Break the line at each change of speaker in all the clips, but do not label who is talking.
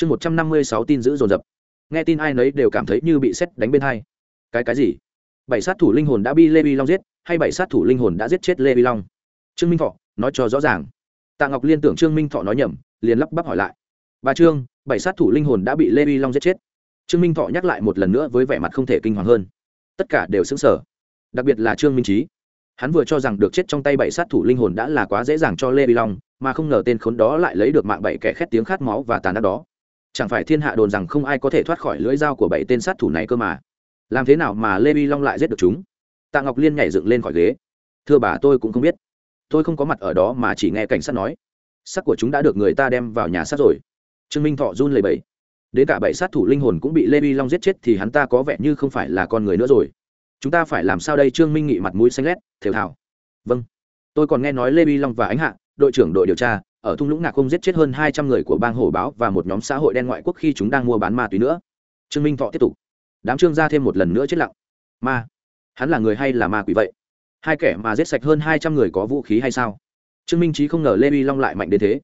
chương một trăm năm mươi sáu tin giữ dồn dập. Nghe tin ai nấy đều cảm thấy như bị xét đánh bên hai. Cái cái gì? Bảy sát thủ linh hồn đã bị lê vi long giết, hay bảy sát thủ linh hồn đã giết chết lê vi long? Trương minh thọ, nói cho rõ ràng. Tạ ngọc liên tưởng trương minh thọ nói nhầm, liền lắp bắp hỏi lại. Bà trương, bảy sát thủ linh hồn đã bị lê vi long giết chết. Trương minh thọ nhắc lại một lần nữa với vẻ mặt không thể kinh hoàng hơn. Tất cả đều xứng sở đặc biệt là trương minh trí hắn vừa cho rằng được chết trong tay bảy sát thủ linh hồn đã là quá dễ dàng cho lê vi long, mà không ngờ tên khốn đó lại lấy được mạng bảy kẻ khét tiếng khát máu và tàn ác đó chẳng phải thiên hạ đồn rằng không ai có thể thoát khỏi lưỡi dao của bảy tên sát thủ này cơ mà. Làm thế nào mà lê vi long lại giết được chúng? Tạ ngọc liên nhảy dựng lên khỏi ghế. Thưa bà, tôi cũng không biết. Tôi không có mặt ở đó mà chỉ nghe cảnh sát nói. Sắc của chúng đã được người ta đem vào nhà sát rồi. Trương minh thọ run lầy bẫy đến cả bảy sát thủ linh hồn cũng bị lê vi long giết chết thì hắn ta có vẻ như không phải là con người nữa rồi. Chúng ta phải làm sao đây? Trương minh nghị mặt mũi xanh lét, thều thào. Vâng. Tôi còn nghe nói lê vi long và ánh hạ, đội trưởng đội điều tra ở thung lũng ngạc không giết chết hơn hai trăm người của bang hổ báo và một nhóm xã hội đen ngoại quốc khi chúng đang mua bán ma túy nữa. Trương minh thọ tiếp tục. Đám trương ra thêm một lần nữa chết lặng. Ma? Hắn là người hay là ma quỷ vậy? Hai kẻ mà giết sạch hơn hai trăm người có vũ khí hay sao? Trương minh trí không ngờ lê vi long lại mạnh đến thế.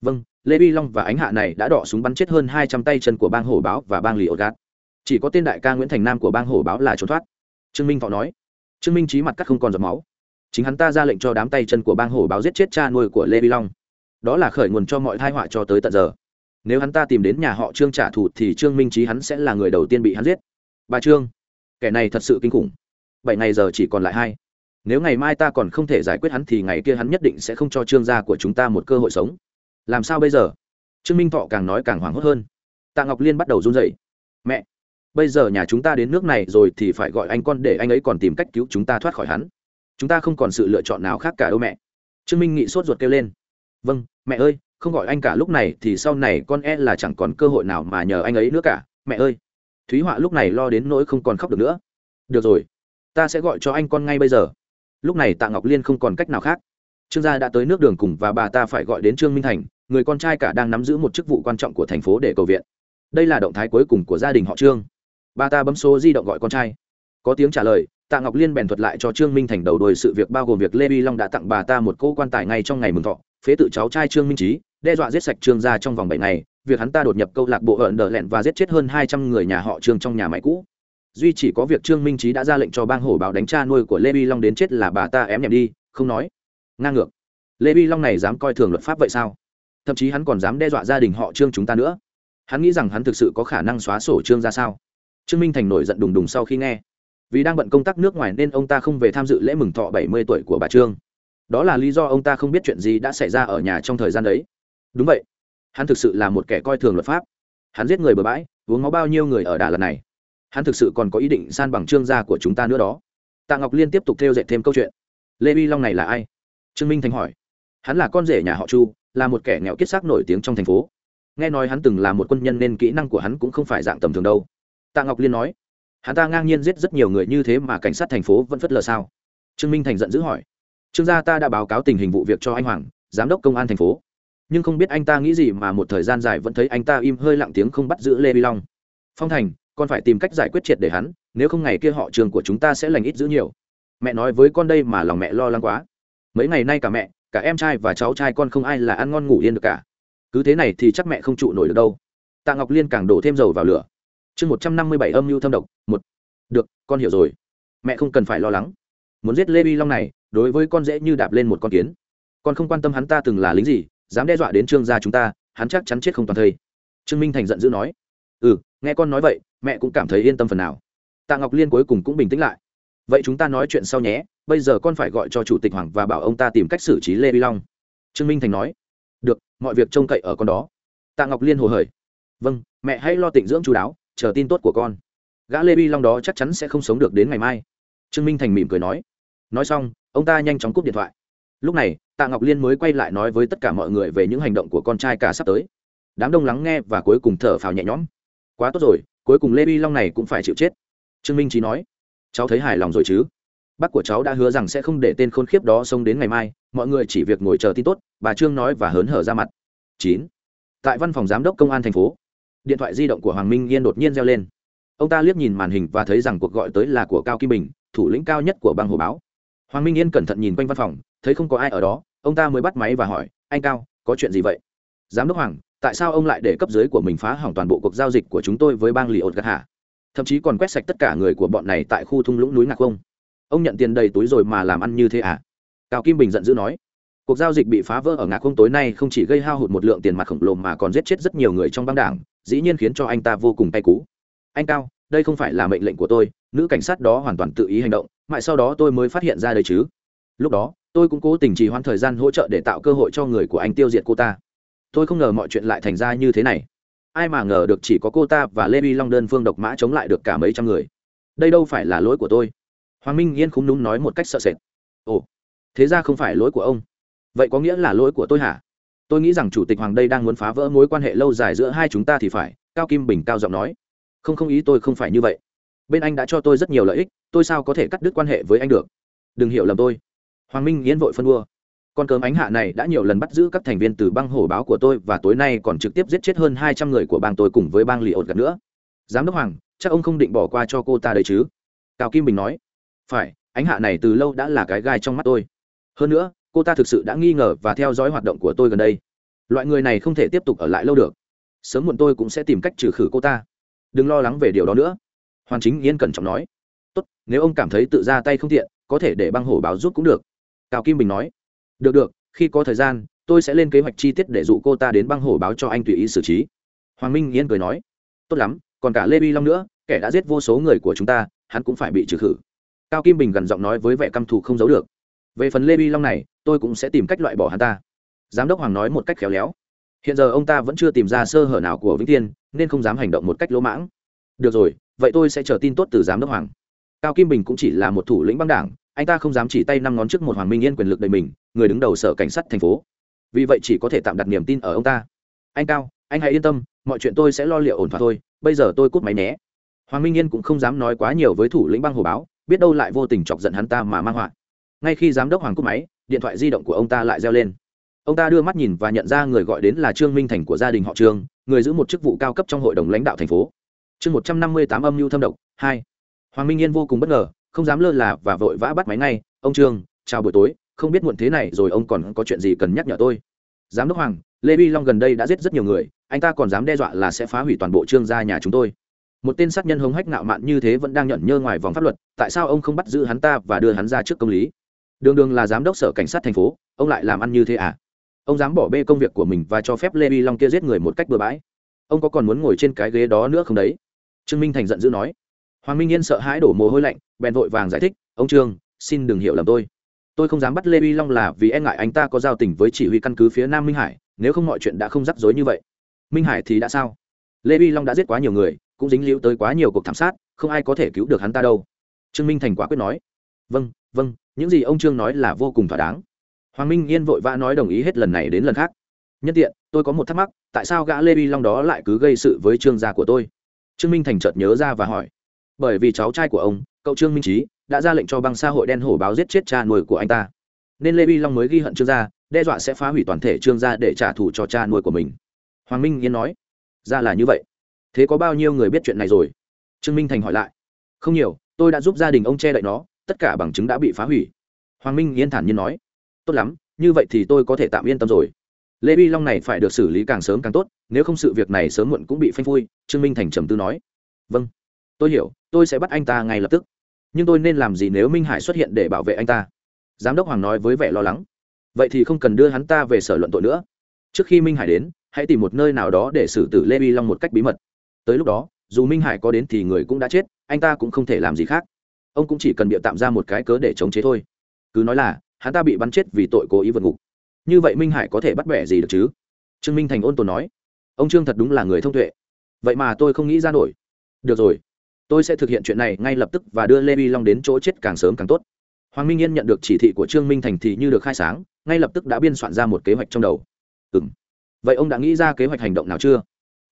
Vâng lê vi long và ánh hạ này đã đỏ súng bắn chết hơn hai trăm tay chân của bang hổ báo và bang lì ột gạt. Chỉ có tên đại ca nguyễn thành nam của bang hổ báo là trốn thoát. Trương minh thọ nói. Trương minh trí mặt cắt không còn giọt máu. Chính hắn ta ra lệnh cho đám tay chân của bang hổ báo giết chết cha nuôi của lê vi long đó là khởi nguồn cho mọi thai họa cho tới tận giờ. Nếu hắn ta tìm đến nhà họ trương trả thù thì trương minh trí hắn sẽ là người đầu tiên bị hắn giết. Bà trương, kẻ này thật sự kinh khủng. Bảy ngày giờ chỉ còn lại hai. Nếu ngày mai ta còn không thể giải quyết hắn thì ngày kia hắn nhất định sẽ không cho trương gia của chúng ta một cơ hội sống. Làm sao bây giờ? Trương minh thọ càng nói càng hoảng hốt hơn. Tạ ngọc liên bắt đầu run dậy mẹ, bây giờ nhà chúng ta đến nước này rồi thì phải gọi anh con để anh ấy còn tìm cách cứu chúng ta thoát khỏi hắn. Chúng ta không còn sự lựa chọn nào khác cả đâu mẹ. Trương minh nghị sốt ruột kêu lên vâng mẹ ơi, không gọi anh cả lúc này thì sau này con e là chẳng còn cơ hội nào mà nhờ anh ấy nữa cả, mẹ ơi. Thúy họa lúc này lo đến nỗi không còn khóc được nữa. Được rồi, ta sẽ gọi cho anh con ngay bây giờ. Lúc này tạ ngọc liên không còn cách nào khác. Trương gia đã tới nước đường cùng và bà ta phải gọi đến trương minh thành, người con trai cả đang nắm giữ một chức vụ quan trọng của thành phố để cầu viện. Đây là động thái cuối cùng của gia đình họ trương. Bà ta bấm số di động gọi con trai. Có tiếng trả lời, tạ ngọc liên bèn thuật lại cho trương minh thành đầu đuôi sự việc bao gồm việc lê vi long đã tặng bà ta một cỗ quan tài ngay trong ngày mừng thọ phế tự cháu trai trương minh trí, đe dọa giết sạch trương gia trong vòng bảy ngày, việc hắn ta đột nhập câu lạc bộ ẩn đờ lẹn và giết chết hơn hai trăm người nhà họ trương trong nhà máy cũ. Duy chỉ có việc trương minh trí đã ra lệnh cho bang hổ báo đánh cha nuôi của lê vi long đến chết là bà ta ém nhẹm đi, không nói. Ngang ngược. Lê vi long này dám coi thường luật pháp vậy sao? Thậm chí hắn còn dám đe dọa gia đình họ trương chúng ta nữa. Hắn nghĩ rằng hắn thực sự có khả năng xóa sổ trương ra sao? Trương minh thành nổi giận đùng đùng sau khi nghe. Vì đang bận công tác nước ngoài nên ông ta không về tham dự lễ mừng thọ bảy mươi tuổi của bà trương đó là lý do ông ta không biết chuyện gì đã xảy ra ở nhà trong thời gian đấy. Đúng vậy. Hắn thực sự là một kẻ coi thường luật pháp. Hắn giết người bừa bãi, uống máu bao nhiêu người ở đà lạt này. Hắn thực sự còn có ý định san bằng trương gia của chúng ta nữa đó. Tạ ngọc liên tiếp tục theo dệt thêm câu chuyện. Lê vi long này là ai? Trương minh thành hỏi. Hắn là con rể nhà họ chu, là một kẻ nghèo kiết xác nổi tiếng trong thành phố. Nghe nói hắn từng là một quân nhân nên kỹ năng của hắn cũng không phải dạng tầm thường đâu. Tạ ngọc liên nói. Hắn ta ngang nhiên giết rất nhiều người như thế mà cảnh sát thành phố vẫn phất lờ sao? Trương minh thành giận dữ hỏi trương gia ta đã báo cáo tình hình vụ việc cho anh hoàng, giám đốc công an thành phố. Nhưng không biết anh ta nghĩ gì mà một thời gian dài vẫn thấy anh ta im hơi lặng tiếng không bắt giữ lê vi long. Phong thành, con phải tìm cách giải quyết triệt để hắn, nếu không ngày kia họ trường của chúng ta sẽ lành ít giữ nhiều. Mẹ nói với con đây mà lòng mẹ lo lắng quá. Mấy ngày nay cả mẹ, cả em trai và cháu trai con không ai là ăn ngon ngủ yên được cả. Cứ thế này thì chắc mẹ không trụ nổi được đâu. Tạ ngọc liên càng đổ thêm dầu vào lửa. Chương một trăm năm mươi bảy âm mưu thâm độc, một. Được, con hiểu rồi. Mẹ không cần phải lo lắng muốn giết lê vi long này, đối với con dễ như đạp lên một con kiến. Con không quan tâm hắn ta từng là lính gì, dám đe dọa đến trương gia chúng ta, hắn chắc chắn chết không toàn thây. Trương minh thành giận dữ nói. Ừ nghe con nói vậy, mẹ cũng cảm thấy yên tâm phần nào. Tạ ngọc liên cuối cùng cũng bình tĩnh lại. Vậy chúng ta nói chuyện sau nhé, bây giờ con phải gọi cho chủ tịch hoàng và bảo ông ta tìm cách xử trí lê vi long. Trương minh thành nói. Được, mọi việc trông cậy ở con đó. Tạ ngọc liên hồ hởi. Vâng mẹ hãy lo tịnh dưỡng chú đáo, chờ tin tốt của con. Gã lê vi long đó chắc chắn sẽ không sống được đến ngày mai trương minh thành mỉm cười nói nói xong, ông ta nhanh chóng cúp điện thoại. Lúc này, tạ ngọc liên mới quay lại nói với tất cả mọi người về những hành động của con trai cả sắp tới. Đám đông lắng nghe và cuối cùng thở phào nhẹ nhõm. Quá tốt rồi, cuối cùng lê vi long này cũng phải chịu chết. Trương minh trí nói, cháu thấy hài lòng rồi chứ? Bác của cháu đã hứa rằng sẽ không để tên khốn khiếp đó sống đến ngày mai, mọi người chỉ việc ngồi chờ tin tốt, bà trương nói và hớn hở ra mặt. Chín. Tại văn phòng giám đốc công an thành phố, điện thoại di động của hoàng minh yên đột nhiên reo lên. Ông ta liếc nhìn màn hình và thấy rằng cuộc gọi tới là của cao kim bình thủ lĩnh cao nhất của bang hồ báo. Hoàng minh yên cẩn thận nhìn quanh văn phòng, thấy không có ai ở đó, ông ta mới bắt máy và hỏi, anh cao, có chuyện gì vậy? Giám đốc hoàng, tại sao ông lại để cấp dưới của mình phá hỏng toàn bộ cuộc giao dịch của chúng tôi với bang lì ột gạt hả thậm chí còn quét sạch tất cả người của bọn này tại khu thung lũng núi ngạc không ông nhận tiền đầy túi rồi mà làm ăn như thế à? Cao kim bình giận dữ nói, cuộc giao dịch bị phá vỡ ở ngạc không tối nay không chỉ gây hao hụt một lượng tiền mặt khổng lồ mà còn giết chết rất nhiều người trong băng đảng, dĩ nhiên khiến cho anh ta vô cùng tay cú. Anh cao đây không phải là mệnh lệnh của tôi, nữ cảnh sát đó hoàn toàn tự ý hành động, mãi sau đó tôi mới phát hiện ra đây chứ. Lúc đó, tôi cũng cố tình trì hoãn thời gian hỗ trợ để tạo cơ hội cho người của anh tiêu diệt cô ta. Tôi không ngờ mọi chuyện lại thành ra như thế này. Ai mà ngờ được chỉ có cô ta và lê vi long đơn phương độc mã chống lại được cả mấy trăm người. Đây đâu phải là lỗi của tôi. Hoàng minh yên không đúng nói một cách sợ sệt. Ồ, thế ra không phải lỗi của ông. Vậy có nghĩa là lỗi của tôi hả? Tôi nghĩ rằng chủ tịch hoàng đây đang muốn phá vỡ mối quan hệ lâu dài giữa hai chúng ta thì phải, cao kim bình cao giọng nói không không ý tôi không phải như vậy. Bên anh đã cho tôi rất nhiều lợi ích, tôi sao có thể cắt đứt quan hệ với anh được? Đừng hiểu lầm tôi. Hoàng minh nghiến vội phân đua con cơm ánh hạ này đã nhiều lần bắt giữ các thành viên từ băng hổ báo của tôi và tối nay còn trực tiếp giết chết hơn hai trăm người của bang tôi cùng với bang lì ột gặt nữa. Giám đốc hoàng, chắc ông không định bỏ qua cho cô ta đấy chứ? Cao kim bình nói. Phải, ánh hạ này từ lâu đã là cái gai trong mắt tôi. Hơn nữa, cô ta thực sự đã nghi ngờ và theo dõi hoạt động của tôi gần đây. Loại người này không thể tiếp tục ở lại lâu được. Sớm muộn tôi cũng sẽ tìm cách trừ khử cô ta đừng lo lắng về điều đó nữa. Hoàn chính yên cẩn trọng nói. Tốt, nếu ông cảm thấy tự ra tay không tiện, có thể để băng hổ báo giúp cũng được. Cao kim bình nói. Được được, khi có thời gian, tôi sẽ lên kế hoạch chi tiết để dụ cô ta đến băng hổ báo cho anh tùy ý xử trí. Hoàng minh yên cười nói. Tốt lắm, còn cả lê vi long nữa, kẻ đã giết vô số người của chúng ta, hắn cũng phải bị trừ khử. Cao kim bình gần giọng nói với vẻ căm thù không giấu được. Về phần lê vi long này, tôi cũng sẽ tìm cách loại bỏ hắn ta. Giám đốc hoàng nói một cách khéo léo hiện giờ ông ta vẫn chưa tìm ra sơ hở nào của vĩnh tiên, nên không dám hành động một cách lỗ mãng. Được rồi, vậy tôi sẽ chờ tin tốt từ giám đốc hoàng. Cao kim bình cũng chỉ là một thủ lĩnh băng đảng, anh ta không dám chỉ tay năm ngón trước một hoàng minh yên quyền lực đầy mình, người đứng đầu sở cảnh sát thành phố. Vì vậy chỉ có thể tạm đặt niềm tin ở ông ta. Anh cao, anh hãy yên tâm, mọi chuyện tôi sẽ lo liệu ổn thỏa thôi, bây giờ tôi cút máy nhé. Hoàng minh yên cũng không dám nói quá nhiều với thủ lĩnh băng hồ báo, biết đâu lại vô tình chọc giận hắn ta mà mang họa. Ngay khi giám đốc hoàng cúp máy, điện thoại di động của ông ta lại reo lên ông ta đưa mắt nhìn và nhận ra người gọi đến là trương minh thành của gia đình họ trương, người giữ một chức vụ cao cấp trong hội đồng lãnh đạo thành phố. Chương một trăm năm mươi tám âm mưu thâm độc, hai. Hoàng minh yên vô cùng bất ngờ, không dám lơ là và vội vã bắt máy ngay. Ông trương, chào buổi tối, không biết muộn thế này rồi ông còn có chuyện gì cần nhắc nhở tôi? Giám đốc hoàng, lê vi long gần đây đã giết rất nhiều người, anh ta còn dám đe dọa là sẽ phá hủy toàn bộ trương gia nhà chúng tôi. Một tên sát nhân hống hách nạo mạn như thế vẫn đang nhận nhơ ngoài vòng pháp luật, tại sao ông không bắt giữ hắn ta và đưa hắn ra trước công lý? Đường đường là giám đốc sở cảnh sát thành phố, ông lại làm ăn như thế à? Ông dám bỏ bê công việc của mình và cho phép lê vi long kia giết người một cách bừa bãi. Ông có còn muốn ngồi trên cái ghế đó nữa không đấy? Trương minh thành giận dữ nói. Hoàng minh yên sợ hãi đổ mồ hôi lạnh, bèn vội vàng giải thích, ông trương, xin đừng hiểu lầm tôi. Tôi không dám bắt lê vi long là vì e ngại anh ta có giao tình với chỉ huy căn cứ phía nam minh hải, nếu không mọi chuyện đã không rắc rối như vậy. Minh hải thì đã sao? Lê vi long đã giết quá nhiều người, cũng dính líu tới quá nhiều cuộc thảm sát, không ai có thể cứu được hắn ta đâu. Trương minh thành quả quyết nói. Vâng vâng những gì ông trương nói là vô cùng thỏa đáng hoàng minh yên vội vã nói đồng ý hết lần này đến lần khác. Nhân tiện, tôi có một thắc mắc, tại sao gã lê vi long đó lại cứ gây sự với trương gia của tôi? Trương minh thành chợt nhớ ra và hỏi. Bởi vì cháu trai của ông, cậu trương minh trí đã ra lệnh cho băng xã hội đen hổ báo giết chết cha nuôi của anh ta. Nên lê vi long mới ghi hận trương gia, đe dọa sẽ phá hủy toàn thể trương gia để trả thù cho cha nuôi của mình. Hoàng minh yên nói. Ra là như vậy. Thế có bao nhiêu người biết chuyện này rồi? Trương minh thành hỏi lại. Không nhiều, tôi đã giúp gia đình ông che đậy nó, tất cả bằng chứng đã bị phá hủy. Hoàng minh yên thản nhiên nói tốt lắm, như vậy thì tôi có thể tạm yên tâm rồi. Lê vi long này phải được xử lý càng sớm càng tốt, nếu không sự việc này sớm muộn cũng bị phanh phui, trương minh thành trầm tư nói. Vâng. Tôi hiểu, tôi sẽ bắt anh ta ngay lập tức. Nhưng tôi nên làm gì nếu minh hải xuất hiện để bảo vệ anh ta? Giám đốc hoàng nói với vẻ lo lắng. Vậy thì không cần đưa hắn ta về sở luận tội nữa. Trước khi minh hải đến, hãy tìm một nơi nào đó để xử tử lê vi long một cách bí mật. Tới lúc đó, dù minh hải có đến thì người cũng đã chết, anh ta cũng không thể làm gì khác. Ông cũng chỉ cần bịa tạm ra một cái cớ để chống chế thôi. Cứ nói là hắn ta bị bắn chết vì tội cố ý vượt ngục. Như vậy minh hải có thể bắt bẻ gì được chứ? Trương minh thành ôn tồn nói. Ông trương thật đúng là người thông tuệ. Vậy mà tôi không nghĩ ra nổi. Được rồi, tôi sẽ thực hiện chuyện này ngay lập tức và đưa lê vi long đến chỗ chết càng sớm càng tốt. Hoàng minh yên nhận được chỉ thị của trương minh thành thì như được khai sáng, ngay lập tức đã biên soạn ra một kế hoạch trong đầu. Ừ m vậy ông đã nghĩ ra kế hoạch hành động nào chưa?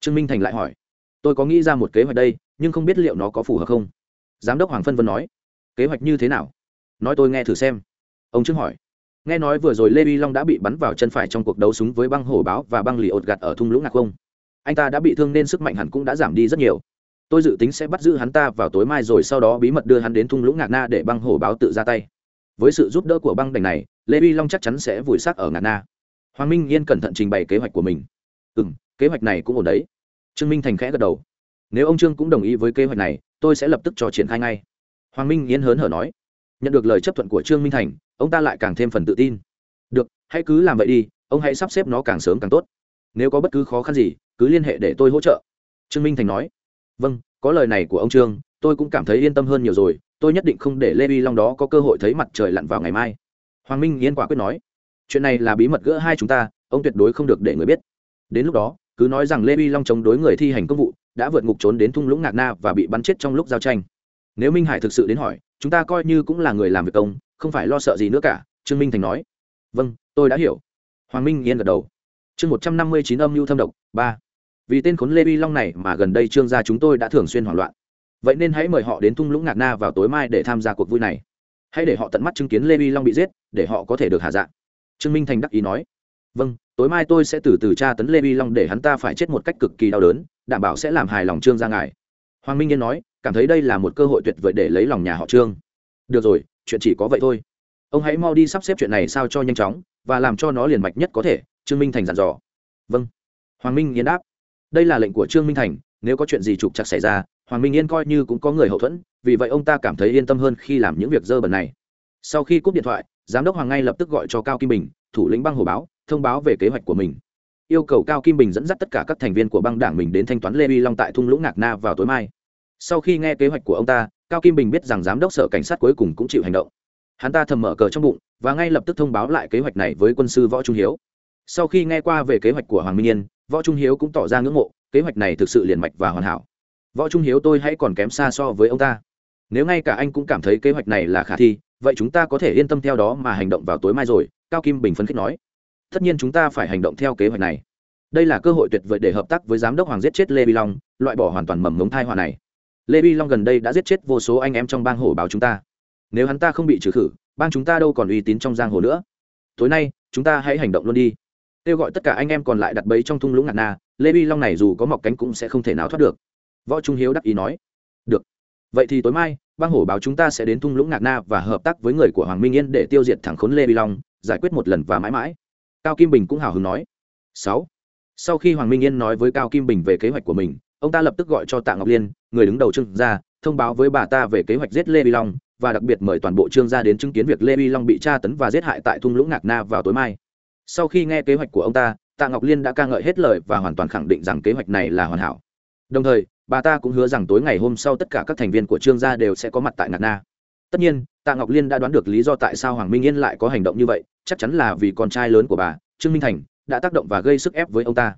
Trương minh thành lại hỏi. Tôi có nghĩ ra một kế hoạch đây, nhưng không biết liệu nó có phù hợp không. Giám đốc hoàng phân vân nói. Kế hoạch như thế nào? Nói tôi nghe thử xem ông trương hỏi. Nghe nói vừa rồi lê vi long đã bị bắn vào chân phải trong cuộc đấu súng với băng hổ báo và băng lì ột gạt ở thung lũng ngạc không anh ta đã bị thương nên sức mạnh hẳn cũng đã giảm đi rất nhiều. Tôi dự tính sẽ bắt giữ hắn ta vào tối mai rồi sau đó bí mật đưa hắn đến thung lũng ngạc na để băng hổ báo tự ra tay. Với sự giúp đỡ của băng đành này, lê vi long chắc chắn sẽ vùi xác ở ngạc na. Hoàng minh yên cẩn thận trình bày kế hoạch của mình. Ừ m kế hoạch này cũng ổn đấy. Trương minh thành khẽ gật đầu. Nếu ông trương cũng đồng ý với kế hoạch này, tôi sẽ lập tức cho triển khai ngay. Hoàng minh yên hớn hở nói nhận được lời chấp thuận của trương minh thành, ông ta lại càng thêm phần tự tin. Được, hãy cứ làm vậy đi, ông hãy sắp xếp nó càng sớm càng tốt. Nếu có bất cứ khó khăn gì, cứ liên hệ để tôi hỗ trợ. Trương minh thành nói. Vâng có lời này của ông trương, tôi cũng cảm thấy yên tâm hơn nhiều rồi, tôi nhất định không để lê vi long đó có cơ hội thấy mặt trời lặn vào ngày mai. Hoàng minh yên quả quyết nói. Chuyện này là bí mật gỡ hai chúng ta, ông tuyệt đối không được để người biết. Đến lúc đó, cứ nói rằng lê vi long chống đối người thi hành công vụ, đã vượt ngục trốn đến thung lũng ngạc na và bị bắn chết trong lúc giao tranh. Nếu minh hải thực sự đến hỏi chúng ta coi như cũng là người làm việc công, không phải lo sợ gì nữa cả, trương minh thành nói. Vâng tôi đã hiểu. Hoàng minh yên gật đầu. Chương một trăm năm mươi chín âm mưu thâm độc, ba. Vì tên khốn lê vi long này mà gần đây trương gia chúng tôi đã thường xuyên hoảng loạn. Vậy nên hãy mời họ đến thung lũng ngạc na vào tối mai để tham gia cuộc vui này. Hãy để họ tận mắt chứng kiến lê vi long bị giết, để họ có thể được hạ dạng trương minh thành đắc ý nói. Vâng tối mai tôi sẽ từ từ tra tấn lê vi long để hắn ta phải chết một cách cực kỳ đau đớn, đảm bảo sẽ làm hài lòng trương gia ngài hoàng minh yên nói, cảm thấy đây là một cơ hội tuyệt vời để lấy lòng nhà họ trương. Được rồi, chuyện chỉ có vậy thôi. Ông hãy mau đi sắp xếp chuyện này sao cho nhanh chóng, và làm cho nó liền mạch nhất có thể, trương minh thành dặn dò. Vâng. Hoàng minh yên đáp. Đây là lệnh của trương minh thành, nếu có chuyện gì trục chặt xảy ra, hoàng minh yên coi như cũng có người hậu thuẫn, vì vậy ông ta cảm thấy yên tâm hơn khi làm những việc dơ bẩn này. Sau khi cúp điện thoại, giám đốc hoàng ngay lập tức gọi cho cao kim bình, thủ lĩnh băng hồ báo, thông báo về kế hoạch của mình yêu cầu cao kim bình dẫn dắt tất cả các thành viên của băng đảng mình đến thanh toán lê vi long tại thung lũng ngạc na vào tối mai sau khi nghe kế hoạch của ông ta cao kim bình biết rằng giám đốc sở cảnh sát cuối cùng cũng chịu hành động hắn ta thầm mở cờ trong bụng và ngay lập tức thông báo lại kế hoạch này với quân sư võ trung hiếu sau khi nghe qua về kế hoạch của hoàng minh yên võ trung hiếu cũng tỏ ra ngưỡng mộ kế hoạch này thực sự liền mạch và hoàn hảo võ trung hiếu tôi hãy còn kém xa so với ông ta nếu ngay cả anh cũng cảm thấy kế hoạch này là khả thi vậy chúng ta có thể yên tâm theo đó mà hành động vào tối mai rồi cao kim bình phấn khích nói tất nhiên chúng ta phải hành động theo kế hoạch này. Đây là cơ hội tuyệt vời để hợp tác với giám đốc hoàng giết chết lê bi long, loại bỏ hoàn toàn mầm mống thai họa này. Lê bi long gần đây đã giết chết vô số anh em trong bang hổ báo chúng ta. Nếu hắn ta không bị trừ khử, bang chúng ta đâu còn uy tín trong giang hồ nữa. Tối nay, chúng ta hãy hành động luôn đi. Kêu gọi tất cả anh em còn lại đặt bẫy trong thung lũng ngạt na, lê bi long này dù có mọc cánh cũng sẽ không thể nào thoát được. Võ trung hiếu đắc ý nói. Được. Vậy thì tối mai, bang hổ báo chúng ta sẽ đến thung lũng ngạc na và hợp tác với người của hoàng minh yên để tiêu diệt thẳng khốn lê bi long, giải quyết một lần và mãi mãi cao kim bình cũng hào hứng nói. Sáu. Sau khi hoàng minh yên nói với cao kim bình về kế hoạch của mình, ông ta lập tức gọi cho tạ ngọc liên, người đứng đầu trương gia, thông báo với bà ta về kế hoạch giết lê bi long, và đặc biệt mời toàn bộ trương gia đến chứng kiến việc lê bi long bị tra tấn và giết hại tại thung lũng ngạc na vào tối mai. Sau khi nghe kế hoạch của ông ta, tạ ngọc liên đã ca ngợi hết lời và hoàn toàn khẳng định rằng kế hoạch này là hoàn hảo. Đồng thời, bà ta cũng hứa rằng tối ngày hôm sau tất cả các thành viên của trương gia đều sẽ có mặt tại ngạc na tất nhiên, tạ ngọc liên đã đoán được lý do tại sao hoàng minh yên lại có hành động như vậy, chắc chắn là vì con trai lớn của bà, trương minh thành, đã tác động và gây sức ép với ông ta.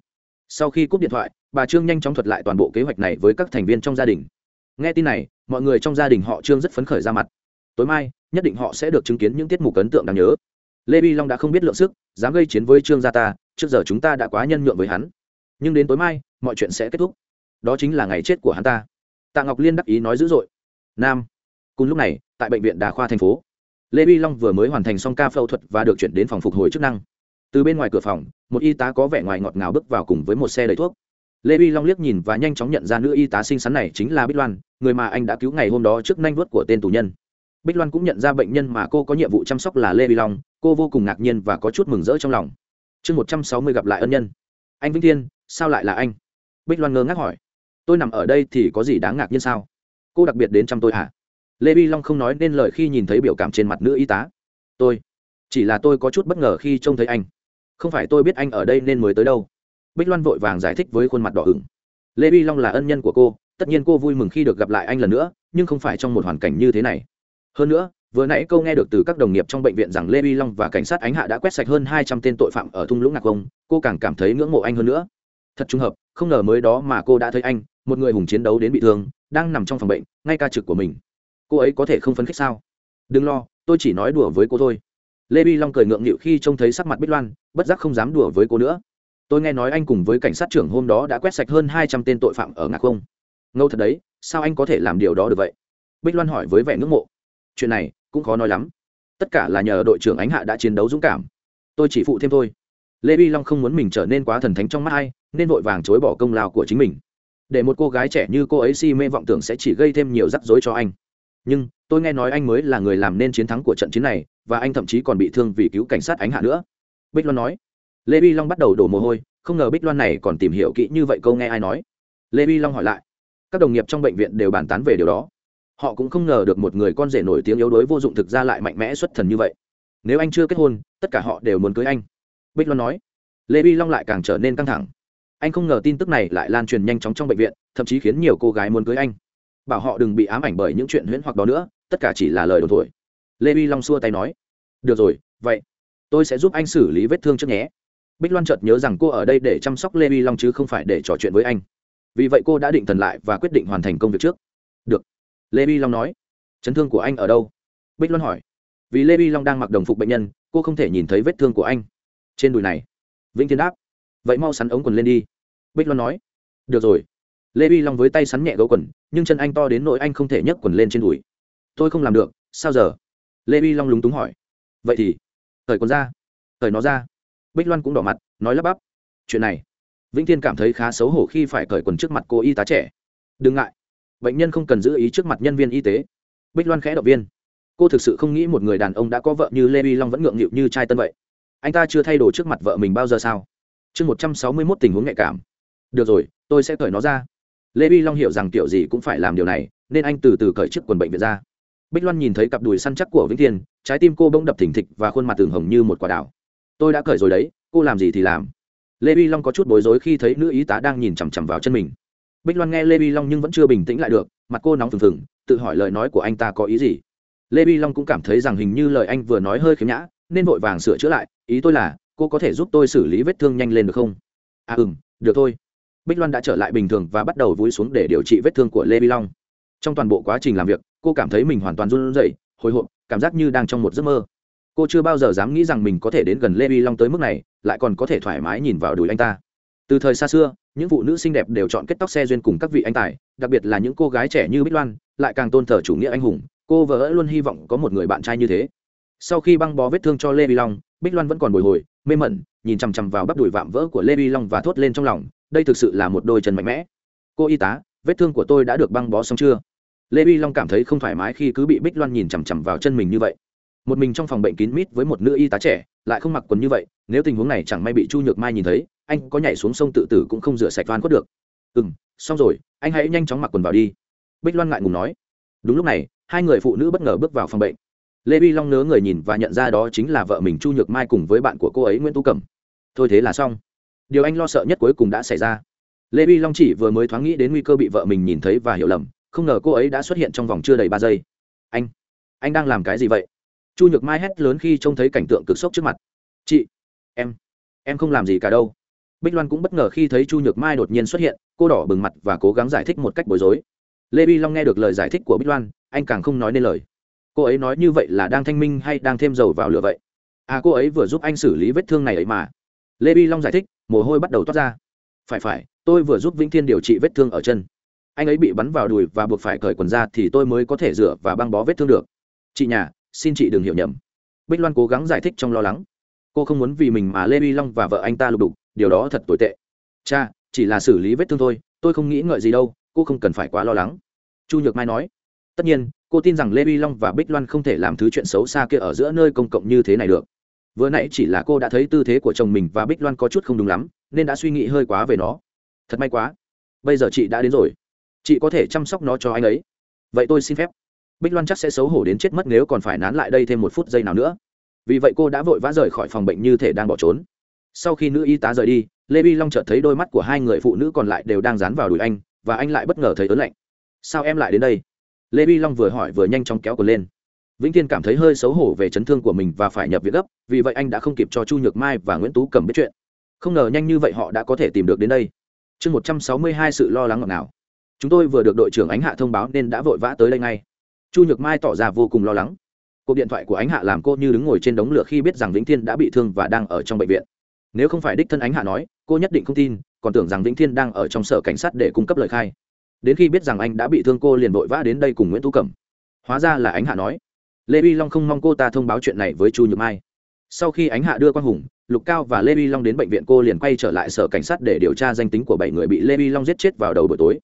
Sau khi cúp điện thoại, bà trương nhanh chóng thuật lại toàn bộ kế hoạch này với các thành viên trong gia đình. Nghe tin này, mọi người trong gia đình họ trương rất phấn khởi ra mặt. Tối mai, nhất định họ sẽ được chứng kiến những tiết mục ấn tượng đáng nhớ. Lê bi long đã không biết lượng sức, dám gây chiến với trương gia ta, trước giờ chúng ta đã quá nhân nhượng với hắn. Nhưng đến tối mai, mọi chuyện sẽ kết thúc. Đó chính là ngày chết của hắn ta. Tạ ngọc liên đắc ý nói dữ dội. Nam cùng lúc này, tại bệnh viện đà khoa thành phố, lê vi long vừa mới hoàn thành xong ca phẫu thuật và được chuyển đến phòng phục hồi chức năng. Từ bên ngoài cửa phòng, một y tá có vẻ ngoài ngọt ngào bước vào cùng với một xe đầy thuốc. Lê vi long liếc nhìn và nhanh chóng nhận ra nữ y tá xinh xắn này chính là bích loan, người mà anh đã cứu ngày hôm đó trước nanh vuốt của tên tù nhân. Bích loan cũng nhận ra bệnh nhân mà cô có nhiệm vụ chăm sóc là lê vi long, cô vô cùng ngạc nhiên và có chút mừng rỡ trong lòng. Chương một trăm sáu mươi gặp lại ân nhân. Anh vĩnh thiên, sao lại là anh? Bích loan ngơ ngác hỏi. Tôi nằm ở đây thì có gì đáng ngạc nhiên sao? Cô đặc biệt đến chăm tôi hả? Lê vi long không nói nên lời khi nhìn thấy biểu cảm trên mặt nữ y tá. Tôi, chỉ là tôi có chút bất ngờ khi trông thấy anh. Không phải tôi biết anh ở đây nên mới tới đâu. Bích loan vội vàng giải thích với khuôn mặt đỏ ửng. Lê vi long là ân nhân của cô, tất nhiên cô vui mừng khi được gặp lại anh lần nữa, nhưng không phải trong một hoàn cảnh như thế này. Hơn nữa, vừa nãy câu nghe được từ các đồng nghiệp trong bệnh viện rằng lê vi long và cảnh sát ánh hạ đã quét sạch hơn hai trăm tên tội phạm ở thung lũng ngạc công cô càng cảm thấy ngưỡng mộ anh hơn nữa. Thật trùng hợp, không ngờ mới đó mà cô đã thấy anh, một người hùng chiến đấu đến bị thương, đang nằm trong phòng bệnh, ngay ca trực của mình cô ấy có thể không phấn khích sao? Đừng lo, tôi chỉ nói đùa với cô thôi. Lê vi long cười ngượng nghịu khi trông thấy sắc mặt bích loan, bất giác không dám đùa với cô nữa. Tôi nghe nói anh cùng với cảnh sát trưởng hôm đó đã quét sạch hơn hai trăm tên tội phạm ở ngạc không. Ngâu thật đấy, sao anh có thể làm điều đó được vậy? Bích loan hỏi với vẻ ngưỡng mộ. Chuyện này cũng khó nói lắm. Tất cả là nhờ đội trưởng ánh hạ đã chiến đấu dũng cảm. Tôi chỉ phụ thêm thôi. Lê vi long không muốn mình trở nên quá thần thánh trong mắt ai, nên vội vàng chối bỏ công lao của chính mình. Để một cô gái trẻ như cô ấy si mê vọng tưởng sẽ chỉ gây thêm nhiều rắc rối cho anh nhưng, tôi nghe nói anh mới là người làm nên chiến thắng của trận chiến này, và anh thậm chí còn bị thương vì cứu cảnh sát ánh hạ nữa. Bích loan nói. Lê vi long bắt đầu đổ mồ hôi, không ngờ bích loan này còn tìm hiểu kỹ như vậy câu nghe ai nói. Lê vi long hỏi lại. Các đồng nghiệp trong bệnh viện đều bàn tán về điều đó. Họ cũng không ngờ được một người con rể nổi tiếng yếu đuối vô dụng thực ra lại mạnh mẽ xuất thần như vậy. Nếu anh chưa kết hôn, tất cả họ đều muốn cưới anh. Bích loan nói. Lê vi long lại càng trở nên căng thẳng. Anh không ngờ tin tức này lại lan truyền nhanh chóng trong bệnh viện, thậm chí khiến nhiều cô gái muốn cưới anh bảo họ đừng bị ám ảnh bởi những chuyện huyễn hoặc đó nữa, tất cả chỉ là lời đồn thổi. Lê vi long xua tay nói. Được rồi, vậy tôi sẽ giúp anh xử lý vết thương trước nhé. Bích loan chợt nhớ rằng cô ở đây để chăm sóc lê vi long chứ không phải để trò chuyện với anh. Vì vậy cô đã định thần lại và quyết định hoàn thành công việc trước. Được. Lê vi long nói. Chấn thương của anh ở đâu? Bích loan hỏi. Vì lê vi long đang mặc đồng phục bệnh nhân, cô không thể nhìn thấy vết thương của anh. Trên đùi này. Vĩnh thiên đáp. Vậy mau sắn ống quần lên đi. Bích loan nói. Được rồi lê vi long với tay sắn nhẹ gấu quần, nhưng chân anh to đến nỗi anh không thể nhấc quần lên trên đùi. Tôi không làm được, sao giờ? Lê vi long lúng túng hỏi. Vậy thì thời quần ra. Thời nó ra. Bích loan cũng đỏ mặt, nói lắp bắp. Chuyện này, vĩnh thiên cảm thấy khá xấu hổ khi phải cởi quần trước mặt cô y tá trẻ. Đừng ngại, bệnh nhân không cần giữ ý trước mặt nhân viên y tế. Bích loan khẽ động viên. Cô thực sự không nghĩ một người đàn ông đã có vợ như lê vi long vẫn ngượng nghịu như trai tân vậy. Anh ta chưa thay đổi trước mặt vợ mình bao giờ sao? Chương một trăm sáu mươi mốt tình huống nhạy cảm. Được rồi, tôi sẽ cởi nó ra lê vi long hiểu rằng kiểu gì cũng phải làm điều này, nên anh từ từ cởi chiếc quần bệnh viện ra. Bích loan nhìn thấy cặp đùi săn chắc của vĩnh thiên, trái tim cô bỗng đập thình thịch và khuôn mặt tường hồng như một quả đảo tôi đã cởi rồi đấy, cô làm gì thì làm. Lê vi long có chút bối rối khi thấy nữ y tá đang nhìn chằm chằm vào chân mình. Bích loan nghe lê vi long nhưng vẫn chưa bình tĩnh lại được, mặt cô nóng phừng phừng, tự hỏi lời nói của anh ta có ý gì. Lê vi long cũng cảm thấy rằng hình như lời anh vừa nói hơi khiếm nhã, nên vội vàng sửa chữa lại, ý tôi là, cô có thể giúp tôi xử lý vết thương nhanh lên được không? À ừ được thôi bích loan đã trở lại bình thường và bắt đầu vui xuống để điều trị vết thương của lê vi long. Trong toàn bộ quá trình làm việc, cô cảm thấy mình hoàn toàn run rẩy, hồi hộp, cảm giác như đang trong một giấc mơ. Cô chưa bao giờ dám nghĩ rằng mình có thể đến gần lê vi long tới mức này, lại còn có thể thoải mái nhìn vào đùi anh ta. Từ thời xa xưa, những phụ nữ xinh đẹp đều chọn kết tóc xe duyên cùng các vị anh tài, đặc biệt là những cô gái trẻ như bích loan, lại càng tôn thờ chủ nghĩa anh hùng. Cô vợ luôn hy vọng có một người bạn trai như thế. Sau khi băng bó vết thương cho lê vi long, bích loan vẫn còn bồi hồi, mê mẩn, nhìn chằm chằm vào bắp đùi vạm vỡ của lê vi long và thốt lên trong lòng đây thực sự là một đôi chân mạnh mẽ. Cô y tá, vết thương của tôi đã được băng bó xong chưa? Lê vi long cảm thấy không thoải mái khi cứ bị bích loan nhìn chằm chằm vào chân mình như vậy. Một mình trong phòng bệnh kín mít với một nữ y tá trẻ, lại không mặc quần như vậy, nếu tình huống này chẳng may bị chu nhược mai nhìn thấy, anh có nhảy xuống sông tự tử cũng không rửa sạch van cốt được. Ừ m xong rồi, anh hãy nhanh chóng mặc quần vào đi. Bích loan ngại ngùng nói. Đúng lúc này, hai người phụ nữ bất ngờ bước vào phòng bệnh. Lê vi long nớ người nhìn và nhận ra đó chính là vợ mình chu nhược mai cùng với bạn của cô ấy nguyễn tú cẩm. Thôi thế là xong điều anh lo sợ nhất cuối cùng đã xảy ra. Lê vi long chỉ vừa mới thoáng nghĩ đến nguy cơ bị vợ mình nhìn thấy và hiểu lầm, không ngờ cô ấy đã xuất hiện trong vòng chưa đầy ba giây. Anh anh đang làm cái gì vậy? Chu nhược mai hét lớn khi trông thấy cảnh tượng cực sốc trước mặt. Chị, em em không làm gì cả đâu. Bích loan cũng bất ngờ khi thấy chu nhược mai đột nhiên xuất hiện, cô đỏ bừng mặt và cố gắng giải thích một cách bối rối. Lê vi long nghe được lời giải thích của bích loan, anh càng không nói nên lời. Cô ấy nói như vậy là đang thanh minh hay đang thêm dầu vào lửa vậy? À cô ấy vừa giúp anh xử lý vết thương này ấy mà lê vi long giải thích, mồ hôi bắt đầu toát ra. Phải phải, tôi vừa giúp vĩnh thiên điều trị vết thương ở chân. Anh ấy bị bắn vào đùi và buộc phải cởi quần ra thì tôi mới có thể rửa và băng bó vết thương được. Chị nhà, xin chị đừng hiểu nhầm. Bích loan cố gắng giải thích trong lo lắng. Cô không muốn vì mình mà lê vi long và vợ anh ta lục đục, điều đó thật tồi tệ. Cha, chỉ là xử lý vết thương thôi, tôi không nghĩ ngợi gì đâu, cô không cần phải quá lo lắng. Chu nhược mai nói. Tất nhiên, cô tin rằng lê vi long và bích loan không thể làm thứ chuyện xấu xa kia ở giữa nơi công cộng như thế này được vừa nãy chỉ là cô đã thấy tư thế của chồng mình và bích loan có chút không đúng lắm, nên đã suy nghĩ hơi quá về nó. Thật may quá. Bây giờ chị đã đến rồi. Chị có thể chăm sóc nó cho anh ấy. Vậy tôi xin phép. Bích loan chắc sẽ xấu hổ đến chết mất nếu còn phải nán lại đây thêm một phút giây nào nữa. Vì vậy cô đã vội vã rời khỏi phòng bệnh như thể đang bỏ trốn. Sau khi nữ y tá rời đi, lê vi long chợt thấy đôi mắt của hai người phụ nữ còn lại đều đang dán vào đùi anh, và anh lại bất ngờ thấy ớn lạnh. Sao em lại đến đây? Lê vi long vừa hỏi vừa nhanh chóng kéo cờ lên vĩnh thiên cảm thấy hơi xấu hổ về chấn thương của mình và phải nhập viện gấp, vì vậy anh đã không kịp cho chu nhược mai và nguyễn tú cầm biết chuyện. Không ngờ nhanh như vậy họ đã có thể tìm được đến đây. Chương một trăm sáu mươi hai sự lo lắng ngọt ngào. Chúng tôi vừa được đội trưởng ánh hạ thông báo nên đã vội vã tới đây ngay. Chu nhược mai tỏ ra vô cùng lo lắng. Cuộc điện thoại của ánh hạ làm cô như đứng ngồi trên đống lửa khi biết rằng vĩnh thiên đã bị thương và đang ở trong bệnh viện. Nếu không phải đích thân ánh hạ nói, cô nhất định không tin, còn tưởng rằng vĩnh thiên đang ở trong sở cảnh sát để cung cấp lời khai. Đến khi biết rằng anh đã bị thương cô liền vội vã đến đây cùng nguyễn tú cẩm hóa ra là ánh hạ nói lê vi long không mong cô ta thông báo chuyện này với chu nhược mai. Sau khi ánh hạ đưa quang hùng, lục cao và lê vi long đến bệnh viện, cô liền quay trở lại sở cảnh sát để điều tra danh tính của bảy người bị lê vi long giết chết vào đầu buổi tối.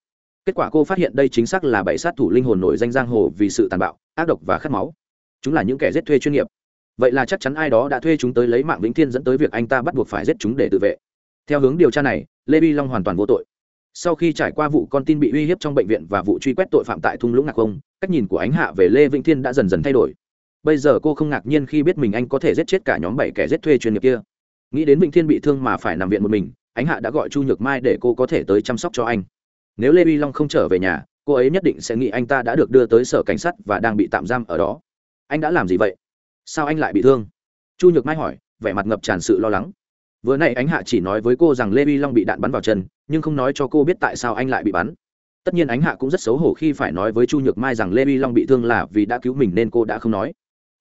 Kết quả cô phát hiện đây chính xác là bảy sát thủ linh hồn nổi danh giang hồ vì sự tàn bạo, ác độc và khát máu. Chúng là những kẻ giết thuê chuyên nghiệp. Vậy là chắc chắn ai đó đã thuê chúng tới lấy mạng vĩnh thiên dẫn tới việc anh ta bắt buộc phải giết chúng để tự vệ. Theo hướng điều tra này, lê vi long hoàn toàn vô tội sau khi trải qua vụ con tin bị uy hiếp trong bệnh viện và vụ truy quét tội phạm tại thung lũng ngạc không cách nhìn của ánh hạ về lê vĩnh thiên đã dần dần thay đổi. Bây giờ cô không ngạc nhiên khi biết mình anh có thể giết chết cả nhóm bảy kẻ giết thuê chuyên nghiệp kia. Nghĩ đến vĩnh thiên bị thương mà phải nằm viện một mình, ánh hạ đã gọi chu nhược mai để cô có thể tới chăm sóc cho anh. Nếu lê vi long không trở về nhà, cô ấy nhất định sẽ nghĩ anh ta đã được đưa tới sở cảnh sát và đang bị tạm giam ở đó. Anh đã làm gì vậy? Sao anh lại bị thương? Chu nhược mai hỏi, vẻ mặt ngập tràn sự lo lắng vừa n ã y ánh hạ chỉ nói với cô rằng lê vi long bị đạn bắn vào chân, nhưng không nói cho cô biết tại sao anh lại bị bắn. Tất nhiên ánh hạ cũng rất xấu hổ khi phải nói với chu nhược mai rằng lê vi long bị thương là vì đã cứu mình nên cô đã không nói.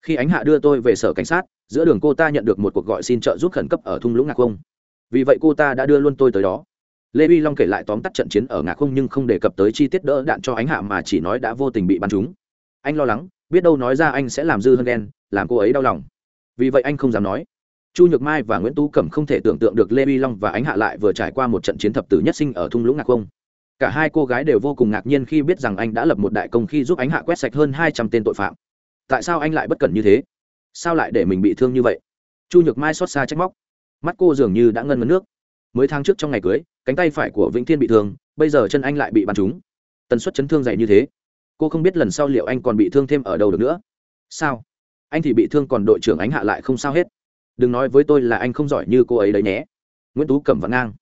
Khi ánh hạ đưa tôi về sở cảnh sát, giữa đường cô ta nhận được một cuộc gọi xin trợ giúp khẩn cấp ở thung lũng ngạc không vì vậy cô ta đã đưa luôn tôi tới đó. Lê vi long kể lại tóm tắt trận chiến ở ngạc không nhưng không đề cập tới chi tiết đỡ đạn cho ánh hạ mà chỉ nói đã vô tình bị bắn trúng. Anh lo lắng, biết đâu nói ra anh sẽ làm dư hơn đen làm cô ấy đau lòng. Vì vậy anh không dám nói chu nhược mai và nguyễn tú cẩm không thể tưởng tượng được lê vi long và ánh hạ lại vừa trải qua một trận chiến thập tử nhất sinh ở thung lũng ngạc không. Cả hai cô gái đều vô cùng ngạc nhiên khi biết rằng anh đã lập một đại công khi giúp ánh hạ quét sạch hơn hai trăm tên tội phạm. Tại sao anh lại bất cẩn như thế? Sao lại để mình bị thương như vậy? Chu nhược mai xót xa trách móc. Mắt cô dường như đã ngân ngấn nước. Mới tháng trước trong ngày cưới, cánh tay phải của vĩnh thiên bị thương, bây giờ chân anh lại bị bắn trúng. Tần suất chấn thương dày như thế. Cô không biết lần sau liệu anh còn bị thương thêm ở đâu được nữa. Sao? Anh thì bị thương còn đội trưởng ánh hạ lại không sao hết đừng nói với tôi là anh không giỏi như cô ấy đấy nhé. Nguyễn tú cẩm vặn ngang.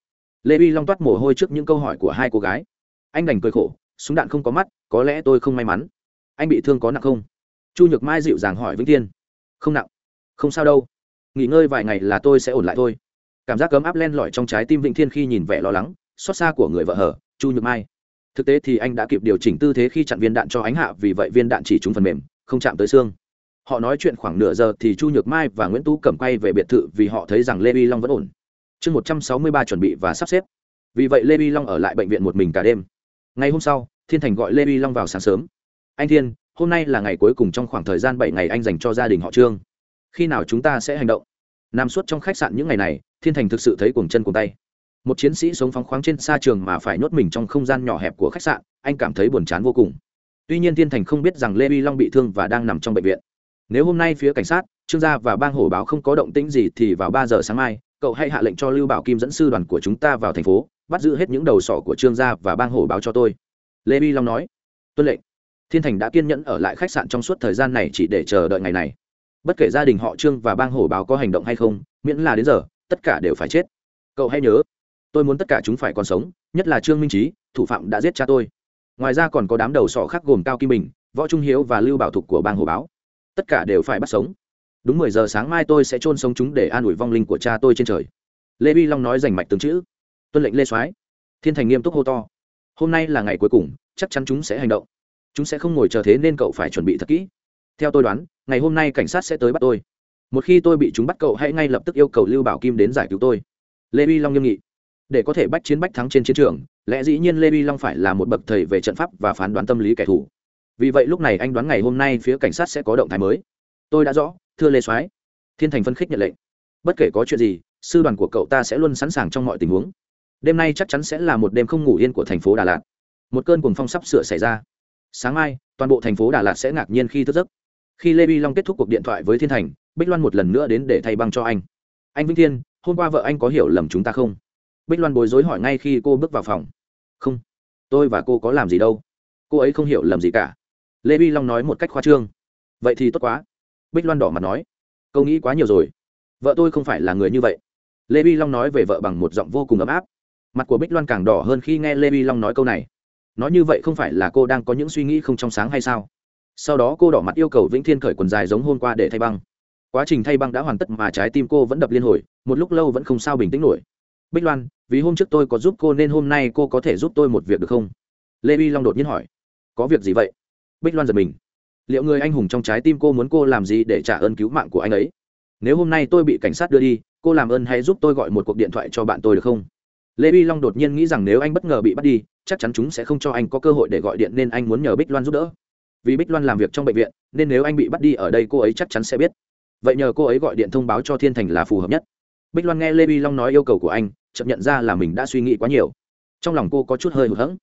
Lê uy long toát mồ hôi trước những câu hỏi của hai cô gái. Anh đành cười khổ, súng đạn không có mắt, có lẽ tôi không may mắn. Anh bị thương có nặng không? Chu nhược mai dịu dàng hỏi vĩnh tiên không nặng. Không sao đâu. Nghỉ ngơi vài ngày là tôi sẽ ổn lại thôi. Cảm giác cấm áp len lỏi trong trái tim vĩnh thiên khi nhìn vẻ lo lắng, xót xa của người vợ hở, chu nhược mai. Thực tế thì anh đã kịp điều chỉnh tư thế khi chặn viên đạn cho ánh hạ, vì vậy viên đạn chỉ trúng phần mềm, không chạm tới xương họ nói chuyện khoảng nửa giờ thì chu nhược mai và nguyễn tú cầm quay về biệt thự vì họ thấy rằng lê vi long vẫn ổn. Chương một trăm sáu mươi ba chuẩn bị và sắp xếp. Vì vậy lê vi long ở lại bệnh viện một mình cả đêm. Ngày hôm sau, thiên thành gọi lê vi long vào sáng sớm. Anh thiên, hôm nay là ngày cuối cùng trong khoảng thời gian bảy ngày anh dành cho gia đình họ trương. Khi nào chúng ta sẽ hành động? Nằm suốt trong khách sạn những ngày này, thiên thành thực sự thấy cuồng chân cuồng tay. Một chiến sĩ sống phóng khoáng trên xa trường mà phải nhốt mình trong không gian nhỏ hẹp của khách sạn, anh cảm thấy buồn chán vô cùng. Tuy nhiên thiên thành không biết rằng lê vi long bị thương và đang nằm trong bệnh viện nếu hôm nay phía cảnh sát, trương gia và bang hổ báo không có động tĩnh gì thì vào ba giờ sáng mai, cậu hãy hạ lệnh cho lưu bảo kim dẫn sư đoàn của chúng ta vào thành phố, bắt giữ hết những đầu sỏ của trương gia và bang hổ báo cho tôi. Lê bi long nói. Tuân lệnh. Thiên thành đã kiên nhẫn ở lại khách sạn trong suốt thời gian này chỉ để chờ đợi ngày này. Bất kể gia đình họ trương và bang hổ báo có hành động hay không, miễn là đến giờ, tất cả đều phải chết. Cậu hãy nhớ, tôi muốn tất cả chúng phải còn sống, nhất là trương minh trí thủ phạm đã giết cha tôi. Ngoài ra còn có đám đầu sỏ khác gồm cao kim bình, võ trung hiếu và lưu bảo thục của bang hổ báo tất cả đều phải bắt sống. Đúng mười giờ sáng mai tôi sẽ chôn sống chúng để an ủi vong linh của cha tôi trên trời. Lê vi long nói rành mạch từng chữ. Tuân lệnh lê soái. Thiên thành nghiêm túc hô to. Hôm nay là ngày cuối cùng, chắc chắn chúng sẽ hành động. Chúng sẽ không ngồi chờ thế nên cậu phải chuẩn bị thật kỹ. Theo tôi đoán, ngày hôm nay cảnh sát sẽ tới bắt tôi. Một khi tôi bị chúng bắt cậu hãy ngay lập tức yêu cầu lưu bảo kim đến giải cứu tôi. Lê vi long nghiêm nghị. Để có thể bách chiến bách thắng trên chiến trường, lẽ dĩ nhiên lê vi long phải là một bậc thầy về trận pháp và phán đoán tâm lý kẻ thù vì vậy lúc này anh đoán ngày hôm nay phía cảnh sát sẽ có động thái mới. Tôi đã rõ, thưa lê soái. Thiên thành phân khích nhận lệnh. Bất kể có chuyện gì, sư đoàn của cậu ta sẽ luôn sẵn sàng trong mọi tình huống. Đêm nay chắc chắn sẽ là một đêm không ngủ yên của thành phố đà lạt. Một cơn cuồng phong sắp sửa xảy ra. Sáng mai, toàn bộ thành phố đà lạt sẽ ngạc nhiên khi thức giấc. Khi lê vi long kết thúc cuộc điện thoại với thiên thành, bích loan một lần nữa đến để thay băng cho anh. Anh vĩnh thiên, hôm qua vợ anh có hiểu lầm chúng ta không? Bích loan bối rối hỏi ngay khi cô bước vào phòng. Không, tôi và cô có làm gì đâu. Cô ấy không hiểu lầm gì cả lê vi long nói một cách khoa trương. Vậy thì tốt quá. Bích loan đỏ mặt nói. Câu nghĩ quá nhiều rồi. Vợ tôi không phải là người như vậy. Lê vi long nói về vợ bằng một giọng vô cùng ấm áp. Mặt của bích loan càng đỏ hơn khi nghe lê vi long nói câu này. Nói như vậy không phải là cô đang có những suy nghĩ không trong sáng hay sao? Sau đó cô đỏ mặt yêu cầu vĩnh thiên khởi quần dài giống hôm qua để thay băng. Quá trình thay băng đã hoàn tất mà trái tim cô vẫn đập liên hồi, một lúc lâu vẫn không sao bình tĩnh nổi. Bích loan, vì hôm trước tôi có giúp cô nên hôm nay cô có thể giúp tôi một việc được không? Lê vi long đột nhiên hỏi. Có việc gì vậy? Bích loan giật mình. Liệu người anh hùng trong trái tim cô muốn cô làm gì để trả ơn cứu mạng của anh ấy? Nếu hôm nay tôi bị cảnh sát đưa đi, cô làm ơn hãy giúp tôi gọi một cuộc điện thoại cho bạn tôi được không? Lê vi long đột nhiên nghĩ rằng nếu anh bất ngờ bị bắt đi, chắc chắn chúng sẽ không cho anh có cơ hội để gọi điện nên anh muốn nhờ bích loan giúp đỡ. Vì bích loan làm việc trong bệnh viện, nên nếu anh bị bắt đi ở đây cô ấy chắc chắn sẽ biết. Vậy nhờ cô ấy gọi điện thông báo cho thiên thành là phù hợp nhất. Bích loan nghe lê vi long nói yêu cầu của anh chậm nhận ra là mình đã suy nghĩ quá nhiều. Trong lòng cô có chút hơi hụt hẫng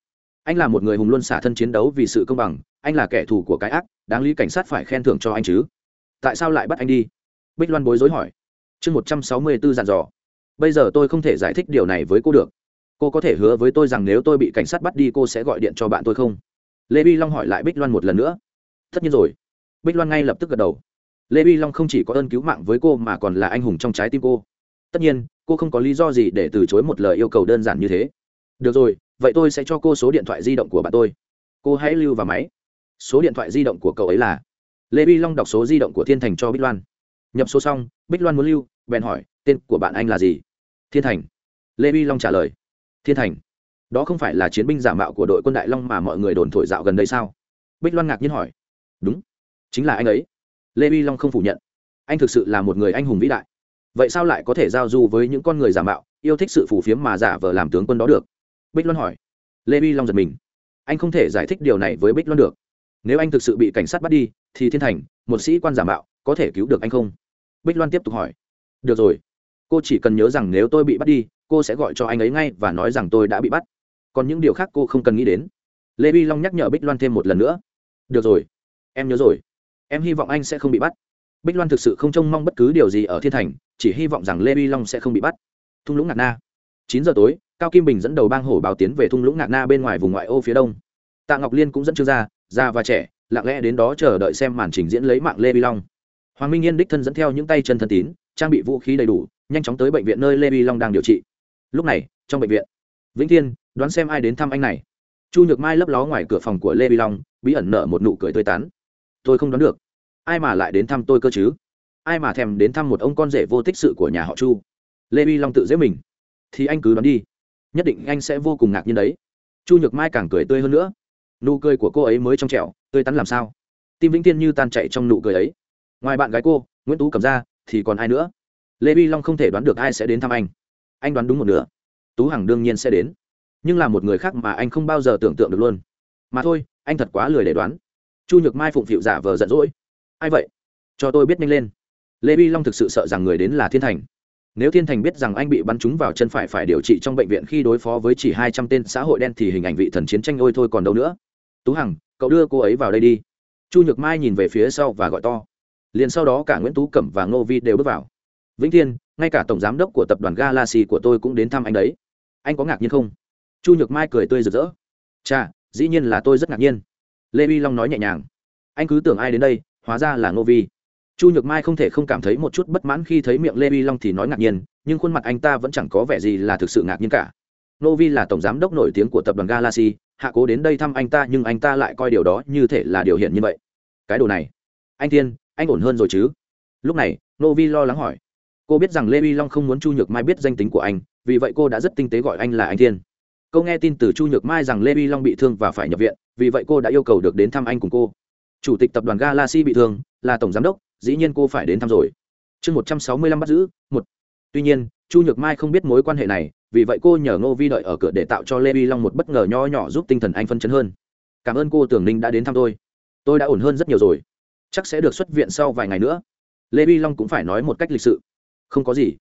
anh là một người hùng luôn xả thân chiến đấu vì sự công bằng, anh là kẻ thù của cái ác, đáng lý cảnh sát phải khen thưởng cho anh chứ. Tại sao lại bắt anh đi? Bích loan bối rối hỏi. Chương một trăm sáu mươi b ố dặn dò. Bây giờ tôi không thể giải thích điều này với cô được. Cô có thể hứa với tôi rằng nếu tôi bị cảnh sát bắt đi, cô sẽ gọi điện cho bạn tôi không? Lê vi long hỏi lại bích loan một lần nữa. Tất nhiên rồi. Bích loan ngay lập tức gật đầu. Lê vi long không chỉ có ơn cứu mạng với cô mà còn là anh hùng trong trái tim cô. Tất nhiên, cô không có lý do gì để từ chối một lời yêu cầu đơn giản như thế. Được rồi vậy tôi sẽ cho cô số điện thoại di động của bạn tôi. Cô hãy lưu vào máy. Số điện thoại di động của cậu ấy là lê vi long đọc số di động của thiên thành cho bích loan. Nhập số xong, bích loan muốn lưu, bèn hỏi, tên của bạn anh là gì? Thiên thành. Lê vi long trả lời, thiên thành. Đó không phải là chiến binh giả mạo của đội quân đại long mà mọi người đồn thổi dạo gần đây sao? Bích loan ngạc nhiên hỏi, đúng, chính là anh ấy. Lê vi long không phủ nhận, anh thực sự là một người anh hùng vĩ đại. Vậy sao lại có thể giao du với những con người giả mạo, yêu thích sự phù phiếm mà giả vờ làm tướng quân đó được? Bích loan hỏi. Lê vi long giật mình. Anh không thể giải thích điều này với bích loan được. Nếu anh thực sự bị cảnh sát bắt đi, thì thiên thành, một sĩ quan giả mạo, có thể cứu được anh không? Bích loan tiếp tục hỏi. Được rồi. Cô chỉ cần nhớ rằng nếu tôi bị bắt đi, cô sẽ gọi cho anh ấy ngay và nói rằng tôi đã bị bắt. Còn những điều khác cô không cần nghĩ đến. Lê vi long nhắc nhở bích loan thêm một lần nữa. Được rồi. Em nhớ rồi. Em hy vọng anh sẽ không bị bắt. Bích loan thực sự không trông mong bất cứ điều gì ở thiên thành, chỉ hy vọng rằng lê vi long sẽ không bị bắt. Thung lũng ngạt na. Chín giờ tối cao kim bình dẫn đầu bang hổ báo tiến về thung lũng ngạc na bên ngoài vùng ngoại ô phía đông. Tạ ngọc liên cũng dẫn chương gia, già và trẻ, lặng lẽ đến đó chờ đợi xem màn trình diễn lấy mạng lê vi long. Hoàng minh yên đích thân dẫn theo những tay chân thân tín, trang bị vũ khí đầy đủ, nhanh chóng tới bệnh viện nơi lê vi long đang điều trị. Lúc này, trong bệnh viện, vĩnh thiên, đoán xem ai đến thăm anh này. Chu nhược mai lấp ló ngoài cửa phòng của lê vi long, bí ẩn nở một nụ cười tươi tán. Tôi không đoán được, ai mà lại đến thăm tôi cơ chứ? Ai mà thèm đến thăm một ông con rể vô tích sự của nhà họ chu? Lê vi long tự dễ mình. Thì anh cứ đoán đi nhất định anh sẽ vô cùng ngạc nhiên đấy. Chu nhược mai càng cười tươi hơn nữa. Nụ cười của cô ấy mới trong trẻo, tươi tắn làm sao? Tim vĩnh tiên như tan chạy trong nụ cười ấy. Ngoài bạn gái cô, nguyễn tú cầm ra, thì còn ai nữa? Lê vi long không thể đoán được ai sẽ đến thăm anh. Anh đoán đúng một nửa. Tú hằng đương nhiên sẽ đến. Nhưng là một người khác mà anh không bao giờ tưởng tượng được luôn. Mà thôi, anh thật quá lười để đoán. Chu nhược mai phụng phịu giả vờ giận dỗi. Ai vậy? Cho tôi biết nhanh lên. Lê vi long thực sự sợ rằng người đến là thiên thành nếu thiên thành biết rằng anh bị bắn trúng vào chân phải phải điều trị trong bệnh viện khi đối phó với chỉ hai trăm tên xã hội đen thì hình ảnh vị thần chiến tranh ôi thôi còn đâu nữa. Tú hằng, cậu đưa cô ấy vào đây đi. Chu nhược mai nhìn về phía sau và gọi to. Liền sau đó cả nguyễn tú cẩm và ngô vi đều bước vào. Vĩnh thiên, ngay cả tổng giám đốc của tập đoàn galaxy của tôi cũng đến thăm anh đấy. Anh có ngạc nhiên không? Chu nhược mai cười tươi rực rỡ. Cha dĩ nhiên là tôi rất ngạc nhiên. Lê vi long nói nhẹ nhàng. Anh cứ tưởng ai đến đây, hóa ra là ngô vi chu nhược mai không thể không cảm thấy một chút bất mãn khi thấy miệng lê vi long thì nói ngạc nhiên, nhưng khuôn mặt anh ta vẫn chẳng có vẻ gì là thực sự ngạc nhiên cả. Nô vi là tổng giám đốc nổi tiếng của tập đoàn galaxy, hạ cố đến đây thăm anh ta nhưng anh ta lại coi điều đó như thể là điều hiện như vậy. Cái đồ này. Anh thiên, anh ổn hơn rồi chứ? Lúc này, nô vi lo lắng hỏi. Cô biết rằng lê vi long không muốn chu nhược mai biết danh tính của anh, vì vậy cô đã rất tinh tế gọi anh là anh thiên. Cô nghe tin từ chu nhược mai rằng lê vi long bị thương và phải nhập viện, vì vậy cô đã yêu cầu được đến thăm anh cùng cô. Chủ tịch tập đoàn galaxy bị thương, là tổng giám đốc dĩ nhiên cô phải đến thăm rồi. Chương một trăm sáu mươi lăm bắt giữ, một. Tuy nhiên, chu nhược mai không biết mối quan hệ này, vì vậy cô nhờ ngô vi đợi ở cửa để tạo cho lê vi long một bất ngờ nho nhỏ giúp tinh thần anh phân chấn hơn. Cảm ơn cô tưởng ninh đã đến thăm tôi. Tôi đã ổn hơn rất nhiều rồi. Chắc sẽ được xuất viện sau vài ngày nữa. Lê vi long cũng phải nói một cách lịch sự. Không có gì.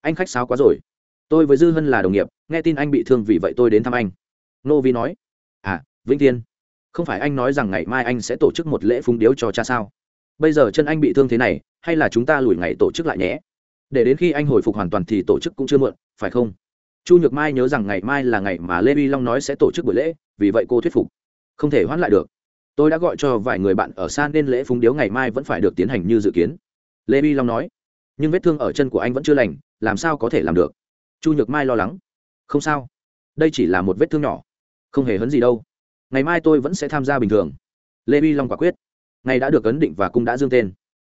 Anh khách sáo quá rồi. Tôi với dư hân là đồng nghiệp, nghe tin anh bị thương vì vậy tôi đến thăm anh. Ngô vi nói à vĩnh thiên, không phải anh nói rằng ngày mai anh sẽ tổ chức một lễ phúng điếu cho cha sao? Bây giờ chân anh bị thương thế này, hay là chúng ta lùi ngày tổ chức lại nhé? Để đến khi anh hồi phục hoàn toàn thì tổ chức cũng chưa muộn, phải không? Chu nhược mai nhớ rằng ngày mai là ngày mà lê vi long nói sẽ tổ chức buổi lễ, vì vậy cô thuyết phục. Không thể hoãn lại được. Tôi đã gọi cho vài người bạn ở xa nên lễ phúng điếu ngày mai vẫn phải được tiến hành như dự kiến. Lê vi long nói, nhưng vết thương ở chân của anh vẫn chưa lành, làm sao có thể làm được? Chu nhược mai lo lắng, không sao. Đây chỉ là một vết thương nhỏ. Không hề hấn gì đâu. Ngày mai tôi vẫn sẽ tham gia bình thường. Lê vi long quả quyết ngày đã được ấn định và cũng đã dương tên.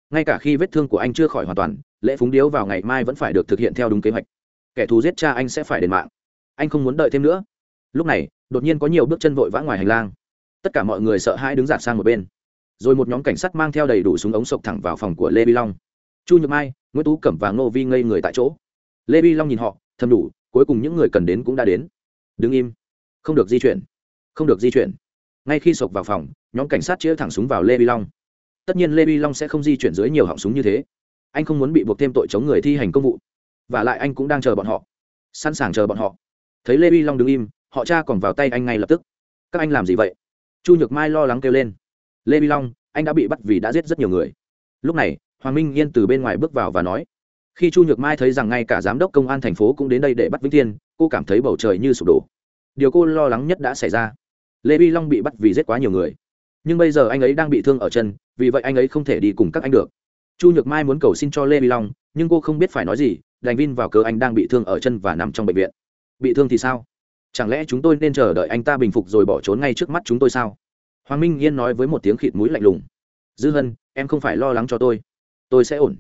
Ngay cả khi vết thương của anh chưa khỏi hoàn toàn, lễ phúng điếu vào ngày mai vẫn phải được thực hiện theo đúng kế hoạch. Kẻ thù giết cha anh sẽ phải đền mạng. Anh không muốn đợi thêm nữa. Lúc này, đột nhiên có nhiều bước chân vội vã ngoài hành lang. Tất cả mọi người sợ hãi đứng dạt sang một bên. Rồi một nhóm cảnh sát mang theo đầy đủ súng ống sộc thẳng vào phòng của lê vi long. Chu nhược mai, nguyễn tú cẩm và ngô vi ngây người tại chỗ. Lê vi long nhìn họ, thầm đủ, cuối cùng những người cần đến cũng đã đến. Đứng im. Không được di chuyển. Không được di chuyển. Ngay khi sộc vào phòng nhóm cảnh sát chĩa thẳng súng vào lê vi long. Tất nhiên lê vi long sẽ không di chuyển dưới nhiều họng súng như thế. Anh không muốn bị buộc thêm tội chống người thi hành công vụ. Và lại anh cũng đang chờ bọn họ. Sẵn sàng chờ bọn họ. Thấy lê vi long đứng im, họ cha còn vào tay anh ngay lập tức. Các anh làm gì vậy? Chu nhược mai lo lắng kêu lên. Lê vi long, anh đã bị bắt vì đã giết rất nhiều người. Lúc này, hoàng minh yên từ bên ngoài bước vào và nói. Khi chu nhược mai thấy rằng ngay cả giám đốc công an thành phố cũng đến đây để bắt vĩnh thiên, cô cảm thấy bầu trời như sụp đổ. Điều cô lo lắng nhất đã xảy ra. Lê vi long bị bắt vì giết quá nhiều người nhưng bây giờ anh ấy đang bị thương ở chân, vì vậy anh ấy không thể đi cùng các anh được. Chu nhược mai muốn cầu xin cho lê vi long, nhưng cô không biết phải nói gì, đành vin vào cớ anh đang bị thương ở chân và nằm trong bệnh viện. Bị thương thì sao? Chẳng lẽ chúng tôi nên chờ đợi anh ta bình phục rồi bỏ trốn ngay trước mắt chúng tôi sao? Hoàng minh yên nói với một tiếng khịt mũi lạnh lùng. Dư hân, em không phải lo lắng cho tôi. Tôi sẽ ổn.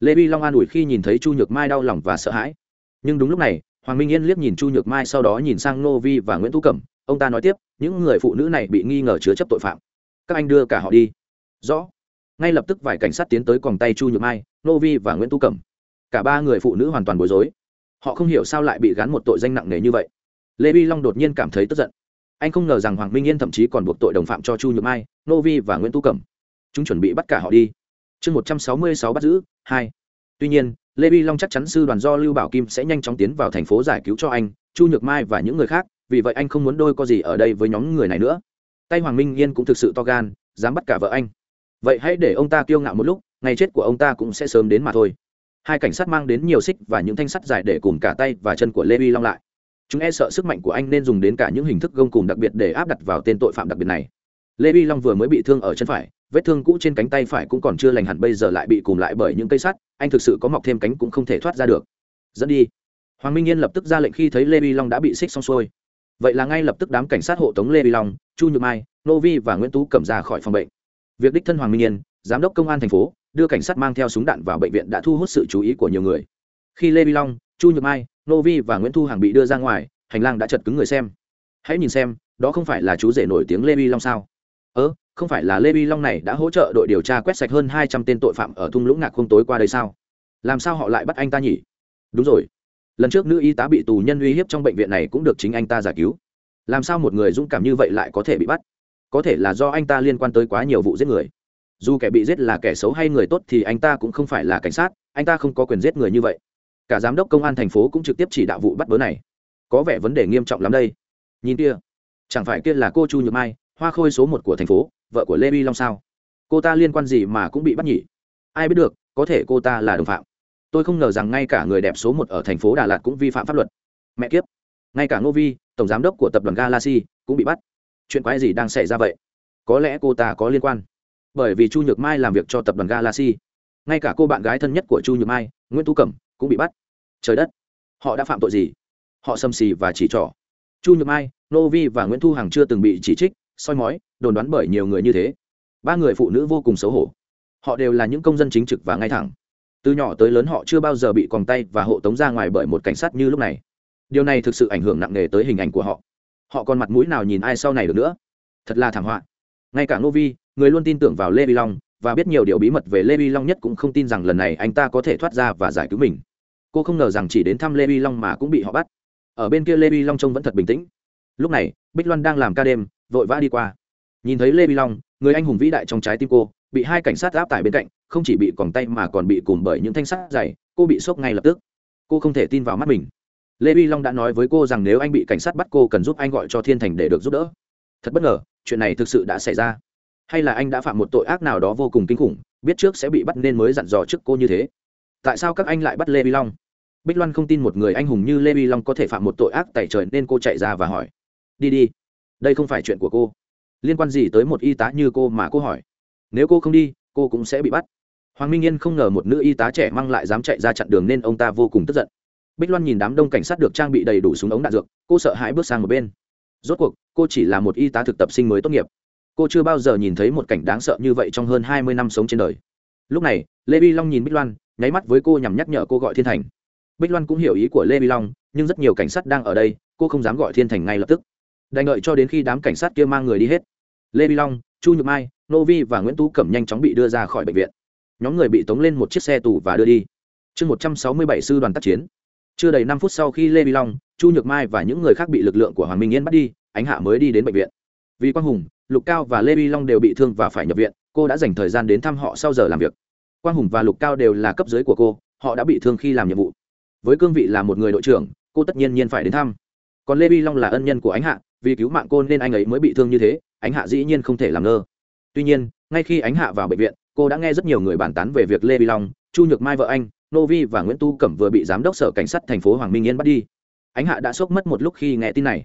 Lê vi long an ủi khi nhìn thấy chu nhược mai đau lòng và sợ hãi. Nhưng đúng lúc này, hoàng minh yên liếc nhìn chu nhược mai sau đó nhìn sang nô vi và nguyễn tú cẩm. Ông ta nói tiếp, những người phụ nữ này bị nghi ngờ chứa chấp tội phạm các anh đưa cả họ đi. Rõ. Ngay lập tức vài cảnh sát tiến tới còng tay chu nhược mai, nô vi và nguyễn Tu cẩm. Cả ba người phụ nữ hoàn toàn bối rối. Họ không hiểu sao lại bị gán một tội danh nặng nề như vậy. Lê vi long đột nhiên cảm thấy tức giận. Anh không ngờ rằng hoàng minh yên thậm chí còn buộc tội đồng phạm cho chu nhược mai, nô vi và nguyễn Tu cẩm. Chúng chuẩn bị bắt cả họ đi. Chương một trăm sáu mươi sáu bắt giữ, hai. Tuy nhiên, lê vi long chắc chắn sư đoàn do lưu bảo kim sẽ nhanh chóng tiến vào thành phố giải cứu cho anh, chu nhược mai và những người khác, vì vậy anh không muốn đôi co gì ở đây với nhóm người này nữa tay hoàng minh yên cũng thực sự to gan, dám bắt cả vợ anh. Vậy hãy để ông ta kiêu ngạo một lúc, ngày chết của ông ta cũng sẽ sớm đến mà thôi. Hai cảnh sát mang đến nhiều xích và những thanh sắt dài để cùng cả tay và chân của lê vi long lại. Chúng e sợ sức mạnh của anh nên dùng đến cả những hình thức gông cùng đặc biệt để áp đặt vào tên tội phạm đặc biệt này. Lê vi long vừa mới bị thương ở chân phải, vết thương cũ trên cánh tay phải cũng còn chưa lành hẳn, bây giờ lại bị cùng lại bởi những cây sắt, anh thực sự có mọc thêm cánh cũng không thể thoát ra được. Dẫn đi. Hoàng minh yên lập tức ra lệnh khi thấy lê vi long đã bị xích xong xuôi vậy là ngay lập tức đám cảnh sát hộ tống lê vi long, chu nhược mai, nô vi và nguyễn tú cầm ra khỏi phòng bệnh. Việc đích thân hoàng minh yên, giám đốc công an thành phố, đưa cảnh sát mang theo súng đạn vào bệnh viện đã thu hút sự chú ý của nhiều người. Khi lê vi long, chu nhược mai, nô vi và nguyễn thu hằng bị đưa ra ngoài, hành lang đã chật cứng người xem. Hãy nhìn xem, đó không phải là chú rể nổi tiếng lê vi long sao? Ớ không phải là lê vi long này đã hỗ trợ đội điều tra quét sạch hơn hai trăm tên tội phạm ở thung lũng ngạc không tối qua đây sao? Làm sao họ lại bắt anh ta nhỉ? Đúng rồi lần trước nữ y tá bị tù nhân uy hiếp trong bệnh viện này cũng được chính anh ta giải cứu. Làm sao một người dũng cảm như vậy lại có thể bị bắt? Có thể là do anh ta liên quan tới quá nhiều vụ giết người. Dù kẻ bị giết là kẻ xấu hay người tốt thì anh ta cũng không phải là cảnh sát, anh ta không có quyền giết người như vậy. Cả giám đốc công an thành phố cũng trực tiếp chỉ đạo vụ bắt bớ này. Có vẻ vấn đề nghiêm trọng lắm đây. Nhìn kia, chẳng phải kia là cô chu nhược mai, hoa khôi số một của thành phố, vợ của lê vi long sao? Cô ta liên quan gì mà cũng bị bắt nhỉ? Ai biết được, có thể cô ta là đồng phạm tôi không ngờ rằng ngay cả người đẹp số một ở thành phố đà lạt cũng vi phạm pháp luật. Mẹ kiếp. Ngay cả ngô vi, tổng giám đốc của tập đoàn galaxy, cũng bị bắt. Chuyện quái gì đang xảy ra vậy? Có lẽ cô ta có liên quan. Bởi vì chu nhược mai làm việc cho tập đoàn galaxy. Ngay cả cô bạn gái thân nhất của chu nhược mai, nguyễn tu cẩm, cũng bị bắt. Trời đất. Họ đã phạm tội gì? Họ xâm xì và chỉ trỏ. Chu nhược mai nô vi và nguyễn thu hằng chưa từng bị chỉ trích, soi mói, đồn đoán bởi nhiều người như thế. Ba người phụ nữ vô cùng xấu hổ. Họ đều là những công dân chính trực và ngay thẳng từ nhỏ tới lớn họ chưa bao giờ bị còng tay và hộ tống ra ngoài bởi một cảnh sát như lúc này. Điều này thực sự ảnh hưởng nặng nề tới hình ảnh của họ. Họ còn mặt mũi nào nhìn ai sau này được nữa? Thật là thảm họa. Ngay cả ngô vi, người luôn tin tưởng vào lê vi long và biết nhiều điều bí mật về lê vi long nhất cũng không tin rằng lần này anh ta có thể thoát ra và giải cứu mình. Cô không ngờ rằng chỉ đến thăm lê vi long mà cũng bị họ bắt. Ở bên kia lê vi long trông vẫn thật bình tĩnh. Lúc này, bích loan đang làm ca đêm, vội vã đi qua. Nhìn thấy lê vi long, người anh hùng vĩ đại trong trái tim cô, bị hai cảnh sát áp tải bên cạnh không chỉ bị còng tay mà còn bị cùm bởi những thanh sắt dày, cô bị sốc ngay lập tức. Cô không thể tin vào mắt mình. Lê vi long đã nói với cô rằng nếu anh bị cảnh sát bắt cô cần giúp anh gọi cho thiên thành để được giúp đỡ. Thật bất ngờ, chuyện này thực sự đã xảy ra. Hay là anh đã phạm một tội ác nào đó vô cùng kinh khủng, biết trước sẽ bị bắt nên mới dặn dò trước cô như thế? Tại sao các anh lại bắt lê vi long? Bích loan không tin một người anh hùng như lê vi long có thể phạm một tội ác tày trời nên cô chạy ra và hỏi. Đi đi, đây không phải chuyện của cô. Liên quan gì tới một y tá như cô mà cô hỏi? Nếu cô không đi, cô cũng sẽ bị bắt hoàng minh yên không ngờ một nữ y tá trẻ mang lại dám chạy ra chặn đường nên ông ta vô cùng tức giận. Bích loan nhìn đám đông cảnh sát được trang bị đầy đủ súng ống đạn dược, cô sợ hãi bước sang một bên. Rốt cuộc, cô chỉ là một y tá thực tập sinh mới tốt nghiệp. Cô chưa bao giờ nhìn thấy một cảnh đáng sợ như vậy trong hơn hai mươi năm sống trên đời. Lúc này, lê vi long nhìn bích loan, nháy mắt với cô nhằm nhắc nhở cô gọi thiên thành. Bích loan cũng hiểu ý của lê vi long, nhưng rất nhiều cảnh sát đang ở đây, cô không dám gọi thiên thành ngay lập tức. Đành đợi cho đến khi đám cảnh sát kia mang người đi hết. Lê vi long, chu nhược mai, nô vi và nguyễn tú cẩm nhanh chóng bị đưa ra khỏi bệnh viện nhóm người bị tống lên một chiếc xe tù và đưa đi. Chương một trăm sáu mươi bảy, sư đoàn tác chiến. Chưa đầy năm phút sau khi lê vi long, chu nhược mai và những người khác bị lực lượng của hoàng minh yên bắt đi, ánh hạ mới đi đến bệnh viện. Vì quang hùng, lục cao và lê vi long đều bị thương và phải nhập viện, cô đã dành thời gian đến thăm họ sau giờ làm việc. Quang hùng và lục cao đều là cấp dưới của cô, họ đã bị thương khi làm nhiệm vụ. Với cương vị là một người đội trưởng, cô tất nhiên nhiên phải đến thăm. Còn lê vi long là ân nhân của ánh hạ, vì cứu mạng cô nên anh ấy mới bị thương như thế, ánh hạ dĩ nhiên không thể làm ngơ. Tuy nhiên, ngay khi ánh hạ vào bệnh viện cô đã nghe rất nhiều người bàn tán về việc lê vi long, chu nhược mai vợ anh, Nô Vi và nguyễn tu cẩm vừa bị giám đốc sở cảnh sát thành phố hoàng minh yên bắt đi. Ánh hạ đã sốc mất một lúc khi nghe tin này.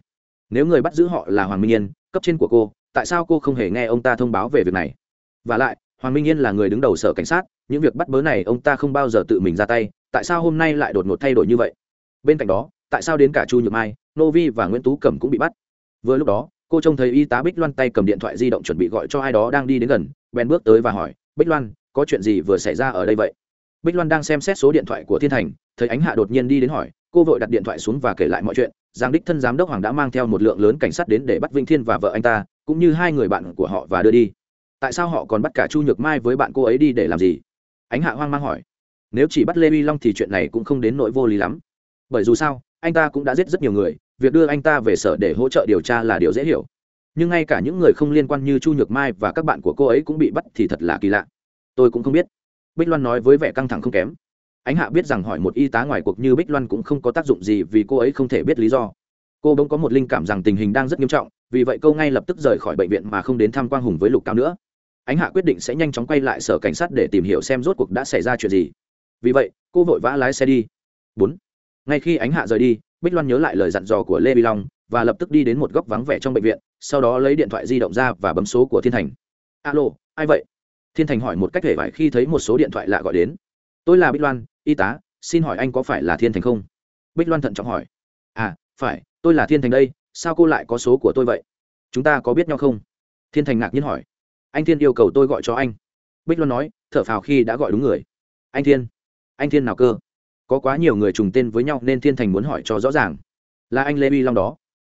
Nếu người bắt giữ họ là hoàng minh yên, cấp trên của cô, tại sao cô không hề nghe ông ta thông báo về việc này? Và lại, hoàng minh yên là người đứng đầu sở cảnh sát, những việc bắt bớ này ông ta không bao giờ tự mình ra tay, tại sao hôm nay lại đột ngột thay đổi như vậy? Bên cạnh đó, tại sao đến cả chu nhược mai, Nô Vi và nguyễn tú cẩm cũng bị bắt? Vừa lúc đó, cô trông thấy y tá bích loan tay cầm điện thoại di động chuẩn bị gọi cho ai đó đang đi đến gần, bèn bước tới và hỏi bích loan, có chuyện gì vừa xảy ra ở đây vậy? Bích loan đang xem xét số điện thoại của thiên thành, thấy ánh hạ đột nhiên đi đến hỏi, cô vội đặt điện thoại xuống và kể lại mọi chuyện. Giang đích thân giám đốc hoàng đã mang theo một lượng lớn cảnh sát đến để bắt vinh thiên và vợ anh ta, cũng như hai người bạn của họ và đưa đi. Tại sao họ còn bắt cả chu nhược mai với bạn cô ấy đi để làm gì? Ánh hạ hoang mang hỏi. Nếu chỉ bắt lê vi long thì chuyện này cũng không đến nỗi vô lý lắm. Bởi dù sao, anh ta cũng đã giết rất nhiều người, việc đưa anh ta về sở để hỗ trợ điều tra là điều dễ hiểu nhưng ngay cả những người không liên quan như chu nhược mai và các bạn của cô ấy cũng bị bắt thì thật là kỳ lạ. Tôi cũng không biết. Bích loan nói với vẻ căng thẳng không kém. Ánh hạ biết rằng hỏi một y tá ngoài cuộc như bích loan cũng không có tác dụng gì vì cô ấy không thể biết lý do. Cô bỗng có một linh cảm rằng tình hình đang rất nghiêm trọng, vì vậy cô ngay lập tức rời khỏi bệnh viện mà không đến thăm quang hùng với lục cao nữa. Ánh hạ quyết định sẽ nhanh chóng quay lại sở cảnh sát để tìm hiểu xem rốt cuộc đã xảy ra chuyện gì. Vì vậy, cô vội vã lái xe đi. Bốn. Ngay khi ánh hạ rời đi bích loan nhớ lại lời dặn dò của lê vi long và lập tức đi đến một góc vắng vẻ trong bệnh viện, sau đó lấy điện thoại di động ra và bấm số của thiên thành. Alo, ai vậy? Thiên thành hỏi một cách hề vải khi thấy một số điện thoại lạ gọi đến. Tôi là bích loan, y tá, xin hỏi anh có phải là thiên thành không? Bích loan thận trọng hỏi. À phải, tôi là thiên thành đây, sao cô lại có số của tôi vậy? Chúng ta có biết nhau không? Thiên thành ngạc nhiên hỏi. Anh thiên yêu cầu tôi gọi cho anh. Bích loan nói, thở phào khi đã gọi đúng người. Anh thiên anh thiên nào cơ? Có quá nhiều người trùng tên với nhau nên thiên thành muốn hỏi cho rõ ràng. Là anh lê vi long đó.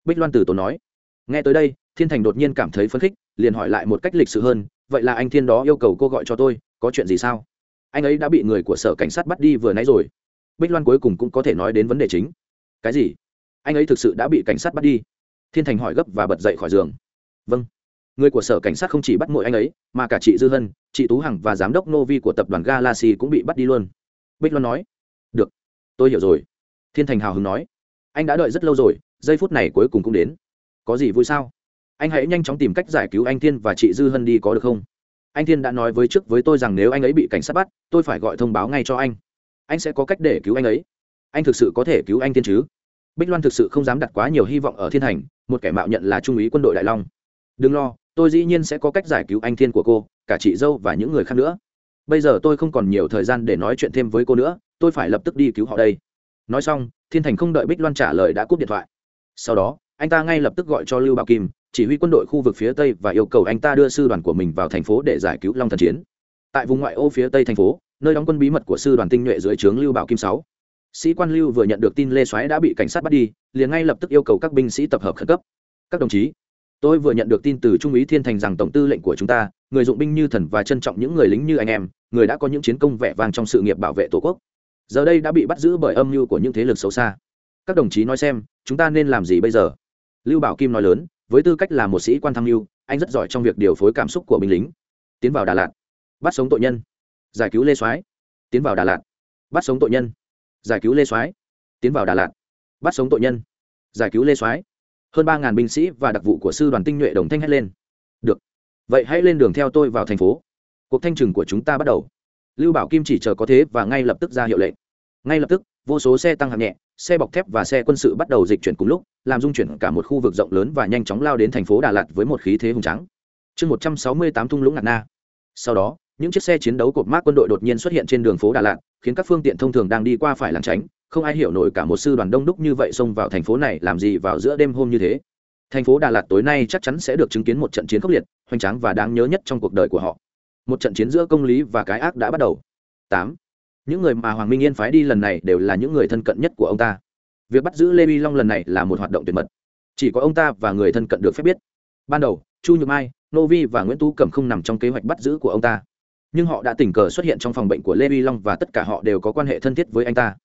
Bích loan từ tốn nói. Nghe tới đây, thiên thành đột nhiên cảm thấy phấn khích, liền hỏi lại một cách lịch sự hơn, vậy là anh thiên đó yêu cầu cô gọi cho tôi, có chuyện gì sao? Anh ấy đã bị người của sở cảnh sát bắt đi vừa nãy rồi. Bích loan cuối cùng cũng có thể nói đến vấn đề chính. Cái gì? Anh ấy thực sự đã bị cảnh sát bắt đi? Thiên thành hỏi gấp và bật dậy khỏi giường. Vâng. Người của sở cảnh sát không chỉ bắt mỗi anh ấy, mà cả chị dư hân, chị tú hằng và giám đốc novi của tập đoàn galaxy cũng bị bắt đi luôn. Bích loan nói được. Tôi hiểu rồi. Thiên thành hào hứng nói. Anh đã đợi rất lâu rồi, giây phút này cuối cùng cũng đến. Có gì vui sao? Anh hãy nhanh chóng tìm cách giải cứu anh thiên và chị dư hân đi có được không? Anh thiên đã nói với trước với tôi rằng nếu anh ấy bị cảnh sát bắt, tôi phải gọi thông báo ngay cho anh. Anh sẽ có cách để cứu anh ấy. Anh thực sự có thể cứu anh thiên chứ? Bích loan thực sự không dám đặt quá nhiều hy vọng ở thiên thành, một kẻ mạo nhận là trung úy quân đội đại long. Đừng lo, tôi dĩ nhiên sẽ có cách giải cứu anh thiên của cô, cả chị dâu và những người khác nữa. Bây giờ tôi không còn nhiều thời gian để nói chuyện thêm với cô nữa tôi phải lập tức đi cứu họ đây. Nói xong, thiên thành không đợi bích loan trả lời đã cúp điện thoại. Sau đó, anh ta ngay lập tức gọi cho lưu bảo kim, chỉ huy quân đội khu vực phía tây và yêu cầu anh ta đưa sư đoàn của mình vào thành phố để giải cứu long thần chiến. Tại vùng ngoại ô phía tây thành phố, nơi đóng quân bí mật của sư đoàn tinh nhuệ dưới trướng lưu bảo kim sáu, sĩ quan lưu vừa nhận được tin lê soái đã bị cảnh sát bắt đi, liền ngay lập tức yêu cầu các binh sĩ tập hợp khẩn cấp. Các đồng chí, tôi vừa nhận được tin từ trung úy thiên thành rằng tổng tư lệnh của chúng ta, người dụng binh như thần và trân trọng những người lính như anh em, người đã có những chiến công vẻ vang trong sự nghiệp bảo vệ tổ quốc giờ đây đã bị bắt giữ bởi âm mưu của những thế lực xấu xa. Các đồng chí nói xem, chúng ta nên làm gì bây giờ? Lưu bảo kim nói lớn, với tư cách là một sĩ quan tham mưu, anh rất giỏi trong việc điều phối cảm xúc của binh lính. Tiến vào đà lạt. Bắt sống tội nhân. Giải cứu lê soái. Tiến vào đà lạt. Bắt sống tội nhân. Giải cứu lê soái. Tiến vào đà lạt. Bắt sống tội nhân. Giải cứu lê soái. Hơn ba ngàn binh sĩ và đặc vụ của sư đoàn tinh nhuệ đồng thanh hét lên. Được. Vậy hãy lên đường theo tôi vào thành phố. Cuộc thanh trừng của chúng ta bắt đầu lưu bảo kim chỉ chờ có thế và ngay lập tức ra hiệu lệnh. Ngay lập tức, vô số xe tăng hạng nhẹ, xe bọc thép và xe quân sự bắt đầu dịch chuyển cùng lúc, làm dung chuyển cả một khu vực rộng lớn và nhanh chóng lao đến thành phố đà lạt với một khí thế hùng trắng chương một trăm sáu mươi tám thung lũng ngạt na. Sau đó, những chiếc xe chiến đấu cột mác quân đội đột nhiên xuất hiện trên đường phố đà lạt, khiến các phương tiện thông thường đang đi qua phải làng tránh, không ai hiểu nổi cả một sư đoàn đông đúc như vậy xông vào thành phố này làm gì vào giữa đêm hôm như thế. Thành phố đà lạt tối nay chắc chắn sẽ được chứng kiến một trận chiến khốc liệt, hoành tráng và đáng nhớ nhất trong cuộc đời của họ một trận chiến giữa công lý và cái ác đã bắt đầu. Tám. Những người mà hoàng minh yên phái đi lần này đều là những người thân cận nhất của ông ta. Việc bắt giữ lê vi long lần này là một hoạt động tuyệt mật. Chỉ có ông ta và người thân cận được phép biết. Ban đầu, chu nhược mai, nô vi và nguyễn tú cẩm không nằm trong kế hoạch bắt giữ của ông ta. Nhưng họ đã tình cờ xuất hiện trong phòng bệnh của lê vi long và tất cả họ đều có quan hệ thân thiết với anh ta.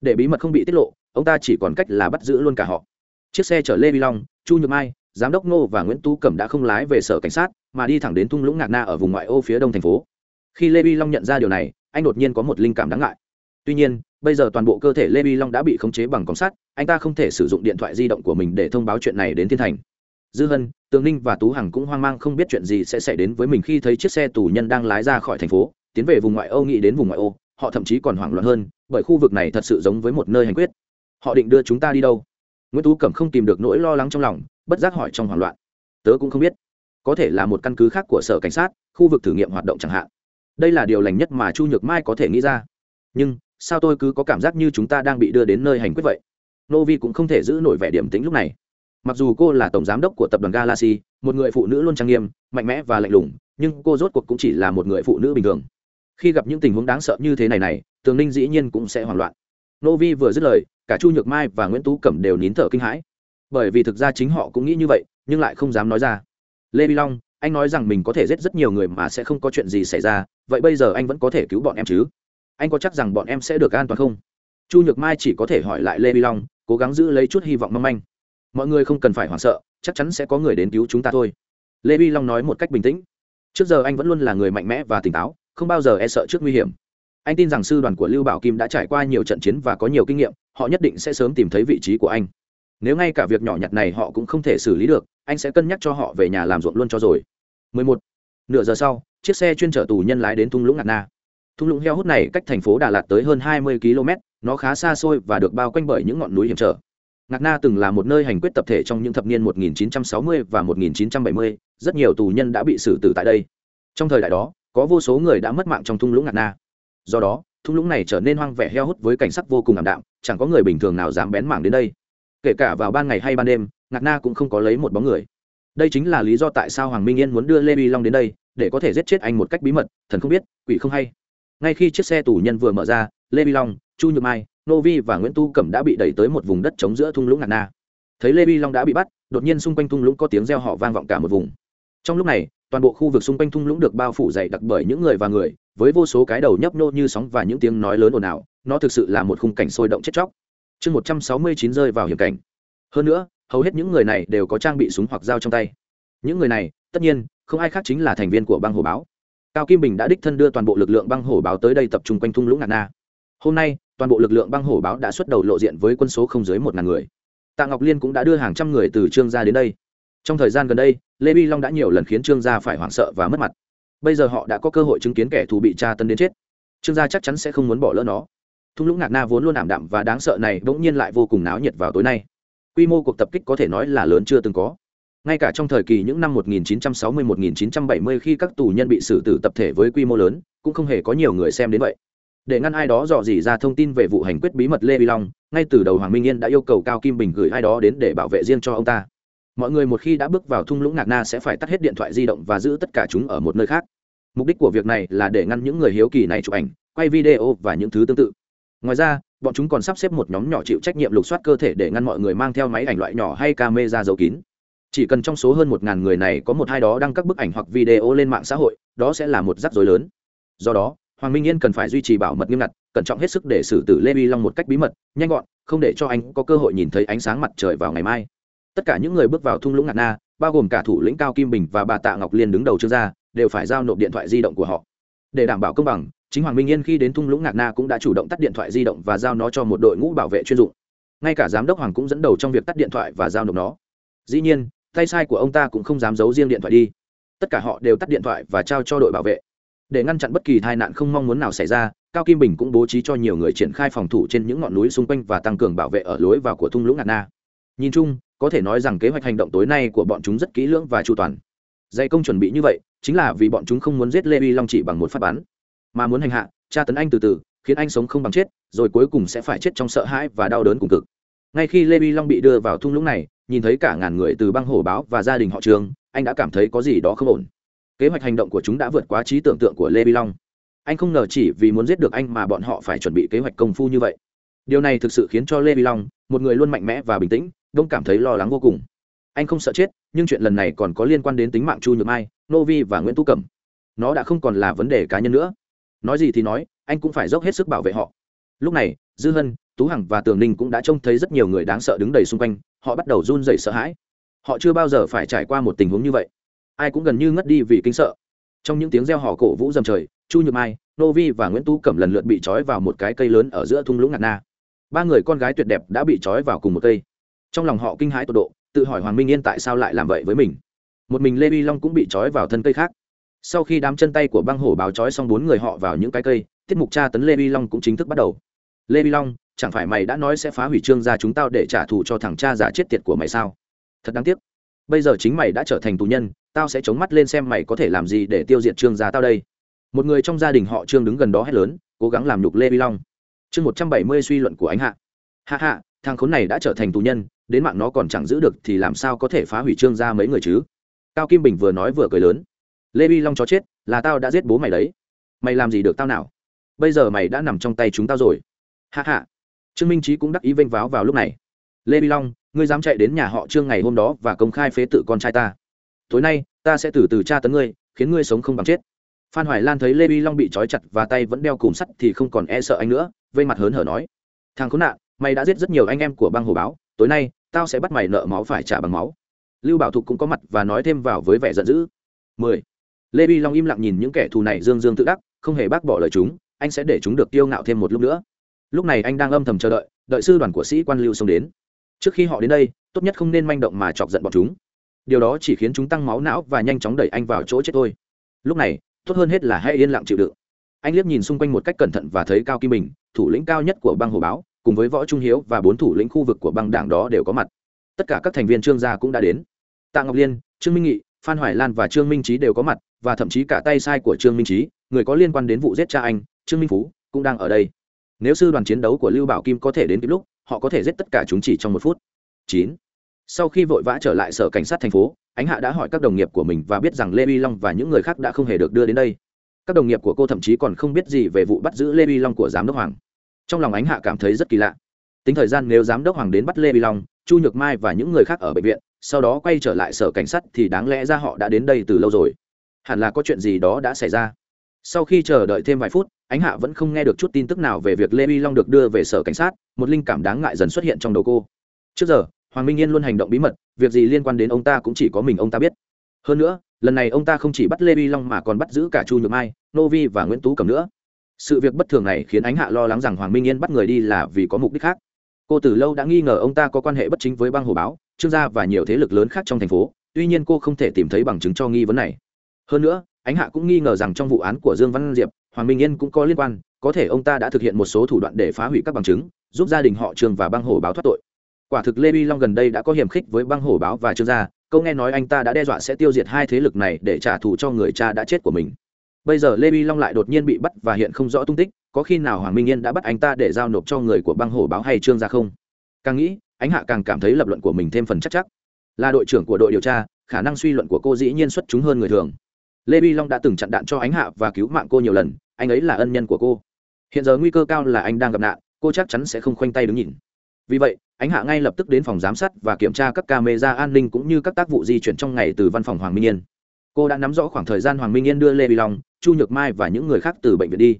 Để bí mật không bị tiết lộ, ông ta chỉ còn cách là bắt giữ luôn cả họ. Chiếc xe chở lê vi long, chu nhược mai giám đốc Ngô và nguyễn tú cẩm đã không lái về sở cảnh sát, mà đi thẳng đến thung lũng ngạc na ở vùng ngoại ô phía đông thành phố. Khi lê vi long nhận ra điều này, anh đột nhiên có một linh cảm đáng ngại. Tuy nhiên, bây giờ toàn bộ cơ thể lê vi long đã bị khống chế bằng còng sắt, anh ta không thể sử dụng điện thoại di động của mình để thông báo chuyện này đến thiên thành. Dư hân, tường ninh và tú hằng cũng hoang mang không biết chuyện gì sẽ xảy đến với mình khi thấy chiếc xe tù nhân đang lái ra khỏi thành phố, tiến về vùng ngoại ô nghĩ đến vùng ngoại ô, họ thậm chí còn hoảng loạn hơn, bởi khu vực này thật sự giống với một nơi hành quyết. Họ định đưa chúng ta đi đâu? Nguyễn tú cẩm không tìm được nỗi lo lắng trong lòng bất giác hỏi trong hoảng loạn. Tớ cũng không biết. Có thể là một căn cứ khác của sở cảnh sát, khu vực thử nghiệm hoạt động chẳng hạn. Đây là điều lành nhất mà chu nhược mai có thể nghĩ ra. Nhưng, sao tôi cứ có cảm giác như chúng ta đang bị đưa đến nơi hành quyết vậy? Nô vi cũng không thể giữ nổi vẻ điểm tính lúc này. Mặc dù cô là tổng giám đốc của tập đoàn galaxy, một người phụ nữ luôn trang nghiêm, mạnh mẽ và lạnh lùng, nhưng cô rốt cuộc cũng chỉ là một người phụ nữ bình thường. Khi gặp những tình huống đáng sợ như thế này này, tường ninh dĩ nhiên cũng sẽ hoảng loạn. Nô vi vừa dứt lời, cả chu nhược mai và nguyễn tú cẩm đều nín thở kinh hãi bởi vì thực ra chính họ cũng nghĩ như vậy, nhưng lại không dám nói ra. Lê vi long, anh nói rằng mình có thể giết rất nhiều người mà sẽ không có chuyện gì xảy ra, vậy bây giờ anh vẫn có thể cứu bọn em chứ? Anh có chắc rằng bọn em sẽ được an toàn không? Chu nhược mai chỉ có thể hỏi lại lê vi long, cố gắng giữ lấy chút hy vọng mong manh. Mọi người không cần phải hoảng sợ, chắc chắn sẽ có người đến cứu chúng ta thôi. Lê vi long nói một cách bình tĩnh. Trước giờ anh vẫn luôn là người mạnh mẽ và tỉnh táo, không bao giờ e sợ trước nguy hiểm. Anh tin rằng sư đoàn của lưu bảo kim đã trải qua nhiều trận chiến và có nhiều kinh nghiệm, họ nhất định sẽ sớm tìm thấy vị trí của anh nếu ngay cả việc nhỏ nhặt này họ cũng không thể xử lý được anh sẽ cân nhắc cho họ về nhà làm ruộng luôn cho rồi. 11. nửa giờ sau chiếc xe chuyên chở tù nhân lái đến thung lũng ngạt na thung lũng heo hút này cách thành phố đà lạt tới hơn 20 km nó khá xa xôi và được bao quanh bởi những ngọn núi hiểm trở. Ngạt na từng là một nơi hành quyết tập thể trong những thập niên 1960 và 1970, rất nhiều tù nhân đã bị xử tử tại đây. Trong thời đại đó có vô số người đã mất mạng trong thung lũng ngạt na do đó thung lũng này trở nên hoang vẻ heo hút với cảnh sắc vô cùng ảm đạm chẳng có người bình thường nào dám bén mảng đến đây kể cả vào ban ngày hay ban đêm, ngạc na cũng không có lấy một bóng người. Đây chính là lý do tại sao hoàng minh yên muốn đưa lê vi long đến đây, để có thể giết chết anh một cách bí mật, thần không biết, quỷ không hay. Ngay khi chiếc xe tù nhân vừa mở ra, lê vi long, chu nhược mai, nô vi và nguyễn tu cẩm đã bị đẩy tới một vùng đất trống giữa thung lũng ngạc na. Thấy lê vi long đã bị bắt, đột nhiên xung quanh thung lũng có tiếng reo họ vang vọng cả một vùng. Trong lúc này, toàn bộ khu vực xung quanh thung lũng được bao phủ dày đặc bởi những người và người, với vô số cái đầu nhấp nhô như sóng và những tiếng nói lớn ồn ào, nó thực sự là một khung cảnh sôi động chết chóc chương một trăm sáu mươi chín rơi vào hiểm cảnh. Hơn nữa, hầu hết những người này đều có trang bị súng hoặc dao trong tay. Những người này, tất nhiên, không ai khác chính là thành viên của băng hồ báo. Cao kim bình đã đích thân đưa toàn bộ lực lượng băng hổ báo tới đây tập trung quanh thung lũng ngạt na. Hôm nay, toàn bộ lực lượng băng hổ báo đã xuất đầu lộ diện với quân số không dưới một ngàn người. Tạ ngọc liên cũng đã đưa hàng trăm người từ trương gia đến đây. Trong thời gian gần đây, lê bi long đã nhiều lần khiến trương gia phải hoảng sợ và mất mặt. Bây giờ họ đã có cơ hội chứng kiến kẻ thù bị tra tấn đến chết. Trương gia chắc chắn sẽ không muốn bỏ lỡ nó thung lũng ngạc na vốn luôn ảm đạm và đáng sợ này bỗng nhiên lại vô cùng náo nhiệt vào tối nay. Quy mô cuộc tập kích có thể nói là lớn chưa từng có. Ngay cả trong thời kỳ những năm 1960-1970 khi các tù nhân bị xử tử tập thể với quy mô lớn, cũng không hề có nhiều người xem đến vậy. Để ngăn ai đó dò dỉ ra thông tin về vụ hành quyết bí mật lê vi long, ngay từ đầu hoàng minh yên đã yêu cầu cao kim bình gửi ai đó đến để bảo vệ riêng cho ông ta. Mọi người một khi đã bước vào thung lũng ngạc na sẽ phải tắt hết điện thoại di động và giữ tất cả chúng ở một nơi khác. Mục đích của việc này là để ngăn những người hiếu kỳ này chụp ảnh, quay video và những thứ tương tự ngoài ra, bọn chúng còn sắp xếp một nhóm nhỏ chịu trách nhiệm lục soát cơ thể để ngăn mọi người mang theo máy ảnh loại nhỏ hay camera giấu kín. Chỉ cần trong số hơn một ngàn người này có một hai đó đăng các bức ảnh hoặc video lên mạng xã hội, đó sẽ là một rắc rối lớn. Do đó, hoàng minh yên cần phải duy trì bảo mật nghiêm ngặt, cẩn trọng hết sức để xử tử lê vi long một cách bí mật, nhanh gọn, không để cho anh có cơ hội nhìn thấy ánh sáng mặt trời vào ngày mai. Tất cả những người bước vào thung lũng ngạt na, bao gồm cả thủ lĩnh cao kim bình và bà tạ ngọc liên đứng đầu trương gia, đều phải giao nộp điện thoại di động của họ. Để đảm bảo công bằng chính hoàng minh yên khi đến thung lũng ngạc na cũng đã chủ động tắt điện thoại di động và giao nó cho một đội ngũ bảo vệ chuyên dụng. Ngay cả giám đốc hoàng cũng dẫn đầu trong việc tắt điện thoại và giao nộp nó. Dĩ nhiên, tay sai của ông ta cũng không dám giấu riêng điện thoại đi. Tất cả họ đều tắt điện thoại và trao cho đội bảo vệ. Để ngăn chặn bất kỳ tai nạn không mong muốn nào xảy ra, cao kim bình cũng bố trí cho nhiều người triển khai phòng thủ trên những ngọn núi xung quanh và tăng cường bảo vệ ở lối vào của thung lũng ngạc na. Nhìn chung, có thể nói rằng kế hoạch hành động tối nay của bọn chúng rất kỹ lưỡng và chu toàn. Dày công chuẩn bị như vậy, chính là vì bọn chúng không muốn giết lê uy long chỉ bằng một phát bắn mà muốn hành hạ, tra tấn anh từ từ, khiến anh sống không bằng chết, rồi cuối cùng sẽ phải chết trong sợ hãi và đau đớn cùng cực. Ngay khi lê vi long bị đưa vào thung lũng này, nhìn thấy cả ngàn người từ băng hổ báo và gia đình họ trường, anh đã cảm thấy có gì đó không ổn. Kế hoạch hành động của chúng đã vượt quá trí tưởng tượng của lê vi long. Anh không ngờ chỉ vì muốn giết được anh mà bọn họ phải chuẩn bị kế hoạch công phu như vậy. Điều này thực sự khiến cho lê vi long, một người luôn mạnh mẽ và bình tĩnh, đông cảm thấy lo lắng vô cùng. Anh không sợ chết, nhưng chuyện lần này còn có liên quan đến tính mạng chu nhược mai, nô vi và nguyễn tu cẩm. Nó đã không còn là vấn đề cá nhân nữa nói gì thì nói, anh cũng phải dốc hết sức bảo vệ họ. Lúc này, dư hân, tú hằng và tường ninh cũng đã trông thấy rất nhiều người đáng sợ đứng đầy xung quanh, họ bắt đầu run rẩy sợ hãi. Họ chưa bao giờ phải trải qua một tình huống như vậy. Ai cũng gần như ngất đi vì kinh sợ. Trong những tiếng reo hò cổ vũ dầm trời, chu nhược mai, nô vi và nguyễn tú cẩm lần lượt bị trói vào một cái cây lớn ở giữa thung lũng ngạt na. Ba người con gái tuyệt đẹp đã bị trói vào cùng một cây. Trong lòng họ kinh hãi tột độ, tự hỏi hoàng minh yên tại sao lại làm vậy với mình. Một mình lê vi long cũng bị trói vào thân cây khác sau khi đám chân tay của băng hổ báo trói xong bốn người họ vào những cái cây, tiết mục tra tấn lê vi long cũng chính thức bắt đầu. Lê vi long, chẳng phải mày đã nói sẽ phá hủy trương gia chúng tao để trả thù cho thằng cha giả chết tiệt của mày sao? Thật đáng tiếc. Bây giờ chính mày đã trở thành tù nhân, tao sẽ chống mắt lên xem mày có thể làm gì để tiêu diệt trương gia tao đây. Một người trong gia đình họ trương đứng gần đó hét lớn, cố gắng làm nhục lê vi long. Chương một trăm bảy mươi suy luận của ánh hạ. Hạ hạ thằng khốn này đã trở thành tù nhân, đến mạng nó còn chẳng giữ được thì làm sao có thể phá hủy trương gia mấy người chứ? Cao kim bình vừa nói vừa cười lớn lê vi long chó chết, là tao đã giết bố mày đấy. Mày làm gì được tao nào? Bây giờ mày đã nằm trong tay chúng tao rồi. Hạ hạ trương minh trí cũng đắc ý vênh váo vào lúc này. Lê vi long, ngươi dám chạy đến nhà họ trương ngày hôm đó và công khai phế tự con trai ta. Tối nay, ta sẽ từ từ tra tấn ngươi, khiến ngươi sống không bằng chết. Phan hoài lan thấy lê vi long bị trói chặt và tay vẫn đeo cùm sắt thì không còn e sợ anh nữa, vây mặt hớn hở nói. Thằng khốn nạn, mày đã giết rất nhiều anh em của băng hồ báo, tối nay, tao sẽ bắt mày nợ máu phải trả bằng máu. Lưu bảo thục cũng có mặt và nói thêm vào với vẻ giận dữ. 10 lê vi long im lặng nhìn những kẻ thù này dương dương tự đắc, không hề bác bỏ lời chúng, anh sẽ để chúng được tiêu ngạo thêm một lúc nữa. Lúc này anh đang âm thầm chờ đợi đợi sư đoàn của sĩ quan lưu xông đến. Trước khi họ đến đây, tốt nhất không nên manh động mà chọc giận bọn chúng. Điều đó chỉ khiến chúng tăng máu não và nhanh chóng đẩy anh vào chỗ chết thôi. Lúc này, tốt hơn hết là hãy yên lặng chịu đựng. Anh liếc nhìn xung quanh một cách cẩn thận và thấy cao kim bình, thủ lĩnh cao nhất của băng hồ báo, cùng với võ trung hiếu và bốn thủ lĩnh khu vực của băng đảng đó đều có mặt. Tất cả các thành viên trương gia cũng đã đến. Tạ ngọc liên, trương minh nghị, phan hoài lan và trương minh trí đều có mặt và thậm chí cả tay sai của trương minh trí người có liên quan đến vụ giết cha anh, trương minh phú, cũng đang ở đây. Nếu sư đoàn chiến đấu của lưu bảo kim có thể đến kịp lúc, họ có thể giết tất cả chúng chỉ trong một phút. Chín. Sau khi vội vã trở lại sở cảnh sát thành phố, ánh hạ đã hỏi các đồng nghiệp của mình và biết rằng lê vi long và những người khác đã không hề được đưa đến đây. Các đồng nghiệp của cô thậm chí còn không biết gì về vụ bắt giữ lê vi long của giám đốc hoàng. Trong lòng ánh hạ cảm thấy rất kỳ lạ. Tính thời gian nếu giám đốc hoàng đến bắt lê vi long, chu nhược mai và những người khác ở bệnh viện, sau đó quay trở lại sở cảnh sát thì đáng lẽ ra họ đã đến đây từ lâu rồi hẳn là có chuyện gì đó đã xảy ra. Sau khi chờ đợi thêm vài phút, ánh hạ vẫn không nghe được chút tin tức nào về việc lê vi long được đưa về sở cảnh sát, một linh cảm đáng ngại dần xuất hiện trong đầu cô. Trước giờ, hoàng minh yên luôn hành động bí mật, việc gì liên quan đến ông ta cũng chỉ có mình ông ta biết. Hơn nữa, lần này ông ta không chỉ bắt lê vi long mà còn bắt giữ cả chu nhược mai, nô vi và nguyễn tú cầm nữa. Sự việc bất thường này khiến ánh hạ lo lắng rằng hoàng minh yên bắt người đi là vì có mục đích khác. Cô từ lâu đã nghi ngờ ông ta có quan hệ bất chính với băng hồ báo, trương gia và nhiều thế lực lớn khác trong thành phố, tuy nhiên cô không thể tìm thấy bằng chứng cho nghi vấn này hơn nữa, ánh hạ cũng nghi ngờ rằng trong vụ án của dương văn diệp, hoàng minh yên cũng có liên quan, có thể ông ta đã thực hiện một số thủ đoạn để phá hủy các bằng chứng, giúp gia đình họ trương và băng hổ báo thoát tội. Quả thực lê vi long gần đây đã có hiểm khích với băng hổ báo và trương gia, câu nghe nói anh ta đã đe dọa sẽ tiêu diệt hai thế lực này để trả thù cho người cha đã chết của mình. Bây giờ lê vi long lại đột nhiên bị bắt và hiện không rõ tung tích, có khi nào hoàng minh yên đã bắt anh ta để giao nộp cho người của băng hổ báo hay trương gia không? Càng nghĩ, ánh hạ càng cảm thấy lập luận của mình thêm phần chắc chắc. Là đội trưởng của đội điều tra, khả năng suy luận của cô dĩ nhiên xuất chúng hơn người thường lê vi long đã từng chặn đạn cho ánh hạ và cứu mạng cô nhiều lần, anh ấy là ân nhân của cô. Hiện giờ nguy cơ cao là anh đang gặp nạn, cô chắc chắn sẽ không khoanh tay đứng nhìn. Vì vậy, ánh hạ ngay lập tức đến phòng giám sát và kiểm tra các camera an ninh cũng như các tác vụ di chuyển trong ngày từ văn phòng hoàng minh yên. Cô đã nắm rõ khoảng thời gian hoàng minh yên đưa lê vi long, chu nhược mai và những người khác từ bệnh viện đi.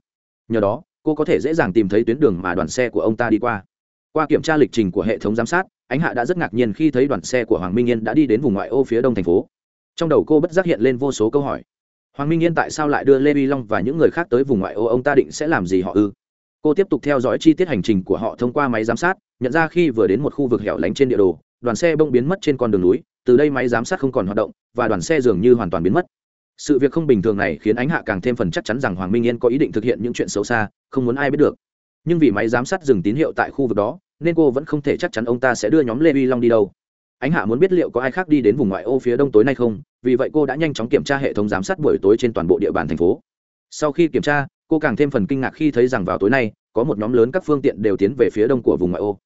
Nhờ đó, cô có thể dễ dàng tìm thấy tuyến đường mà đoàn xe của ông ta đi qua. Qua kiểm tra lịch trình của hệ thống giám sát, ánh hạ đã rất ngạc nhiên khi thấy đoàn xe của hoàng minh yên đã đi đến vùng ngoại ô phía đông thành phố. Trong đầu cô bất giác hiện lên vô số câu hỏi hoàng minh yên tại sao lại đưa lê vi long và những người khác tới vùng ngoại ô? Ông ta định sẽ làm gì họ ư? Cô tiếp tục theo dõi chi tiết hành trình của họ thông qua máy giám sát, nhận ra khi vừa đến một khu vực hẻo lánh trên địa đồ, đoàn xe bông biến mất trên con đường núi. Từ đây máy giám sát không còn hoạt động, và đoàn xe dường như hoàn toàn biến mất. Sự việc không bình thường này khiến ánh hạ càng thêm phần chắc chắn rằng hoàng minh yên có ý định thực hiện những chuyện xấu xa, không muốn ai biết được. Nhưng vì máy giám sát dừng tín hiệu tại khu vực đó, nên cô vẫn không thể chắc chắn ông ta sẽ đưa nhóm lê vi long đi đâu ánh hạ muốn biết liệu có ai khác đi đến vùng ngoại ô phía đông tối nay không, vì vậy cô đã nhanh chóng kiểm tra hệ thống giám sát buổi tối trên toàn bộ địa bàn thành phố. Sau khi kiểm tra, cô càng thêm phần kinh ngạc khi thấy rằng vào tối nay, có một nhóm lớn các phương tiện đều tiến về phía đông của vùng ngoại ô.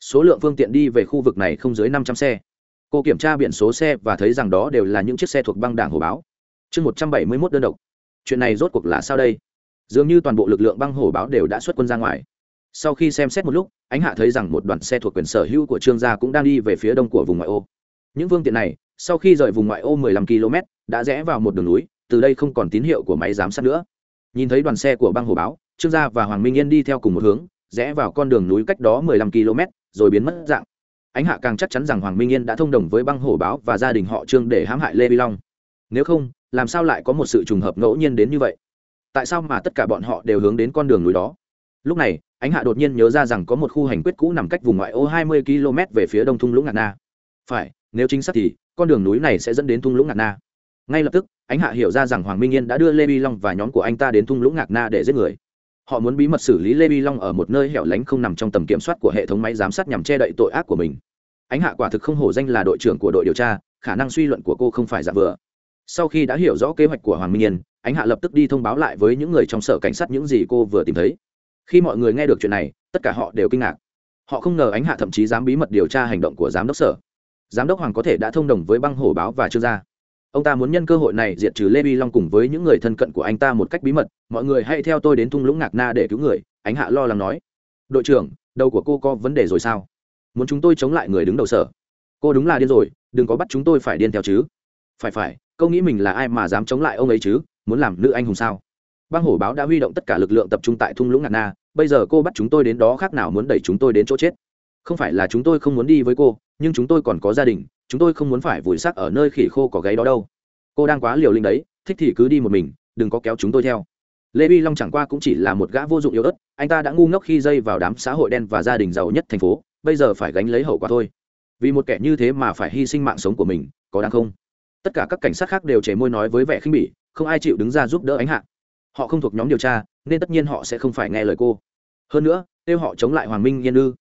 Số lượng phương tiện đi về khu vực này không dưới năm trăm xe. Cô kiểm tra biển số xe và thấy rằng đó đều là những chiếc xe thuộc băng đảng hồ báo. Chương một trăm bảy mươi mốt đơn độc. Chuyện này rốt cuộc là sao đây? Dường như toàn bộ lực lượng băng hồ báo đều đã xuất quân ra ngoài sau khi xem xét một lúc, ánh hạ thấy rằng một đoàn xe thuộc quyền sở hữu của trương gia cũng đang đi về phía đông của vùng ngoại ô. Những phương tiện này, sau khi rời vùng ngoại ô 15 km đã rẽ vào một đường núi, từ đây không còn tín hiệu của máy giám sát nữa. Nhìn thấy đoàn xe của băng hồ báo, trương gia và hoàng minh yên đi theo cùng một hướng, rẽ vào con đường núi cách đó 15 km rồi biến mất dạng. Ánh hạ càng chắc chắn rằng hoàng minh yên đã thông đồng với băng hổ báo và gia đình họ trương để hãm hại lê vi long. Nếu không, làm sao lại có một sự trùng hợp ngẫu nhiên đến như vậy? Tại sao mà tất cả bọn họ đều hướng đến con đường núi đó? Lúc này ánh hạ đột nhiên nhớ ra rằng có một khu hành quyết cũ nằm cách vùng ngoại ô 20 km về phía đông thung lũng ngạt na. Phải, nếu chính xác thì, con đường núi này sẽ dẫn đến thung lũng ngạt na. Ngay lập tức, ánh hạ hiểu ra rằng hoàng minh yên đã đưa lê bi long và nhóm của anh ta đến thung lũng ngạc na để giết người. Họ muốn bí mật xử lý lê bi long ở một nơi hẻo lánh không nằm trong tầm kiểm soát của hệ thống máy giám sát nhằm che đậy tội ác của mình. Ánh hạ quả thực không hổ danh là đội trưởng của đội điều tra, khả năng suy luận của cô không phải giả vừa. Sau khi đã hiểu rõ kế hoạch của hoàng minh yên, ánh hạ lập tức đi thông báo lại với những người trong sở cảnh sát những gì cô vừa tìm thấy khi mọi người nghe được chuyện này, tất cả họ đều kinh ngạc. Họ không ngờ ánh hạ thậm chí dám bí mật điều tra hành động của giám đốc sở. Giám đốc hoàng có thể đã thông đồng với băng hổ báo và trương gia. Ông ta muốn nhân cơ hội này diệt trừ lê vi long cùng với những người thân cận của anh ta một cách bí mật. Mọi người hãy theo tôi đến thung lũng ngạc na để cứu người, ánh hạ lo lắng nói. Đội trưởng, đầu của cô có vấn đề rồi sao? Muốn chúng tôi chống lại người đứng đầu sở? Cô đúng là điên rồi, đừng có bắt chúng tôi phải điên theo chứ. Phải phải câu nghĩ mình là ai mà dám chống lại ông ấy chứ? Muốn làm nữ anh hùng sao? Băng hổ báo đã huy động tất cả lực lượng tập trung tại thung lũng ngạt na. Bây giờ cô bắt chúng tôi đến đó khác nào muốn đẩy chúng tôi đến chỗ chết? Không phải là chúng tôi không muốn đi với cô, nhưng chúng tôi còn có gia đình, chúng tôi không muốn phải vùi xác ở nơi khỉ khô có gáy đó đâu. Cô đang quá liều linh đấy, thích thì cứ đi một mình, đừng có kéo chúng tôi theo. Lê vi long chẳng qua cũng chỉ là một gã vô dụng yếu ớt, anh ta đã ngu ngốc khi dây vào đám xã hội đen và gia đình giàu nhất thành phố, bây giờ phải gánh lấy hậu quả thôi. Vì một kẻ như thế mà phải hy sinh mạng sống của mình, có đáng không? Tất cả các cảnh sát khác đều chảy môi nói với vẻ khinh bỉ, không ai chịu đứng ra giúp đỡ ánh hạ họ không thuộc nhóm điều tra, nên tất nhiên họ sẽ không phải nghe lời cô. Hơn nữa nếu họ chống lại hoàng minh yên ư.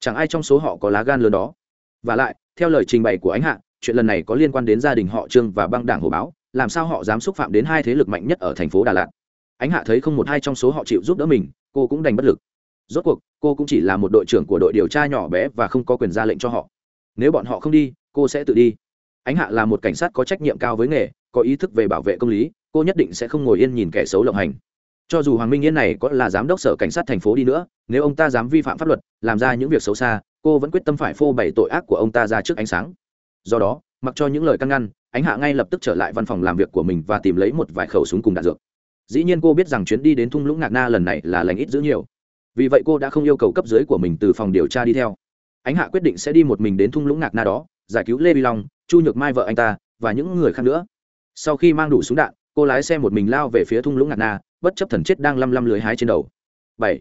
Chẳng ai trong số họ có lá gan lớn đó. Và lại, theo lời trình bày của ánh hạ, chuyện lần này có liên quan đến gia đình họ trương và băng đảng hồ báo, làm sao họ dám xúc phạm đến hai thế lực mạnh nhất ở thành phố đà lạt? Ánh hạ thấy không một hai trong số họ chịu giúp đỡ mình, cô cũng đành bất lực. Rốt cuộc, cô cũng chỉ là một đội trưởng của đội điều tra nhỏ bé và không có quyền ra lệnh cho họ. Nếu bọn họ không đi, cô sẽ tự đi. Ánh hạ là một cảnh sát có trách nhiệm cao với nghề, có ý thức về bảo vệ công lý cô nhất định sẽ không ngồi yên nhìn kẻ xấu lộng hành. Cho dù hoàng minh yên này có là giám đốc sở cảnh sát thành phố đi nữa, nếu ông ta dám vi phạm pháp luật, làm ra những việc xấu xa, cô vẫn quyết tâm phải phô bày tội ác của ông ta ra trước ánh sáng. Do đó, mặc cho những lời căn ngăn, ánh hạ ngay lập tức trở lại văn phòng làm việc của mình và tìm lấy một vài khẩu súng cùng đạn dược. Dĩ nhiên cô biết rằng chuyến đi đến thung lũng ngạc na lần này là lành ít giữ nhiều. Vì vậy cô đã không yêu cầu cấp dưới của mình từ phòng điều tra đi theo. Ánh hạ quyết định sẽ đi một mình đến thung lũng ngạc na đó, giải cứu lê vi long, chu nhược mai vợ anh ta, và những người khác nữa. Sau khi mang đủ súng đạn cô lái xe một mình lao về phía thung lũng ngạt na, bất chấp thần chết đang lăm lăm lưới hái trên đầu. Bảy.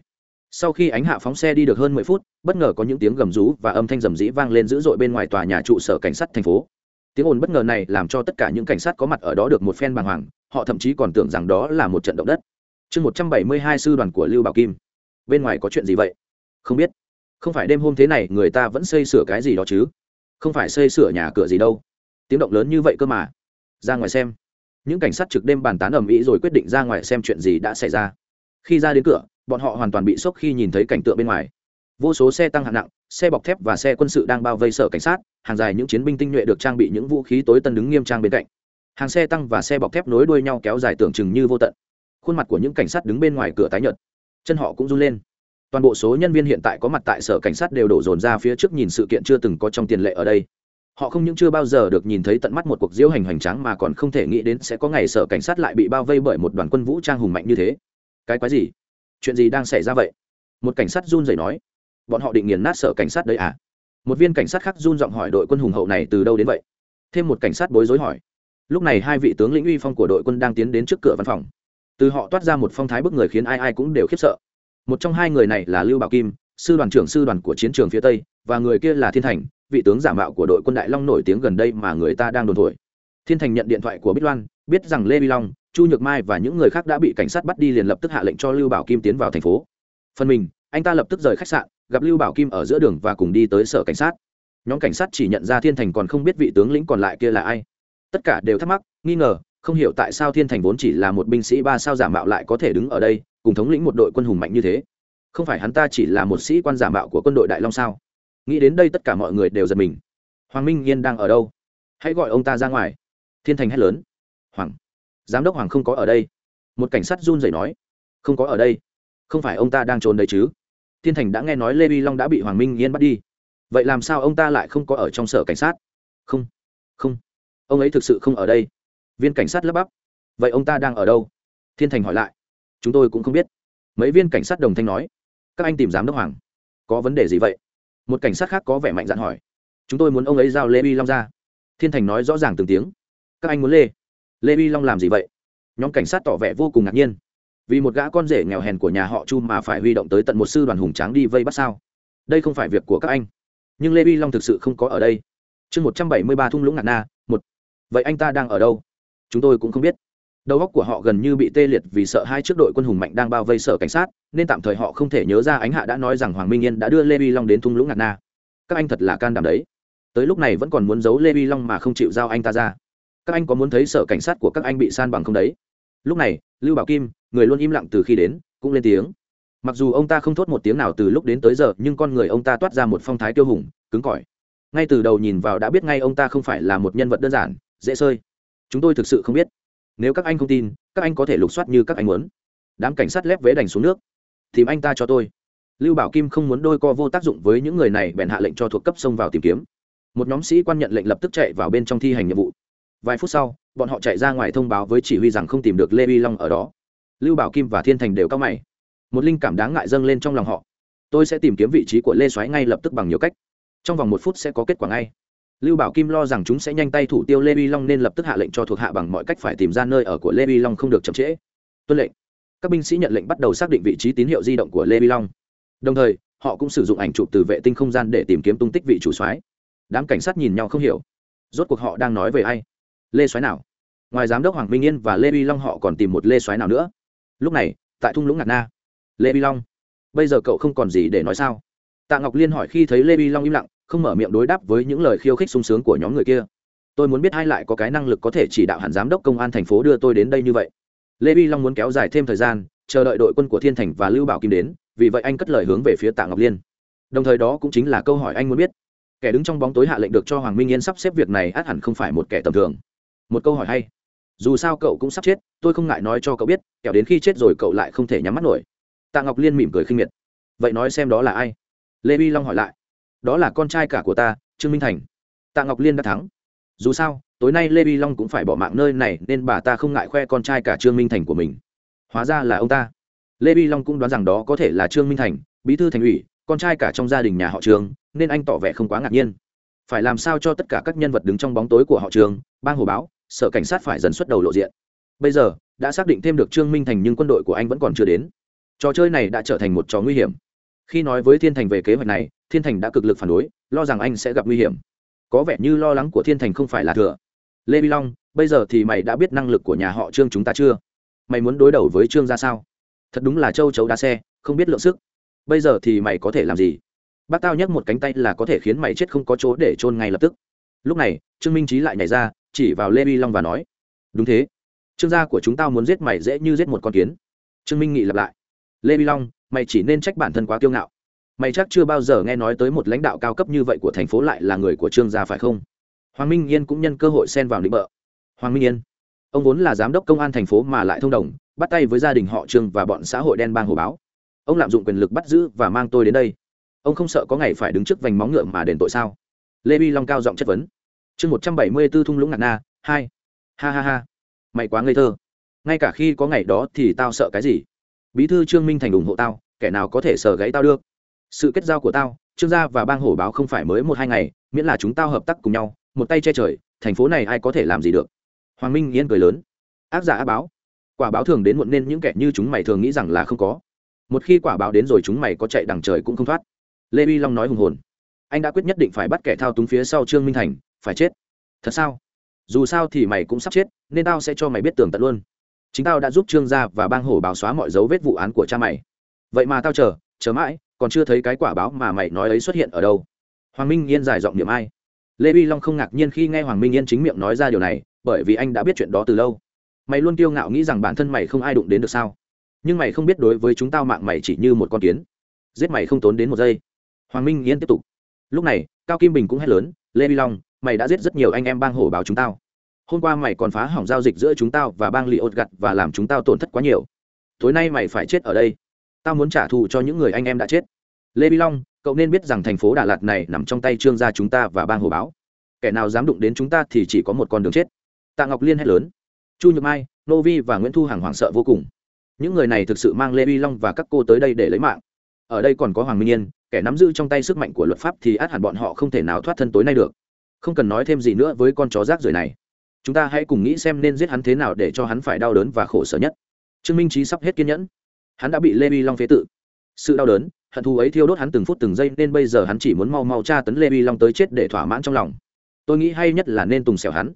Sau khi ánh hạ phóng xe đi được hơn mười phút, bất ngờ có những tiếng gầm rú và âm thanh rầm rĩ vang lên dữ dội bên ngoài tòa nhà trụ sở cảnh sát thành phố. Tiếng ồn bất ngờ này làm cho tất cả những cảnh sát có mặt ở đó được một phen bàng hoàng, họ thậm chí còn tưởng rằng đó là một trận động đất. Chương một trăm bảy mươi hai sư đoàn của lưu bảo kim. Bên ngoài có chuyện gì vậy? Không biết. Không phải đêm hôm thế này người ta vẫn xây sửa cái gì đó chứ? Không phải xây sửa nhà cửa gì đâu. Tiếng động lớn như vậy cơ mà. Ra ngoài xem những cảnh sát trực đêm bàn tán ầm ĩ rồi quyết định ra ngoài xem chuyện gì đã xảy ra. Khi ra đến cửa, bọn họ hoàn toàn bị sốc khi nhìn thấy cảnh tượng bên ngoài. Vô số xe tăng hạng nặng, xe bọc thép và xe quân sự đang bao vây sở cảnh sát, hàng dài những chiến binh tinh nhuệ được trang bị những vũ khí tối tân đứng nghiêm trang bên cạnh. Hàng xe tăng và xe bọc thép nối đuôi nhau kéo dài tưởng chừng như vô tận. Khuôn mặt của những cảnh sát đứng bên ngoài cửa tái nhợt. Chân họ cũng run lên. Toàn bộ số nhân viên hiện tại có mặt tại sở cảnh sát đều đổ dồn ra phía trước nhìn sự kiện chưa từng có trong tiền lệ ở đây họ không những chưa bao giờ được nhìn thấy tận mắt một cuộc diễu hành hoành tráng mà còn không thể nghĩ đến sẽ có ngày sở cảnh sát lại bị bao vây bởi một đoàn quân vũ trang hùng mạnh như thế. Cái quái gì? Chuyện gì đang xảy ra vậy? Một cảnh sát run rẩy nói. Bọn họ định nghiền nát sở cảnh sát đấy à? Một viên cảnh sát khác run giọng hỏi đội quân hùng hậu này từ đâu đến vậy? Thêm một cảnh sát bối rối hỏi. Lúc này hai vị tướng lĩnh uy phong của đội quân đang tiến đến trước cửa văn phòng. Từ họ toát ra một phong thái bức người khiến ai ai cũng đều khiếp sợ. Một trong hai người này là lưu bảo kim, sư đoàn trưởng sư đoàn của chiến trường phía tây, và người kia là thiên thành vị tướng giả mạo của đội quân đại long nổi tiếng gần đây mà người ta đang đồn thổi. Thiên thành nhận điện thoại của bích loan, biết rằng lê vi long, chu nhược mai và những người khác đã bị cảnh sát bắt đi liền lập tức hạ lệnh cho lưu bảo kim tiến vào thành phố. Phần mình, anh ta lập tức rời khách sạn, gặp lưu bảo kim ở giữa đường và cùng đi tới sở cảnh sát. Nhóm cảnh sát chỉ nhận ra thiên thành còn không biết vị tướng lĩnh còn lại kia là ai. Tất cả đều thắc mắc, nghi ngờ, không hiểu tại sao thiên thành vốn chỉ là một binh sĩ ba sao giả mạo lại có thể đứng ở đây, cùng thống lĩnh một đội quân hùng mạnh như thế. Không phải hắn ta chỉ là một sĩ quan giả mạo của quân đội đại long sao? Nghĩ đến đây tất cả mọi người đều giật mình. Hoàng minh yên đang ở đâu? Hãy gọi ông ta ra ngoài. Thiên thành hét lớn. Hoàng, giám đốc hoàng không có ở đây. Một cảnh sát run rẩy nói. Không có ở đây. Không phải ông ta đang trốn đấy chứ? Thiên thành đã nghe nói lê vi long đã bị hoàng minh yên bắt đi. Vậy làm sao ông ta lại không có ở trong sở cảnh sát? Không không. Ông ấy thực sự không ở đây. Viên cảnh sát lắp bắp. Vậy ông ta đang ở đâu? Thiên thành hỏi lại. Chúng tôi cũng không biết. Mấy viên cảnh sát đồng thanh nói. Các anh tìm giám đốc hoàng. Có vấn đề gì vậy? Một cảnh sát khác có vẻ mạnh dạn hỏi. Chúng tôi muốn ông ấy giao lê vi long ra. Thiên thành nói rõ ràng từng tiếng. Các anh muốn lê. Lê vi long làm gì vậy? Nhóm cảnh sát tỏ vẻ vô cùng ngạc nhiên. Vì một gã con rể nghèo hèn của nhà họ chu mà phải huy động tới tận một sư đoàn hùng tráng đi vây bắt sao? Đây không phải việc của các anh. Nhưng lê vi long thực sự không có ở đây. Chương một trăm bảy mươi ba thung lũng ngạt na, một. Vậy anh ta đang ở đâu? Chúng tôi cũng không biết đầu óc của họ gần như bị tê liệt vì sợ hai chiếc đội quân hùng mạnh đang bao vây sở cảnh sát, nên tạm thời họ không thể nhớ ra ánh hạ đã nói rằng hoàng minh yên đã đưa lê vi long đến thung lũng ngạt na. Các anh thật là can đảm đấy. Tới lúc này vẫn còn muốn giấu lê vi long mà không chịu giao anh ta ra. Các anh có muốn thấy sở cảnh sát của các anh bị san bằng không đấy? Lúc này, lưu bảo kim, người luôn im lặng từ khi đến, cũng lên tiếng. Mặc dù ông ta không thốt một tiếng nào từ lúc đến tới giờ, nhưng con người ông ta toát ra một phong thái tiêu hùng, cứng cỏi. Ngay từ đầu nhìn vào đã biết ngay ông ta không phải là một nhân vật đơn giản, dễ sơi. Chúng tôi thực sự không biết nếu các anh không tin, các anh có thể lục soát như các anh muốn. Đám cảnh sát lép vế đành xuống nước. Tìm anh ta cho tôi. Lưu bảo kim không muốn đôi co vô tác dụng với những người này, bèn hạ lệnh cho thuộc cấp xông vào tìm kiếm. Một nhóm sĩ quan nhận lệnh lập tức chạy vào bên trong thi hành nhiệm vụ. Vài phút sau, bọn họ chạy ra ngoài thông báo với chỉ huy rằng không tìm được lê vi long ở đó. Lưu bảo kim và thiên thành đều cao mày. Một linh cảm đáng ngại dâng lên trong lòng họ. Tôi sẽ tìm kiếm vị trí của lê Soái ngay lập tức bằng nhiều cách. Trong vòng một phút sẽ có kết quả ngay lưu bảo kim lo rằng chúng sẽ nhanh tay thủ tiêu lê vi long nên lập tức hạ lệnh cho thuộc hạ bằng mọi cách phải tìm ra nơi ở của lê vi long không được chậm trễ. Tuân lệnh. Các binh sĩ nhận lệnh bắt đầu xác định vị trí tín hiệu di động của lê vi long. Đồng thời, họ cũng sử dụng ảnh chụp từ vệ tinh không gian để tìm kiếm tung tích vị chủ soái. Đám cảnh sát nhìn nhau không hiểu. Rốt cuộc họ đang nói về ai? Lê soái nào? Ngoài giám đốc hoàng minh yên và lê vi long họ còn tìm một lê soái nào nữa? Lúc này, tại thung lũng ngạt na, lê vi long. Bây giờ cậu không còn gì để nói sao? Tạ ngọc liên hỏi khi thấy lê vi long im lặng không mở miệng đối đáp với những lời khiêu khích sung sướng của nhóm người kia. Tôi muốn biết ai lại có cái năng lực có thể chỉ đạo hẳn giám đốc công an thành phố đưa tôi đến đây như vậy. Lê vi long muốn kéo dài thêm thời gian, chờ đợi đội quân của thiên thành và lưu bảo kim đến, vì vậy anh cất lời hướng về phía tạ ngọc liên. Đồng thời đó cũng chính là câu hỏi anh muốn biết. Kẻ đứng trong bóng tối hạ lệnh được cho hoàng minh yên sắp xếp việc này át hẳn không phải một kẻ tầm thường. Một câu hỏi hay. Dù sao cậu cũng sắp chết, tôi không ngại nói cho cậu biết, kẻo đến khi chết rồi cậu lại không thể nhắm mắt nổi. Tạ ngọc liên mỉm cười khinh miệt. Vậy nói xem đó là ai? Lê vi long hỏi lại đó là con trai cả của ta, trương minh thành. Tạ ngọc liên đã thắng. Dù sao, tối nay lê vi long cũng phải bỏ mạng nơi này nên bà ta không ngại khoe con trai cả trương minh thành của mình. Hóa ra là ông ta. Lê vi long cũng đoán rằng đó có thể là trương minh thành, bí thư thành ủy, con trai cả trong gia đình nhà họ trường nên anh tỏ vẻ không quá ngạc nhiên. Phải làm sao cho tất cả các nhân vật đứng trong bóng tối của họ trường bang hồ báo sở cảnh sát phải dần xuất đầu lộ diện. Bây giờ, đã xác định thêm được trương minh thành nhưng quân đội của anh vẫn còn chưa đến. Trò chơi này đã trở thành một trò nguy hiểm khi nói với thiên thành về kế hoạch này, thiên thành đã cực lực phản đối, lo rằng anh sẽ gặp nguy hiểm. Có vẻ như lo lắng của thiên thành không phải là thừa. Lê vi long, bây giờ thì mày đã biết năng lực của nhà họ trương chúng ta chưa? Mày muốn đối đầu với trương ra sao? Thật đúng là châu chấu đá xe, không biết lượng sức. Bây giờ thì mày có thể làm gì? Bác tao nhấc một cánh tay là có thể khiến mày chết không có chỗ để trôn ngay lập tức. Lúc này, trương minh trí lại nhảy ra, chỉ vào lê vi long và nói, đúng thế. Trương gia của chúng tao muốn giết mày dễ như giết một con kiến. Trương minh nghị lặp lại, lê vi long mày chỉ nên trách bản thân quá kiêu ngạo. Mày chắc chưa bao giờ nghe nói tới một lãnh đạo cao cấp như vậy của thành phố lại là người của trương gia phải không? Hoàng minh yên cũng nhân cơ hội xen vào định bợ. Hoàng minh yên, ông vốn là giám đốc công an thành phố mà lại thông đồng, bắt tay với gia đình họ trương và bọn xã hội đen bang hồ báo. Ông lạm dụng quyền lực bắt giữ và mang tôi đến đây. Ông không sợ có ngày phải đứng trước vành móng ngựa mà đền tội sao? Lê vi long cao giọng chất vấn. Chương một trăm bảy mươi b ố thung lũng ngạt na, hai. Ha ha ha. Mày quá ngây thơ. Ngay cả khi có ngày đó thì tao sợ cái gì? Bí thư trương minh thành ủng hộ tao, kẻ nào có thể sờ gáy tao được? Sự kết giao của tao, trương gia và bang hổ báo không phải mới một hai ngày, miễn là chúng tao hợp tác cùng nhau, một tay che trời, thành phố này ai có thể làm gì được? Hoàng minh yên cười lớn. Ác giả ác báo. Quả báo thường đến muộn nên những kẻ như chúng mày thường nghĩ rằng là không có. Một khi quả báo đến rồi chúng mày có chạy đằng trời cũng không thoát. Lê vi long nói hùng hồn. Anh đã quyết nhất định phải bắt kẻ thao túng phía sau trương minh thành, phải chết. Thật sao? Dù sao thì mày cũng sắp chết, nên tao sẽ cho mày biết tường tận luôn chính tao đã giúp trương gia và bang hổ báo xóa mọi dấu vết vụ án của cha mày. Vậy mà tao chờ chờ mãi, còn chưa thấy cái quả báo mà mày nói ấy xuất hiện ở đâu. Hoàng minh yên giải giọng niệm ai? Lê vi long không ngạc nhiên khi nghe hoàng minh yên chính miệng nói ra điều này, bởi vì anh đã biết chuyện đó từ lâu. Mày luôn kiêu ngạo nghĩ rằng bản thân mày không ai đụng đến được sao? Nhưng mày không biết đối với chúng tao mạng mày chỉ như một con kiến. Giết mày không tốn đến một giây. Hoàng minh yên tiếp tục. Lúc này, cao kim bình cũng hét lớn, lê vi long, mày đã giết rất nhiều anh em bang hổ báo chúng tao hôm qua mày còn phá hỏng giao dịch giữa chúng tao và bang li ột gặt và làm chúng tao tổn thất quá nhiều. Tối nay mày phải chết ở đây. Tao muốn trả thù cho những người anh em đã chết. Lê bi long, cậu nên biết rằng thành phố đà lạt này nằm trong tay trương gia chúng ta và bang hồ báo. Kẻ nào dám đụng đến chúng ta thì chỉ có một con đường chết. Tạ ngọc liên hét lớn. Chu nhược mai, nô vi và nguyễn thu hằng hoảng sợ vô cùng. Những người này thực sự mang lê vi long và các cô tới đây để lấy mạng. Ở đây còn có hoàng minh yên, kẻ nắm giữ trong tay sức mạnh của luật pháp thì át hẳn bọn họ không thể nào thoát thân tối nay được. Không cần nói thêm gì nữa với con chó rác rưởi này chúng ta hãy cùng nghĩ xem nên giết hắn thế nào để cho hắn phải đau đớn và khổ sở nhất. Trương minh trí sắp hết kiên nhẫn. Hắn đã bị lê vi long phế tự sự đau đớn, hận thù ấy thiêu đốt hắn từng phút từng giây nên bây giờ hắn chỉ muốn mau mau tra tấn lê vi long tới chết để thỏa mãn trong lòng. Tôi nghĩ hay nhất là nên tùng xẻo hắn.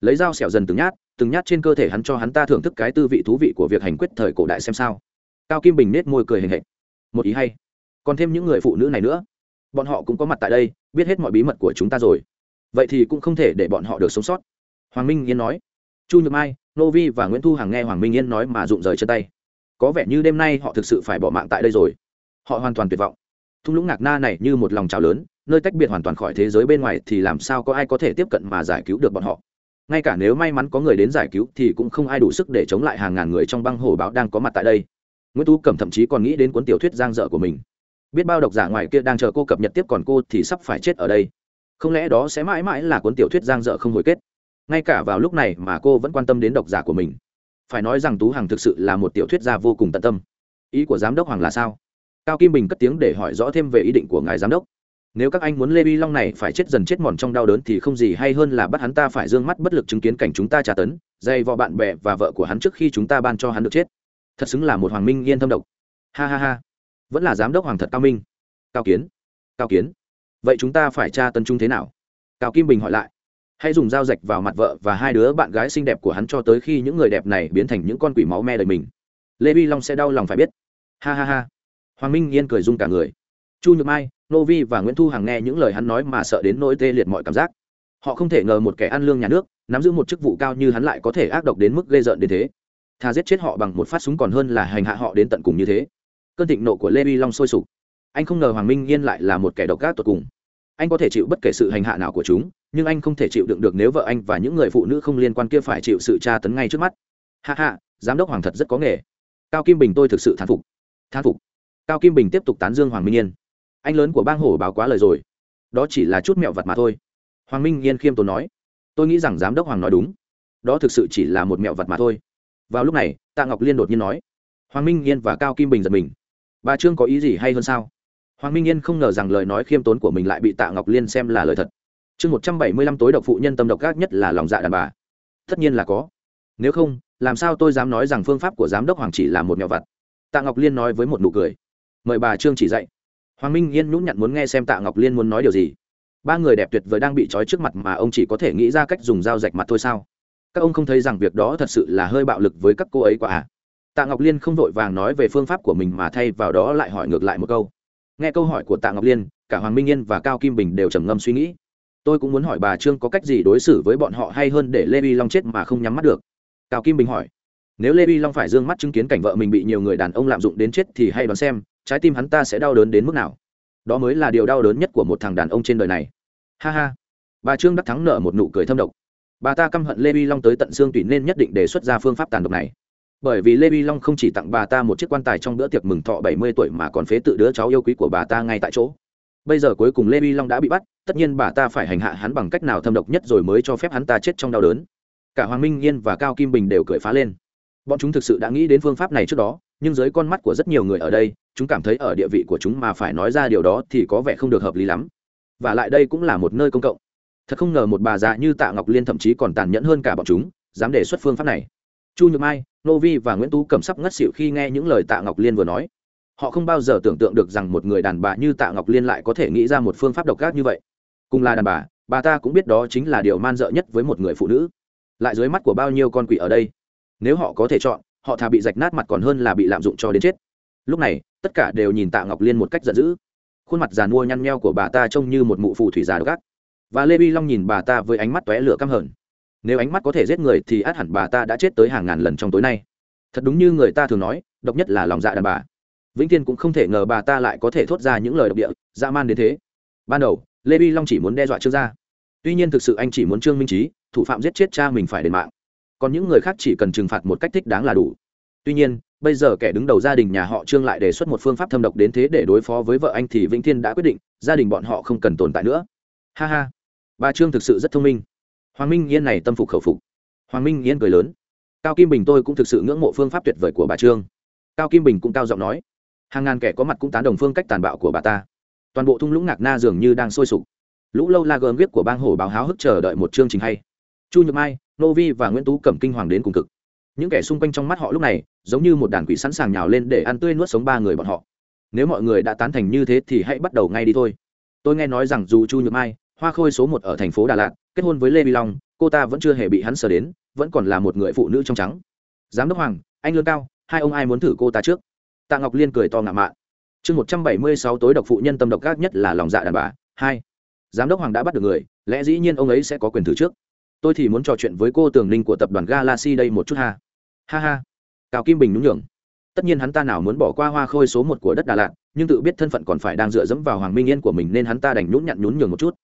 Lấy dao xẻo dần từng nhát từng nhát trên cơ thể hắn cho hắn ta thưởng thức cái tư vị thú vị của việc hành quyết thời cổ đại xem sao. Cao kim bình nết môi cười hình hệch một ý hay. Còn thêm những người phụ nữ này nữa. Bọn họ cũng có mặt tại đây, biết hết mọi bí mật của chúng ta rồi. Vậy thì cũng không thể để bọn họ được sống sót hoàng minh yên nói. Chu nhược mai, nô vi và nguyễn thu hằng nghe hoàng minh yên nói mà rụng rời chân tay. Có vẻ như đêm nay họ thực sự phải bỏ mạng tại đây rồi. Họ hoàn toàn tuyệt vọng. Thung lũng ngạc na này như một lòng trào lớn, nơi tách biệt hoàn toàn khỏi thế giới bên ngoài thì làm sao có ai có thể tiếp cận mà giải cứu được bọn họ? Ngay cả nếu may mắn có người đến giải cứu thì cũng không ai đủ sức để chống lại hàng ngàn người trong băng hồ báo đang có mặt tại đây. Nguyễn tú cẩm thậm chí còn nghĩ đến cuốn tiểu thuyết giang dở của mình. Biết bao độc giả ngoài kia đang chờ cô cập nhật tiếp còn cô thì sắp phải chết ở đây. Không lẽ đó sẽ mãi mãi là cuốn tiểu thuyết giang dở không hồi kết? Ngay cả vào lúc này mà cô vẫn quan tâm đến độc giả của mình. Phải nói rằng tú hằng thực sự là một tiểu thuyết gia vô cùng tận tâm. Ý của giám đốc hoàng là sao? Cao kim bình cất tiếng để hỏi rõ thêm về ý định của ngài giám đốc. Nếu các anh muốn lê bi long này phải chết dần chết mòn trong đau đớn thì không gì hay hơn là bắt hắn ta phải d ư ơ n g mắt bất lực chứng kiến cảnh chúng ta trả tấn, dày vò bạn bè và vợ của hắn trước khi chúng ta ban cho hắn được chết. Thật xứng là một hoàng minh yên thâm độc. Ha ha ha. Vẫn là giám đốc hoàng thật cao minh. Cao kiến. Cao kiến. Vậy chúng ta phải tra tấn chung thế nào? Cao kim bình hỏi lại hãy dùng dao rạch vào mặt vợ và hai đứa bạn gái xinh đẹp của hắn cho tới khi những người đẹp này biến thành những con quỷ máu me đời mình. Lê vi long sẽ đau lòng phải biết. Ha ha ha. Hoàng minh yên cười rung cả người. Chu nhược mai, nô vi và nguyễn thu hằng nghe những lời hắn nói mà sợ đến nỗi tê liệt mọi cảm giác. Họ không thể ngờ một kẻ ăn lương nhà nước, nắm giữ một chức vụ cao như hắn lại có thể ác độc đến mức ghê rợn đến thế. Thà giết chết họ bằng một phát súng còn hơn là hành hạ họ đến tận cùng như thế. Cơn thịnh nộ của lê vi long sôi sục. Anh không ngờ hoàng minh yên lại là một kẻ độc ác tột cùng anh có thể chịu bất kể sự hành hạ nào của chúng, nhưng anh không thể chịu đựng được nếu vợ anh và những người phụ nữ không liên quan kia phải chịu sự tra tấn ngay trước mắt. Hạ hạ giám đốc hoàng thật rất có nghề. Cao kim bình tôi thực sự thán phục. Thán phục. Cao kim bình tiếp tục tán dương hoàng minh yên. Anh lớn của bang hổ báo quá lời rồi. Đó chỉ là chút mẹo vặt mà thôi. Hoàng minh yên khiêm tốn nói. Tôi nghĩ rằng giám đốc hoàng nói đúng. Đó thực sự chỉ là một mẹo vặt mà thôi. Vào lúc này, tạ ngọc liên đột nhiên nói. Hoàng minh yên và cao kim bình giật mình. Bà trương có ý gì hay hơn sao? Hoàng minh yên không ngờ rằng lời nói khiêm tốn của mình lại bị tạ ngọc liên xem là lời thật. Chương một trăm bảy mươi lăm tối độc phụ nhân tâm độc gác nhất là lòng dạ đàn bà. Tất nhiên là có. Nếu không, làm sao tôi dám nói rằng phương pháp của giám đốc hoàng chỉ là một mẹo vặt? Tạ ngọc liên nói với một nụ cười. Mời bà trương chỉ dạy. Hoàng minh yên nhún nhặn muốn nghe xem tạ ngọc liên muốn nói điều gì. Ba người đẹp tuyệt vời đang bị trói trước mặt mà ông chỉ có thể nghĩ ra cách dùng dao rạch mặt thôi sao? Các ông không thấy rằng việc đó thật sự là hơi bạo lực với các cô ấy quá à? Tạ ngọc liên không vội vàng nói về phương pháp của mình mà thay vào đó lại hỏi ngược lại một câu nghe câu hỏi của tạ ngọc liên, cả hoàng minh yên và cao kim bình đều trầm ngâm suy nghĩ. Tôi cũng muốn hỏi bà trương có cách gì đối xử với bọn họ hay hơn để lê vi long chết mà không nhắm mắt được? Cao kim bình hỏi. Nếu lê vi long phải d ư ơ n g mắt chứng kiến cảnh vợ mình bị nhiều người đàn ông lạm dụng đến chết thì hay đoán xem, trái tim hắn ta sẽ đau đớn đến mức nào? Đó mới là điều đau đớn nhất của một thằng đàn ông trên đời này. Ha ha. Bà trương đắc thắng nở một nụ cười thâm độc. Bà ta căm hận lê vi long tới tận xương tủy nên nhất định đề xuất ra phương pháp tàn độc này bởi vì lê vi long không chỉ tặng bà ta một chiếc quan tài trong bữa tiệc mừng thọ bảy mươi tuổi mà còn phế tự đứa cháu yêu quý của bà ta ngay tại chỗ. Bây giờ cuối cùng lê vi long đã bị bắt, tất nhiên bà ta phải hành hạ hắn bằng cách nào thâm độc nhất rồi mới cho phép hắn ta chết trong đau đớn. Cả hoàng minh yên và cao kim bình đều cười phá lên. Bọn chúng thực sự đã nghĩ đến phương pháp này trước đó, nhưng dưới con mắt của rất nhiều người ở đây, chúng cảm thấy ở địa vị của chúng mà phải nói ra điều đó thì có vẻ không được hợp lý lắm. Và lại đây cũng là một nơi công cộng. Thật không ngờ một bà già như tạ ngọc liên thậm chí còn tàn nhẫn hơn cả bọn chúng, dám đề xuất phương pháp này chu nhược mai, nô vi và nguyễn tú cầm sắp ngất xịu khi nghe những lời tạ ngọc liên vừa nói. Họ không bao giờ tưởng tượng được rằng một người đàn bà như tạ ngọc liên lại có thể nghĩ ra một phương pháp độc ác như vậy. Cùng là đàn bà bà ta cũng biết đó chính là điều man dợ nhất với một người phụ nữ. Lại dưới mắt của bao nhiêu con quỷ ở đây? Nếu họ có thể chọn, họ thà bị rạch nát mặt còn hơn là bị lạm dụng cho đến chết. Lúc này, tất cả đều nhìn tạ ngọc liên một cách giận dữ. Khuôn mặt giàn mua nhăn nheo của bà ta trông như một mụ phù thủy già gác và lê bi long nhìn bà ta với ánh mắt tóe lửa căm hờn nếu ánh mắt có thể giết người thì át hẳn bà ta đã chết tới hàng ngàn lần trong tối nay. Thật đúng như người ta thường nói, độc nhất là lòng dạ đàn bà. Vĩnh thiên cũng không thể ngờ bà ta lại có thể thốt ra những lời độc địa, dã man đến thế. Ban đầu, lê vi long chỉ muốn đe dọa trương gia. Tuy nhiên thực sự anh chỉ muốn trương minh trí thủ phạm giết chết cha mình phải đền mạng. Còn những người khác chỉ cần trừng phạt một cách thích đáng là đủ. Tuy nhiên, bây giờ kẻ đứng đầu gia đình nhà họ trương lại đề xuất một phương pháp thâm độc đến thế để đối phó với vợ anh thì vĩnh thiên đã quyết định, gia đình bọn họ không cần tồn tại nữa. Ha ha. Bà trương thực sự rất thông minh hoàng minh yên này tâm phục khẩu phục. Hoàng minh yên cười lớn. Cao kim bình tôi cũng thực sự ngưỡng mộ phương pháp tuyệt vời của bà trương. Cao kim bình cũng cao giọng nói. Hàng ngàn kẻ có mặt cũng tán đồng phương cách tàn bạo của bà ta. Toàn bộ thung lũng ngạc na dường như đang sôi sục. Lũ lâu la gớm viết của bang hổ báo háo hức chờ đợi một chương trình hay. Chu nhược mai, nô vi và nguyễn tú cẩm kinh hoàng đến cùng cực. Những kẻ xung quanh trong mắt họ lúc này, giống như một đàn quỷ sẵn sàng nhào lên để ăn tươi nuốt sống ba người bọn họ. Nếu mọi người đã tán thành như thế thì hãy bắt đầu ngay đi thôi. Tôi nghe nói rằng dù chu nhược mai hoa khôi số một ở thành phố đà lạt, kết hôn với lê vi long, cô ta vẫn chưa hề bị hắn sờ đến, vẫn còn là một người phụ nữ trong trắng. Giám đốc hoàng, anh lương cao, hai ông ai muốn thử cô ta trước? Tạ ngọc liên cười to ngạo mạn. Chương một trăm bảy mươi sáu tối độc phụ nhân tâm độc gác nhất là lòng dạ đàn bà. Hai. Giám đốc hoàng đã bắt được người, lẽ dĩ nhiên ông ấy sẽ có quyền thử trước. Tôi thì muốn trò chuyện với cô tường ninh của tập đoàn galaxy đây một chút ha. Ha ha. Cao kim bình nhún nhường. Tất nhiên hắn ta nào muốn bỏ qua hoa khôi số một của đất đà lạt, nhưng tự biết thân phận còn phải đang dựa dẫm vào hoàng minh yên của mình nên hắn ta đành nhún nhặn nhún nhường một chút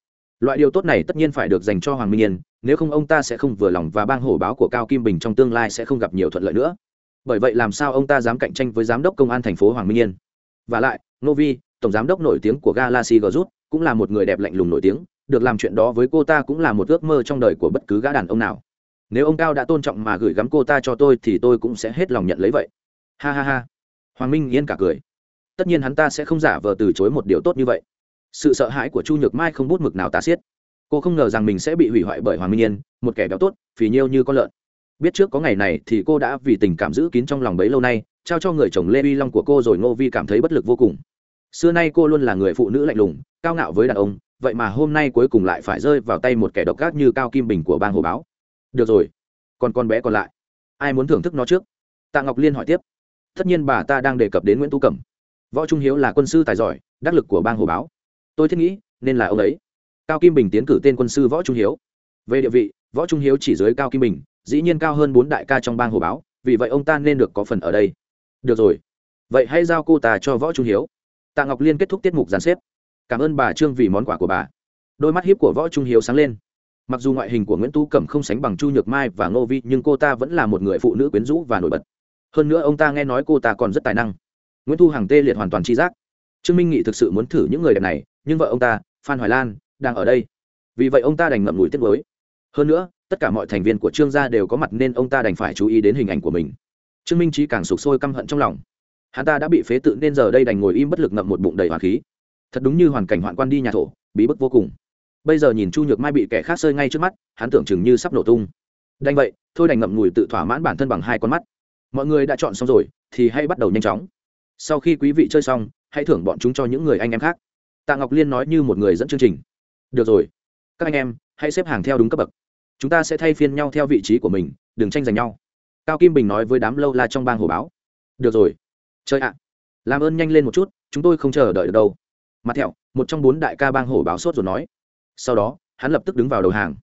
loại điều tốt này tất nhiên phải được dành cho hoàng minh yên, nếu không ông ta sẽ không vừa lòng và bang hổ báo của cao kim bình trong tương lai sẽ không gặp nhiều thuận lợi nữa. Bởi vậy làm sao ông ta dám cạnh tranh với giám đốc công an thành phố hoàng minh yên? Và lại novi tổng giám đốc nổi tiếng của galaxy g rút cũng là một người đẹp lạnh lùng nổi tiếng, được làm chuyện đó với cô ta cũng là một ước mơ trong đời của bất cứ gã đàn ông nào. Nếu ông cao đã tôn trọng mà gửi gắm cô ta cho tôi thì tôi cũng sẽ hết lòng nhận lấy vậy. Ha ha ha. Hoàng minh yên cả cười. Tất nhiên hắn ta sẽ không giả vờ từ chối một điều tốt như vậy sự sợ hãi của chu nhược mai không bút mực nào tà xiết. Cô không ngờ rằng mình sẽ bị hủy hoại bởi hoàng minh yên, một kẻ béo tốt, phì nhiêu như con lợn. Biết trước có ngày này thì cô đã vì tình cảm giữ kín trong lòng bấy lâu nay, trao cho người chồng lê vi long của cô rồi ngô vi cảm thấy bất lực vô cùng. Xưa nay cô luôn là người phụ nữ lạnh lùng, cao ngạo với đàn ông, vậy mà hôm nay cuối cùng lại phải rơi vào tay một kẻ độc ác như cao kim bình của bang hồ báo. Được rồi, còn con bé còn lại. Ai muốn thưởng thức nó trước? Tạ ngọc liên hỏi tiếp. Tất nhiên bà ta đang đề cập đến nguyễn tu cẩm. Võ trung hiếu là quân sư tài giỏi, đắc lực của bang hồ báo tôi thiết nghĩ, nên là ông ấy. Cao kim bình tiến cử tên quân sư võ trung hiếu. Về địa vị, võ trung hiếu chỉ dưới cao kim bình, dĩ nhiên cao hơn bốn đại ca trong bang hồ báo, vì vậy ông ta nên được có phần ở đây. Được rồi. Vậy hãy giao cô ta cho võ trung hiếu. Tạ ngọc liên kết thúc tiết mục giàn xếp. Cảm ơn bà trương vì món quà của bà. Đôi mắt hiếp của võ trung hiếu sáng lên. Mặc dù ngoại hình của nguyễn tú cẩm không sánh bằng chu nhược mai và ngô vi, nhưng cô ta vẫn là một người phụ nữ quyến rũ và nổi bật. Hơn nữa ông ta nghe nói cô ta còn rất tài năng. Nguyễn thu hằng tê liệt hoàn toàn tri giác. Trương minh nghị thực sự muốn thử những người đẹp này nhưng vợ ông ta, phan hoài lan, đang ở đây. Vì vậy ông ta đành ngậm ngùi tiết mới hơn nữa, tất cả mọi thành viên của trương gia đều có mặt nên ông ta đành phải chú ý đến hình ảnh của mình. Trương minh trí càng sụp sôi căm hận trong lòng. Hắn ta đã bị phế tự nên giờ đây đành ngồi im bất lực ngậm một bụng đầy hoàng khí. Thật đúng như hoàn cảnh hoạn quan đi nhà thổ, bí bức vô cùng. Bây giờ nhìn chu nhược mai bị kẻ khác sơi ngay trước mắt, hắn tưởng chừng như sắp nổ tung. Đành vậy, thôi đành ngậm ngùi tự thỏa mãn bản thân bằng hai con mắt. Mọi người đã chọn xong rồi, thì hãy bắt đầu nhanh chóng. Sau khi quý vị chơi xong, hãy thưởng bọn chúng cho những người anh em khác tạ ngọc liên nói như một người dẫn chương trình. Được rồi. Các anh em, hãy xếp hàng theo đúng cấp bậc. Chúng ta sẽ thay phiên nhau theo vị trí của mình, đừng tranh giành nhau. Cao kim bình nói với đám lâu la trong bang hồ báo. Được rồi. Chơi ạ. Làm ơn nhanh lên một chút, chúng tôi không chờ đợi được đâu. Mặt thẹo, một trong bốn đại ca bang hồ báo sốt rồi nói. Sau đó, hắn lập tức đứng vào đầu hàng.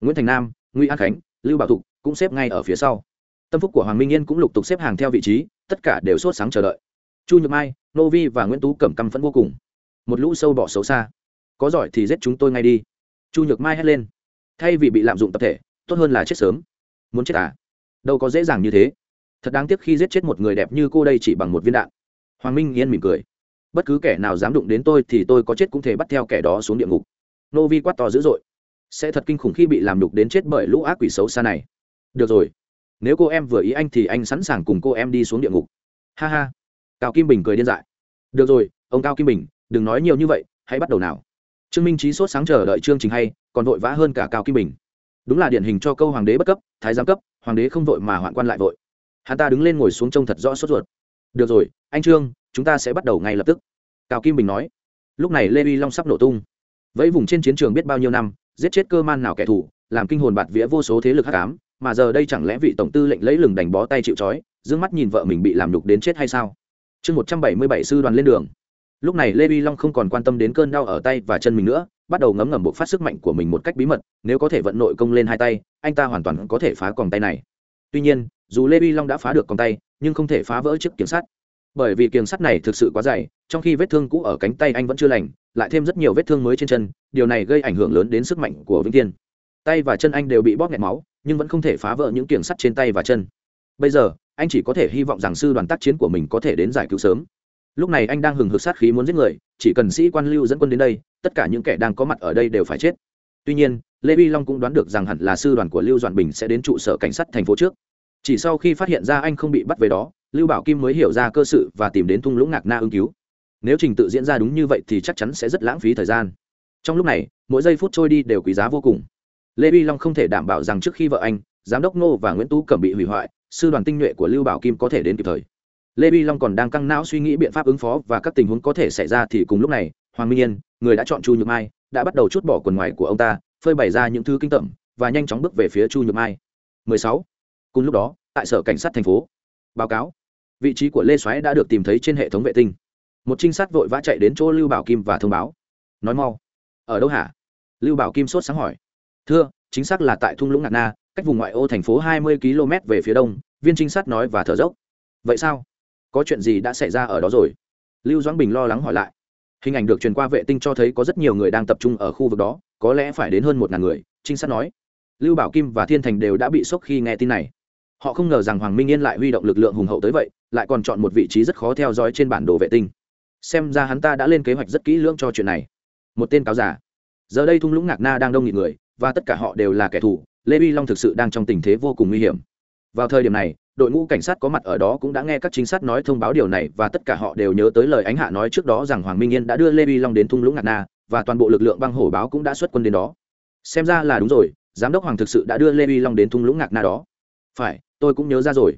Nguyễn thành nam nguy an khánh, lưu bảo thục cũng xếp ngay ở phía sau. Tâm phúc của hoàng minh yên cũng lục tục xếp hàng theo vị trí, tất cả đều sốt sáng chờ đợi. Chu nhược mai, nô vi và nguyễn tú cẩm căm phẫn vô cùng một lũ sâu bỏ xấu xa. Có giỏi thì giết chúng tôi ngay đi. Chu nhược mai hét lên. Thay vì bị lạm dụng tập thể, tốt hơn là chết sớm. Muốn chết à? Đâu có dễ dàng như thế. Thật đáng tiếc khi giết chết một người đẹp như cô đây chỉ bằng một viên đạn. Hoàng minh yên mỉm cười. Bất cứ kẻ nào dám đụng đến tôi thì tôi có chết cũng thể bắt theo kẻ đó xuống địa ngục. Nô vi quát to dữ dội. Sẽ thật kinh khủng khi bị làm đục đến chết bởi lũ ác quỷ xấu xa này. Được rồi. Nếu cô em vừa ý anh thì anh sẵn sàng cùng cô em đi xuống địa ngục. Ha ha. Cao kim bình cười điên dại. Được rồi, ông cao kim bình đừng nói nhiều như vậy, hãy bắt đầu nào. Trương minh trí sốt sáng chờ đợi chương trình hay, còn vội vã hơn cả cao kim bình. Đúng là điển hình cho câu hoàng đế bất cấp, thái giám cấp, hoàng đế không vội mà hoạn quan lại vội. Hắn ta đứng lên ngồi xuống trông thật rõ sốt ruột. Được rồi, anh trương, chúng ta sẽ bắt đầu ngay lập tức. Cao kim bình nói. Lúc này lê uy long sắp nổ tung. Vẫy vùng trên chiến trường biết bao nhiêu năm, giết chết cơ man nào kẻ thù, làm kinh hồn bạt vía vô số thế lực hắc ám, mà giờ đây chẳng lẽ vị tổng tư lệnh lấy lừng đành bó tay chịu trói d mắt nhìn vợ mình bị làm đục đến chết hay sao? Chương một trăm bảy mươi bảy sư đoàn lên đường lúc này lê vi long không còn quan tâm đến cơn đau ở tay và chân mình nữa, bắt đầu ngấm ngầm bộ phát sức mạnh của mình một cách bí mật, nếu có thể vận nội công lên hai tay, anh ta hoàn toàn có thể phá còng tay này. Tuy nhiên, dù lê vi long đã phá được còng tay, nhưng không thể phá vỡ chiếc kiềng sắt. Bởi vì kiềng sắt này thực sự quá dày, trong khi vết thương cũ ở cánh tay anh vẫn chưa lành, lại thêm rất nhiều vết thương mới trên chân, điều này gây ảnh hưởng lớn đến sức mạnh của vĩnh tiên tay và chân anh đều bị bóp nghẹt máu, nhưng vẫn không thể phá vỡ những kiềng sắt trên tay và chân. Bây giờ, anh chỉ có thể hy vọng rằng sư đoàn tác chiến của mình có thể đến giải cứu sớm lúc này anh đang hừng hực sát khí muốn giết người, chỉ cần sĩ quan lưu dẫn quân đến đây, tất cả những kẻ đang có mặt ở đây đều phải chết. Tuy nhiên, lê vi long cũng đoán được rằng hẳn là sư đoàn của lưu doạn bình sẽ đến trụ sở cảnh sát thành phố trước. Chỉ sau khi phát hiện ra anh không bị bắt về đó, lưu bảo kim mới hiểu ra cơ sự và tìm đến thung lũng ngạc na ứng cứu. Nếu trình tự diễn ra đúng như vậy thì chắc chắn sẽ rất lãng phí thời gian. Trong lúc này, mỗi giây phút trôi đi đều quý giá vô cùng. Lê vi long không thể đảm bảo rằng trước khi vợ anh, giám đốc ngô và nguyễn tú cẩm bị hủy hoại, sư đoàn tinh nhuệ của lưu bảo kim có thể đến kịp thời lê vi long còn đang căng não suy nghĩ biện pháp ứng phó và các tình huống có thể xảy ra thì cùng lúc này, hoàng minh yên, người đã chọn chu nhược mai, đã bắt đầu chút bỏ quần ngoài của ông ta, phơi bày ra những thứ kinh tởm và nhanh chóng bước về phía chu nhược mai. 16. cùng lúc đó, tại sở cảnh sát thành phố, báo cáo. Vị trí của lê xoáy đã được tìm thấy trên hệ thống vệ tinh. Một trinh sát vội vã chạy đến chỗ lưu bảo kim và thông báo. Nói mau. Ở đâu hả? Lưu bảo kim sốt sáng hỏi. Thưa, chính xác là tại thung lũng ngạc na, cách vùng ngoại ô thành phố hai mươi km về phía đông, viên trinh sát nói và thở dốc. Vậy sao? Có chuyện gì đã xảy ra ở đó rồi? Lưu doãn bình lo lắng hỏi lại. Hình ảnh được truyền qua vệ tinh cho thấy có rất nhiều người đang tập trung ở khu vực đó, có lẽ phải đến hơn một ngàn người, trinh sát nói. Lưu bảo kim và thiên thành đều đã bị sốc khi nghe tin này. Họ không ngờ rằng hoàng minh yên lại huy động lực lượng hùng hậu tới vậy, lại còn chọn một vị trí rất khó theo dõi trên bản đồ vệ tinh. Xem ra hắn ta đã lên kế hoạch rất kỹ lưỡng cho chuyện này. Một tên cáo giả giờ đây thung lũng ngạc na đang đông nghịt người, và tất cả họ đều là kẻ thù, lê uy long thực sự đang trong tình thế vô cùng nguy hiểm. Vào thời điểm này đội ngũ cảnh sát có mặt ở đó cũng đã nghe các trinh sát nói thông báo điều này và tất cả họ đều nhớ tới lời ánh hạ nói trước đó rằng hoàng minh yên đã đưa lê vi long đến thung lũng ngạt na, và toàn bộ lực lượng băng hổ báo cũng đã xuất quân đến đó. Xem ra là đúng rồi, giám đốc hoàng thực sự đã đưa lê vi long đến thung lũng ngạt na đó. Phải, tôi cũng nhớ ra rồi.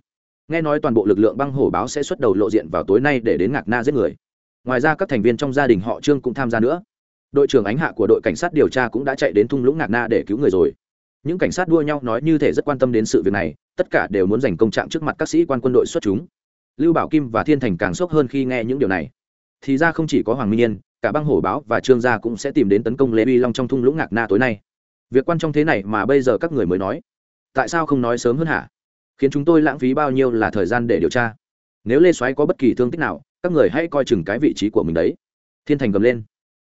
Nghe nói toàn bộ lực lượng băng hổ báo sẽ xuất đầu lộ diện vào tối nay để đến ngạc na giết người. Ngoài ra các thành viên trong gia đình họ trương cũng tham gia nữa. Đội trưởng ánh hạ của đội cảnh sát điều tra cũng đã chạy đến thung lũng ngạc na để cứu người rồi. Những cảnh sát đua nhau nói như thể rất quan tâm đến sự việc này tất cả đều muốn giành công trạng trước mặt các sĩ quan quân đội xuất chúng. Lưu bảo kim và thiên thành càng sốc hơn khi nghe những điều này. Thì ra không chỉ có hoàng minh yên, cả băng hổ báo và trương gia cũng sẽ tìm đến tấn công lê uy long trong thung lũng ngạc na tối nay. Việc quan trọng thế này mà bây giờ các người mới nói. Tại sao không nói sớm hơn hả? Khiến chúng tôi lãng phí bao nhiêu là thời gian để điều tra? Nếu lê Soái có bất kỳ thương tích nào, các người hãy coi chừng cái vị trí của mình đấy. Thiên thành gầm lên.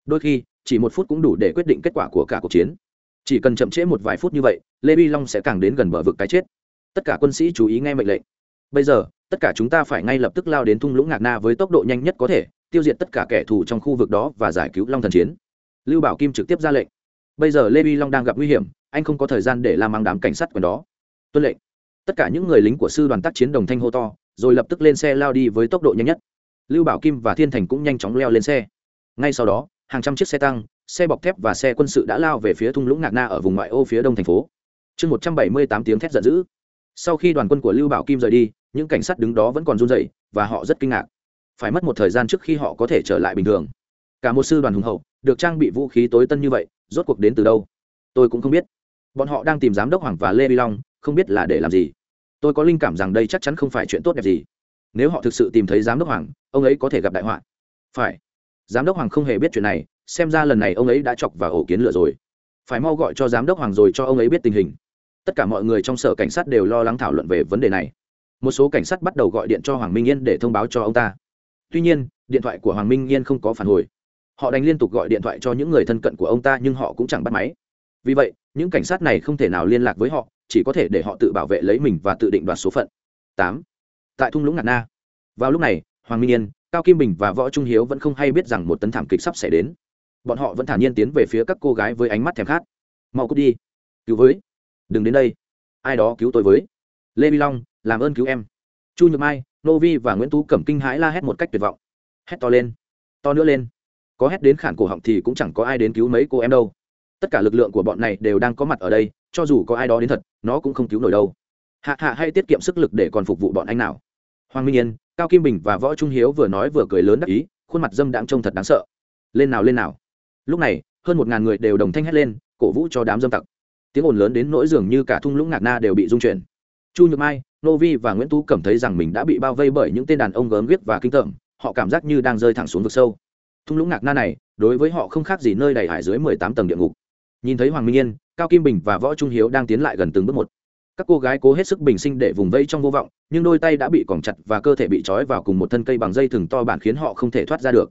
Đôi khi, chỉ một phút cũng đủ để quyết định kết quả của cả cuộc chiến. Chỉ cần chậm trễ một vài phút như vậy, lê vi long sẽ càng đến gần bờ vực cái chết tất cả quân sĩ chú ý nghe mệnh lệnh. Bây giờ, tất cả chúng ta phải ngay lập tức lao đến thung lũng ngạc na với tốc độ nhanh nhất có thể, tiêu diệt tất cả kẻ thù trong khu vực đó và giải cứu long thần chiến. Lưu bảo kim trực tiếp ra lệnh. Bây giờ lê vi long đang gặp nguy hiểm, anh không có thời gian để làm mang đám cảnh sát quần đó tuân lệnh. Tất cả những người lính của sư đoàn tác chiến đồng thanh hô to, rồi lập tức lên xe lao đi với tốc độ nhanh nhất. Lưu bảo kim và thiên thành cũng nhanh chóng leo lên xe. Ngay sau đó, hàng trăm chiếc xe tăng, xe bọc thép và xe quân sự đã lao về phía thung lũng ngạc na ở vùng ngoại ô phía đông thành phố. Chương một trăm bảy mươi tám tiếng thét giận dữ sau khi đoàn quân của lưu bảo kim rời đi, những cảnh sát đứng đó vẫn còn run rẩy và họ rất kinh ngạc. Phải mất một thời gian trước khi họ có thể trở lại bình thường. Cả một sư đoàn hùng hậu, được trang bị vũ khí tối tân như vậy, rốt cuộc đến từ đâu? Tôi cũng không biết. Bọn họ đang tìm giám đốc hoàng và lê vi long, không biết là để làm gì. Tôi có linh cảm rằng đây chắc chắn không phải chuyện tốt đẹp gì. Nếu họ thực sự tìm thấy giám đốc hoàng, ông ấy có thể gặp đại họa. Phải. Giám đốc hoàng không hề biết chuyện này, xem ra lần này ông ấy đã chọc vào ổ kiến lửa rồi. Phải mau gọi cho giám đốc hoàng rồi cho ông ấy biết tình hình tất cả mọi người trong sở cảnh sát đều lo lắng thảo luận về vấn đề này. Một số cảnh sát bắt đầu gọi điện cho hoàng minh yên để thông báo cho ông ta. Tuy nhiên, điện thoại của hoàng minh yên không có phản hồi. Họ đánh liên tục gọi điện thoại cho những người thân cận của ông ta nhưng họ cũng chẳng bắt máy. Vì vậy, những cảnh sát này không thể nào liên lạc với họ, chỉ có thể để họ tự bảo vệ lấy mình và tự định đoạt số phận. Tám. Tại thung lũng ngạt na. Vào lúc này, hoàng minh yên, cao kim bình và võ trung hiếu vẫn không hay biết rằng một tấn thảm kịch sắp xảy đến. Bọn họ vẫn thản nhiên tiến về phía các cô gái với ánh mắt thèm khát. Mau cút đi. Cứu với đừng đến đây. Ai đó cứu tôi với. Lê vi long, làm ơn cứu em. Chu nhược mai, nô vi và nguyễn tú cẩm kinh hãi la hét một cách tuyệt vọng. Hét to lên. To nữa lên. Có hét đến khản cổ họng thì cũng chẳng có ai đến cứu mấy cô em đâu. Tất cả lực lượng của bọn này đều đang có mặt ở đây, cho dù có ai đó đến thật, nó cũng không cứu nổi đâu. Hạ hạ hay tiết kiệm sức lực để còn phục vụ bọn anh nào? Hoàng minh yên, cao kim bình và võ trung hiếu vừa nói vừa cười lớn đắc ý, khuôn mặt dâm đãng trông thật đáng sợ. Lên nào lên nào. Lúc này, hơn một ngàn người đều đồng thanh hét lên, cổ vũ cho đám dâm tặc tiếng ồn lớn đến nỗi dường như cả thung lũng ngạc na đều bị rung chuyển. Chu nhược mai, nô vi và nguyễn tú cảm thấy rằng mình đã bị bao vây bởi những tên đàn ông gớm ghiếc và kinh tởm, họ cảm giác như đang rơi thẳng xuống vực sâu. Thung lũng ngạc na này, đối với họ không khác gì nơi đầy hải dưới mười tám tầng địa ngục. Nhìn thấy hoàng minh yên, cao kim bình và võ trung hiếu đang tiến lại gần từng bước một. Các cô gái cố hết sức bình sinh để vùng vây trong vô vọng, nhưng đôi tay đã bị còng chặt và cơ thể bị trói vào cùng một thân cây bằng dây thừng to bản khiến họ không thể thoát ra được.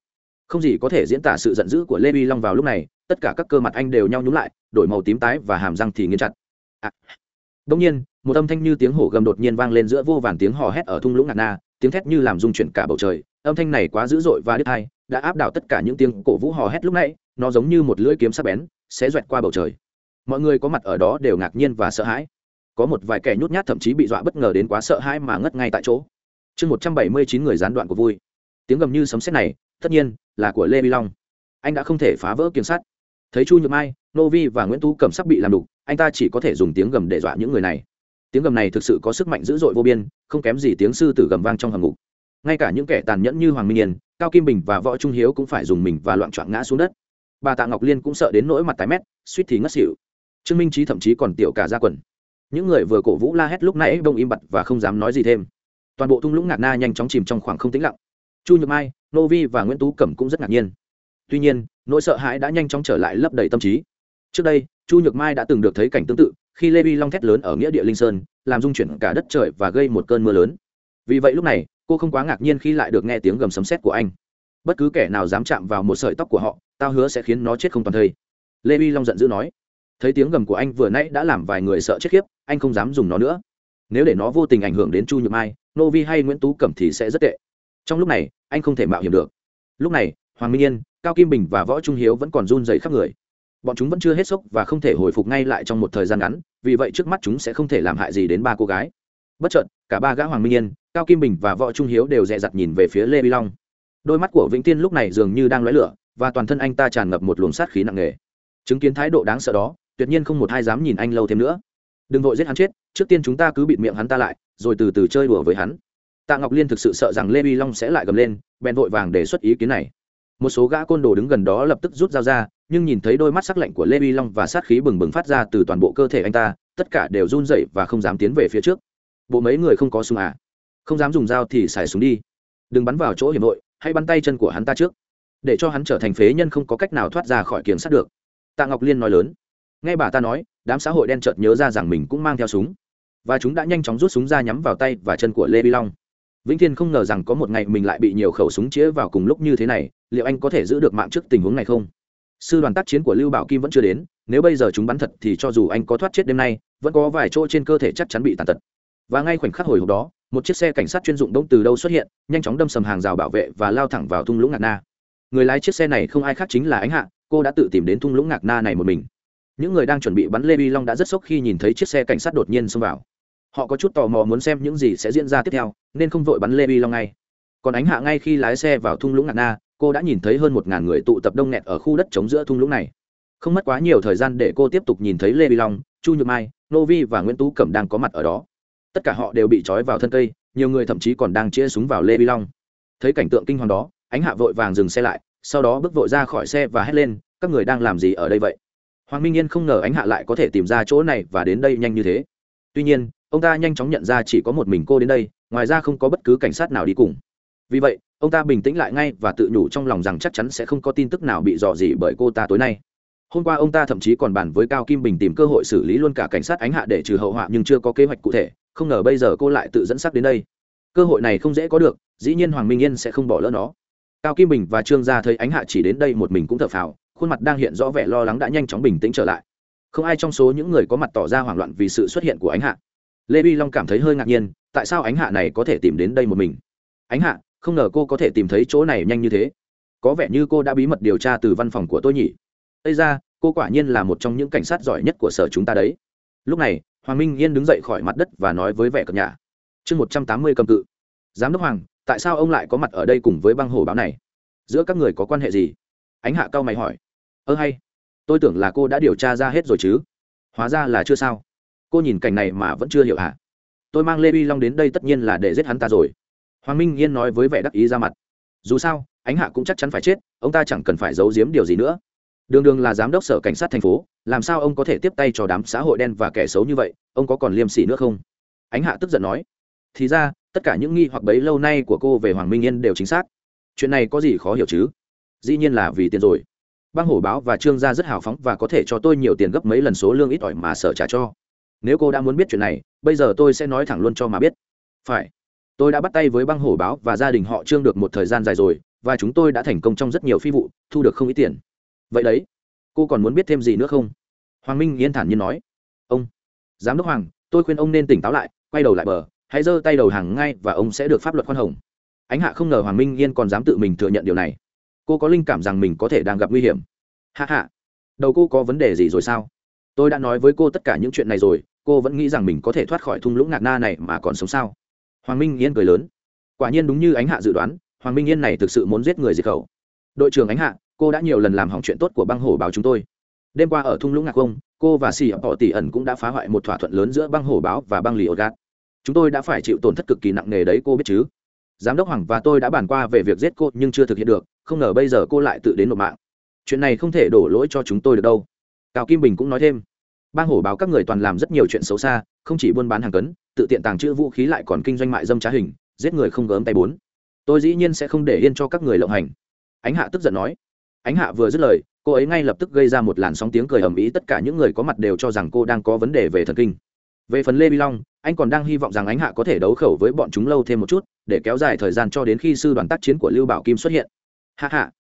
Không gì có thể diễn tả sự giận dữ của lê vi long vào lúc này tất cả các cơ mặt anh đều nhau nhúng lại, đổi màu tím tái và hàm răng thì nghiến chặt. À. đông nhiên, một âm thanh như tiếng hổ gầm đột nhiên vang lên giữa vô vàn tiếng hò hét ở thung lũng ngạt na, tiếng thét như làm rung chuyển cả bầu trời. Âm thanh này quá dữ dội và đứt hai, đã áp đảo tất cả những tiếng cổ vũ hò hét lúc nãy, nó giống như một lưỡi kiếm sắc bén sẽ doẹt qua bầu trời. Mọi người có mặt ở đó đều ngạc nhiên và sợ hãi. Có một vài kẻ nhút nhát thậm chí bị dọa bất ngờ đến quá sợ hãi mà ngất ngay tại chỗ. Chương một trăm bảy mươi chín người gián đoạn của vui. Tiếng gầm như sấm sét này, tất nhiên là của lê vi long. Anh đã không thể phá vỡ kiếm sắt thấy chu nhược mai nô vi và nguyễn tú cầm sắp bị làm đục, anh ta chỉ có thể dùng tiếng gầm để dọa những người này. Tiếng gầm này thực sự có sức mạnh dữ dội vô biên, không kém gì tiếng sư tử gầm vang trong hầm ngục. Ngay cả những kẻ tàn nhẫn như hoàng minh yên, cao kim bình và võ trung hiếu cũng phải dùng mình và loạn trọn ngã xuống đất. Bà tạ ngọc liên cũng sợ đến nỗi mặt tái mét, suýt thì ngất xỉu. Trương minh trí thậm chí còn tiểu cả ra quần. Những người vừa cổ vũ la hét lúc nãy đông im bặt và không dám nói gì thêm. Toàn bộ thung lũng ngạc na nhanh chóng chìm trong khoảng không tĩnh lặng. Chu nhược mai nô vi và nguyễn tú cẩm cũng rất ngạc nhiên. Tuy nhiên nỗi sợ hãi đã nhanh chóng trở lại lấp đầy tâm trí. Trước đây, chu nhược mai đã từng được thấy cảnh tương tự, khi lê vi long thét lớn ở nghĩa địa linh sơn, làm dung chuyển cả đất trời và gây một cơn mưa lớn. Vì vậy lúc này, cô không quá ngạc nhiên khi lại được nghe tiếng gầm sấm sét của anh. Bất cứ kẻ nào dám chạm vào một sợi tóc của họ, tao hứa sẽ khiến nó chết không toàn thây. Lê vi long giận dữ nói. Thấy tiếng gầm của anh vừa nãy đã làm vài người sợ chết khiếp, anh không dám dùng nó nữa. Nếu để nó vô tình ảnh hưởng đến chu nhược mai, nô vi hay nguyễn tú cẩm thì sẽ rất tệ. Trong lúc này, anh không thể mạo hiểm được. Lúc này hoàng minh yên, cao kim bình và võ trung hiếu vẫn còn run dày khắp người. Bọn chúng vẫn chưa hết sốc và không thể hồi phục ngay lại trong một thời gian ngắn, vì vậy trước mắt chúng sẽ không thể làm hại gì đến ba cô gái. Bất chợt, cả ba gã hoàng minh yên, cao kim bình và võ trung hiếu đều dè dặt nhìn về phía lê vi long. Đôi mắt của vĩnh tiên lúc này dường như đang lóe lửa, và toàn thân anh ta tràn ngập một luồng sát khí nặng nề. Chứng kiến thái độ đáng sợ đó, tuyệt nhiên không một ai dám nhìn anh lâu thêm nữa. Đừng vội giết hắn chết, trước tiên chúng ta cứ bịt miệng hắn ta lại, rồi từ từ chơi đùa với hắn. Tạ ngọc liên thực sự sợ rằng lê vi long sẽ lại gầm lên, bèn vội vàng đề xuất ý kiến này một số gã côn đồ đứng gần đó lập tức rút dao ra, nhưng nhìn thấy đôi mắt sắc lạnh của lê vi long và sát khí bừng bừng phát ra từ toàn bộ cơ thể anh ta, tất cả đều run rẩy và không dám tiến về phía trước. Bộ mấy người không có súng à? Không dám dùng dao thì xài súng đi. Đừng bắn vào chỗ hiểm hội, hãy bắn tay chân của hắn ta trước. Để cho hắn trở thành phế nhân không có cách nào thoát ra khỏi kiềng sắt được. Tạ ngọc liên nói lớn. Nghe bà ta nói, đám xã hội đen chợt nhớ ra rằng mình cũng mang theo súng. Và chúng đã nhanh chóng rút súng ra nhắm vào tay và chân của lê vi long vĩnh thiên không ngờ rằng có một ngày mình lại bị nhiều khẩu súng chĩa vào cùng lúc như thế này, liệu anh có thể giữ được mạng trước tình huống này không? Sư đoàn tác chiến của lưu bảo kim vẫn chưa đến, nếu bây giờ chúng bắn thật thì cho dù anh có thoát chết đêm nay, vẫn có vài chỗ trên cơ thể chắc chắn bị tàn tật. Và ngay khoảnh khắc hồi hộp đó, một chiếc xe cảnh sát chuyên dụng đông từ đâu xuất hiện, nhanh chóng đâm sầm hàng rào bảo vệ và lao thẳng vào thung lũng ngạc na. Người lái chiếc xe này không ai khác chính là ánh hạ, cô đã tự tìm đến thung lũng ngạc na này một mình. Những người đang chuẩn bị bắn lê bi long đã rất sốc khi nhìn thấy chiếc xe cảnh sát đột nhiên xông vào họ có chút tò mò muốn xem những gì sẽ diễn ra tiếp theo, nên không vội bắn lê vi long ngay. Còn ánh hạ ngay khi lái xe vào thung lũng ngạc na, cô đã nhìn thấy hơn một ngàn người tụ tập đông nghẹt ở khu đất trống giữa thung lũng này. Không mất quá nhiều thời gian để cô tiếp tục nhìn thấy lê vi long, chu nhược mai, nô vi và nguyễn tú cẩm đang có mặt ở đó. Tất cả họ đều bị trói vào thân cây, nhiều người thậm chí còn đang chia súng vào lê vi long. Thấy cảnh tượng kinh hoàng đó, ánh hạ vội vàng dừng xe lại, sau đó bước vội ra khỏi xe và hét lên, các người đang làm gì ở đây vậy? Hoàng minh yên không ngờ ánh hạ lại có thể tìm ra chỗ này và đến đây nhanh như thế. Tuy nhiên ông ta nhanh chóng nhận ra chỉ có một mình cô đến đây, ngoài ra không có bất cứ cảnh sát nào đi cùng. Vì vậy, ông ta bình tĩnh lại ngay và tự nhủ trong lòng rằng chắc chắn sẽ không có tin tức nào bị dò dỉ bởi cô ta tối nay. Hôm qua ông ta thậm chí còn bàn với cao kim bình tìm cơ hội xử lý luôn cả cảnh sát ánh hạ để trừ hậu họa nhưng chưa có kế hoạch cụ thể, không ngờ bây giờ cô lại tự dẫn sắc đến đây. Cơ hội này không dễ có được, dĩ nhiên hoàng minh yên sẽ không bỏ lỡ nó. Cao kim bình và trương gia thấy ánh hạ chỉ đến đây một mình cũng thở phào, khuôn mặt đang hiện rõ vẻ lo lắng đã nhanh chóng bình tĩnh trở lại. Không ai trong số những người có mặt tỏ ra hoảng loạn vì sự xuất hiện của ánh hạ lê vi long cảm thấy hơi ngạc nhiên, tại sao ánh hạ này có thể tìm đến đây một mình? Ánh hạ, không ngờ cô có thể tìm thấy chỗ này nhanh như thế. Có vẻ như cô đã bí mật điều tra từ văn phòng của tôi nhỉ. Ây ra cô quả nhiên là một trong những cảnh sát giỏi nhất của sở chúng ta đấy. Lúc này, hoàng minh yên đứng dậy khỏi mặt đất và nói với vẻ cập nhà chương một trăm tám mươi cầm cự. Giám đốc hoàng, tại sao ông lại có mặt ở đây cùng với băng hồ báo này? Giữa các người có quan hệ gì? Ánh hạ cao mày hỏi. Ơ hay, tôi tưởng là cô đã điều tra ra hết rồi chứ. Hóa ra là chưa sao cô nhìn cảnh này mà vẫn chưa hiểu hả? Tôi mang lê vi long đến đây tất nhiên là để giết hắn ta rồi. Hoàng minh yên nói với vẻ đắc ý ra mặt. Dù sao, ánh hạ cũng chắc chắn phải chết, ông ta chẳng cần phải giấu giếm điều gì nữa. Đường đường là giám đốc sở cảnh sát thành phố, làm sao ông có thể tiếp tay cho đám xã hội đen và kẻ xấu như vậy, ông có còn liêm sỉ nữa không? Ánh hạ tức giận nói. Thì ra, tất cả những nghi hoặc bấy lâu nay của cô về hoàng minh yên đều chính xác. Chuyện này có gì khó hiểu chứ? Dĩ nhiên là vì tiền rồi. Băng hổ báo và trương gia rất hào phóng và có thể cho tôi nhiều tiền gấp mấy lần số lương ít ỏi mà sở trả cho nếu cô đã muốn biết chuyện này, bây giờ tôi sẽ nói thẳng luôn cho mà biết. Phải. Tôi đã bắt tay với băng hổ báo và gia đình họ trương được một thời gian dài rồi, và chúng tôi đã thành công trong rất nhiều phi vụ, thu được không ít tiền. Vậy đấy, cô còn muốn biết thêm gì nữa không? Hoàng minh yên thản nhiên nói. Ông, giám đốc hoàng, tôi khuyên ông nên tỉnh táo lại, quay đầu lại bờ, hãy giơ tay đầu hàng ngay và ông sẽ được pháp luật khoan hồng. Ánh hạ không ngờ hoàng minh yên còn dám tự mình thừa nhận điều này. Cô có linh cảm rằng mình có thể đang gặp nguy hiểm. Hạ hạ đầu cô có vấn đề gì rồi sao? Tôi đã nói với cô tất cả những chuyện này rồi, cô vẫn nghĩ rằng mình có thể thoát khỏi thung lũng ngạc na này mà còn sống sao? Hoàng minh yên cười lớn. Quả nhiên đúng như ánh hạ dự đoán, hoàng minh yên này thực sự muốn giết người diệt khẩu. Đội trưởng ánh hạ, cô đã nhiều lần làm hỏng chuyện tốt của băng hổ báo chúng tôi. Đêm qua ở thung lũng ngạc không cô và xì họ tỷ ẩn cũng đã phá hoại một thỏa thuận lớn giữa băng hổ báo và băng lì ột gạt chúng tôi đã phải chịu tổn thất cực kỳ nặng nề đấy, cô biết chứ? Giám đốc hoàng và tôi đã bàn qua về việc giết cô nhưng chưa thực hiện được, không ngờ bây giờ cô lại tự đến nộp mạng. Chuyện này không thể đổ lỗi cho chúng tôi được đâu cao kim bình cũng nói thêm. Bang hổ báo các người toàn làm rất nhiều chuyện xấu xa, không chỉ buôn bán hàng cấn, tự tiện tàng trữ vũ khí lại còn kinh doanh mại dâm trá hình, giết người không gớm tay bốn. Tôi dĩ nhiên sẽ không để yên cho các người lộng hành. Ánh hạ tức giận nói. Ánh hạ vừa dứt lời, cô ấy ngay lập tức gây ra một làn sóng tiếng cười ầm ĩ, tất cả những người có mặt đều cho rằng cô đang có vấn đề về thần kinh. Về phần lê bi long, anh còn đang hy vọng rằng ánh hạ có thể đấu khẩu với bọn chúng lâu thêm một chút, để kéo dài thời gian cho đến khi sư đoàn tác chiến của lưu bảo kim xuất hiện. Hạ hạ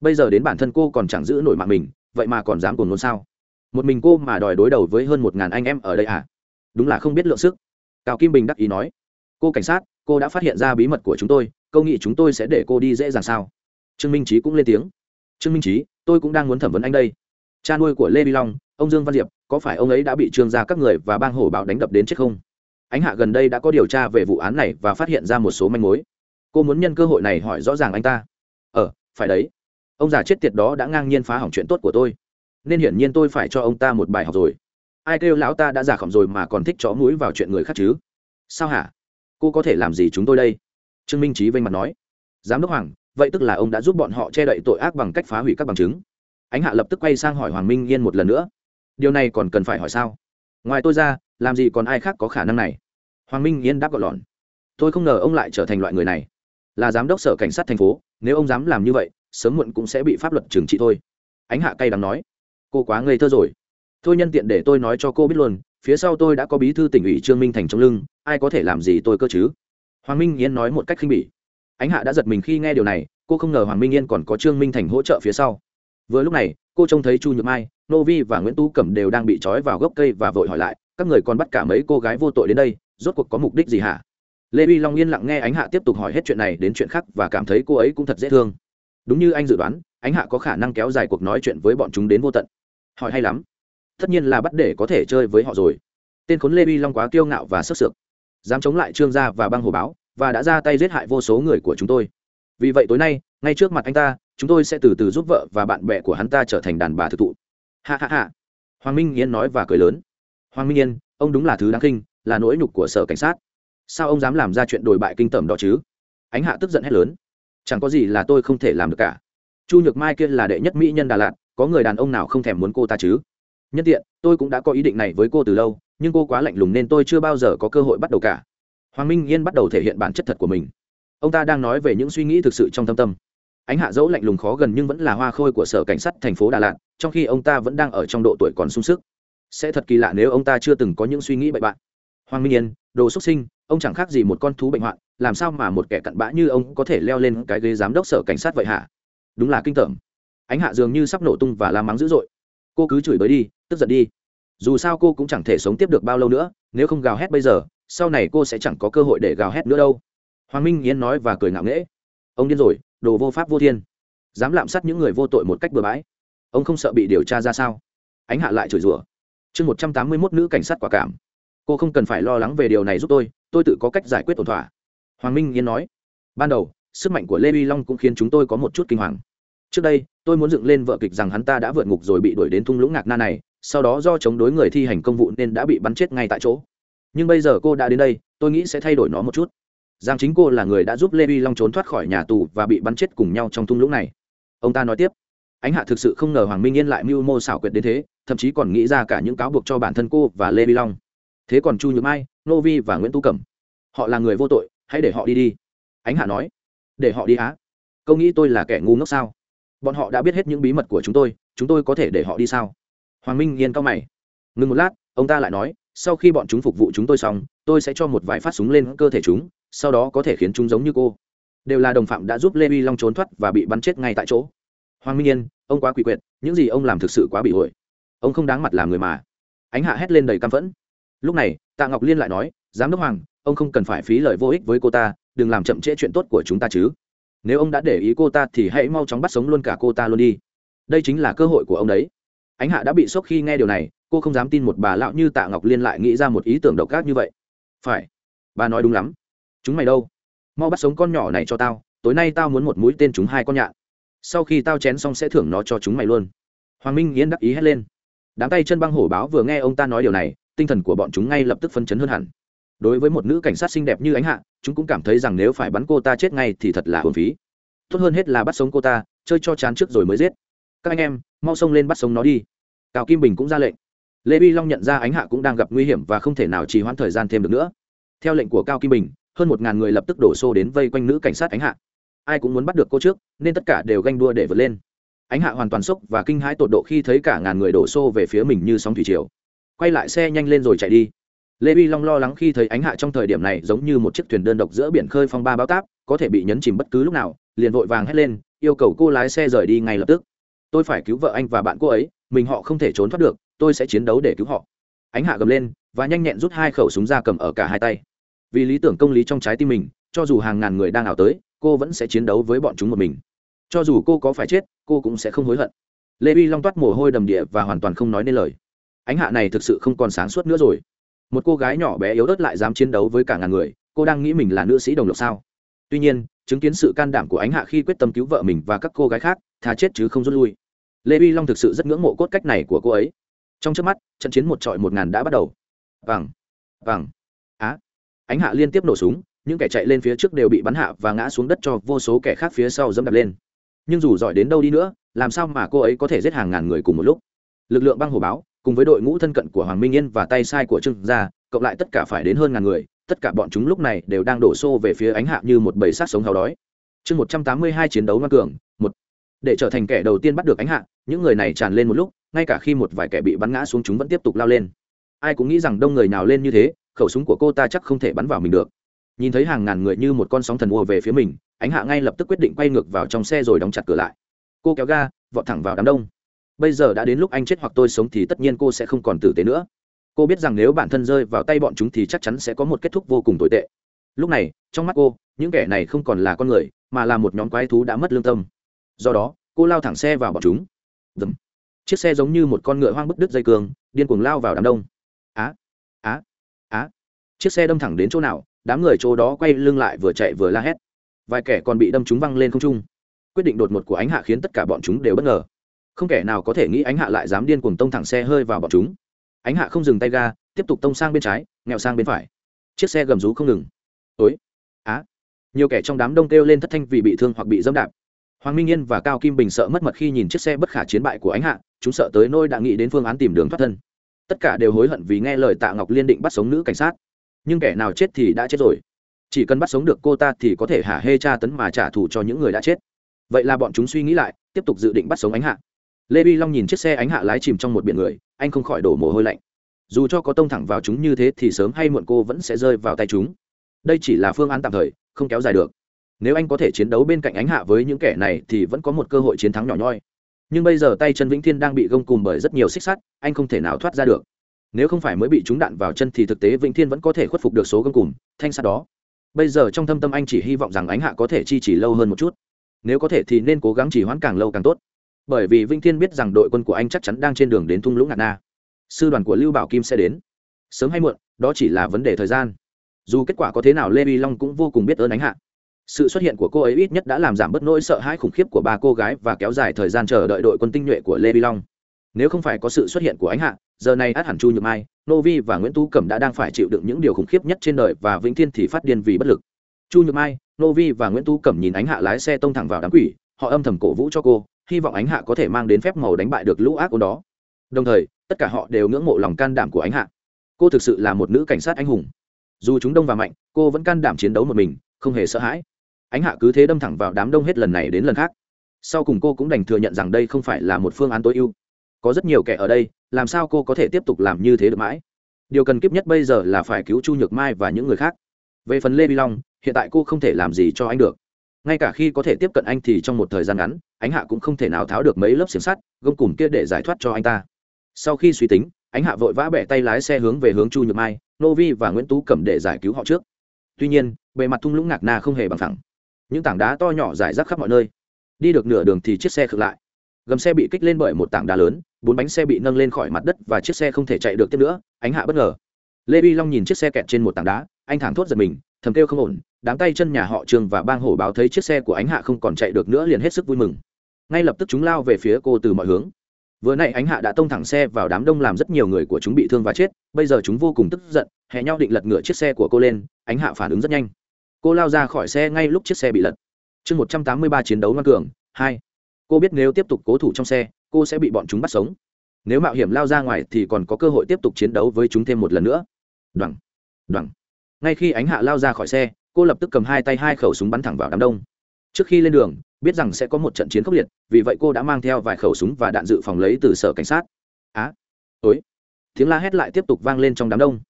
bây giờ đến bản thân cô còn chẳng giữ nổi mạng mình, vậy mà còn dám cùng luôn sao? Một mình cô mà đòi đối đầu với hơn một ngàn anh em ở đây à? Đúng là không biết lượng sức. Cao kim bình đắc ý nói. Cô cảnh sát, cô đã phát hiện ra bí mật của chúng tôi câu nghĩ chúng tôi sẽ để cô đi dễ dàng sao? Trương minh trí cũng lên tiếng. Trương minh trí tôi cũng đang muốn thẩm vấn anh đây. Cha nuôi của lê vi long, ông dương văn diệp, có phải ông ấy đã bị trương gia các người và bang hổ báo đánh đập đến chết không? Ánh hạ gần đây đã có điều tra về vụ án này và phát hiện ra một số manh mối. Cô muốn nhân cơ hội này hỏi rõ ràng anh ta. Ờ phải đấy. Ông già chết tiệt đó đã ngang nhiên phá hỏng chuyện tốt của tôi nên hiển nhiên tôi phải cho ông ta một bài học rồi. Ai kêu lão ta đã già khỏng rồi mà còn thích chó mũi vào chuyện người khác chứ? Sao hả? Cô có thể làm gì chúng tôi đây? Trương minh trí vênh mặt nói. Giám đốc hoàng, vậy tức là ông đã giúp bọn họ che đậy tội ác bằng cách phá hủy các bằng chứng. Ánh hạ lập tức quay sang hỏi hoàng minh yên một lần nữa. Điều này còn cần phải hỏi sao? Ngoài tôi ra, làm gì còn ai khác có khả năng này? Hoàng minh yên đáp gọn lọn. Tôi không ngờ ông lại trở thành loại người này. Là giám đốc sở cảnh sát thành phố, nếu ông dám làm như vậy, sớm muộn cũng sẽ bị pháp luật trừng trị thôi. Ánh hạ cay đắng nói cô quá ngây thơ rồi. Thôi nhân tiện để tôi nói cho cô biết luôn, phía sau tôi đã có bí thư tỉnh ủy trương minh thành trong lưng, ai có thể làm gì tôi cơ chứ? Hoàng minh yên nói một cách khinh bỉ. Ánh hạ đã giật mình khi nghe điều này, cô không ngờ hoàng minh yên còn có trương minh thành hỗ trợ phía sau. Vừa lúc này, cô trông thấy chu nhược mai, nô vi và nguyễn tú cẩm đều đang bị trói vào gốc cây và vội hỏi lại, các người còn bắt cả mấy cô gái vô tội đến đây, rốt cuộc có mục đích gì hả? Lê vi long yên lặng nghe ánh hạ tiếp tục hỏi hết chuyện này đến chuyện khác và cảm thấy cô ấy cũng thật dễ thương. Đúng như anh dự đoán, ánh hạ có khả năng kéo dài cuộc nói chuyện với bọn chúng đến vô tận hỏi hay lắm. Tất nhiên là bắt để có thể chơi với họ rồi. Tên khốn lê vi long quá kiêu ngạo và sức sược. Dám chống lại trương gia và băng hồ báo, và đã ra tay giết hại vô số người của chúng tôi. Vì vậy tối nay, ngay trước mặt anh ta, chúng tôi sẽ từ từ giúp vợ và bạn bè của hắn ta trở thành đàn bà thực thụ. Hạ Hạ Hạ. hoàng minh yên nói và cười lớn. Hoàng minh yên, ông đúng là thứ đáng kinh, là nỗi nhục của sở cảnh sát. Sao ông dám làm ra chuyện đổi bại kinh tởm đó chứ? Ánh hạ tức giận hét lớn. Chẳng có gì là tôi không thể làm được cả. Chu nhược mai kia là đệ nhất mỹ nhân đà lạt có người đàn ông nào không thèm muốn cô ta chứ? Nhân tiện, tôi cũng đã có ý định này với cô từ lâu, nhưng cô quá lạnh lùng nên tôi chưa bao giờ có cơ hội bắt đầu cả. Hoàng minh yên bắt đầu thể hiện bản chất thật của mình. Ông ta đang nói về những suy nghĩ thực sự trong tâm tâm. Ánh hạ dẫu lạnh lùng khó gần nhưng vẫn là hoa khôi của sở cảnh sát thành phố đà lạt, trong khi ông ta vẫn đang ở trong độ tuổi còn sung sức. Sẽ thật kỳ lạ nếu ông ta chưa từng có những suy nghĩ bậy bạn. Hoàng minh yên, đồ xuất sinh, ông chẳng khác gì một con thú bệnh hoạn, làm sao mà một kẻ cặn bã như ông có thể leo lên cái ghế giám đốc sở cảnh sát vậy hả? Đúng là kinh tởm ánh hạ dường như sắp nổ tung và la mắng dữ dội. Cô cứ chửi bới đi, tức giận đi. Dù sao cô cũng chẳng thể sống tiếp được bao lâu nữa, nếu không gào hét bây giờ, sau này cô sẽ chẳng có cơ hội để gào hét nữa đâu. Hoàng minh yên nói và cười ngạo nghễ. Ông điên rồi, đồ vô pháp vô thiên. Dám lạm sát những người vô tội một cách bừa bãi. Ông không sợ bị điều tra ra sao? Ánh hạ lại chửi rủa. Chương một trăm tám mươi mốt nữ cảnh sát quả cảm. Cô không cần phải lo lắng về điều này giúp tôi tôi tự có cách giải quyết ổn thỏa. Hoàng minh yên nói. Ban đầu, sức mạnh của lê vi long cũng khiến chúng tôi có một chút kinh hoàng trước đây, tôi muốn dựng lên vợ kịch rằng hắn ta đã vượt ngục rồi bị đuổi đến thung lũng ngạc na này, sau đó do chống đối người thi hành công vụ nên đã bị bắn chết ngay tại chỗ. Nhưng bây giờ cô đã đến đây, tôi nghĩ sẽ thay đổi nó một chút. Giang chính cô là người đã giúp lê vi long trốn thoát khỏi nhà tù và bị bắn chết cùng nhau trong thung lũng này. Ông ta nói tiếp, ánh hạ thực sự không ngờ hoàng minh yên lại mưu mô xảo quyệt đến thế, thậm chí còn nghĩ ra cả những cáo buộc cho bản thân cô và lê vi long. Thế còn chu nhược mai nô vi và nguyễn tu cẩm, họ là người vô tội, hãy để họ đi đi. Ánh hạ nói, để họ đi á. Câu nghĩ tôi là kẻ ngu ngốc sao? Bọn họ đã biết hết những bí mật của chúng tôi chúng tôi có thể để họ đi sao? Hoàng minh yên cao mày. Ngừng một lát, ông ta lại nói, sau khi bọn chúng phục vụ chúng tôi xong, tôi sẽ cho một vài phát súng lên cơ thể chúng, sau đó có thể khiến chúng giống như cô. Đều là đồng phạm đã giúp lê vi long trốn thoát và bị bắn chết ngay tại chỗ. Hoàng minh yên, ông quá quỷ quyệt, những gì ông làm thực sự quá bị ổi ông không đáng mặt làm người mà. Ánh hạ hét lên đầy căm phẫn. Lúc này, tạ ngọc liên lại nói, giám đốc hoàng, ông không cần phải phí lời vô ích với cô ta, đừng làm chậm trễ chuyện tốt của chúng ta chứ nếu ông đã để ý cô ta thì hãy mau chóng bắt sống luôn cả cô ta luôn đi. Đây chính là cơ hội của ông đấy. Ánh hạ đã bị sốc khi nghe điều này, cô không dám tin một bà lão như tạ ngọc liên lại nghĩ ra một ý tưởng độc ác như vậy. Phải, bà nói đúng lắm. Chúng mày đâu? Mau bắt sống con nhỏ này cho tao, tối nay tao muốn một mũi tên chúng hai con nhạn. Sau khi tao chén xong sẽ thưởng nó cho chúng mày luôn. Hoàng minh yên đắc ý hét lên. Đám tay chân băng hổ báo vừa nghe ông ta nói điều này, tinh thần của bọn chúng ngay lập tức phân chấn hơn hẳn đối với một nữ cảnh sát xinh đẹp như ánh hạ, chúng cũng cảm thấy rằng nếu phải bắn cô ta chết ngay thì thật là hồn phí. Tốt hơn hết là bắt sống cô ta, chơi cho chán trước rồi mới giết. Các anh em, mau xông lên bắt sống nó đi. Cao kim bình cũng ra lệnh. Lê vi long nhận ra ánh hạ cũng đang gặp nguy hiểm và không thể nào trì hoãn thời gian thêm được nữa. Theo lệnh của cao kim bình, hơn một ngàn người lập tức đổ xô đến vây quanh nữ cảnh sát ánh hạ. Ai cũng muốn bắt được cô trước, nên tất cả đều ganh đua để vượt lên. Ánh hạ hoàn toàn sốc và kinh hãi tột độ khi thấy cả ngàn người đổ xô về phía mình như sóng thủy triều. Quay lại xe nhanh lên rồi chạy đi lê vi long lo lắng khi thấy ánh hạ trong thời điểm này giống như một chiếc thuyền đơn độc giữa biển khơi phong ba báo táp, có thể bị nhấn chìm bất cứ lúc nào, liền vội vàng hét lên, yêu cầu cô lái xe rời đi ngay lập tức. Tôi phải cứu vợ anh và bạn cô ấy, mình họ không thể trốn thoát được, tôi sẽ chiến đấu để cứu họ. Ánh hạ gầm lên, và nhanh nhẹn rút hai khẩu súng ra cầm ở cả hai tay. Vì lý tưởng công lý trong trái tim mình, cho dù hàng ngàn người đang ảo tới, cô vẫn sẽ chiến đấu với bọn chúng một mình. Cho dù cô có phải chết, cô cũng sẽ không hối hận. Lê Vi long toát mồ hôi đầm địa và hoàn toàn không nói nên lời. Ánh hạ này thực sự không còn sáng suốt nữa rồi một cô gái nhỏ bé yếu ớt lại dám chiến đấu với cả ngàn người, cô đang nghĩ mình là nữ sĩ đồng lộc sao? Tuy nhiên, chứng kiến sự can đảm của ánh hạ khi quyết tâm cứu vợ mình và các cô gái khác thà chết chứ không rút lui. Lê Vi long thực sự rất ngưỡng mộ cốt cách này của cô ấy. Trong trước mắt, trận chiến một trọi một ngàn đã bắt đầu. Vàng vàng. Á. Ánh hạ liên tiếp nổ súng, những kẻ chạy lên phía trước đều bị bắn hạ và ngã xuống đất cho vô số kẻ khác phía sau dẫm đạp lên. Nhưng dù giỏi đến đâu đi nữa, làm sao mà cô ấy có thể giết hàng ngàn người cùng một lúc? Lực lượng băng hồ báo cùng với đội ngũ thân cận của hoàng minh yên và tay sai của trương gia, cộng lại tất cả phải đến hơn ngàn người, tất cả bọn chúng lúc này đều đang đổ xô về phía ánh hạ như một bầy sát sống hào đói. Chương một trăm tám mươi hai chiến đấu ngoan cường, một. Để trở thành kẻ đầu tiên bắt được ánh hạ, những người này tràn lên một lúc, ngay cả khi một vài kẻ bị bắn ngã xuống chúng vẫn tiếp tục lao lên. Ai cũng nghĩ rằng đông người nào lên như thế, khẩu súng của cô ta chắc không thể bắn vào mình được. Nhìn thấy hàng ngàn người như một con sóng thần ùa về phía mình, ánh hạ ngay lập tức quyết định quay ngược vào trong xe rồi đóng chặt cửa lại. Cô kéo ga, vọt thẳng vào đám đông bây giờ đã đến lúc anh chết hoặc tôi sống thì tất nhiên cô sẽ không còn tử tế nữa. Cô biết rằng nếu bản thân rơi vào tay bọn chúng thì chắc chắn sẽ có một kết thúc vô cùng tồi tệ. Lúc này, trong mắt cô, những kẻ này không còn là con người, mà là một nhóm quái thú đã mất lương tâm. Do đó, cô lao thẳng xe vào bọn chúng. Dầm. chiếc xe giống như một con ngựa hoang bức đứt dây cường, điên cuồng lao vào đám đông. Á á á. Chiếc xe đâm thẳng đến chỗ nào, đám người chỗ đó quay lưng lại vừa chạy vừa la hét. Vài kẻ còn bị đâm chúng văng lên không trung. Quyết định đột ngột của ánh hạ khiến tất cả bọn chúng đều bất ngờ không kẻ nào có thể nghĩ ánh hạ lại dám điên cuồng tông thẳng xe hơi vào bọn chúng. Ánh hạ không dừng tay ga, tiếp tục tông sang bên trái nghẹo sang bên phải. Chiếc xe gầm rú không ngừng. Ối á. Nhiều kẻ trong đám đông kêu lên thất thanh vì bị thương hoặc bị dâm đạp. Hoàng minh yên và cao kim bình sợ mất mật khi nhìn chiếc xe bất khả chiến bại của ánh hạ, chúng sợ tới nôi đã nghĩ đến phương án tìm đường thoát thân. Tất cả đều hối hận vì nghe lời tạ ngọc liên định bắt sống nữ cảnh sát. Nhưng kẻ nào chết thì đã chết rồi. Chỉ cần bắt sống được cô ta thì có thể hả hê tra tấn mà trả thù cho những người đã chết. Vậy là bọn chúng suy nghĩ lại, tiếp tục dự định bắt sống ánh hạ lê vi long nhìn chiếc xe ánh hạ lái chìm trong một biển người, anh không khỏi đổ mồ hôi lạnh. Dù cho có tông thẳng vào chúng như thế thì sớm hay muộn cô vẫn sẽ rơi vào tay chúng. Đây chỉ là phương án tạm thời, không kéo dài được. Nếu anh có thể chiến đấu bên cạnh ánh hạ với những kẻ này thì vẫn có một cơ hội chiến thắng nhỏ nhoi. Nhưng bây giờ tay chân vĩnh thiên đang bị gông cùm bởi rất nhiều xích sắt, anh không thể nào thoát ra được. Nếu không phải mới bị trúng đạn vào chân thì thực tế vĩnh thiên vẫn có thể khuất phục được số gông cùm, thanh sắt đó. Bây giờ trong thâm tâm anh chỉ hy vọng rằng ánh hạ có thể chi chỉ lâu hơn một chút. Nếu có thể thì nên cố gắng chỉ hoãn càng lâu càng tốt bởi vì vinh thiên biết rằng đội quân của anh chắc chắn đang trên đường đến thung lũng ngạt na. Sư đoàn của lưu bảo kim sẽ đến. Sớm hay muộn, đó chỉ là vấn đề thời gian. Dù kết quả có thế nào, lê vi long cũng vô cùng biết ơn ánh hạ. Sự xuất hiện của cô ấy ít nhất đã làm giảm bớt nỗi sợ hãi khủng khiếp của ba cô gái và kéo dài thời gian chờ đợi đội quân tinh nhuệ của lê vi long. Nếu không phải có sự xuất hiện của ánh hạ, giờ này át hẳn chu nhược mai, nô vi và nguyễn tú cẩm đã đang phải chịu đựng những điều khủng khiếp nhất trên đời và vĩnh thiên thì phát điên vì bất lực. Chu nhược mai, nô vi và nguyễn tú cẩm nhìn ánh hạ lái xe tông thẳng vào đám quỷ, họ âm thầm cổ vũ cho cô hy vọng ánh hạ có thể mang đến phép màu đánh bại được lũ ác ôn đó. Đồng thời, tất cả họ đều ngưỡng mộ lòng can đảm của ánh hạ. Cô thực sự là một nữ cảnh sát anh hùng. Dù chúng đông và mạnh, cô vẫn can đảm chiến đấu một mình, không hề sợ hãi. Ánh hạ cứ thế đâm thẳng vào đám đông hết lần này đến lần khác. Sau cùng cô cũng đành thừa nhận rằng đây không phải là một phương án tối ưu. Có rất nhiều kẻ ở đây, làm sao cô có thể tiếp tục làm như thế được mãi? Điều cần kiếp nhất bây giờ là phải cứu chu nhược mai và những người khác. Về phần lê vi long, hiện tại cô không thể làm gì cho anh được ngay cả khi có thể tiếp cận anh thì trong một thời gian ngắn, ánh hạ cũng không thể nào tháo được mấy lớp xiềng sắt, gông cùng kia để giải thoát cho anh ta. Sau khi suy tính, ánh hạ vội vã bẻ tay lái xe hướng về hướng chu nhược mai, nô vi và nguyễn tú cẩm để giải cứu họ trước. Tuy nhiên, bề mặt thung lũng ngạc na không hề bằng thẳng những tảng đá to nhỏ rải rác khắp mọi nơi. Đi được nửa đường thì chiếc xe khựng lại. Gầm xe bị kích lên bởi một tảng đá lớn, bốn bánh xe bị nâng lên khỏi mặt đất và chiếc xe không thể chạy được tiếp nữa, ánh hạ bất ngờ. Lê vi long nhìn chiếc xe kẹt trên một tảng đá, anh thẳng thốt giật mình, thầm kêu không ổn đám tay chân nhà họ trường và bang hổ báo thấy chiếc xe của ánh hạ không còn chạy được nữa liền hết sức vui mừng. Ngay lập tức chúng lao về phía cô từ mọi hướng. Vừa nãy ánh hạ đã tông thẳng xe vào đám đông làm rất nhiều người của chúng bị thương và chết, bây giờ chúng vô cùng tức giận, hẹ nhau định lật ngựa chiếc xe của cô lên, ánh hạ phản ứng rất nhanh. Cô lao ra khỏi xe ngay lúc chiếc xe bị lật. Chương một trăm tám mươi ba chiến đấu ngoan cường, hai. Cô biết nếu tiếp tục cố thủ trong xe, cô sẽ bị bọn chúng bắt sống. Nếu mạo hiểm lao ra ngoài thì còn có cơ hội tiếp tục chiến đấu với chúng thêm một lần nữa. Đoằng đoằng. Ngay khi ánh hạ lao ra khỏi xe cô lập tức cầm hai tay hai khẩu súng bắn thẳng vào đám đông. Trước khi lên đường biết rằng sẽ có một trận chiến khốc liệt vì vậy cô đã mang theo vài khẩu súng và đạn dự phòng lấy từ sở cảnh sát. Á à, ối tiếng la hét lại tiếp tục vang lên trong đám đông.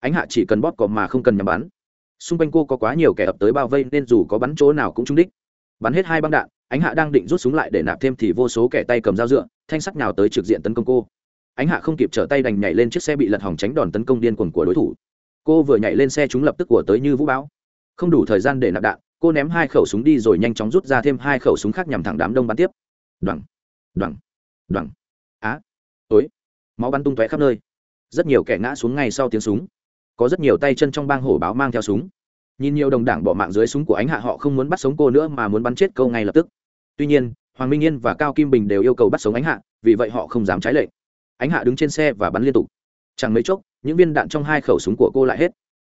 Ánh hạ chỉ cần bóp cò mà không cần nhắm bắn. Xung quanh cô có quá nhiều kẻ ập tới bao vây nên dù có bắn chỗ nào cũng trúng đích. Bắn hết hai băng đạn ánh hạ đang định rút súng lại để nạp thêm thì vô số kẻ tay cầm dao dựa thanh sắc nào tới trực diện tấn công cô. Ánh hạ không kịp trở tay đành nhảy lên chiếc xe bị lật hỏng tránh đòn tấn công điên cuồng của đối thủ. Cô vừa nhảy lên xe chúng lập tức của tới như vũ bão không đủ thời gian để nạp đạn, cô ném hai khẩu súng đi rồi nhanh chóng rút ra thêm hai khẩu súng khác nhằm thẳng đám đông bắn tiếp. Đoằng đoằng đoằng. Á ối máu bắn tung tóe khắp nơi. Rất nhiều kẻ ngã xuống ngay sau tiếng súng. Có rất nhiều tay chân trong bang hổ báo mang theo súng. Nhìn nhiều đồng đảng bỏ mạng dưới súng của ánh hạ họ không muốn bắt sống cô nữa mà muốn bắn chết câu ngay lập tức. Tuy nhiên, hoàng minh yên và cao kim bình đều yêu cầu bắt sống ánh hạ, vì vậy họ không dám trái lệnh. Ánh hạ đứng trên xe và bắn liên tục. Chẳng mấy chốc, những viên đạn trong hai khẩu súng của cô lại hết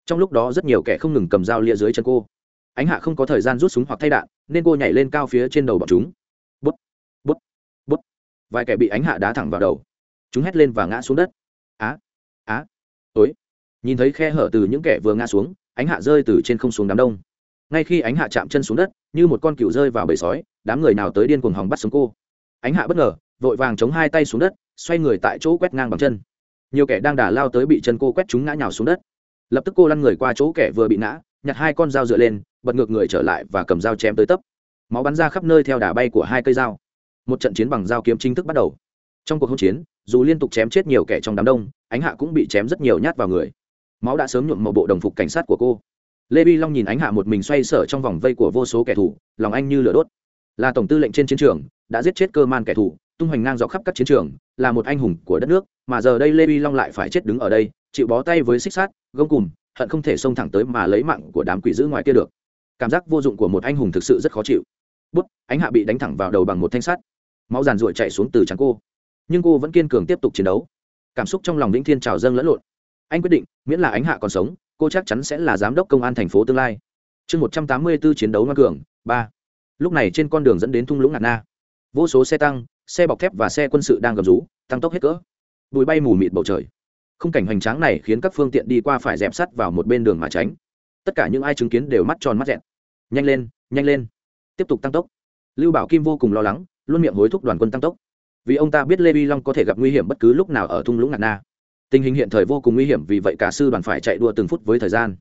trong lúc đó rất nhiều kẻ không ngừng cầm dao lia dưới chân cô. Ánh hạ không có thời gian rút súng hoặc thay đạn, nên cô nhảy lên cao phía trên đầu bọn chúng. Bút bút bút. Vài kẻ bị ánh hạ đá thẳng vào đầu. Chúng hét lên và ngã xuống đất. Á á, ối. Nhìn thấy khe hở từ những kẻ vừa ngã xuống, ánh hạ rơi từ trên không xuống đám đông. Ngay khi ánh hạ chạm chân xuống đất, như một con cựu rơi vào bầy sói, đám người nào tới điên cuồng hòng bắt sống cô. Ánh hạ bất ngờ, vội vàng chống hai tay xuống đất, xoay người tại chỗ quét ngang bằng chân. Nhiều kẻ đang đà lao tới bị chân cô quét chúng ngã nhào xuống đất lập tức cô lăn người qua chỗ kẻ vừa bị ngã, nhặt hai con dao dựa lên, bật ngược người trở lại và cầm dao chém tới tấp. Máu bắn ra khắp nơi theo đà bay của hai cây dao. Một trận chiến bằng dao kiếm chính thức bắt đầu. Trong cuộc hỗn chiến, dù liên tục chém chết nhiều kẻ trong đám đông, ánh hạ cũng bị chém rất nhiều nhát vào người. Máu đã sớm nhuộm màu bộ đồng phục cảnh sát của cô. Lê vi long nhìn ánh hạ một mình xoay sở trong vòng vây của vô số kẻ thù, lòng anh như lửa đốt. Là tổng tư lệnh trên chiến trường, đã giết chết cơ man kẻ thù, tung hoành ngang dọc khắp các chiến trường, là một anh hùng của đất nước, mà giờ đây lê vi long lại phải chết đứng ở đây chịu bó tay với xích sát gông cùm, hận không thể xông thẳng tới mà lấy mạng của đám quỷ giữ ngoài kia được. Cảm giác vô dụng của một anh hùng thực sự rất khó chịu. Bút, ánh hạ bị đánh thẳng vào đầu bằng một thanh sắt. Máu giàn ruội chạy xuống từ trắng cô. Nhưng cô vẫn kiên cường tiếp tục chiến đấu. Cảm xúc trong lòng vĩnh thiên trào dâng lẫn lộn. Anh quyết định, miễn là ánh hạ còn sống, cô chắc chắn sẽ là giám đốc công an thành phố tương lai. Chương một trăm tám mươi b ố chiến đấu ngoan cường, ba. Lúc này trên con đường dẫn đến thung lũng ngạt na. Vô số xe tăng, xe bọc thép và xe quân sự đang gầm rú, tăng tốc hết cỡ. Bụi bay mù mịt bầu trời khung cảnh hoành tráng này khiến các phương tiện đi qua phải dẹp sắt vào một bên đường mà tránh. Tất cả những ai chứng kiến đều mắt tròn mắt dẹn. Nhanh lên nhanh lên. Tiếp tục tăng tốc. Lưu bảo kim vô cùng lo lắng, luôn miệng hối thúc đoàn quân tăng tốc. Vì ông ta biết lê vi long có thể gặp nguy hiểm bất cứ lúc nào ở thung lũng ngạt na. Tình hình hiện thời vô cùng nguy hiểm, vì vậy cả sư đoàn phải chạy đua từng phút với thời gian.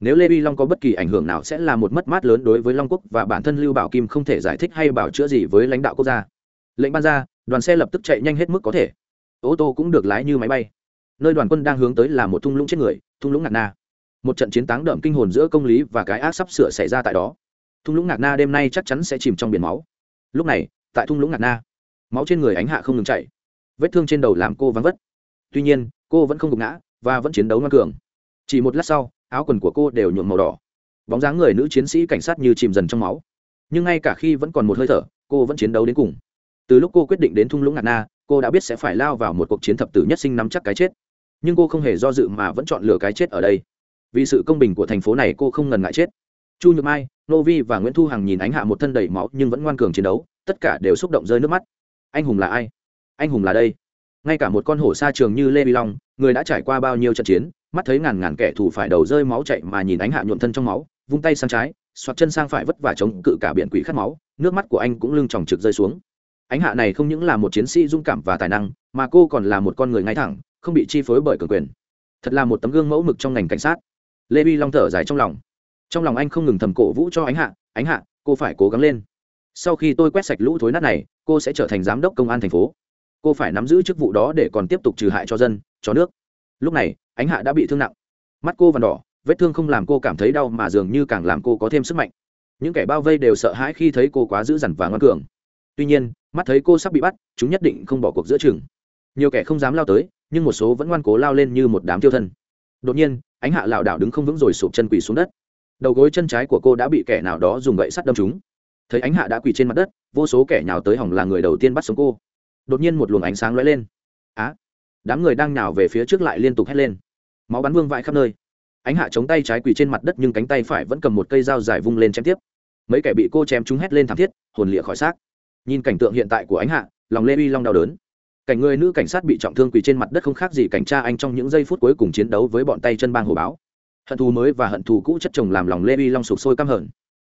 Nếu lê vi long có bất kỳ ảnh hưởng nào sẽ là một mất mát lớn đối với long quốc và bản thân lưu bảo kim không thể giải thích hay bảo chữa gì với lãnh đạo quốc gia. Lệnh ban ra, đoàn xe lập tức chạy nhanh hết mức có thể. Ô tô cũng được lái như máy bay nơi đoàn quân đang hướng tới là một thung lũng chết người, thung lũng ngạt na. Một trận chiến táng đậm kinh hồn giữa công lý và cái ác sắp sửa xảy ra tại đó. Thung lũng ngạt na đêm nay chắc chắn sẽ chìm trong biển máu. Lúc này, tại thung lũng ngạt na, máu trên người ánh hạ không ngừng chạy vết thương trên đầu làm cô vắng vất. Tuy nhiên, cô vẫn không gục ngã và vẫn chiến đấu ngoan cường. Chỉ một lát sau, áo quần của cô đều nhuộm màu đỏ. Bóng dáng người nữ chiến sĩ cảnh sát như chìm dần trong máu. Nhưng ngay cả khi vẫn còn một hơi thở, cô vẫn chiến đấu đến cùng. Từ lúc cô quyết định đến thung lũng ngạt na, cô đã biết sẽ phải lao vào một cuộc chiến thập tử nhất sinh nắm chắc cái chết nhưng cô không hề do dự mà vẫn chọn lựa cái chết ở đây. Vì sự công bình của thành phố này cô không ngần ngại chết. Chu nhược mai, nô vi và nguyễn thu hằng nhìn ánh hạ một thân đầy máu nhưng vẫn ngoan cường chiến đấu, tất cả đều xúc động rơi nước mắt. Anh hùng là ai? Anh hùng là đây. Ngay cả một con hổ xa trường như lê vi long, người đã trải qua bao nhiêu trận chiến, mắt thấy ngàn ngàn kẻ thù phải đầu rơi máu chạy mà nhìn ánh hạ nhuộm thân trong máu, vung tay sang trái, xoạc chân sang phải vất vả chống cự cả biển quỷ khát máu, nước mắt của anh cũng lưng tròng trực rơi xuống. Ánh hạ này không những là một chiến sĩ dũng cảm và tài năng, mà cô còn là một con người ngay thẳng không bị chi phối bởi cường quyền. Thật là một tấm gương mẫu mực trong ngành cảnh sát. Lê vi long thở dài trong lòng. Trong lòng anh không ngừng thầm cổ vũ cho ánh hạ ánh hạ, cô phải cố gắng lên. Sau khi tôi quét sạch lũ thối nát này, cô sẽ trở thành giám đốc công an thành phố. Cô phải nắm giữ chức vụ đó để còn tiếp tục trừ hại cho dân, cho nước. Lúc này, ánh hạ đã bị thương nặng. Mắt cô vằn đỏ, vết thương không làm cô cảm thấy đau mà dường như càng làm cô có thêm sức mạnh. Những kẻ bao vây đều sợ hãi khi thấy cô quá dữ dằn và ngoan cường. Tuy nhiên, mắt thấy cô sắp bị bắt, chúng nhất định không bỏ cuộc giữa chừng. Nhiều kẻ không dám lao tới nhưng một số vẫn ngoan cố lao lên như một đám tiêu thân. Đột nhiên, ánh hạ lảo đảo đứng không vững rồi sụp chân quỳ xuống đất. Đầu gối chân trái của cô đã bị kẻ nào đó dùng gậy sắt đâm trúng. Thấy ánh hạ đã quỳ trên mặt đất, vô số kẻ nhào tới hỏng là người đầu tiên bắt sống cô. Đột nhiên một luồng ánh sáng lóe lên. Á! Đám người đang nhào về phía trước lại liên tục hét lên. Máu bắn vương vãi khắp nơi. Ánh hạ chống tay trái quỳ trên mặt đất nhưng cánh tay phải vẫn cầm một cây dao dài vung lên chém tiếp. Mấy kẻ bị cô chém chúng hét lên thảm thiết, hồn lịa khỏi xác. Nhìn cảnh tượng hiện tại của ánh hạ, lòng lê uy long đau đớn cảnh người nữ cảnh sát bị trọng thương quỳ trên mặt đất không khác gì cảnh tra anh trong những giây phút cuối cùng chiến đấu với bọn tay chân bang hồ báo. Hận thù mới và hận thù cũ chất chồng làm lòng lê vi long sụp sôi căm hờn.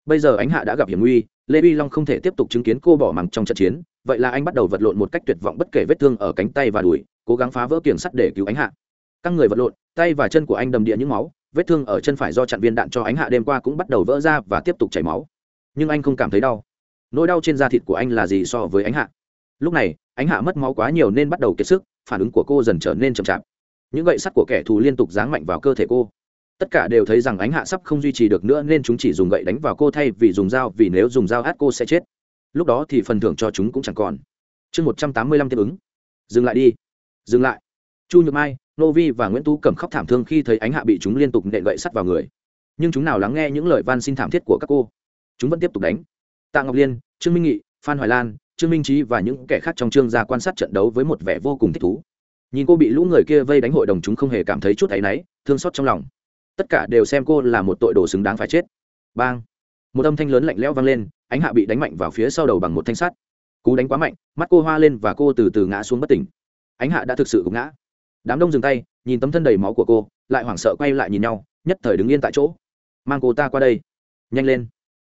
Bây giờ ánh hạ đã gặp hiểm nguy, lê vi long không thể tiếp tục chứng kiến cô bỏ mằng trong trận chiến, vậy là anh bắt đầu vật lộn một cách tuyệt vọng bất kể vết thương ở cánh tay và đùi, cố gắng phá vỡ kiềng sắt để cứu ánh hạ. Các người vật lộn, tay và chân của anh đầm địa những máu, vết thương ở chân phải do chặn viên đạn cho ánh hạ đêm qua cũng bắt đầu vỡ ra và tiếp tục chảy máu. Nhưng anh không cảm thấy đau. Nỗi đau trên da thịt của anh là gì so với ánh hạ? Lúc này, ánh hạ mất máu quá nhiều nên bắt đầu kiệt sức, phản ứng của cô dần trở nên chậm chạp. Những gậy sắt của kẻ thù liên tục giáng mạnh vào cơ thể cô. Tất cả đều thấy rằng ánh hạ sắp không duy trì được nữa nên chúng chỉ dùng gậy đánh vào cô thay vì dùng dao, vì nếu dùng dao át cô sẽ chết. Lúc đó thì phần thưởng cho chúng cũng chẳng còn. Chương một trăm tám mươi lăm tiếp ứng. Dừng lại đi. Dừng lại. Chu nhược mai, nô vi và nguyễn tú cầm khóc thảm thương khi thấy ánh hạ bị chúng liên tục nện gậy sắt vào người. Nhưng chúng nào lắng nghe những lời van xin thảm thiết của các cô? Chúng vẫn tiếp tục đánh. Tạ ngọc liên, trương minh nghị, phan hoài lan trương minh trí và những kẻ khác trong trương gia quan sát trận đấu với một vẻ vô cùng thích thú. Nhìn cô bị lũ người kia vây đánh hội đồng chúng không hề cảm thấy chút áy náy, thương xót trong lòng. Tất cả đều xem cô là một tội đồ xứng đáng phải chết. Bang! Một âm thanh lớn lạnh lẽo vang lên, ánh hạ bị đánh mạnh vào phía sau đầu bằng một thanh sắt. Cú đánh quá mạnh, mắt cô hoa lên và cô từ từ ngã xuống bất tỉnh. Ánh hạ đã thực sự gục ngã. Đám đông dừng tay, nhìn tấm thân đầy máu của cô, lại hoảng sợ quay lại nhìn nhau, nhất thời đứng yên tại chỗ. Mang cô ta qua đây. Nhanh lên.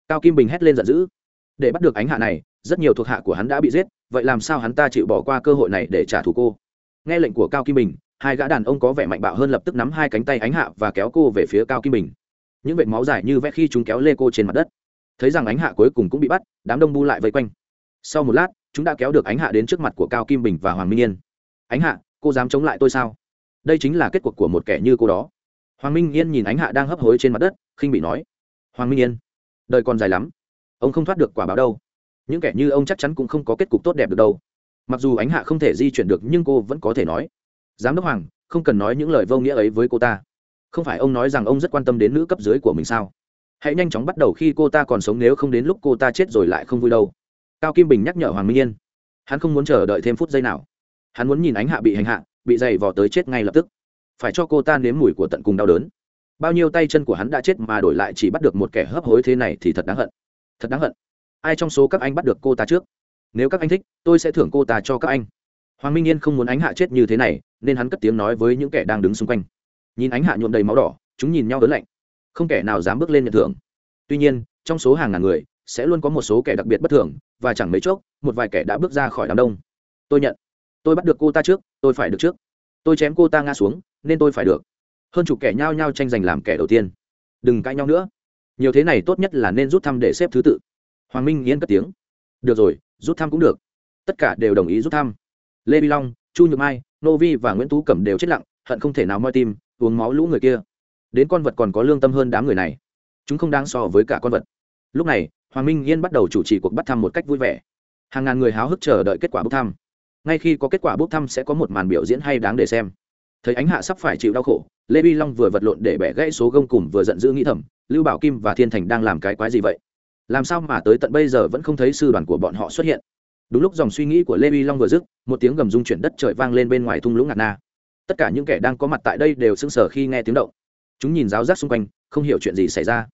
Cao kim bình hét lên giận dữ. Để bắt được ánh hạ này rất nhiều thuộc hạ của hắn đã bị giết, vậy làm sao hắn ta chịu bỏ qua cơ hội này để trả thù cô? Nghe lệnh của cao kim bình, hai gã đàn ông có vẻ mạnh bạo hơn lập tức nắm hai cánh tay ánh hạ và kéo cô về phía cao kim bình. Những vệt máu dài như vẽ khi chúng kéo lê cô trên mặt đất. Thấy rằng ánh hạ cuối cùng cũng bị bắt, đám đông bu lại vây quanh. Sau một lát, chúng đã kéo được ánh hạ đến trước mặt của cao kim bình và hoàng minh yên. Ánh hạ, cô dám chống lại tôi sao? Đây chính là kết cuộc của một kẻ như cô đó. Hoàng minh yên nhìn ánh hạ đang hấp hối trên mặt đất, khinh bị nói. Hoàng minh yên, đời còn dài lắm. Ông không thoát được quả báo đâu những kẻ như ông chắc chắn cũng không có kết cục tốt đẹp được đâu. Mặc dù ánh hạ không thể di chuyển được, nhưng cô vẫn có thể nói. Giám đốc hoàng, không cần nói những lời vô nghĩa ấy với cô ta. Không phải ông nói rằng ông rất quan tâm đến nữ cấp dưới của mình sao? Hãy nhanh chóng bắt đầu khi cô ta còn sống, nếu không đến lúc cô ta chết rồi lại không vui đâu. Cao kim bình nhắc nhở hoàng minh yên. Hắn không muốn chờ đợi thêm phút giây nào. Hắn muốn nhìn ánh hạ bị hành hạ, bị dày vò tới chết ngay lập tức. Phải cho cô ta nếm mùi của tận cùng đau đớn. Bao nhiêu tay chân của hắn đã chết mà đổi lại chỉ bắt được một kẻ hấp hối thế này thì thật đáng hận. Thật đáng hận ai trong số các anh bắt được cô ta trước? Nếu các anh thích, tôi sẽ thưởng cô ta cho các anh. Hoàng minh yên không muốn ánh hạ chết như thế này, nên hắn cất tiếng nói với những kẻ đang đứng xung quanh. Nhìn ánh hạ nhuộm đầy máu đỏ, chúng nhìn nhau đớn lạnh. Không kẻ nào dám bước lên nhận thưởng. Tuy nhiên, trong số hàng ngàn người, sẽ luôn có một số kẻ đặc biệt bất thường, và chẳng mấy chốc, một vài kẻ đã bước ra khỏi đám đông. Tôi nhận. Tôi bắt được cô ta trước, tôi phải được trước. Tôi chém cô ta ngã xuống, nên tôi phải được. Hơn chục kẻ nhao nhao tranh giành làm kẻ đầu tiên. Đừng cãi nhau nữa. Nhiều thế này tốt nhất là nên rút thăm để xếp thứ tự hoàng minh yên cất tiếng. Được rồi, rút thăm cũng được. Tất cả đều đồng ý rút thăm. Lê vi long, chu nhược mai, nô vi và nguyễn tú cẩm đều chết lặng, hận không thể nào moi tim, uống máu lũ người kia. Đến con vật còn có lương tâm hơn đám người này. Chúng không đáng so với cả con vật. Lúc này, hoàng minh yên bắt đầu chủ trì cuộc bắt thăm một cách vui vẻ. Hàng ngàn người háo hức chờ đợi kết quả bốc thăm. Ngay khi có kết quả bốc thăm sẽ có một màn biểu diễn hay đáng để xem. Thấy ánh hạ sắp phải chịu đau khổ, lê vi long vừa vật lộn để bẻ gãy số gông cùng vừa giận dữ nghĩ thầm, lưu bảo kim và thiên thành đang làm cái quái gì vậy? Làm sao mà tới tận bây giờ vẫn không thấy sư đoàn của bọn họ xuất hiện? Đúng lúc dòng suy nghĩ của lê vi long vừa dứt, một tiếng gầm rung chuyển đất trời vang lên bên ngoài thung lũng ngạt na. Tất cả những kẻ đang có mặt tại đây đều sững sờ khi nghe tiếng động. Chúng nhìn giáo giác xung quanh, không hiểu chuyện gì xảy ra.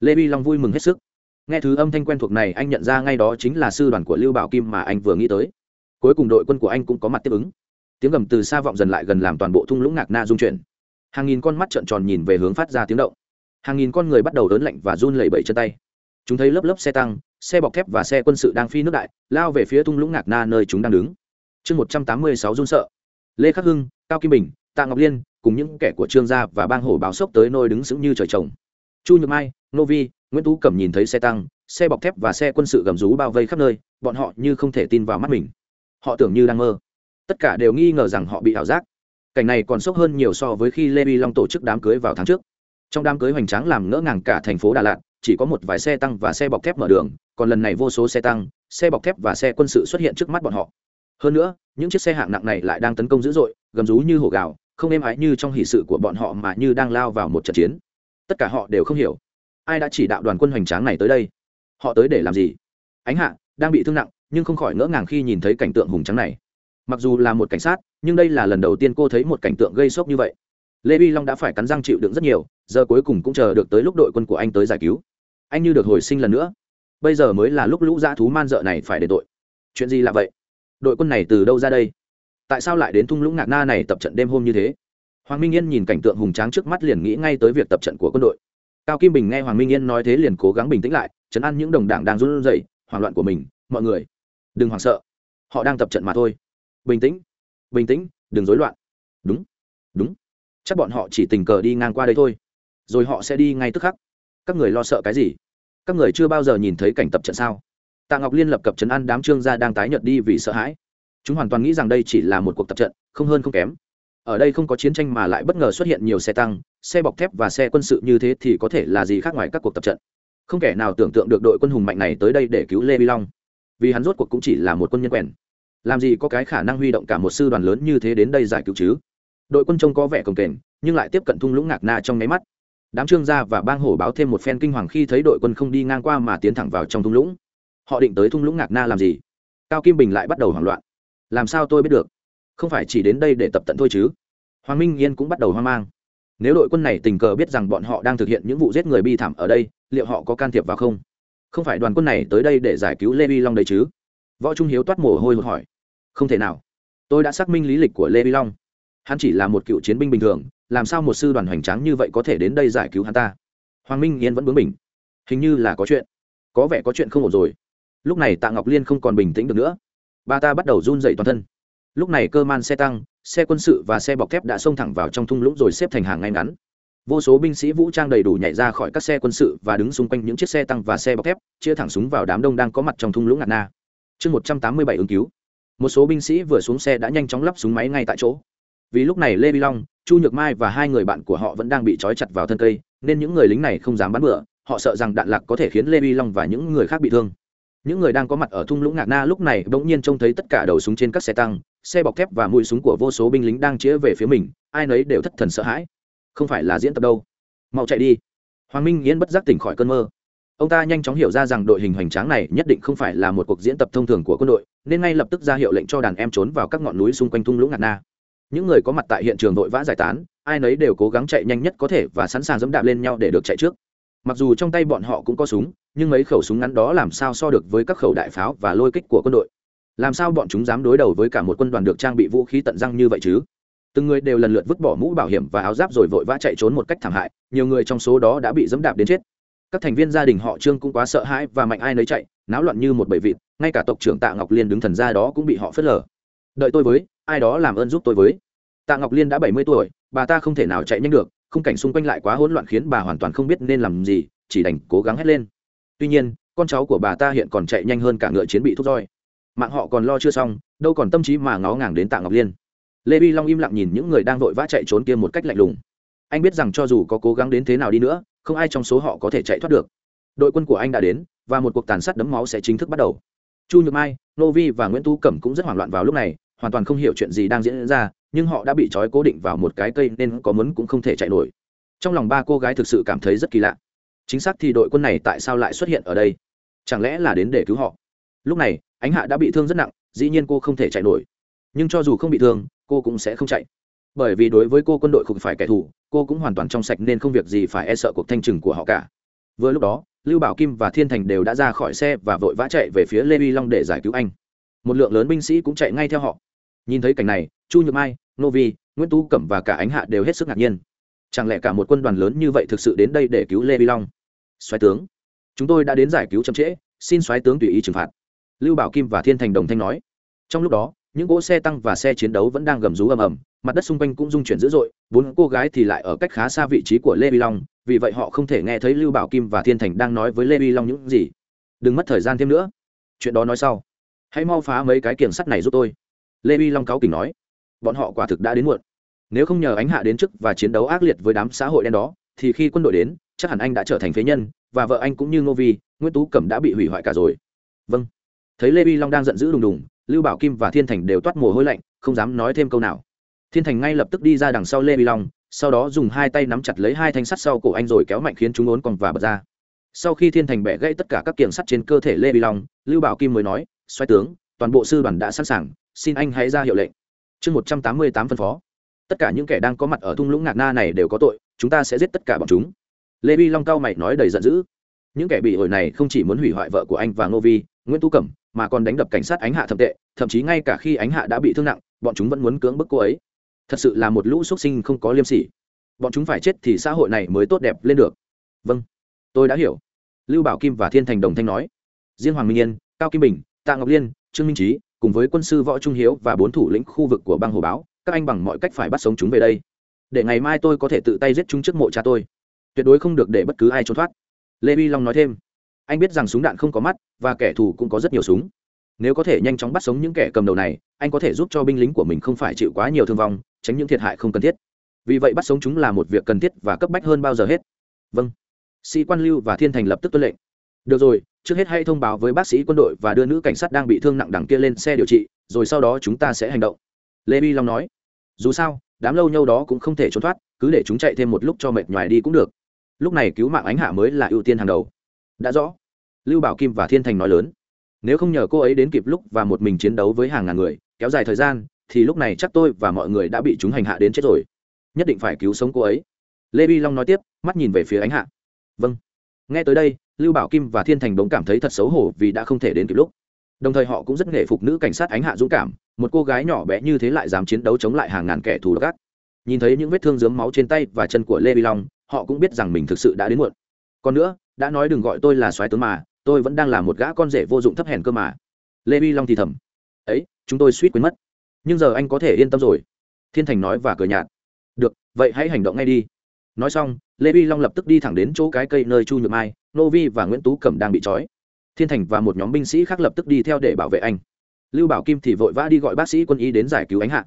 Lê vi long vui mừng hết sức. Nghe thứ âm thanh quen thuộc này, anh nhận ra ngay đó chính là sư đoàn của lưu bảo kim mà anh vừa nghĩ tới. Cuối cùng đội quân của anh cũng có mặt tiếp ứng. Tiếng gầm từ xa vọng dần lại gần làm toàn bộ thung lũng ngạc na rung chuyển. Hàng nghìn con mắt trợn tròn nhìn về hướng phát ra tiếng động. Hàng nghìn con người bắt đầu đớn lạnh và run lẩy bẩy chân tay chúng thấy lớp lớp xe tăng, xe bọc thép và xe quân sự đang phi nước đại, lao về phía thung lũng ngạc na nơi chúng đang đứng. Chương một trăm tám mươi sáu run sợ. Lê khắc hưng, cao kim bình, tạ ngọc liên cùng những kẻ của trương gia và bang hổ báo sốc tới nơi đứng sững như trời trồng. Chu nhược mai, nô vi, nguyễn tú cẩm nhìn thấy xe tăng, xe bọc thép và xe quân sự gầm rú bao vây khắp nơi, bọn họ như không thể tin vào mắt mình. Họ tưởng như đang mơ. Tất cả đều nghi ngờ rằng họ bị ảo giác. Cảnh này còn sốc hơn nhiều so với khi lê vi long tổ chức đám cưới vào tháng trước. Trong đám cưới hoành tráng làm ngỡ ngàng cả thành phố đà lạt chỉ có một vài xe tăng và xe bọc thép mở đường còn lần này vô số xe tăng xe bọc thép và xe quân sự xuất hiện trước mắt bọn họ. Hơn nữa những chiếc xe hạng nặng này lại đang tấn công dữ dội gầm rú như hổ gào, không êm ái như trong hỷ sự của bọn họ mà như đang lao vào một trận chiến. Tất cả họ đều không hiểu ai đã chỉ đạo đoàn quân hoành tráng này tới đây? Họ tới để làm gì? Ánh hạ đang bị thương nặng nhưng không khỏi ngỡ ngàng khi nhìn thấy cảnh tượng hùng trắng này. Mặc dù là một cảnh sát nhưng đây là lần đầu tiên cô thấy một cảnh tượng gây sốc như vậy. Lê vi long đã phải cắn răng chịu đựng rất nhiều giờ cuối cùng cũng chờ được tới lúc đội quân của anh tới giải cứu anh như được hồi sinh lần nữa. Bây giờ mới là lúc lũ dã thú man dợ này phải để tội. Chuyện gì là vậy? Đội quân này từ đâu ra đây? Tại sao lại đến thung lũng ngạc na này tập trận đêm hôm như thế? Hoàng minh yên nhìn cảnh tượng hùng tráng trước mắt liền nghĩ ngay tới việc tập trận của quân đội. Cao kim bình nghe hoàng minh yên nói thế liền cố gắng bình tĩnh lại, chấn an những đồng đảng đang run rẩy, hoảng loạn của mình, mọi người, đừng hoảng sợ. Họ đang tập trận mà thôi. Bình tĩnh bình tĩnh, đừng rối loạn. Đúng đúng. Chắc bọn họ chỉ tình cờ đi ngang qua đây thôi. Rồi họ sẽ đi ngay tức khắc các người lo sợ cái gì? Các người chưa bao giờ nhìn thấy cảnh tập trận sao? Tạ ngọc liên lập cập trấn an đám trương gia đang tái nhợt đi vì sợ hãi. Chúng hoàn toàn nghĩ rằng đây chỉ là một cuộc tập trận, không hơn không kém. Ở đây không có chiến tranh mà lại bất ngờ xuất hiện nhiều xe tăng, xe bọc thép và xe quân sự như thế thì có thể là gì khác ngoài các cuộc tập trận? Không kẻ nào tưởng tượng được đội quân hùng mạnh này tới đây để cứu lê vi long. Vì hắn rốt cuộc cũng chỉ là một quân nhân quèn. Làm gì có cái khả năng huy động cả một sư đoàn lớn như thế đến đây giải cứu chứ? Đội quân trông có vẻ cồng kềnh, nhưng lại tiếp cận thung lũng ngạc na trong nháy mắt đám trương gia và bang hổ báo thêm một phen kinh hoàng khi thấy đội quân không đi ngang qua mà tiến thẳng vào trong thung lũng. Họ định tới thung lũng ngạc na làm gì? Cao kim bình lại bắt đầu hoảng loạn. Làm sao tôi biết được? Không phải chỉ đến đây để tập tận thôi chứ? Hoàng minh yên cũng bắt đầu hoang mang. Nếu đội quân này tình cờ biết rằng bọn họ đang thực hiện những vụ giết người bi thảm ở đây, liệu họ có can thiệp vào không? Không phải đoàn quân này tới đây để giải cứu lê vi long đấy chứ? Võ trung hiếu toát mồ hôi hột hỏi. Không thể nào. Tôi đã xác minh lý lịch của lê vi long. Hắn chỉ là một cựu chiến binh bình thường làm sao một sư đoàn hoành tráng như vậy có thể đến đây giải cứu hắn ta? Hoàng minh yên vẫn bướng bỉnh. Hình như là có chuyện. Có vẻ có chuyện không ổn rồi. Lúc này tạ ngọc liên không còn bình tĩnh được nữa. Bà ta bắt đầu run dậy toàn thân. Lúc này cơ man xe tăng, xe quân sự và xe bọc thép đã xông thẳng vào trong thung lũng rồi xếp thành hàng ngay ngắn. Vô số binh sĩ vũ trang đầy đủ nhảy ra khỏi các xe quân sự và đứng xung quanh những chiếc xe tăng và xe bọc thép, chia thẳng súng vào đám đông đang có mặt trong thung lũng ngạt na. Chương một trăm tám mươi bảy ứng cứu. Một số binh sĩ vừa xuống xe đã nhanh chóng lắp súng máy ngay tại chỗ vì lúc này lê vi long, chu nhược mai và hai người bạn của họ vẫn đang bị trói chặt vào thân cây, nên những người lính này không dám bắn bựa họ sợ rằng đạn lạc có thể khiến lê vi long và những người khác bị thương. Những người đang có mặt ở thung lũng ngạc na lúc này bỗng nhiên trông thấy tất cả đầu súng trên các xe tăng, xe bọc thép và mũi súng của vô số binh lính đang chĩa về phía mình, ai nấy đều thất thần sợ hãi. Không phải là diễn tập đâu. Mau chạy đi. Hoàng minh yên bất giác tỉnh khỏi cơn mơ. Ông ta nhanh chóng hiểu ra rằng đội hình hoành tráng này nhất định không phải là một cuộc diễn tập thông thường của quân đội, nên ngay lập tức ra hiệu lệnh cho đàn em trốn vào các ngọn núi xung quanh thung lũng ngạt na những người có mặt tại hiện trường vội vã giải tán, ai nấy đều cố gắng chạy nhanh nhất có thể và sẵn sàng dẫm đạp lên nhau để được chạy trước. Mặc dù trong tay bọn họ cũng có súng, nhưng mấy khẩu súng ngắn đó làm sao so được với các khẩu đại pháo và lôi kích của quân đội? Làm sao bọn chúng dám đối đầu với cả một quân đoàn được trang bị vũ khí tận răng như vậy chứ? Từng người đều lần lượt vứt bỏ mũ bảo hiểm và áo giáp rồi vội vã chạy trốn một cách thảm hại, nhiều người trong số đó đã bị dẫm đạp đến chết. Các thành viên gia đình họ trương cũng quá sợ hãi và mạnh ai nấy chạy, náo loạn như một bầy vịt, ngay cả tộc trưởng tạ ngọc liên đứng thần ra đó cũng bị họ phớt lờ. Đợi tôi với ai đó làm ơn giúp tôi với. Tạ ngọc liên đã bảy mươi tuổi, bà ta không thể nào chạy nhanh được, khung cảnh xung quanh lại quá hỗn loạn khiến bà hoàn toàn không biết nên làm gì, chỉ đành cố gắng hét lên. Tuy nhiên, con cháu của bà ta hiện còn chạy nhanh hơn cả ngựa chiến bị thúc roi. Mạng họ còn lo chưa xong, đâu còn tâm trí mà ngó ngàng đến tạ ngọc liên. Lê vi long im lặng nhìn những người đang vội vã chạy trốn kia một cách lạnh lùng. Anh biết rằng cho dù có cố gắng đến thế nào đi nữa, không ai trong số họ có thể chạy thoát được. Đội quân của anh đã đến, và một cuộc tàn sát đấm máu sẽ chính thức bắt đầu. Chu nhược mai, nô vi và nguyễn tu cẩm cũng rất hoảng loạn vào lúc này hoàn toàn không hiểu chuyện gì đang diễn ra, nhưng họ đã bị trói cố định vào một cái cây nên có muốn cũng không thể chạy nổi. Trong lòng ba cô gái thực sự cảm thấy rất kỳ lạ. Chính xác thì đội quân này tại sao lại xuất hiện ở đây? Chẳng lẽ là đến để cứu họ? Lúc này, ánh hạ đã bị thương rất nặng, dĩ nhiên cô không thể chạy nổi. Nhưng cho dù không bị thương, cô cũng sẽ không chạy. Bởi vì đối với cô quân đội không phải kẻ thù, cô cũng hoàn toàn trong sạch nên không việc gì phải e sợ cuộc thanh trừng của họ cả. Vừa lúc đó, lưu bảo kim và thiên thành đều đã ra khỏi xe và vội vã chạy về phía lê vi long để giải cứu anh. Một lượng lớn binh sĩ cũng chạy ngay theo họ nhìn thấy cảnh này, chu nhược mai nô vi, nguyễn tú cẩm và cả ánh hạ đều hết sức ngạc nhiên. Chẳng lẽ cả một quân đoàn lớn như vậy thực sự đến đây để cứu lê vi long? Xoáy tướng, chúng tôi đã đến giải cứu chậm trễ, xin xoáy tướng tùy ý trừng phạt. Lưu bảo kim và thiên thành đồng thanh nói. Trong lúc đó, những cỗ xe tăng và xe chiến đấu vẫn đang gầm rú ầm ầm, mặt đất xung quanh cũng rung chuyển dữ dội, bốn cô gái thì lại ở cách khá xa vị trí của lê vi long, vì vậy họ không thể nghe thấy lưu bảo kim và thiên thành đang nói với lê vi long những gì. Đừng mất thời gian thêm nữa. Chuyện đó nói sau. Hãy mau phá mấy cái kiềng sắt này giúp tôi lê vi long cáo kỉnh nói, bọn họ quả thực đã đến muộn. Nếu không nhờ ánh hạ đến trước và chiến đấu ác liệt với đám xã hội đen đó, thì khi quân đội đến, chắc hẳn anh đã trở thành phế nhân, và vợ anh cũng như ngô vi, nguyễn tú cẩm đã bị hủy hoại cả rồi. Vâng. Thấy lê vi long đang giận dữ đùng đùng, lưu bảo kim và thiên thành đều toát mồ hôi lạnh, không dám nói thêm câu nào. Thiên thành ngay lập tức đi ra đằng sau lê vi long, sau đó dùng hai tay nắm chặt lấy hai thanh sắt sau cổ anh rồi kéo mạnh khiến chúng ốn còn và bật ra. Sau khi thiên thành bẻ gãy tất cả các kiềng sắt trên cơ thể lê vi long, lưu bảo kim mới nói xoay tướng, toàn bộ sư đoàn đã sẵn sàng xin anh hãy ra hiệu lệnh. Chương một trăm tám mươi tám phân phó. Tất cả những kẻ đang có mặt ở thung lũng ngạc na này đều có tội, chúng ta sẽ giết tất cả bọn chúng. Lê vi long cao mày nói đầy giận dữ. Những kẻ bị ổi này không chỉ muốn hủy hoại vợ của anh và ngô vi, nguyễn tu cẩm, mà còn đánh đập cảnh sát ánh hạ thậm tệ, thậm chí ngay cả khi ánh hạ đã bị thương nặng, bọn chúng vẫn muốn cưỡng bức cô ấy. Thật sự là một lũ xuất sinh không có liêm sỉ. Bọn chúng phải chết thì xã hội này mới tốt đẹp lên được. Vâng tôi đã hiểu. Lưu bảo kim và thiên thành đồng thanh nói. Riêng hoàng minh yên, cao kim bình, tạ ngọc liên, trương minh trí cùng với quân sư võ trung hiếu và bốn thủ lĩnh khu vực của bang hồ báo, các anh bằng mọi cách phải bắt sống chúng về đây. Để ngày mai tôi có thể tự tay giết chúng trước mộ cha tôi. Tuyệt đối không được để bất cứ ai trốn thoát. Lê vi long nói thêm. Anh biết rằng súng đạn không có mắt, và kẻ thù cũng có rất nhiều súng. Nếu có thể nhanh chóng bắt sống những kẻ cầm đầu này, anh có thể giúp cho binh lính của mình không phải chịu quá nhiều thương vong, tránh những thiệt hại không cần thiết. Vì vậy bắt sống chúng là một việc cần thiết và cấp bách hơn bao giờ hết. Vâng. Sĩ quan lưu và thiên thành lập tức tuân lệnh. Được rồi trước hết hãy thông báo với bác sĩ quân đội và đưa nữ cảnh sát đang bị thương nặng đằng kia lên xe điều trị, rồi sau đó chúng ta sẽ hành động. Lê bi long nói. Dù sao, đám lâu nhâu đó cũng không thể trốn thoát, cứ để chúng chạy thêm một lúc cho mệt nhoài đi cũng được. Lúc này cứu mạng ánh hạ mới là ưu tiên hàng đầu. Đã rõ. Lưu bảo kim và thiên thành nói lớn. Nếu không nhờ cô ấy đến kịp lúc và một mình chiến đấu với hàng ngàn người, kéo dài thời gian, thì lúc này chắc tôi và mọi người đã bị chúng hành hạ đến chết rồi. Nhất định phải cứu sống cô ấy. Lê bi long nói tiếp, mắt nhìn về phía ánh hạ. Vâng. Nghe tới đây lưu bảo kim và thiên thành bỗng cảm thấy thật xấu hổ vì đã không thể đến kịp lúc. Đồng thời họ cũng rất nghệ phục nữ cảnh sát ánh hạ dũng cảm, một cô gái nhỏ bé như thế lại dám chiến đấu chống lại hàng ngàn kẻ thù gác nhìn thấy những vết thương dướng máu trên tay và chân của lê vi long, họ cũng biết rằng mình thực sự đã đến muộn. Còn nữa, đã nói đừng gọi tôi là soái tướng mà, tôi vẫn đang là một gã con rể vô dụng thấp hèn cơ mà. Lê vi long thì thầm, ấy, chúng tôi suýt quên mất. Nhưng giờ anh có thể yên tâm rồi. Thiên thành nói và cười nhạt, được, vậy hãy hành động ngay đi. Nói xong, lê vi long lập tức đi thẳng đến chỗ cái cây nơi chu nhược mai nô vi và nguyễn tú cẩm đang bị trói. Thiên thành và một nhóm binh sĩ khác lập tức đi theo để bảo vệ anh. Lưu bảo kim thì vội vã đi gọi bác sĩ quân y đến giải cứu ánh hạ.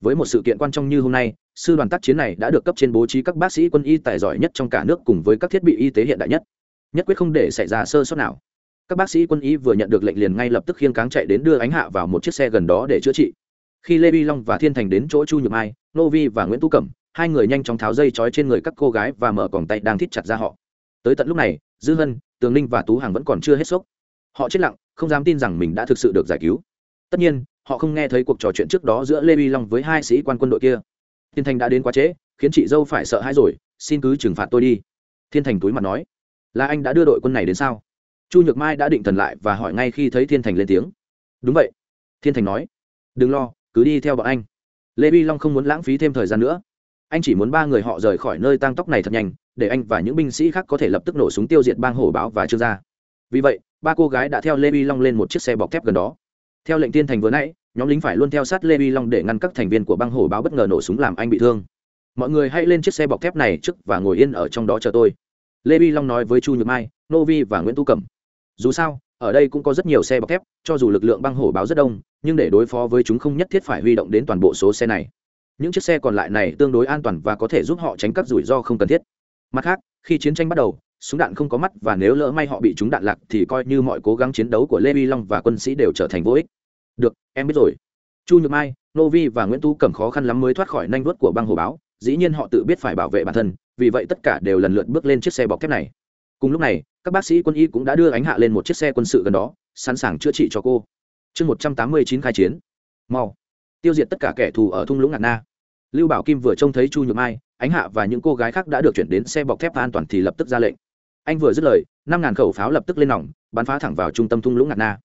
Với một sự kiện quan trọng như hôm nay, sư đoàn tác chiến này đã được cấp trên bố trí các bác sĩ quân y tài giỏi nhất trong cả nước cùng với các thiết bị y tế hiện đại nhất. Nhất quyết không để xảy ra sơ sót nào. Các bác sĩ quân y vừa nhận được lệnh liền ngay lập tức khiêng cáng chạy đến đưa ánh hạ vào một chiếc xe gần đó để chữa trị. Khi lê vi long và thiên thành đến chỗ chu nhược mai, nô vi và nguyễn tú cẩm, hai người nhanh chóng tháo dây trói trên người các cô gái và mở còng tay đang thít chặt ra họ. Tới tận lúc này dư hân, tường ninh và tú hằng vẫn còn chưa hết sốc. Họ chết lặng, không dám tin rằng mình đã thực sự được giải cứu. Tất nhiên, họ không nghe thấy cuộc trò chuyện trước đó giữa lê vi long với hai sĩ quan quân đội kia. Thiên thành đã đến quá trễ, khiến chị dâu phải sợ hãi rồi, xin cứ trừng phạt tôi đi. Thiên thành túi mặt nói, là anh đã đưa đội quân này đến sao? Chu nhược mai đã định thần lại và hỏi ngay khi thấy thiên thành lên tiếng. Đúng vậy. Thiên thành nói, đừng lo, cứ đi theo bọn anh. Lê vi long không muốn lãng phí thêm thời gian nữa anh chỉ muốn ba người họ rời khỏi nơi tang tóc này thật nhanh, để anh và những binh sĩ khác có thể lập tức nổ súng tiêu diệt bang hổ báo và trương gia. Vì vậy, ba cô gái đã theo lê vi long lên một chiếc xe bọc thép gần đó. Theo lệnh tiên thành vừa nãy, nhóm lính phải luôn theo sát lê vi long để ngăn các thành viên của băng hổ báo bất ngờ nổ súng làm anh bị thương. Mọi người hãy lên chiếc xe bọc thép này trước và ngồi yên ở trong đó chờ tôi. Lê vi long nói với chu nhược mai, nô vi và nguyễn tu cẩm. Dù sao, ở đây cũng có rất nhiều xe bọc thép, cho dù lực lượng băng hổ báo rất đông, nhưng để đối phó với chúng không nhất thiết phải huy động đến toàn bộ số xe này những chiếc xe còn lại này tương đối an toàn và có thể giúp họ tránh các rủi ro không cần thiết. Mặt khác, khi chiến tranh bắt đầu, súng đạn không có mắt và nếu lỡ may họ bị trúng đạn lạc thì coi như mọi cố gắng chiến đấu của lê vi long và quân sĩ đều trở thành vô ích. Được, em biết rồi. Chu nhược mai, nô vi và nguyễn tu cầm khó khăn lắm mới thoát khỏi nanh vuốt của băng hồ báo, dĩ nhiên họ tự biết phải bảo vệ bản thân, vì vậy tất cả đều lần lượt bước lên chiếc xe bọc thép này. Cùng lúc này, các bác sĩ quân y cũng đã đưa ánh hạ lên một chiếc xe quân sự gần đó, sẵn sàng chữa trị cho cô. Chương một trăm tám mươi chín khai chiến. Mau tiêu diệt tất cả kẻ thù ở thung lũng ngạt na. Lưu bảo kim vừa trông thấy chu nhược mai, ánh hạ và những cô gái khác đã được chuyển đến xe bọc thép an toàn thì lập tức ra lệnh. Anh vừa dứt lời, năm ngàn khẩu pháo lập tức lên nòng, bắn phá thẳng vào trung tâm thung lũng ngạt na.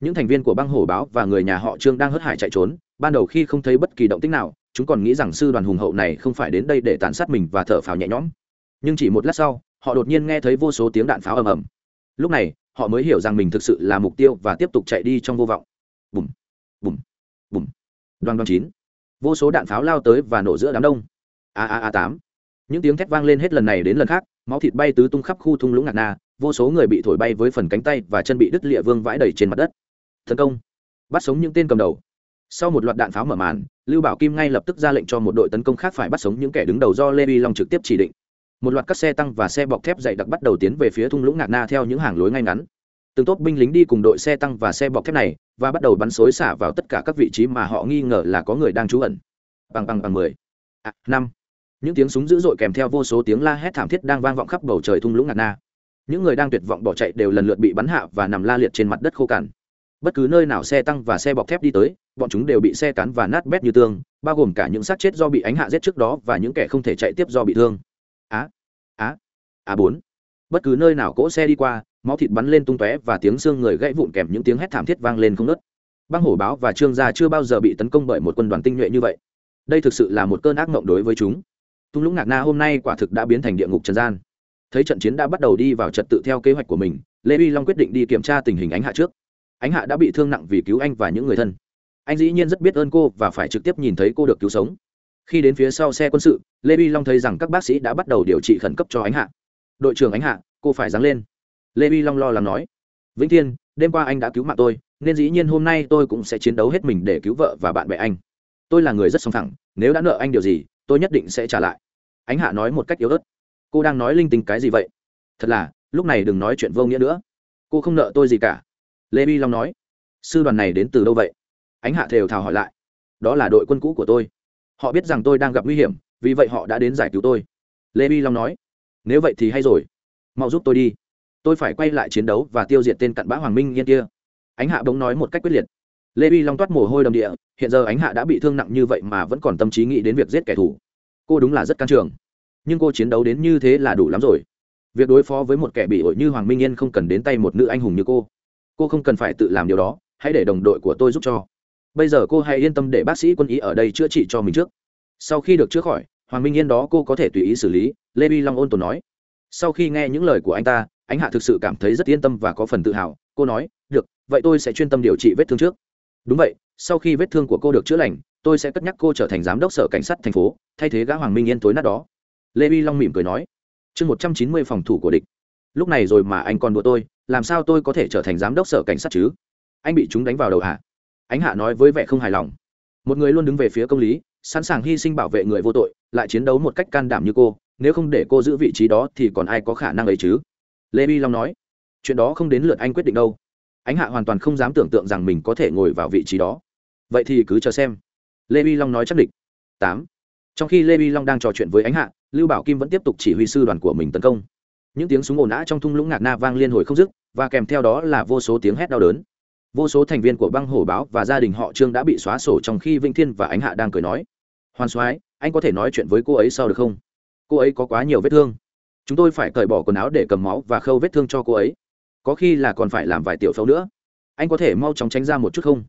Những thành viên của băng hổ báo và người nhà họ trương đang hớt hải chạy trốn, ban đầu khi không thấy bất kỳ động tích nào, chúng còn nghĩ rằng sư đoàn hùng hậu này không phải đến đây để tàn sát mình và thở phào nhẹ nhõm. Nhưng chỉ một lát sau, họ đột nhiên nghe thấy vô số tiếng đạn pháo ầm ầm. Lúc này, họ mới hiểu rằng mình thực sự là mục tiêu và tiếp tục chạy đi trong vô vọng. Bùm bùm đoàn đoan đoan chín. Vô số đạn pháo lao tới và nổ giữa đám đông. A a a tám. Những tiếng thét vang lên hết lần này đến lần khác, máu thịt bay tứ tung khắp khu thung lũng ngạt na vô số người bị thổi bay với phần cánh tay và chân bị đứt lịa vương vãi đầy trên mặt đất. Tấn công. Bắt sống những tên cầm đầu. Sau một loạt đạn pháo mở màn, lưu bảo kim ngay lập tức ra lệnh cho một đội tấn công khác phải bắt sống những kẻ đứng đầu do lê vi long trực tiếp chỉ định. Một loạt các xe tăng và xe bọc thép dày đặc bắt đầu tiến về phía thung lũng ngạt na theo những hàng lối ngay ngắn từng tốt binh lính đi cùng đội xe tăng và xe bọc thép này và bắt đầu bắn xối xả vào tất cả các vị trí mà họ nghi ngờ là có người đang trú ẩn. Bằng bằng bằng mười. À, năm. Những tiếng súng dữ dội kèm theo vô số tiếng la hét thảm thiết đang vang vọng khắp bầu trời thung lũng ngạt na. Những người đang tuyệt vọng bỏ chạy đều lần lượt bị bắn hạ và nằm la liệt trên mặt đất khô cằn bất cứ nơi nào xe tăng và xe bọc thép đi tới bọn chúng đều bị xe cắn và nát bét như tương bao gồm cả những xác chết do bị ánh hạ giết trước đó và những kẻ không thể chạy tiếp do bị thương. Á á á bốn. Bất cứ nơi nào cỗ xe đi qua máu thịt bắn lên tung tóe và tiếng xương người gãy vụn kèm những tiếng hét thảm thiết vang lên không ngớt. Băng hổ báo và trương gia chưa bao giờ bị tấn công bởi một quân đoàn tinh nhuệ như vậy. Đây thực sự là một cơn ác mộng đối với chúng. Thung lũng ngạc na hôm nay quả thực đã biến thành địa ngục trần gian. Thấy trận chiến đã bắt đầu đi vào trật tự theo kế hoạch của mình, lê vi long quyết định đi kiểm tra tình hình ánh hạ trước. Ánh hạ đã bị thương nặng vì cứu anh và những người thân. Anh dĩ nhiên rất biết ơn cô và phải trực tiếp nhìn thấy cô được cứu sống. Khi đến phía sau xe quân sự, lê vi long thấy rằng các bác sĩ đã bắt đầu điều trị khẩn cấp cho ánh hạ. Đội trưởng ánh hạ, cô phải dáng lên lê vi long lo lắng nói, vĩnh thiên, đêm qua anh đã cứu mạng tôi, nên dĩ nhiên hôm nay tôi cũng sẽ chiến đấu hết mình để cứu vợ và bạn bè anh. Tôi là người rất song thẳng nếu đã nợ anh điều gì, tôi nhất định sẽ trả lại. Ánh hạ nói một cách yếu ớt, cô đang nói linh tinh cái gì vậy? Thật là, lúc này đừng nói chuyện vô nghĩa nữa. Cô không nợ tôi gì cả. Lê bi long nói, sư đoàn này đến từ đâu vậy? Ánh hạ thều thào hỏi lại, đó là đội quân cũ của tôi. Họ biết rằng tôi đang gặp nguy hiểm, vì vậy họ đã đến giải cứu tôi. Lê bi long nói, nếu vậy thì hay rồi. Mau giúp tôi đi tôi phải quay lại chiến đấu và tiêu diệt tên cặn bã hoàng minh yên kia. Ánh hạ bỗng nói một cách quyết liệt. Lê bi long toát mồ hôi đầm địa, hiện giờ ánh hạ đã bị thương nặng như vậy mà vẫn còn tâm trí nghĩ đến việc giết kẻ thù. Cô đúng là rất can trường. Nhưng cô chiến đấu đến như thế là đủ lắm rồi. Việc đối phó với một kẻ bị ổi như hoàng minh yên không cần đến tay một nữ anh hùng như cô. Cô không cần phải tự làm điều đó, hãy để đồng đội của tôi giúp cho. Bây giờ cô hãy yên tâm để bác sĩ quân y ở đây chữa trị cho mình trước. Sau khi được chữa khỏi, hoàng minh yên đó cô có thể tùy ý xử lý, lê bi long ôn tồn nói. Sau khi nghe những lời của anh ta anh hạ thực sự cảm thấy rất yên tâm và có phần tự hào. Cô nói, được, vậy tôi sẽ chuyên tâm điều trị vết thương trước. Đúng vậy, sau khi vết thương của cô được chữa lành, tôi sẽ cất nhắc cô trở thành giám đốc sở cảnh sát thành phố, thay thế gã hoàng minh yên tối nát đó. Lê vi long mỉm cười nói, chương một trăm chín mươi phòng thủ của địch. Lúc này rồi mà anh còn đùa tôi, làm sao tôi có thể trở thành giám đốc sở cảnh sát chứ? Anh bị chúng đánh vào đầu hạ ánh hạ nói với vẻ không hài lòng. Một người luôn đứng về phía công lý, sẵn sàng hy sinh bảo vệ người vô tội, lại chiến đấu một cách can đảm như cô, nếu không để cô giữ vị trí đó thì còn ai có khả năng ấy chứ? Lê bi long nói, chuyện đó không đến lượt anh quyết định đâu. Ánh hạ hoàn toàn không dám tưởng tượng rằng mình có thể ngồi vào vị trí đó. Vậy thì cứ chờ xem. Lê bi long nói chắc định. tám. Trong khi lê bi long đang trò chuyện với ánh hạ, lưu bảo kim vẫn tiếp tục chỉ huy sư đoàn của mình tấn công. Những tiếng súng ồn ào trong thung lũng ngạc na vang liên hồi không dứt, và kèm theo đó là vô số tiếng hét đau đớn. Vô số thành viên của băng hổ báo và gia đình họ trương đã bị xóa sổ trong khi Vinh thiên và ánh hạ đang cười nói hoàn soái, anh có thể nói chuyện với cô ấy sau được không? Cô ấy có quá nhiều vết thương chúng tôi phải cởi bỏ quần áo để cầm máu và khâu vết thương cho cô ấy. Có khi là còn phải làm vài tiểu phẫu nữa. Anh có thể mau chóng tránh ra một chút không?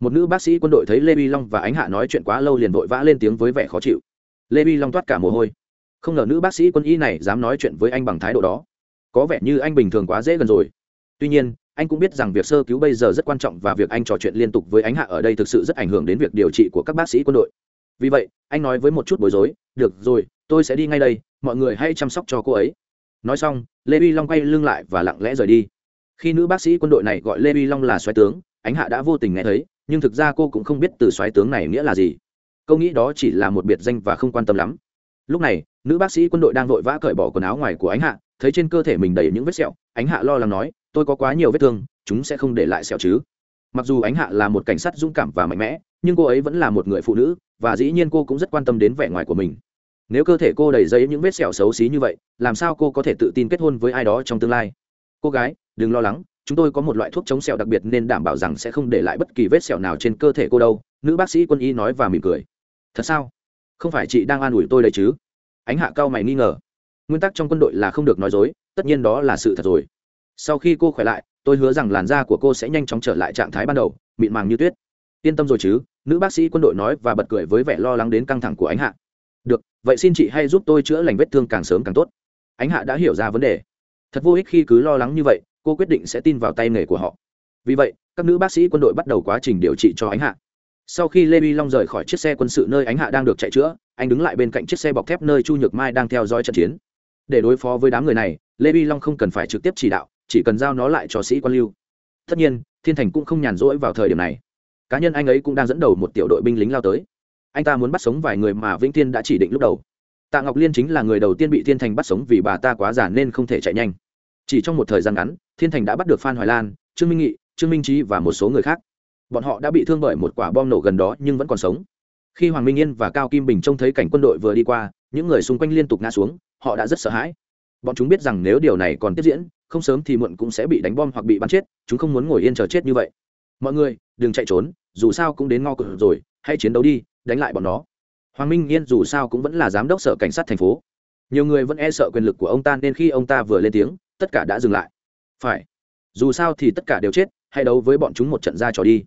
Một nữ bác sĩ quân đội thấy lê vi long và ánh hạ nói chuyện quá lâu liền vội vã lên tiếng với vẻ khó chịu. Lê vi long toát cả mồ hôi. Không ngờ nữ bác sĩ quân y này dám nói chuyện với anh bằng thái độ đó. Có vẻ như anh bình thường quá dễ gần rồi. Tuy nhiên, anh cũng biết rằng việc sơ cứu bây giờ rất quan trọng và việc anh trò chuyện liên tục với ánh hạ ở đây thực sự rất ảnh hưởng đến việc điều trị của các bác sĩ quân đội. Vì vậy, anh nói với một chút bối rối, được rồi tôi sẽ đi ngay đây, mọi người hãy chăm sóc cho cô ấy. Nói xong, lê vi long quay lưng lại và lặng lẽ rời đi. Khi nữ bác sĩ quân đội này gọi lê vi long là xoáy tướng, ánh hạ đã vô tình nghe thấy, nhưng thực ra cô cũng không biết từ xoáy tướng này nghĩa là gì. Câu nghĩ đó chỉ là một biệt danh và không quan tâm lắm. Lúc này, nữ bác sĩ quân đội đang vội vã cởi bỏ quần áo ngoài của ánh hạ, thấy trên cơ thể mình đầy những vết sẹo, ánh hạ lo lắng nói, tôi có quá nhiều vết thương, chúng sẽ không để lại sẹo chứ. Mặc dù ánh hạ là một cảnh sát dũng cảm và mạnh mẽ, nhưng cô ấy vẫn là một người phụ nữ, và dĩ nhiên cô cũng rất quan tâm đến vẻ ngoài của mình nếu cơ thể cô đầy dây những vết sẹo xấu xí như vậy, làm sao cô có thể tự tin kết hôn với ai đó trong tương lai? Cô gái, đừng lo lắng, chúng tôi có một loại thuốc chống sẹo đặc biệt nên đảm bảo rằng sẽ không để lại bất kỳ vết sẹo nào trên cơ thể cô đâu, nữ bác sĩ quân y nói và mỉm cười. Thật sao? Không phải chị đang an ủi tôi đấy chứ? Ánh hạ cao mày nghi ngờ. Nguyên tắc trong quân đội là không được nói dối, tất nhiên đó là sự thật rồi. Sau khi cô khỏe lại, tôi hứa rằng làn da của cô sẽ nhanh chóng trở lại trạng thái ban đầu, mịn màng như tuyết. Yên tâm rồi chứ, nữ bác sĩ quân đội nói và bật cười với vẻ lo lắng đến căng thẳng của ánh hạ vậy xin chị hay giúp tôi chữa lành vết thương càng sớm càng tốt. Ánh hạ đã hiểu ra vấn đề. Thật vô ích khi cứ lo lắng như vậy, cô quyết định sẽ tin vào tay nghề của họ. Vì vậy, các nữ bác sĩ quân đội bắt đầu quá trình điều trị cho ánh hạ. Sau khi lê vi long rời khỏi chiếc xe quân sự nơi ánh hạ đang được chạy chữa, anh đứng lại bên cạnh chiếc xe bọc thép nơi chu nhược mai đang theo dõi trận chiến. Để đối phó với đám người này, lê vi long không cần phải trực tiếp chỉ đạo, chỉ cần giao nó lại cho sĩ quan lưu. Tất nhiên, thiên thành cũng không nhàn rỗi vào thời điểm này. Cá nhân anh ấy cũng đang dẫn đầu một tiểu đội binh lính lao tới anh ta muốn bắt sống vài người mà vĩnh thiên đã chỉ định lúc đầu. Tạ ngọc liên chính là người đầu tiên bị thiên thành bắt sống vì bà ta quá già nên không thể chạy nhanh. Chỉ trong một thời gian ngắn, thiên thành đã bắt được phan hoài lan, trương minh nghị, trương minh trí và một số người khác. Bọn họ đã bị thương bởi một quả bom nổ gần đó nhưng vẫn còn sống. Khi hoàng minh yên và cao kim bình trông thấy cảnh quân đội vừa đi qua, những người xung quanh liên tục ngã xuống, họ đã rất sợ hãi. Bọn chúng biết rằng nếu điều này còn tiếp diễn, không sớm thì muộn cũng sẽ bị đánh bom hoặc bị bắn chết, chúng không muốn ngồi yên chờ chết như vậy. Mọi người, đừng chạy trốn, dù sao cũng đến ngõ cửa rồi, hãy chiến đấu đi đánh lại bọn nó. Hoàng minh yên dù sao cũng vẫn là giám đốc sở cảnh sát thành phố. Nhiều người vẫn e sợ quyền lực của ông ta nên khi ông ta vừa lên tiếng, tất cả đã dừng lại. Phải. Dù sao thì tất cả đều chết Hay đấu với bọn chúng một trận ra trò đi.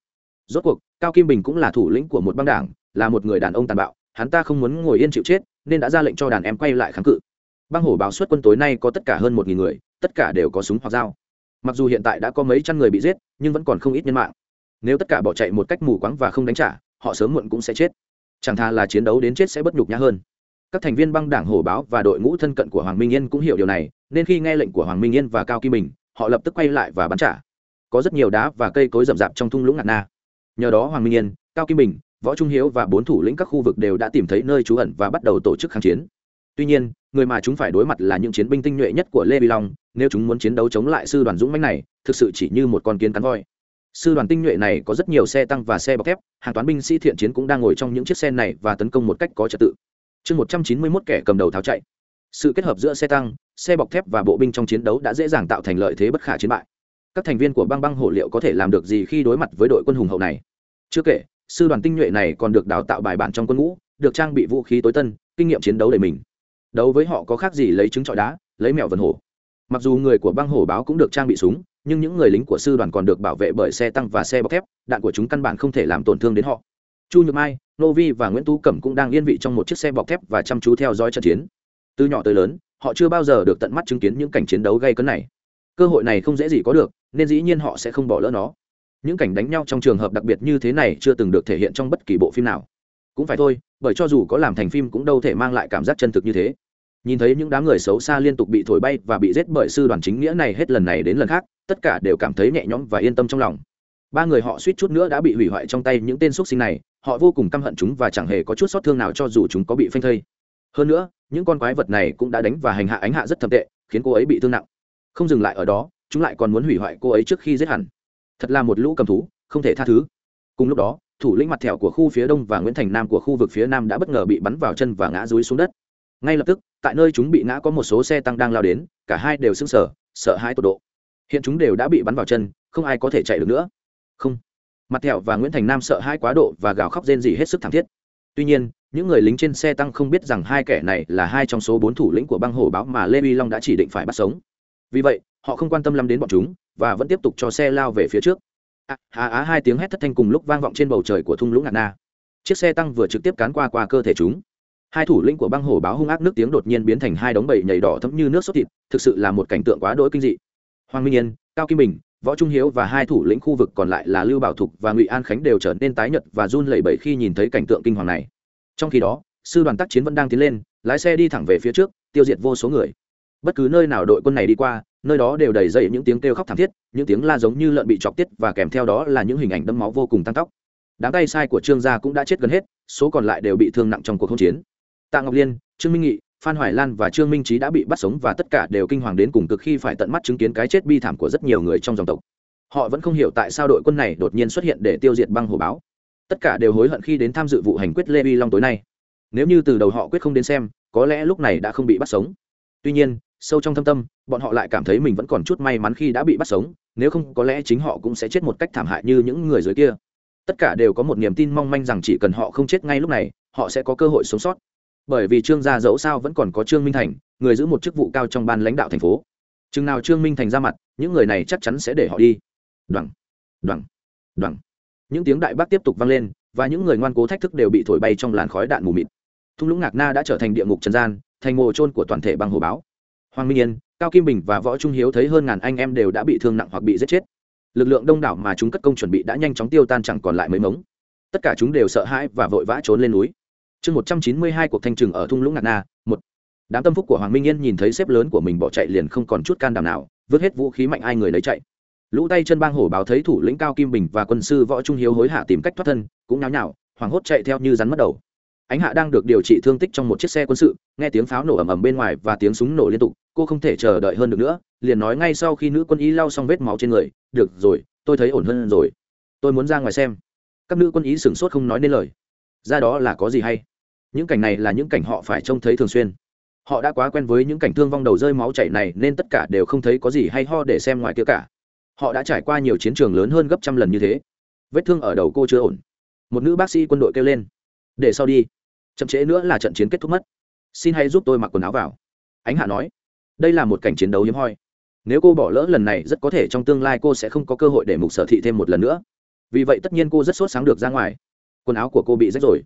Rốt cuộc, cao kim bình cũng là thủ lĩnh của một băng đảng, là một người đàn ông tàn bạo, hắn ta không muốn ngồi yên chịu chết, nên đã ra lệnh cho đàn em quay lại kháng cự. Băng hổ báo xuất quân tối nay có tất cả hơn một nghìn người, tất cả đều có súng hoặc dao. Mặc dù hiện tại đã có mấy trăm người bị giết, nhưng vẫn còn không ít nhân mạng. Nếu tất cả bỏ chạy một cách mù quáng và không đánh trả họ sớm muộn cũng sẽ chết. Chẳng thà là chiến đấu đến chết sẽ bất nhục nhã hơn. Các thành viên băng đảng hổ báo và đội ngũ thân cận của hoàng minh yên cũng hiểu điều này, nên khi nghe lệnh của hoàng minh yên và cao kim bình, họ lập tức quay lại và bắn trả. Có rất nhiều đá và cây cối rậm rạp trong thung lũng ngạt na. Nhờ đó hoàng minh yên, cao kim bình, võ trung hiếu và bốn thủ lĩnh các khu vực đều đã tìm thấy nơi trú ẩn và bắt đầu tổ chức kháng chiến. Tuy nhiên, người mà chúng phải đối mặt là những chiến binh tinh nhuệ nhất của lê vi long, nếu chúng muốn chiến đấu chống lại sư đoàn dũng mãnh này, thực sự chỉ như một con kiến cắn voi sư đoàn tinh nhuệ này có rất nhiều xe tăng và xe bọc thép, hàng toán binh sĩ thiện chiến cũng đang ngồi trong những chiếc xe này và tấn công một cách có trật tự. Chương một trăm chín mươi mốt kẻ cầm đầu tháo chạy. Sự kết hợp giữa xe tăng, xe bọc thép và bộ binh trong chiến đấu đã dễ dàng tạo thành lợi thế bất khả chiến bại. Các thành viên của băng băng hổ liệu có thể làm được gì khi đối mặt với đội quân hùng hậu này? Chưa kể, sư đoàn tinh nhuệ này còn được đào tạo bài bản trong quân ngũ, được trang bị vũ khí tối tân, kinh nghiệm chiến đấu đầy mình. Đấu với họ có khác gì lấy trứng trọi đá, lấy mẹo vần hổ. Mặc dù người của băng hổ báo cũng được trang bị súng nhưng những người lính của sư đoàn còn được bảo vệ bởi xe tăng và xe bọc thép, đạn của chúng căn bản không thể làm tổn thương đến họ. Chu nhược mai, nô vi và nguyễn tú cẩm cũng đang yên vị trong một chiếc xe bọc thép và chăm chú theo dõi trận chiến. Từ nhỏ tới lớn, họ chưa bao giờ được tận mắt chứng kiến những cảnh chiến đấu gây cấn này. Cơ hội này không dễ gì có được, nên dĩ nhiên họ sẽ không bỏ lỡ nó. Những cảnh đánh nhau trong trường hợp đặc biệt như thế này chưa từng được thể hiện trong bất kỳ bộ phim nào. Cũng phải thôi, bởi cho dù có làm thành phim cũng đâu thể mang lại cảm giác chân thực như thế. Nhìn thấy những đám người xấu xa liên tục bị thổi bay và bị giết bởi sư đoàn chính nghĩa này hết lần này đến lần khác tất cả đều cảm thấy nhẹ nhõm và yên tâm trong lòng. Ba người họ suýt chút nữa đã bị hủy hoại trong tay những tên x u ấ t sinh này, họ vô cùng căm hận chúng và chẳng hề có chút sót thương nào cho dù chúng có bị phanh thây. Hơn nữa, những con quái vật này cũng đã đánh và hành hạ ánh hạ rất thâm tệ, khiến cô ấy bị thương nặng. Không dừng lại ở đó, chúng lại còn muốn hủy hoại cô ấy trước khi giết hẳn. Thật là một lũ cầm thú, không thể tha thứ. Cùng lúc đó, thủ lĩnh mặt thẹo của khu phía đông và nguyễn thành nam của khu vực phía nam đã bất ngờ bị bắn vào chân và ngã rúi xuống đất. Ngay lập tức, tại nơi chúng bị ngã có một số xe tăng đang lao đến, cả hai đều sững sờ, sợ hãi tột độ hiện chúng đều đã bị bắn vào chân không ai có thể chạy được nữa. Không. Mặt thẹo và nguyễn thành nam sợ hai quá độ và gào khóc rên rỉ hết sức thảm thiết. Tuy nhiên những người lính trên xe tăng không biết rằng hai kẻ này là hai trong số bốn thủ lĩnh của băng hổ báo mà lê vi long đã chỉ định phải bắt sống. Vì vậy họ không quan tâm lắm đến bọn chúng và vẫn tiếp tục cho xe lao về phía trước. Á à, á hai tiếng hét thất thanh cùng lúc vang vọng trên bầu trời của thung lũng ngạt na. Chiếc xe tăng vừa trực tiếp cán qua qua cơ thể chúng. Hai thủ lĩnh của băng hổ báo hung ác nước tiếng đột nhiên biến thành hai đống bầy nhảy đỏ thấm như nước sốt thịt thực sự là một cảnh tượng quá đỗi kinh dị hoàng minh yên, cao kim bình, võ trung hiếu và hai thủ lĩnh khu vực còn lại là lưu bảo thục và ngụy an khánh đều trở nên tái nhợt và run lẩy bẩy khi nhìn thấy cảnh tượng kinh hoàng này. Trong khi đó, sư đoàn tác chiến vẫn đang tiến lên, lái xe đi thẳng về phía trước, tiêu diệt vô số người. Bất cứ nơi nào đội quân này đi qua, nơi đó đều đầy dậy những tiếng kêu khóc thảm thiết, những tiếng la giống như lợn bị chọc tiết và kèm theo đó là những hình ảnh đẫm máu vô cùng tăng tóc đám tay sai của trương gia cũng đã chết gần hết, số còn lại đều bị thương nặng trong cuộc hỗn chiến. Tạ ngọc liên, trương minh nghị phan hoài lan và trương minh trí đã bị bắt sống và tất cả đều kinh hoàng đến cùng cực khi phải tận mắt chứng kiến cái chết bi thảm của rất nhiều người trong dòng tộc. Họ vẫn không hiểu tại sao đội quân này đột nhiên xuất hiện để tiêu diệt băng hồ báo. Tất cả đều hối hận khi đến tham dự vụ hành quyết lê vi long tối nay. Nếu như từ đầu họ quyết không đến xem, có lẽ lúc này đã không bị bắt sống. Tuy nhiên, sâu trong thâm tâm, bọn họ lại cảm thấy mình vẫn còn chút may mắn khi đã bị bắt sống, nếu không có lẽ chính họ cũng sẽ chết một cách thảm hại như những người dưới kia. Tất cả đều có một niềm tin mong manh rằng chỉ cần họ không chết ngay lúc này, họ sẽ có cơ hội sống sót bởi vì trương gia dẫu sao vẫn còn có trương minh thành, người giữ một chức vụ cao trong ban lãnh đạo thành phố. Chừng nào trương minh thành ra mặt, những người này chắc chắn sẽ để họ đi. Đoằng đoằng đoằng những tiếng đại bác tiếp tục vang lên, và những người ngoan cố thách thức đều bị thổi bay trong làn khói đạn mù mịt. Thung lũng ngạc na đã trở thành địa ngục trần gian, thành mồ trôn của toàn thể băng hồ báo. Hoàng minh yên, cao kim bình và võ trung hiếu thấy hơn ngàn anh em đều đã bị thương nặng hoặc bị giết chết. Lực lượng đông đảo mà chúng cất công chuẩn bị đã nhanh chóng tiêu tan chẳng còn lại mấy mống. Tất cả chúng đều sợ hãi và vội vã trốn lên núi chương một trăm chín mươi hai cuộc thanh trừng ở thung lũng ngạt na, một. Đám tâm phúc của hoàng minh yên nhìn thấy xếp lớn của mình bỏ chạy liền không còn chút can đảm nào, vứt hết vũ khí mạnh ai người lấy chạy. Lũ tay chân bang hổ báo thấy thủ lĩnh cao kim bình và quân sư võ trung hiếu hối hạ tìm cách thoát thân, cũng náo nhào, hoảng hốt chạy theo như rắn mất đầu. Ánh hạ đang được điều trị thương tích trong một chiếc xe quân sự, nghe tiếng pháo nổ ầm ầm bên ngoài và tiếng súng nổ liên tục, cô không thể chờ đợi hơn được nữa, liền nói ngay sau khi nữ quân y lau xong vết máu trên người, được rồi, tôi thấy ổn hơn rồi. Tôi muốn ra ngoài xem. Các nữ quân y sửng sốt không nói nên lời. Ra đó là có gì hay? Những cảnh này là những cảnh họ phải trông thấy thường xuyên. Họ đã quá quen với những cảnh thương vong đầu rơi máu chảy này nên tất cả đều không thấy có gì hay ho để xem ngoài kia cả. Họ đã trải qua nhiều chiến trường lớn hơn gấp trăm lần như thế. Vết thương ở đầu cô chưa ổn. Một nữ bác sĩ quân đội kêu lên. Để sau đi. Chậm trễ nữa là trận chiến kết thúc mất. Xin hãy giúp tôi mặc quần áo vào. Ánh hạ nói. Đây là một cảnh chiến đấu hiếm hoi. Nếu cô bỏ lỡ lần này rất có thể trong tương lai cô sẽ không có cơ hội để mục sở thị thêm một lần nữa. Vì vậy tất nhiên cô rất sốt sáng được ra ngoài. Quần áo của cô bị rách rồi.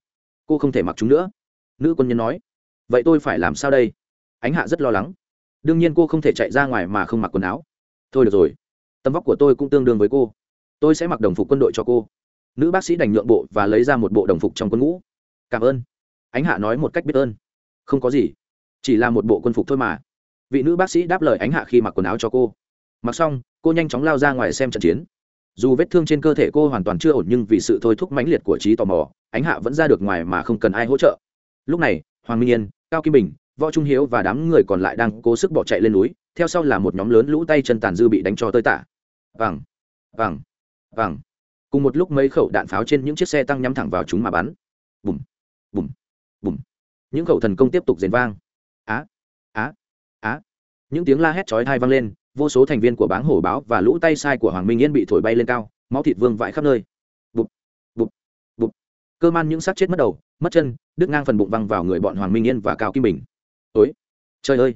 Cô không thể mặc chúng nữa nữ quân nhân nói, vậy tôi phải làm sao đây? Ánh hạ rất lo lắng. Đương nhiên cô không thể chạy ra ngoài mà không mặc quần áo. Thôi được rồi, tầm vóc của tôi cũng tương đương với cô. Tôi sẽ mặc đồng phục quân đội cho cô. Nữ bác sĩ đành nhượng bộ và lấy ra một bộ đồng phục trong quân ngũ. Cảm ơn. Ánh hạ nói một cách biết ơn. Không có gì, chỉ là một bộ quân phục thôi mà. Vị nữ bác sĩ đáp lời ánh hạ khi mặc quần áo cho cô. Mặc xong, cô nhanh chóng lao ra ngoài xem trận chiến. Dù vết thương trên cơ thể cô hoàn toàn chưa ổn nhưng vì sự thôi thúc mãnh liệt của trí tò mò, ánh hạ vẫn ra được ngoài mà không cần ai hỗ trợ lúc này, hoàng minh yên, cao kim bình, võ trung hiếu và đám người còn lại đang cố sức bỏ chạy lên núi, theo sau là một nhóm lớn lũ tay chân tàn dư bị đánh cho tơi tả. Vàng vàng vàng. Cùng một lúc mấy khẩu đạn pháo trên những chiếc xe tăng nhắm thẳng vào chúng mà bắn. Bùm bùm bùm. Những khẩu thần công tiếp tục rền vang. Á á á. Những tiếng la hét chói thai vang lên, vô số thành viên của báng hổ báo và lũ tay sai của hoàng minh yên bị thổi bay lên cao, máu thịt vương vãi khắp nơi. Bụp bụp bụp. Cơ man những xác chết mất đầu mất chân, đứt ngang phần bụng văng vào người bọn hoàng minh yên và cao kim bình. Ối trời ơi!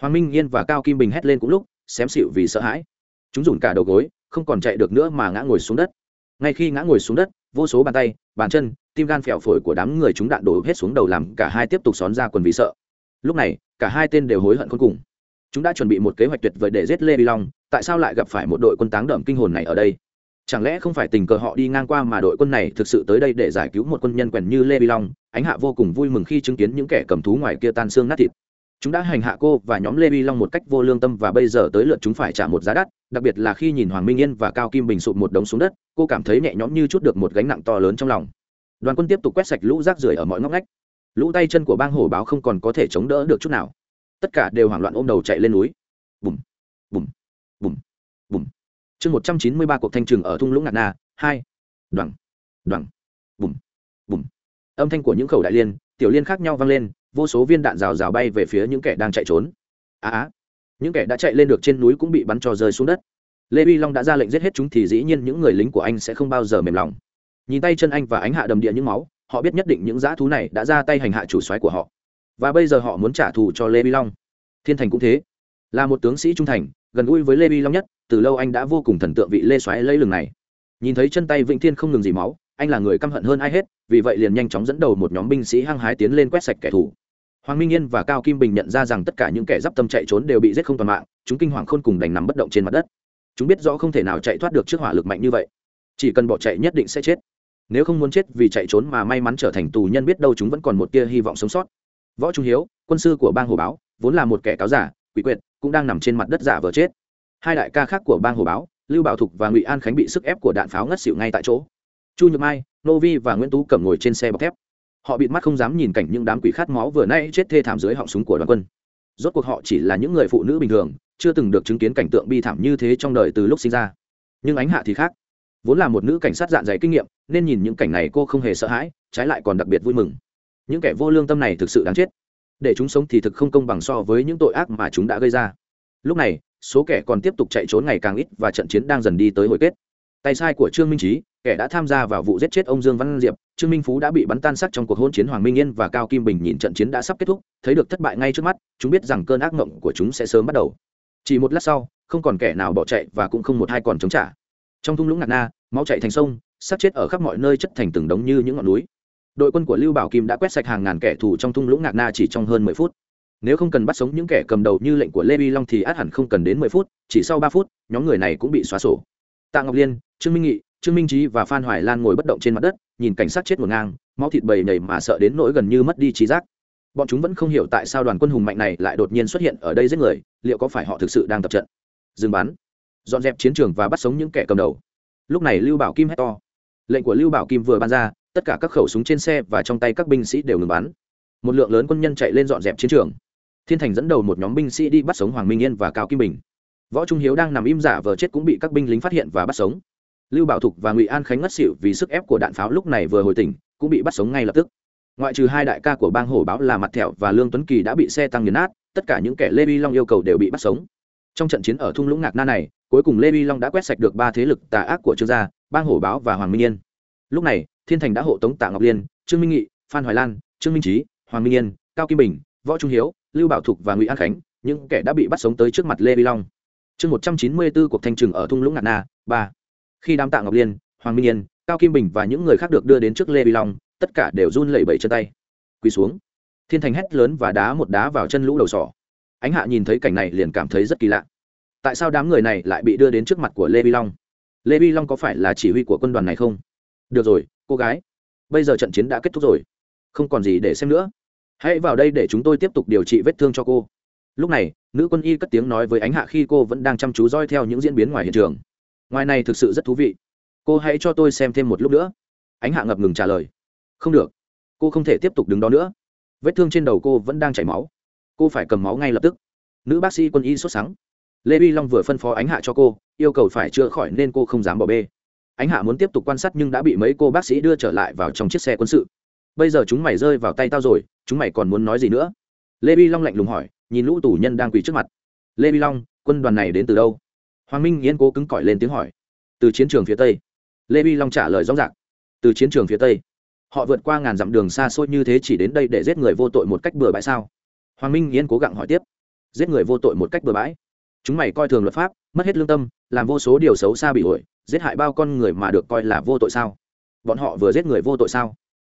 Hoàng minh yên và cao kim bình hét lên cũng lúc, xém xịu vì sợ hãi. Chúng rủn cả đầu gối, không còn chạy được nữa mà ngã ngồi xuống đất. Ngay khi ngã ngồi xuống đất, vô số bàn tay, bàn chân, tim gan phèo phổi của đám người chúng đạn đổ hết xuống đầu làm cả hai tiếp tục xón ra quần vì sợ. Lúc này, cả hai tên đều hối hận cuối cùng. Chúng đã chuẩn bị một kế hoạch tuyệt vời để giết lê vi long, tại sao lại gặp phải một đội quân táng đậm kinh hồn này ở đây? Chẳng lẽ không phải tình cờ họ đi ngang qua mà đội quân này thực sự tới đây để giải cứu một quân nhân quèn như lê bi long? Ánh hạ vô cùng vui mừng khi chứng kiến những kẻ cầm thú ngoài kia tan xương nát thịt. Chúng đã hành hạ cô và nhóm lê bi long một cách vô lương tâm và bây giờ tới lượt chúng phải trả một giá đắt, đặc biệt là khi nhìn hoàng minh yên và cao kim bình sụp một đống xuống đất, cô cảm thấy nhẹ nhõm như chút được một gánh nặng to lớn trong lòng. Đoàn quân tiếp tục quét sạch lũ rác rưởi ở mọi ngóc ngách. Lũ tay chân của bang hổ báo không còn có thể chống đỡ được chút nào. Tất cả đều hoảng loạn ôm đầu chạy lên núi. Bùm bùm bùm bùm chương một trăm chín mươi ba cuộc thanh trừng ở thung lũng ngạt na, hai. Đoằng đoằng bùm. Bùm. Âm thanh của những khẩu đại liên, tiểu liên khác nhau vang lên, vô số viên đạn rào rào bay về phía những kẻ đang chạy trốn. Á á. Những kẻ đã chạy lên được trên núi cũng bị bắn cho rơi xuống đất. Lê uy long đã ra lệnh giết hết chúng thì dĩ nhiên những người lính của anh sẽ không bao giờ mềm lòng. Nhìn tay chân anh và ánh hạ đầm địa những máu, họ biết nhất định những dã thú này đã ra tay hành hạ chủ soái của họ. Và bây giờ họ muốn trả thù cho lê uy long. Thiên thành cũng thế. Là một tướng sĩ trung thành gần gũi với lê uy long nhất, từ lâu anh đã vô cùng thần tượng vị lê xoáy lấy lừng này. Nhìn thấy chân tay vĩnh thiên không ngừng dì máu, anh là người căm hận hơn ai hết, vì vậy liền nhanh chóng dẫn đầu một nhóm binh sĩ hăng hái tiến lên quét sạch kẻ thù. Hoàng minh yên và cao kim bình nhận ra rằng tất cả những kẻ d i p tâm chạy trốn đều bị giết không toàn mạng, chúng kinh hoàng khôn cùng đành nằm bất động trên mặt đất. Chúng biết rõ không thể nào chạy thoát được trước hỏa lực mạnh như vậy. Chỉ cần bỏ chạy nhất định sẽ chết. Nếu không muốn chết vì chạy trốn mà may mắn trở thành tù nhân biết đâu chúng vẫn còn một tia hy vọng sống sót. Võ trung hiếu, quân sư của bang hồ báo, vốn là một kẻ cáo giả quỷ quyệt, cũng đang nằm trên mặt đất giả vờ chết. Hai đại ca khác của bang hồ báo, lưu bảo thục và ngụy an khánh bị sức ép của đạn pháo ngất xỉu ngay tại chỗ. Chu nhược mai, nô vi và nguyễn tú cầm ngồi trên xe bọc thép. Họ bịt mắt không dám nhìn cảnh những đám quỷ khát máu vừa nay chết thê thảm dưới họng súng của đoàn quân. Rốt cuộc họ chỉ là những người phụ nữ bình thường, chưa từng được chứng kiến cảnh tượng bi thảm như thế trong đời từ lúc sinh ra. Nhưng ánh hạ thì khác. Vốn là một nữ cảnh sát dạn dày kinh nghiệm, nên nhìn những cảnh này cô không hề sợ hãi, trái lại còn đặc biệt vui mừng. Những kẻ vô lương tâm này thực sự đáng chết để chúng sống thì thực không công bằng so với những tội ác mà chúng đã gây ra. Lúc này, số kẻ còn tiếp tục chạy trốn ngày càng ít và trận chiến đang dần đi tới hồi kết. Tay sai của trương minh trí kẻ đã tham gia vào vụ giết chết ông dương văn diệp, trương minh phú đã bị bắn tan sắc trong cuộc hôn chiến hoàng minh yên và cao kim bình nhìn trận chiến đã sắp kết thúc, thấy được thất bại ngay trước mắt, chúng biết rằng cơn ác mộng của chúng sẽ sớm bắt đầu. Chỉ một lát sau, không còn kẻ nào bỏ chạy và cũng không một hai còn chống trả. Trong thung lũng ngạt na, máu chạy thành sông sát chết ở khắp mọi nơi chất thành từng đống như những ngọn núi đội quân của lưu bảo kim đã quét sạch hàng ngàn kẻ thù trong thung lũng ngạc na chỉ trong hơn mười phút. Nếu không cần bắt sống những kẻ cầm đầu như lệnh của lê vi long thì át hẳn không cần đến mười phút, chỉ sau ba phút, nhóm người này cũng bị xóa sổ. Tạ ngọc liên, trương minh nghị, trương minh trí và phan hoài lan ngồi bất động trên mặt đất, nhìn cảnh sát chết một ngang, máu thịt bầy nhảy mà sợ đến nỗi gần như mất đi trí giác. Bọn chúng vẫn không hiểu tại sao đoàn quân hùng mạnh này lại đột nhiên xuất hiện ở đây giết người, liệu có phải họ thực sự đang tập trận? Dừng bắn. Dọn dẹp chiến trường và bắt sống những kẻ cầm đầu. Lúc này lưu bảo kim hét to. Lệnh của lưu bảo kim vừa ban ra tất cả các khẩu súng trên xe và trong tay các binh sĩ đều ngừng bắn. Một lượng lớn quân nhân chạy lên dọn dẹp chiến trường. Thiên thành dẫn đầu một nhóm binh sĩ đi bắt sống hoàng minh yên và cao kim bình. Võ trung hiếu đang nằm im giả vờ chết cũng bị các binh lính phát hiện và bắt sống. Lưu bảo thục và ngụy an khánh ngất xỉu vì sức ép của đạn pháo lúc này vừa hồi tỉnh, cũng bị bắt sống ngay lập tức. Ngoại trừ hai đại ca của bang hổ báo là mặt thẹo và lương tuấn kỳ đã bị xe tăng nghiền nát, tất cả những kẻ lê vi long yêu cầu đều bị bắt sống. Trong trận chiến ở thung lũng ngạc na này, cuối cùng lê vi long đã quét sạch được ba thế lực tà ác của trương gia, bang hổ báo và hoàng minh yên lúc này, thiên thành đã hộ tống tạ ngọc liên, trương minh nghị, phan hoài lan, trương minh trí, hoàng minh yên, cao kim bình, võ trung hiếu, lưu bảo thục và ngụy an khánh, những kẻ đã bị bắt sống tới trước mặt lê vi long. Chương một trăm chín mươi b ố cuộc thanh trừng ở thung lũng ngạt na, ba. Khi đám tạ ngọc liên, hoàng minh yên, cao kim bình và những người khác được đưa đến trước lê vi long, tất cả đều run lẩy bẩy chân tay. Quỳ xuống. Thiên thành hét lớn và đá một đá vào chân lũ đầu sỏ. Ánh hạ nhìn thấy cảnh này liền cảm thấy rất kỳ lạ. Tại sao đám người này lại bị đưa đến trước mặt của lê vi long? Lê vi long có phải là chỉ huy của quân đoàn này không? Được rồi, cô gái. Bây giờ trận chiến đã kết thúc rồi. Không còn gì để xem nữa. Hãy vào đây để chúng tôi tiếp tục điều trị vết thương cho cô. Lúc này, nữ quân y cất tiếng nói với ánh hạ khi cô vẫn đang chăm chú roi theo những diễn biến ngoài hiện trường. Ngoài này thực sự rất thú vị. Cô hãy cho tôi xem thêm một lúc nữa. Ánh hạ ngập ngừng trả lời. Không được. Cô không thể tiếp tục đứng đó nữa. Vết thương trên đầu cô vẫn đang chảy máu. Cô phải cầm máu ngay lập tức. Nữ bác sĩ quân y sốt sắng. Lê vi long vừa phân phó ánh hạ cho cô, yêu cầu phải chữa khỏi nên cô không dám bỏ bê ánh hạ muốn tiếp tục quan sát nhưng đã bị mấy cô bác sĩ đưa trở lại vào trong chiếc xe quân sự. Bây giờ chúng mày rơi vào tay tao rồi, chúng mày còn muốn nói gì nữa? Lê vi long lạnh lùng hỏi, nhìn lũ tù nhân đang quỳ trước mặt. Lê vi long, quân đoàn này đến từ đâu? Hoàng minh yên cố cứng cỏi lên tiếng hỏi. Từ chiến trường phía tây. Lê vi long trả lời rõ ràng. Từ chiến trường phía tây. Họ vượt qua ngàn dặm đường xa xôi như thế chỉ đến đây để giết người vô tội một cách bừa bãi sao? Hoàng minh yên cố gắng hỏi tiếp. Giết người vô tội một cách bừa bãi. Chúng mày coi thường luật pháp, mất hết lương tâm, làm vô số điều xấu xa bị ổi giết hại bao con người mà được coi là vô tội sao? Bọn họ vừa giết người vô tội sao?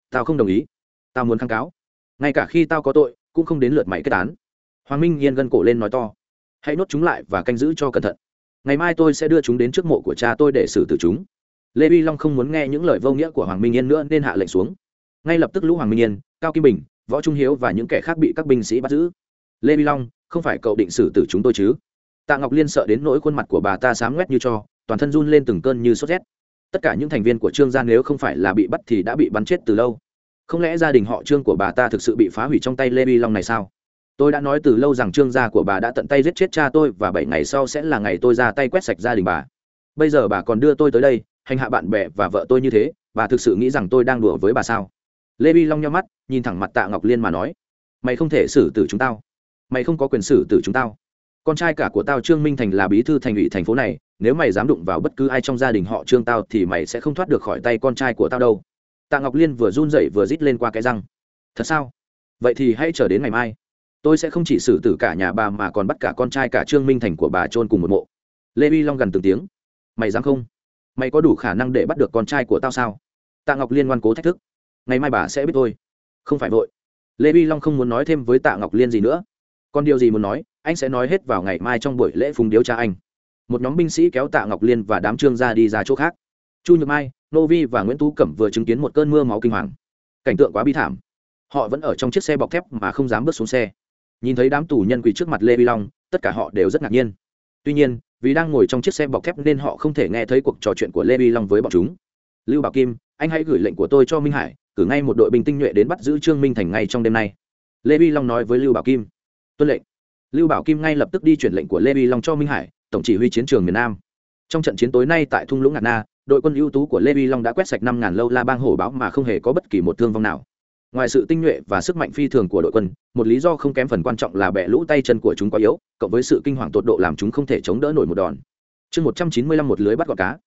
Tao không đồng ý. Tao muốn kháng cáo. Ngay cả khi tao có tội, cũng không đến lượt mày kết án. Hoàng minh yên gân cổ lên nói to. Hãy nốt chúng lại và canh giữ cho cẩn thận. Ngày mai tôi sẽ đưa chúng đến trước mộ của cha tôi để xử tử chúng. Lê vi long không muốn nghe những lời vô nghĩa của hoàng minh yên nữa nên hạ lệnh xuống. Ngay lập tức lũ hoàng minh yên, cao kim bình, võ trung hiếu và những kẻ khác bị các binh sĩ bắt giữ. Lê vi long, không phải cậu định xử tử chúng tôi chứ? Tạ ngọc liên sợ đến nỗi khuôn mặt của bà ta sám ngoét như cho toàn thân run lên từng cơn như sốt rét. Tất cả những thành viên của trương gia nếu không phải là bị bắt thì đã bị bắn chết từ lâu. Không lẽ gia đình họ trương của bà ta thực sự bị phá hủy trong tay lê vi long này sao? Tôi đã nói từ lâu rằng trương gia của bà đã tận tay giết chết cha tôi và bảy ngày sau sẽ là ngày tôi ra tay quét sạch gia đình bà. Bây giờ bà còn đưa tôi tới đây, hành hạ bạn bè và vợ tôi như thế, bà thực sự nghĩ rằng tôi đang đùa với bà sao? Lê vi long nhau mắt, nhìn thẳng mặt tạ ngọc liên mà nói, mày không thể xử tử chúng tao. Mày không có quyền xử tử chúng tao. Con trai cả của tao trương minh thành là bí thư thành ủy thành phố này nếu mày dám đụng vào bất cứ ai trong gia đình họ trương tao thì mày sẽ không thoát được khỏi tay con trai của tao đâu. Tạ ngọc liên vừa run rẩy vừa rít lên qua cái răng. Thật sao? Vậy thì hãy chờ đến ngày mai. Tôi sẽ không chỉ xử tử cả nhà bà mà còn bắt cả con trai cả trương minh thành của bà trôn cùng một mộ. Lê vi long gần từng tiếng. Mày dám không? Mày có đủ khả năng để bắt được con trai của tao sao? Tạ ngọc liên ngoan cố thách thức. Ngày mai bà sẽ biết thôi. Không phải vội. Lê vi long không muốn nói thêm với tạ ngọc liên gì nữa. Còn điều gì muốn nói, anh sẽ nói hết vào ngày mai trong buổi lễ phùng điếu cha anh một nhóm binh sĩ kéo tạ ngọc liên và đám trương ra đi ra chỗ khác. Chu nhược mai, nô vi và nguyễn tú cẩm vừa chứng kiến một cơn mưa máu kinh hoàng. Cảnh tượng quá bi thảm. Họ vẫn ở trong chiếc xe bọc thép mà không dám bước xuống xe. Nhìn thấy đám tù nhân quỳ trước mặt lê vi long, tất cả họ đều rất ngạc nhiên. Tuy nhiên, vì đang ngồi trong chiếc xe bọc thép nên họ không thể nghe thấy cuộc trò chuyện của lê vi long với bọn chúng. Lưu bảo kim, anh hãy gửi lệnh của tôi cho minh hải, cử ngay một đội binh tinh nhuệ đến bắt giữ trương minh thành ngay trong đêm nay. Lê vi long nói với lưu bảo kim. Tuân lệnh. Lưu bảo kim ngay lập tức đi chuyển lệnh của lê vi long cho minh hải tổng chỉ huy chiến trường miền nam. Trong trận chiến tối nay tại thung lũng ngạn na, đội quân ưu tú của lê vi long đã quét sạch năm ngàn lâu la bang hổ báo mà không hề có bất kỳ một thương vong nào. Ngoài sự tinh nhuệ và sức mạnh phi thường của đội quân, một lý do không kém phần quan trọng là bẻ lũ tay chân của chúng quá yếu, cộng với sự kinh hoàng tột độ làm chúng không thể chống đỡ nổi một đòn. Chương một trăm chín mươi lăm một lưới bắt gọt cá.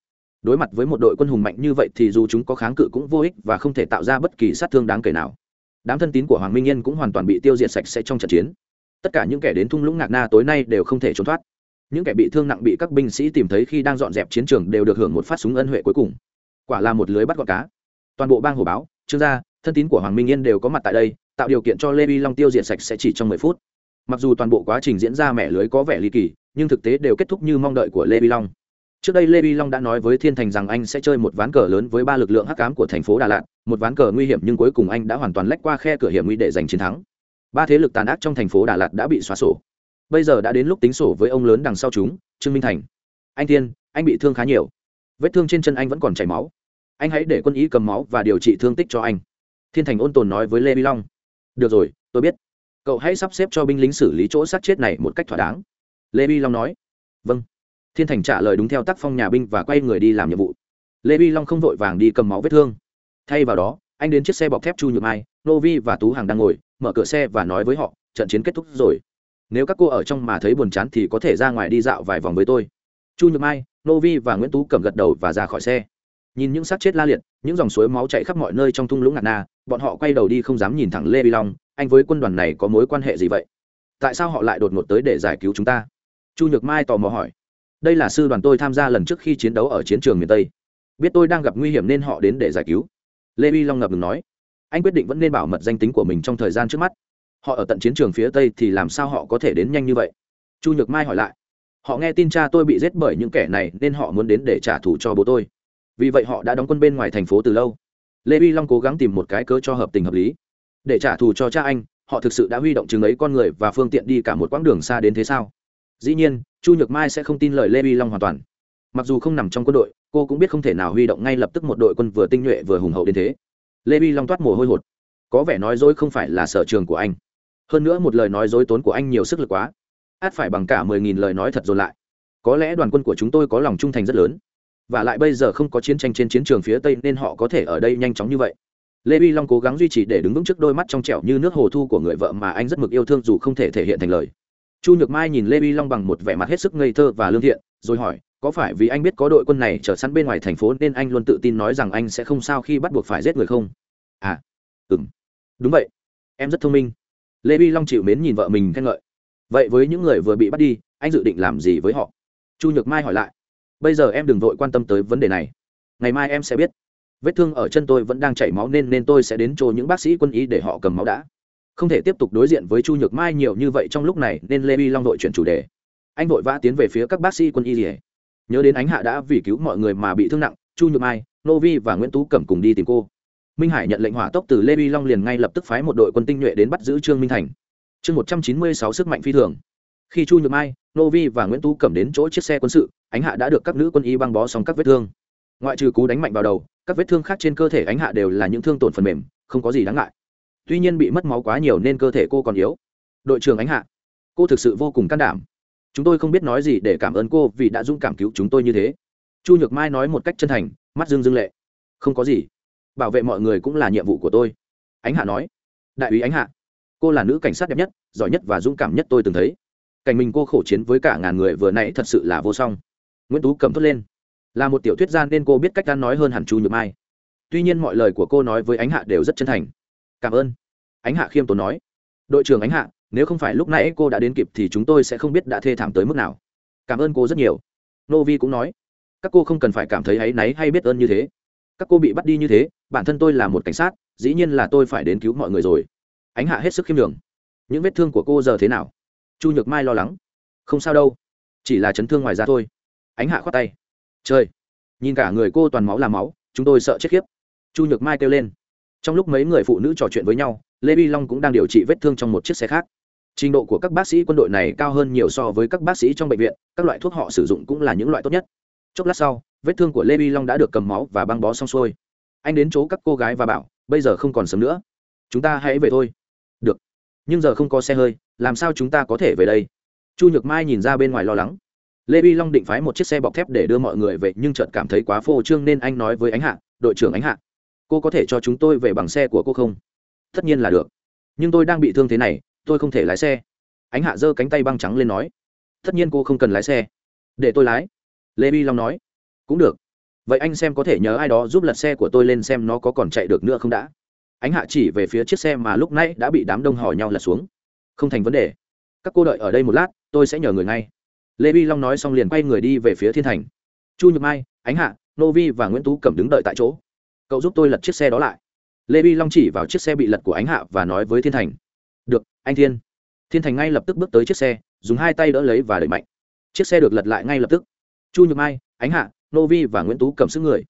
Đối mặt với một đội quân hùng mạnh như vậy thì dù chúng có kháng cự cũng vô ích và không thể tạo ra bất kỳ sát thương đáng kể nào. Đám thân tín của hoàng minh yên cũng hoàn toàn bị tiêu diệt sạch sẽ trong trận chiến. Tất cả những kẻ đến thung lũng ngạc na tối nay đều không thể trốn thoát những kẻ bị thương nặng bị các binh sĩ tìm thấy khi đang dọn dẹp chiến trường đều được hưởng một phát súng ân huệ cuối cùng. Quả là một lưới bắt gọn cá. Toàn bộ bang hồ báo, trương gia, thân tín của hoàng minh yên đều có mặt tại đây, tạo điều kiện cho lê vi long tiêu diệt sạch sẽ chỉ trong mười phút. Mặc dù toàn bộ quá trình diễn ra mẻ lưới có vẻ ly kỳ, nhưng thực tế đều kết thúc như mong đợi của lê vi long. Trước đây lê vi long đã nói với thiên thành rằng anh sẽ chơi một ván cờ lớn với ba lực lượng hắc cám của thành phố đà lạt, một ván cờ nguy hiểm nhưng cuối cùng anh đã hoàn toàn lách qua khe cửa hiểm nguy để giành chiến thắng. Ba thế lực tàn ác trong thành phố đà lạt đã bị xóa sổ bây giờ đã đến lúc tính sổ với ông lớn đằng sau chúng, trương minh thành. Anh thiên, anh bị thương khá nhiều. Vết thương trên chân anh vẫn còn chảy máu. Anh hãy để quân ý cầm máu và điều trị thương tích cho anh. Thiên thành ôn tồn nói với lê vi long. Được rồi, tôi biết. Cậu hãy sắp xếp cho binh lính xử lý chỗ sát chết này một cách thỏa đáng. Lê vi long nói. Vâng. Thiên thành trả lời đúng theo tác phong nhà binh và quay người đi làm nhiệm vụ. Lê vi long không vội vàng đi cầm máu vết thương. Thay vào đó, anh đến chiếc xe bọc thép chu nhược mai, nô vi và tú hàng đang ngồi, mở cửa xe và nói với họ, trận chiến kết thúc rồi nếu các cô ở trong mà thấy buồn chán thì có thể ra ngoài đi dạo vài vòng với tôi. Chu nhược mai, nô vi và nguyễn tú cầm gật đầu và ra khỏi xe. Nhìn những xác chết la liệt, những dòng suối máu chạy khắp mọi nơi trong thung lũng ngạt na, bọn họ quay đầu đi không dám nhìn thẳng lê vi long, anh với quân đoàn này có mối quan hệ gì vậy? Tại sao họ lại đột ngột tới để giải cứu chúng ta? Chu nhược mai tò mò hỏi. Đây là sư đoàn tôi tham gia lần trước khi chiến đấu ở chiến trường miền tây. Biết tôi đang gặp nguy hiểm nên họ đến để giải cứu. Lê uy long ngập ngừng nói. Anh quyết định vẫn nên bảo mật danh tính của mình trong thời gian trước mắt họ ở tận chiến trường phía tây thì làm sao họ có thể đến nhanh như vậy? Chu nhược mai hỏi lại. Họ nghe tin cha tôi bị giết bởi những kẻ này nên họ muốn đến để trả thù cho bố tôi. Vì vậy họ đã đóng quân bên ngoài thành phố từ lâu. Lê uy long cố gắng tìm một cái cớ cho hợp tình hợp lý. Để trả thù cho cha anh, họ thực sự đã huy động chừng ấy con người và phương tiện đi cả một quãng đường xa đến thế sao? Dĩ nhiên, chu nhược mai sẽ không tin lời lê uy long hoàn toàn. Mặc dù không nằm trong quân đội, cô cũng biết không thể nào huy động ngay lập tức một đội quân vừa tinh nhuệ vừa hùng hậu đến thế. Lê uy long toát mồ hôi hột. Có vẻ nói dối không phải là sở trường của anh hơn nữa một lời nói dối tốn của anh nhiều sức lực quá. Át phải bằng cả mười nghìn lời nói thật dồn lại. Có lẽ đoàn quân của chúng tôi có lòng trung thành rất lớn. Và lại bây giờ không có chiến tranh trên chiến trường phía tây nên họ có thể ở đây nhanh chóng như vậy. Lê uy long cố gắng duy trì để đứng vững trước đôi mắt trong trẻo như nước hồ thu của người vợ mà anh rất mực yêu thương dù không thể thể hiện thành lời. Chu nhược mai nhìn lê uy long bằng một vẻ mặt hết sức ngây thơ và lương thiện, rồi hỏi, có phải vì anh biết có đội quân này chờ sẵn bên ngoài thành phố nên anh luôn tự tin nói rằng anh sẽ không sao khi bắt buộc phải giết người không? À ừ đúng vậy. Em rất thông minh lê Vi long chịu mến nhìn vợ mình khen ngợi. Vậy với những người vừa bị bắt đi, anh dự định làm gì với họ? Chu nhược mai hỏi lại. Bây giờ em đừng vội quan tâm tới vấn đề này. Ngày mai em sẽ biết. Vết thương ở chân tôi vẫn đang chảy máu nên nên tôi sẽ đến chỗ những bác sĩ quân y để họ cầm máu đã. Không thể tiếp tục đối diện với chu nhược mai nhiều như vậy trong lúc này, nên lê vi long đội chuyển chủ đề. Anh vội vã tiến về phía các bác sĩ quân y rỉa nhớ đến ánh hạ đã vì cứu mọi người mà bị thương nặng, chu nhược mai, nô vi và nguyễn tú cẩm cùng đi tìm cô minh hải nhận lệnh hỏa tốc từ lê vi long liền ngay lập tức phái một đội quân tinh nhuệ đến bắt giữ trương minh thành. Chương một trăm chín mươi sáu sức mạnh phi thường. Khi chu nhược mai, nô vi và nguyễn tú cầm đến chỗ chiếc xe quân sự, ánh hạ đã được các nữ quân y băng bó xong các vết thương. Ngoại trừ cú đánh mạnh vào đầu, các vết thương khác trên cơ thể ánh hạ đều là những thương tổn phần mềm, không có gì đáng ngại. Tuy nhiên bị mất máu quá nhiều nên cơ thể cô còn yếu. Đội trưởng ánh hạ, cô thực sự vô cùng can đảm. Chúng tôi không biết nói gì để cảm ơn cô vì đã dũng cảm cứu chúng tôi như thế. Chu nhược mai nói một cách chân thành, mắt dương dương lệ. Không có gì bảo vệ mọi người cũng là nhiệm vụ của tôi. Ánh hạ nói. Đại úy ánh hạ, cô là nữ cảnh sát đẹp nhất, giỏi nhất và dũng cảm nhất tôi từng thấy. Cảnh mình cô khổ chiến với cả ngàn người vừa nãy thật sự là vô song. Nguyễn tú cầm thốt lên. Là một tiểu thuyết gia nên cô biết cách ăn nói hơn hẳn chu nhược mai. Tuy nhiên mọi lời của cô nói với ánh hạ đều rất chân thành. Cảm ơn. Ánh hạ khiêm tốn nói. Đội trưởng ánh hạ, nếu không phải lúc nãy cô đã đến kịp thì chúng tôi sẽ không biết đã thê thảm tới mức nào. Cảm ơn cô rất nhiều. Nô vi cũng nói. Các cô không cần phải cảm thấy áy náy hay biết ơn như thế. Các cô bị bắt đi như thế bản thân tôi là một cảnh sát, dĩ nhiên là tôi phải đến cứu mọi người rồi. Ánh hạ hết sức khiêm đường những vết thương của cô giờ thế nào? Chu nhược mai lo lắng. Không sao đâu. Chỉ là chấn thương ngoài da thôi. Ánh hạ khoát tay. Chơi nhìn cả người cô toàn máu là máu, chúng tôi sợ chết khiếp. Chu nhược mai kêu lên. Trong lúc mấy người phụ nữ trò chuyện với nhau, lê vi long cũng đang điều trị vết thương trong một chiếc xe khác. Trình độ của các bác sĩ quân đội này cao hơn nhiều so với các bác sĩ trong bệnh viện, các loại thuốc họ sử dụng cũng là những loại tốt nhất. Chốc lát sau, vết thương của lê vi long đã được cầm máu và băng bó xong xuôi anh đến chỗ các cô gái và bảo, bây giờ không còn sớm nữa. Chúng ta hãy về thôi. Được. Nhưng giờ không có xe hơi, làm sao chúng ta có thể về đây? Chu nhược mai nhìn ra bên ngoài lo lắng. Lê vi long định phái một chiếc xe bọc thép để đưa mọi người về, nhưng chợt cảm thấy quá phô trương nên anh nói với ánh hạ, đội trưởng ánh hạ, cô có thể cho chúng tôi về bằng xe của cô không? Tất nhiên là được. Nhưng tôi đang bị thương thế này, tôi không thể lái xe. Ánh hạ giơ cánh tay băng trắng lên nói. Tất nhiên cô không cần lái xe. Để tôi lái. Lê vi long nói. Cũng được vậy anh xem có thể nhớ ai đó giúp lật xe của tôi lên xem nó có còn chạy được nữa không đã? Ánh hạ chỉ về phía chiếc xe mà lúc nãy đã bị đám đông hỏi nhau lật xuống. Không thành vấn đề. Các cô đợi ở đây một lát, tôi sẽ nhờ người ngay. Lê vi long nói xong liền quay người đi về phía thiên thành. Chu nhược mai, ánh hạ, nô vi và nguyễn tú cẩm đứng đợi tại chỗ. Cậu giúp tôi lật chiếc xe đó lại. Lê vi long chỉ vào chiếc xe bị lật của ánh hạ và nói với thiên thành. Được, anh thiên. Thiên thành ngay lập tức bước tới chiếc xe, dùng hai tay đỡ lấy và đẩy mạnh. Chiếc xe được lật lại ngay lập tức. Chu nhược mai, ánh hạ nô vi và nguyễn tú cầm sức người.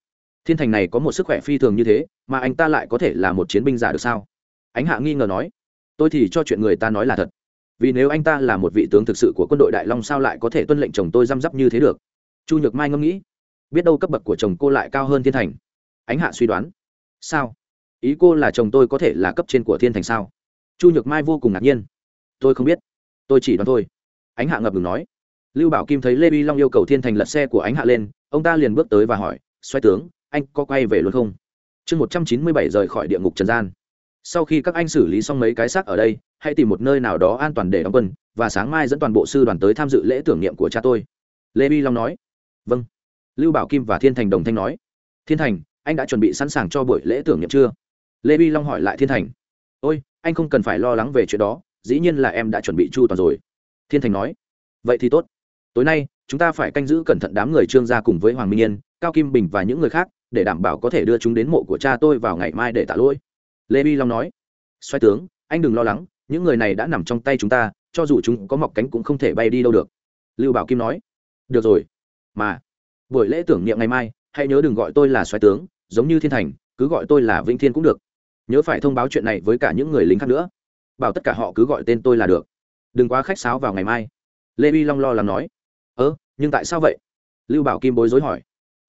Thiên thành này có một sức khỏe phi thường như thế, mà anh ta lại có thể là một chiến binh giả được sao? Ánh hạ nghi ngờ nói. Tôi thì cho chuyện người ta nói là thật. Vì nếu anh ta là một vị tướng thực sự của quân đội đại long sao lại có thể tuân lệnh chồng tôi răm rắp như thế được? Chu nhược mai ngẫm nghĩ. Biết đâu cấp bậc của chồng cô lại cao hơn thiên thành. Ánh hạ suy đoán. Sao? Ý cô là chồng tôi có thể là cấp trên của thiên thành sao? Chu nhược mai vô cùng ngạc nhiên. Tôi không biết. Tôi chỉ đoán thôi. Ánh hạ ngập ngừng nói lưu bảo kim thấy lê vi long yêu cầu thiên thành lật xe của ánh hạ lên, ông ta liền bước tới và hỏi xoay tướng, anh có quay về luôn không? Chương một trăm chín mươi bảy rời khỏi địa ngục trần gian. Sau khi các anh xử lý xong mấy cái xác ở đây, hãy tìm một nơi nào đó an toàn để đóng quân, và sáng mai dẫn toàn bộ sư đoàn tới tham dự lễ tưởng niệm của cha tôi. Lê vi long nói. Vâng. Lưu bảo kim và thiên thành đồng thanh nói. Thiên thành, anh đã chuẩn bị sẵn sàng cho buổi lễ tưởng niệm chưa? Lê vi long hỏi lại thiên thành. Ôi, anh không cần phải lo lắng về chuyện đó, dĩ nhiên là em đã chuẩn bị chu toàn rồi. Thiên thành nói. Vậy thì tốt tối nay, chúng ta phải canh giữ cẩn thận đám người trương gia cùng với hoàng minh yên, cao kim bình và những người khác, để đảm bảo có thể đưa chúng đến mộ của cha tôi vào ngày mai để tạ lỗi. Lê vi long nói. Xoay tướng, anh đừng lo lắng, những người này đã nằm trong tay chúng ta, cho dù chúng có mọc cánh cũng không thể bay đi đâu được. Lưu bảo kim nói. Được rồi, mà buổi lễ tưởng niệm ngày mai, hãy nhớ đừng gọi tôi là xoáy tướng, giống như thiên thành, cứ gọi tôi là vĩnh thiên cũng được. Nhớ phải thông báo chuyện này với cả những người lính khác nữa. Bảo tất cả họ cứ gọi tên tôi là được. Đừng quá khách sáo vào ngày mai. Lê vi long lo lắng nói ơ, nhưng tại sao vậy? Lưu bảo kim bối rối hỏi.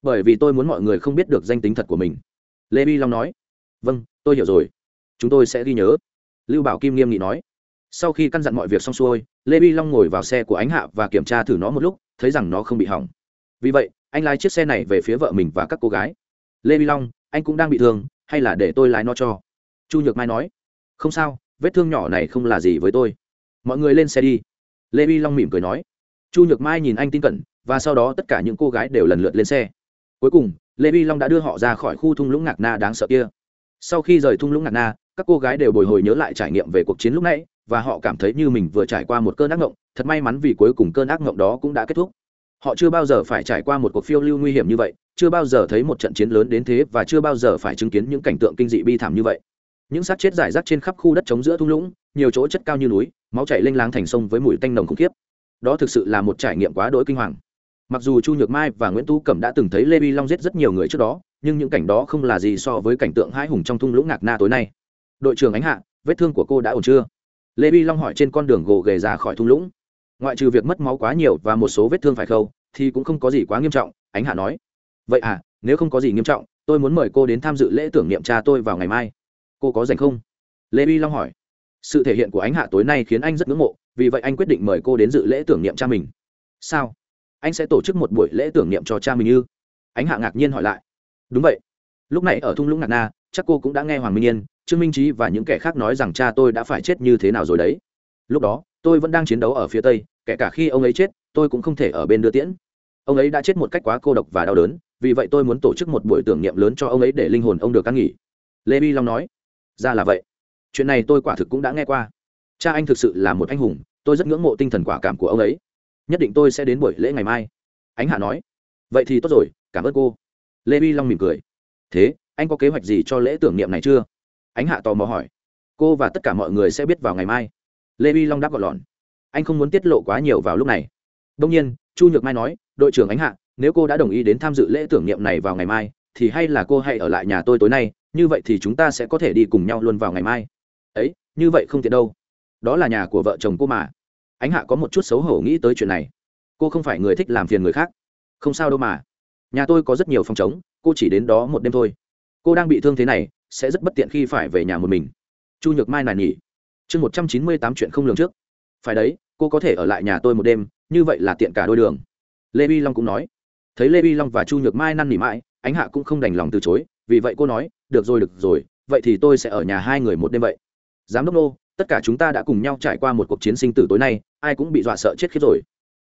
Bởi vì tôi muốn mọi người không biết được danh tính thật của mình. Lê bi long nói. Vâng tôi hiểu rồi. Chúng tôi sẽ ghi nhớ. Lưu bảo kim nghiêm nghị nói. Sau khi căn dặn mọi việc xong xuôi, lê bi long ngồi vào xe của ánh hạ và kiểm tra thử nó một lúc, thấy rằng nó không bị hỏng. Vì vậy, anh lái chiếc xe này về phía vợ mình và các cô gái. Lê bi long, anh cũng đang bị thương, hay là để tôi lái nó cho? Chu nhược mai nói. Không sao, vết thương nhỏ này không là gì với tôi. Mọi người lên xe đi. Lê bi long mỉm cười nói chu nhược mai nhìn anh tin cẩn, và sau đó tất cả những cô gái đều lần lượt lên xe. Cuối cùng, lê vi long đã đưa họ ra khỏi khu thung lũng ngạc na đáng sợ kia. Sau khi rời thung lũng ngạc na, các cô gái đều bồi hồi nhớ lại trải nghiệm về cuộc chiến lúc nãy, và họ cảm thấy như mình vừa trải qua một cơn ác ngộng. thật may mắn vì cuối cùng cơn ác ngộng đó cũng đã kết thúc. Họ chưa bao giờ phải trải qua một cuộc phiêu lưu nguy hiểm như vậy, chưa bao giờ thấy một trận chiến lớn đến thế và chưa bao giờ phải chứng kiến những cảnh tượng kinh dị bi thảm như vậy. Những xác chết rải rác trên khắp khu đất trống giữa thung lũng, nhiều chỗ chất cao như núi, máu chảy lênh láng thành sông với mùi tanh nồng khủng khiếp đó thực sự là một trải nghiệm quá đỗi kinh hoàng. Mặc dù chu nhược mai và nguyễn tú cẩm đã từng thấy lê vi long giết rất nhiều người trước đó, nhưng những cảnh đó không là gì so với cảnh tượng hai hùng trong thung lũng ngạc na tối nay. Đội trưởng ánh hạ, vết thương của cô đã ổn chưa? Lê vi long hỏi trên con đường gồ ghề ra khỏi thung lũng. Ngoại trừ việc mất máu quá nhiều và một số vết thương phải khâu, thì cũng không có gì quá nghiêm trọng, ánh hạ nói. Vậy à nếu không có gì nghiêm trọng, tôi muốn mời cô đến tham dự lễ tưởng niệm cha tôi vào ngày mai. Cô có dành không? Lê vi long hỏi. Sự thể hiện của ánh hạ tối nay khiến anh rất ngưỡng mộ vì vậy anh quyết định mời cô đến dự lễ tưởng niệm cha mình. Sao? Anh sẽ tổ chức một buổi lễ tưởng niệm cho cha mình ư? Ánh hạ ngạc nhiên hỏi lại. Đúng vậy. Lúc này ở thung lũng ngạc na, chắc cô cũng đã nghe hoàng minh yên, trương minh trí và những kẻ khác nói rằng cha tôi đã phải chết như thế nào rồi đấy. Lúc đó, tôi vẫn đang chiến đấu ở phía tây, kể cả khi ông ấy chết, tôi cũng không thể ở bên đưa tiễn. Ông ấy đã chết một cách quá cô độc và đau đớn, vì vậy tôi muốn tổ chức một buổi tưởng niệm lớn cho ông ấy để linh hồn ông được căn nghỉ. Lê bi long nói. Ra là vậy. Chuyện này tôi quả thực cũng đã nghe qua cha anh thực sự là một anh hùng, tôi rất ngưỡng mộ tinh thần quả cảm của ông ấy. Nhất định tôi sẽ đến buổi lễ ngày mai. Ánh hạ nói. Vậy thì tốt rồi, cảm ơn cô. Lê vi long mỉm cười. Thế, anh có kế hoạch gì cho lễ tưởng niệm này chưa? Ánh hạ tò mò hỏi. Cô và tất cả mọi người sẽ biết vào ngày mai. Lê vi long đáp gọn lọn. Anh không muốn tiết lộ quá nhiều vào lúc này. Đông nhiên, chu nhược mai nói, đội trưởng ánh hạ, nếu cô đã đồng ý đến tham dự lễ tưởng niệm này vào ngày mai, thì hay là cô hãy ở lại nhà tôi tối nay, như vậy thì chúng ta sẽ có thể đi cùng nhau luôn vào ngày mai. Ấy, như vậy không tiện đâu đó là nhà của vợ chồng cô mà. Ánh hạ có một chút xấu hổ nghĩ tới chuyện này. Cô không phải người thích làm phiền người khác. Không sao đâu mà. Nhà tôi có rất nhiều phòng chống cô chỉ đến đó một đêm thôi. Cô đang bị thương thế này, sẽ rất bất tiện khi phải về nhà một mình. Chu nhược mai này nhỉ chương một trăm chín mươi tám chuyện không lường trước. Phải đấy, cô có thể ở lại nhà tôi một đêm, như vậy là tiện cả đôi đường. Lê vi long cũng nói. Thấy lê vi long và chu nhược mai năn nỉ mãi, ánh hạ cũng không đành lòng từ chối, vì vậy cô nói, được rồi được rồi, vậy thì tôi sẽ ở nhà hai người một đêm vậy. Giám đốc nô tất cả chúng ta đã cùng nhau trải qua một cuộc chiến sinh tử tối nay, ai cũng bị dọa sợ chết khiếp rồi.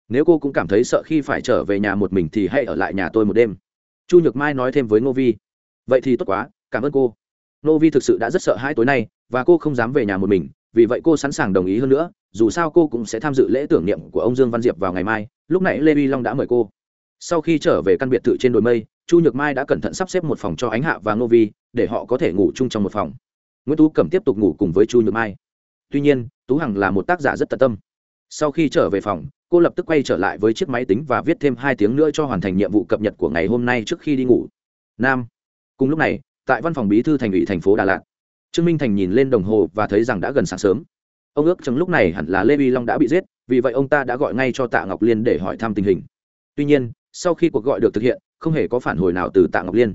Nếu cô cũng cảm thấy sợ khi phải trở về nhà một mình thì hãy ở lại nhà tôi một đêm. Chu nhược mai nói thêm với ngô vi. Vậy thì tốt quá, cảm ơn cô. Ngô vi thực sự đã rất sợ hai tối nay, và cô không dám về nhà một mình, vì vậy cô sẵn sàng đồng ý hơn nữa, dù sao cô cũng sẽ tham dự lễ tưởng niệm của ông dương văn diệp vào ngày mai, lúc này lê vi long đã mời cô. Sau khi trở về căn biệt thự trên đồi mây, chu nhược mai đã cẩn thận sắp xếp một phòng cho ánh hạ và ngô vi, để họ có thể ngủ chung trong một phòng. Nguyễn tú cẩm tiếp tục ngủ cùng với chu nhược mai tuy nhiên, tú hằng là một tác giả rất tận tâm. Sau khi trở về phòng, cô lập tức quay trở lại với chiếc máy tính và viết thêm hai tiếng nữa cho hoàn thành nhiệm vụ cập nhật của ngày hôm nay trước khi đi ngủ. Nam. Cùng lúc này, tại văn phòng bí thư thành ủy thành phố đà lạt, trương minh thành nhìn lên đồng hồ và thấy rằng đã gần sáng sớm. Ông ước chừng lúc này hẳn là lê vi long đã bị giết, vì vậy ông ta đã gọi ngay cho tạ ngọc liên để hỏi thăm tình hình. Tuy nhiên, sau khi cuộc gọi được thực hiện, không hề có phản hồi nào từ tạ ngọc liên.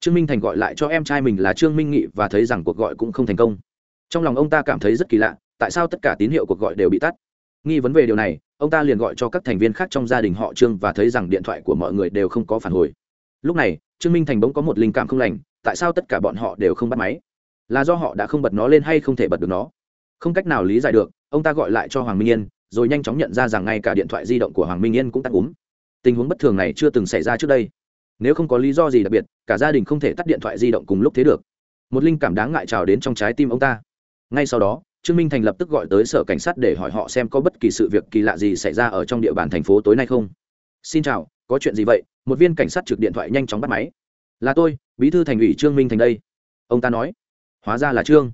Trương minh thành gọi lại cho em trai mình là trương minh nghị và thấy rằng cuộc gọi cũng không thành công trong lòng ông ta cảm thấy rất kỳ lạ, tại sao tất cả tín hiệu cuộc gọi đều bị tắt? Nghi vấn về điều này, ông ta liền gọi cho các thành viên khác trong gia đình họ trương và thấy rằng điện thoại của mọi người đều không có phản hồi. Lúc này, trương minh thành bỗng có một linh cảm không lành, tại sao tất cả bọn họ đều không bắt máy? Là do họ đã không bật nó lên hay không thể bật được nó? Không cách nào lý giải được, ông ta gọi lại cho hoàng minh yên, rồi nhanh chóng nhận ra rằng ngay cả điện thoại di động của hoàng minh yên cũng tắt úm. Tình huống bất thường này chưa từng xảy ra trước đây. Nếu không có lý do gì đặc biệt, cả gia đình không thể tắt điện thoại di động cùng lúc thế được. Một linh cảm đáng ngại trào đến trong trái tim ông ta ngay sau đó, trương minh thành lập tức gọi tới sở cảnh sát để hỏi họ xem có bất kỳ sự việc kỳ lạ gì xảy ra ở trong địa bàn thành phố tối nay không. Xin chào, có chuyện gì vậy? Một viên cảnh sát trực điện thoại nhanh chóng bắt máy. Là tôi, bí thư thành ủy trương minh thành đây. Ông ta nói. Hóa ra là trương.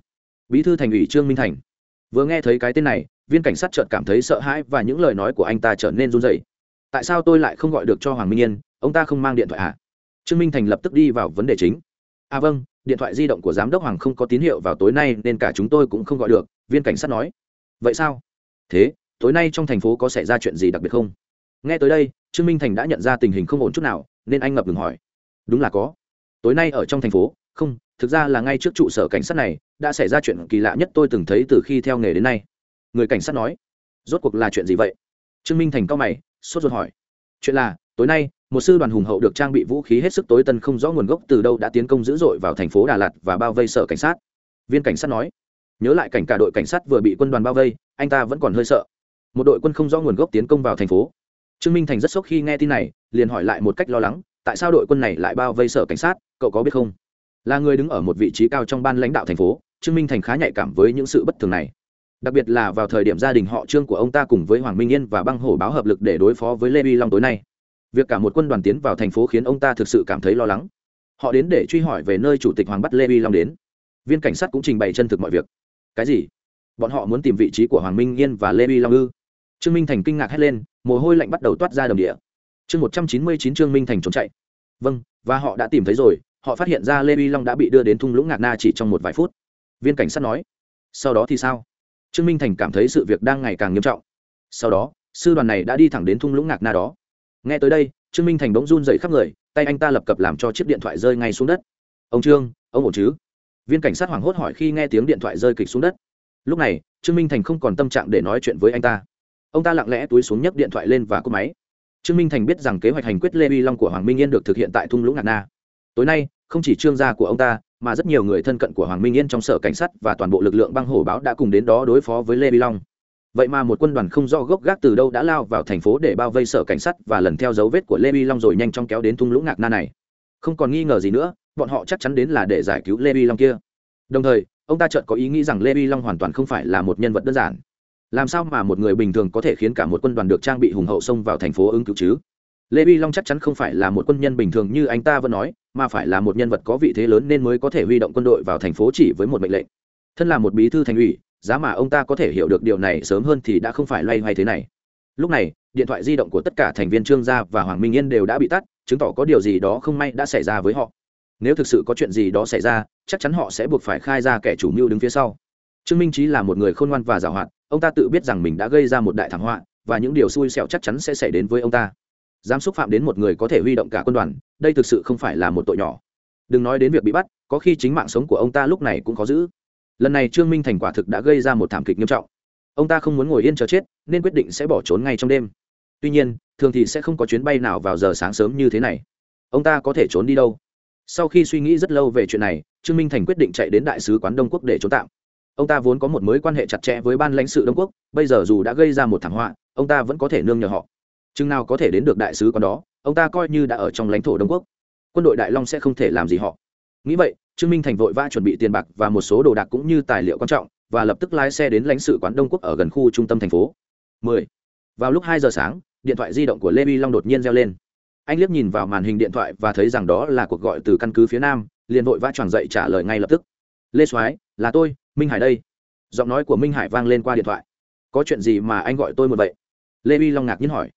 Bí thư thành ủy trương minh thành. Vừa nghe thấy cái tên này, viên cảnh sát chợt cảm thấy sợ hãi và những lời nói của anh ta trở nên run rẩy. Tại sao tôi lại không gọi được cho hoàng minh yên? Ông ta không mang điện thoại à? Trương minh thành lập tức đi vào vấn đề chính. À vâng điện thoại di động của giám đốc hoàng không có tín hiệu vào tối nay nên cả chúng tôi cũng không gọi được, viên cảnh sát nói. Vậy sao? Thế, tối nay trong thành phố có xảy ra chuyện gì đặc biệt không? Nghe tới đây, trương minh thành đã nhận ra tình hình không ổn chút nào, nên anh ngập ngừng hỏi. Đúng là có. Tối nay ở trong thành phố, không, thực ra là ngay trước trụ sở cảnh sát này, đã xảy ra chuyện kỳ lạ nhất tôi từng thấy từ khi theo nghề đến nay. Người cảnh sát nói. Rốt cuộc là chuyện gì vậy? Trương minh thành cao mày, sốt ruột hỏi. Chuyện là, tối nay một sư đoàn hùng hậu được trang bị vũ khí hết sức tối tân không rõ nguồn gốc từ đâu đã tiến công dữ dội vào thành phố đà lạt và bao vây sở cảnh sát. Viên cảnh sát nói, nhớ lại cảnh cả đội cảnh sát vừa bị quân đoàn bao vây, anh ta vẫn còn hơi sợ. Một đội quân không rõ nguồn gốc tiến công vào thành phố. Trương minh thành rất sốc khi nghe tin này, liền hỏi lại một cách lo lắng, tại sao đội quân này lại bao vây sở cảnh sát, cậu có biết không? Là người đứng ở một vị trí cao trong ban lãnh đạo thành phố. Trương minh thành khá nhạy cảm với những sự bất thường này. Đặc biệt là vào thời điểm gia đình họ trương của ông ta cùng với hoàng minh yên và băng hổ báo hợp lực để đối phó với lê vi long tối nay việc cả một quân đoàn tiến vào thành phố khiến ông ta thực sự cảm thấy lo lắng. Họ đến để truy hỏi về nơi chủ tịch hoàng bắt lê vi long đến. Viên cảnh sát cũng trình bày chân thực mọi việc. Cái gì? Bọn họ muốn tìm vị trí của hoàng minh yên và lê vi long ư? Trương minh thành kinh ngạc hét lên, mồ hôi lạnh bắt đầu toát ra đồng địa. Chương một trăm chín mươi chín trương minh thành trốn chạy. Vâng và họ đã tìm thấy rồi, họ phát hiện ra lê vi long đã bị đưa đến thung lũng ngạc na chỉ trong một vài phút. Viên cảnh sát nói, sau đó thì sao? Trương minh thành cảm thấy sự việc đang ngày càng nghiêm trọng. Sau đó, sư đoàn này đã đi thẳng đến thung lũng ngạc na đó nghe tới đây, trương minh thành bỗng run dậy khắp người, tay anh ta lập cập làm cho chiếc điện thoại rơi ngay xuống đất. Ông trương, ông ổn chứ? Viên cảnh sát hoảng hốt hỏi khi nghe tiếng điện thoại rơi kịch xuống đất. Lúc này, trương minh thành không còn tâm trạng để nói chuyện với anh ta. Ông ta lặng lẽ túi xuống nhấc điện thoại lên và cúp máy. Trương minh thành biết rằng kế hoạch hành quyết lê uy long của hoàng minh yên được thực hiện tại thung lũng ngạt na. Tối nay, không chỉ trương gia của ông ta, mà rất nhiều người thân cận của hoàng minh yên trong sở cảnh sát và toàn bộ lực lượng băng hổ báo đã cùng đến đó đối phó với lê uy long vậy mà một quân đoàn không do gốc gác từ đâu đã lao vào thành phố để bao vây sở cảnh sát và lần theo dấu vết của lê vi long rồi nhanh chóng kéo đến thung lũng ngạc na này. Không còn nghi ngờ gì nữa, bọn họ chắc chắn đến là để giải cứu lê vi long kia. Đồng thời, ông ta chợt có ý nghĩ rằng lê vi long hoàn toàn không phải là một nhân vật đơn giản. Làm sao mà một người bình thường có thể khiến cả một quân đoàn được trang bị hùng hậu xông vào thành phố ứng cứu chứ? Lê vi long chắc chắn không phải là một quân nhân bình thường như anh ta vẫn nói, mà phải là một nhân vật có vị thế lớn nên mới có thể huy động quân đội vào thành phố chỉ với một mệnh lệnh. Thân là một bí thư thành ủy giá mà ông ta có thể hiểu được điều này sớm hơn thì đã không phải loay hoay thế này. Lúc này, điện thoại di động của tất cả thành viên trương gia và hoàng minh yên đều đã bị tắt, chứng tỏ có điều gì đó không may đã xảy ra với họ. Nếu thực sự có chuyện gì đó xảy ra, chắc chắn họ sẽ buộc phải khai ra kẻ chủ mưu đứng phía sau. Trương minh trí là một người khôn ngoan và giàu hạn, ông ta tự biết rằng mình đã gây ra một đại thảm họa, và những điều xui xẻo chắc chắn sẽ xảy đến với ông ta. Dám xúc phạm đến một người có thể huy động cả quân đoàn, đây thực sự không phải là một tội nhỏ. Đừng nói đến việc bị bắt, có khi chính mạng sống của ông ta lúc này cũng khó giữ lần này trương minh thành quả thực đã gây ra một thảm kịch nghiêm trọng. Ông ta không muốn ngồi yên chờ chết, nên quyết định sẽ bỏ trốn ngay trong đêm. Tuy nhiên, thường thì sẽ không có chuyến bay nào vào giờ sáng sớm như thế này. Ông ta có thể trốn đi đâu? Sau khi suy nghĩ rất lâu về chuyện này, trương minh thành quyết định chạy đến đại sứ quán đông quốc để trốn tạm. Ông ta vốn có một mối quan hệ chặt chẽ với ban lãnh sự đông quốc, bây giờ dù đã gây ra một thảm họa, ông ta vẫn có thể nương nhờ họ. Chừng nào có thể đến được đại sứ quán đó, ông ta coi như đã ở trong lãnh thổ đông quốc. Quân đội đại long sẽ không thể làm gì họ. Nghĩ vậy trương minh thành vội vã chuẩn bị tiền bạc và một số đồ đạc cũng như tài liệu quan trọng, và lập tức lái xe đến lãnh sự quán đông quốc ở gần khu trung tâm thành phố. 10. vào lúc 2 giờ sáng, điện thoại di động của lê vi long đột nhiên reo lên. Anh liếc nhìn vào màn hình điện thoại và thấy rằng đó là cuộc gọi từ căn cứ phía nam, liền vội vã choàng dậy trả lời ngay lập tức. Lê soái, là tôi, minh hải đây. Giọng nói của minh hải vang lên qua điện thoại. Có chuyện gì mà anh gọi tôi một vậy? Lê vi long ngạc nhiên hỏi.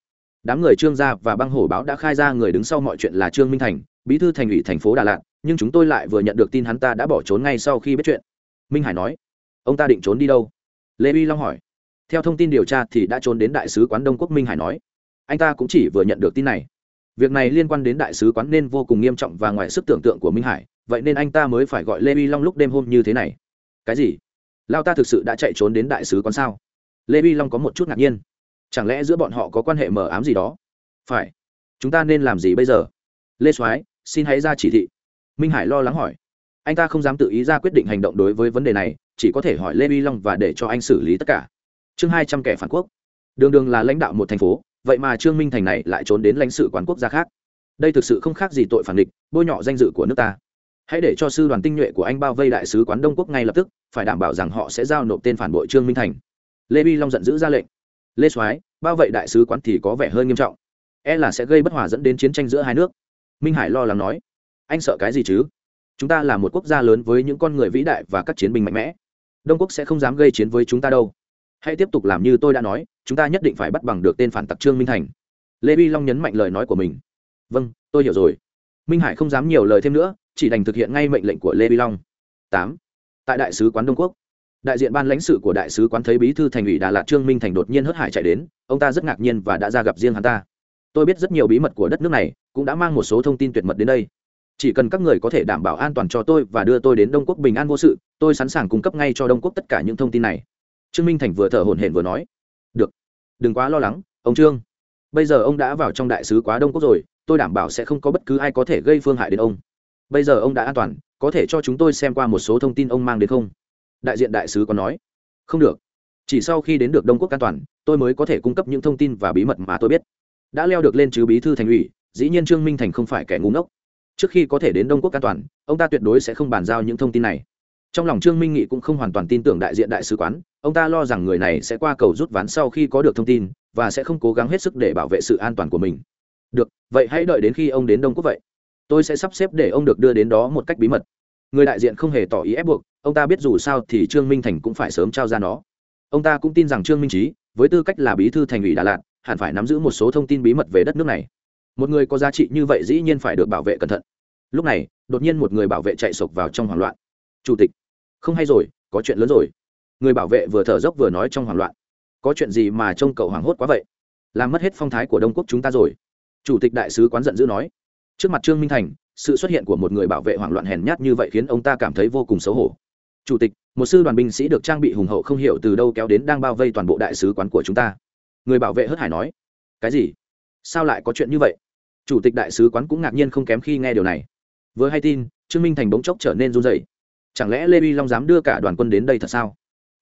Đám người trương gia và băng hổ báo đã khai ra người đứng sau mọi chuyện là trương minh thành, bí thư thành ủy thành phố đà lạt nhưng chúng tôi lại vừa nhận được tin hắn ta đã bỏ trốn ngay sau khi biết chuyện. Minh hải nói, ông ta định trốn đi đâu? Lê vi long hỏi. Theo thông tin điều tra thì đã trốn đến đại sứ quán đông quốc, minh hải nói. Anh ta cũng chỉ vừa nhận được tin này. Việc này liên quan đến đại sứ quán nên vô cùng nghiêm trọng và ngoài sức tưởng tượng của minh hải, vậy nên anh ta mới phải gọi lê vi long lúc đêm hôm như thế này. Cái gì? Lao ta thực sự đã chạy trốn đến đại sứ quán sao? Lê vi long có một chút ngạc nhiên. Chẳng lẽ giữa bọn họ có quan hệ mờ ám gì đó? Phải. Chúng ta nên làm gì bây giờ? Lê soái, xin hãy ra chỉ thị minh hải lo lắng hỏi. Anh ta không dám tự ý ra quyết định hành động đối với vấn đề này, chỉ có thể hỏi lê vi long và để cho anh xử lý tất cả. Chương hai trăm kẻ phản quốc. Đường đường là lãnh đạo một thành phố, vậy mà trương minh thành này lại trốn đến lãnh sự quán quốc gia khác. Đây thực sự không khác gì tội phản địch, bôi nhọ danh dự của nước ta. Hãy để cho sư đoàn tinh nhuệ của anh bao vây đại sứ quán đông quốc ngay lập tức, phải đảm bảo rằng họ sẽ giao nộp tên phản bội trương minh thành. Lê vi long giận dữ ra lệnh. Lê soái, bao vây đại sứ quán thì có vẻ hơi nghiêm trọng. E là sẽ gây bất hòa dẫn đến chiến tranh giữa hai nước. Minh hải lo lắng nói anh sợ cái gì chứ? Chúng ta là một quốc gia lớn với những con người vĩ đại và các chiến binh mạnh mẽ. Đông quốc sẽ không dám gây chiến với chúng ta đâu. Hãy tiếp tục làm như tôi đã nói, chúng ta nhất định phải bắt bằng được tên phản tặc trương minh thành. Lê vi long nhấn mạnh lời nói của mình. Vâng tôi hiểu rồi. Minh hải không dám nhiều lời thêm nữa, chỉ đành thực hiện ngay mệnh lệnh của lê vi long. Tám. Tại đại sứ quán đông quốc, đại diện ban lãnh sự của đại sứ quán thấy bí thư thành ủy đà lạt trương minh thành đột nhiên hớt hải chạy đến, ông ta rất ngạc nhiên và đã ra gặp riêng hắn ta. Tôi biết rất nhiều bí mật của đất nước này, cũng đã mang một số thông tin tuyệt mật đến đây chỉ cần các người có thể đảm bảo an toàn cho tôi và đưa tôi đến đông quốc bình an vô sự, tôi sẵn sàng cung cấp ngay cho đông quốc tất cả những thông tin này. Trương minh thành vừa thở hổn hển vừa nói. Được, đừng quá lo lắng, ông trương. Bây giờ ông đã vào trong đại sứ quá đông quốc rồi, tôi đảm bảo sẽ không có bất cứ ai có thể gây phương hại đến ông. Bây giờ ông đã an toàn, có thể cho chúng tôi xem qua một số thông tin ông mang đến không? Đại diện đại sứ còn nói. Không được. Chỉ sau khi đến được đông quốc an toàn, tôi mới có thể cung cấp những thông tin và bí mật mà tôi biết. Đã leo được lên chứ bí thư thành ủy, dĩ nhiên trương minh thành không phải kẻ ngu ngốc trước khi có thể đến đông quốc an toàn, ông ta tuyệt đối sẽ không bàn giao những thông tin này. Trong lòng trương minh nghị cũng không hoàn toàn tin tưởng đại diện đại sứ quán, ông ta lo rằng người này sẽ qua cầu rút ván sau khi có được thông tin, và sẽ không cố gắng hết sức để bảo vệ sự an toàn của mình. Được, vậy hãy đợi đến khi ông đến đông quốc vậy. Tôi sẽ sắp xếp để ông được đưa đến đó một cách bí mật. Người đại diện không hề tỏ ý ép buộc, ông ta biết dù sao thì trương minh thành cũng phải sớm trao ra nó. Ông ta cũng tin rằng trương minh trí với tư cách là bí thư thành ủy đà lạt, hẳn phải nắm giữ một số thông tin bí mật về đất nước này một người có giá trị như vậy dĩ nhiên phải được bảo vệ cẩn thận. Lúc này, đột nhiên một người bảo vệ chạy sộc vào trong hoảng loạn. Chủ tịch, không hay rồi, có chuyện lớn rồi. Người bảo vệ vừa thở dốc vừa nói trong hoảng loạn. Có chuyện gì mà trông cậu hoảng hốt quá vậy? Làm mất hết phong thái của đông quốc chúng ta rồi. Chủ tịch đại sứ quán giận dữ nói. Trước mặt trương minh thành, sự xuất hiện của một người bảo vệ hoảng loạn hèn nhát như vậy khiến ông ta cảm thấy vô cùng xấu hổ. Chủ tịch, một sư đoàn binh sĩ được trang bị hùng hậu không hiểu từ đâu kéo đến đang bao vây toàn bộ đại sứ quán của chúng ta. Người bảo vệ hớt hải nói. Cái gì? Sao lại có chuyện như vậy? Chủ tịch đại sứ quán cũng ngạc nhiên không kém khi nghe điều này. Vừa hay tin, trương minh thành bỗng chốc trở nên run rẩy. chẳng lẽ lê uy long dám đưa cả đoàn quân đến đây thật sao?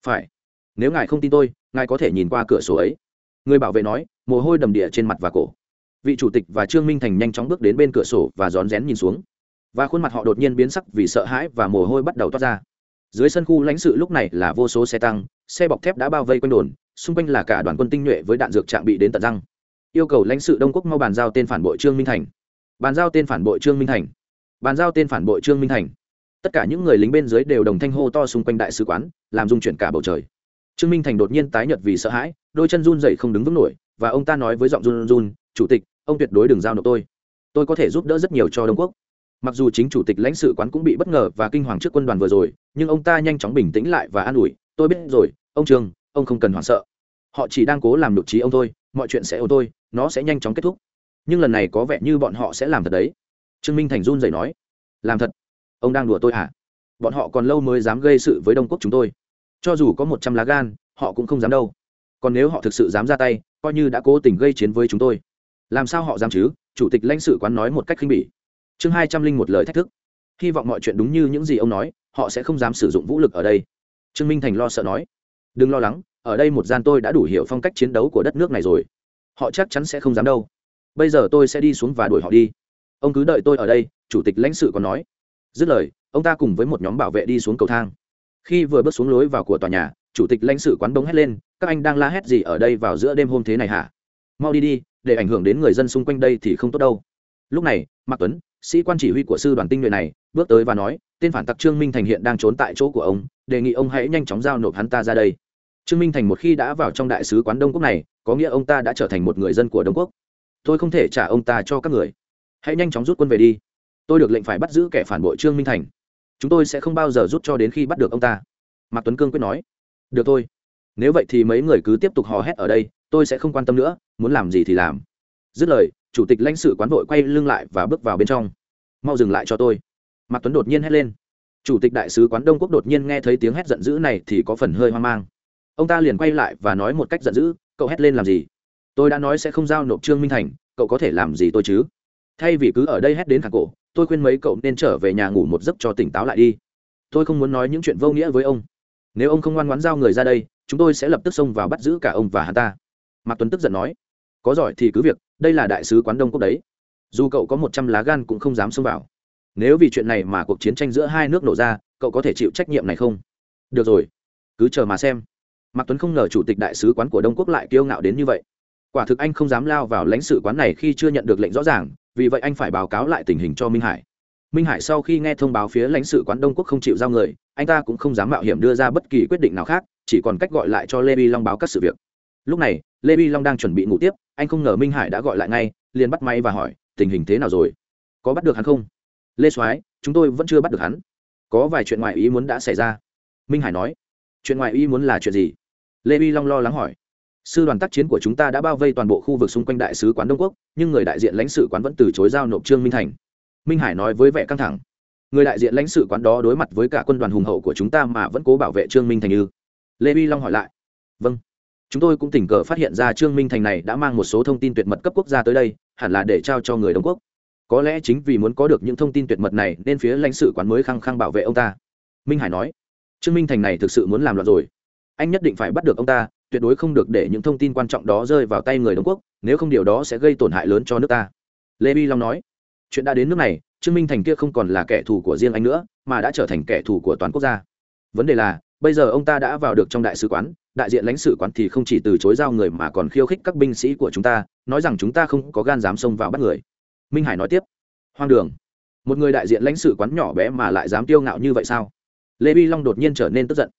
Phải. Nếu ngài không tin tôi, ngài có thể nhìn qua cửa sổ ấy. Người bảo vệ nói, mồ hôi đầm địa trên mặt và cổ. Vị chủ tịch và trương minh thành nhanh chóng bước đến bên cửa sổ và rón rén nhìn xuống. Và khuôn mặt họ đột nhiên biến sắc vì sợ hãi và mồ hôi bắt đầu toát ra. Dưới sân khu lãnh sự lúc này là vô số xe tăng, xe bọc thép đã bao vây quanh đồn, xung quanh là cả đoàn quân tinh nhuệ với đạn dược trang bị đến tận răng yêu cầu lãnh sự đông quốc mau bàn giao tên phản bội trương minh thành. Bàn giao tên phản bội trương minh thành. Bàn giao tên phản bội trương minh thành. Tất cả những người lính bên dưới đều đồng thanh hô to xung quanh đại sứ quán làm rung chuyển cả bầu trời. Trương minh thành đột nhiên tái nhợt vì sợ hãi đôi chân run dậy không đứng vững nổi và ông ta nói với giọng run run chủ tịch ông tuyệt đối đừng giao nộp tôi. Tôi có thể giúp đỡ rất nhiều cho đông quốc. Mặc dù chính chủ tịch lãnh sự quán cũng bị bất ngờ và kinh hoàng trước quân đoàn vừa rồi nhưng ông ta nhanh chóng bình tĩnh lại và an ủi tôi biết rồi ông Trương, ông không cần hoảng sợ. Họ chỉ đang cố làm nhục trí ông thôi mọi chuyện sẽ ổn tôi nó sẽ nhanh chóng kết thúc. Nhưng lần này có vẻ như bọn họ sẽ làm thật đấy. Trương minh thành run rẩy nói. Làm thật? Ông đang đùa tôi hả? Bọn họ còn lâu mới dám gây sự với đông quốc chúng tôi. Cho dù có một trăm lá gan, họ cũng không dám đâu. Còn nếu họ thực sự dám ra tay, coi như đã cố tình gây chiến với chúng tôi. Làm sao họ dám chứ? Chủ tịch lãnh sự quán nói một cách khinh bỉ. Chương hai trăm linh một lời thách thức. Hy vọng mọi chuyện đúng như những gì ông nói, họ sẽ không dám sử dụng vũ lực ở đây. Trương minh thành lo sợ nói. Đừng lo lắng ở đây một gian tôi đã đủ hiểu phong cách chiến đấu của đất nước này rồi. Họ chắc chắn sẽ không dám đâu. Bây giờ tôi sẽ đi xuống và đuổi họ đi. Ông cứ đợi tôi ở đây, chủ tịch lãnh sự còn nói. Dứt lời, ông ta cùng với một nhóm bảo vệ đi xuống cầu thang. Khi vừa bước xuống lối vào của tòa nhà, chủ tịch lãnh sự quán bỗng hét lên, các anh đang la hét gì ở đây vào giữa đêm hôm thế này hả? Mau đi đi, để ảnh hưởng đến người dân xung quanh đây thì không tốt đâu. Lúc này, mạc tuấn, sĩ quan chỉ huy của sư đoàn tinh nhuệ này, bước tới và nói, tên phản tặc trương minh thành hiện đang trốn tại chỗ của ông, đề nghị ông hãy nhanh chóng giao nộp hắn ta ra đây trương minh thành một khi đã vào trong đại sứ quán đông quốc này, có nghĩa ông ta đã trở thành một người dân của đông quốc. Tôi không thể trả ông ta cho các người. Hãy nhanh chóng rút quân về đi. Tôi được lệnh phải bắt giữ kẻ phản bội trương minh thành. Chúng tôi sẽ không bao giờ rút cho đến khi bắt được ông ta. Mạc tuấn cương quyết nói. Được thôi. Nếu vậy thì mấy người cứ tiếp tục hò hét ở đây, tôi sẽ không quan tâm nữa, muốn làm gì thì làm. Dứt lời, chủ tịch lãnh sự quán vội quay lưng lại và bước vào bên trong. Mau dừng lại cho tôi. Mạc tuấn đột nhiên hét lên. Chủ tịch đại sứ quán đông quốc đột nhiên nghe thấy tiếng hét giận dữ này thì có phần hơi hoang mang ông ta liền quay lại và nói một cách giận dữ, cậu hét lên làm gì? Tôi đã nói sẽ không giao nộp trương minh thành, cậu có thể làm gì tôi chứ? Thay vì cứ ở đây hét đến thằng cổ, tôi khuyên mấy cậu nên trở về nhà ngủ một giấc cho tỉnh táo lại đi. Tôi không muốn nói những chuyện vô nghĩa với ông. Nếu ông không ngoan ngoãn giao người ra đây, chúng tôi sẽ lập tức xông vào bắt giữ cả ông và hắn ta. Mạc tuấn tức giận nói. Có giỏi thì cứ việc, đây là đại sứ quán đông quốc đấy. Dù cậu có một trăm lá gan cũng không dám xông vào. Nếu vì chuyện này mà cuộc chiến tranh giữa hai nước nổ ra, cậu có thể chịu trách nhiệm này không? Được rồi, cứ chờ mà xem mạc tuấn không ngờ chủ tịch đại sứ quán của đông quốc lại kiêu ngạo đến như vậy. Quả thực anh không dám lao vào lãnh sự quán này khi chưa nhận được lệnh rõ ràng, vì vậy anh phải báo cáo lại tình hình cho minh hải. Minh hải sau khi nghe thông báo phía lãnh sự quán đông quốc không chịu giao người, anh ta cũng không dám mạo hiểm đưa ra bất kỳ quyết định nào khác, chỉ còn cách gọi lại cho lê vi long báo các sự việc. Lúc này, lê vi long đang chuẩn bị ngủ tiếp, anh không ngờ minh hải đã gọi lại ngay, liền bắt máy và hỏi, tình hình thế nào rồi? Có bắt được hắn không? Lê soái, chúng tôi vẫn chưa bắt được hắn. Có vài chuyện ngoại ý muốn đã xảy ra. Minh hải nói. Chuyện ngoại ý muốn là chuyện gì? Lê vi long lo lắng hỏi. Sư đoàn tác chiến của chúng ta đã bao vây toàn bộ khu vực xung quanh đại sứ quán đông quốc, nhưng người đại diện lãnh sự quán vẫn từ chối giao nộp trương minh thành. Minh hải nói với vẻ căng thẳng. Người đại diện lãnh sự quán đó đối mặt với cả quân đoàn hùng hậu của chúng ta mà vẫn cố bảo vệ trương minh thành ư? Lê vi long hỏi lại. Vâng. Chúng tôi cũng tình cờ phát hiện ra trương minh thành này đã mang một số thông tin tuyệt mật cấp quốc gia tới đây, hẳn là để trao cho người đông quốc. Có lẽ chính vì muốn có được những thông tin tuyệt mật này, nên phía lãnh sự quán mới khăng khăng bảo vệ ông ta. Minh hải nói. Trương minh thành này thực sự muốn làm loạn rồi anh nhất định phải bắt được ông ta, tuyệt đối không được để những thông tin quan trọng đó rơi vào tay người đông quốc, nếu không điều đó sẽ gây tổn hại lớn cho nước ta. Lê vi long nói. Chuyện đã đến nước này, trương minh thành kia không còn là kẻ thù của riêng anh nữa, mà đã trở thành kẻ thù của toàn quốc gia. Vấn đề là, bây giờ ông ta đã vào được trong đại sứ quán, đại diện lãnh sự quán thì không chỉ từ chối giao người mà còn khiêu khích các binh sĩ của chúng ta, nói rằng chúng ta không có gan dám xông vào bắt người. Minh hải nói tiếp. Hoang đường. Một người đại diện lãnh sự quán nhỏ bé mà lại dám tiêu ngạo như vậy sao? Lê vi long đột nhiên trở nên tức giận.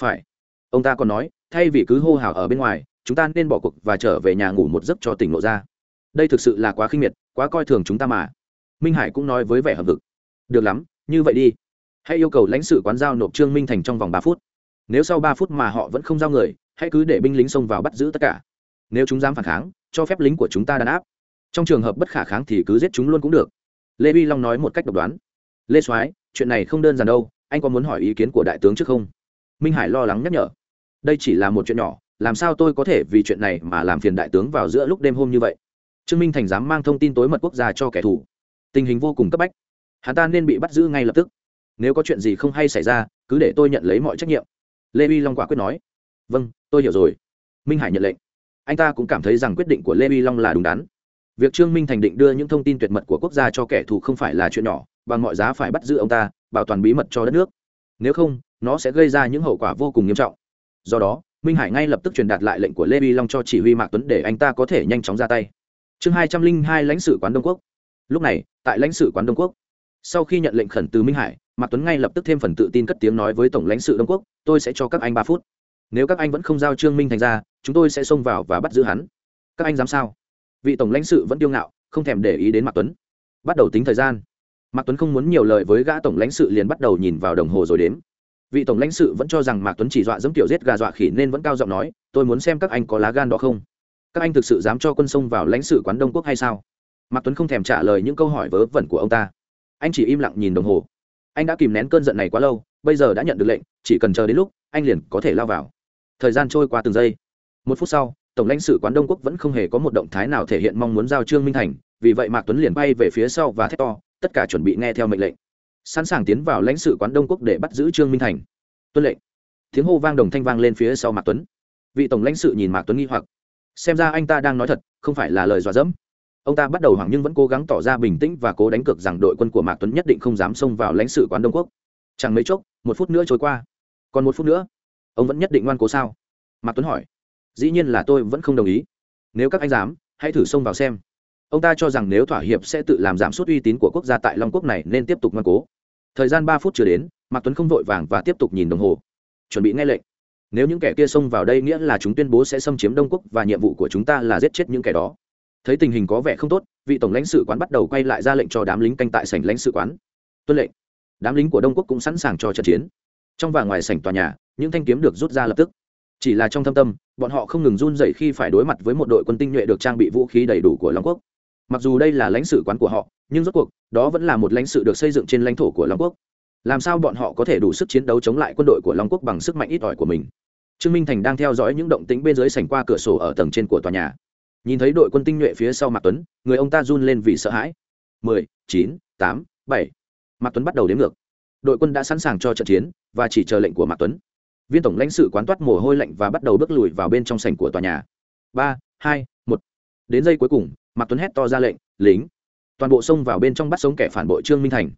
Phải ông ta còn nói, thay vì cứ hô hào ở bên ngoài, chúng ta nên bỏ cuộc và trở về nhà ngủ một giấc cho tỉnh lộ ra. Đây thực sự là quá khinh miệt, quá coi thường chúng ta mà. Minh hải cũng nói với vẻ hợp vực được lắm, như vậy đi. Hãy yêu cầu lãnh sự quán giao nộp trương minh thành trong vòng ba phút. Nếu sau ba phút mà họ vẫn không giao người, hãy cứ để binh lính xông vào bắt giữ tất cả. Nếu chúng dám phản kháng, cho phép lính của chúng ta đàn áp. Trong trường hợp bất khả kháng thì cứ giết chúng luôn cũng được. Lê vi long nói một cách độc đoán. Lê soái, chuyện này không đơn giản đâu, anh có muốn hỏi ý kiến của đại tướng trước không? Minh hải lo lắng nhắc nhở. Đây chỉ là một chuyện nhỏ, làm sao tôi có thể vì chuyện này mà làm phiền đại tướng vào giữa lúc đêm hôm như vậy? Trương minh thành dám mang thông tin tối mật quốc gia cho kẻ thù. Tình hình vô cùng cấp bách. Hắn ta nên bị bắt giữ ngay lập tức. Nếu có chuyện gì không hay xảy ra, cứ để tôi nhận lấy mọi trách nhiệm. Lê vi long quả quyết nói. Vâng tôi hiểu rồi. Minh hải nhận lệnh. Anh ta cũng cảm thấy rằng quyết định của lê vi long là đúng đắn. Việc trương minh thành định đưa những thông tin tuyệt mật của quốc gia cho kẻ thù không phải là chuyện nhỏ, bằng mọi giá phải bắt giữ ông ta, bảo toàn bí mật cho đất nước. Nếu không nó sẽ gây ra những hậu quả vô cùng nghiêm trọng. Do đó, minh hải ngay lập tức truyền đạt lại lệnh của lê vi long cho chỉ huy mạc tuấn để anh ta có thể nhanh chóng ra tay. Chương hai trăm linh hai lãnh sự quán đông quốc. Lúc này, tại lãnh sự quán đông quốc, sau khi nhận lệnh khẩn từ minh hải, mạc tuấn ngay lập tức thêm phần tự tin cất tiếng nói với tổng lãnh sự đông quốc, tôi sẽ cho các anh ba phút. Nếu các anh vẫn không giao trương minh thành ra, chúng tôi sẽ xông vào và bắt giữ hắn. Các anh dám sao? Vị tổng lãnh sự vẫn kiêu ngạo, không thèm để ý đến mạc tuấn. Bắt đầu tính thời gian. Mạc tuấn không muốn nhiều lời với gã tổng lãnh sự liền bắt đầu nhìn vào đồng hồ rồi đếm vị tổng lãnh sự vẫn cho rằng mạc tuấn chỉ dọa dẫm tiểu giết gà dọa khỉ nên vẫn cao giọng nói, tôi muốn xem các anh có lá gan đó không? Các anh thực sự dám cho quân sông vào lãnh sự quán đông quốc hay sao? Mạc tuấn không thèm trả lời những câu hỏi vớ vẩn của ông ta. Anh chỉ im lặng nhìn đồng hồ. Anh đã kìm nén cơn giận này quá lâu, bây giờ đã nhận được lệnh, chỉ cần chờ đến lúc, anh liền có thể lao vào. Thời gian trôi qua từng giây. Một phút sau, tổng lãnh sự quán đông quốc vẫn không hề có một động thái nào thể hiện mong muốn giao trương minh thành, vì vậy mạc tuấn liền bay về phía sau và thét to, tất cả chuẩn bị nghe theo mệnh lệnh sẵn sàng tiến vào lãnh sự quán đông quốc để bắt giữ trương minh thành. Tuân lệnh. Tiếng hô vang đồng thanh vang lên phía sau mạc tuấn. Vị tổng lãnh sự nhìn mạc tuấn nghi hoặc. Xem ra anh ta đang nói thật, không phải là lời dọa dẫm. Ông ta bắt đầu hoảng nhưng vẫn cố gắng tỏ ra bình tĩnh và cố đánh cược rằng đội quân của mạc tuấn nhất định không dám xông vào lãnh sự quán đông quốc. Chẳng mấy chốc, một phút nữa trôi qua. Còn một phút nữa, ông vẫn nhất định ngoan cố sao? Mạc tuấn hỏi. Dĩ nhiên là tôi vẫn không đồng ý. Nếu các anh dám, hãy thử xông vào xem. Ông ta cho rằng nếu thỏa hiệp sẽ tự làm giảm sút uy tín của quốc gia tại long quốc này nên tiếp tục ngoan cố thời gian ba phút chưa đến, mạc tuấn không vội vàng và tiếp tục nhìn đồng hồ. Chuẩn bị nghe lệnh. Nếu những kẻ kia xông vào đây nghĩa là chúng tuyên bố sẽ xâm chiếm đông quốc và nhiệm vụ của chúng ta là giết chết những kẻ đó. Thấy tình hình có vẻ không tốt, vị tổng lãnh sự quán bắt đầu quay lại ra lệnh cho đám lính canh tại sảnh lãnh sự quán. Tuân lệnh. Đám lính của đông quốc cũng sẵn sàng cho trận chiến. Trong và ngoài sảnh tòa nhà, những thanh kiếm được rút ra lập tức. Chỉ là trong thâm tâm, bọn họ không ngừng run dậy khi phải đối mặt với một đội quân tinh nhuệ được trang bị vũ khí đầy đủ của long quốc mặc dù đây là lãnh sự quán của họ, nhưng rốt cuộc, đó vẫn là một lãnh sự được xây dựng trên lãnh thổ của long quốc. Làm sao bọn họ có thể đủ sức chiến đấu chống lại quân đội của long quốc bằng sức mạnh ít ỏi của mình? Trương minh thành đang theo dõi những động tĩnh bên dưới sảnh qua cửa sổ ở tầng trên của tòa nhà. Nhìn thấy đội quân tinh nhuệ phía sau mạc tuấn, người ông ta run lên vì sợ hãi. Mười, chín, tám, bảy. Mạc tuấn bắt đầu đếm ngược. Đội quân đã sẵn sàng cho trận chiến và chỉ chờ lệnh của mạc tuấn. Viên tổng lãnh sự quán toát mồ hôi lạnh và bắt đầu bước lùi vào bên trong sảnh của tòa nhà. Ba, hai, một. Đến giây cuối cùng mạc tuấn hét to ra lệnh, lính. Toàn bộ xông vào bên trong bắt sống kẻ phản bội trương minh thành.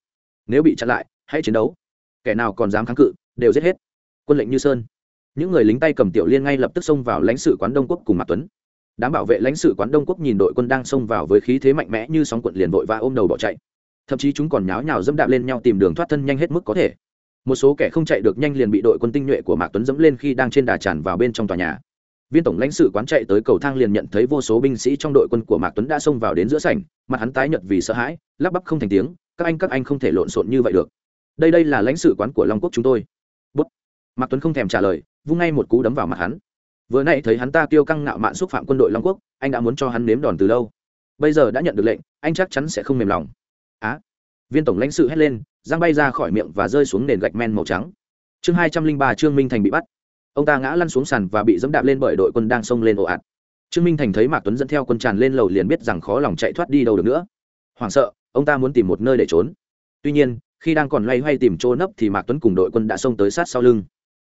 Nếu bị chặn lại, hãy chiến đấu. Kẻ nào còn dám kháng cự, đều giết hết. Quân lệnh như sơn. Những người lính tay cầm tiểu liên ngay lập tức xông vào lãnh sự quán đông quốc cùng mạc tuấn. Đám bảo vệ lãnh sự quán đông quốc nhìn đội quân đang xông vào với khí thế mạnh mẽ như sóng quận liền vội và ôm đầu bỏ chạy. Thậm chí chúng còn nháo nhào dẫm đạp lên nhau tìm đường thoát thân nhanh hết mức có thể. Một số kẻ không chạy được nhanh liền bị đội quân tinh nhuệ của mạc tuấn dẫm lên khi đang trên đà tràn vào bên trong tòa nhà viên tổng lãnh sự quán chạy tới cầu thang liền nhận thấy vô số binh sĩ trong đội quân của mạc tuấn đã xông vào đến giữa sảnh, mặt hắn tái nhợt vì sợ hãi, lắp bắp không thành tiếng, các anh các anh không thể lộn xộn như vậy được. Đây đây là lãnh sự quán của long quốc chúng tôi. Bút. Mạc tuấn không thèm trả lời, vung ngay một cú đấm vào mặt hắn. Vừa nay thấy hắn ta tiêu căng ngạo mạn xúc phạm quân đội long quốc, anh đã muốn cho hắn nếm đòn từ lâu. Bây giờ đã nhận được lệnh, anh chắc chắn sẽ không mềm lòng. Á. Viên tổng lãnh sự hét lên, giang bay ra khỏi miệng và rơi xuống nền gạch men màu trắng. Chương hai trăm linh ba trương minh thành bị bắt ông ta ngã lăn xuống sàn và bị dẫm đạp lên bởi đội quân đang xông lên ồ ạt. Trương minh thành thấy mạc tuấn dẫn theo quân tràn lên lầu liền biết rằng khó lòng chạy thoát đi đâu được nữa. Hoảng sợ, ông ta muốn tìm một nơi để trốn. Tuy nhiên, khi đang còn loay hoay tìm chỗ nấp thì mạc tuấn cùng đội quân đã xông tới sát sau lưng.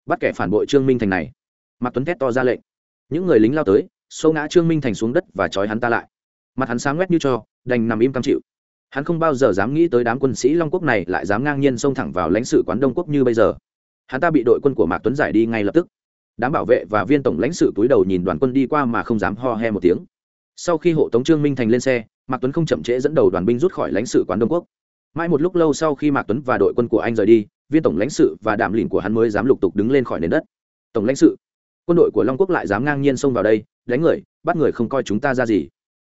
Bắt kẻ phản bội trương minh thành này. Mạc tuấn thét to ra lệnh. Những người lính lao tới xô ngã trương minh thành xuống đất và trói hắn ta lại. Mặt hắn sáng quét như cho, đành nằm im cam chịu. Hắn không bao giờ dám nghĩ tới đám quân sĩ long quốc này lại dám ngang nhiên xông thẳng vào lãnh sự quán đông quốc như bây giờ hắn ta bị đội quân của mạc tuấn giải đi ngay lập tức. Đám bảo vệ và viên tổng lãnh sự túi đầu nhìn đoàn quân đi qua mà không dám ho he một tiếng. Sau khi hộ tống trương minh thành lên xe, mạc tuấn không chậm trễ dẫn đầu đoàn binh rút khỏi lãnh sự quán đông quốc. Mãi một lúc lâu sau khi mạc tuấn và đội quân của anh rời đi, viên tổng lãnh sự và đạm lìn của hắn mới dám lục tục đứng lên khỏi nền đất. Tổng lãnh sự, quân đội của long quốc lại dám ngang nhiên xông vào đây, đánh người, bắt người không coi chúng ta ra gì.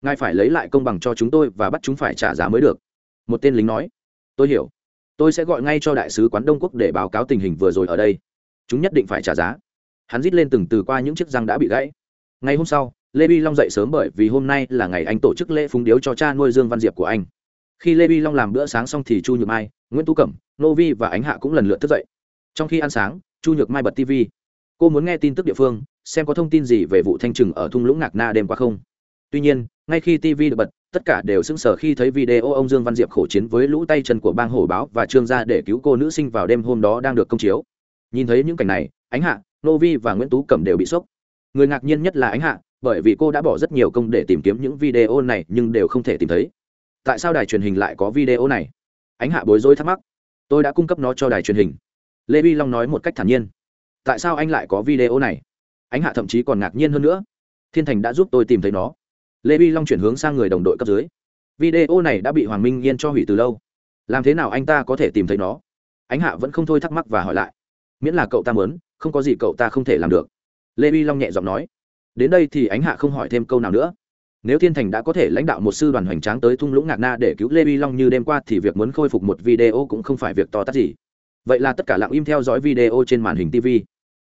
Ngài phải lấy lại công bằng cho chúng tôi và bắt chúng phải trả giá mới được. Một tên lính nói. Tôi hiểu tôi sẽ gọi ngay cho đại sứ quán đông quốc để báo cáo tình hình vừa rồi ở đây. Chúng nhất định phải trả giá. Hắn rít lên từng từ qua những chiếc răng đã bị gãy. Ngày hôm sau, lê vi long dậy sớm bởi vì hôm nay là ngày anh tổ chức lễ phúng điếu cho cha nuôi dương văn diệp của anh. Khi lê vi long làm bữa sáng xong thì chu nhược mai, nguyễn tú cẩm, nô vi và ánh hạ cũng lần lượt thức dậy. Trong khi ăn sáng, chu nhược mai bật tv cô muốn nghe tin tức địa phương, xem có thông tin gì về vụ thanh trừng ở thung lũng ngạc na đêm qua không. Tuy nhiên ngay khi tv được bật, tất cả đều sững sờ khi thấy video ông dương văn diệp khổ chiến với lũ tay chân của bang hổ báo và trương gia để cứu cô nữ sinh vào đêm hôm đó đang được công chiếu. Nhìn thấy những cảnh này, ánh hạ, nô vi và nguyễn tú cẩm đều bị sốc. Người ngạc nhiên nhất là ánh hạ, bởi vì cô đã bỏ rất nhiều công để tìm kiếm những video này nhưng đều không thể tìm thấy. Tại sao đài truyền hình lại có video này? Ánh hạ bối rối thắc mắc. Tôi đã cung cấp nó cho đài truyền hình. Lê vi long nói một cách thản nhiên. Tại sao anh lại có video này? Ánh hạ thậm chí còn ngạc nhiên hơn nữa. Thiên thành đã giúp tôi tìm thấy nó lê vi long chuyển hướng sang người đồng đội cấp dưới video này đã bị hoàng minh yên cho hủy từ lâu làm thế nào anh ta có thể tìm thấy nó ánh hạ vẫn không thôi thắc mắc và hỏi lại miễn là cậu ta mớn không có gì cậu ta không thể làm được lê vi long nhẹ giọng nói đến đây thì ánh hạ không hỏi thêm câu nào nữa nếu thiên thành đã có thể lãnh đạo một sư đoàn hoành tráng tới thung lũng ngạc na để cứu lê vi long như đêm qua thì việc muốn khôi phục một video cũng không phải việc to tát gì vậy là tất cả lặng im theo dõi video trên màn hình tv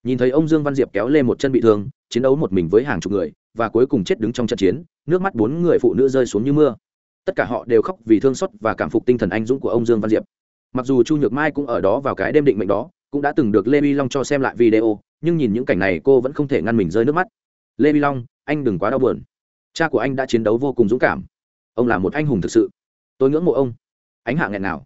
nhìn thấy ông dương văn diệp kéo lê một chân bị thương chiến đấu một mình với hàng chục người và cuối cùng chết đứng trong trận chiến nước mắt bốn người phụ nữ rơi xuống như mưa. Tất cả họ đều khóc vì thương xót và cảm phục tinh thần anh dũng của ông dương văn diệp. Mặc dù chu nhược mai cũng ở đó vào cái đêm định mệnh đó, cũng đã từng được lê vi long cho xem lại video, nhưng nhìn những cảnh này cô vẫn không thể ngăn mình rơi nước mắt. Lê vi long, anh đừng quá đau buồn. Cha của anh đã chiến đấu vô cùng dũng cảm. Ông là một anh hùng thực sự. Tôi ngưỡng mộ ông. Ánh hạ nghẹn nào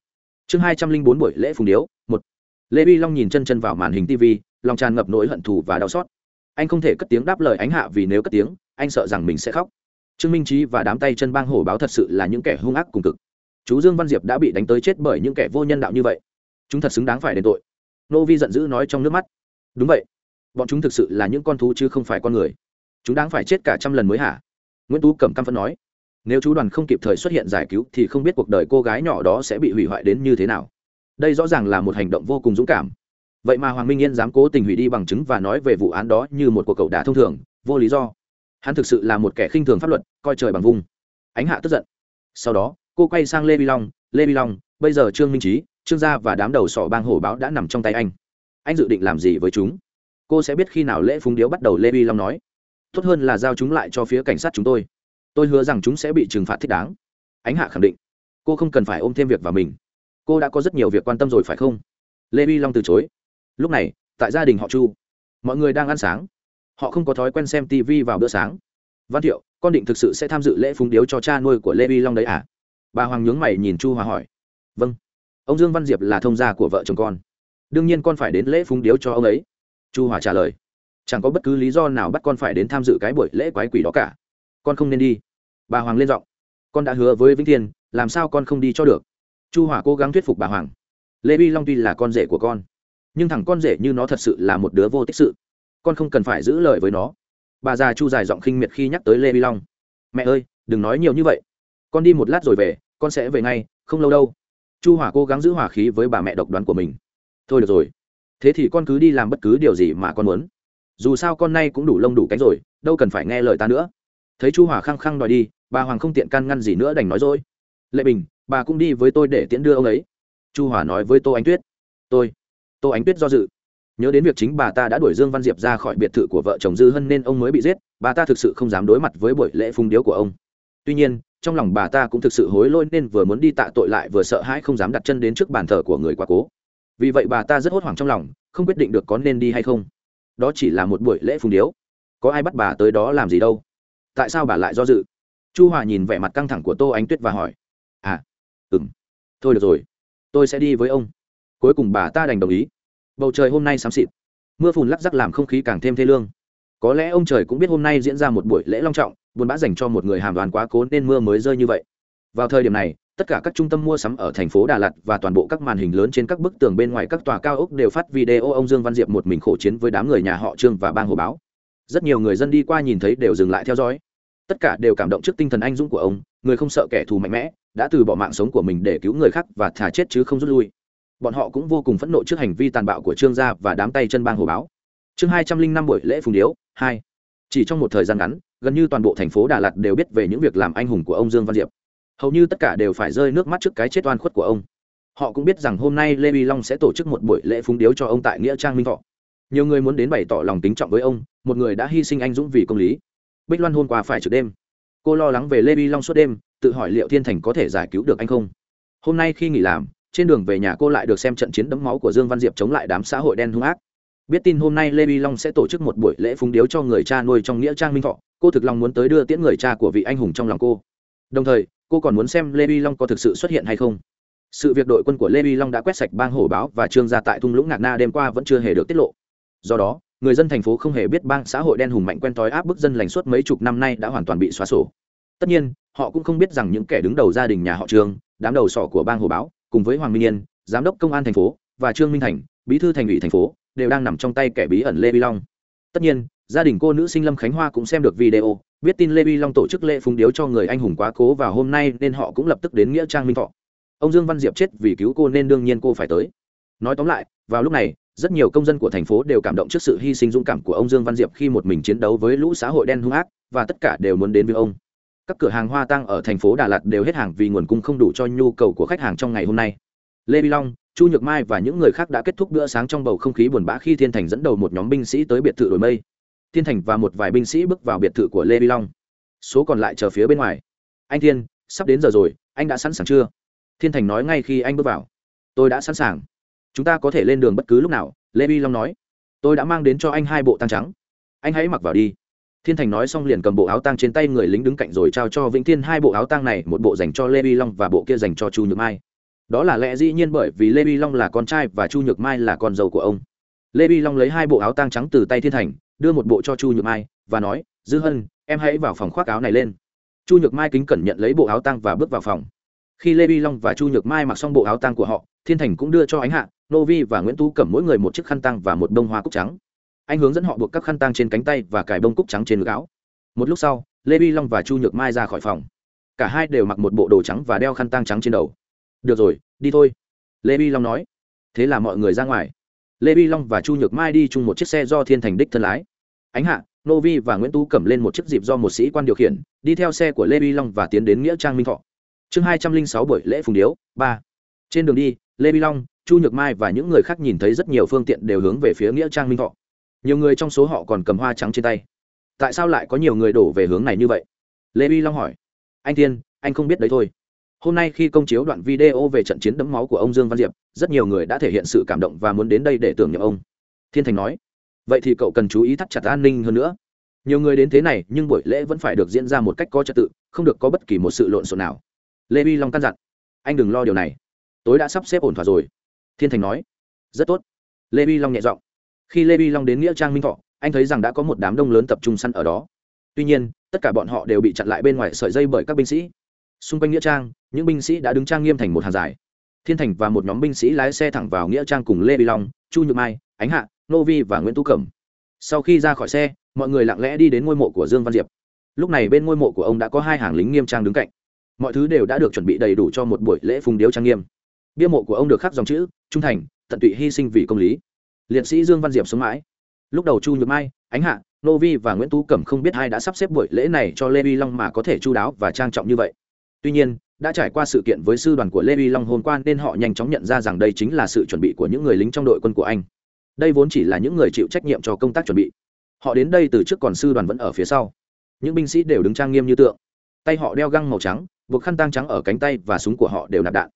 chương hai trăm linh bốn buổi lễ phùng điếu, một. Lê vi long nhìn chân chân vào màn hình tv lòng tràn ngập nỗi hận thù và đau xót. Anh không thể cất tiếng đáp lời ánh hạ vì nếu cất tiếng, anh sợ rằng mình sẽ khóc trương minh trí và đám tay chân bang hổ báo thật sự là những kẻ hung ác cùng cực. Chú dương văn diệp đã bị đánh tới chết bởi những kẻ vô nhân đạo như vậy. Chúng thật xứng đáng phải đền tội. Nô vi giận dữ nói trong nước mắt. Đúng vậy. Bọn chúng thực sự là những con thú chứ không phải con người. Chúng đáng phải chết cả trăm lần mới hả? Nguyễn tú cầm căm phân nói. Nếu chú đoàn không kịp thời xuất hiện giải cứu thì không biết cuộc đời cô gái nhỏ đó sẽ bị hủy hoại đến như thế nào. Đây rõ ràng là một hành động vô cùng dũng cảm. Vậy mà hoàng minh yên dám cố tình hủy đi bằng chứng và nói về vụ án đó như một cuộc cậu đả thông thường, vô lý do. Hắn thực sự là một kẻ khinh thường pháp luật coi trời bằng vung. Ánh hạ tức giận. Sau đó, cô quay sang lê vi long, lê vi long, bây giờ trương minh trí, trương gia và đám đầu sỏ bang hổ báo đã nằm trong tay anh. Anh dự định làm gì với chúng? Cô sẽ biết khi nào lễ phúng điếu bắt đầu, lê vi long nói. Tốt hơn là giao chúng lại cho phía cảnh sát chúng tôi. Tôi hứa rằng chúng sẽ bị trừng phạt thích đáng. Ánh hạ khẳng định. Cô không cần phải ôm thêm việc vào mình. Cô đã có rất nhiều việc quan tâm rồi phải không? Lê vi long từ chối. Lúc này, tại gia đình họ chu, mọi người đang ăn sáng. Họ không có thói quen xem tv vào bữa sáng văn thiệu, con định thực sự sẽ tham dự lễ phúng điếu cho cha nuôi của lê vi long đấy à? Bà hoàng nhướng mày nhìn chu hòa hỏi. Vâng. Ông dương văn diệp là thông gia của vợ chồng con. Đương nhiên con phải đến lễ phúng điếu cho ông ấy. Chu hòa trả lời. Chẳng có bất cứ lý do nào bắt con phải đến tham dự cái buổi lễ quái quỷ đó cả. Con không nên đi. Bà hoàng lên giọng. Con đã hứa với vĩnh thiên, làm sao con không đi cho được? Chu hòa cố gắng thuyết phục bà hoàng. Lê vi long tuy là con rể của con, nhưng thằng con rể như nó thật sự là một đứa vô tích sự. Con không cần phải giữ lời với nó bà già chu dài giọng khinh miệt khi nhắc tới lê vi long mẹ ơi đừng nói nhiều như vậy con đi một lát rồi về con sẽ về ngay không lâu đâu chu hỏa cố gắng giữ hỏa khí với bà mẹ độc đoán của mình thôi được rồi thế thì con cứ đi làm bất cứ điều gì mà con muốn dù sao con nay cũng đủ lông đủ cánh rồi đâu cần phải nghe lời ta nữa thấy chu hỏa khăng khăng đòi đi bà hoàng không tiện can ngăn gì nữa đành nói dối lệ bình bà cũng đi với tôi để tiễn đưa ông ấy chu hỏa nói với tô ánh tuyết tôi tô ánh tuyết do dự nhớ đến việc chính bà ta đã đuổi dương văn diệp ra khỏi biệt thự của vợ chồng dư hân nên ông mới bị giết, bà ta thực sự không dám đối mặt với buổi lễ phung điếu của ông. Tuy nhiên, trong lòng bà ta cũng thực sự hối lỗi nên vừa muốn đi tạ tội lại vừa sợ hãi không dám đặt chân đến trước bàn thờ của người quá cố. Vì vậy bà ta rất hốt hoảng trong lòng, không quyết định được có nên đi hay không. Đó chỉ là một buổi lễ phung điếu. Có ai bắt bà tới đó làm gì đâu? Tại sao bà lại do dự? Chu hòa nhìn vẻ mặt căng thẳng của tô ánh tuyết và hỏi. À ừ m thôi được rồi. Tôi sẽ đi với ông. Cuối cùng bà ta đành đồng ý bầu trời hôm nay xám xịt. Mưa phùn lắc rắc làm không khí càng thêm thê lương. Có lẽ ông trời cũng biết hôm nay diễn ra một buổi lễ long trọng buôn bã dành cho một người hàm đoàn quá cố nên mưa mới rơi như vậy. Vào thời điểm này, tất cả các trung tâm mua sắm ở thành phố đà lạt và toàn bộ các màn hình lớn trên các bức tường bên ngoài các tòa cao ốc đều phát video ông dương văn diệp một mình khổ chiến với đám người nhà họ trương và bang hồ báo. Rất nhiều người dân đi qua nhìn thấy đều dừng lại theo dõi. Tất cả đều cảm động trước tinh thần anh dũng của ông, người không sợ kẻ thù mạnh mẽ, đã từ bỏ mạng sống của mình để cứu người khác và thả chết chứ không rút lui bọn họ cũng vô cùng phẫn nộ trước hành vi tàn bạo của trương gia và đám tay chân bang hồ báo. Chương hai trăm linh năm buổi lễ phùng điếu, hai. Chỉ trong một thời gian ngắn, gần như toàn bộ thành phố đà lạt đều biết về những việc làm anh hùng của ông dương văn diệp. Hầu như tất cả đều phải rơi nước mắt trước cái chết oan khuất của ông. Họ cũng biết rằng hôm nay lê vi long sẽ tổ chức một buổi lễ phúng điếu cho ông tại nghĩa trang minh thọ. Nhiều người muốn đến bày tỏ lòng kính trọng với ông, một người đã hy sinh anh dũng vì công lý. Bích loan hôm qua phải trực đêm. Cô lo lắng về lê vi long suốt đêm, tự hỏi liệu thiên thành có thể giải cứu được anh không? Hôm nay khi nghỉ làm trên đường về nhà cô lại được xem trận chiến đẫm máu của dương văn diệp chống lại đám xã hội đen hung ác. Biết tin hôm nay lê vi long sẽ tổ chức một buổi lễ phúng điếu cho người cha nuôi trong nghĩa trang minh thọ, cô thực lòng muốn tới đưa tiễn người cha của vị anh hùng trong lòng cô. Đồng thời, cô còn muốn xem lê vi long có thực sự xuất hiện hay không. Sự việc đội quân của lê vi long đã quét sạch bang hổ báo và trương gia tại thung lũng ngạc na đêm qua vẫn chưa hề được tiết lộ. Do đó, người dân thành phố không hề biết bang xã hội đen hùng mạnh quen thói áp bức dân lành suốt mấy chục năm nay đã hoàn toàn bị xóa sổ. Tất nhiên, họ cũng không biết rằng những kẻ đứng đầu gia đình nhà họ trương, đám đầu sỏ của bang hồ báo cùng với hoàng minh yên, giám đốc công an thành phố và trương minh thành, bí thư thành ủy thành phố, đều đang nằm trong tay kẻ bí ẩn lê vi long. Tất nhiên, gia đình cô nữ sinh lâm khánh hoa cũng xem được video, biết tin lê vi long tổ chức lễ phúng điếu cho người anh hùng quá cố vào hôm nay nên họ cũng lập tức đến nghĩa trang minh thọ. Ông dương văn diệp chết vì cứu cô nên đương nhiên cô phải tới. Nói tóm lại, vào lúc này, rất nhiều công dân của thành phố đều cảm động trước sự hy sinh dũng cảm của ông dương văn diệp khi một mình chiến đấu với lũ xã hội đen hung ác và tất cả đều muốn đến với ông các cửa hàng hoa tăng ở thành phố đà lạt đều hết hàng vì nguồn cung không đủ cho nhu cầu của khách hàng trong ngày hôm nay. Lê vi long, chu nhược mai và những người khác đã kết thúc bữa sáng trong bầu không khí buồn bã khi thiên thành dẫn đầu một nhóm binh sĩ tới biệt thự đổi mây. Thiên thành và một vài binh sĩ bước vào biệt thự của lê vi long. Số còn lại chờ phía bên ngoài. Anh thiên, sắp đến giờ rồi, anh đã sẵn sàng chưa? Thiên thành nói ngay khi anh bước vào. Tôi đã sẵn sàng. Chúng ta có thể lên đường bất cứ lúc nào, lê vi long nói. Tôi đã mang đến cho anh hai bộ tăng trắng. Anh hãy mặc vào đi thiên thành nói xong liền cầm bộ áo tang trên tay người lính đứng cạnh rồi trao cho vĩnh thiên hai bộ áo tang này, một bộ dành cho lê vi long và bộ kia dành cho chu nhược mai. Đó là lẽ dĩ nhiên bởi vì lê vi long là con trai và chu nhược mai là con dâu của ông. Lê vi long lấy hai bộ áo tang trắng từ tay thiên thành, đưa một bộ cho chu nhược mai và nói, dư hân, em hãy vào phòng khoác áo này lên. Chu nhược mai kính cẩn nhận lấy bộ áo tang và bước vào phòng. Khi lê vi long và chu nhược mai mặc xong bộ áo tang của họ, thiên thành cũng đưa cho ánh hạ, nô vi và nguyễn tú cầm mỗi người một chiếc khăn tang và một bông hoa cúc trắng anh hướng dẫn họ buộc các khăn tang trên cánh tay và cài bông cúc trắng trên ngực áo. Một lúc sau, lê vi long và chu nhược mai ra khỏi phòng. Cả hai đều mặc một bộ đồ trắng và đeo khăn tang trắng trên đầu. Được rồi, đi thôi, lê vi long nói. Thế là mọi người ra ngoài. Lê vi long và chu nhược mai đi chung một chiếc xe do thiên thành đích thân lái. Ánh hạ, nô vi và nguyễn tú cầm lên một chiếc dịp do một sĩ quan điều khiển, đi theo xe của lê vi long và tiến đến nghĩa trang minh thọ. Chương hai trăm linh sáu buổi lễ phùng điếu, ba. Trên đường đi, lê vi long, chu nhược mai và những người khác nhìn thấy rất nhiều phương tiện đều hướng về phía nghĩa trang minh thọ nhiều người trong số họ còn cầm hoa trắng trên tay. Tại sao lại có nhiều người đổ về hướng này như vậy? Lê vi long hỏi. Anh tiên anh không biết đấy thôi. Hôm nay khi công chiếu đoạn video về trận chiến đẫm máu của ông dương văn diệp, rất nhiều người đã thể hiện sự cảm động và muốn đến đây để tưởng nhớ ông. Thiên thành nói. Vậy thì cậu cần chú ý thắt chặt an ninh hơn nữa. Nhiều người đến thế này, nhưng buổi lễ vẫn phải được diễn ra một cách có trật tự, không được có bất kỳ một sự lộn xộn nào. Lê vi long căn dặn. Anh đừng lo điều này. Tối đã sắp xếp ổn thỏa rồi. Thiên thành nói. Rất tốt. Lê vi long nhẹ giọng khi lê vi long đến nghĩa trang minh thọ, anh thấy rằng đã có một đám đông lớn tập trung săn ở đó. Tuy nhiên, tất cả bọn họ đều bị chặn lại bên ngoài sợi dây bởi các binh sĩ. Xung quanh nghĩa trang, những binh sĩ đã đứng trang nghiêm thành một hàng dài. Thiên thành và một nhóm binh sĩ lái xe thẳng vào nghĩa trang cùng lê vi long, chu nhược mai, ánh hạ, nô vi và nguyễn tú cẩm. Sau khi ra khỏi xe, mọi người lặng lẽ đi đến ngôi mộ của dương văn diệp. Lúc này bên ngôi mộ của ông đã có hai hàng lính nghiêm trang đứng cạnh. Mọi thứ đều đã được chuẩn bị đầy đủ cho một buổi lễ phùng điếu trang nghiêm. Bia mộ của ông được khắc dòng chữ trung thành, tận tụy hy sinh vì công lý liệt sĩ dương văn diệp sống mãi. Lúc đầu chu nhược mai, ánh hạ, nô vi và nguyễn tú cẩm không biết ai đã sắp xếp buổi lễ này cho lê vi long mà có thể chu đáo và trang trọng như vậy. Tuy nhiên, đã trải qua sự kiện với sư đoàn của lê vi long hôm qua nên họ nhanh chóng nhận ra rằng đây chính là sự chuẩn bị của những người lính trong đội quân của anh. Đây vốn chỉ là những người chịu trách nhiệm cho công tác chuẩn bị. Họ đến đây từ trước còn sư đoàn vẫn ở phía sau. Những binh sĩ đều đứng trang nghiêm như tượng. Tay họ đeo găng màu trắng, buộc khăn tang trắng ở cánh tay và súng của họ đều nạp đạn.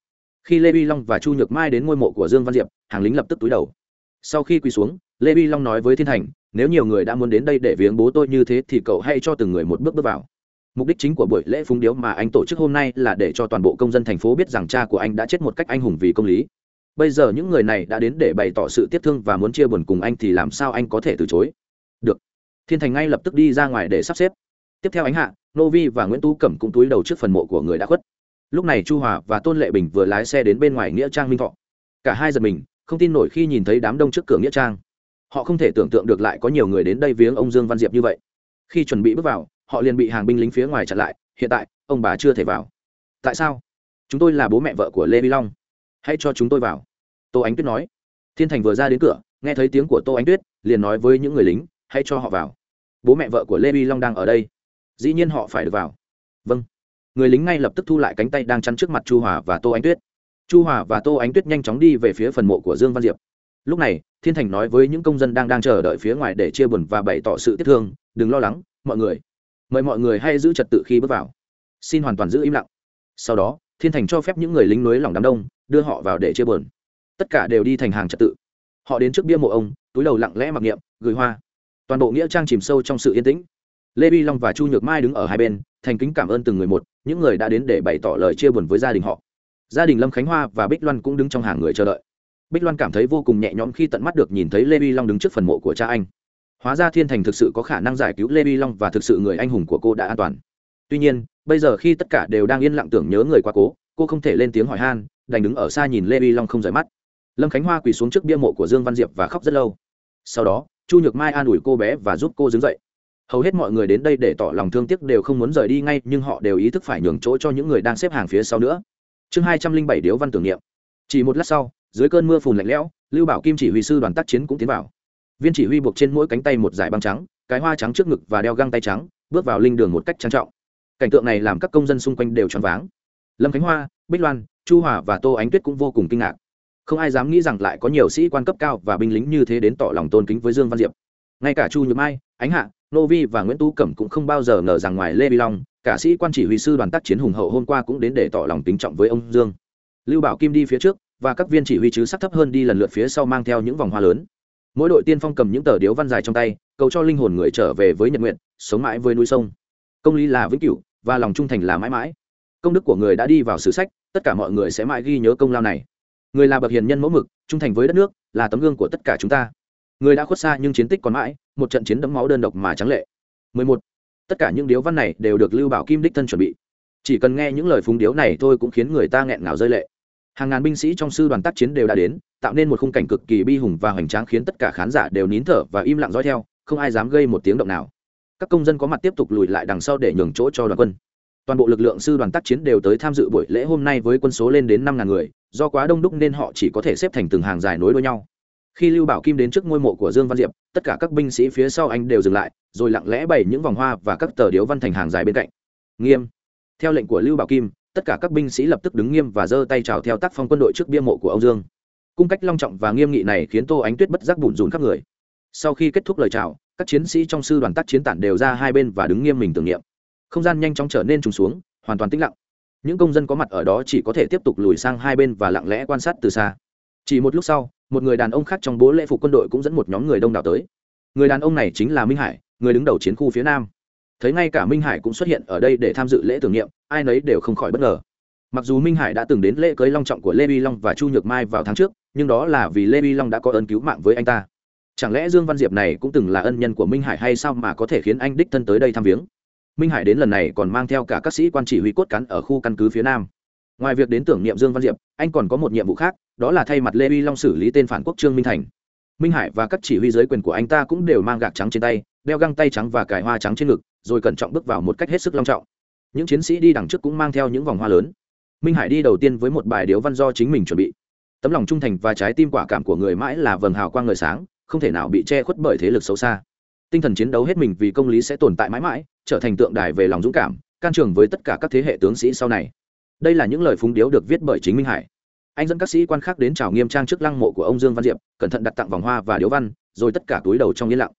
Khi lê vi long và chu nhược mai đến ngôi mộ của dương văn diệp, hàng lính lập tức túi đầu sau khi quỳ xuống, lê vi long nói với thiên thành, nếu nhiều người đã muốn đến đây để viếng bố tôi như thế thì cậu hãy cho từng người một bước bước vào. Mục đích chính của buổi lễ phúng điếu mà anh tổ chức hôm nay là để cho toàn bộ công dân thành phố biết rằng cha của anh đã chết một cách anh hùng vì công lý. Bây giờ những người này đã đến để bày tỏ sự tiếc thương và muốn chia buồn cùng anh thì làm sao anh có thể từ chối? Được. Thiên thành ngay lập tức đi ra ngoài để sắp xếp. Tiếp theo ánh hạ, nô vi và nguyễn tú cẩm cũng túi đầu trước phần mộ của người đã khuất. Lúc này chu hòa và tôn lệ bình vừa lái xe đến bên ngoài nghĩa trang minh thọ. Cả hai giật mình không tin nổi khi nhìn thấy đám đông trước cửa nghĩa trang. Họ không thể tưởng tượng được lại có nhiều người đến đây viếng ông dương văn diệp như vậy. Khi chuẩn bị bước vào, họ liền bị hàng binh lính phía ngoài chặn lại, hiện tại, ông bà chưa thể vào. Tại sao? Chúng tôi là bố mẹ vợ của lê vi long. Hãy cho chúng tôi vào. Tô ánh tuyết nói. Thiên thành vừa ra đến cửa, nghe thấy tiếng của tô ánh tuyết, liền nói với những người lính, hãy cho họ vào. Bố mẹ vợ của lê vi long đang ở đây. Dĩ nhiên họ phải được vào. Vâng. Người lính ngay lập tức thu lại cánh tay đang chắn trước mặt chu hòa và tô ánh tuyết chu hòa và tô ánh tuyết nhanh chóng đi về phía phần mộ của dương văn diệp. Lúc này, thiên thành nói với những công dân đang đang chờ đợi phía ngoài để chia buồn và bày tỏ sự tiếc thương, đừng lo lắng, mọi người. Mời mọi người hãy giữ trật tự khi bước vào. Xin hoàn toàn giữ im lặng. Sau đó, thiên thành cho phép những người lính núi lòng đám đông, đưa họ vào để chia buồn. Tất cả đều đi thành hàng trật tự. Họ đến trước bia mộ ông, túi đầu lặng lẽ mặc niệm, gửi hoa. Toàn bộ nghĩa trang chìm sâu trong sự yên tĩnh. Lê vi long và chu nhược mai đứng ở hai bên, thành kính cảm ơn từng người một, những người đã đến để bày tỏ lời chia buồn với gia đình họ gia đình lâm khánh hoa và bích loan cũng đứng trong hàng người chờ đợi. Bích loan cảm thấy vô cùng nhẹ nhõm khi tận mắt được nhìn thấy lê vi long đứng trước phần mộ của cha anh. Hóa ra thiên thành thực sự có khả năng giải cứu lê vi long và thực sự người anh hùng của cô đã an toàn. Tuy nhiên, bây giờ khi tất cả đều đang yên lặng tưởng nhớ người quá cố, cô không thể lên tiếng hỏi han, đành đứng ở xa nhìn lê vi long không rời mắt. Lâm khánh hoa quỳ xuống trước bia mộ của dương văn diệp và khóc rất lâu. Sau đó, chu nhược mai an ủi cô bé và giúp cô đứng dậy. Hầu hết mọi người đến đây để tỏ lòng thương tiếc đều không muốn rời đi ngay, nhưng họ đều ý thức phải nhường chỗ cho những người đang xếp hàng phía sau nữa chương hai trăm linh bảy điếu văn tưởng niệm. Chỉ một lát sau, dưới cơn mưa phùn lạnh lẽo, lưu bảo kim chỉ huy sư đoàn tác chiến cũng tiến vào. Viên chỉ huy buộc trên mỗi cánh tay một dải băng trắng, cái hoa trắng trước ngực và đeo găng tay trắng, bước vào linh đường một cách trang trọng. Cảnh tượng này làm các công dân xung quanh đều choáng váng. Lâm khánh hoa, bích loan, chu hòa và tô ánh tuyết cũng vô cùng kinh ngạc. Không ai dám nghĩ rằng lại có nhiều sĩ quan cấp cao và binh lính như thế đến tỏ lòng tôn kính với dương văn diệp. Ngay cả chu nhược mai, ánh hạ, nô vi và nguyễn tú cẩm cũng không bao giờ ngờ rằng ngoài lê vi long cả sĩ quan chỉ huy sư đoàn tác chiến hùng hậu hôm qua cũng đến để tỏ lòng kính trọng với ông dương. Lưu bảo kim đi phía trước, và các viên chỉ huy chứ sắc thấp hơn đi lần lượt phía sau mang theo những vòng hoa lớn. Mỗi đội tiên phong cầm những tờ điếu văn dài trong tay, cầu cho linh hồn người trở về với nhật nguyện, sống mãi với núi sông. Công lý là vĩnh cửu, và lòng trung thành là mãi mãi. Công đức của người đã đi vào sử sách, tất cả mọi người sẽ mãi ghi nhớ công lao này. Người là bậc hiền nhân mẫu mực, trung thành với đất nước, là tấm gương của tất cả chúng ta. Người đã khuất xa nhưng chiến tích còn mãi, một trận chiến đẫm máu đơn độc mà trắng lệ. 11 tất cả những điếu văn này đều được lưu bảo kim đích thân chuẩn bị. Chỉ cần nghe những lời phúng điếu này thôi cũng khiến người ta nghẹn ngào rơi lệ. Hàng ngàn binh sĩ trong sư đoàn tác chiến đều đã đến, tạo nên một khung cảnh cực kỳ bi hùng và hoành tráng khiến tất cả khán giả đều nín thở và im lặng dõi theo, không ai dám gây một tiếng động nào. Các công dân có mặt tiếp tục lùi lại đằng sau để nhường chỗ cho đoàn quân. Toàn bộ lực lượng sư đoàn tác chiến đều tới tham dự buổi lễ hôm nay với quân số lên đến năm ngàn người, do quá đông đúc nên họ chỉ có thể xếp thành từng hàng dài nối đuôi nhau khi lưu bảo kim đến trước ngôi mộ của dương văn diệp, tất cả các binh sĩ phía sau anh đều dừng lại, rồi lặng lẽ bày những vòng hoa và các tờ điếu văn thành hàng dài bên cạnh. Nghiêm. Theo lệnh của lưu bảo kim, tất cả các binh sĩ lập tức đứng nghiêm và giơ tay chào theo tác phong quân đội trước bia mộ của ông dương. Cung cách long trọng và nghiêm nghị này khiến tô ánh tuyết bất giác bùn rùn khắp người. Sau khi kết thúc lời chào, các chiến sĩ trong sư đoàn tác chiến tản đều ra hai bên và đứng nghiêm mình tưởng niệm. Không gian nhanh chóng trở nên trùng xuống, hoàn toàn tĩnh lặng. Những công dân có mặt ở đó chỉ có thể tiếp tục lùi sang hai bên và lặng lẽ quan sát từ xa chỉ một lúc sau, một người đàn ông khác trong bố lễ phục quân đội cũng dẫn một nhóm người đông đảo tới. Người đàn ông này chính là minh hải, người đứng đầu chiến khu phía nam. Thấy ngay cả minh hải cũng xuất hiện ở đây để tham dự lễ tưởng niệm, ai nấy đều không khỏi bất ngờ. Mặc dù minh hải đã từng đến lễ cưới long trọng của lê vi long và chu nhược mai vào tháng trước, nhưng đó là vì lê vi long đã có ơn cứu mạng với anh ta. Chẳng lẽ dương văn diệp này cũng từng là ân nhân của minh hải hay sao mà có thể khiến anh đích thân tới đây thăm viếng? Minh hải đến lần này còn mang theo cả các sĩ quan chỉ huy cốt cán ở khu căn cứ phía nam ngoài việc đến tưởng niệm dương văn diệp, anh còn có một nhiệm vụ khác, đó là thay mặt lê vi long xử lý tên phản quốc trương minh thành. Minh hải và các chỉ huy giới quyền của anh ta cũng đều mang gạc trắng trên tay, đeo găng tay trắng và cài hoa trắng trên ngực, rồi cẩn trọng bước vào một cách hết sức long trọng. Những chiến sĩ đi đằng trước cũng mang theo những vòng hoa lớn. Minh hải đi đầu tiên với một bài điếu văn do chính mình chuẩn bị. Tấm lòng trung thành và trái tim quả cảm của người mãi là vầng hào quang ngời sáng, không thể nào bị che khuất bởi thế lực xấu xa. Tinh thần chiến đấu hết mình vì công lý sẽ tồn tại mãi mãi, trở thành tượng đài về lòng dũng cảm, can trường với tất cả các thế hệ tướng sĩ sau này đây là những lời phúng điếu được viết bởi chính minh hải. Anh dẫn các sĩ quan khác đến chào nghiêm trang trước lăng mộ của ông dương văn diệp cẩn thận đặt tặng vòng hoa và điếu văn rồi tất cả túi đầu trong yên lặng.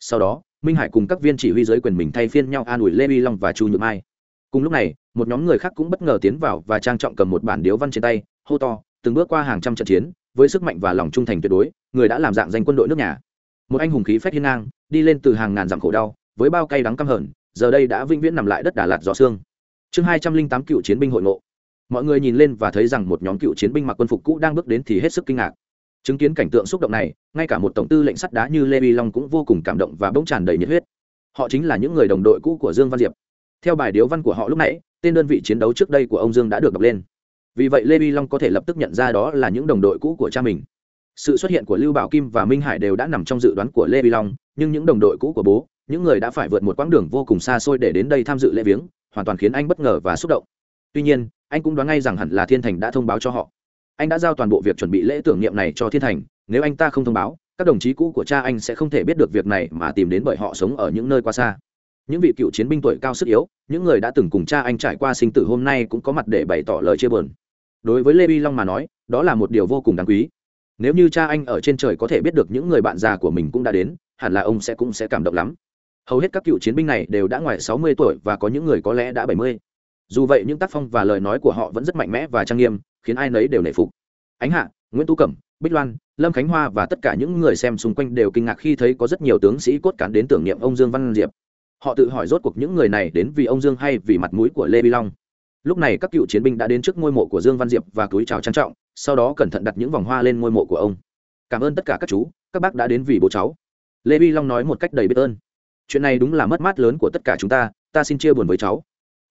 Sau đó minh hải cùng các viên chỉ huy giới quyền mình thay phiên nhau an ủi lê vi long và chu nhược mai. Cùng lúc này một nhóm người khác cũng bất ngờ tiến vào và trang trọng cầm một bản điếu văn trên tay hô to từng bước qua hàng trăm trận chiến với sức mạnh và lòng trung thành tuyệt đối người đã làm dạng danh quân đội nước nhà. Một anh hùng khí phách hiên ngang đi lên từ hàng ngàn dặm khổ đau với bao cay đắng căm hờn, giờ đây đã vĩnh viễn nằm lại đất đà lạt gió xương. Chương hai trăm linh tám cựu chiến binh hội ngộ mọi người nhìn lên và thấy rằng một nhóm cựu chiến binh mặc quân phục cũ đang bước đến thì hết sức kinh ngạc. Chứng kiến cảnh tượng xúc động này, ngay cả một tổng tư lệnh sắt đá như lê vi long cũng vô cùng cảm động và bỗng tràn đầy nhiệt huyết. Họ chính là những người đồng đội cũ của dương văn diệp. Theo bài điếu văn của họ lúc nãy, tên đơn vị chiến đấu trước đây của ông dương đã được đọc lên. Vì vậy lê vi long có thể lập tức nhận ra đó là những đồng đội cũ của cha mình. Sự xuất hiện của lưu bảo kim và minh hải đều đã nằm trong dự đoán của lê vi long, nhưng những đồng đội cũ của bố, những người đã phải vượt một quãng đường vô cùng xa xôi để đến đây tham dự lễ viếng, hoàn toàn khiến anh bất ngờ và xúc động tuy nhiên, anh cũng đoán ngay rằng hẳn là thiên thành đã thông báo cho họ. Anh đã giao toàn bộ việc chuẩn bị lễ tưởng niệm này cho thiên thành, nếu anh ta không thông báo, các đồng chí cũ của cha anh sẽ không thể biết được việc này mà tìm đến bởi họ sống ở những nơi quá xa. Những vị cựu chiến binh tuổi cao sức yếu, những người đã từng cùng cha anh trải qua sinh tử hôm nay cũng có mặt để bày tỏ lời chia buồn. Đối với lê vi long mà nói, đó là một điều vô cùng đáng quý. Nếu như cha anh ở trên trời có thể biết được những người bạn già của mình cũng đã đến, hẳn là ông sẽ cũng sẽ cảm động lắm. Hầu hết các cựu chiến binh này đều đã ngoài sáu mươi tuổi và có những người có lẽ đã bảy mươi dù vậy những tác phong và lời nói của họ vẫn rất mạnh mẽ và trang nghiêm, khiến ai nấy đều nể phục. Ánh hạ, nguyễn tú cẩm, bích loan, lâm khánh hoa và tất cả những người xem xung quanh đều kinh ngạc khi thấy có rất nhiều tướng sĩ cốt cán đến tưởng niệm ông dương văn diệp. Họ tự hỏi rốt cuộc những người này đến vì ông dương hay vì mặt mũi của lê bi long. Lúc này các cựu chiến binh đã đến trước ngôi mộ của dương văn diệp và túi chào trang trọng, sau đó cẩn thận đặt những vòng hoa lên ngôi mộ của ông. Cảm ơn tất cả các chú, các bác đã đến vì bố cháu. Lê bi long nói một cách đầy biết ơn. Chuyện này đúng là mất mát lớn của tất cả chúng ta ta xin chia buồn với cháu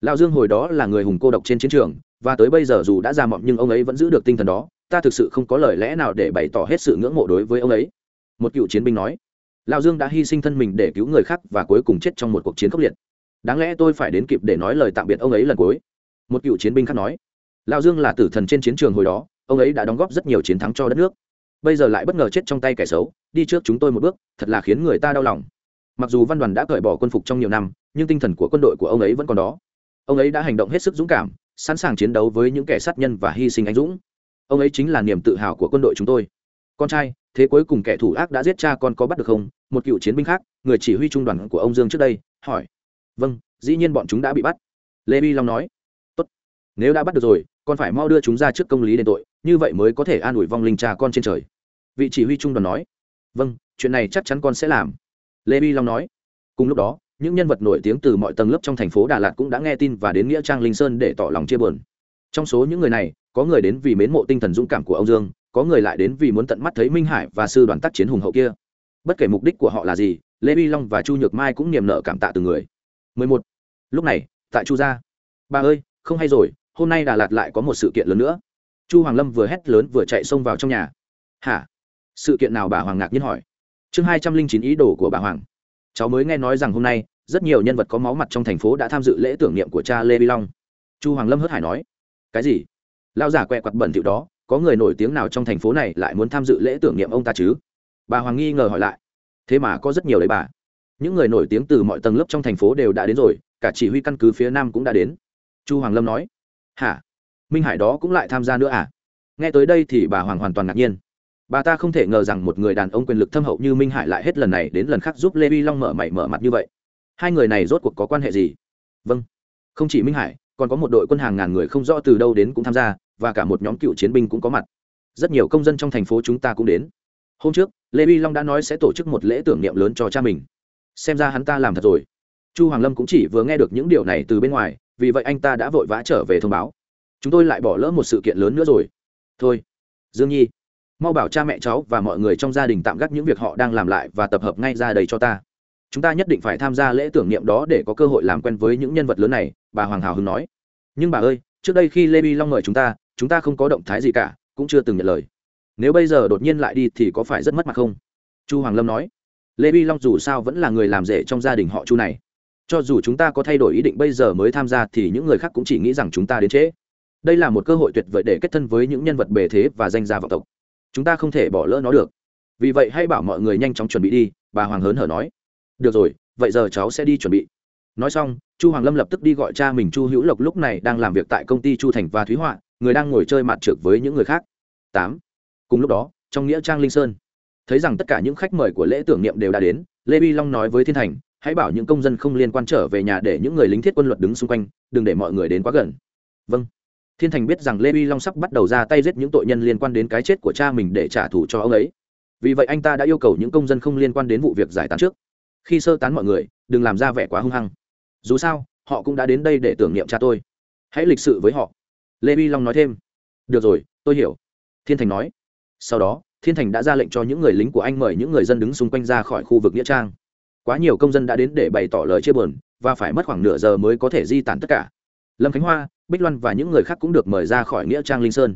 lão dương hồi đó là người hùng cô độc trên chiến trường, và tới bây giờ dù đã già mọng nhưng ông ấy vẫn giữ được tinh thần đó, ta thực sự không có lời lẽ nào để bày tỏ hết sự ngưỡng mộ đối với ông ấy. Một cựu chiến binh nói, lão dương đã hy sinh thân mình để cứu người khác và cuối cùng chết trong một cuộc chiến khốc liệt. Đáng lẽ tôi phải đến kịp để nói lời tạm biệt ông ấy lần cuối. Một cựu chiến binh khác nói, lão dương là tử thần trên chiến trường hồi đó, ông ấy đã đóng góp rất nhiều chiến thắng cho đất nước. Bây giờ lại bất ngờ chết trong tay kẻ xấu, đi trước chúng tôi một bước, thật là khiến người ta đau lòng. Mặc dù văn đoàn đã cởi bỏ quân phục trong nhiều năm, nhưng tinh thần của quân đội của ông ấy vẫn còn đó ông ấy đã hành động hết sức dũng cảm, sẵn sàng chiến đấu với những kẻ sát nhân và hy sinh anh dũng. Ông ấy chính là niềm tự hào của quân đội chúng tôi. Con trai, thế cuối cùng kẻ thủ ác đã giết cha con có bắt được không? Một cựu chiến binh khác, người chỉ huy trung đoàn của ông dương trước đây, hỏi. Vâng dĩ nhiên bọn chúng đã bị bắt. Lê bi long nói. Tốt, nếu đã bắt được rồi, con phải mau đưa chúng ra trước công lý đền tội, như vậy mới có thể an ủi vong linh cha con trên trời. Vị chỉ huy trung đoàn nói. Vâng chuyện này chắc chắn con sẽ làm. Lê bi long nói. Cùng lúc đó những nhân vật nổi tiếng từ mọi tầng lớp trong thành phố đà lạt cũng đã nghe tin và đến nghĩa trang linh sơn để tỏ lòng chia buồn. Trong số những người này, có người đến vì mến mộ tinh thần dũng cảm của ông dương, có người lại đến vì muốn tận mắt thấy minh hải và sư đoàn tác chiến hùng hậu kia. Bất kể mục đích của họ là gì, lê vi long và chu nhược mai cũng niềm nợ cảm tạ từng người. 11. lúc này, tại chu gia. Bà ơi, không hay rồi, hôm nay đà lạt lại có một sự kiện lớn nữa. Chu hoàng lâm vừa hét lớn vừa chạy xông vào trong nhà. Hả? Sự kiện nào bà hoàng ngạc nhiên hỏi? Chương hai trăm linh chín ý đồ của bà hoàng cháu mới nghe nói rằng hôm nay, rất nhiều nhân vật có máu mặt trong thành phố đã tham dự lễ tưởng niệm của cha lê vi long. Chu hoàng lâm hớt hải nói, cái gì? Lao giả quẹ quặt bẩn thỉu đó, có người nổi tiếng nào trong thành phố này lại muốn tham dự lễ tưởng niệm ông ta chứ? Bà hoàng nghi ngờ hỏi lại, thế mà có rất nhiều đấy bà. Những người nổi tiếng từ mọi tầng lớp trong thành phố đều đã đến rồi, cả chỉ huy căn cứ phía nam cũng đã đến. Chu hoàng lâm nói, hả? Minh hải đó cũng lại tham gia nữa à? Nghe tới đây thì bà hoàng hoàn toàn ngạc nhiên bà ta không thể ngờ rằng một người đàn ông quyền lực thâm hậu như minh hải lại hết lần này đến lần khác giúp lê vi long mở mày mở mặt như vậy. Hai người này rốt cuộc có quan hệ gì? Vâng. Không chỉ minh hải, còn có một đội quân hàng ngàn người không rõ từ đâu đến cũng tham gia, và cả một nhóm cựu chiến binh cũng có mặt. Rất nhiều công dân trong thành phố chúng ta cũng đến. Hôm trước, lê vi long đã nói sẽ tổ chức một lễ tưởng niệm lớn cho cha mình. Xem ra hắn ta làm thật rồi. Chu hoàng lâm cũng chỉ vừa nghe được những điều này từ bên ngoài, vì vậy anh ta đã vội vã trở về thông báo. Chúng tôi lại bỏ lỡ một sự kiện lớn nữa rồi. Thôi. Dương nhi mau bảo cha mẹ cháu và mọi người trong gia đình tạm gác những việc họ đang làm lại và tập hợp ngay ra đây cho ta. Chúng ta nhất định phải tham gia lễ tưởng niệm đó để có cơ hội làm quen với những nhân vật lớn này, bà hoàng hào hứng nói. Nhưng bà ơi, trước đây khi lê bi long mời chúng ta chúng ta không có động thái gì cả, cũng chưa từng nhận lời. Nếu bây giờ đột nhiên lại đi thì có phải rất mất mặt không? Chu hoàng lâm nói. Lê bi long dù sao vẫn là người làm rể trong gia đình họ chu này. Cho dù chúng ta có thay đổi ý định bây giờ mới tham gia thì những người khác cũng chỉ nghĩ rằng chúng ta đến trễ. Đây là một cơ hội tuyệt vời để kết thân với những nhân vật bề thế và danh gia vọng tộc chúng ta không thể bỏ lỡ nó được. Vì vậy hãy bảo mọi người nhanh chóng chuẩn bị đi. Bà hoàng hớn hở nói. Được rồi, vậy giờ cháu sẽ đi chuẩn bị. Nói xong, chu hoàng lâm lập tức đi gọi cha mình chu hữu lộc lúc này đang làm việc tại công ty chu thành và thúy họa, người đang ngồi chơi mặt trượt với những người khác. Tám. Cùng lúc đó, trong nghĩa trang linh sơn, thấy rằng tất cả những khách mời của lễ tưởng niệm đều đã đến, lê vi long nói với thiên thành, hãy bảo những công dân không liên quan trở về nhà để những người lính thiết quân luật đứng xung quanh, đừng để mọi người đến quá gần. Vâng thiên thành biết rằng lê uy long sắp bắt đầu ra tay giết những tội nhân liên quan đến cái chết của cha mình để trả thù cho ông ấy. Vì vậy anh ta đã yêu cầu những công dân không liên quan đến vụ việc giải tán trước. Khi sơ tán mọi người, đừng làm ra vẻ quá hung hăng. Dù sao, họ cũng đã đến đây để tưởng niệm cha tôi. Hãy lịch sự với họ. Lê uy long nói thêm. Được rồi, tôi hiểu. Thiên thành nói. Sau đó, thiên thành đã ra lệnh cho những người lính của anh mời những người dân đứng xung quanh ra khỏi khu vực nghĩa trang. Quá nhiều công dân đã đến để bày tỏ lời chia buồn, và phải mất khoảng nửa giờ mới có thể di tản tất cả. Lâm khánh hoa bích loan và những người khác cũng được mời ra khỏi nghĩa trang linh sơn.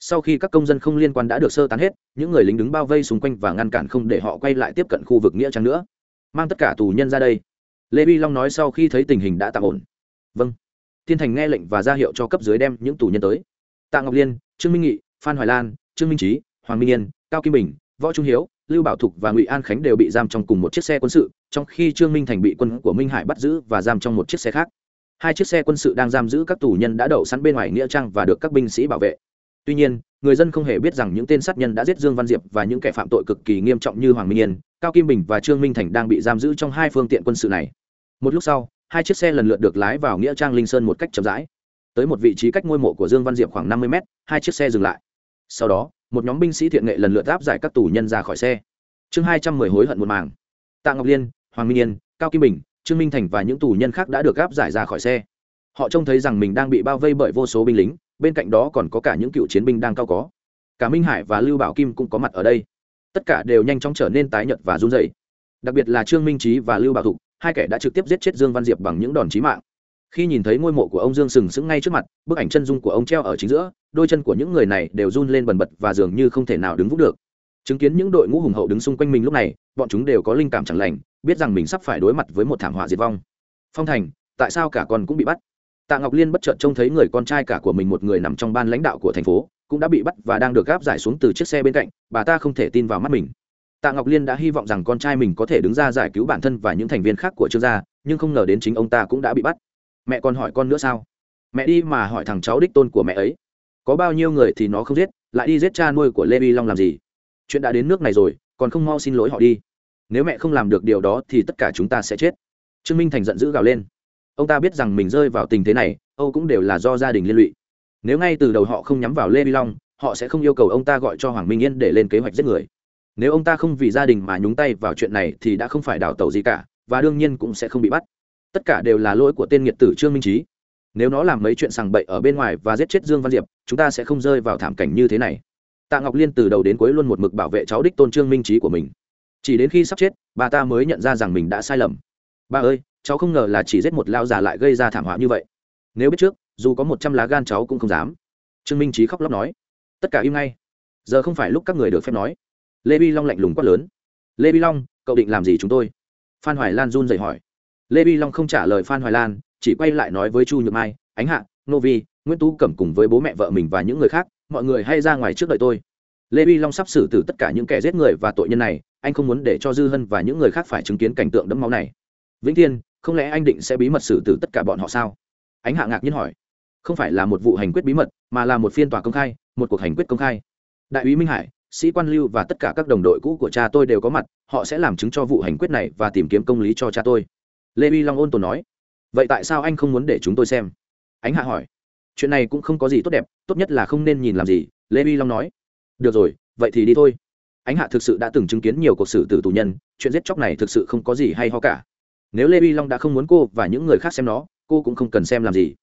Sau khi các công dân không liên quan đã được sơ tán hết, những người lính đứng bao vây xung quanh và ngăn cản không để họ quay lại tiếp cận khu vực nghĩa trang nữa. Mang tất cả tù nhân ra đây. Lê vi long nói sau khi thấy tình hình đã tạm ổn. Vâng. Thiên thành nghe lệnh và ra hiệu cho cấp dưới đem những tù nhân tới. Tạ ngọc liên, trương minh nghị, phan hoài lan, trương minh trí, hoàng minh yên, cao kim bình, võ trung hiếu, lưu bảo thục và ngụy an khánh đều bị giam trong cùng một chiếc xe quân sự, trong khi trương minh thành bị quân của minh hải bắt giữ và giam trong một chiếc xe khác hai chiếc xe quân sự đang giam giữ các tù nhân đã đậu sẵn bên ngoài nghĩa trang và được các binh sĩ bảo vệ. Tuy nhiên, người dân không hề biết rằng những tên sát nhân đã giết dương văn diệp và những kẻ phạm tội cực kỳ nghiêm trọng như hoàng minh yên, cao kim bình và trương minh thành đang bị giam giữ trong hai phương tiện quân sự này. Một lúc sau, hai chiếc xe lần lượt được lái vào nghĩa trang linh sơn một cách chậm rãi. Tới một vị trí cách ngôi mộ của dương văn diệp khoảng năm mươi mét, hai chiếc xe dừng lại. Sau đó, một nhóm binh sĩ thiện nghệ lần lượt áp giải các tù nhân ra khỏi xe. Chương hai trăm mười hối hận một màng. Tạ ngọc liên, hoàng minh yên, cao kim bình trương minh thành và những tù nhân khác đã được gáp giải ra khỏi xe. Họ trông thấy rằng mình đang bị bao vây bởi vô số binh lính, bên cạnh đó còn có cả những cựu chiến binh đang cao có. Cả minh hải và lưu bảo kim cũng có mặt ở đây. Tất cả đều nhanh chóng trở nên tái nhợt và run rẩy. Đặc biệt là trương minh trí và lưu bảo thục hai kẻ đã trực tiếp giết chết dương văn diệp bằng những đòn chí mạng. Khi nhìn thấy ngôi mộ của ông dương sừng sững ngay trước mặt, bức ảnh chân dung của ông treo ở chính giữa, đôi chân của những người này đều run lên bần bật và dường như không thể nào đứng vững được. Chứng kiến những đội ngũ hùng hậu đứng xung quanh mình lúc này, bọn chúng đều có linh cảm chẳng lành biết rằng mình sắp phải đối mặt với một thảm họa diệt vong. Phong thành, tại sao cả con cũng bị bắt? Tạ ngọc liên bất chợt trông thấy người con trai cả của mình một người nằm trong ban lãnh đạo của thành phố, cũng đã bị bắt và đang được gáp giải xuống từ chiếc xe bên cạnh, bà ta không thể tin vào mắt mình. Tạ ngọc liên đã hy vọng rằng con trai mình có thể đứng ra giải cứu bản thân và những thành viên khác của trương gia, nhưng không ngờ đến chính ông ta cũng đã bị bắt. Mẹ còn hỏi con nữa sao? Mẹ đi mà hỏi thằng cháu đích tôn của mẹ ấy. Có bao nhiêu người thì nó không giết, lại đi giết cha nuôi của lê vi long làm gì? Chuyện đã đến nước này rồi, còn không mau xin lỗi họ đi nếu mẹ không làm được điều đó thì tất cả chúng ta sẽ chết. Trương minh thành giận dữ gào lên. Ông ta biết rằng mình rơi vào tình thế này, âu cũng đều là do gia đình liên lụy. Nếu ngay từ đầu họ không nhắm vào lê vi long, họ sẽ không yêu cầu ông ta gọi cho hoàng minh yên để lên kế hoạch giết người. Nếu ông ta không vì gia đình mà nhúng tay vào chuyện này thì đã không phải đào tẩu gì cả, và đương nhiên cũng sẽ không bị bắt. Tất cả đều là lỗi của tên nghiệt tử trương minh trí nếu nó làm mấy chuyện sằng bậy ở bên ngoài và giết chết dương văn diệp, chúng ta sẽ không rơi vào thảm cảnh như thế này. Tạ ngọc liên từ đầu đến cuối luôn một mực bảo vệ cháu đích tôn trương minh trí của mình chỉ đến khi sắp chết, bà ta mới nhận ra rằng mình đã sai lầm. Bà ơi, cháu không ngờ là chỉ giết một lao già lại gây ra thảm họa như vậy. Nếu biết trước, dù có một trăm lá gan cháu cũng không dám. Trương minh trí khóc lóc nói. Tất cả im ngay. Giờ không phải lúc các người được phép nói. Lê bi long lạnh lùng quát lớn. Lê bi long, cậu định làm gì chúng tôi? Phan hoài lan run dậy hỏi. Lê bi long không trả lời phan hoài lan, chỉ quay lại nói với chu nhược mai, ánh hạ nô vi, nguyễn tú cẩm cùng với bố mẹ vợ mình và những người khác, mọi người hay ra ngoài trước đợi tôi. Lê bi long sắp xử tử tất cả những kẻ giết người và tội nhân này anh không muốn để cho dư hân và những người khác phải chứng kiến cảnh tượng đẫm máu này. Vĩnh thiên, không lẽ anh định sẽ bí mật xử tử tất cả bọn họ sao? Ánh hạ ngạc nhiên hỏi. Không phải là một vụ hành quyết bí mật, mà là một phiên tòa công khai, một cuộc hành quyết công khai. Đại úy minh hải, sĩ quan lưu và tất cả các đồng đội cũ của cha tôi đều có mặt, họ sẽ làm chứng cho vụ hành quyết này và tìm kiếm công lý cho cha tôi. Lê uy long ôn tồn nói. Vậy tại sao anh không muốn để chúng tôi xem? Ánh hạ hỏi. Chuyện này cũng không có gì tốt đẹp, tốt nhất là không nên nhìn làm gì, lê uy long nói. Được rồi, vậy thì đi thôi ánh hạ thực sự đã từng chứng kiến nhiều cuộc xử tử tù nhân, chuyện giết chóc này thực sự không có gì hay ho cả. Nếu lê vi long đã không muốn cô và những người khác xem nó, cô cũng không cần xem làm gì.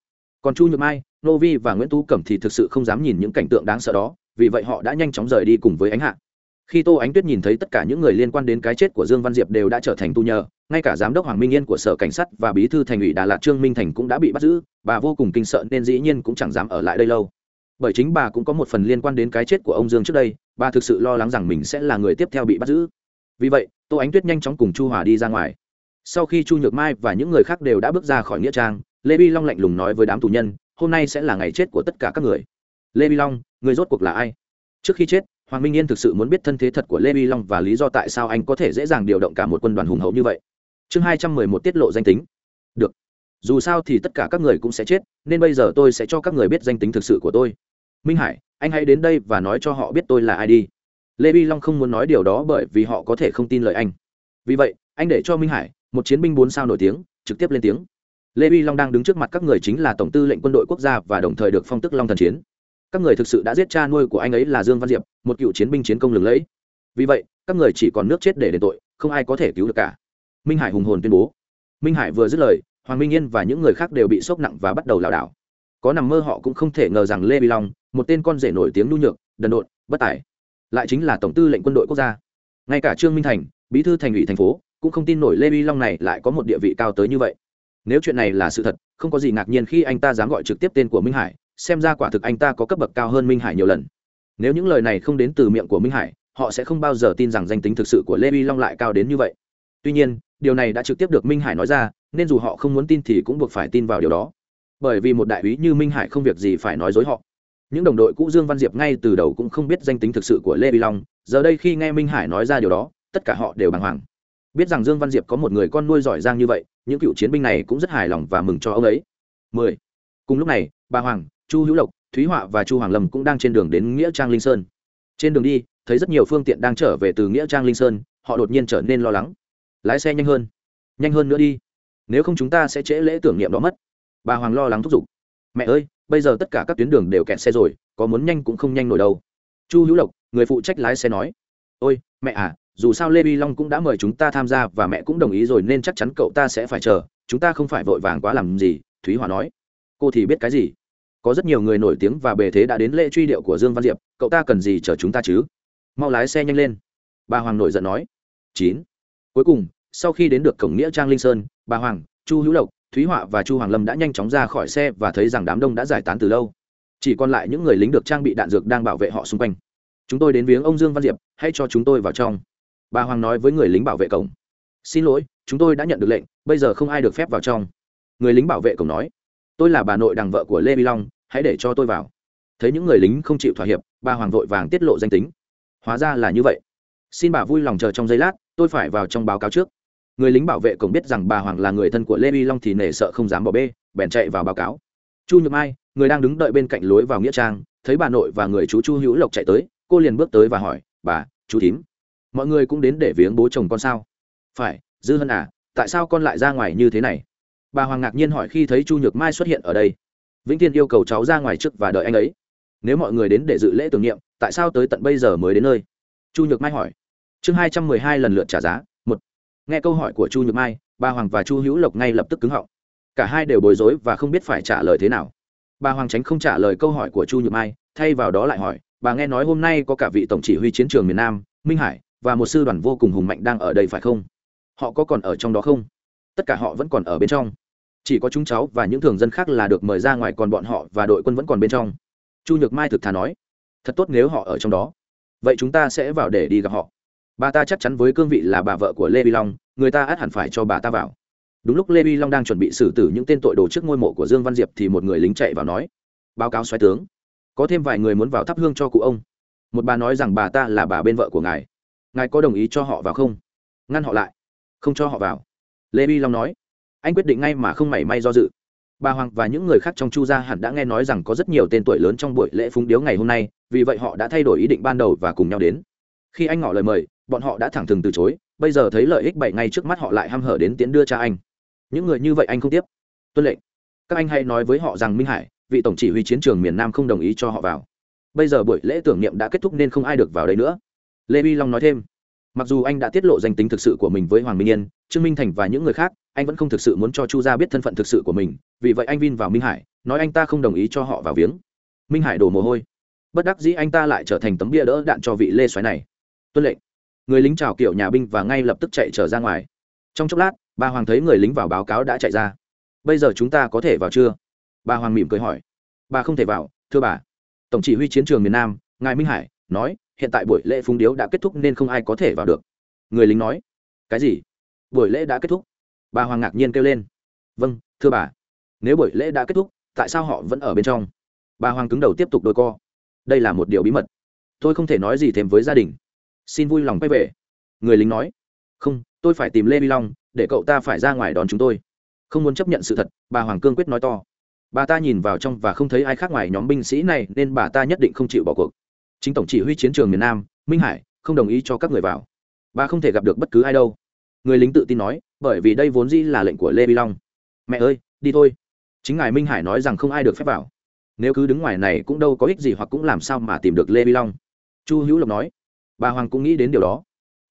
Còn chu nhược mai, nô vi và nguyễn tú cẩm thì thực sự không dám nhìn những cảnh tượng đáng sợ đó, vì vậy họ đã nhanh chóng rời đi cùng với ánh hạ. Khi tô ánh tuyết nhìn thấy tất cả những người liên quan đến cái chết của dương văn diệp đều đã trở thành tu nhờ, ngay cả giám đốc hoàng minh yên của sở cảnh sát và bí thư thành ủy đà lạt trương minh thành cũng đã bị bắt giữ, bà vô cùng kinh sợ nên dĩ nhiên cũng chẳng dám ở lại đây lâu bởi chính bà cũng có một phần liên quan đến cái chết của ông dương trước đây, bà thực sự lo lắng rằng mình sẽ là người tiếp theo bị bắt giữ. Vì vậy, tô ánh tuyết nhanh chóng cùng chu hòa đi ra ngoài. Sau khi chu nhược mai và những người khác đều đã bước ra khỏi nghĩa trang, lê bi long lạnh lùng nói với đám tù nhân, hôm nay sẽ là ngày chết của tất cả các người. Lê vi long, người rốt cuộc là ai? Trước khi chết, hoàng minh yên thực sự muốn biết thân thế thật của lê vi long và lý do tại sao anh có thể dễ dàng điều động cả một quân đoàn hùng hậu như vậy. Chương hai trăm mười một tiết lộ danh tính. Được. Dù sao thì tất cả các người cũng sẽ chết, nên bây giờ tôi sẽ cho các người biết danh tính thực sự của tôi minh hải, anh hãy đến đây và nói cho họ biết tôi là ai đi. Lê vi long không muốn nói điều đó bởi vì họ có thể không tin lời anh. Vì vậy, anh để cho minh hải, một chiến binh bốn sao nổi tiếng, trực tiếp lên tiếng. Lê vi long đang đứng trước mặt các người chính là tổng tư lệnh quân đội quốc gia và đồng thời được phong tức long thần chiến. Các người thực sự đã giết cha nuôi của anh ấy là dương văn diệp, một cựu chiến binh chiến công lừng lẫy. Vì vậy, các người chỉ còn nước chết để đền tội, không ai có thể cứu được cả. Minh hải hùng hồn tuyên bố. Minh hải vừa dứt lời, hoàng minh yên và những người khác đều bị sốc nặng và bắt đầu lảo đảo. Có nằm mơ họ cũng không thể ngờ rằng lê vi long một tên con rể nổi tiếng nhu nhược, đần độn, bất tài. Lại chính là tổng tư lệnh quân đội quốc gia. Ngay cả trương minh thành, bí thư thành ủy thành phố, cũng không tin nổi lê vi long này lại có một địa vị cao tới như vậy. Nếu chuyện này là sự thật, không có gì ngạc nhiên khi anh ta dám gọi trực tiếp tên của minh hải, xem ra quả thực anh ta có cấp bậc cao hơn minh hải nhiều lần. Nếu những lời này không đến từ miệng của minh hải, họ sẽ không bao giờ tin rằng danh tính thực sự của lê vi long lại cao đến như vậy. Tuy nhiên, điều này đã trực tiếp được minh hải nói ra, nên dù họ không muốn tin thì cũng buộc phải tin vào điều đó. Bởi vì một đại úy như minh hải không việc gì phải nói dối họ những đồng đội cũ dương văn diệp ngay từ đầu cũng không biết danh tính thực sự của lê vi long, giờ đây khi nghe minh hải nói ra điều đó, tất cả họ đều bàng hoàng. Biết rằng dương văn diệp có một người con nuôi giỏi giang như vậy, những cựu chiến binh này cũng rất hài lòng và mừng cho ông ấy. 10. cùng lúc này, bà hoàng, chu hữu lộc, thúy họa và chu hoàng lâm cũng đang trên đường đến nghĩa trang linh sơn. Trên đường đi, thấy rất nhiều phương tiện đang trở về từ nghĩa trang linh sơn, họ đột nhiên trở nên lo lắng. Lái xe nhanh hơn. Nhanh hơn nữa đi. Nếu không chúng ta sẽ trễ lễ tưởng niệm đó mất. Bà hoàng lo lắng thúc giục. Mẹ ơi bây giờ tất cả các tuyến đường đều kẹt xe rồi, có muốn nhanh cũng không nhanh nổi đâu. Chu hữu lộc, người phụ trách lái xe nói. Ôi, mẹ à dù sao lê vi long cũng đã mời chúng ta tham gia và mẹ cũng đồng ý rồi nên chắc chắn cậu ta sẽ phải chờ, chúng ta không phải vội vàng quá làm gì, thúy hòa nói. Cô thì biết cái gì? Có rất nhiều người nổi tiếng và bề thế đã đến lễ truy điệu của dương văn diệp, cậu ta cần gì chờ chúng ta chứ? Mau lái xe nhanh lên. Bà hoàng nổi giận nói. Chín. Cuối cùng, sau khi đến được cổng nghĩa trang linh sơn, bà hoàng, chu hữu lộc thúy họa và chu hoàng lâm đã nhanh chóng ra khỏi xe và thấy rằng đám đông đã giải tán từ lâu. Chỉ còn lại những người lính được trang bị đạn dược đang bảo vệ họ xung quanh. Chúng tôi đến viếng ông dương văn diệp, hãy cho chúng tôi vào trong. Bà hoàng nói với người lính bảo vệ cổng. Xin lỗi, chúng tôi đã nhận được lệnh, bây giờ không ai được phép vào trong. Người lính bảo vệ cổng nói. Tôi là bà nội đằng vợ của lê vi long, hãy để cho tôi vào. Thấy những người lính không chịu thỏa hiệp, bà hoàng vội vàng tiết lộ danh tính. Hóa ra là như vậy. Xin bà vui lòng chờ trong giây lát, tôi phải vào trong báo cáo trước người lính bảo vệ cổng biết rằng bà hoàng là người thân của lê vi long thì nể sợ không dám bỏ bê, bèn chạy vào báo cáo. Chu nhược mai, người đang đứng đợi bên cạnh lối vào nghĩa trang, thấy bà nội và người chú chu hữu lộc chạy tới, cô liền bước tới và hỏi, bà, chú thím, mọi người cũng đến để viếng bố chồng con sao? Phải, dư hân à tại sao con lại ra ngoài như thế này? Bà hoàng ngạc nhiên hỏi khi thấy chu nhược mai xuất hiện ở đây. Vĩnh tiên yêu cầu cháu ra ngoài trước và đợi anh ấy. Nếu mọi người đến để dự lễ tưởng niệm, tại sao tới tận bây giờ mới đến nơi? Chu nhược mai hỏi. Chương hai trăm mười hai lần lượt trả giá nghe câu hỏi của chu nhược mai bà hoàng và chu hữu lộc ngay lập tức cứng họng. Cả hai đều bối rối và không biết phải trả lời thế nào. Bà hoàng tránh không trả lời câu hỏi của chu nhược mai, thay vào đó lại hỏi, bà nghe nói hôm nay có cả vị tổng chỉ huy chiến trường miền nam, minh hải và một sư đoàn vô cùng hùng mạnh đang ở đây phải không? Họ có còn ở trong đó không? Tất cả họ vẫn còn ở bên trong. Chỉ có chúng cháu và những thường dân khác là được mời ra ngoài còn bọn họ và đội quân vẫn còn bên trong. Chu nhược mai thực thà nói, thật tốt nếu họ ở trong đó. Vậy chúng ta sẽ vào để đi gặp họ bà ta chắc chắn với cương vị là bà vợ của lê vi long, người ta át hẳn phải cho bà ta vào. Đúng lúc lê vi long đang chuẩn bị xử tử những tên tội đồ trước ngôi mộ của dương văn diệp thì một người lính chạy vào nói, báo cáo xoáy tướng, có thêm vài người muốn vào thắp hương cho cụ ông. Một bà nói rằng bà ta là bà bên vợ của ngài. Ngài có đồng ý cho họ vào không? Ngăn họ lại. Không cho họ vào. Lê vi long nói. Anh quyết định ngay mà không mảy may do dự. Bà hoàng và những người khác trong chu gia hẳn đã nghe nói rằng có rất nhiều tên tuổi lớn trong buổi lễ phúng điếu ngày hôm nay, vì vậy họ đã thay đổi ý định ban đầu và cùng nhau đến khi anh ngỏ lời mời, bọn họ đã thẳng thừng từ chối, bây giờ thấy lợi ích bảy ngay trước mắt họ lại ham hở đến tiến đưa cha anh. Những người như vậy anh không tiếp. Tuân lệnh. Các anh hãy nói với họ rằng minh hải, vị tổng chỉ huy chiến trường miền nam không đồng ý cho họ vào. Bây giờ buổi lễ tưởng niệm đã kết thúc nên không ai được vào đây nữa. Lê vi long nói thêm. Mặc dù anh đã tiết lộ danh tính thực sự của mình với hoàng minh yên, trương minh thành và những người khác, anh vẫn không thực sự muốn cho chu gia biết thân phận thực sự của mình, vì vậy anh vin vào minh hải, nói anh ta không đồng ý cho họ vào viếng. Minh hải đổ mồ hôi. Bất đắc dĩ anh ta lại trở thành tấm bia đỡ đạn cho vị lê xoáy này tuân lệnh. Người lính chào kiểu nhà binh và ngay lập tức chạy trở ra ngoài. Trong chốc lát, bà hoàng thấy người lính vào báo cáo đã chạy ra. Bây giờ chúng ta có thể vào chưa? Bà hoàng mỉm cười hỏi. Bà không thể vào, thưa bà. Tổng chỉ huy chiến trường miền nam, ngài minh hải, nói, hiện tại buổi lễ phúng điếu đã kết thúc nên không ai có thể vào được. Người lính nói, cái gì? Buổi lễ đã kết thúc? Bà hoàng ngạc nhiên kêu lên. Vâng thưa bà. Nếu buổi lễ đã kết thúc, tại sao họ vẫn ở bên trong? Bà hoàng cứng đầu tiếp tục đôi co. Đây là một điều bí mật. Tôi không thể nói gì thêm với gia đình xin vui lòng quay về. Người lính nói, không, tôi phải tìm lê vi long, để cậu ta phải ra ngoài đón chúng tôi. Không muốn chấp nhận sự thật, bà hoàng cương quyết nói to, bà ta nhìn vào trong và không thấy ai khác ngoài nhóm binh sĩ này, nên bà ta nhất định không chịu bỏ cuộc. Chính tổng chỉ huy chiến trường miền nam, minh hải, không đồng ý cho các người vào. Bà không thể gặp được bất cứ ai đâu. Người lính tự tin nói, bởi vì đây vốn dĩ là lệnh của lê vi long. Mẹ ơi, đi thôi. Chính ngài minh hải nói rằng không ai được phép vào. Nếu cứ đứng ngoài này cũng đâu có ích gì hoặc cũng làm sao mà tìm được lê vi long. Chu hữu lộc nói bà hoàng cũng nghĩ đến điều đó.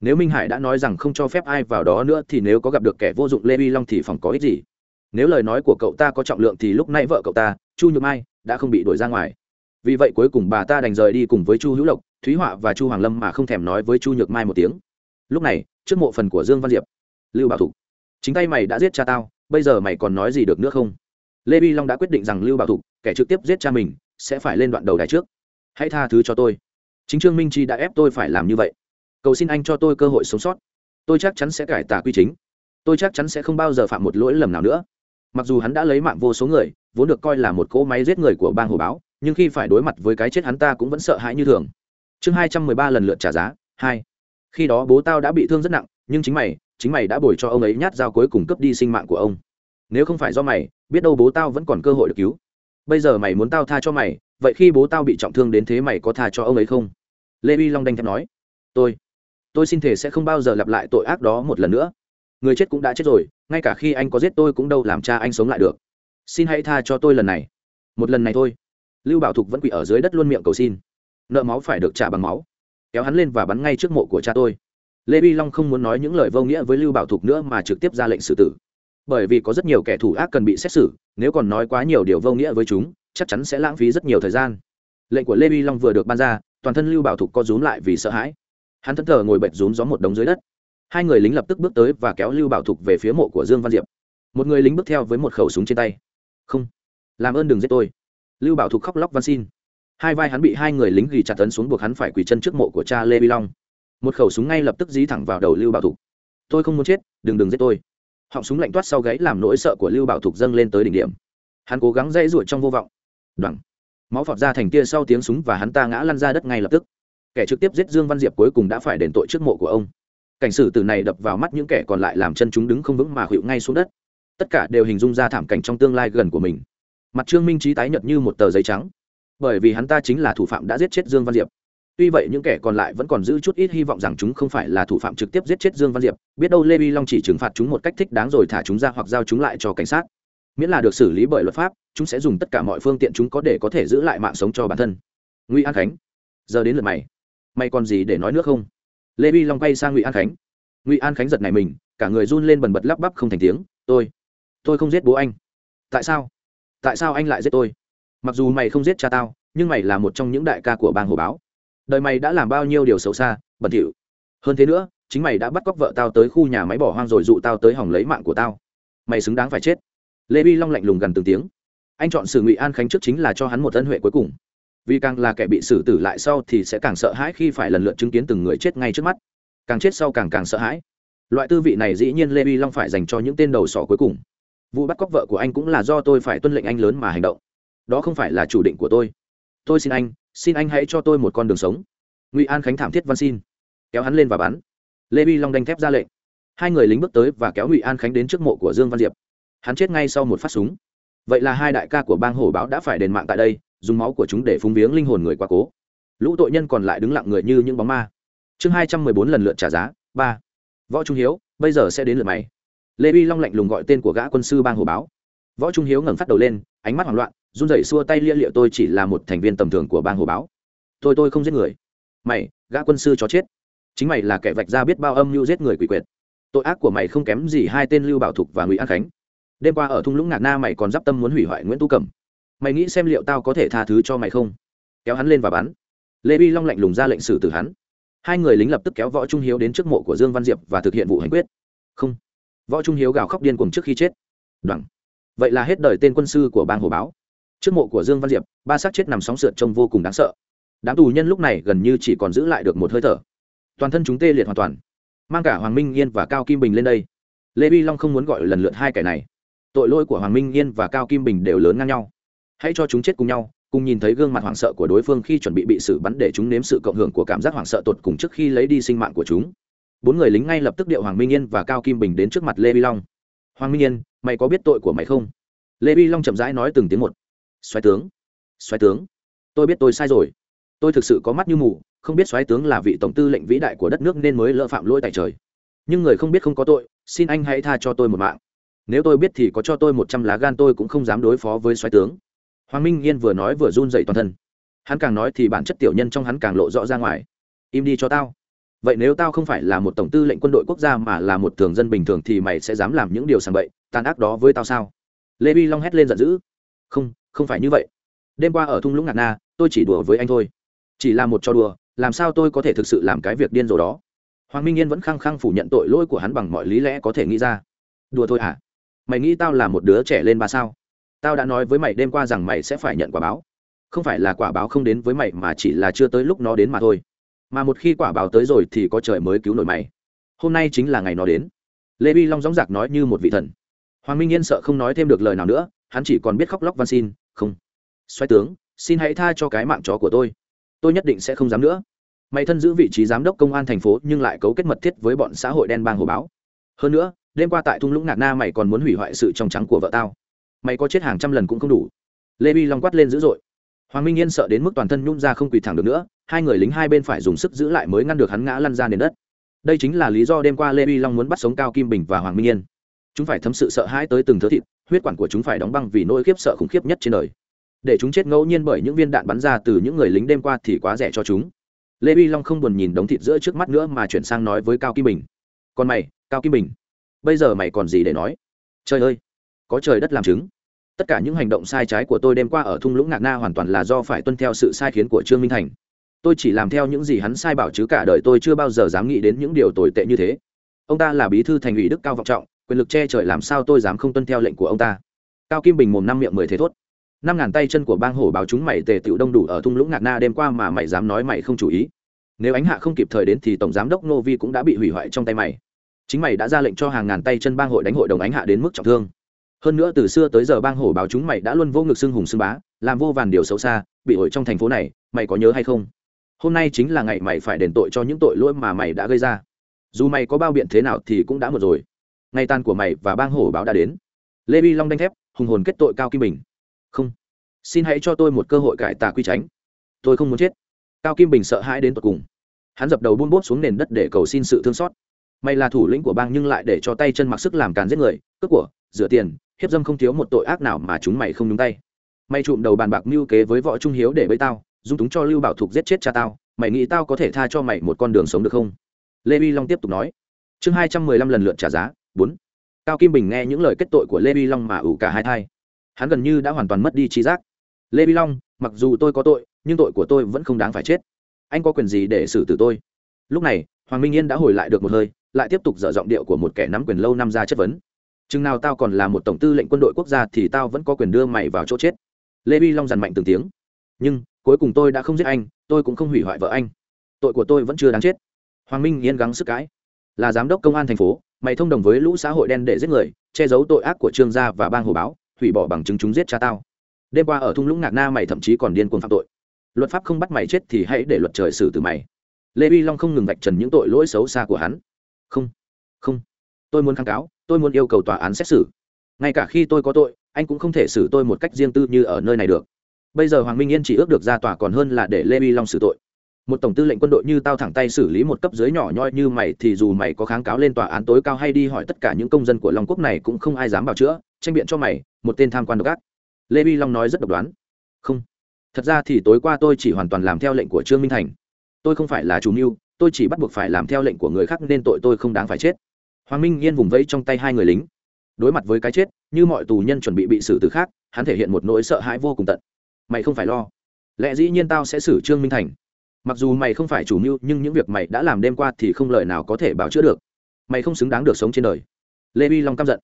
Nếu minh hải đã nói rằng không cho phép ai vào đó nữa thì nếu có gặp được kẻ vô dụng lê vi long thì phòng có ích gì? Nếu lời nói của cậu ta có trọng lượng thì lúc nãy vợ cậu ta, chu nhược mai, đã không bị đuổi ra ngoài. Vì vậy cuối cùng bà ta đành rời đi cùng với chu hữu lộc, thúy họa và chu hoàng lâm mà không thèm nói với chu nhược mai một tiếng. Lúc này, trước mộ phần của dương văn diệp, lưu bảo thục. Chính tay mày đã giết cha tao, bây giờ mày còn nói gì được nữa không? Lê vi long đã quyết định rằng lưu bảo thục, kẻ trực tiếp giết cha mình, sẽ phải lên đoạn đầu đài trước. Hãy tha thứ cho tôi chính trương minh chi đã ép tôi phải làm như vậy. Cầu xin anh cho tôi cơ hội sống sót. Tôi chắc chắn sẽ cải tà quy chính. Tôi chắc chắn sẽ không bao giờ phạm một lỗi lầm nào nữa. Mặc dù hắn đã lấy mạng vô số người, vốn được coi là một cỗ máy giết người của bang hồ báo, nhưng khi phải đối mặt với cái chết hắn ta cũng vẫn sợ hãi như thường. Chương hai trăm mười ba lần lượt trả giá, hai. Khi đó bố tao đã bị thương rất nặng, nhưng chính mày chính mày đã bồi cho ông ấy nhát dao cuối cùng cướp đi sinh mạng của ông. Nếu không phải do mày, biết đâu bố tao vẫn còn cơ hội được cứu. Bây giờ mày muốn tao tha cho mày, vậy khi bố tao bị trọng thương đến thế mày có tha cho ông ấy không? Lê uy long đanh thép nói, tôi tôi xin thể sẽ không bao giờ lặp lại tội ác đó một lần nữa. Người chết cũng đã chết rồi, ngay cả khi anh có giết tôi cũng đâu làm cha anh sống lại được. Xin hãy tha cho tôi lần này. Một lần này thôi. Lưu bảo thục vẫn quỳ ở dưới đất luôn miệng cầu xin. Nợ máu phải được trả bằng máu. Kéo hắn lên và bắn ngay trước mộ của cha tôi. Lê vi long không muốn nói những lời vô nghĩa với lưu bảo thục nữa mà trực tiếp ra lệnh xử tử. Bởi vì có rất nhiều kẻ thủ ác cần bị xét xử, nếu còn nói quá nhiều điều vô nghĩa với chúng, chắc chắn sẽ lãng phí rất nhiều thời gian. Lệnh của lê vi long vừa được ban ra toàn thân lưu bảo thục co rúm lại vì sợ hãi. Hắn thân thờ ngồi bệt rúm gió một đống dưới đất. Hai người lính lập tức bước tới và kéo lưu bảo thục về phía mộ của dương văn diệp. Một người lính bước theo với một khẩu súng trên tay. Không, làm ơn đừng giết tôi. Lưu bảo thục khóc lóc van xin. Hai vai hắn bị hai người lính ghi chặt tấn xuống buộc hắn phải quỳ chân trước mộ của cha lê vi long. Một khẩu súng ngay lập tức dí thẳng vào đầu lưu bảo thục. Tôi không muốn chết, đừng đừng giết tôi. Họng súng lạnh toát sau gáy làm nỗi sợ của lưu bảo thục dâng lên tới đỉnh điểm. Hắn cố gắng dây ruột trong vô vọng. Đoẳng máu phọt ra thành tia sau tiếng súng và hắn ta ngã lăn ra đất ngay lập tức. Kẻ trực tiếp giết dương văn diệp cuối cùng đã phải đền tội trước mộ của ông. Cảnh sử từ này đập vào mắt những kẻ còn lại làm chân chúng đứng không vững mà khuỵu ngay xuống đất. Tất cả đều hình dung ra thảm cảnh trong tương lai gần của mình. Mặt trương minh trí tái nhợt như một tờ giấy trắng. Bởi vì hắn ta chính là thủ phạm đã giết chết dương văn diệp. Tuy vậy những kẻ còn lại vẫn còn giữ chút ít hy vọng rằng chúng không phải là thủ phạm trực tiếp giết chết dương văn diệp. Biết đâu lê vi long chỉ trừng phạt chúng một cách thích đáng rồi thả chúng ra hoặc giao chúng lại cho cảnh sát miễn là được xử lý bởi luật pháp, chúng sẽ dùng tất cả mọi phương tiện chúng có để có thể giữ lại mạng sống cho bản thân. Ngụy an khánh, giờ đến lượt mày. Mày còn gì để nói nữa không? Lê vi long quay sang ngụy an khánh. Ngụy an khánh giật này mình, cả người run lên bần bật lắp bắp không thành tiếng, tôi tôi không giết bố anh. Tại sao? Tại sao anh lại giết tôi? Mặc dù mày không giết cha tao, nhưng mày là một trong những đại ca của bang hồ báo. Đời mày đã làm bao nhiêu điều xấu xa, bẩn thỉu. Hơn thế nữa, chính mày đã bắt cóc vợ tao tới khu nhà máy bỏ hoang rồi dụ tao tới hỏng lấy mạng của tao. Mày xứng đáng phải chết lê vi long lạnh lùng gần từng tiếng anh chọn xử ngụy an khánh trước chính là cho hắn một ân huệ cuối cùng vì càng là kẻ bị xử tử lại sau thì sẽ càng sợ hãi khi phải lần lượt chứng kiến từng người chết ngay trước mắt càng chết sau càng càng sợ hãi loại tư vị này dĩ nhiên lê vi long phải dành cho những tên đầu sỏ cuối cùng vụ bắt cóc vợ của anh cũng là do tôi phải tuân lệnh anh lớn mà hành động đó không phải là chủ định của tôi tôi xin anh xin anh hãy cho tôi một con đường sống ngụy an khánh thảm thiết văn xin kéo hắn lên và bắn lê vi long đanh thép ra lệnh hai người lính bước tới và kéo ngụy an khánh đến trước mộ của dương văn diệp hắn chết ngay sau một phát súng. Vậy là hai đại ca của bang hổ báo đã phải đền mạng tại đây, dùng máu của chúng để phúng viếng linh hồn người quá cố. Lũ tội nhân còn lại đứng lặng người như những bóng ma. Chương hai trăm mười bốn lần lượt trả giá, ba. Võ trung hiếu, bây giờ sẽ đến lượt mày. Lê uy long lạnh lùng gọi tên của gã quân sư bang hồ báo. Võ trung hiếu ngẩng phát đầu lên, ánh mắt hoảng loạn, run rẩy xua tay lia liệu tôi chỉ là một thành viên tầm thường của bang hồ báo. Tôi tôi không giết người. Mày, gã quân sư chó chết. Chính mày là kẻ vạch ra biết bao âm mưu giết người quỷ quyệt. Tội ác của mày không kém gì hai tên lưu bảo thục và ngụy an khánh đêm qua ở thung lũng ngạc na mày còn d i p tâm muốn hủy hoại nguyễn tu cẩm. Mày nghĩ xem liệu tao có thể tha thứ cho mày không? Kéo hắn lên và bắn. Lê bi long lạnh lùng ra lệnh xử tử hắn. Hai người lính lập tức kéo võ trung hiếu đến trước mộ của dương văn diệp và thực hiện vụ hành quyết. Không. Võ trung hiếu gào khóc điên cuồng trước khi chết. Đoẳng vậy là hết đời tên quân sư của bang hồ báo. Trước mộ của dương văn diệp, ba xác chết nằm sóng sượt trông vô cùng đáng sợ. Đám tù nhân lúc này gần như chỉ còn giữ lại được một hơi thở. Toàn thân chúng tê liệt hoàn toàn. Mang cả hoàng minh yên và cao kim bình lên đây. Lê vi long không muốn gọi lần lượt hai kẻ này tội lỗi của hoàng minh yên và cao kim bình đều lớn ngang nhau. Hãy cho chúng chết cùng nhau, cùng nhìn thấy gương mặt hoảng sợ của đối phương khi chuẩn bị bị xử bắn để chúng nếm sự cộng hưởng của cảm giác hoảng sợ tột cùng trước khi lấy đi sinh mạng của chúng. Bốn người lính ngay lập tức điệu hoàng minh yên và cao kim bình đến trước mặt lê vi long. Hoàng minh yên, mày có biết tội của mày không? Lê vi long chậm rãi nói từng tiếng một. Xoáy tướng xoáy tướng, tôi biết tôi sai rồi. Tôi thực sự có mắt như mù, không biết xoáy tướng là vị tổng tư lệnh vĩ đại của đất nước nên mới lỡ phạm lỗi tại trời. Nhưng người không biết không có tội, xin anh hãy tha cho tôi một mạng nếu tôi biết thì có cho tôi một trăm lá gan tôi cũng không dám đối phó với xoáy tướng. Hoàng minh yên vừa nói vừa run dậy toàn thân. Hắn càng nói thì bản chất tiểu nhân trong hắn càng lộ rõ ra ngoài. Im đi cho tao. Vậy nếu tao không phải là một tổng tư lệnh quân đội quốc gia mà là một thường dân bình thường thì mày sẽ dám làm những điều sàng bậy, tàn ác đó với tao sao? Lê vi long hét lên giận dữ. Không không phải như vậy. Đêm qua ở thung lũng ngạt na, tôi chỉ đùa với anh thôi. Chỉ là một trò đùa, làm sao tôi có thể thực sự làm cái việc điên rồ đó? Hoàng minh yên vẫn khăng khăng phủ nhận tội lỗi của hắn bằng mọi lý lẽ có thể nghĩ ra. Đùa thôi hả? Mày nghĩ tao là một đứa trẻ lên ba sao? Tao đã nói với mày đêm qua rằng mày sẽ phải nhận quả báo. Không phải là quả báo không đến với mày mà chỉ là chưa tới lúc nó đến mà thôi. Mà một khi quả báo tới rồi thì có trời mới cứu nổi mày. Hôm nay chính là ngày nó đến. Lê vi long dóng giặc nói như một vị thần. Hoàng minh yên sợ không nói thêm được lời nào nữa, hắn chỉ còn biết khóc lóc van xin, không. Xoay tướng, xin hãy tha cho cái mạng chó của tôi. Tôi nhất định sẽ không dám nữa. Mày thân giữ vị trí giám đốc công an thành phố nhưng lại cấu kết mật thiết với bọn xã hội đen bang hồ báo. Hơn nữa đêm qua tại thung lũng ngạc na mày còn muốn hủy hoại sự trong trắng của vợ tao. Mày có chết hàng trăm lần cũng không đủ. Lê vi long quát lên dữ dội. Hoàng minh yên sợ đến mức toàn thân nhung ra không quỳ thẳng được nữa, hai người lính hai bên phải dùng sức giữ lại mới ngăn được hắn ngã lăn ra nền đất. Đây chính là lý do đêm qua lê vi long muốn bắt sống cao kim bình và hoàng minh yên. Chúng phải thấm sự sợ hãi tới từng thớ thịt, huyết quản của chúng phải đóng băng vì nỗi khiếp sợ khủng khiếp nhất trên đời. Để chúng chết ngẫu nhiên bởi những viên đạn bắn ra từ những người lính đêm qua thì quá rẻ cho chúng. Lê vi long không buồn nhìn đống thịt giữa trước mắt nữa mà chuyển sang nói với cao kim bình. Còn mày, cao kim bình bây giờ mày còn gì để nói? Trời ơi, có trời đất làm chứng. Tất cả những hành động sai trái của tôi đêm qua ở thung lũng ngạc na hoàn toàn là do phải tuân theo sự sai khiến của trương minh thành. Tôi chỉ làm theo những gì hắn sai bảo chứ cả đời tôi chưa bao giờ dám nghĩ đến những điều tồi tệ như thế. Ông ta là bí thư thành ủy đức cao vọng trọng, quyền lực che trời làm sao tôi dám không tuân theo lệnh của ông ta. Cao kim bình mồm năm miệng mười thế thốt. Năm ngàn tay chân của bang hổ báo chúng mày tề tựu đông đủ ở thung lũng ngạc na đêm qua mà mày dám nói mày không chú ý. Nếu ánh hạ không kịp thời đến thì tổng giám đốc nô vi cũng đã bị hủy hoại trong tay mày chính mày đã ra lệnh cho hàng ngàn tay chân bang hội đánh hội đồng ánh hạ đến mức trọng thương. Hơn nữa từ xưa tới giờ bang hổ báo chúng mày đã luôn vô ngực xưng hùng xưng bá, làm vô vàn điều xấu xa, bị hội trong thành phố này, mày có nhớ hay không? Hôm nay chính là ngày mày phải đền tội cho những tội lỗi mà mày đã gây ra. Dù mày có bao biện thế nào thì cũng đã một rồi. Ngày tan của mày và bang hổ báo đã đến. Lê vi long đanh thép, hùng hồn kết tội cao kim bình. Không. Xin hãy cho tôi một cơ hội cải tà quy tránh tôi không muốn chết. Cao kim bình sợ hãi đến tột cùng. Hắn dập đầu buôn bốt xuống nền đất để cầu xin sự thương xót mày là thủ lĩnh của bang nhưng lại để cho tay chân mặc sức làm càn giết người, cướp của, rửa tiền, hiếp dâm không thiếu một tội ác nào mà chúng mày không nhúng tay. Mày trụm đầu bàn bạc mưu kế với võ trung hiếu để bấy tao, dung túng cho lưu bảo thục giết chết cha tao, mày nghĩ tao có thể tha cho mày một con đường sống được không? Lê vi long tiếp tục nói. Chương hai trăm mười lăm lần lượt trả giá, bốn. Cao kim bình nghe những lời kết tội của lê vi long mà ủ cả hai thai. Hắn gần như đã hoàn toàn mất đi trí giác. Lê vi long, mặc dù tôi có tội, nhưng tội của tôi vẫn không đáng phải chết. Anh có quyền gì để xử tử tôi? Lúc này, hoàng minh yên đã hồi lại được một hơi lại tiếp tục dở giọng điệu của một kẻ nắm quyền lâu năm ra chất vấn. Chừng nào tao còn là một tổng tư lệnh quân đội quốc gia thì tao vẫn có quyền đưa mày vào chỗ chết. Lê vi long dằn mạnh từng tiếng. Nhưng, cuối cùng tôi đã không giết anh, tôi cũng không hủy hoại vợ anh. Tội của tôi vẫn chưa đáng chết. Hoàng minh yên gắng sức cãi. Là giám đốc công an thành phố, mày thông đồng với lũ xã hội đen để giết người, che giấu tội ác của trương gia và bang hồ báo, hủy bỏ bằng chứng chúng giết cha tao. Đêm qua ở thung lũng ngạc na mày thậm chí còn điên cuồng phạm tội. Luật pháp không bắt mày chết thì hãy để luật trời xử từ mày. Lê vi long không ngừng vạch trần những tội lỗi xấu xa của hắn không không. Tôi muốn kháng cáo, tôi muốn yêu cầu tòa án xét xử. Ngay cả khi tôi có tội, anh cũng không thể xử tôi một cách riêng tư như ở nơi này được. Bây giờ hoàng minh yên chỉ ước được ra tòa còn hơn là để lê vi long xử tội. Một tổng tư lệnh quân đội như tao thẳng tay xử lý một cấp dưới nhỏ nhoi như mày thì dù mày có kháng cáo lên tòa án tối cao hay đi hỏi tất cả những công dân của long quốc này cũng không ai dám bảo chữa, tranh biện cho mày, một tên tham quan độc ác. Lê vi long nói rất độc đoán. Không. Thật ra thì tối qua tôi chỉ hoàn toàn làm theo lệnh của trương minh thành. Tôi không phải là chủ mưu tôi chỉ bắt buộc phải làm theo lệnh của người khác nên tội tôi không đáng phải chết. Hoàng minh yên vùng vẫy trong tay hai người lính. Đối mặt với cái chết, như mọi tù nhân chuẩn bị bị xử từ khác, hắn thể hiện một nỗi sợ hãi vô cùng tận. Mày không phải lo. Lẽ dĩ nhiên tao sẽ xử trương minh thành. Mặc dù mày không phải chủ mưu, nhưng những việc mày đã làm đêm qua thì không lời nào có thể bảo chữa được. Mày không xứng đáng được sống trên đời. Lê vi long căm giận.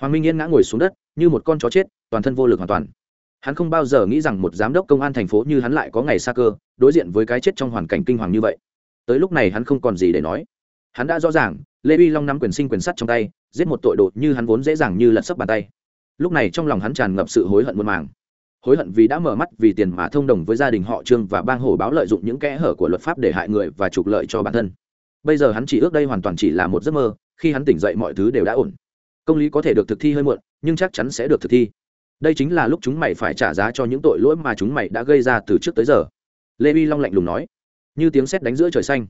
Hoàng minh yên ngã ngồi xuống đất, như một con chó chết, toàn thân vô lực hoàn toàn. Hắn không bao giờ nghĩ rằng một giám đốc công an thành phố như hắn lại có ngày xa cơ, đối diện với cái chết trong hoàn cảnh kinh hoàng như vậy tới lúc này hắn không còn gì để nói. Hắn đã rõ ràng, lê vi long nắm quyền sinh quyền sắt trong tay, giết một tội đột như hắn vốn dễ dàng như lật sấp bàn tay. Lúc này trong lòng hắn tràn ngập sự hối hận muôn màng. Hối hận vì đã mở mắt, vì tiền mà thông đồng với gia đình họ trương và bang hổ báo lợi dụng những kẽ hở của luật pháp để hại người và trục lợi cho bản thân. Bây giờ hắn chỉ ước đây hoàn toàn chỉ là một giấc mơ, khi hắn tỉnh dậy mọi thứ đều đã ổn. Công lý có thể được thực thi hơi muộn, nhưng chắc chắn sẽ được thực thi. Đây chính là lúc chúng mày phải trả giá cho những tội lỗi mà chúng mày đã gây ra từ trước tới giờ. Lê vi long lạnh lùng nói như tiếng sét đánh giữa trời xanh.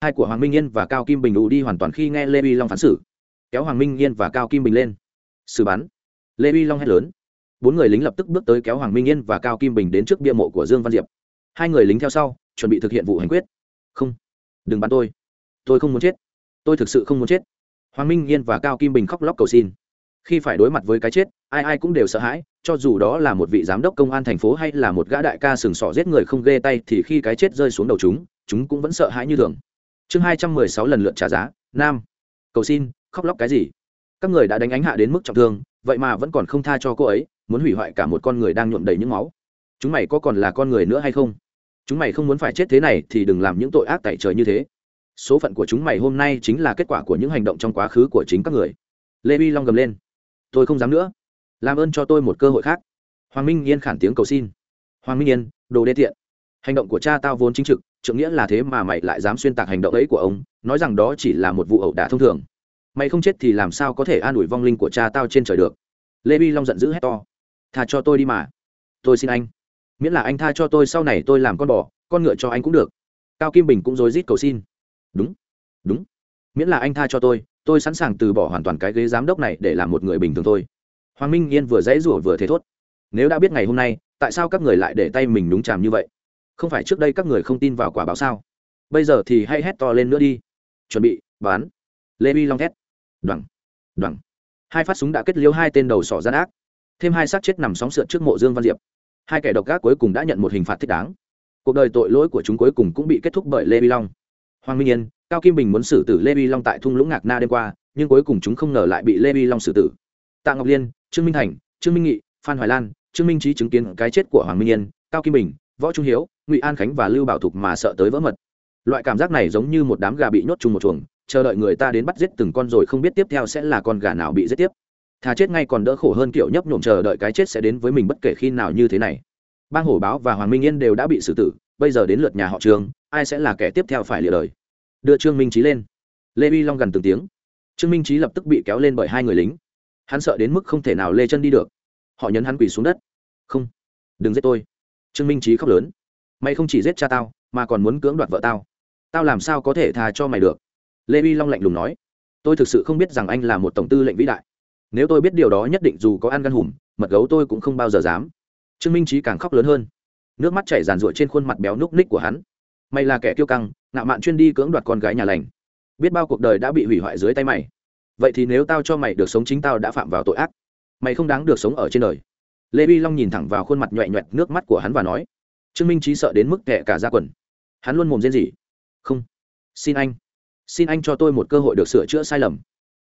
Hai của hoàng minh yên và cao kim bình đủ đi hoàn toàn khi nghe lê vi long phán xử. Kéo hoàng minh yên và cao kim bình lên. Xử bắn. Lê vi long hét lớn. Bốn người lính lập tức bước tới kéo hoàng minh yên và cao kim bình đến trước bia mộ của dương văn diệp. Hai người lính theo sau, chuẩn bị thực hiện vụ hành quyết. Không. Đừng bắn tôi. Tôi không muốn chết. Tôi thực sự không muốn chết. Hoàng minh yên và cao kim bình khóc lóc cầu xin khi phải đối mặt với cái chết, ai ai cũng đều sợ hãi, cho dù đó là một vị giám đốc công an thành phố hay là một gã đại ca sừng sỏ giết người không ghê tay thì khi cái chết rơi xuống đầu chúng chúng cũng vẫn sợ hãi như thường. Chương hai trăm mười sáu lần lượt trả giá, nam. Cầu xin, khóc lóc cái gì? Các người đã đánh ánh hạ đến mức trọng thương, vậy mà vẫn còn không tha cho cô ấy, muốn hủy hoại cả một con người đang nhuộm đầy những máu. Chúng mày có còn là con người nữa hay không? Chúng mày không muốn phải chết thế này thì đừng làm những tội ác tại trời như thế. Số phận của chúng mày hôm nay chính là kết quả của những hành động trong quá khứ của chính các người. Lê vi long gầm lên tôi không dám nữa. Làm ơn cho tôi một cơ hội khác. Hoàng minh yên khản tiếng cầu xin. Hoàng minh yên, đồ đê tiện. Hành động của cha tao vốn chính trực, trưởng nghĩa là thế mà mày lại dám xuyên tạc hành động ấy của ông, nói rằng đó chỉ là một vụ ẩu đả thông thường. Mày không chết thì làm sao có thể an ủi vong linh của cha tao trên trời được? Lê bi long giận dữ hét to. Tha cho tôi đi mà. Tôi xin anh. Miễn là anh tha cho tôi, sau này tôi làm con bò, con ngựa cho anh cũng được. Cao kim bình cũng rối rít cầu xin. Đúng. Đúng. Miễn là anh tha cho tôi tôi sẵn sàng từ bỏ hoàn toàn cái ghế giám đốc này để làm một người bình thường thôi. Hoàng minh yên vừa dãy rủa vừa thế thốt. Nếu đã biết ngày hôm nay, tại sao các người lại để tay mình đúng chàm như vậy? Không phải trước đây các người không tin vào quả báo sao? Bây giờ thì hay hét to lên nữa đi. Chuẩn bị, bán. Lê vi long thét đoằng đoằng hai phát súng đã kết liễu hai tên đầu sỏ gian ác. Thêm hai xác chết nằm sóng sượt trước mộ dương văn diệp. Hai kẻ độc ác cuối cùng đã nhận một hình phạt thích đáng. Cuộc đời tội lỗi của chúng cuối cùng cũng bị kết thúc bởi lê vi long. Hoàng minh yên cao kim bình muốn xử tử lê vi long tại thung lũng ngạc na đêm qua, nhưng cuối cùng chúng không ngờ lại bị lê vi long xử tử. Tạ ngọc liên, trương minh thành, trương minh nghị, phan hoài lan, trương minh trí chứng kiến cái chết của hoàng minh yên, cao kim bình, võ trung hiếu, ngụy an khánh và lưu bảo thục mà sợ tới vỡ mật. Loại cảm giác này giống như một đám gà bị nhốt chung một chuồng, chờ đợi người ta đến bắt giết từng con rồi không biết tiếp theo sẽ là con gà nào bị giết tiếp. Thà chết ngay còn đỡ khổ hơn kiểu nhấp nhổm chờ đợi cái chết sẽ đến với mình bất kể khi nào như thế này. Bang hổ báo và hoàng minh yên đều đã bị xử tử, bây giờ đến lượt nhà họ trường ai sẽ là kẻ tiếp theo phải lìa đời? Đưa trương minh trí lên. Lê vi long gần từng tiếng. Trương minh trí lập tức bị kéo lên bởi hai người lính. Hắn sợ đến mức không thể nào lê chân đi được. Họ nhấn hắn quỳ xuống đất. Không, đừng giết tôi. Trương minh trí khóc lớn. Mày không chỉ giết cha tao, mà còn muốn cưỡng đoạt vợ tao. Tao làm sao có thể tha cho mày được? Lê vi long lạnh lùng nói. Tôi thực sự không biết rằng anh là một tổng tư lệnh vĩ đại. Nếu tôi biết điều đó nhất định dù có ăn gan hùm, mật gấu tôi cũng không bao giờ dám. Trương minh trí càng khóc lớn hơn. Nước mắt chảy ràn rụa trên khuôn mặt béo núc ních của hắn. Mày là kẻ kiêu căng ngạo mạn chuyên đi cưỡng đoạt con gái nhà lành. Biết bao cuộc đời đã bị hủy hoại dưới tay mày. Vậy thì nếu tao cho mày được sống chính tao đã phạm vào tội ác, mày không đáng được sống ở trên đời. Lê vi long nhìn thẳng vào khuôn mặt nhoẹ nhoẹt nước mắt của hắn và nói, trương minh trí sợ đến mức kẹ cả ra quần. Hắn luôn mồm rên gì không. Xin anh. Xin anh cho tôi một cơ hội được sửa chữa sai lầm.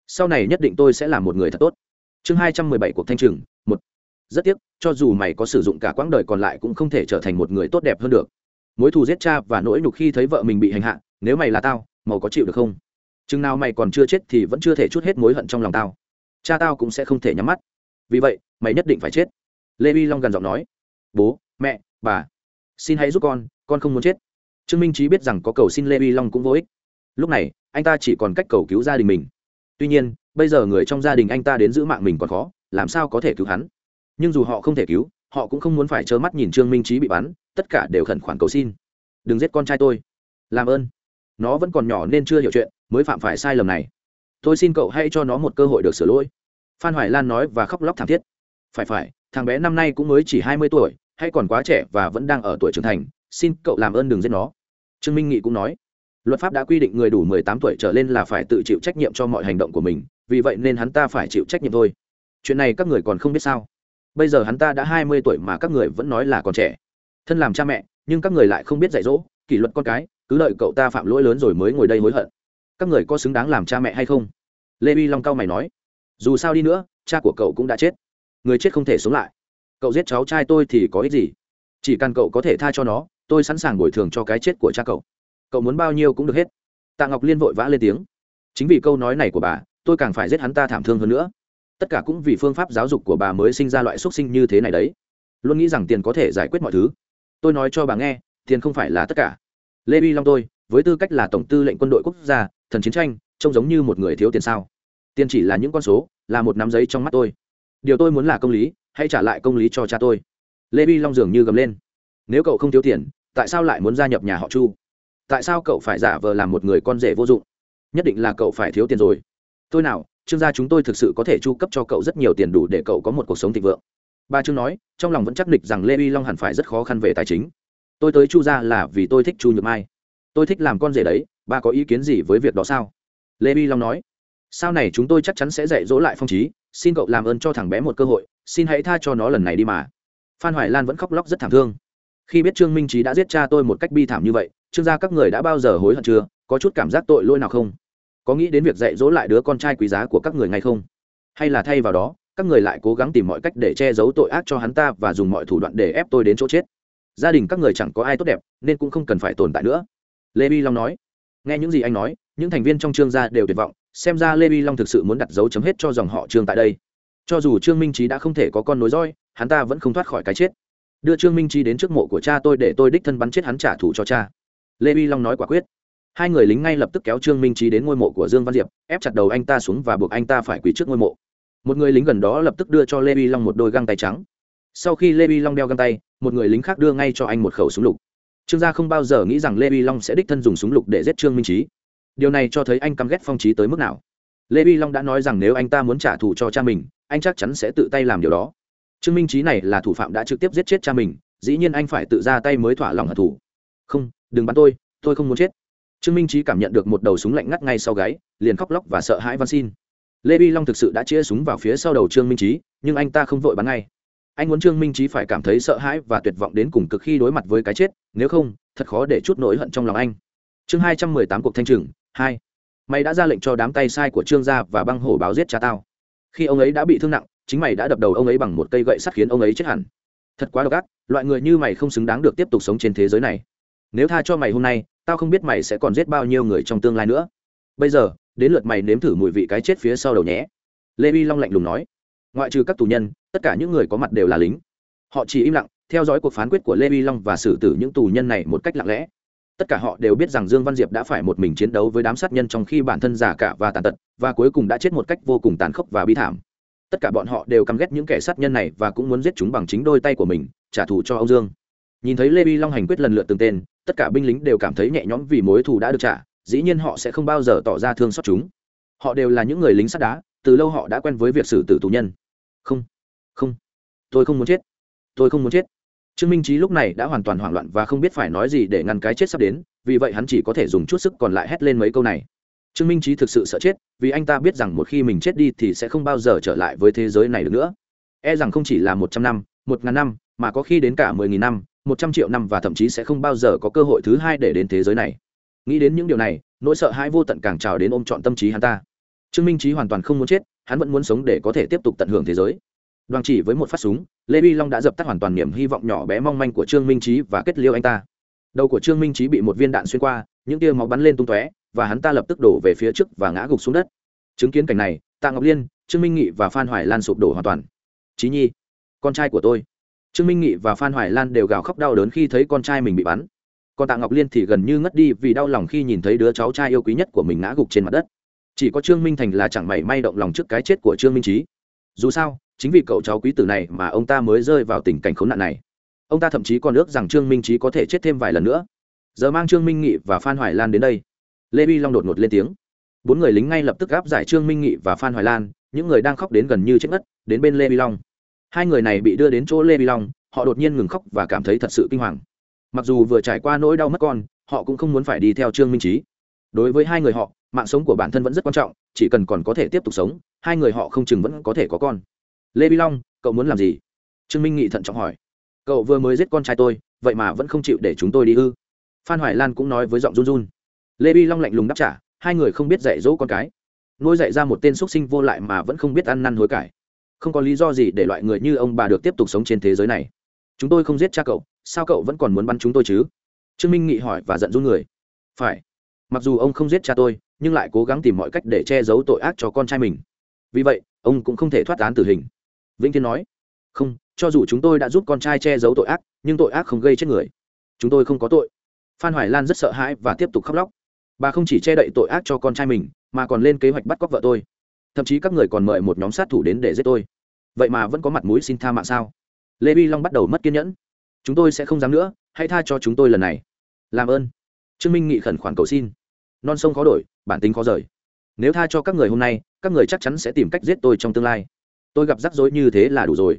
Sau này nhất định tôi sẽ là một người thật tốt. Chương hai trăm mười bảy cuộc thanh trừng, một. Rất tiếc, cho dù mày có sử dụng cả quãng đời còn lại cũng không thể trở thành một người tốt đẹp hơn được mối thù giết cha và nỗi nhục khi thấy vợ mình bị hành hạ, nếu mày là tao, màu có chịu được không? Chừng nào mày còn chưa chết thì vẫn chưa thể chút hết mối hận trong lòng tao. Cha tao cũng sẽ không thể nhắm mắt. Vì vậy, mày nhất định phải chết. Lê vi long gần giọng nói. Bố, mẹ, bà, xin hãy giúp con con không muốn chết. Trương minh trí biết rằng có cầu xin lê vi long cũng vô ích. Lúc này, anh ta chỉ còn cách cầu cứu gia đình mình. Tuy nhiên, bây giờ người trong gia đình anh ta đến giữ mạng mình còn khó, làm sao có thể cứu hắn? Nhưng dù họ không thể cứu, họ cũng không muốn phải trơ mắt nhìn trương minh trí bị bắn tất cả đều khẩn khoản cầu xin. Đừng giết con trai tôi. Làm ơn. Nó vẫn còn nhỏ nên chưa hiểu chuyện, mới phạm phải sai lầm này. Tôi xin cậu hãy cho nó một cơ hội được sửa lỗi. Phan hoài lan nói và khóc lóc thảm thiết. Phải phải, thằng bé năm nay cũng mới chỉ hai mươi tuổi, hay còn quá trẻ và vẫn đang ở tuổi trưởng thành, xin cậu làm ơn đừng giết nó. Trương minh nghị cũng nói, luật pháp đã quy định người đủ mười tám tuổi trở lên là phải tự chịu trách nhiệm cho mọi hành động của mình, vì vậy nên hắn ta phải chịu trách nhiệm thôi. Chuyện này các người còn không biết sao. Bây giờ hắn ta đã hai mươi tuổi mà các người vẫn nói là còn trẻ thân làm cha mẹ, nhưng các người lại không biết dạy dỗ, kỷ luật con cái, cứ đợi cậu ta phạm lỗi lớn rồi mới ngồi đây hối hận. Các người có xứng đáng làm cha mẹ hay không? Lê vi long cao mày nói. Dù sao đi nữa, cha của cậu cũng đã chết. Người chết không thể sống lại. Cậu giết cháu trai tôi thì có ích gì? Chỉ cần cậu có thể tha cho nó, tôi sẵn sàng bồi thường cho cái chết của cha cậu. Cậu muốn bao nhiêu cũng được hết. Tạ ngọc liên vội vã lên tiếng. Chính vì câu nói này của bà, tôi càng phải giết hắn ta thảm thương hơn nữa. Tất cả cũng vì phương pháp giáo dục của bà mới sinh ra loại x u ấ t sinh như thế này đấy. Luôn nghĩ rằng tiền có thể giải quyết mọi thứ tôi nói cho bà nghe, tiền không phải là tất cả. Lê vi long tôi, với tư cách là tổng tư lệnh quân đội quốc gia, thần chiến tranh, trông giống như một người thiếu tiền sao? Tiền chỉ là những con số, là một nắm giấy trong mắt tôi. Điều tôi muốn là công lý, hãy trả lại công lý cho cha tôi. Lê vi long dường như gầm lên. Nếu cậu không thiếu tiền, tại sao lại muốn gia nhập nhà họ chu? Tại sao cậu phải giả vờ làm một người con rể vô dụng? Nhất định là cậu phải thiếu tiền rồi. Tôi nào, trương gia chúng tôi thực sự có thể chu cấp cho cậu rất nhiều tiền đủ để cậu có một cuộc sống thịnh vượng bà trương nói, trong lòng vẫn chắc nịch rằng lê uy long hẳn phải rất khó khăn về tài chính. Tôi tới chu gia là vì tôi thích chu nhược mai. Tôi thích làm con rể đấy bà có ý kiến gì với việc đó sao? Lê uy long nói, sau này chúng tôi chắc chắn sẽ dạy dỗ lại phong trí, xin cậu làm ơn cho thằng bé một cơ hội, xin hãy tha cho nó lần này đi mà. Phan hoài lan vẫn khóc lóc rất thảm thương. Khi biết trương minh trí đã giết cha tôi một cách bi thảm như vậy, trương gia các người đã bao giờ hối hận chưa? Có chút cảm giác tội lỗi nào không? Có nghĩ đến việc dạy dỗ lại đứa con trai quý giá của các người ngay không? Hay là thay vào đó các người lại cố gắng tìm mọi cách để che giấu tội ác cho hắn ta và dùng mọi thủ đoạn để ép tôi đến chỗ chết. Gia đình các người chẳng có ai tốt đẹp, nên cũng không cần phải tồn tại nữa. Lê vi long nói. Nghe những gì anh nói, những thành viên trong trương gia đều tuyệt vọng, xem ra lê vi long thực sự muốn đặt dấu chấm hết cho dòng họ trương tại đây. Cho dù trương minh trí đã không thể có con nối roi hắn ta vẫn không thoát khỏi cái chết. Đưa trương minh trí đến trước mộ của cha tôi để tôi đích thân bắn chết hắn trả thù cho cha. Lê vi long nói quả quyết. Hai người lính ngay lập tức kéo trương minh trí đến ngôi mộ của dương văn diệp, ép chặt đầu anh ta xuống và buộc anh ta phải quỳ trước ngôi mộ một người lính gần đó lập tức đưa cho lê vi long một đôi găng tay trắng. Sau khi lê vi long đeo găng tay, một người lính khác đưa ngay cho anh một khẩu súng lục. Trương gia không bao giờ nghĩ rằng lê vi long sẽ đích thân dùng súng lục để giết trương minh trí điều này cho thấy anh căm ghét phong trí tới mức nào. Lê vi long đã nói rằng nếu anh ta muốn trả thù cho cha mình, anh chắc chắn sẽ tự tay làm điều đó. Trương minh trí này là thủ phạm đã trực tiếp giết chết cha mình, dĩ nhiên anh phải tự ra tay mới thỏa lòng hận thủ không, đừng bắn tôi tôi không muốn chết. Trương minh trí cảm nhận được một đầu súng lạnh ngắt ngay sau gáy, liền khóc lóc và sợ hãi van xin lê vi long thực sự đã chia súng vào phía sau đầu trương minh trí nhưng anh ta không vội bắn ngay. Anh muốn trương minh trí phải cảm thấy sợ hãi và tuyệt vọng đến cùng cực khi đối mặt với cái chết, nếu không, thật khó để chút nỗi hận trong lòng anh. Chương hai trăm mười tám cuộc thanh trừng, hai. Mày đã ra lệnh cho đám tay sai của trương gia và băng hổ báo giết cha tao. Khi ông ấy đã bị thương nặng, chính mày đã đập đầu ông ấy bằng một cây gậy sắt khiến ông ấy chết hẳn. Thật quá độc ác, loại người như mày không xứng đáng được tiếp tục sống trên thế giới này. Nếu tha cho mày hôm nay, tao không biết mày sẽ còn giết bao nhiêu người trong tương lai nữa. Bây giờ đến lượt mày nếm thử mùi vị cái chết phía sau đầu nhé. Lê vi long lạnh lùng nói, ngoại trừ các tù nhân, tất cả những người có mặt đều là lính. Họ chỉ im lặng, theo dõi cuộc phán quyết của lê vi long và xử tử những tù nhân này một cách lặng lẽ. Tất cả họ đều biết rằng dương văn diệp đã phải một mình chiến đấu với đám sát nhân trong khi bản thân già cả và tàn tật, và cuối cùng đã chết một cách vô cùng tàn khốc và bi thảm. Tất cả bọn họ đều căm ghét những kẻ sát nhân này và cũng muốn giết chúng bằng chính đôi tay của mình, trả thù cho ông dương. Nhìn thấy lê vi long hành quyết lần lượt từng tên, tất cả binh lính đều cảm thấy nhẹ nhõm vì mối thù đã được trả dĩ nhiên họ sẽ không bao giờ tỏ ra thương xót chúng. Họ đều là những người lính sắt đá, từ lâu họ đã quen với việc xử tử tù nhân. Không không. Tôi không muốn chết. Tôi không muốn chết. Trương minh trí lúc này đã hoàn toàn hoảng loạn và không biết phải nói gì để ngăn cái chết sắp đến, vì vậy hắn chỉ có thể dùng chút sức còn lại hét lên mấy câu này. Trương minh trí thực sự sợ chết, vì anh ta biết rằng một khi mình chết đi thì sẽ không bao giờ trở lại với thế giới này được nữa. E rằng không chỉ là một trăm năm, một ngàn năm, mà có khi đến cả mười nghìn năm, một trăm triệu năm và thậm chí sẽ không bao giờ có cơ hội thứ hai để đến thế giới này nghĩ đến những điều này, nỗi sợ hãi vô tận càng trào đến ôm trọn tâm trí hắn ta. Trương minh trí hoàn toàn không muốn chết, hắn vẫn muốn sống để có thể tiếp tục tận hưởng thế giới. Đoàn chỉ với một phát súng, lê vi long đã dập tắt hoàn toàn niềm hy vọng nhỏ bé mong manh của trương minh trí và kết liêu anh ta. Đầu của trương minh trí bị một viên đạn xuyên qua, những tia máu bắn lên tung tóe, và hắn ta lập tức đổ về phía trước và ngã gục xuống đất. Chứng kiến cảnh này, tạ ngọc liên, trương minh nghị và phan hoài lan sụp đổ hoàn toàn. Trí nhi, con trai của tôi. Trương minh nghị và phan hoài lan đều gào khóc đau đớn khi thấy con trai mình bị bắn còn tạ ngọc liên thì gần như ngất đi vì đau lòng khi nhìn thấy đứa cháu trai yêu quý nhất của mình ngã gục trên mặt đất chỉ có trương minh thành là chẳng mảy may động lòng trước cái chết của trương minh trí dù sao chính vì cậu cháu quý tử này mà ông ta mới rơi vào tình cảnh khốn nạn này ông ta thậm chí còn ước rằng trương minh trí có thể chết thêm vài lần nữa giờ mang trương minh nghị và phan hoài lan đến đây lê vi long đột ngột lên tiếng bốn người lính ngay lập tức gáp giải trương minh nghị và phan hoài lan những người đang khóc đến gần như chết ngất đến bên lê vi long hai người này bị đưa đến chỗ lê vi long họ đột nhiên ngừng khóc và cảm thấy thật sự kinh hoàng mặc dù vừa trải qua nỗi đau mất con, họ cũng không muốn phải đi theo trương minh trí. Đối với hai người họ, mạng sống của bản thân vẫn rất quan trọng, chỉ cần còn có thể tiếp tục sống, hai người họ không chừng vẫn có thể có con. Lê vi long, cậu muốn làm gì? Trương minh nghị thận trọng hỏi. Cậu vừa mới giết con trai tôi, vậy mà vẫn không chịu để chúng tôi đi ư? Phan hoài lan cũng nói với giọng run run. Lê vi long lạnh lùng đáp trả, hai người không biết dạy dỗ con cái. Nuôi dạy ra một tên x u ấ t sinh vô lại mà vẫn không biết ăn năn hối cải. Không có lý do gì để loại người như ông bà được tiếp tục sống trên thế giới này. Chúng tôi không giết cha cậu sao cậu vẫn còn muốn bắn chúng tôi chứ? Trương minh nghị hỏi và giận run người. Phải. Mặc dù ông không giết cha tôi, nhưng lại cố gắng tìm mọi cách để che giấu tội ác cho con trai mình. Vì vậy, ông cũng không thể thoát án tử hình. Vĩnh thiên nói. Không, cho dù chúng tôi đã giúp con trai che giấu tội ác, nhưng tội ác không gây chết người. Chúng tôi không có tội. Phan hoài lan rất sợ hãi và tiếp tục khóc lóc. Bà không chỉ che đậy tội ác cho con trai mình, mà còn lên kế hoạch bắt cóc vợ tôi. Thậm chí các người còn mời một nhóm sát thủ đến để giết tôi. Vậy mà vẫn có mặt mũi xin tha mạng sao? Lê vi long bắt đầu mất kiên nhẫn chúng tôi sẽ không dám nữa, hãy tha cho chúng tôi lần này. Làm ơn. Trương minh nghị khẩn khoản cầu xin. Non sông khó đổi, bản tính khó rời. Nếu tha cho các người hôm nay, các người chắc chắn sẽ tìm cách giết tôi trong tương lai. Tôi gặp rắc rối như thế là đủ rồi.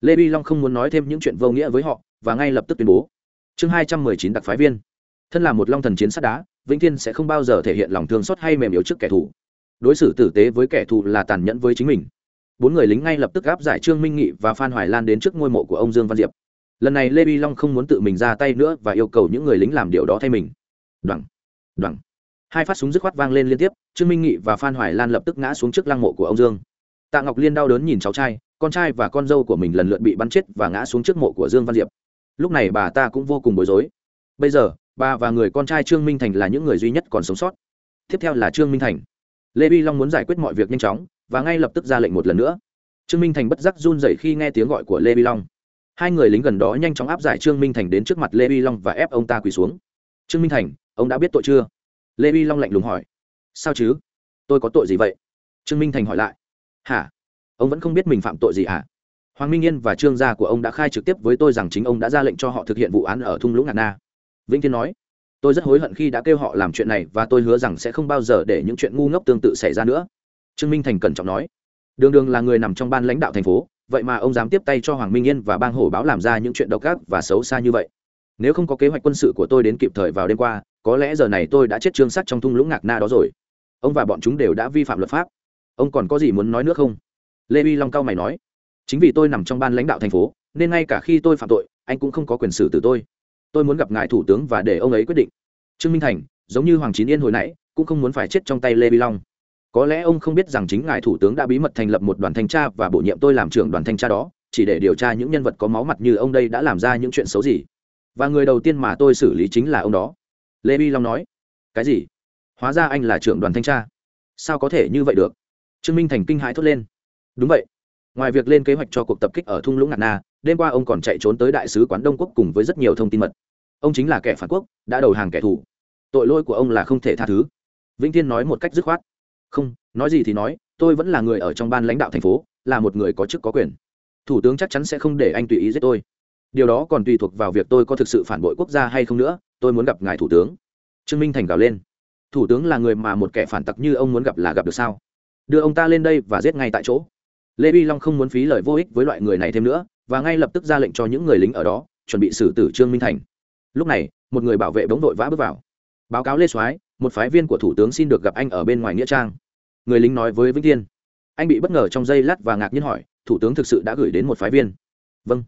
Lê vi long không muốn nói thêm những chuyện vô nghĩa với họ, và ngay lập tức tuyên bố. Chương hai trăm mười chín đặc phái viên. Thân là một long thần chiến sát đá, vĩnh thiên sẽ không bao giờ thể hiện lòng thương xót hay mềm yếu trước kẻ thù. Đối xử tử tế với kẻ thù là tàn nhẫn với chính mình. Bốn người lính ngay lập tức gáp giải trương minh nghị và phan hoài lan đến trước ngôi mộ của ông dương văn diệp lần này lê vi long không muốn tự mình ra tay nữa và yêu cầu những người lính làm điều đó thay mình. Đoằng đoằng. Hai phát súng dứt khoát vang lên liên tiếp, trương minh nghị và phan hoài lan lập tức ngã xuống trước lăng mộ của ông dương. Tạ ngọc liên đau đớn nhìn cháu trai, con trai và con dâu của mình lần lượt bị bắn chết và ngã xuống trước mộ của dương văn diệp. Lúc này bà ta cũng vô cùng bối rối. Bây giờ, bà và người con trai trương minh thành là những người duy nhất còn sống sót. Tiếp theo là trương minh thành. Lê vi long muốn giải quyết mọi việc nhanh chóng và ngay lập tức ra lệnh một lần nữa. Trương minh thành bất giác run dậy khi nghe tiếng gọi của lê vi long hai người lính gần đó nhanh chóng áp giải trương minh thành đến trước mặt lê vi long và ép ông ta quỳ xuống. Trương minh thành, ông đã biết tội chưa? Lê vi long lạnh lùng hỏi. Sao chứ? Tôi có tội gì vậy? Trương minh thành hỏi lại. Hả? Ông vẫn không biết mình phạm tội gì hả? Hoàng minh yên và trương gia của ông đã khai trực tiếp với tôi rằng chính ông đã ra lệnh cho họ thực hiện vụ án ở thung lũng ngạt na. Vĩnh thiên nói, tôi rất hối hận khi đã kêu họ làm chuyện này và tôi hứa rằng sẽ không bao giờ để những chuyện ngu ngốc tương tự xảy ra nữa. Trương minh thành cẩn trọng nói, đường đường là người nằm trong ban lãnh đạo thành phố vậy mà ông dám tiếp tay cho hoàng minh yên và bang hổ báo làm ra những chuyện độc ác và xấu xa như vậy. Nếu không có kế hoạch quân sự của tôi đến kịp thời vào đêm qua, có lẽ giờ này tôi đã chết trương sắt trong thung lũng ngạc na đó rồi. Ông và bọn chúng đều đã vi phạm luật pháp. Ông còn có gì muốn nói nữa không? Lê uy long cao mày nói. Chính vì tôi nằm trong ban lãnh đạo thành phố, nên ngay cả khi tôi phạm tội, anh cũng không có quyền xử từ tôi. Tôi muốn gặp ngài thủ tướng và để ông ấy quyết định. Trương minh thành, giống như hoàng chín yên hồi nãy, cũng không muốn phải chết trong tay lê vi long có lẽ ông không biết rằng chính ngài thủ tướng đã bí mật thành lập một đoàn thanh tra và bổ nhiệm tôi làm trưởng đoàn thanh tra đó, chỉ để điều tra những nhân vật có máu mặt như ông đây đã làm ra những chuyện xấu gì. Và người đầu tiên mà tôi xử lý chính là ông đó. Lê bi long nói. Cái gì? Hóa ra anh là trưởng đoàn thanh tra. Sao có thể như vậy được? Trương minh thành kinh hãi thốt lên. Đúng vậy. Ngoài việc lên kế hoạch cho cuộc tập kích ở thung lũng ngạt na, đêm qua ông còn chạy trốn tới đại sứ quán đông quốc cùng với rất nhiều thông tin mật. Ông chính là kẻ phản quốc, đã đầu hàng kẻ thù. Tội lỗi của ông là không thể tha thứ. Vĩnh thiên nói một cách dứt khoát không, nói gì thì nói, tôi vẫn là người ở trong ban lãnh đạo thành phố, là một người có chức có quyền. Thủ tướng chắc chắn sẽ không để anh tùy ý giết tôi. Điều đó còn tùy thuộc vào việc tôi có thực sự phản bội quốc gia hay không nữa, tôi muốn gặp ngài thủ tướng. Trương minh thành gào lên. Thủ tướng là người mà một kẻ phản tặc như ông muốn gặp là gặp được sao? Đưa ông ta lên đây và giết ngay tại chỗ. Lê vi long không muốn phí lời vô ích với loại người này thêm nữa, và ngay lập tức ra lệnh cho những người lính ở đó, chuẩn bị xử tử trương minh thành. Lúc này, một người bảo vệ bỗng vội vã bước vào. Báo cáo lê soái, một phái viên của thủ tướng xin được gặp anh ở bên ngoài nghĩa trang người lính nói với vĩnh thiên. Anh bị bất ngờ trong giây lát và ngạc nhiên hỏi, thủ tướng thực sự đã gửi đến một phái viên? Vâng.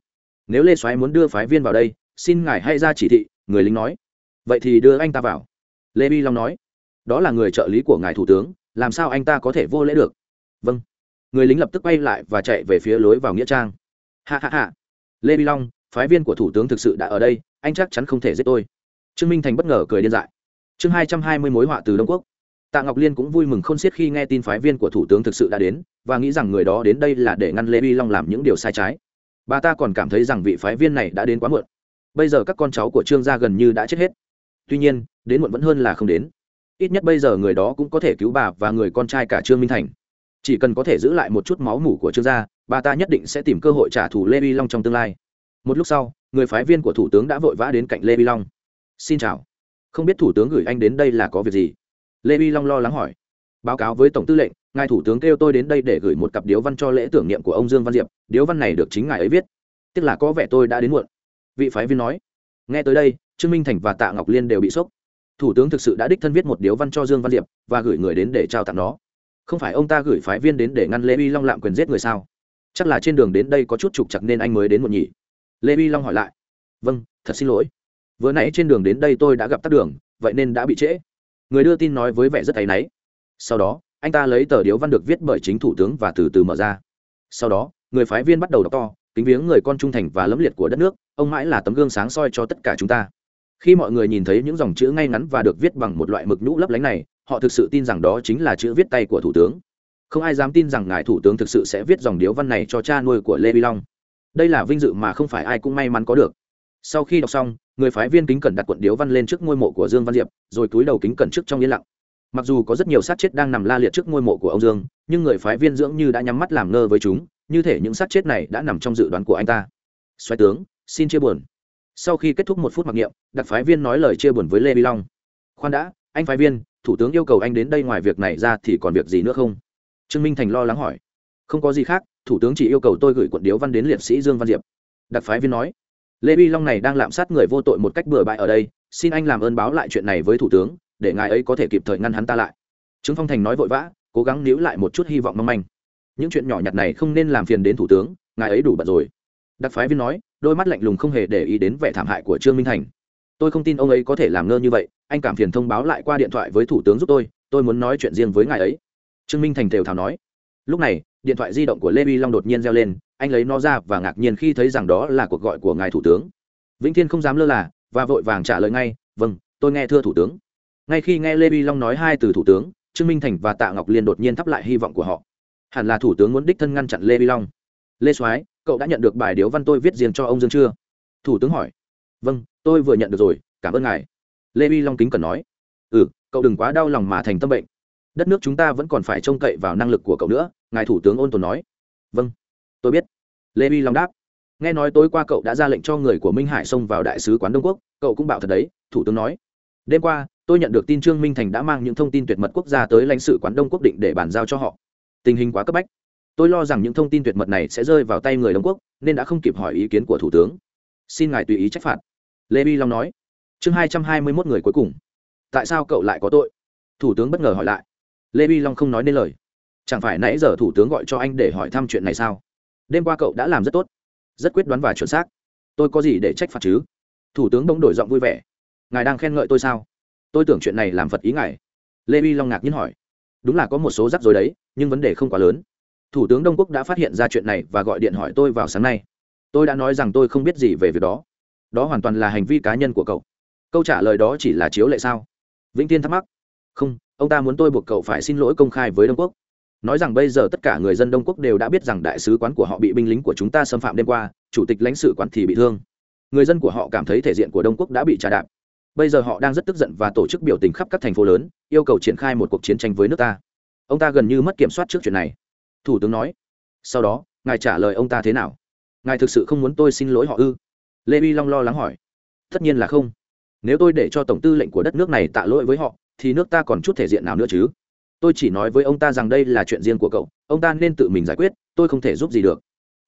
Nếu lê soái muốn đưa phái viên vào đây, xin ngài hay ra chỉ thị, người lính nói. Vậy thì đưa anh ta vào. Lê bi long nói. Đó là người trợ lý của ngài thủ tướng, làm sao anh ta có thể vô lễ được? Vâng. Người lính lập tức quay lại và chạy về phía lối vào nghĩa trang. Ha ha ha. Lê bi long, phái viên của thủ tướng thực sự đã ở đây, anh chắc chắn không thể giết tôi. Trương minh thành bất ngờ cười điên dại. Chương hai trăm hai mươi mối họa từ đông quốc tạ ngọc liên cũng vui mừng khôn xiết khi nghe tin phái viên của thủ tướng thực sự đã đến, và nghĩ rằng người đó đến đây là để ngăn lê vi long làm những điều sai trái. Bà ta còn cảm thấy rằng vị phái viên này đã đến quá muộn. Bây giờ các con cháu của trương gia gần như đã chết hết. Tuy nhiên, đến muộn vẫn hơn là không đến. Ít nhất bây giờ người đó cũng có thể cứu bà và người con trai cả trương minh thành. Chỉ cần có thể giữ lại một chút máu mủ của trương gia, bà ta nhất định sẽ tìm cơ hội trả thù lê vi long trong tương lai. Một lúc sau, người phái viên của thủ tướng đã vội vã đến cạnh lê vi long. Xin chào. Không biết thủ tướng gửi anh đến đây là có việc gì? Lê vi long lo lắng hỏi. Báo cáo với tổng tư lệnh, ngài thủ tướng kêu tôi đến đây để gửi một cặp điếu văn cho lễ tưởng niệm của ông dương văn diệp, điếu văn này được chính ngài ấy viết. Tức là có vẻ tôi đã đến muộn. Vị phái viên nói. Nghe tới đây, trương minh thành và tạ ngọc liên đều bị sốc. Thủ tướng thực sự đã đích thân viết một điếu văn cho dương văn diệp và gửi người đến để trao tặng nó. Không phải ông ta gửi phái viên đến để ngăn lê vi long lạm quyền giết người sao? Chắc là trên đường đến đây có chút trục chặt nên anh mới đến một nhỉ? Lê vi long hỏi lại. Vâng thật xin lỗi. Vừa nãy trên đường đến đây tôi đã gặp tắc đường, vậy nên đã bị trễ người đưa tin nói với vẻ rất áy náy. Sau đó, anh ta lấy tờ điếu văn được viết bởi chính thủ tướng và từ từ mở ra. Sau đó, người phái viên bắt đầu đọc to, kính viếng người con trung thành và lẫm liệt của đất nước, ông mãi là tấm gương sáng soi cho tất cả chúng ta. Khi mọi người nhìn thấy những dòng chữ ngay ngắn và được viết bằng một loại mực nhũ lấp lánh này, họ thực sự tin rằng đó chính là chữ viết tay của thủ tướng. Không ai dám tin rằng ngài thủ tướng thực sự sẽ viết dòng điếu văn này cho cha nuôi của lê vi long. Đây là vinh dự mà không phải ai cũng may mắn có được sau khi đọc xong, người phái viên kính cẩn đặt quận điếu văn lên trước ngôi mộ của dương văn diệp, rồi cúi đầu kính cẩn trước trong yên lặng. Mặc dù có rất nhiều sát chết đang nằm la liệt trước ngôi mộ của ông dương, nhưng người phái viên dưỡng như đã nhắm mắt làm ngơ với chúng, như thể những sát chết này đã nằm trong dự đoán của anh ta. Xoáy tướng, xin chia buồn. Sau khi kết thúc một phút mặc niệm, đặc phái viên nói lời chia buồn với lê vi long. Khoan đã, anh phái viên, thủ tướng yêu cầu anh đến đây ngoài việc này ra thì còn việc gì nữa không? Trương minh thành lo lắng hỏi. Không có gì khác, thủ tướng chỉ yêu cầu tôi gửi quận điếu văn đến liệt sĩ dương văn diệp. Đặc phái viên nói lê vi long này đang lạm sát người vô tội một cách bừa bãi ở đây, xin anh làm ơn báo lại chuyện này với thủ tướng, để ngài ấy có thể kịp thời ngăn hắn ta lại. Trương phong thành nói vội vã, cố gắng níu lại một chút hy vọng mong manh. Những chuyện nhỏ nhặt này không nên làm phiền đến thủ tướng, ngài ấy đủ bận rồi. Đặc phái viên nói, đôi mắt lạnh lùng không hề để ý đến vẻ thảm hại của trương minh thành. Tôi không tin ông ấy có thể làm ngơ như vậy, anh cảm phiền thông báo lại qua điện thoại với thủ tướng giúp tôi tôi muốn nói chuyện riêng với ngài ấy. Trương minh thành thều thào nói. Lúc này, điện thoại di động của lê vi long đột nhiên reo lên anh lấy nó ra và ngạc nhiên khi thấy rằng đó là cuộc gọi của ngài thủ tướng. Vĩnh thiên không dám lơ là và vội vàng trả lời ngay vâng tôi nghe thưa thủ tướng. Ngay khi nghe lê vi long nói hai từ thủ tướng, trương minh thành và tạ ngọc liên đột nhiên thắp lại hy vọng của họ. Hẳn là thủ tướng muốn đích thân ngăn chặn lê vi long. Lê soái, cậu đã nhận được bài điếu văn tôi viết riêng cho ông dương chưa? Thủ tướng hỏi. Vâng tôi vừa nhận được rồi, cảm ơn ngài. Lê vi long kính cần nói. Ừ cậu đừng quá đau lòng mà thành tâm bệnh. Đất nước chúng ta vẫn còn phải trông cậy vào năng lực của cậu nữa, ngài thủ tướng ôn tồn nói. Vâng tôi biết. Lê vi long đáp. Nghe nói tối qua cậu đã ra lệnh cho người của minh hải xông vào đại sứ quán đông quốc, cậu cũng bảo thật đấy, thủ tướng nói. Đêm qua, tôi nhận được tin trương minh thành đã mang những thông tin tuyệt mật quốc gia tới lãnh sự quán đông quốc định để bàn giao cho họ. Tình hình quá cấp bách. Tôi lo rằng những thông tin tuyệt mật này sẽ rơi vào tay người đông quốc, nên đã không kịp hỏi ý kiến của thủ tướng. Xin ngài tùy ý trách phạt. Lê bi long nói. Chương hai trăm hai mươi mốt người cuối cùng. Tại sao cậu lại có tội? Thủ tướng bất ngờ hỏi lại. Lê bi long không nói nên lời. Chẳng phải nãy giờ thủ tướng gọi cho anh để hỏi thăm chuyện này sao? Đêm qua cậu đã làm rất tốt. Rất quyết đoán và chuẩn xác. Tôi có gì để trách phạt chứ? Thủ tướng bỗng đổi giọng vui vẻ. Ngài đang khen ngợi tôi sao? Tôi tưởng chuyện này làm phật ý ngài. Lê vi long ngạc nhiên hỏi. Đúng là có một số rắc rối đấy, nhưng vấn đề không quá lớn. Thủ tướng đông quốc đã phát hiện ra chuyện này và gọi điện hỏi tôi vào sáng nay. Tôi đã nói rằng tôi không biết gì về việc đó. Đó hoàn toàn là hành vi cá nhân của cậu. Câu trả lời đó chỉ là chiếu lệ sao? Vĩnh tiên thắc mắc. Không, ông ta muốn tôi buộc cậu phải xin lỗi công khai với đông quốc nói rằng bây giờ tất cả người dân đông quốc đều đã biết rằng đại sứ quán của họ bị binh lính của chúng ta xâm phạm đêm qua, chủ tịch lãnh sự quán thì bị thương. Người dân của họ cảm thấy thể diện của đông quốc đã bị trà đạp. Bây giờ họ đang rất tức giận và tổ chức biểu tình khắp các thành phố lớn, yêu cầu triển khai một cuộc chiến tranh với nước ta. Ông ta gần như mất kiểm soát trước chuyện này. Thủ tướng nói. Sau đó, ngài trả lời ông ta thế nào? Ngài thực sự không muốn tôi xin lỗi họ ư? Lê vi long lo lắng hỏi. Tất nhiên là không. Nếu tôi để cho tổng tư lệnh của đất nước này tạ lỗi với họ, thì nước ta còn chút thể diện nào nữa chứ? Tôi chỉ nói với ông ta rằng đây là chuyện riêng của cậu, ông ta nên tự mình giải quyết, tôi không thể giúp gì được.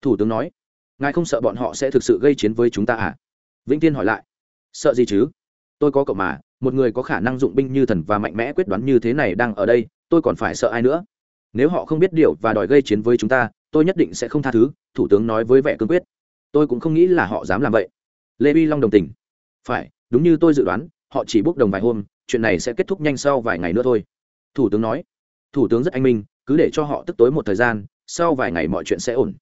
Thủ tướng nói, ngài không sợ bọn họ sẽ thực sự gây chiến với chúng ta à? Vĩnh tiên hỏi lại, sợ gì chứ? Tôi có cậu mà, một người có khả năng dụng binh như thần và mạnh mẽ quyết đoán như thế này đang ở đây, tôi còn phải sợ ai nữa? Nếu họ không biết điều và đòi gây chiến với chúng ta, tôi nhất định sẽ không tha thứ, thủ tướng nói với vẻ cương quyết. Tôi cũng không nghĩ là họ dám làm vậy. Lê vi long đồng tình, phải, đúng như tôi dự đoán, họ chỉ bốc đồng vài hôm, chuyện này sẽ kết thúc nhanh sau vài ngày nữa thôi thủ tướng nói. Thủ tướng rất anh minh, cứ để cho họ tức tối một thời gian, sau vài ngày mọi chuyện sẽ ổn.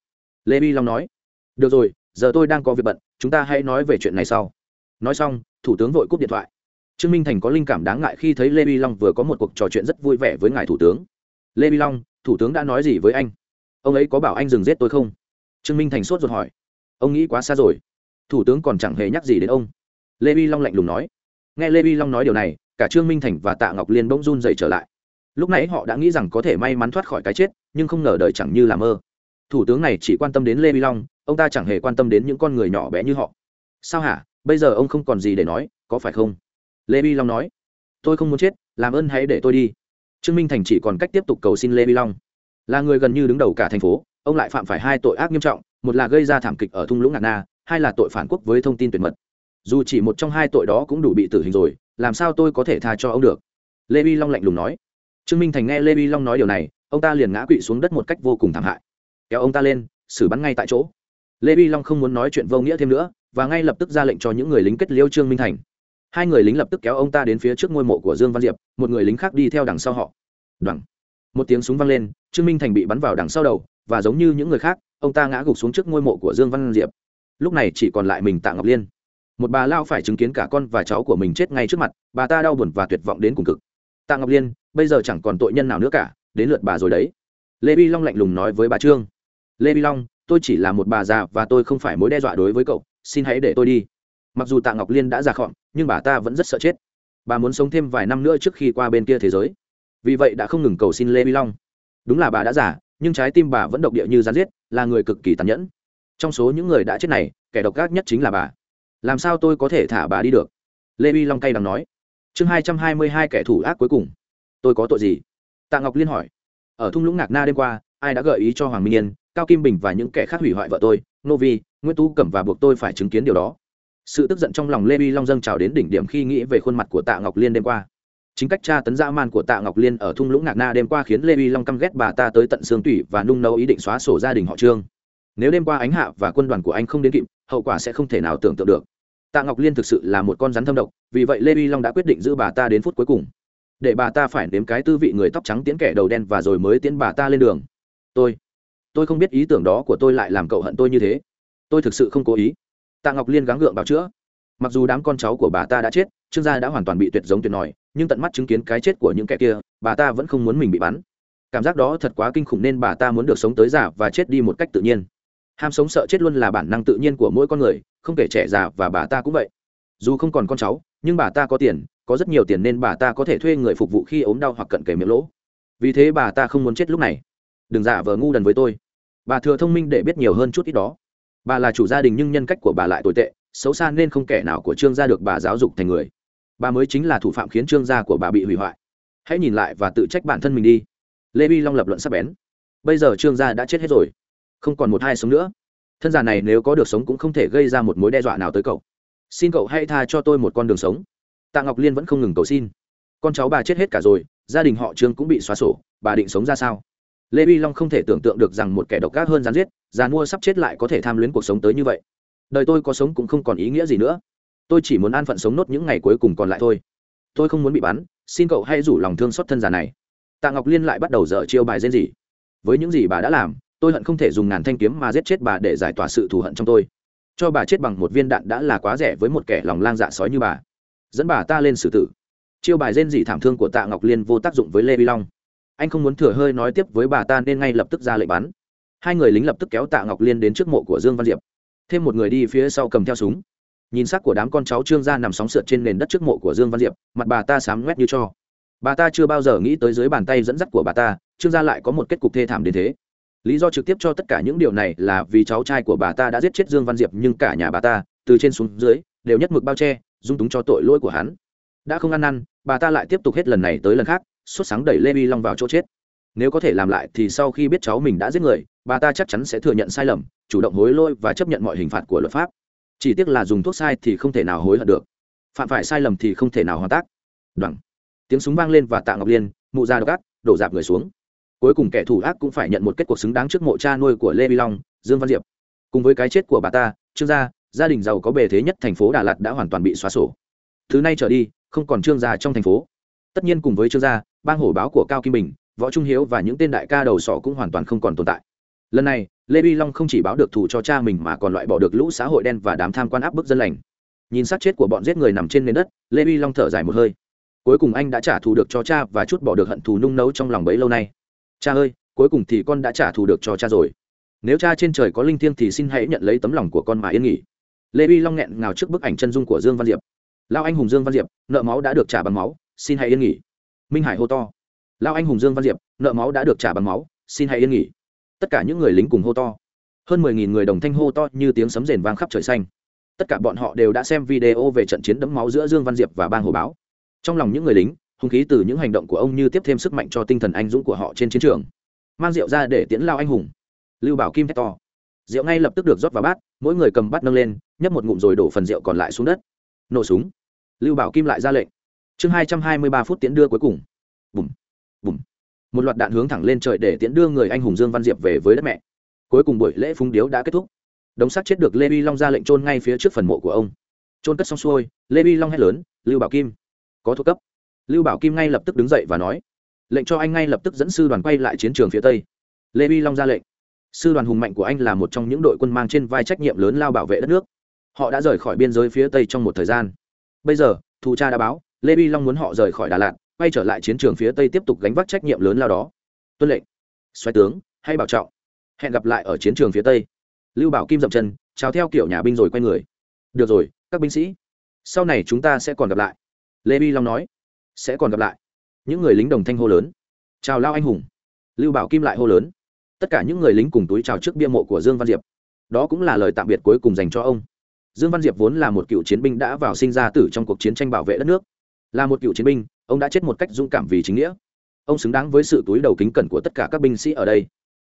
Lê vi long nói. Được rồi, giờ tôi đang có việc bận, chúng ta hãy nói về chuyện này sau. Nói xong, thủ tướng vội cúp điện thoại. Trương minh thành có linh cảm đáng ngại khi thấy lê vi long vừa có một cuộc trò chuyện rất vui vẻ với ngài thủ tướng. Lê vi long, thủ tướng đã nói gì với anh? Ông ấy có bảo anh dừng giết tôi không? Trương minh thành sốt ruột hỏi. Ông nghĩ quá xa rồi. Thủ tướng còn chẳng hề nhắc gì đến ông. Lê vi long lạnh lùng nói. Nghe lê vi long nói điều này, cả trương minh thành và tạ ngọc liên bỗng run dậy trở lại lúc nãy họ đã nghĩ rằng có thể may mắn thoát khỏi cái chết, nhưng không ngờ đời chẳng như là mơ. Thủ tướng này chỉ quan tâm đến lê vi long, ông ta chẳng hề quan tâm đến những con người nhỏ bé như họ. Sao hả? Bây giờ ông không còn gì để nói, có phải không? Lê vi long nói. Tôi không muốn chết, làm ơn hãy để tôi đi. Trương minh thành chỉ còn cách tiếp tục cầu xin lê vi long. Là người gần như đứng đầu cả thành phố, ông lại phạm phải hai tội ác nghiêm trọng, một là gây ra thảm kịch ở thung lũng ngạc na, hai là tội phản quốc với thông tin tuyệt mật. Dù chỉ một trong hai tội đó cũng đủ bị tử hình rồi, làm sao tôi có thể tha cho ông được? Lê vi long lạnh lùng nói trương minh thành nghe lê vi long nói điều này, ông ta liền ngã quỵ xuống đất một cách vô cùng thảm hại. Kéo ông ta lên, xử bắn ngay tại chỗ. Lê vi long không muốn nói chuyện vô nghĩa thêm nữa, và ngay lập tức ra lệnh cho những người lính kết liêu trương minh thành. Hai người lính lập tức kéo ông ta đến phía trước ngôi mộ của dương văn diệp, một người lính khác đi theo đằng sau họ. Đoằng một tiếng súng vang lên, trương minh thành bị bắn vào đằng sau đầu, và giống như những người khác, ông ta ngã gục xuống trước ngôi mộ của dương văn diệp. Lúc này chỉ còn lại mình tạ ngọc liên. Một bà lao phải chứng kiến cả con và cháu của mình chết ngay trước mặt, bà ta đau buồn và tuyệt vọng đến cùng cực tạ ngọc liên, bây giờ chẳng còn tội nhân nào nữa cả, đến lượt bà rồi đấy. Lê vi long lạnh lùng nói với bà trương. Lê vi long, tôi chỉ là một bà già và tôi không phải mối đe dọa đối với cậu, xin hãy để tôi đi. Mặc dù tạ ngọc liên đã già khọn nhưng bà ta vẫn rất sợ chết. Bà muốn sống thêm vài năm nữa trước khi qua bên kia thế giới. Vì vậy đã không ngừng cầu xin lê vi long. Đúng là bà đã già, nhưng trái tim bà vẫn độc địa như rắn giết, là người cực kỳ tàn nhẫn. Trong số những người đã chết này, kẻ độc ác nhất chính là bà. Làm sao tôi có thể thả bà đi được? Lê vi long cay đằng nói chương hai trăm hai mươi hai kẻ thủ ác cuối cùng. Tôi có tội gì? Tạ ngọc liên hỏi. Ở thung lũng ngạc na đêm qua, ai đã gợi ý cho hoàng minh yên, cao kim bình và những kẻ khác hủy hoại vợ tôi, nô vi, nguyễn tú cẩm và buộc tôi phải chứng kiến điều đó. Sự tức giận trong lòng lê vi long dâng trào đến đỉnh điểm khi nghĩ về khuôn mặt của tạ ngọc liên đêm qua. Chính cách tra tấn dã man của tạ ngọc liên ở thung lũng ngạc na đêm qua khiến lê vi long căm ghét bà ta tới tận xương tủy và nung nấu ý định xóa sổ gia đình họ trương. Nếu đêm qua ánh hạ và quân đoàn của anh không đến kịp, hậu quả sẽ không thể nào tưởng tượng được tạ ngọc liên thực sự là một con rắn thâm độc, vì vậy lê vi long đã quyết định giữ bà ta đến phút cuối cùng. Để bà ta phải nếm cái tư vị người tóc trắng tiễn kẻ đầu đen và rồi mới tiễn bà ta lên đường. Tôi tôi không biết ý tưởng đó của tôi lại làm cậu hận tôi như thế. Tôi thực sự không cố ý. Tạ ngọc liên gắng gượng bào chữa. Mặc dù đám con cháu của bà ta đã chết, trương gia đã hoàn toàn bị tuyệt giống tuyệt nòi, nhưng tận mắt chứng kiến cái chết của những kẻ kia, bà ta vẫn không muốn mình bị bắn. Cảm giác đó thật quá kinh khủng nên bà ta muốn được sống tới già và chết đi một cách tự nhiên ham sống sợ chết luôn là bản năng tự nhiên của mỗi con người, không kể trẻ già và bà ta cũng vậy. Dù không còn con cháu, nhưng bà ta có tiền, có rất nhiều tiền nên bà ta có thể thuê người phục vụ khi ốm đau hoặc cận kề miệng lỗ. Vì thế bà ta không muốn chết lúc này. Đừng giả vờ ngu đần với tôi. Bà thừa thông minh để biết nhiều hơn chút ít đó. Bà là chủ gia đình nhưng nhân cách của bà lại tồi tệ, xấu xa nên không kẻ nào của trương gia được bà giáo dục thành người. Bà mới chính là thủ phạm khiến trương gia của bà bị hủy hoại. Hãy nhìn lại và tự trách bản thân mình đi. Lê vi long lập luận sắp bén. Bây giờ trương gia đã chết hết rồi không còn một hai sống nữa. Thân già này nếu có được sống cũng không thể gây ra một mối đe dọa nào tới cậu. Xin cậu hãy tha cho tôi một con đường sống. Tạ ngọc liên vẫn không ngừng cầu xin. Con cháu bà chết hết cả rồi, gia đình họ trương cũng bị xóa sổ, bà định sống ra sao? Lê vi long không thể tưởng tượng được rằng một kẻ độc ác hơn gián giết, già mua sắp chết lại có thể tham luyến cuộc sống tới như vậy. Đời tôi có sống cũng không còn ý nghĩa gì nữa. Tôi chỉ muốn an phận sống nốt những ngày cuối cùng còn lại thôi. Tôi không muốn bị bắn, xin cậu hãy rủ lòng thương xót thân già này. Tạ ngọc liên lại bắt đầu dở chiêu bài rên gì? Với những gì bà đã làm tôi hận không thể dùng ngàn thanh kiếm mà giết chết bà để giải tỏa sự thù hận trong tôi. Cho bà chết bằng một viên đạn đã là quá rẻ với một kẻ lòng lang dạ sói như bà. Dẫn bà ta lên xử tử. Chiêu bài rên dị thảm thương của tạ ngọc liên vô tác dụng với lê vi long. Anh không muốn thừa hơi nói tiếp với bà ta nên ngay lập tức ra lệnh bắn. Hai người lính lập tức kéo tạ ngọc liên đến trước mộ của dương văn diệp. Thêm một người đi phía sau cầm theo súng. Nhìn sắc của đám con cháu trương gia nằm sóng sượt trên nền đất trước mộ của dương văn diệp, mặt bà ta sám ngoét như cho. Bà ta chưa bao giờ nghĩ tới dưới bàn tay dẫn dắt của bà ta, trương gia lại có một kết cục thê thảm đến thế lý do trực tiếp cho tất cả những điều này là vì cháu trai của bà ta đã giết chết dương văn diệp, nhưng cả nhà bà ta, từ trên xuống dưới, đều nhất mực bao che, dung túng cho tội lỗi của hắn. Đã không ăn năn, bà ta lại tiếp tục hết lần này tới lần khác suốt sáng đẩy lê vi long vào chỗ chết. Nếu có thể làm lại thì sau khi biết cháu mình đã giết người, bà ta chắc chắn sẽ thừa nhận sai lầm, chủ động hối lỗi và chấp nhận mọi hình phạt của luật pháp. Chỉ tiếc là dùng thuốc sai thì không thể nào hối hận được. Phạm phải sai lầm thì không thể nào hoàn tác. Đoẳng tiếng súng vang lên và tạ ngọc liên, mụ ra đ ộ đổ dạp người xuống cuối cùng kẻ thù ác cũng phải nhận một kết cuộc xứng đáng trước mộ cha nuôi của lê vi long, dương văn diệp. Cùng với cái chết của bà ta, trương gia gia đình giàu có bề thế nhất thành phố đà lạt đã hoàn toàn bị xóa sổ. Thứ nay trở đi, không còn trương gia trong thành phố. Tất nhiên cùng với trương gia, bang hổ báo của cao kim bình, võ trung hiếu và những tên đại ca đầu sỏ cũng hoàn toàn không còn tồn tại. Lần này, lê vi long không chỉ báo được thù cho cha mình mà còn loại bỏ được lũ xã hội đen và đám tham quan áp bức dân lành. Nhìn sát chết của bọn giết người nằm trên nền đất, lê vi long thở dài một hơi. Cuối cùng anh đã trả thù được cho cha và chút bỏ được hận thù nung nấu trong lòng bấy lâu nay cha ơi, cuối cùng thì con đã trả thù được cho cha rồi. Nếu cha trên trời có linh thiêng thì xin hãy nhận lấy tấm lòng của con mà yên nghỉ. Lê vi long nghẹn ngào trước bức ảnh chân dung của dương văn diệp. Lao anh hùng dương văn diệp, nợ máu đã được trả bằng máu, xin hãy yên nghỉ. Minh hải hô to. Lao anh hùng dương văn diệp, nợ máu đã được trả bằng máu, xin hãy yên nghỉ. Tất cả những người lính cùng hô to. Hơn mười nghìn người đồng thanh hô to như tiếng sấm rền vang khắp trời xanh. Tất cả bọn họ đều đã xem video về trận chiến đẫm máu giữa dương văn diệp và bang hồ báo. Trong lòng những người lính hung khí từ những hành động của ông như tiếp thêm sức mạnh cho tinh thần anh dũng của họ trên chiến trường. Mang rượu ra để tiễn lao anh hùng. Lưu bảo kim thét to. Rượu ngay lập tức được rót vào bát, mỗi người cầm bát nâng lên, nhấp một ngụm rồi đổ phần rượu còn lại xuống đất. Nổ súng. Lưu bảo kim lại ra lệnh. Chương hai trăm hai mươi ba phút tiễn đưa cuối cùng. Bùm bùm. Một loạt đạn hướng thẳng lên trời để tiễn đưa người anh hùng dương văn diệp về với đất mẹ. Cuối cùng buổi lễ phúng điếu đã kết thúc. Đống xác chết được lê vi long ra lệnh trôn ngay phía trước phần mộ của ông. Trôn cất xong xuôi, lê vi long hét lớn, lưu bảo kim, có thuộc cấp lưu bảo kim ngay lập tức đứng dậy và nói, lệnh cho anh ngay lập tức dẫn sư đoàn quay lại chiến trường phía tây. Lê vi long ra lệnh. Sư đoàn hùng mạnh của anh là một trong những đội quân mang trên vai trách nhiệm lớn lao bảo vệ đất nước. Họ đã rời khỏi biên giới phía tây trong một thời gian. Bây giờ thủ cha đã báo, lê vi long muốn họ rời khỏi đà lạt, quay trở lại chiến trường phía tây tiếp tục gánh vác trách nhiệm lớn lao đó. Tuân lệnh. Xoáy tướng hay bảo trọng. Hẹn gặp lại ở chiến trường phía tây. Lưu bảo kim dậm chân, chào theo kiểu nhà binh rồi quay người. Được rồi, các binh sĩ, sau này chúng ta sẽ còn gặp lại. Lê vi long nói sẽ còn gặp lại. Những người lính đồng thanh hô lớn. Chào lao anh hùng. Lưu bảo kim lại hô lớn. Tất cả những người lính cùng túi chào trước bia mộ của dương văn diệp. Đó cũng là lời tạm biệt cuối cùng dành cho ông. Dương văn diệp vốn là một cựu chiến binh đã vào sinh ra tử trong cuộc chiến tranh bảo vệ đất nước. Là một cựu chiến binh, ông đã chết một cách dũng cảm vì chính nghĩa. Ông xứng đáng với sự túi đầu kính cẩn của tất cả các binh sĩ ở đây.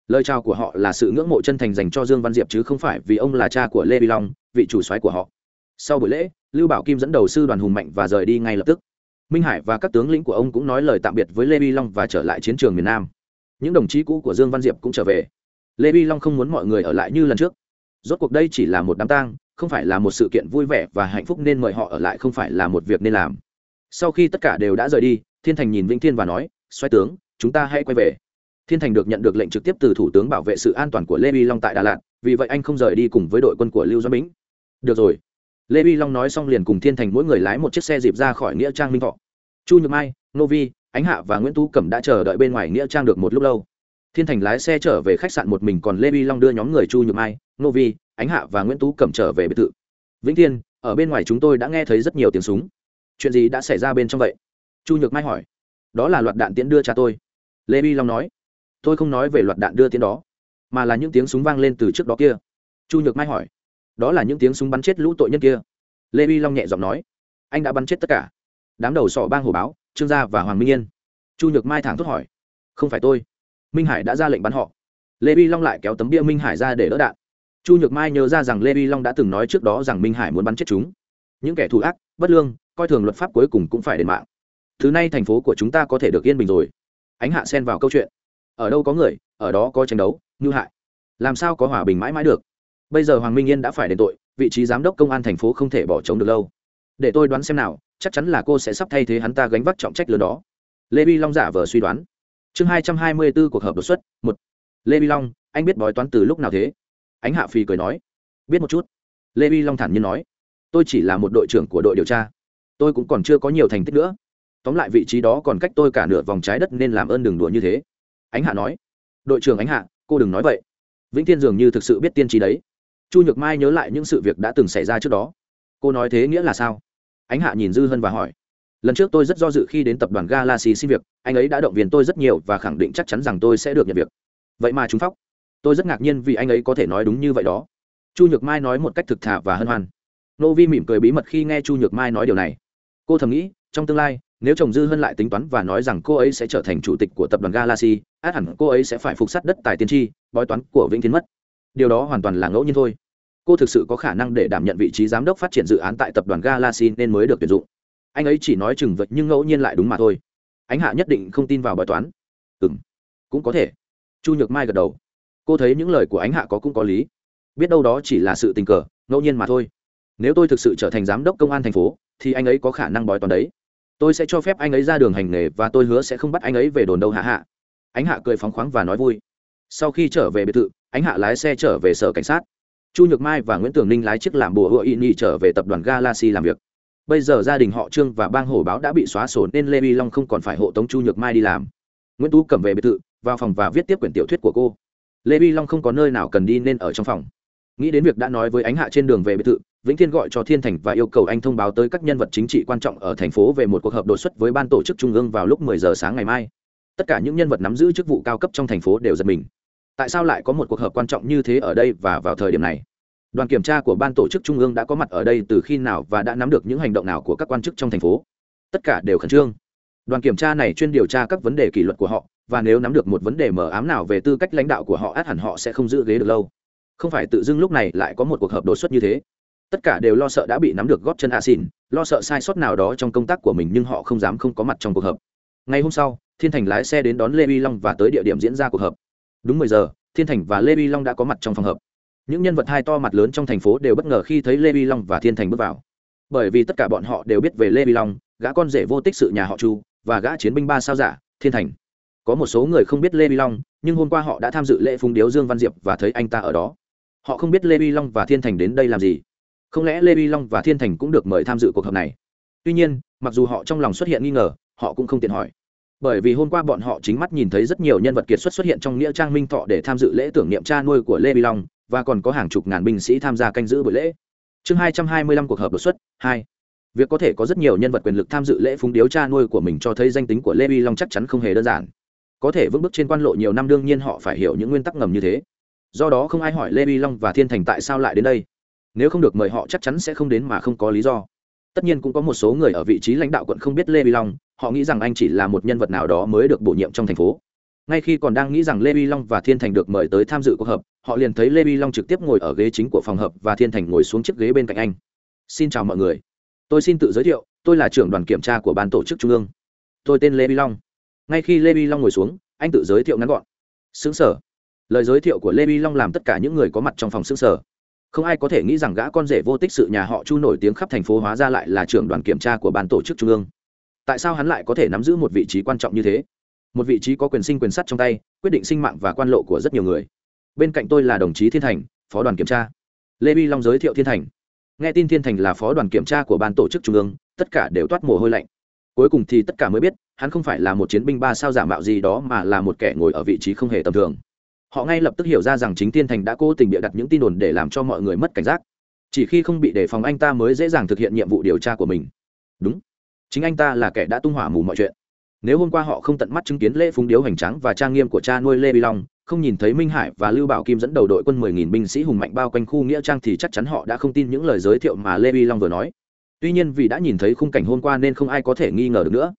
Lời chào của họ là sự ngưỡng mộ chân thành dành cho dương văn diệp chứ không phải vì ông là cha của lê vi long, vị chủ soái của họ. Sau buổi lễ, lưu bảo kim dẫn đầu sư đoàn hùng mạnh và rời đi ngay lập tức minh hải và các tướng lĩnh của ông cũng nói lời tạm biệt với lê vi long và trở lại chiến trường miền nam. Những đồng chí cũ của dương văn diệp cũng trở về. Lê vi long không muốn mọi người ở lại như lần trước. Rốt cuộc đây chỉ là một đám tang, không phải là một sự kiện vui vẻ và hạnh phúc nên mời họ ở lại không phải là một việc nên làm. Sau khi tất cả đều đã rời đi, thiên thành nhìn vĩnh thiên và nói xoay tướng, chúng ta hãy quay về. Thiên thành được nhận được lệnh trực tiếp từ thủ tướng bảo vệ sự an toàn của lê vi long tại đà lạt, vì vậy anh không rời đi cùng với đội quân của lưu doãn bính. Được rồi lê vi long nói xong liền cùng thiên thành mỗi người lái một chiếc xe dịp ra khỏi nghĩa trang minh thọ chu nhược mai nô vi ánh hạ và nguyễn tú cẩm đã chờ đợi bên ngoài nghĩa trang được một lúc lâu thiên thành lái xe trở về khách sạn một mình còn lê vi long đưa nhóm người chu nhược mai nô vi ánh hạ và nguyễn tú cẩm trở về biệt thự vĩnh thiên ở bên ngoài chúng tôi đã nghe thấy rất nhiều tiếng súng chuyện gì đã xảy ra bên trong vậy chu nhược mai hỏi đó là loạt đạn tiễn đưa cha tôi lê vi long nói tôi không nói về loạt đạn đưa tiễn đó mà là những tiếng súng vang lên từ trước đó kia chu nhược mai hỏi đó là những tiếng súng bắn chết lũ tội nhân kia. Lê vi long nhẹ giọng nói, anh đã bắn chết tất cả. Đám đầu sỏ bang hồ báo, trương gia và hoàng minh yên. Chu nhược mai thẳng thốt hỏi, không phải tôi, minh hải đã ra lệnh bắn họ. Lê vi long lại kéo tấm bia minh hải ra để đỡ đạn. Chu nhược mai nhớ ra rằng lê vi long đã từng nói trước đó rằng minh hải muốn bắn chết chúng. Những kẻ thù ác, bất lương, coi thường luật pháp cuối cùng cũng phải đền mạng. Thứ này thành phố của chúng ta có thể được yên bình rồi. Ánh hạ xen vào câu chuyện. Ở đâu có người, ở đó có tranh đấu ngư hại. Làm sao có hòa bình mãi mãi được? Bây giờ hoàng minh yên đã phải đền tội, vị trí giám đốc công an thành phố không thể bỏ trống được lâu. Để tôi đoán xem nào, chắc chắn là cô sẽ sắp thay thế hắn ta gánh vác trọng trách lớn đó. Lê vi long giả vờ suy đoán. Chương hai trăm hai mươi b ố cuộc hợp đột xuất, một. Lê vi long, anh biết bói toán từ lúc nào thế? Ánh hạ phi cười nói. Biết một chút. Lê vi long thản nhiên nói. Tôi chỉ là một đội trưởng của đội điều tra. Tôi cũng còn chưa có nhiều thành tích nữa. Tóm lại vị trí đó còn cách tôi cả nửa vòng trái đất nên làm ơn đừng đùa như thế. Ánh hạ nói. Đội trưởng ánh hạ, cô đừng nói vậy. Vĩnh thiên dường như thực sự biết tiên trí đấy chu nhược mai nhớ lại những sự việc đã từng xảy ra trước đó. Cô nói thế nghĩa là sao? Ánh hạ nhìn dư hân và hỏi. Lần trước tôi rất do dự khi đến tập đoàn galaxy xin việc, anh ấy đã động viên tôi rất nhiều và khẳng định chắc chắn rằng tôi sẽ được nhận việc. Vậy mà chúng phóc. Tôi rất ngạc nhiên vì anh ấy có thể nói đúng như vậy đó. Chu nhược mai nói một cách thực thà và hân hoan. Nô vi mỉm cười bí mật khi nghe chu nhược mai nói điều này. Cô thầm nghĩ, trong tương lai, nếu chồng dư hân lại tính toán và nói rằng cô ấy sẽ trở thành chủ tịch của tập đoàn galaxy át hẳn cô ấy sẽ phải phục sát đất tài tiên tri, bói toán của vĩnh tiến mất điều đó hoàn toàn là ngẫu nhiên thôi. Cô thực sự có khả năng để đảm nhận vị trí giám đốc phát triển dự án tại tập đoàn galaxy nên mới được tuyển dụng. Anh ấy chỉ nói chừng vật nhưng ngẫu nhiên lại đúng mà thôi. Ánh hạ nhất định không tin vào bài toán. Ừ m cũng có thể. Chu nhược mai gật đầu. Cô thấy những lời của ánh hạ có cũng có lý. Biết đâu đó chỉ là sự tình cờ, ngẫu nhiên mà thôi. Nếu tôi thực sự trở thành giám đốc công an thành phố, thì anh ấy có khả năng bói toán đấy. Tôi sẽ cho phép anh ấy ra đường hành nghề và tôi hứa sẽ không bắt anh ấy về đồn đâu hạ hạ. Ánh hạ cười phóng khoáng và nói vui sau khi trở về biệt thự, ánh hạ lái xe trở về sở cảnh sát. Chu nhược mai và nguyễn tường ninh lái chiếc làm bùa hựa y nhi trở về tập đoàn galaxy làm việc. Bây giờ gia đình họ trương và bang hổ báo đã bị xóa sổ nên lê vi long không còn phải hộ tống chu nhược mai đi làm. Nguyễn tú cầm về biệt thự, vào phòng và viết tiếp quyển tiểu thuyết của cô. Lê vi long không có nơi nào cần đi nên ở trong phòng. Nghĩ đến việc đã nói với ánh hạ trên đường về biệt thự, vĩnh thiên gọi cho thiên thành và yêu cầu anh thông báo tới các nhân vật chính trị quan trọng ở thành phố về một cuộc họp đột xuất với ban tổ chức trung ương vào lúc 10 giờ sáng ngày mai tất cả những nhân vật nắm giữ chức vụ cao cấp trong thành phố đều giật mình. Tại sao lại có một cuộc họp quan trọng như thế ở đây và vào thời điểm này? Đoàn kiểm tra của ban tổ chức trung ương đã có mặt ở đây từ khi nào và đã nắm được những hành động nào của các quan chức trong thành phố? Tất cả đều khẩn trương. Đoàn kiểm tra này chuyên điều tra các vấn đề kỷ luật của họ, và nếu nắm được một vấn đề mờ ám nào về tư cách lãnh đạo của họ, át hẳn họ sẽ không giữ ghế được lâu. Không phải tự dưng lúc này lại có một cuộc họp đột xuất như thế. Tất cả đều lo sợ đã bị nắm được góp chân a xỉn, lo sợ sai sót nào đó trong công tác của mình nhưng họ không dám không có mặt trong cuộc họp. Ngày hôm sau thiên thành lái xe đến đón lê vi long và tới địa điểm diễn ra cuộc họp. Đúng mười giờ, thiên thành và lê vi long đã có mặt trong phòng họp. Những nhân vật hai to mặt lớn trong thành phố đều bất ngờ khi thấy lê vi long và thiên thành bước vào. Bởi vì tất cả bọn họ đều biết về lê vi long, gã con rể vô tích sự nhà họ chu và gã chiến binh ba sao giả, thiên thành. Có một số người không biết lê vi long, nhưng hôm qua họ đã tham dự lễ phung điếu dương văn diệp và thấy anh ta ở đó. Họ không biết lê vi long và thiên thành đến đây làm gì. Không lẽ lê vi long và thiên thành cũng được mời tham dự cuộc họp này? Tuy nhiên, mặc dù họ trong lòng xuất hiện nghi ngờ, họ cũng không tiện hỏi bởi vì hôm qua bọn họ chính mắt nhìn thấy rất nhiều nhân vật kiệt xuất xuất hiện trong nghĩa trang minh thọ để tham dự lễ tưởng niệm cha nuôi của lê vi long, và còn có hàng chục ngàn binh sĩ tham gia canh giữ buổi lễ. Chương hai trăm hai mươi lăm cuộc họp đột xuất, hai. Việc có thể có rất nhiều nhân vật quyền lực tham dự lễ phúng điếu cha nuôi của mình cho thấy danh tính của lê vi long chắc chắn không hề đơn giản. Có thể vững bước trên quan lộ nhiều năm đương nhiên họ phải hiểu những nguyên tắc ngầm như thế. Do đó không ai hỏi lê vi long và thiên thành tại sao lại đến đây. Nếu không được mời họ chắc chắn sẽ không đến mà không có lý do tất nhiên cũng có một số người ở vị trí lãnh đạo quận không biết lê vi long, họ nghĩ rằng anh chỉ là một nhân vật nào đó mới được bổ nhiệm trong thành phố. Ngay khi còn đang nghĩ rằng lê vi long và thiên thành được mời tới tham dự cuộc họp, họ liền thấy lê vi long trực tiếp ngồi ở ghế chính của phòng họp và thiên thành ngồi xuống chiếc ghế bên cạnh anh. Xin chào mọi người. Tôi xin tự giới thiệu, tôi là trưởng đoàn kiểm tra của ban tổ chức trung ương. Tôi tên lê vi long. Ngay khi lê vi long ngồi xuống, anh tự giới thiệu ngắn gọn. Xứng sở. Lời giới thiệu của lê vi long làm tất cả những người có mặt trong phòng xứng sở không ai có thể nghĩ rằng gã con rể vô tích sự nhà họ chu nổi tiếng khắp thành phố hóa ra lại là trưởng đoàn kiểm tra của ban tổ chức trung ương. Tại sao hắn lại có thể nắm giữ một vị trí quan trọng như thế? Một vị trí có quyền sinh quyền sắt trong tay, quyết định sinh mạng và quan lộ của rất nhiều người. Bên cạnh tôi là đồng chí thiên thành, phó đoàn kiểm tra. Lê vi long giới thiệu thiên thành. Nghe tin thiên thành là phó đoàn kiểm tra của ban tổ chức trung ương, tất cả đều toát mồ hôi lạnh. Cuối cùng thì tất cả mới biết, hắn không phải là một chiến binh ba sao giả mạo gì đó mà là một kẻ ngồi ở vị trí không hề tầm thường họ ngay lập tức hiểu ra rằng chính thiên thành đã cố tình bịa đặt những tin đồn để làm cho mọi người mất cảnh giác. Chỉ khi không bị đề phòng anh ta mới dễ dàng thực hiện nhiệm vụ điều tra của mình. Đúng. Chính anh ta là kẻ đã tung hỏa mù mọi chuyện. Nếu hôm qua họ không tận mắt chứng kiến lễ phúng điếu hoành tráng và trang nghiêm của cha nuôi lê vi long, không nhìn thấy minh hải và lưu bảo kim dẫn đầu đội quân mười nghìn binh sĩ hùng mạnh bao quanh khu nghĩa trang thì chắc chắn họ đã không tin những lời giới thiệu mà lê vi long vừa nói. Tuy nhiên vì đã nhìn thấy khung cảnh hôm qua nên không ai có thể nghi ngờ được nữa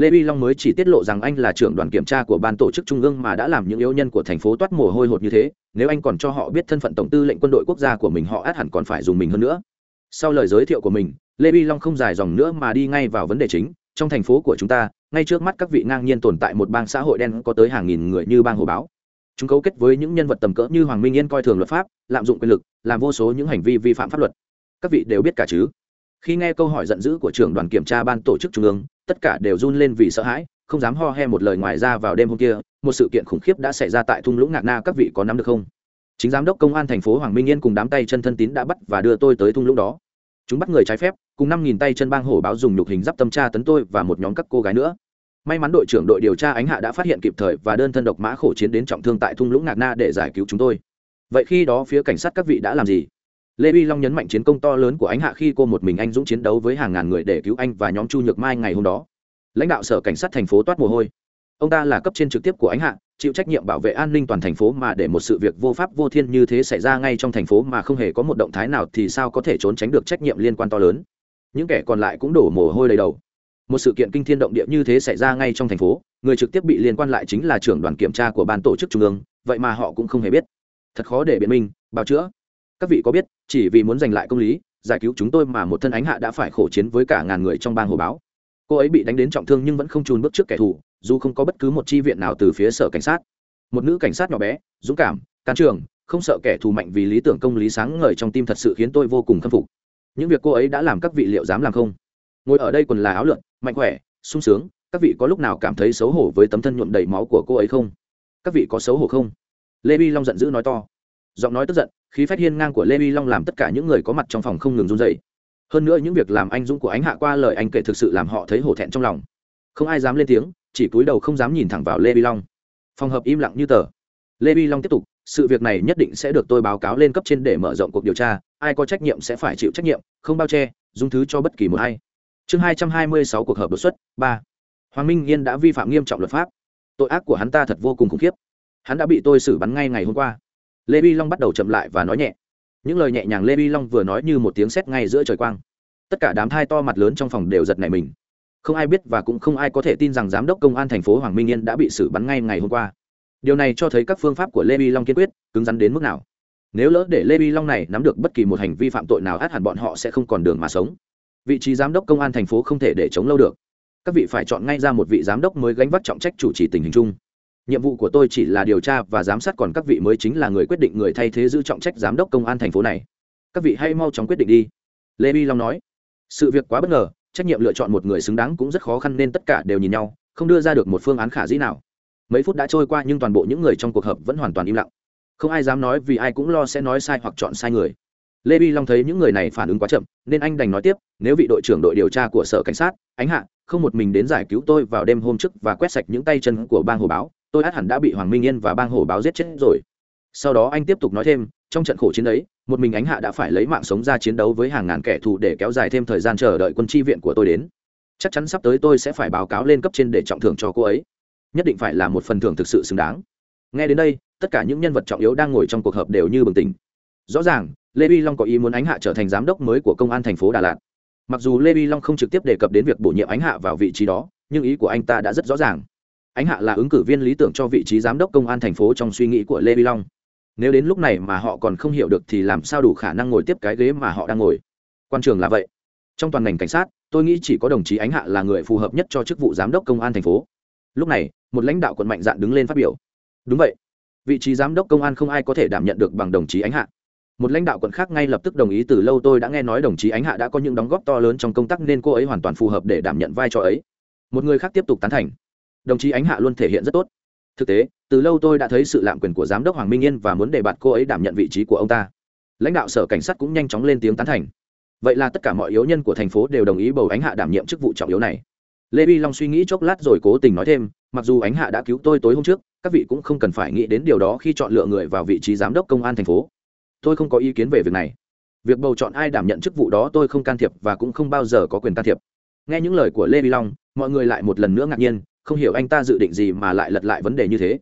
lê vi long mới chỉ tiết lộ rằng anh là trưởng đoàn kiểm tra của ban tổ chức trung ương mà đã làm những yếu nhân của thành phố toát mồ hôi hột như thế. Nếu anh còn cho họ biết thân phận tổng tư lệnh quân đội quốc gia của mình, họ át hẳn còn phải dùng mình hơn nữa. Sau lời giới thiệu của mình, lê vi long không dài dòng nữa mà đi ngay vào vấn đề chính. Trong thành phố của chúng ta, ngay trước mắt các vị ngang nhiên tồn tại một bang xã hội đen có tới hàng nghìn người như bang hồ báo. Chúng cấu kết với những nhân vật tầm cỡ như hoàng minh yên coi thường luật pháp, lạm dụng quyền lực, làm vô số những hành vi vi phạm pháp luật. Các vị đều biết cả chứ? Khi nghe câu hỏi giận dữ của trưởng đoàn kiểm tra ban tổ chức trung ương, tất cả đều run lên vì sợ hãi, không dám ho he một lời ngoài ra vào đêm hôm kia, một sự kiện khủng khiếp đã xảy ra tại thung lũng ngạc na, các vị có nắm được không? Chính giám đốc công an thành phố hoàng minh yên cùng đám tay chân thân tín đã bắt và đưa tôi tới thung lũng đó. Chúng bắt người trái phép, cùng năm nghìn tay chân bang hổ báo dùng nhục hình giáp tâm tra tấn tôi và một nhóm các cô gái nữa. May mắn đội trưởng đội điều tra ánh hạ đã phát hiện kịp thời và đơn thân độc mã khổ chiến đến trọng thương tại thung lũng ngạc na để giải cứu chúng tôi. Vậy khi đó phía cảnh sát các vị đã làm gì? Lê vi long nhấn mạnh chiến công to lớn của ánh hạ khi cô một mình anh dũng chiến đấu với hàng ngàn người để cứu anh và nhóm chu nhược mai ngày hôm đó. Lãnh đạo sở cảnh sát thành phố toát mồ hôi. Ông ta là cấp trên trực tiếp của ánh hạ, chịu trách nhiệm bảo vệ an ninh toàn thành phố mà để một sự việc vô pháp vô thiên như thế xảy ra ngay trong thành phố mà không hề có một động thái nào thì sao có thể trốn tránh được trách nhiệm liên quan to lớn. Những kẻ còn lại cũng đổ mồ hôi đầy đầu. Một sự kiện kinh thiên động địa như thế xảy ra ngay trong thành phố, người trực tiếp bị liên quan lại chính là trưởng đoàn kiểm tra của ban tổ chức trung ương, vậy mà họ cũng không hề biết. Thật khó để biện minh, bào chữa các vị có biết, chỉ vì muốn giành lại công lý, giải cứu chúng tôi mà một thân ánh hạ đã phải khổ chiến với cả ngàn người trong bang hồ báo. Cô ấy bị đánh đến trọng thương nhưng vẫn không trùn bước trước kẻ thù, dù không có bất cứ một chi viện nào từ phía sở cảnh sát. Một nữ cảnh sát nhỏ bé, dũng cảm, can trường, không sợ kẻ thù mạnh vì lý tưởng công lý sáng ngời trong tim thật sự khiến tôi vô cùng khâm phục. Những việc cô ấy đã làm các vị liệu dám làm không? Ngồi ở đây còn là áo lượn, mạnh khỏe, sung sướng, các vị có lúc nào cảm thấy xấu hổ với tấm thân nhuộm đầy máu của cô ấy không? Các vị có xấu hổ không? Lê bi long giận dữ nói to giọng nói tức giận, khí phách hiên ngang của lê vi long làm tất cả những người có mặt trong phòng không ngừng run dậy hơn nữa những việc làm anh dũng của ánh hạ qua lời anh kể thực sự làm họ thấy hổ thẹn trong lòng. Không ai dám lên tiếng, chỉ cúi đầu không dám nhìn thẳng vào lê vi long. Phòng hợp im lặng như tờ. Lê vi long tiếp tục, sự việc này nhất định sẽ được tôi báo cáo lên cấp trên để mở rộng cuộc điều tra, ai có trách nhiệm sẽ phải chịu trách nhiệm, không bao che, dung thứ cho bất kỳ một ai. Chương hai trăm hai mươi sáu cuộc hợp đột xuất, ba. Hoàng minh yên đã vi phạm nghiêm trọng luật pháp. Tội ác của hắn ta thật vô cùng khủng khiếp. Hắn đã bị tôi xử bắn ngay ngày hôm qua lê vi long bắt đầu chậm lại và nói nhẹ. Những lời nhẹ nhàng lê vi long vừa nói như một tiếng sét ngay giữa trời quang. Tất cả đám thai to mặt lớn trong phòng đều giật nảy mình. Không ai biết và cũng không ai có thể tin rằng giám đốc công an thành phố hoàng minh yên đã bị xử bắn ngay ngày hôm qua. Điều này cho thấy các phương pháp của lê vi long kiên quyết, cứng rắn đến mức nào. Nếu lỡ để lê vi long này nắm được bất kỳ một hành vi phạm tội nào át hẳn bọn họ sẽ không còn đường mà sống. Vị trí giám đốc công an thành phố không thể để chống lâu được. Các vị phải chọn ngay ra một vị giám đốc mới gánh vác trọng trách chủ trì tình hình chung nhiệm vụ của tôi chỉ là điều tra và giám sát còn các vị mới chính là người quyết định người thay thế giữ trọng trách giám đốc công an thành phố này. Các vị hãy mau chóng quyết định đi. Lê vi long nói. Sự việc quá bất ngờ, trách nhiệm lựa chọn một người xứng đáng cũng rất khó khăn nên tất cả đều nhìn nhau, không đưa ra được một phương án khả dĩ nào. Mấy phút đã trôi qua nhưng toàn bộ những người trong cuộc họp vẫn hoàn toàn im lặng. Không ai dám nói vì ai cũng lo sẽ nói sai hoặc chọn sai người. Lê vi long thấy những người này phản ứng quá chậm, nên anh đành nói tiếp, nếu vị đội trưởng đội điều tra của sở cảnh sát, ánh hạ, không một mình đến giải cứu tôi vào đêm hôm trước và quét sạch những tay chân của bang hồ báo tôi át hẳn đã bị hoàng minh yên và bang Hổ báo giết chết rồi. Sau đó anh tiếp tục nói thêm, trong trận khổ chiến ấy, một mình ánh hạ đã phải lấy mạng sống ra chiến đấu với hàng ngàn kẻ thù để kéo dài thêm thời gian chờ đợi quân tri viện của tôi đến. Chắc chắn sắp tới tôi sẽ phải báo cáo lên cấp trên để trọng thưởng cho cô ấy. Nhất định phải là một phần thưởng thực sự xứng đáng. Nghe đến đây, tất cả những nhân vật trọng yếu đang ngồi trong cuộc họp đều như bừng tỉnh. Rõ ràng, lê vi long có ý muốn ánh hạ trở thành giám đốc mới của công an thành phố đà lạt. Mặc dù lê vi long không trực tiếp đề cập đến việc bổ nhiệm ánh hạ vào vị trí đó, nhưng ý của anh ta đã rất rõ ràng ánh hạ là ứng cử viên lý tưởng cho vị trí giám đốc công an thành phố trong suy nghĩ của lê vi long. Nếu đến lúc này mà họ còn không hiểu được thì làm sao đủ khả năng ngồi tiếp cái ghế mà họ đang ngồi? Quan trường là vậy. Trong toàn ngành cảnh sát, tôi nghĩ chỉ có đồng chí ánh hạ là người phù hợp nhất cho chức vụ giám đốc công an thành phố. Lúc này, một lãnh đạo quận mạnh dạn đứng lên phát biểu. Đúng vậy. Vị trí giám đốc công an không ai có thể đảm nhận được bằng đồng chí ánh hạ. Một lãnh đạo quận khác ngay lập tức đồng ý từ lâu tôi đã nghe nói đồng chí ánh hạ đã có những đóng góp to lớn trong công tác nên cô ấy hoàn toàn phù hợp để đảm nhận vai trò ấy. Một người khác tiếp tục tán thành đồng chí ánh hạ luôn thể hiện rất tốt. Thực tế, từ lâu tôi đã thấy sự lạm quyền của giám đốc hoàng minh yên và muốn đề bạt cô ấy đảm nhận vị trí của ông ta. Lãnh đạo sở cảnh sát cũng nhanh chóng lên tiếng tán thành. Vậy là tất cả mọi yếu nhân của thành phố đều đồng ý bầu ánh hạ đảm nhiệm chức vụ trọng yếu này. Lê vi long suy nghĩ chốc lát rồi cố tình nói thêm, mặc dù ánh hạ đã cứu tôi tối hôm trước, các vị cũng không cần phải nghĩ đến điều đó khi chọn lựa người vào vị trí giám đốc công an thành phố. Tôi không có ý kiến về việc này. Việc bầu chọn ai đảm nhận chức vụ đó tôi không can thiệp và cũng không bao giờ có quyền can thiệp. Nghe những lời của lê vi long, mọi người lại một lần nữa ngạc nhiên không hiểu anh ta dự định gì mà lại lật lại vấn đề như thế.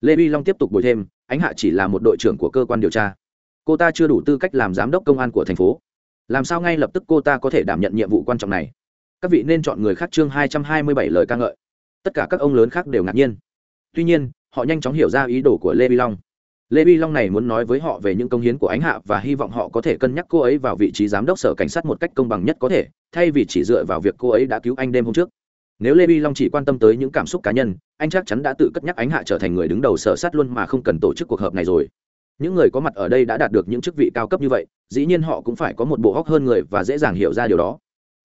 Lê vi long tiếp tục bồi thêm, ánh hạ chỉ là một đội trưởng của cơ quan điều tra. Cô ta chưa đủ tư cách làm giám đốc công an của thành phố. Làm sao ngay lập tức cô ta có thể đảm nhận nhiệm vụ quan trọng này? Các vị nên chọn người khác chương hai trăm hai mươi bảy lời ca ngợi. Tất cả các ông lớn khác đều ngạc nhiên. Tuy nhiên, họ nhanh chóng hiểu ra ý đồ của lê vi long. Lê vi long này muốn nói với họ về những công hiến của ánh hạ và hy vọng họ có thể cân nhắc cô ấy vào vị trí giám đốc sở cảnh sát một cách công bằng nhất có thể, thay vì chỉ dựa vào việc cô ấy đã cứu anh đêm hôm trước nếu lê vi long chỉ quan tâm tới những cảm xúc cá nhân, anh chắc chắn đã tự cất nhắc ánh hạ trở thành người đứng đầu sở sát luôn mà không cần tổ chức cuộc họp này rồi. Những người có mặt ở đây đã đạt được những chức vị cao cấp như vậy, dĩ nhiên họ cũng phải có một bộ hóc hơn người và dễ dàng hiểu ra điều đó.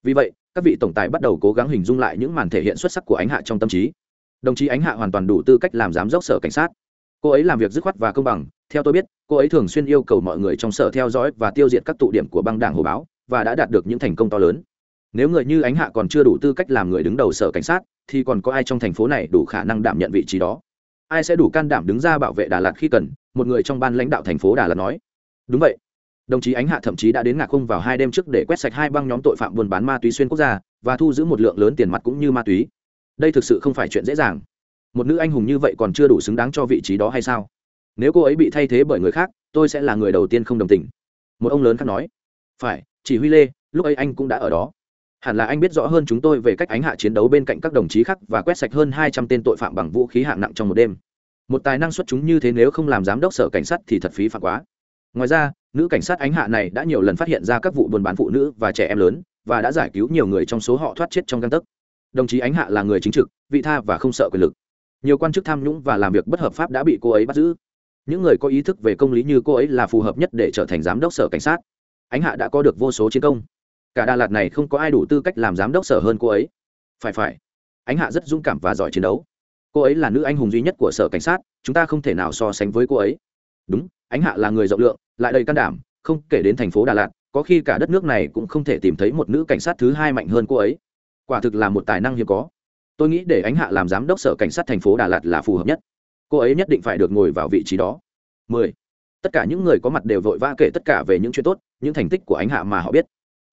Vì vậy, các vị tổng tài bắt đầu cố gắng hình dung lại những màn thể hiện xuất sắc của ánh hạ trong tâm trí. Đồng chí ánh hạ hoàn toàn đủ tư cách làm giám đốc sở cảnh sát. Cô ấy làm việc dứt khoát và công bằng, theo tôi biết, cô ấy thường xuyên yêu cầu mọi người trong sở theo dõi và tiêu diệt các tụ điểm của băng đảng hồ báo và đã đạt được những thành công to lớn nếu người như ánh hạ còn chưa đủ tư cách làm người đứng đầu sở cảnh sát, thì còn có ai trong thành phố này đủ khả năng đảm nhận vị trí đó? Ai sẽ đủ can đảm đứng ra bảo vệ đà lạt khi cần? Một người trong ban lãnh đạo thành phố đà lạt nói. Đúng vậy. Đồng chí ánh hạ thậm chí đã đến ngạc không vào hai đêm trước để quét sạch hai băng nhóm tội phạm buôn bán ma túy xuyên quốc gia và thu giữ một lượng lớn tiền mặt cũng như ma túy. Đây thực sự không phải chuyện dễ dàng. Một nữ anh hùng như vậy còn chưa đủ xứng đáng cho vị trí đó hay sao? Nếu cô ấy bị thay thế bởi người khác, tôi sẽ là người đầu tiên không đồng tình. Một ông lớn khác nói. Phải, chỉ huy lê, lúc ấy anh cũng đã ở đó hẳn là anh biết rõ hơn chúng tôi về cách ánh hạ chiến đấu bên cạnh các đồng chí khác và quét sạch hơn hai trăm tên tội phạm bằng vũ khí hạng nặng trong một đêm. Một tài năng xuất chúng như thế nếu không làm giám đốc sở cảnh sát thì thật phí phạm quá. Ngoài ra, nữ cảnh sát ánh hạ này đã nhiều lần phát hiện ra các vụ buôn bán phụ nữ và trẻ em lớn và đã giải cứu nhiều người trong số họ thoát chết trong găng tấc. Đồng chí ánh hạ là người chính trực, vị tha và không sợ quyền lực. Nhiều quan chức tham nhũng và làm việc bất hợp pháp đã bị cô ấy bắt giữ. Những người có ý thức về công lý như cô ấy là phù hợp nhất để trở thành giám đốc sở cảnh sát. Ánh hạ đã có được vô số chiến công cả đà lạt này không có ai đủ tư cách làm giám đốc sở hơn cô ấy. Phải phải. Ánh hạ rất dũng cảm và giỏi chiến đấu. Cô ấy là nữ anh hùng duy nhất của sở cảnh sát, chúng ta không thể nào so sánh với cô ấy. Đúng, ánh hạ là người rộng lượng, lại đầy can đảm, không kể đến thành phố đà lạt, có khi cả đất nước này cũng không thể tìm thấy một nữ cảnh sát thứ hai mạnh hơn cô ấy. Quả thực là một tài năng hiếm có. Tôi nghĩ để ánh hạ làm giám đốc sở cảnh sát thành phố đà lạt là phù hợp nhất. Cô ấy nhất định phải được ngồi vào vị trí đó. 10. tất cả những người có mặt đều vội vã kể tất cả về những chuyện tốt, những thành tích của ánh hạ mà họ biết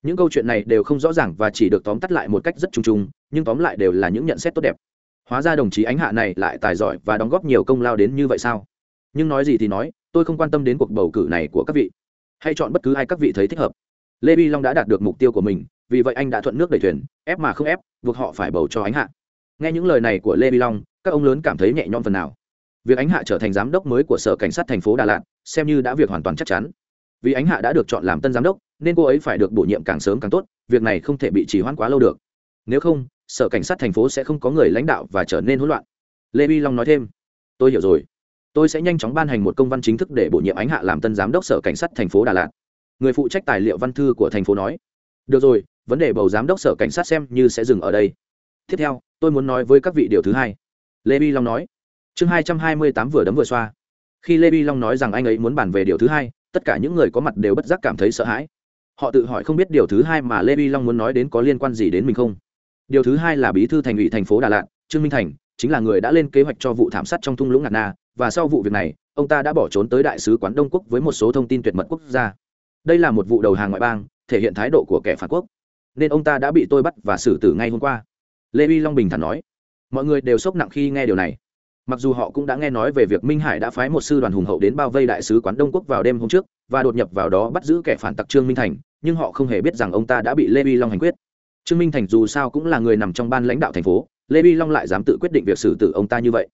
những câu chuyện này đều không rõ ràng và chỉ được tóm tắt lại một cách rất chung chung, nhưng tóm lại đều là những nhận xét tốt đẹp. Hóa ra đồng chí ánh hạ này lại tài giỏi và đóng góp nhiều công lao đến như vậy sao? Nhưng nói gì thì nói, tôi không quan tâm đến cuộc bầu cử này của các vị. Hãy chọn bất cứ ai các vị thấy thích hợp. Lê bi long đã đạt được mục tiêu của mình, vì vậy anh đã thuận nước đẩy thuyền, ép mà không ép, buộc họ phải bầu cho ánh hạ. Nghe những lời này của lê bi long, các ông lớn cảm thấy nhẹ nhõm phần nào. Việc ánh hạ trở thành giám đốc mới của sở cảnh sát thành phố đà lạt, xem như đã việc hoàn toàn chắc chắn. Vì ánh hạ đã được chọn làm tân giám đốc nên cô ấy phải được bổ nhiệm càng sớm càng tốt, việc này không thể bị trì hoãn quá lâu được. Nếu không, sở cảnh sát thành phố sẽ không có người lãnh đạo và trở nên hỗn loạn. Lê vi long nói thêm, tôi hiểu rồi. Tôi sẽ nhanh chóng ban hành một công văn chính thức để bổ nhiệm ánh hạ làm tân giám đốc sở cảnh sát thành phố đà lạt. Người phụ trách tài liệu văn thư của thành phố nói, được rồi, vấn đề bầu giám đốc sở cảnh sát xem như sẽ dừng ở đây. Tiếp theo, tôi muốn nói với các vị điều thứ hai. Lê vi long nói, chương hai trăm hai mươi tám vừa đấm vừa xoa. Khi lê vi long nói rằng anh ấy muốn bàn về điều thứ hai, tất cả những người có mặt đều bất giác cảm thấy sợ hãi họ tự hỏi không biết điều thứ hai mà lê vi long muốn nói đến có liên quan gì đến mình không? Điều thứ hai là bí thư thành ủy thành phố đà lạt, trương minh thành, chính là người đã lên kế hoạch cho vụ thảm sát trong thung lũng ngạt na, và sau vụ việc này, ông ta đã bỏ trốn tới đại sứ quán đông quốc với một số thông tin tuyệt mật quốc gia. Đây là một vụ đầu hàng ngoại bang, thể hiện thái độ của kẻ phản quốc. Nên ông ta đã bị tôi bắt và xử tử ngay hôm qua. Lê uy long bình thản nói, mọi người đều sốc nặng khi nghe điều này mặc dù họ cũng đã nghe nói về việc minh hải đã phái một sư đoàn hùng hậu đến bao vây đại sứ quán đông quốc vào đêm hôm trước và đột nhập vào đó bắt giữ kẻ phản tặc trương minh thành, nhưng họ không hề biết rằng ông ta đã bị lê uy long hành quyết. Trương minh thành dù sao cũng là người nằm trong ban lãnh đạo thành phố, lê uy long lại dám tự quyết định việc xử tử ông ta như vậy.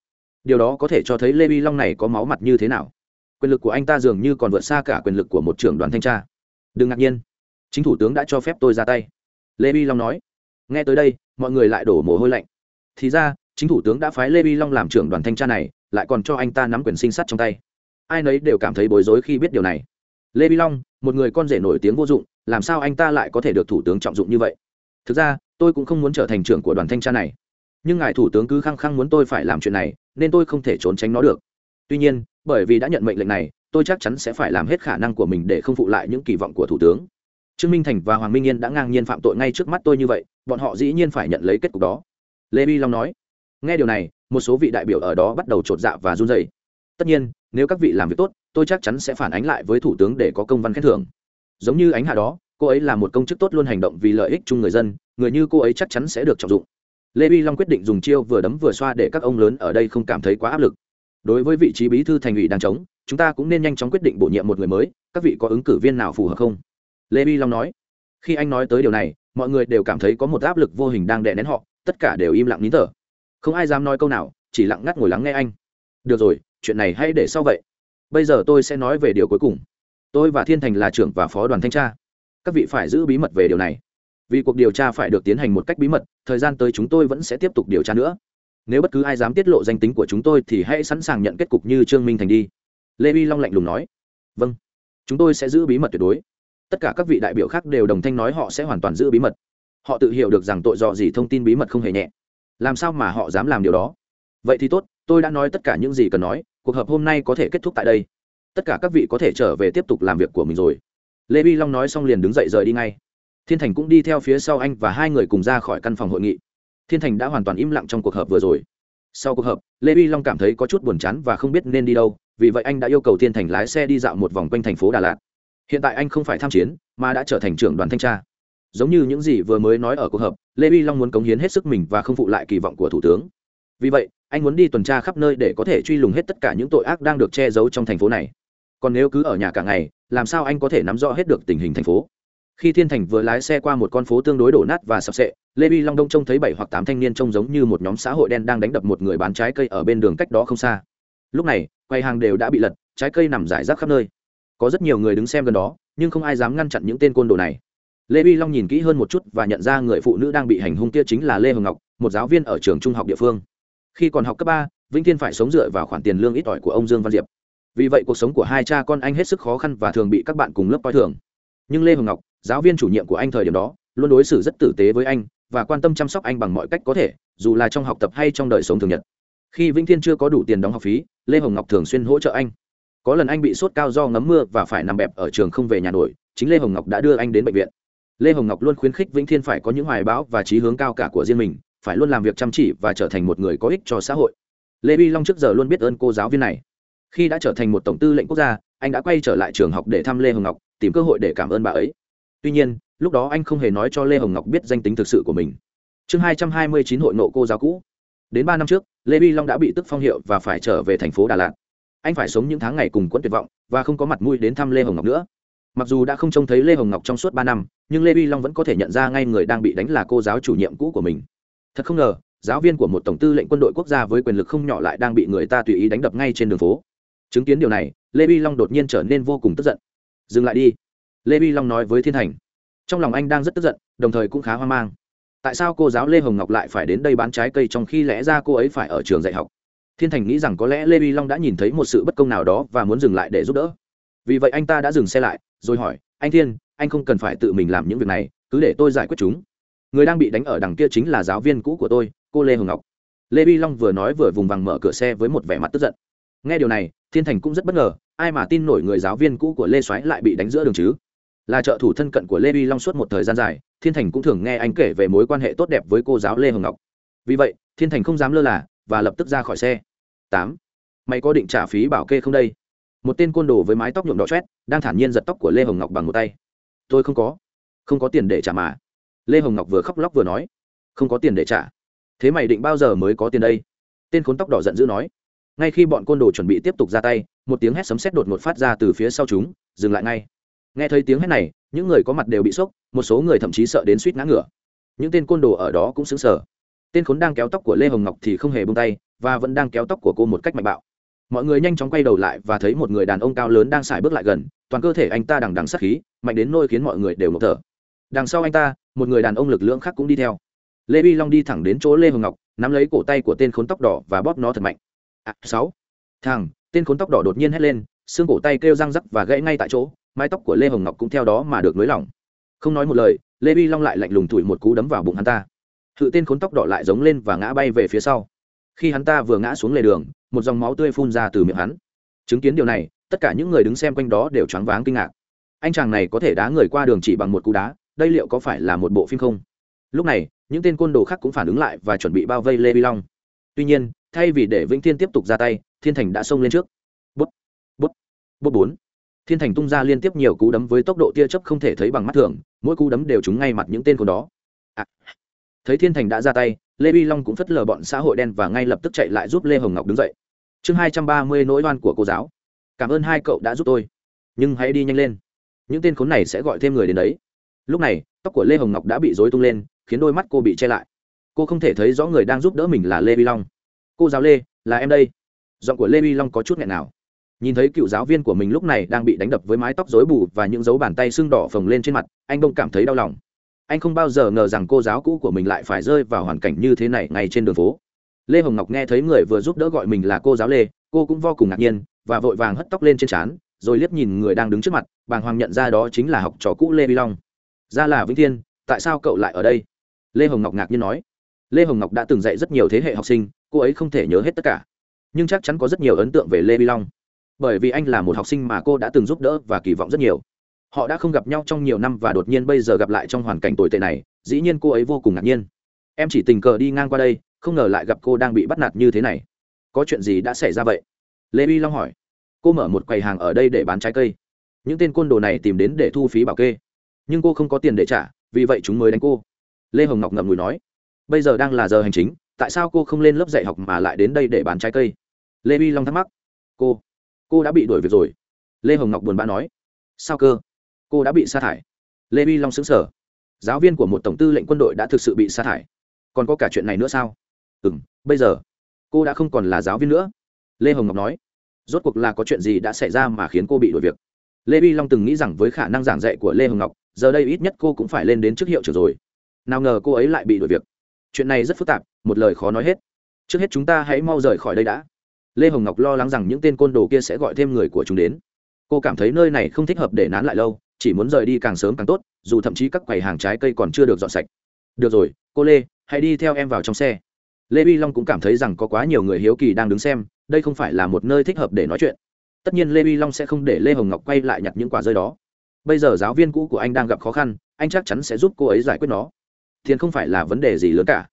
Điều đó có thể cho thấy lê uy long này có máu mặt như thế nào. Quyền lực của anh ta dường như còn vượt xa cả quyền lực của một trưởng đoàn thanh tra. Đừng ngạc nhiên. Chính thủ tướng đã cho phép tôi ra tay. Lê uy long nói. Nghe tới đây, mọi người lại đổ mồ hôi lạnh. Thì ra chính thủ tướng đã phái lê Vi long làm trưởng đoàn thanh tra này, lại còn cho anh ta nắm quyền sinh sát trong tay. Ai nấy đều cảm thấy bối rối khi biết điều này. Lê Vi long, một người con rể nổi tiếng vô dụng, làm sao anh ta lại có thể được thủ tướng trọng dụng như vậy? Thực ra, tôi cũng không muốn trở thành trưởng của đoàn thanh tra này. Nhưng ngài thủ tướng cứ khăng khăng muốn tôi phải làm chuyện này, nên tôi không thể trốn tránh nó được. Tuy nhiên, bởi vì đã nhận mệnh lệnh này, tôi chắc chắn sẽ phải làm hết khả năng của mình để không phụ lại những kỳ vọng của thủ tướng. Trương minh thành và hoàng minh yên đã ngang nhiên phạm tội ngay trước mắt tôi như vậy, bọn họ dĩ nhiên phải nhận lấy kết cục đó. Lê vi long nói nghe điều này, một số vị đại biểu ở đó bắt đầu chột dạ và run dày tất nhiên, nếu các vị làm việc tốt, tôi chắc chắn sẽ phản ánh lại với thủ tướng để có công văn khen thưởng. Giống như ánh hạ đó, cô ấy là một công chức tốt luôn hành động vì lợi ích chung người dân, người như cô ấy chắc chắn sẽ được trọng dụng. Lê vi long quyết định dùng chiêu vừa đấm vừa xoa để các ông lớn ở đây không cảm thấy quá áp lực. Đối với vị trí bí thư thành ủy đang chống chúng ta cũng nên nhanh chóng quyết định bổ nhiệm một người mới, các vị có ứng cử viên nào phù hợp không? Lê vi long nói. Khi anh nói tới điều này, mọi người đều cảm thấy có một áp lực vô hình đang đè nén họ, tất cả đều im lặng nín thở không ai dám nói câu nào, chỉ lặng ngắt ngồi lắng nghe anh. Được rồi, chuyện này hãy để sau vậy. Bây giờ tôi sẽ nói về điều cuối cùng. Tôi và thiên thành là trưởng và phó đoàn thanh tra. Các vị phải giữ bí mật về điều này. Vì cuộc điều tra phải được tiến hành một cách bí mật, thời gian tới chúng tôi vẫn sẽ tiếp tục điều tra nữa. Nếu bất cứ ai dám tiết lộ danh tính của chúng tôi thì hãy sẵn sàng nhận kết cục như trương minh thành đi. Lê vi long lạnh lùng nói. Vâng chúng tôi sẽ giữ bí mật tuyệt đối. Tất cả các vị đại biểu khác đều đồng thanh nói họ sẽ hoàn toàn giữ bí mật. Họ tự hiểu được rằng tội dọ gì thông tin bí mật không hề nhẹ làm sao mà họ dám làm điều đó? Vậy thì tốt, tôi đã nói tất cả những gì cần nói, cuộc họp hôm nay có thể kết thúc tại đây. Tất cả các vị có thể trở về tiếp tục làm việc của mình rồi. Lê vi long nói xong liền đứng dậy rời đi ngay. Thiên thành cũng đi theo phía sau anh và hai người cùng ra khỏi căn phòng hội nghị. Thiên thành đã hoàn toàn im lặng trong cuộc họp vừa rồi. Sau cuộc họp, lê vi long cảm thấy có chút buồn chán và không biết nên đi đâu, vì vậy anh đã yêu cầu thiên thành lái xe đi dạo một vòng quanh thành phố đà lạt. Hiện tại anh không phải tham chiến, mà đã trở thành trưởng đoàn thanh tra giống như những gì vừa mới nói ở cuộc họp, lê vi long muốn cống hiến hết sức mình và không phụ lại kỳ vọng của thủ tướng. Vì vậy, anh muốn đi tuần tra khắp nơi để có thể truy lùng hết tất cả những tội ác đang được che giấu trong thành phố này. Còn nếu cứ ở nhà cả ngày, làm sao anh có thể nắm rõ hết được tình hình thành phố? Khi thiên thành vừa lái xe qua một con phố tương đối đổ nát và sập sệ, lê vi long đông trông thấy bảy hoặc tám thanh niên trông giống như một nhóm xã hội đen đang đánh đập một người bán trái cây ở bên đường cách đó không xa. Lúc này, quầy hàng đều đã bị lật, trái cây nằm rải rác khắp nơi. Có rất nhiều người đứng xem gần đó, nhưng không ai dám ngăn chặn những tên côn đồ này lê vi long nhìn kỹ hơn một chút và nhận ra người phụ nữ đang bị hành hung kia chính là lê hồng ngọc, một giáo viên ở trường trung học địa phương. Khi còn học cấp ba, vĩnh thiên phải sống dựa vào khoản tiền lương ít ỏi của ông dương văn diệp. Vì vậy cuộc sống của hai cha con anh hết sức khó khăn và thường bị các bạn cùng lớp coi thường. Nhưng lê hồng ngọc, giáo viên chủ nhiệm của anh thời điểm đó, luôn đối xử rất tử tế với anh và quan tâm chăm sóc anh bằng mọi cách có thể, dù là trong học tập hay trong đời sống thường nhật. Khi vĩnh thiên chưa có đủ tiền đóng học phí, lê hồng ngọc thường xuyên hỗ trợ anh. Có lần anh bị sốt cao do ngấm mưa và phải nằm bẹp ở trường không về nhà nổi, chính lê hồng ngọc đã đưa anh đến bệnh viện lê hồng ngọc luôn khuyến khích vĩnh thiên phải có những hoài bão và trí hướng cao cả của riêng mình, phải luôn làm việc chăm chỉ và trở thành một người có ích cho xã hội. Lê vi long trước giờ luôn biết ơn cô giáo viên này. Khi đã trở thành một tổng tư lệnh quốc gia, anh đã quay trở lại trường học để thăm lê hồng ngọc, tìm cơ hội để cảm ơn bà ấy. Tuy nhiên, lúc đó anh không hề nói cho lê hồng ngọc biết danh tính thực sự của mình. Chương hai trăm hai mươi chín hội nộ cô giáo cũ. Đến ba năm trước, lê vi long đã bị tức phong hiệu và phải trở về thành phố đà lạt. Anh phải sống những tháng ngày cùng quẫn tuyệt vọng và không có mặt mũi đến thăm lê hồng ngọc nữa mặc dù đã không trông thấy lê hồng ngọc trong suốt ba năm, nhưng lê vi long vẫn có thể nhận ra ngay người đang bị đánh là cô giáo chủ nhiệm cũ của mình. Thật không ngờ, giáo viên của một tổng tư lệnh quân đội quốc gia với quyền lực không nhỏ lại đang bị người ta tùy ý đánh đập ngay trên đường phố. Chứng kiến điều này, lê vi long đột nhiên trở nên vô cùng tức giận. Dừng lại đi, lê vi long nói với thiên thành. Trong lòng anh đang rất tức giận, đồng thời cũng khá hoang mang. Tại sao cô giáo lê hồng ngọc lại phải đến đây bán trái cây trong khi lẽ ra cô ấy phải ở trường dạy học? Thiên thành nghĩ rằng có lẽ lê vi long đã nhìn thấy một sự bất công nào đó và muốn dừng lại để giúp đỡ vì vậy anh ta đã dừng xe lại, rồi hỏi, anh thiên, anh không cần phải tự mình làm những việc này, cứ để tôi giải quyết chúng. Người đang bị đánh ở đằng kia chính là giáo viên cũ của tôi, cô lê hồng ngọc. Lê vi long vừa nói vừa vùng vằng mở cửa xe với một vẻ mặt tức giận. Nghe điều này, thiên thành cũng rất bất ngờ, ai mà tin nổi người giáo viên cũ của lê soái lại bị đánh giữa đường chứ? Là trợ thủ thân cận của lê vi long suốt một thời gian dài, thiên thành cũng thường nghe anh kể về mối quan hệ tốt đẹp với cô giáo lê hồng ngọc. Vì vậy, thiên thành không dám lơ là và lập tức ra khỏi xe. Tám. Mày có định trả phí bảo kê không đây? Một tên côn đồ với mái tóc nhuộm đỏ chét đang thản nhiên giật tóc của lê hồng ngọc bằng một tay. Tôi không có không có tiền để trả mà. Lê hồng ngọc vừa khóc lóc vừa nói. Không có tiền để trả? Thế mày định bao giờ mới có tiền đây? Tên khốn tóc đỏ giận dữ nói. Ngay khi bọn côn đồ chuẩn bị tiếp tục ra tay, một tiếng hét sấm sét đột ngột phát ra từ phía sau chúng, dừng lại ngay. Nghe thấy tiếng hét này, những người có mặt đều bị sốc, một số người thậm chí sợ đến suýt ngã ngửa. Những tên côn đồ ở đó cũng xứng sở tên khốn đang kéo tóc của lê hồng ngọc thì không hề bông tay, và vẫn đang kéo tóc của cô một cách mạnh bạo mọi người nhanh chóng quay đầu lại và thấy một người đàn ông cao lớn đang xài bước lại gần toàn cơ thể anh ta đằng đằng sắc khí mạnh đến nôi khiến mọi người đều ngộp thở. Đằng sau anh ta một người đàn ông lực lượng khác cũng đi theo. Lê vi long đi thẳng đến chỗ lê hồng ngọc nắm lấy cổ tay của tên khốn tóc đỏ và bóp nó thật mạnh. À, sáu. Thằng tên khốn tóc đỏ đột nhiên hét lên xương cổ tay kêu răng rắc và gãy ngay tại chỗ mái tóc của lê hồng ngọc cũng theo đó mà được nới lỏng. Không nói một lời lê vi long lại lạnh lùng thủi một cú đấm vào bụng hắn ta. Thự tên khốn tóc đỏ lại giống lên và ngã bay về phía sau. Khi hắn ta vừa ngã xuống lề đường một dòng máu tươi phun ra từ miệng hắn. Chứng kiến điều này, tất cả những người đứng xem quanh đó đều choáng váng kinh ngạc. Anh chàng này có thể đá người qua đường chỉ bằng một cú đá, đây liệu có phải là một bộ phim không? Lúc này, những tên côn đồ khác cũng phản ứng lại và chuẩn bị bao vây lê vi long. Tuy nhiên, thay vì để vĩnh thiên tiếp tục ra tay, thiên thành đã xông lên trước. Bút bút bút bốn. Thiên thành tung ra liên tiếp nhiều cú đấm với tốc độ tia chớp không thể thấy bằng mắt thường, mỗi cú đấm đều trúng ngay mặt những tên côn đó. À. thấy thiên thành đã ra tay, lê vi long cũng phất lờ bọn xã hội đen và ngay lập tức chạy lại giúp lê hồng ngọc đứng dậy chương hai trăm ba mươi nỗi oan của cô giáo. Cảm ơn hai cậu đã giúp tôi. Nhưng hãy đi nhanh lên. Những tên khốn này sẽ gọi thêm người đến đấy. Lúc này, tóc của lê hồng ngọc đã bị dối tung lên, khiến đôi mắt cô bị che lại. Cô không thể thấy rõ người đang giúp đỡ mình là lê vi long. Cô giáo lê, là em đây. Giọng của lê vi long có chút nghẹn nào. Nhìn thấy cựu giáo viên của mình lúc này đang bị đánh đập với mái tóc rối bù và những dấu bàn tay sưng đỏ phồng lên trên mặt, anh bông cảm thấy đau lòng. Anh không bao giờ ngờ rằng cô giáo cũ của mình lại phải rơi vào hoàn cảnh như thế này ngay trên đường phố lê hồng ngọc nghe thấy người vừa giúp đỡ gọi mình là cô giáo lê, cô cũng vô cùng ngạc nhiên và vội vàng hất tóc lên trên trán, rồi liếc nhìn người đang đứng trước mặt, bàng hoàng nhận ra đó chính là học trò cũ lê vi long. Ra là vĩnh thiên, tại sao cậu lại ở đây? Lê hồng ngọc ngạc nhiên nói. Lê hồng ngọc đã từng dạy rất nhiều thế hệ học sinh, cô ấy không thể nhớ hết tất cả. Nhưng chắc chắn có rất nhiều ấn tượng về lê vi long. Bởi vì anh là một học sinh mà cô đã từng giúp đỡ và kỳ vọng rất nhiều. Họ đã không gặp nhau trong nhiều năm và đột nhiên bây giờ gặp lại trong hoàn cảnh tồi tệ này, dĩ nhiên cô ấy vô cùng ngạc nhiên. Em chỉ tình cờ đi ngang qua đây không ngờ lại gặp cô đang bị bắt nạt như thế này. Có chuyện gì đã xảy ra vậy? Lê vi long hỏi. Cô mở một quầy hàng ở đây để bán trái cây. Những tên côn đồ này tìm đến để thu phí bảo kê. Nhưng cô không có tiền để trả, vì vậy chúng mới đánh cô. Lê hồng ngọc ngậm ngùi nói. Bây giờ đang là giờ hành chính, tại sao cô không lên lớp dạy học mà lại đến đây để bán trái cây? Lê vi long thắc mắc. Cô cô đã bị đuổi việc rồi. Lê hồng ngọc buồn bã nói. Sao cơ? Cô đã bị sa thải. Lê vi long xứng sở giáo viên của một tổng tư lệnh quân đội đã thực sự bị sa thải. Còn có cả chuyện này nữa sao? Ừ m bây giờ, cô đã không còn là giáo viên nữa. Lê hồng ngọc nói, rốt cuộc là có chuyện gì đã xảy ra mà khiến cô bị đuổi việc? Lê vi long từng nghĩ rằng với khả năng giảng dạy của lê hồng ngọc, giờ đây ít nhất cô cũng phải lên đến chức hiệu trưởng rồi. Nào ngờ cô ấy lại bị đuổi việc. Chuyện này rất phức tạp, một lời khó nói hết. Trước hết chúng ta hãy mau rời khỏi đây đã. Lê hồng ngọc lo lắng rằng những tên côn đồ kia sẽ gọi thêm người của chúng đến. Cô cảm thấy nơi này không thích hợp để nán lại lâu, chỉ muốn rời đi càng sớm càng tốt, dù thậm chí các quầy hàng trái cây còn chưa được dọn sạch. Được rồi, cô lê, hãy đi theo em vào trong xe lê vi long cũng cảm thấy rằng có quá nhiều người hiếu kỳ đang đứng xem, đây không phải là một nơi thích hợp để nói chuyện. Tất nhiên lê vi long sẽ không để lê hồng ngọc quay lại nhặt những quả rơi đó. Bây giờ giáo viên cũ của anh đang gặp khó khăn, anh chắc chắn sẽ giúp cô ấy giải quyết nó. Thiền không phải là vấn đề gì lớn cả.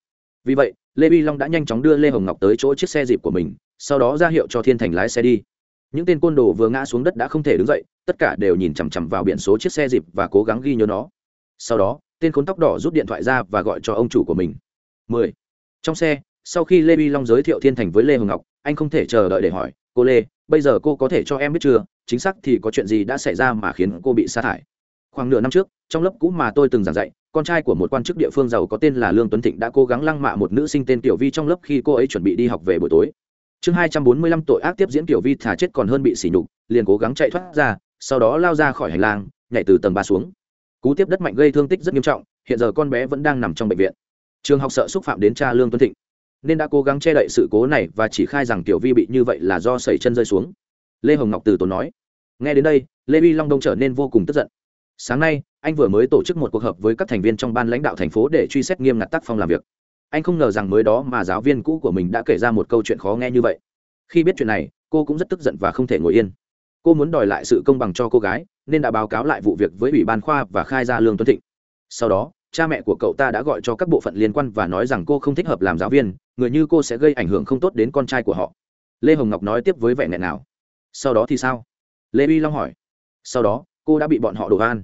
Vì vậy, lê vi long đã nhanh chóng đưa lê hồng ngọc tới chỗ chiếc xe dịp của mình, sau đó ra hiệu cho thiên thành lái xe đi. Những tên côn đồ vừa ngã xuống đất đã không thể đứng dậy, tất cả đều nhìn chằm chằm vào biển số chiếc xe dịp và cố gắng ghi nhớ nó. Sau đó, tên khốn tóc đỏ rút điện thoại ra và gọi cho ông chủ của mình. 10 trong xe, sau khi lê vi long giới thiệu thiên thành với lê hồng ngọc, anh không thể chờ đợi để hỏi, cô lê, bây giờ cô có thể cho em biết chưa? Chính xác thì có chuyện gì đã xảy ra mà khiến cô bị sa thải? Khoảng nửa năm trước, trong lớp cũ mà tôi từng giảng dạy, con trai của một quan chức địa phương giàu có tên là lương tuấn thịnh đã cố gắng lăng mạ một nữ sinh tên tiểu vi trong lớp khi cô ấy chuẩn bị đi học về buổi tối. Chương hai trăm bốn mươi lăm tội ác tiếp diễn tiểu vi thả chết còn hơn bị sỉ nhục, liền cố gắng chạy thoát ra, sau đó lao ra khỏi hành lang, nhảy từ tầng ba xuống. Cú tiếp đất mạnh gây thương tích rất nghiêm trọng, hiện giờ con bé vẫn đang nằm trong bệnh viện trường học sợ xúc phạm đến cha lương tuấn thịnh nên đã cố gắng che đậy sự cố này và chỉ khai rằng tiểu vi bị như vậy là do sẩy chân rơi xuống lê hồng ngọc từ tốn nói nghe đến đây lê vi long đông trở nên vô cùng tức giận sáng nay anh vừa mới tổ chức một cuộc họp với các thành viên trong ban lãnh đạo thành phố để truy xét nghiêm ngặt tác phong làm việc anh không ngờ rằng mới đó mà giáo viên cũ của mình đã kể ra một câu chuyện khó nghe như vậy khi biết chuyện này cô cũng rất tức giận và không thể ngồi yên cô muốn đòi lại sự công bằng cho cô gái nên đã báo cáo lại vụ việc với ủy ban khoa và khai ra lương tuấn thịnh sau đó cha mẹ của cậu ta đã gọi cho các bộ phận liên quan và nói rằng cô không thích hợp làm giáo viên, người như cô sẽ gây ảnh hưởng không tốt đến con trai của họ. Lê hồng ngọc nói tiếp với vẻ nghẹn nào. Sau đó thì sao? Lê vi long hỏi. Sau đó, cô đã bị bọn họ đổ van.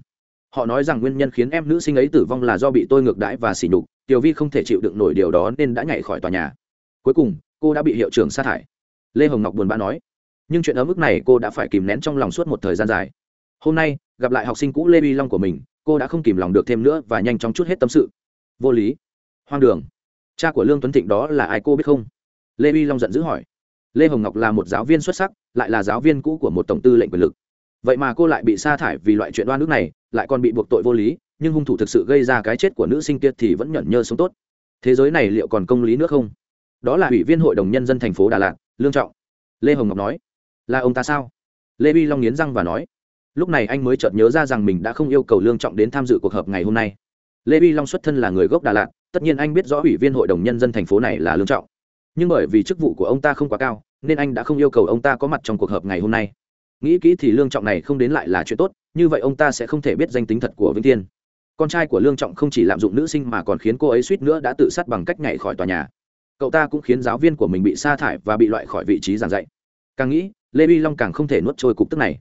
Họ nói rằng nguyên nhân khiến em nữ sinh ấy tử vong là do bị tôi ngược đãi và xỉ nhục, tiểu vi không thể chịu đựng nổi điều đó nên đã nhảy khỏi tòa nhà. Cuối cùng, cô đã bị hiệu trưởng sa thải. Lê hồng ngọc buồn bã nói. Nhưng chuyện ở mức này cô đã phải kìm nén trong lòng suốt một thời gian dài. Hôm nay, gặp lại học sinh cũ lê vi long của mình cô đã không kìm lòng được thêm nữa và nhanh chóng chút hết tâm sự. Vô lý. Hoang đường. Cha của lương tuấn thịnh đó là ai cô biết không? Lê vi long giận dữ hỏi. Lê hồng ngọc là một giáo viên xuất sắc, lại là giáo viên cũ của một tổng tư lệnh quyền lực. Vậy mà cô lại bị sa thải vì loại chuyện đoan nước này, lại còn bị buộc tội vô lý, nhưng hung thủ thực sự gây ra cái chết của nữ sinh kia thì vẫn nhẫn nhơ sống tốt. Thế giới này liệu còn công lý nữa không? Đó là ủy viên hội đồng nhân dân thành phố đà lạt, lương trọng. Lê hồng ngọc nói. Là ông ta sao? Lê vi long nghiến răng và nói lúc này anh mới chợt nhớ ra rằng mình đã không yêu cầu lương trọng đến tham dự cuộc họp ngày hôm nay. Lê vi long xuất thân là người gốc đà lạt, tất nhiên anh biết rõ ủy viên hội đồng nhân dân thành phố này là lương trọng. Nhưng bởi vì chức vụ của ông ta không quá cao, nên anh đã không yêu cầu ông ta có mặt trong cuộc họp ngày hôm nay. Nghĩ kỹ thì lương trọng này không đến lại là chuyện tốt, như vậy ông ta sẽ không thể biết danh tính thật của vĩnh tiên con trai của lương trọng không chỉ lạm dụng nữ sinh mà còn khiến cô ấy suýt nữa đã tự sát bằng cách nhảy khỏi tòa nhà. Cậu ta cũng khiến giáo viên của mình bị sa thải và bị loại khỏi vị trí giảng dạy. Càng nghĩ, lê vi long càng không thể nuốt trôi cục tức này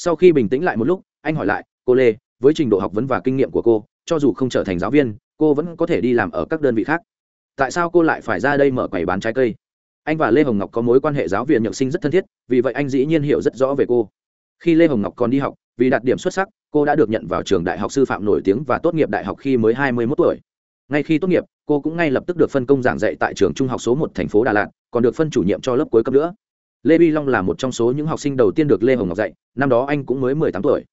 sau khi bình tĩnh lại một lúc, anh hỏi lại, cô lê, với trình độ học vấn và kinh nghiệm của cô, cho dù không trở thành giáo viên, cô vẫn có thể đi làm ở các đơn vị khác. Tại sao cô lại phải ra đây mở quầy bán trái cây? Anh và lê hồng ngọc có mối quan hệ giáo viên nhượng sinh rất thân thiết, vì vậy anh dĩ nhiên hiểu rất rõ về cô. Khi lê hồng ngọc còn đi học, vì đạt điểm xuất sắc, cô đã được nhận vào trường đại học sư phạm nổi tiếng và tốt nghiệp đại học khi mới hai mươi 21 tuổi. Ngay khi tốt nghiệp, cô cũng ngay lập tức được phân công giảng dạy tại trường trung học số một thành phố đà lạt, còn được phân chủ nhiệm cho lớp cuối cấp nữa lê vi long là một trong số những học sinh đầu tiên được lê hồng ngọc dạy, năm đó anh cũng mới mười tám tuổi.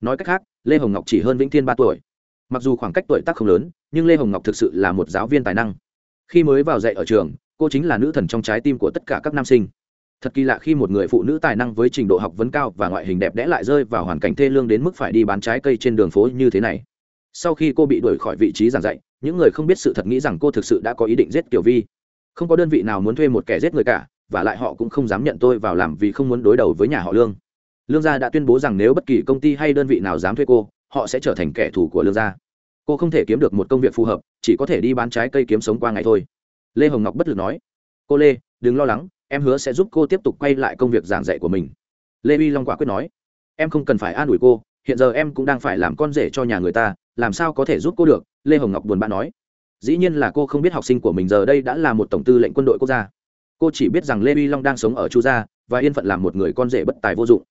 Nói cách khác, lê hồng ngọc chỉ hơn vĩnh thiên ba tuổi. Mặc dù khoảng cách tuổi tác không lớn, nhưng lê hồng ngọc thực sự là một giáo viên tài năng. Khi mới vào dạy ở trường, cô chính là nữ thần trong trái tim của tất cả các nam sinh. Thật kỳ lạ khi một người phụ nữ tài năng với trình độ học vấn cao và ngoại hình đẹp đẽ lại rơi vào hoàn cảnh thê lương đến mức phải đi bán trái cây trên đường phố như thế này. Sau khi cô bị đuổi khỏi vị trí giảng dạy, những người không biết sự thật nghĩ rằng cô thực sự đã có ý định giết tiểu vi. Không có đơn vị nào muốn thuê một kẻ giết người cả và lại họ cũng không dám nhận tôi vào làm vì không muốn đối đầu với nhà họ lương. Lương gia đã tuyên bố rằng nếu bất kỳ công ty hay đơn vị nào dám thuê cô, họ sẽ trở thành kẻ thù của lương gia. Cô không thể kiếm được một công việc phù hợp, chỉ có thể đi bán trái cây kiếm sống qua ngày thôi. Lê hồng ngọc bất lực nói. Cô lê, đừng lo lắng, em hứa sẽ giúp cô tiếp tục quay lại công việc giảng dạy của mình. Lê uy long quả quyết nói. Em không cần phải an ủi cô, hiện giờ em cũng đang phải làm con rể cho nhà người ta, làm sao có thể giúp cô được? Lê hồng ngọc buồn bã nói. Dĩ nhiên là cô không biết học sinh của mình giờ đây đã là một tổng tư lệnh quân đội quốc gia cô chỉ biết rằng lê uy long đang sống ở chu gia, và yên phận làm một người con rể bất tài vô dụng.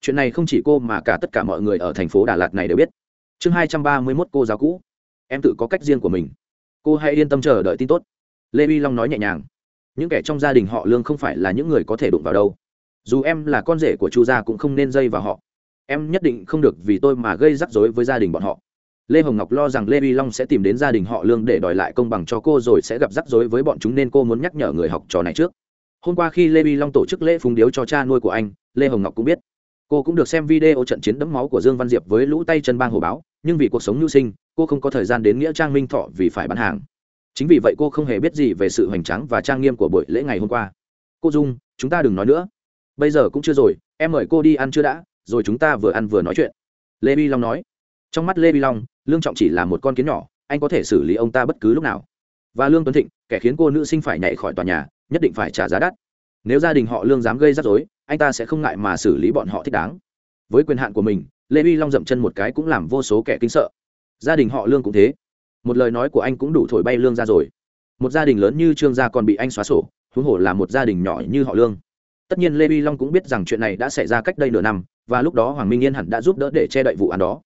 Chuyện này không chỉ cô mà cả tất cả mọi người ở thành phố đà lạt này đều biết. Chương hai trăm ba mươi mốt cô giáo cũ. Em tự có cách riêng của mình. Cô hãy yên tâm chờ đợi tin tốt. Lê uy long nói nhẹ nhàng. Những kẻ trong gia đình họ lương không phải là những người có thể đụng vào đâu. Dù em là con rể của chu gia cũng không nên dây vào họ. Em nhất định không được vì tôi mà gây rắc rối với gia đình bọn họ lê hồng ngọc lo rằng lê vi long sẽ tìm đến gia đình họ lương để đòi lại công bằng cho cô rồi sẽ gặp rắc rối với bọn chúng nên cô muốn nhắc nhở người học trò này trước. Hôm qua khi lê vi long tổ chức lễ phúng điếu cho cha nuôi của anh, lê hồng ngọc cũng biết. Cô cũng được xem video trận chiến đẫm máu của dương văn diệp với lũ tay chân bang hồ báo, nhưng vì cuộc sống nhu sinh, cô không có thời gian đến nghĩa trang minh thọ vì phải bán hàng. Chính vì vậy cô không hề biết gì về sự hoành tráng và trang nghiêm của buổi lễ ngày hôm qua. Cô dung, chúng ta đừng nói nữa. Bây giờ cũng chưa rồi, em mời cô đi ăn chưa đã, rồi chúng ta vừa ăn vừa nói chuyện. Lê vi long nói trong mắt lê vi long, lương trọng chỉ là một con kiến nhỏ, anh có thể xử lý ông ta bất cứ lúc nào. Và lương tuấn thịnh, kẻ khiến cô nữ sinh phải nhảy khỏi tòa nhà, nhất định phải trả giá đắt. Nếu gia đình họ lương dám gây rắc rối, anh ta sẽ không ngại mà xử lý bọn họ thích đáng. Với quyền hạn của mình, lê vi long dậm chân một cái cũng làm vô số kẻ kinh sợ. Gia đình họ lương cũng thế. Một lời nói của anh cũng đủ thổi bay lương ra rồi. Một gia đình lớn như trương gia còn bị anh xóa sổ, huống hồ là một gia đình nhỏ như họ lương. Tất nhiên lê vi long cũng biết rằng chuyện này đã xảy ra cách đây nửa năm, và lúc đó hoàng minh yên hẳn đã giúp đỡ để che đậy vụ án đó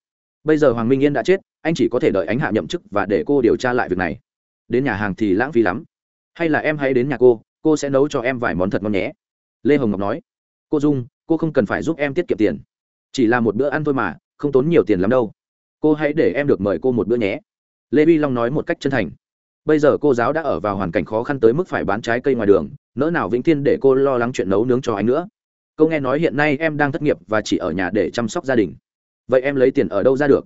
bây giờ hoàng minh yên đã chết, anh chỉ có thể đợi ánh hạ nhậm chức và để cô điều tra lại việc này. Đến nhà hàng thì lãng phí lắm. Hay là em hãy đến nhà cô cô sẽ nấu cho em vài món thật ngon nhé. Lê hồng ngọc nói. Cô dung, cô không cần phải giúp em tiết kiệm tiền. Chỉ là một bữa ăn thôi mà, không tốn nhiều tiền lắm đâu. Cô hãy để em được mời cô một bữa nhé. Lê vi long nói một cách chân thành. Bây giờ cô giáo đã ở vào hoàn cảnh khó khăn tới mức phải bán trái cây ngoài đường, nỡ nào vĩnh thiên để cô lo lắng chuyện nấu nướng cho anh nữa. Câu nghe nói hiện nay em đang thất nghiệp và chỉ ở nhà để chăm sóc gia đình vậy em lấy tiền ở đâu ra được?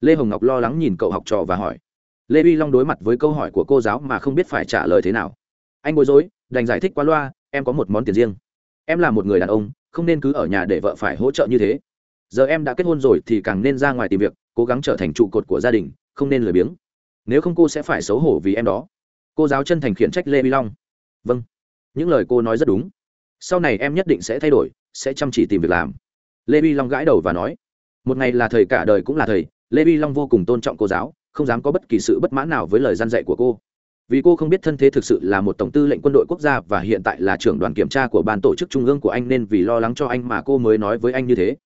Lê hồng ngọc lo lắng nhìn cậu học trò và hỏi. Lê vi long đối mặt với câu hỏi của cô giáo mà không biết phải trả lời thế nào. Anh bối rối, đành giải thích qua loa, em có một món tiền riêng. Em là một người đàn ông, không nên cứ ở nhà để vợ phải hỗ trợ như thế. Giờ em đã kết hôn rồi thì càng nên ra ngoài tìm việc, cố gắng trở thành trụ cột của gia đình, không nên lười biếng. Nếu không cô sẽ phải xấu hổ vì em đó. Cô giáo chân thành khiển trách lê vi long. Vâng. Những lời cô nói rất đúng. Sau này em nhất định sẽ thay đổi, sẽ chăm chỉ tìm việc làm. Lê vi long gãi đầu và nói một ngày là thầy cả đời cũng là thầy, lê vi long vô cùng tôn trọng cô giáo, không dám có bất kỳ sự bất mãn nào với lời gian dạy của cô. Vì cô không biết thân thế thực sự là một tổng tư lệnh quân đội quốc gia và hiện tại là trưởng đoàn kiểm tra của ban tổ chức trung ương của anh nên vì lo lắng cho anh mà cô mới nói với anh như thế.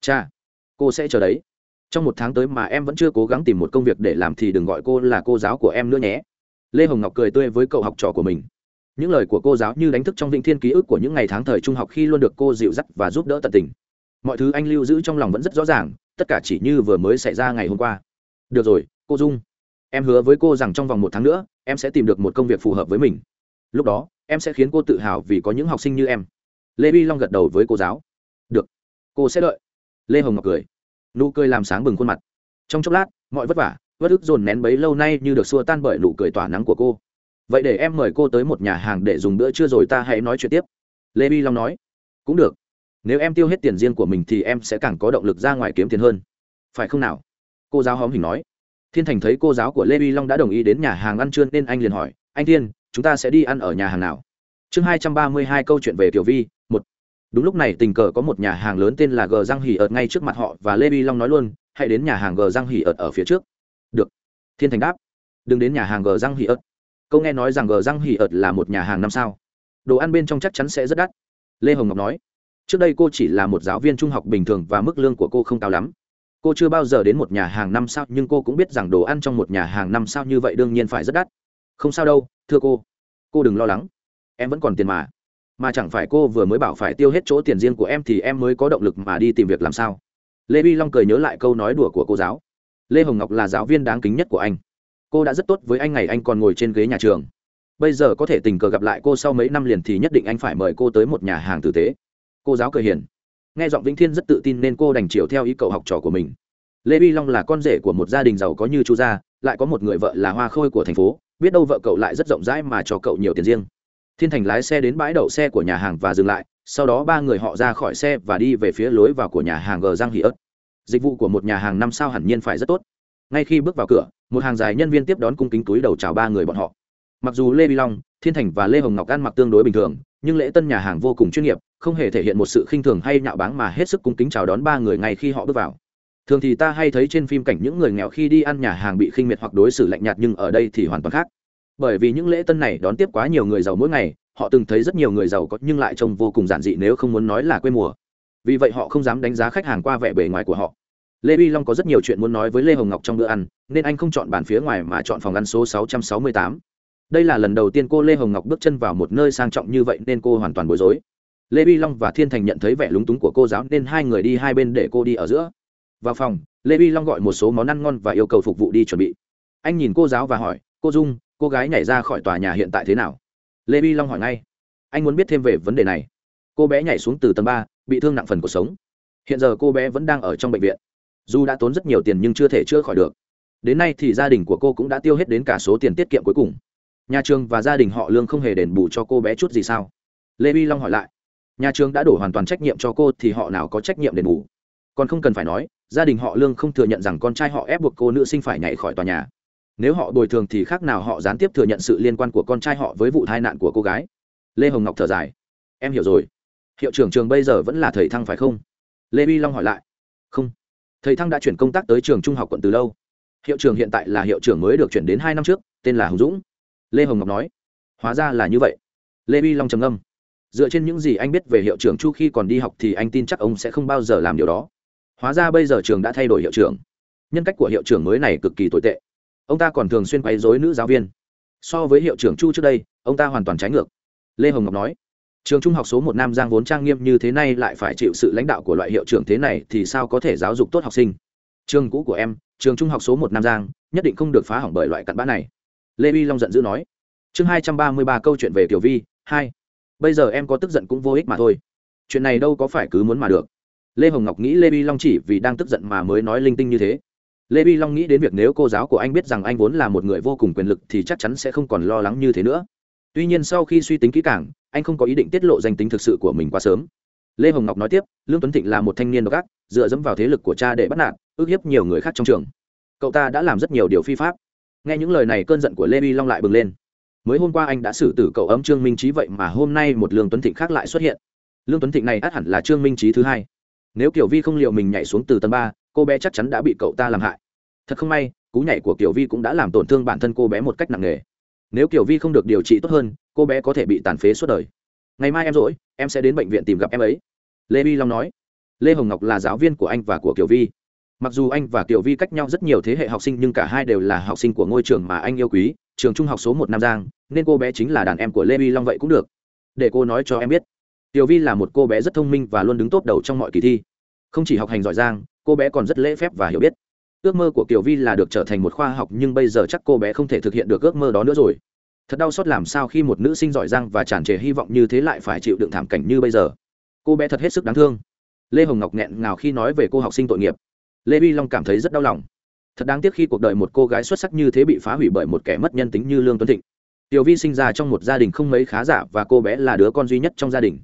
Cha, cô sẽ chờ đấy. Trong một tháng tới mà em vẫn chưa cố gắng tìm một công việc để làm thì đừng gọi cô là cô giáo của em nữa nhé. Lê hồng ngọc cười tươi với cậu học trò của mình. Những lời của cô giáo như đánh thức trong vĩnh thiên ký ức của những ngày tháng thời trung học khi luôn được cô dịu dắt và giúp đỡ tận tình mọi thứ anh lưu giữ trong lòng vẫn rất rõ ràng, tất cả chỉ như vừa mới xảy ra ngày hôm qua. Được rồi, cô dung. Em hứa với cô rằng trong vòng một tháng nữa, em sẽ tìm được một công việc phù hợp với mình. Lúc đó, em sẽ khiến cô tự hào vì có những học sinh như em. Lê vi long gật đầu với cô giáo. Được. Cô sẽ đợi. Lê hồng ngọc cười. Nụ cười làm sáng bừng khuôn mặt. Trong chốc lát, mọi vất vả, vất ức dồn nén bấy lâu nay như được xua tan bởi nụ cười tỏa nắng của cô. Vậy để em mời cô tới một nhà hàng để dùng bữa trưa rồi ta hãy nói chuyện tiếp. Lê vi long nói. Cũng được nếu em tiêu hết tiền riêng của mình thì em sẽ càng có động lực ra ngoài kiếm tiền hơn. Phải không nào? Cô giáo hóm hình nói. Thiên thành thấy cô giáo của lê vi long đã đồng ý đến nhà hàng ăn trưa nên anh liền hỏi, anh thiên, chúng ta sẽ đi ăn ở nhà hàng nào? Chương hai trăm ba mươi hai câu chuyện về tiểu vi, một. Đúng lúc này tình cờ có một nhà hàng lớn tên là g giang hỉ ợt ngay trước mặt họ và lê vi long nói luôn, hãy đến nhà hàng g giang hỉ ợt ở phía trước. Được. Thiên thành đáp, đừng đến nhà hàng g giang hỉ ợt. Câu nghe nói rằng g giang hỉ ợt là một nhà hàng năm sao. Đồ ăn bên trong chắc chắn sẽ rất đắt. Lê hồng ngọc nói trước đây cô chỉ là một giáo viên trung học bình thường và mức lương của cô không cao lắm. Cô chưa bao giờ đến một nhà hàng năm sao, nhưng cô cũng biết rằng đồ ăn trong một nhà hàng năm sao như vậy đương nhiên phải rất đắt. Không sao đâu, thưa cô. Cô đừng lo lắng. Em vẫn còn tiền mà. Mà chẳng phải cô vừa mới bảo phải tiêu hết chỗ tiền riêng của em thì em mới có động lực mà đi tìm việc làm sao? Lê vi long cười nhớ lại câu nói đùa của cô giáo. Lê hồng ngọc là giáo viên đáng kính nhất của anh. Cô đã rất tốt với anh ngày anh còn ngồi trên ghế nhà trường. Bây giờ có thể tình cờ gặp lại cô sau mấy năm liền thì nhất định anh phải mời cô tới một nhà hàng tử tế cô giáo cười hiền. Nghe giọng vĩnh thiên rất tự tin nên cô đành chiều theo ý cậu học trò của mình. Lê vi long là con rể của một gia đình giàu có như chu gia, lại có một người vợ là hoa khôi của thành phố, biết đâu vợ cậu lại rất rộng rãi mà cho cậu nhiều tiền riêng. Thiên thành lái xe đến bãi đậu xe của nhà hàng và dừng lại, sau đó ba người họ ra khỏi xe và đi về phía lối vào của nhà hàng g giang hỷ ớt dịch vụ của một nhà hàng năm sao hẳn nhiên phải rất tốt. Ngay khi bước vào cửa, một hàng dài nhân viên tiếp đón cung kính túi đầu chào ba người bọn họ. Mặc dù lê vi long, thiên thành và lê hồng ngọc ăn mặc tương đối bình thường, nhưng lễ tân nhà hàng vô cùng chuyên nghiệp không hề thể hiện một sự khinh thường hay nhạo báng mà hết sức cung kính chào đón ba người ngay khi họ bước vào. Thường thì ta hay thấy trên phim cảnh những người nghèo khi đi ăn nhà hàng bị khinh miệt hoặc đối xử lạnh nhạt nhưng ở đây thì hoàn toàn khác. Bởi vì những lễ tân này đón tiếp quá nhiều người giàu mỗi ngày, họ từng thấy rất nhiều người giàu có nhưng lại trông vô cùng giản dị nếu không muốn nói là quê mùa. Vì vậy họ không dám đánh giá khách hàng qua vẻ bề ngoài của họ. Lê vi long có rất nhiều chuyện muốn nói với lê hồng ngọc trong bữa ăn, nên anh không chọn bàn phía ngoài mà chọn phòng ăn số 668. đây là lần đầu tiên cô lê hồng ngọc bước chân vào một nơi sang trọng như vậy nên cô hoàn toàn bối rối lê vi long và thiên thành nhận thấy vẻ lúng túng của cô giáo nên hai người đi hai bên để cô đi ở giữa. Vào phòng, lê vi long gọi một số món ăn ngon và yêu cầu phục vụ đi chuẩn bị. Anh nhìn cô giáo và hỏi, cô dung, cô gái nhảy ra khỏi tòa nhà hiện tại thế nào? Lê vi long hỏi ngay, anh muốn biết thêm về vấn đề này. Cô bé nhảy xuống từ tầng ba, bị thương nặng phần cuộc sống. Hiện giờ cô bé vẫn đang ở trong bệnh viện. Dù đã tốn rất nhiều tiền nhưng chưa thể chữa khỏi được. Đến nay thì gia đình của cô cũng đã tiêu hết đến cả số tiền tiết kiệm cuối cùng. Nhà trường và gia đình họ lương không hề đền bù cho cô bé chút gì sao? Lê vi long hỏi lại nhà trường đã đổ hoàn toàn trách nhiệm cho cô thì họ nào có trách nhiệm đền bù. Còn không cần phải nói, gia đình họ lương không thừa nhận rằng con trai họ ép buộc cô nữ sinh phải nhảy khỏi tòa nhà. Nếu họ bồi thường thì khác nào họ gián tiếp thừa nhận sự liên quan của con trai họ với vụ tai nạn của cô gái. Lê hồng ngọc thở dài. Em hiểu rồi. Hiệu trưởng trường bây giờ vẫn là thầy thăng phải không? Lê vi long hỏi lại. Không. Thầy thăng đã chuyển công tác tới trường trung học quận từ lâu. Hiệu trưởng hiện tại là hiệu trưởng mới được chuyển đến hai năm trước, tên là hùng dũng. Lê hồng ngọc nói. Hóa ra là như vậy. Lê vi long trầm âm dựa trên những gì anh biết về hiệu trưởng chu khi còn đi học thì anh tin chắc ông sẽ không bao giờ làm điều đó. Hóa ra bây giờ trường đã thay đổi hiệu trưởng. Nhân cách của hiệu trưởng mới này cực kỳ tồi tệ. Ông ta còn thường xuyên quấy dối nữ giáo viên. So với hiệu trưởng chu trước đây, ông ta hoàn toàn trái ngược. Lê hồng ngọc nói, trường trung học số một nam giang vốn trang nghiêm như thế này lại phải chịu sự lãnh đạo của loại hiệu trưởng thế này thì sao có thể giáo dục tốt học sinh? Trường cũ của em, trường trung học số một nam giang, nhất định không được phá hỏng bởi loại cặn bã này. Lê vi long giận dữ nói, chương hai trăm ba mươi ba câu chuyện về tiểu vi, hai bây giờ em có tức giận cũng vô ích mà thôi. Chuyện này đâu có phải cứ muốn mà được. Lê hồng ngọc nghĩ lê vi long chỉ vì đang tức giận mà mới nói linh tinh như thế. Lê vi long nghĩ đến việc nếu cô giáo của anh biết rằng anh vốn là một người vô cùng quyền lực thì chắc chắn sẽ không còn lo lắng như thế nữa. Tuy nhiên sau khi suy tính kỹ càng, anh không có ý định tiết lộ danh tính thực sự của mình quá sớm. Lê hồng ngọc nói tiếp, lương tuấn thịnh là một thanh niên độc ác, dựa dẫm vào thế lực của cha để bắt nạt ức hiếp nhiều người khác trong trường. Cậu ta đã làm rất nhiều điều phi pháp. Nghe những lời này, cơn giận của lê vi long lại bừng lên mới hôm qua anh đã xử tử cậu ấm trương minh trí vậy mà hôm nay một lương tuấn thịnh khác lại xuất hiện. Lương tuấn thịnh này ắt hẳn là trương minh trí thứ hai. Nếu kiểu vi không liệu mình nhảy xuống từ tầng ba, cô bé chắc chắn đã bị cậu ta làm hại. Thật không may, cú nhảy của kiểu vi cũng đã làm tổn thương bản thân cô bé một cách nặng nề. Nếu kiểu vi không được điều trị tốt hơn, cô bé có thể bị tàn phế suốt đời. Ngày mai em rỗi, em sẽ đến bệnh viện tìm gặp em ấy. Lê vi long nói. Lê hồng ngọc là giáo viên của anh và của kiều vi. Mặc dù anh và kiều vi cách nhau rất nhiều thế hệ học sinh nhưng cả hai đều là học sinh của ngôi trường mà anh yêu quý trường trung học số một nam giang, nên cô bé chính là đàn em của lê vi long vậy cũng được. Để cô nói cho em biết, tiểu vi là một cô bé rất thông minh và luôn đứng tốt đầu trong mọi kỳ thi. Không chỉ học hành giỏi giang, cô bé còn rất lễ phép và hiểu biết. Ước mơ của Tiểu vi là được trở thành một khoa học, nhưng bây giờ chắc cô bé không thể thực hiện được ước mơ đó nữa rồi. Thật đau xót làm sao khi một nữ sinh giỏi giang và tràn trề hy vọng như thế lại phải chịu đựng thảm cảnh như bây giờ. Cô bé thật hết sức đáng thương. Lê hồng ngọc nghẹn ngào khi nói về cô học sinh tội nghiệp. Lê vi long cảm thấy rất đau lòng thật đáng tiếc khi cuộc đời một cô gái xuất sắc như thế bị phá hủy bởi một kẻ mất nhân tính như lương tuấn thịnh. Tiểu vi sinh ra trong một gia đình không mấy khá giả và cô bé là đứa con duy nhất trong gia đình.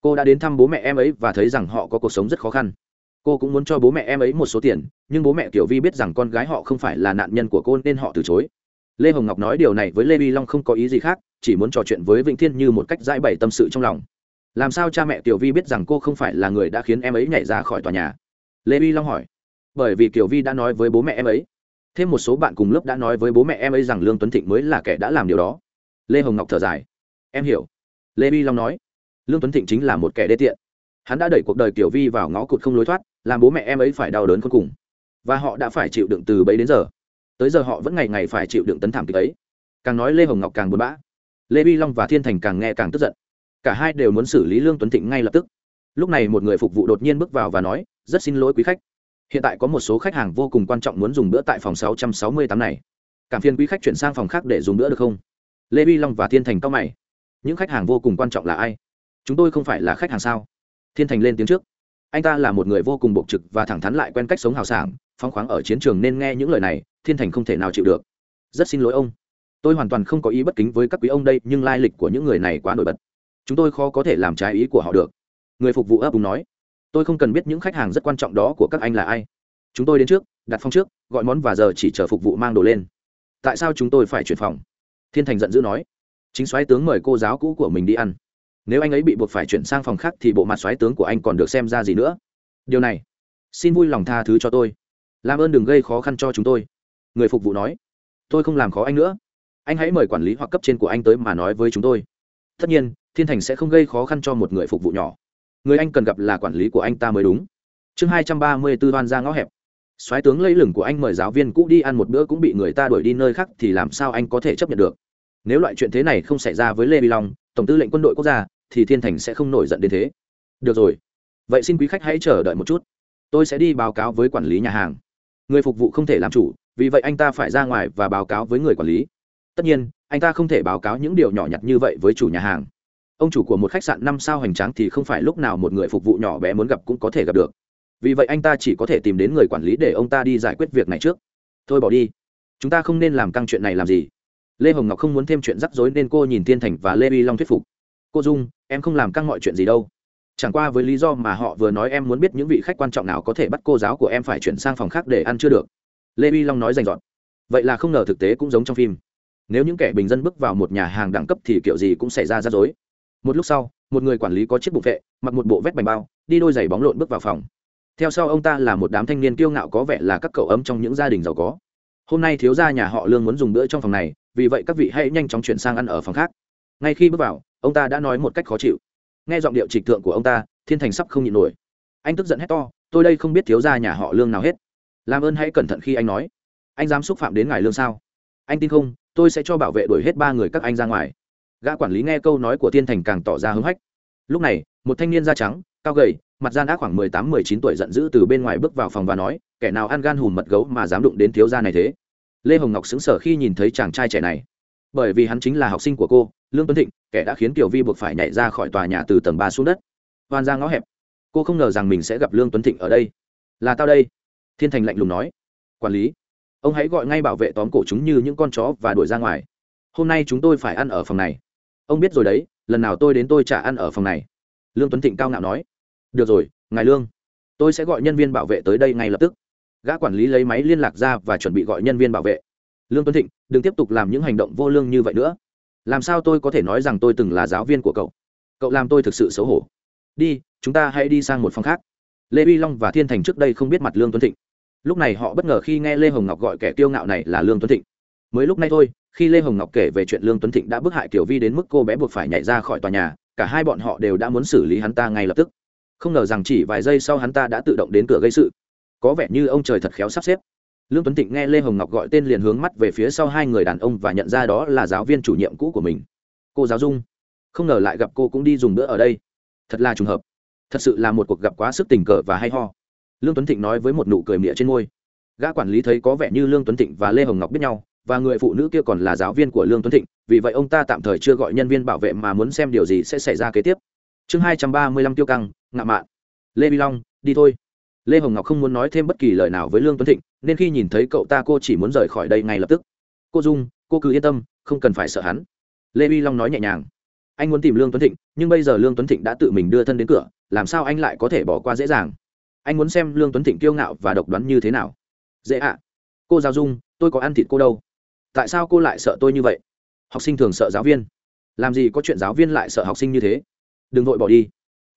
Cô đã đến thăm bố mẹ em ấy và thấy rằng họ có cuộc sống rất khó khăn. Cô cũng muốn cho bố mẹ em ấy một số tiền, nhưng bố mẹ tiểu vi biết rằng con gái họ không phải là nạn nhân của cô nên họ từ chối. Lê hồng ngọc nói điều này với lê vi long không có ý gì khác, chỉ muốn trò chuyện với vĩnh thiên như một cách giải bày tâm sự trong lòng. Làm sao cha mẹ tiểu vi biết rằng cô không phải là người đã khiến em ấy nhảy ra khỏi tòa nhà? Lê vi long hỏi bởi vì kiều vi đã nói với bố mẹ em ấy. Thêm một số bạn cùng lớp đã nói với bố mẹ em ấy rằng lương tuấn thịnh mới là kẻ đã làm điều đó. Lê hồng ngọc thở dài. Em hiểu. Lê vi long nói. Lương tuấn thịnh chính là một kẻ đê tiện. Hắn đã đẩy cuộc đời kiều vi vào ngõ cụt không lối thoát, làm bố mẹ em ấy phải đau đớn cuối cùng. Và họ đã phải chịu đựng từ bấy đến giờ. Tới giờ họ vẫn ngày ngày phải chịu đựng tấn thảm kịch ấy. Càng nói lê hồng ngọc càng buồn bã. Lê vi long và thiên thành càng nghe càng tức giận. Cả hai đều muốn xử lý lương tuấn thịnh ngay lập tức. Lúc này một người phục vụ đột nhiên bước vào và nói, rất xin lỗi quý khách hiện tại có một số khách hàng vô cùng quan trọng muốn dùng bữa tại phòng 668 này. Cảm phiền quý khách chuyển sang phòng khác để dùng bữa được không? Lê vi long và thiên thành cao mày. Những khách hàng vô cùng quan trọng là ai? Chúng tôi không phải là khách hàng sao? Thiên thành lên tiếng trước. Anh ta là một người vô cùng bộc trực và thẳng thắn lại quen cách sống hào sảng, phóng khoáng ở chiến trường nên nghe những lời này, thiên thành không thể nào chịu được. Rất xin lỗi ông. Tôi hoàn toàn không có ý bất kính với các quý ông đây, nhưng lai lịch của những người này quá nổi bật. Chúng tôi khó có thể làm trái ý của họ được. Người phục vụ ấp úng nói tôi không cần biết những khách hàng rất quan trọng đó của các anh là ai. Chúng tôi đến trước, đặt phòng trước, gọi món và giờ chỉ chờ phục vụ mang đồ lên. Tại sao chúng tôi phải chuyển phòng? Thiên thành giận dữ nói. Chính soái tướng mời cô giáo cũ của mình đi ăn. Nếu anh ấy bị buộc phải chuyển sang phòng khác thì bộ mặt soái tướng của anh còn được xem ra gì nữa? Điều này, xin vui lòng tha thứ cho tôi. Làm ơn đừng gây khó khăn cho chúng tôi. Người phục vụ nói. Tôi không làm khó anh nữa. Anh hãy mời quản lý hoặc cấp trên của anh tới mà nói với chúng tôi. Tất nhiên, thiên thành sẽ không gây khó khăn cho một người phục vụ nhỏ người anh cần gặp là quản lý của anh ta mới đúng. Chương hai trăm ba mươi b ố đoan ra ngõ hẹp. Soái tướng lấy lửng của anh mời giáo viên cũ đi ăn một bữa cũng bị người ta đuổi đi nơi khác thì làm sao anh có thể chấp nhận được? Nếu loại chuyện thế này không xảy ra với lê vi long, tổng tư lệnh quân đội quốc gia, thì thiên thành sẽ không nổi giận đến thế. Được rồi. Vậy xin quý khách hãy chờ đợi một chút. Tôi sẽ đi báo cáo với quản lý nhà hàng. Người phục vụ không thể làm chủ, vì vậy anh ta phải ra ngoài và báo cáo với người quản lý. Tất nhiên, anh ta không thể báo cáo những điều nhỏ nhặt như vậy với chủ nhà hàng ông chủ của một khách sạn năm sao hoành tráng thì không phải lúc nào một người phục vụ nhỏ bé muốn gặp cũng có thể gặp được. Vì vậy anh ta chỉ có thể tìm đến người quản lý để ông ta đi giải quyết việc này trước. Thôi bỏ đi. Chúng ta không nên làm căng chuyện này làm gì. Lê hồng ngọc không muốn thêm chuyện rắc rối nên cô nhìn thiên thành và lê vi long thuyết phục. Cô dung, em không làm căng mọi chuyện gì đâu. Chẳng qua với lý do mà họ vừa nói em muốn biết những vị khách quan trọng nào có thể bắt cô giáo của em phải chuyển sang phòng khác để ăn chưa được. Lê vi long nói rành rọt. Vậy là không ngờ thực tế cũng giống trong phim. Nếu những kẻ bình dân bước vào một nhà hàng đẳng cấp thì kiểu gì cũng xảy ra rắc rối một lúc sau, một người quản lý có chiếc bụng vệ, mặc một bộ vét bành bao, đi đôi giày bóng lộn bước vào phòng. Theo sau ông ta là một đám thanh niên kiêu ngạo có vẻ là các cậu ấm trong những gia đình giàu có. Hôm nay thiếu gia nhà họ lương muốn dùng bữa trong phòng này, vì vậy các vị hãy nhanh chóng chuyển sang ăn ở phòng khác. Ngay khi bước vào, ông ta đã nói một cách khó chịu. Nghe giọng điệu trịch thượng của ông ta, thiên thành sắp không nhịn nổi. Anh tức giận hét to, tôi đây không biết thiếu gia nhà họ lương nào hết. Làm ơn hãy cẩn thận khi anh nói. Anh dám xúc phạm đến ngài lương sao? Anh tin không, tôi sẽ cho bảo vệ đuổi hết ba người các anh ra ngoài gã quản lý nghe câu nói của thiên thành càng tỏ ra hứng hách. Lúc này, một thanh niên da trắng, cao gầy, mặt gian ác khoảng mười tám, mười chín tuổi giận dữ từ bên ngoài bước vào phòng và nói, kẻ nào ăn gan hùm mật gấu mà dám đụng đến thiếu gia này thế? Lê hồng ngọc xứng sở khi nhìn thấy chàng trai trẻ này. Bởi vì hắn chính là học sinh của cô, lương tuấn thịnh, kẻ đã khiến kiều vi buộc phải nhảy ra khỏi tòa nhà từ tầng ba xuống đất. Hoan ra ngõ hẹp. Cô không ngờ rằng mình sẽ gặp lương tuấn thịnh ở đây. Là tao đây, thiên thành lạnh lùng nói. Quản lý, ông hãy gọi ngay bảo vệ tóm cổ chúng như những con chó và đuổi ra ngoài. Hôm nay chúng tôi phải ăn ở phòng này ông biết rồi đấy, lần nào tôi đến tôi trả ăn ở phòng này. Lương tuấn thịnh cao ngạo nói. Được rồi, ngài lương. Tôi sẽ gọi nhân viên bảo vệ tới đây ngay lập tức. Gã quản lý lấy máy liên lạc ra và chuẩn bị gọi nhân viên bảo vệ. Lương tuấn thịnh, đừng tiếp tục làm những hành động vô lương như vậy nữa. Làm sao tôi có thể nói rằng tôi từng là giáo viên của cậu? Cậu làm tôi thực sự xấu hổ. Đi, chúng ta hãy đi sang một phòng khác. Lê vi long và thiên thành trước đây không biết mặt lương tuấn thịnh. Lúc này họ bất ngờ khi nghe lê hồng ngọc gọi kẻ kiêu ngạo này là lương tuấn thịnh. Mới lúc này thôi khi lê hồng ngọc kể về chuyện lương tuấn thịnh đã bức hại kiều vi đến mức cô bé buộc phải nhảy ra khỏi tòa nhà, cả hai bọn họ đều đã muốn xử lý hắn ta ngay lập tức. Không ngờ rằng chỉ vài giây sau hắn ta đã tự động đến cửa gây sự. Có vẻ như ông trời thật khéo sắp xếp. Lương tuấn thịnh nghe lê hồng ngọc gọi tên liền hướng mắt về phía sau hai người đàn ông và nhận ra đó là giáo viên chủ nhiệm cũ của mình. Cô giáo dung. Không ngờ lại gặp cô cũng đi dùng bữa ở đây. Thật là trùng hợp. Thật sự là một cuộc gặp quá sức tình cờ và hay ho. Lương tuấn thịnh nói với một nụ cười mịa trên môi. Gã quản lý thấy có vẻ như lương tuấn thịnh và lê hồng ngọc biết nhau và người phụ nữ kia còn là giáo viên của lương tuấn thịnh, vì vậy ông ta tạm thời chưa gọi nhân viên bảo vệ mà muốn xem điều gì sẽ xảy ra kế tiếp. Chương hai trăm ba mươi lăm tiêu căng, ngạ mạn. Lê vi long, đi thôi. Lê hồng ngọc không muốn nói thêm bất kỳ lời nào với lương tuấn thịnh, nên khi nhìn thấy cậu ta cô chỉ muốn rời khỏi đây ngay lập tức. Cô dung, cô cứ yên tâm, không cần phải sợ hắn. Lê vi long nói nhẹ nhàng. Anh muốn tìm lương tuấn thịnh, nhưng bây giờ lương tuấn thịnh đã tự mình đưa thân đến cửa, làm sao anh lại có thể bỏ qua dễ dàng? Anh muốn xem lương tuấn thịnh kiêu ngạo và độc đoán như thế nào? Dễ ạ. Cô giao dung, tôi có ăn thịt cô đâu? Tại sao cô lại sợ tôi như vậy? Học sinh thường sợ giáo viên. Làm gì có chuyện giáo viên lại sợ học sinh như thế? Đừng vội bỏ đi.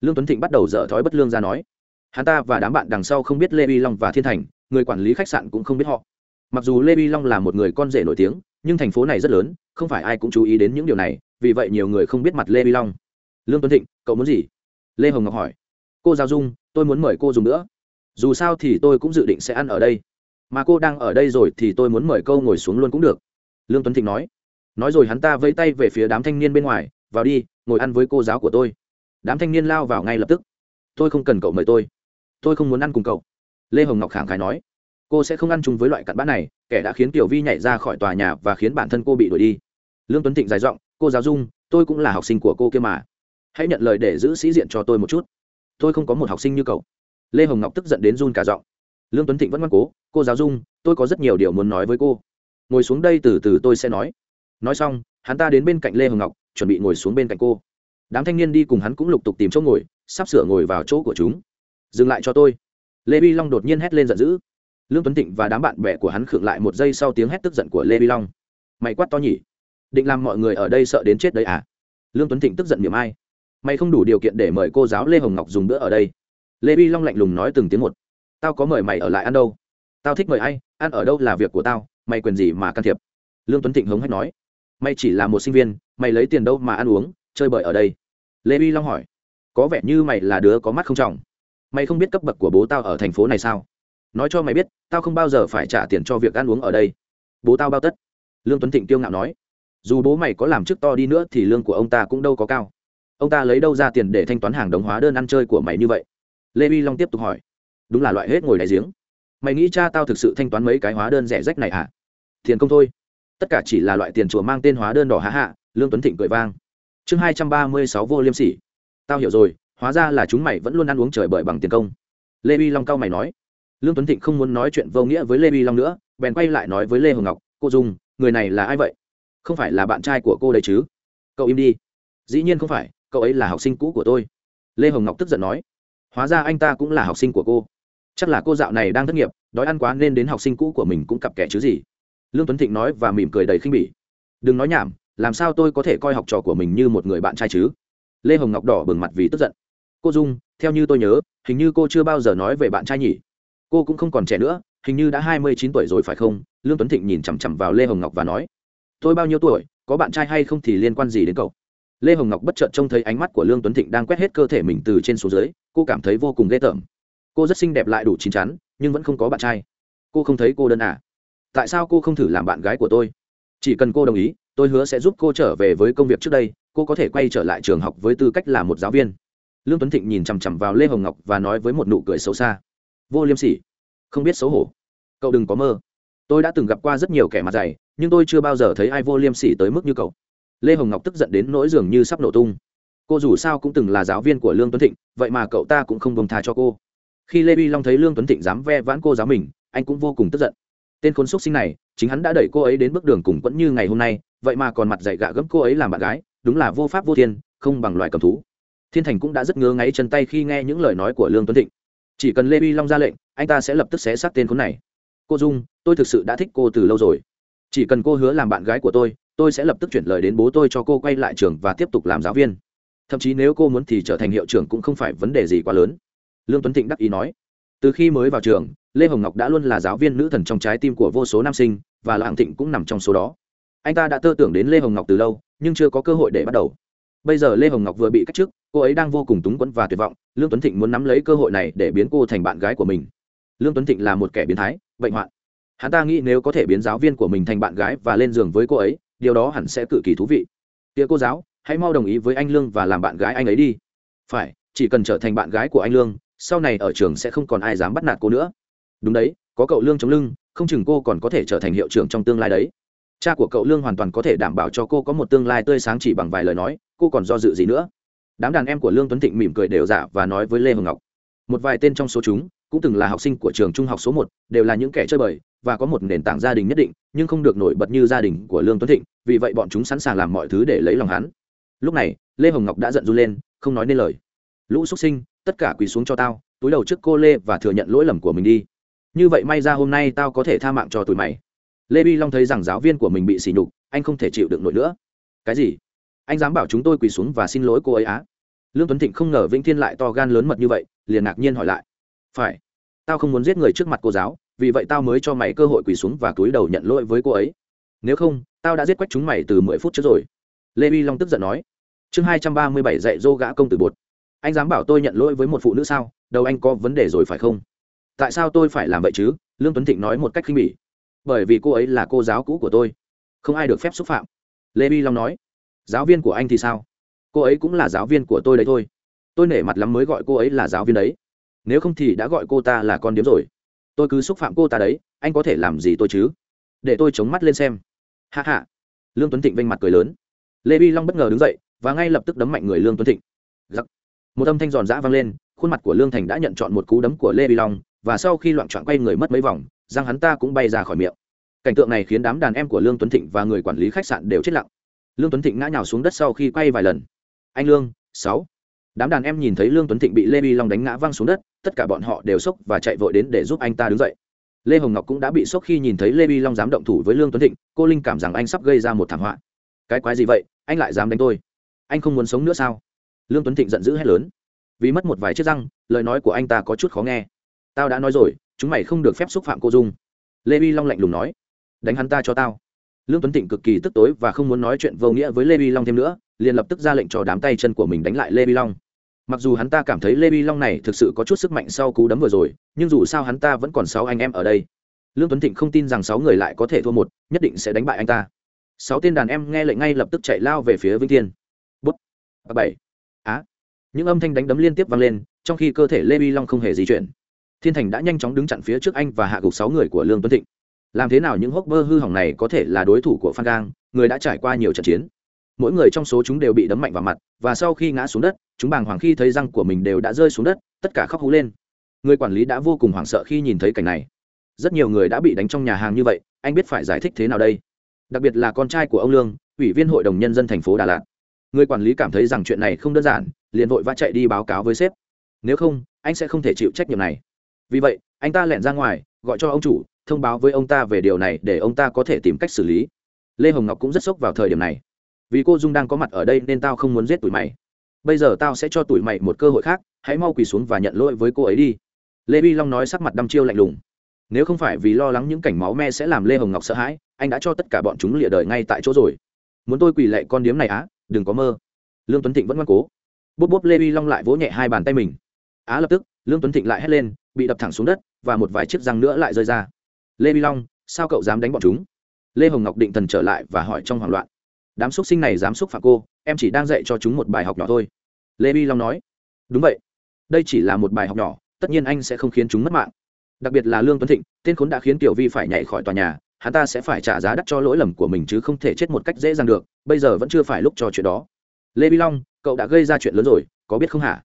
Lương tuấn thịnh bắt đầu dở thói bất lương ra nói. Hắn ta và đám bạn đằng sau không biết lê vi long và thiên thành, người quản lý khách sạn cũng không biết họ. Mặc dù lê vi long là một người con rể nổi tiếng, nhưng thành phố này rất lớn, không phải ai cũng chú ý đến những điều này, vì vậy nhiều người không biết mặt lê vi long. Lương tuấn thịnh, cậu muốn gì? Lê hồng ngọc hỏi. Cô giáo dung, tôi muốn mời cô dùng nữa. Dù sao thì tôi cũng dự định sẽ ăn ở đây. Mà cô đang ở đây rồi thì tôi muốn mời câu ngồi xuống luôn cũng được lương tuấn thịnh nói nói rồi hắn ta vẫy tay về phía đám thanh niên bên ngoài, vào đi, ngồi ăn với cô giáo của tôi. Đám thanh niên lao vào ngay lập tức, tôi không cần cậu mời tôi tôi không muốn ăn cùng cậu. Lê hồng ngọc khẳng khái nói, cô sẽ không ăn chung với loại cặn bã này, kẻ đã khiến tiểu vi nhảy ra khỏi tòa nhà và khiến bản thân cô bị đuổi đi. Lương tuấn thịnh dài giọng, cô giáo dung, tôi cũng là học sinh của cô kia mà. Hãy nhận lời để giữ sĩ diện cho tôi một chút. Tôi không có một học sinh như cậu. Lê hồng ngọc tức giận đến run cả giọng. Lương tuấn thịnh vẫn ngoan cố, cô giáo dung, tôi có rất nhiều điều muốn nói với cô ngồi xuống đây từ từ tôi sẽ nói. Nói xong, hắn ta đến bên cạnh lê hồng ngọc, chuẩn bị ngồi xuống bên cạnh cô. Đám thanh niên đi cùng hắn cũng lục tục tìm chỗ ngồi, sắp sửa ngồi vào chỗ của chúng. Dừng lại cho tôi. Lê vi long đột nhiên hét lên giận dữ. Lương tuấn thịnh và đám bạn bè của hắn khựng lại một giây sau tiếng hét tức giận của lê vi long. Mày quát to nhỉ. Định làm mọi người ở đây sợ đến chết đấy à? Lương tuấn thịnh tức giận miệng ai? Mày không đủ điều kiện để mời cô giáo lê hồng ngọc dùng bữa ở đây. Lê vi long lạnh lùng nói từng tiếng một. Tao có mời mày ở lại ăn đâu? Tao thích mời ai? Ăn ở đâu là việc của tao? Mày quyền gì mà can thiệp? Lương tuấn thịnh hống hách nói. Mày chỉ là một sinh viên, mày lấy tiền đâu mà ăn uống, chơi bời ở đây? Lê vi long hỏi. Có vẻ như mày là đứa có mắt không trọng. Mày không biết cấp bậc của bố tao ở thành phố này sao? Nói cho mày biết, tao không bao giờ phải trả tiền cho việc ăn uống ở đây. Bố tao bao tất? Lương tuấn thịnh tiêu ngạo nói. Dù bố mày có làm chức to đi nữa thì lương của ông ta cũng đâu có cao. Ông ta lấy đâu ra tiền để thanh toán hàng đống hóa đơn ăn chơi của mày như vậy? Lê vi long tiếp tục hỏi. Đúng là loại hết ngồi đại giếng. Mày nghĩ cha tao thực sự thanh toán mấy cái hóa đơn rẻ rách này à tiền công thôi. Tất cả chỉ là loại tiền chùa mang tên hóa đơn đỏ hạ hạ, lương tuấn thịnh cười vang. Chương hai trăm ba mươi sáu vô liêm sỉ. Tao hiểu rồi, hóa ra là chúng mày vẫn luôn ăn uống trời bởi bằng tiền công. Lê vi long cao mày nói. Lương tuấn thịnh không muốn nói chuyện vô nghĩa với lê vi long nữa, bèn quay lại nói với lê hồng ngọc, cô dung, người này là ai vậy? Không phải là bạn trai của cô đấy chứ? Cậu im đi. Dĩ nhiên không phải, cậu ấy là học sinh cũ của tôi. Lê hồng ngọc tức giận nói. Hóa ra anh ta cũng là học sinh của cô. Chắc là cô dạo này đang thất nghiệp, đói ăn quá nên đến học sinh cũ của mình cũng cặp kẻ chứ gì lương tuấn thịnh nói và mỉm cười đầy khinh bỉ. Đừng nói nhảm, làm sao tôi có thể coi học trò của mình như một người bạn trai chứ? Lê hồng ngọc đỏ bừng mặt vì tức giận. Cô dung, theo như tôi nhớ, hình như cô chưa bao giờ nói về bạn trai nhỉ. Cô cũng không còn trẻ nữa, hình như đã hai mươi chín tuổi rồi phải không? Lương tuấn thịnh nhìn chằm chằm vào lê hồng ngọc và nói. Tôi bao nhiêu tuổi, có bạn trai hay không thì liên quan gì đến cậu? Lê hồng ngọc bất chợt trông thấy ánh mắt của lương tuấn thịnh đang quét hết cơ thể mình từ trên xuống dưới, cô cảm thấy vô cùng ghê tởm. Cô rất xinh đẹp lại đủ chín chắn, nhưng vẫn không có bạn trai. Cô không thấy cô đơn à? Tại sao cô không thử làm bạn gái của tôi? Chỉ cần cô đồng ý, tôi hứa sẽ giúp cô trở về với công việc trước đây, cô có thể quay trở lại trường học với tư cách là một giáo viên. Lương tuấn thịnh nhìn chằm chằm vào lê hồng ngọc và nói với một nụ cười xấu xa. Vô liêm sỉ. Không biết xấu hổ. Cậu đừng có mơ. Tôi đã từng gặp qua rất nhiều kẻ mặt dày, nhưng tôi chưa bao giờ thấy ai vô liêm sỉ tới mức như cậu. Lê hồng ngọc tức giận đến nỗi dường như sắp nổ tung. Cô dù sao cũng từng là giáo viên của lương tuấn thịnh, vậy mà cậu ta cũng không bông tha cho cô. Khi lê vi long thấy lương tuấn thịnh dám ve vãn cô giáo mình, anh cũng vô cùng tức giận tên khốn xúc sinh này, chính hắn đã đẩy cô ấy đến bước đường cùng quẫn như ngày hôm nay, vậy mà còn mặt dạy gạ gẫm cô ấy làm bạn gái, đúng là vô pháp vô thiên, không bằng loài cầm thú. Thiên thành cũng đã rất ngứa ngáy chân tay khi nghe những lời nói của lương tuấn thịnh. Chỉ cần lê vi long ra lệnh, anh ta sẽ lập tức xé xác tên khốn này. Cô dung, tôi thực sự đã thích cô từ lâu rồi. Chỉ cần cô hứa làm bạn gái của tôi tôi sẽ lập tức chuyển lời đến bố tôi cho cô quay lại trường và tiếp tục làm giáo viên. Thậm chí nếu cô muốn thì trở thành hiệu trưởng cũng không phải vấn đề gì quá lớn. Lương tuấn thịnh đắc ý nói. Từ khi mới vào trường lê hồng ngọc đã luôn là giáo viên nữ thần trong trái tim của vô số nam sinh, và lạng thịnh cũng nằm trong số đó. Anh ta đã tơ tưởng đến lê hồng ngọc từ lâu, nhưng chưa có cơ hội để bắt đầu. Bây giờ lê hồng ngọc vừa bị cách chức, cô ấy đang vô cùng túng quẫn và tuyệt vọng, lương tuấn thịnh muốn nắm lấy cơ hội này để biến cô thành bạn gái của mình. Lương tuấn thịnh là một kẻ biến thái, bệnh hoạn. Hắn ta nghĩ nếu có thể biến giáo viên của mình thành bạn gái và lên giường với cô ấy, điều đó hẳn sẽ cực kỳ thú vị. Tía cô giáo, hãy mau đồng ý với anh lương và làm bạn gái anh ấy đi. Phải, chỉ cần trở thành bạn gái của anh lương, sau này ở trường sẽ không còn ai dám bắt nạt cô nữa đúng đấy, có cậu lương chống lưng, không chừng cô còn có thể trở thành hiệu trưởng trong tương lai đấy. Cha của cậu lương hoàn toàn có thể đảm bảo cho cô có một tương lai tươi sáng chỉ bằng vài lời nói, cô còn do dự gì nữa? Đám đàn em của lương tuấn thịnh mỉm cười đều giả và nói với lê hồng ngọc. Một vài tên trong số chúng, cũng từng là học sinh của trường trung học số một, đều là những kẻ chơi bời và có một nền tảng gia đình nhất định, nhưng không được nổi bật như gia đình của lương tuấn thịnh, vì vậy bọn chúng sẵn sàng làm mọi thứ để lấy lòng hắn. Lúc này, lê hồng ngọc đã giận run lên, không nói nên lời. Lũ xuất sinh, tất cả quỳ xuống cho tao, túi đầu trước cô lê và thừa nhận lỗi lầm của mình đi như vậy may ra hôm nay tao có thể tha mạng cho tụi mày. Lê bi long thấy rằng giáo viên của mình bị sỉ nhục, anh không thể chịu đựng nổi nữa. Cái gì? Anh dám bảo chúng tôi quỳ xuống và xin lỗi cô ấy á? Lương tuấn thịnh không ngờ vĩnh thiên lại to gan lớn mật như vậy, liền ngạc nhiên hỏi lại. Phải, tao không muốn giết người trước mặt cô giáo, vì vậy tao mới cho mày cơ hội quỳ xuống và cúi đầu nhận lỗi với cô ấy. Nếu không, tao đã giết quách chúng mày từ mười phút trước rồi. Lê bi long tức giận nói. Chương hai trăm ba mươi bảy dạy dô gã công tử bột. Anh dám bảo tôi nhận lỗi với một phụ nữ sao? Đầu anh có vấn đề rồi phải không? Tại sao tôi phải làm vậy chứ? Lương tuấn thịnh nói một cách khinh bỉ. Bởi vì cô ấy là cô giáo cũ của tôi. Không ai được phép xúc phạm. Lê bi long nói, giáo viên của anh thì sao? Cô ấy cũng là giáo viên của tôi đấy thôi. Tôi nể mặt lắm mới gọi cô ấy là giáo viên đấy. Nếu không thì đã gọi cô ta là con điếm rồi. Tôi cứ xúc phạm cô ta đấy, anh có thể làm gì tôi chứ? Để tôi chống mắt lên xem. Hạ hạ lương tuấn thịnh vênh mặt cười lớn. Lê bi long bất ngờ đứng dậy và ngay lập tức đấm mạnh người lương tuấn thịnh. Giặc. một âm thanh giòn giã vang lên, khuôn mặt của lương thành đã nhận chọn một cú đấm của lê bi long và sau khi loạn trọn quay người mất mấy vòng, răng hắn ta cũng bay ra khỏi miệng. Cảnh tượng này khiến đám đàn em của lương tuấn thịnh và người quản lý khách sạn đều chết lặng. Lương tuấn thịnh ngã nhào xuống đất sau khi quay vài lần. Anh lương, sáu. Đám đàn em nhìn thấy lương tuấn thịnh bị lê vi long đánh ngã văng xuống đất, tất cả bọn họ đều sốc và chạy vội đến để giúp anh ta đứng dậy. Lê hồng ngọc cũng đã bị sốc khi nhìn thấy lê vi long dám động thủ với lương tuấn thịnh, cô linh cảm rằng anh sắp gây ra một thảm họa. Cái quái gì vậy? Anh lại dám đánh tôi? Anh không muốn sống nữa sao? Lương tuấn thịnh giận dữ hét lớn. Vì mất một vài chiếc răng, lời nói của anh ta có chút khó nghe tao đã nói rồi, chúng mày không được phép xúc phạm cô dung. Lê vi long lạnh lùng nói. Đánh hắn ta cho tao. Lương tuấn thịnh cực kỳ tức tối và không muốn nói chuyện vô nghĩa với lê vi long thêm nữa, liền lập tức ra lệnh cho đám tay chân của mình đánh lại lê vi long. Mặc dù hắn ta cảm thấy lê vi long này thực sự có chút sức mạnh sau cú đấm vừa rồi, nhưng dù sao hắn ta vẫn còn sáu anh em ở đây. Lương tuấn thịnh không tin rằng sáu người lại có thể thua một, nhất định sẽ đánh bại anh ta. Sáu tên đàn em nghe lệnh ngay lập tức chạy lao về phía vĩnh thiên. Bút. Bảy. Á. Những âm thanh đánh đấm liên tiếp vang lên, trong khi cơ thể lê vi long không hề di chuyển thiên thành đã nhanh chóng đứng chặn phía trước anh và hạ gục sáu người của lương tuấn thịnh. Làm thế nào những hốc bơ hư hỏng này có thể là đối thủ của phan gang? Người đã trải qua nhiều trận chiến. Mỗi người trong số chúng đều bị đấm mạnh vào mặt, và sau khi ngã xuống đất, chúng bàng hoàng khi thấy răng của mình đều đã rơi xuống đất, tất cả khóc hú lên. Người quản lý đã vô cùng hoảng sợ khi nhìn thấy cảnh này. Rất nhiều người đã bị đánh trong nhà hàng như vậy, anh biết phải giải thích thế nào đây? Đặc biệt là con trai của ông lương, ủy viên hội đồng nhân dân thành phố đà lạt. Người quản lý cảm thấy rằng chuyện này không đơn giản, liền vội vã chạy đi báo cáo với sếp. Nếu không, anh sẽ không thể chịu trách nhiệm này vì vậy, anh ta lẻn ra ngoài, gọi cho ông chủ, thông báo với ông ta về điều này để ông ta có thể tìm cách xử lý. Lê hồng ngọc cũng rất sốc vào thời điểm này. Vì cô dung đang có mặt ở đây nên tao không muốn giết tụi mày. Bây giờ tao sẽ cho tụi mày một cơ hội khác, hãy mau quỳ xuống và nhận lỗi với cô ấy đi. Lê vi long nói sắc mặt đăm chiêu lạnh lùng. Nếu không phải vì lo lắng những cảnh máu me sẽ làm lê hồng ngọc sợ hãi, anh đã cho tất cả bọn chúng lịa đời ngay tại chỗ rồi. Muốn tôi quỳ lệ con điếm này á, đừng có mơ. Lương tuấn thịnh vẫn ngoan cố. Bốp bốp lê vi long lại vỗ nhẹ hai bàn tay mình. Á, lập tức. Lương tuấn thịnh lại hét lên bị đập thẳng xuống đất và một vài chiếc răng nữa lại rơi ra. Lê vi long, sao cậu dám đánh bọn chúng? Lê hồng ngọc định thần trở lại và hỏi trong hoảng loạn. Đám xúc sinh này dám xúc phạm cô, em chỉ đang dạy cho chúng một bài học nhỏ thôi. Lê vi long nói. Đúng vậy. Đây chỉ là một bài học nhỏ, tất nhiên anh sẽ không khiến chúng mất mạng. Đặc biệt là lương tuấn thịnh, tên khốn đã khiến tiểu vi phải nhảy khỏi tòa nhà, hắn ta sẽ phải trả giá đắt cho lỗi lầm của mình chứ không thể chết một cách dễ dàng được, bây giờ vẫn chưa phải lúc cho chuyện đó. Lê vi long, cậu đã gây ra chuyện lớn rồi, có biết không hả?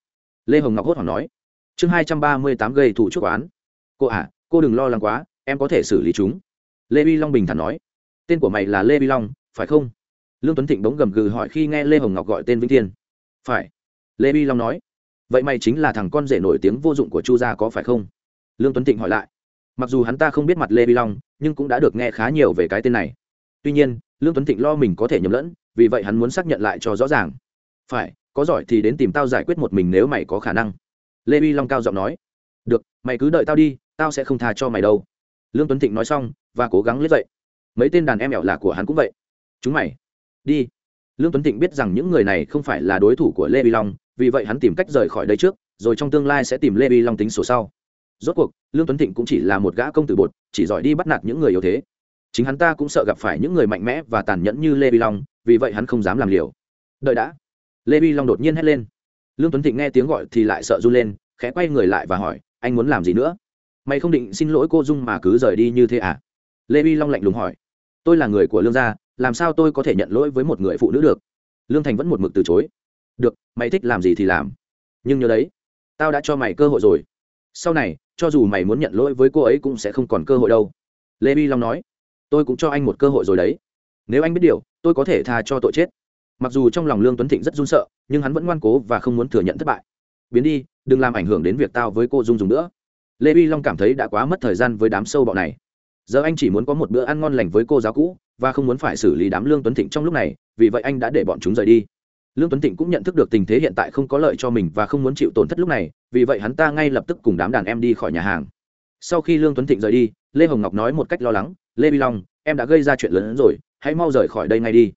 Lê hồng ngọc hốt hoảng nói chương hai trăm ba mươi tám gây thủ chúc oán. Cô à cô đừng lo lắng quá, em có thể xử lý chúng. Lê vi long bình thản nói. Tên của mày là lê vi long, phải không? Lương tuấn thịnh bỗng gầm gừ hỏi khi nghe lê hồng ngọc gọi tên vĩnh thiên. Phải. Lê vi long nói. Vậy mày chính là thằng con rể nổi tiếng vô dụng của chu gia có phải không? Lương tuấn thịnh hỏi lại. Mặc dù hắn ta không biết mặt lê vi long, nhưng cũng đã được nghe khá nhiều về cái tên này. Tuy nhiên, lương tuấn thịnh lo mình có thể nhầm lẫn, vì vậy hắn muốn xác nhận lại cho rõ ràng. Phải, có giỏi thì đến tìm tao giải quyết một mình nếu mày có khả năng lê uy long cao giọng nói, được, mày cứ đợi tao đi, tao sẽ không tha cho mày đâu. Lương tuấn thịnh nói xong, và cố gắng lết dậy. Mấy tên đàn em ẻo là của hắn cũng vậy. Chúng mày, đi. Lương tuấn thịnh biết rằng những người này không phải là đối thủ của lê uy long, vì vậy hắn tìm cách rời khỏi đây trước, rồi trong tương lai sẽ tìm lê uy long tính sổ sau. Rốt cuộc, lương tuấn thịnh cũng chỉ là một gã công tử bột, chỉ giỏi đi bắt nạt những người yếu thế. Chính hắn ta cũng sợ gặp phải những người mạnh mẽ và tàn nhẫn như lê uy long, vì vậy hắn không dám làm liều. Đợi đã. Lê uy long đột nhiên hét lên lương tuấn thịnh nghe tiếng gọi thì lại sợ run lên, khẽ quay người lại và hỏi, anh muốn làm gì nữa? Mày không định xin lỗi cô dung mà cứ rời đi như thế à? Lê uy long lạnh lùng hỏi, tôi là người của lương gia, làm sao tôi có thể nhận lỗi với một người phụ nữ được? Lương thành vẫn một mực từ chối, được, mày thích làm gì thì làm. Nhưng nhớ đấy, tao đã cho mày cơ hội rồi. Sau này, cho dù mày muốn nhận lỗi với cô ấy cũng sẽ không còn cơ hội đâu. Lê bi long nói, tôi cũng cho anh một cơ hội rồi đấy. Nếu anh biết điều, tôi có thể tha cho tội chết mặc dù trong lòng lương tuấn thịnh rất run sợ, nhưng hắn vẫn ngoan cố và không muốn thừa nhận thất bại. Biến đi, đừng làm ảnh hưởng đến việc tao với cô dung dùng nữa. Lê bi long cảm thấy đã quá mất thời gian với đám sâu bọ này. Giờ anh chỉ muốn có một bữa ăn ngon lành với cô giáo cũ, và không muốn phải xử lý đám lương tuấn thịnh trong lúc này, vì vậy anh đã để bọn chúng rời đi. Lương tuấn thịnh cũng nhận thức được tình thế hiện tại không có lợi cho mình và không muốn chịu tổn thất lúc này, vì vậy hắn ta ngay lập tức cùng đám đàn em đi khỏi nhà hàng. Sau khi lương tuấn thịnh rời đi, lê hồng ngọc nói một cách lo lắng, lê vi long, em đã gây ra chuyện lớn hơn rồi, hãy mau rời khỏi đây ngay đi.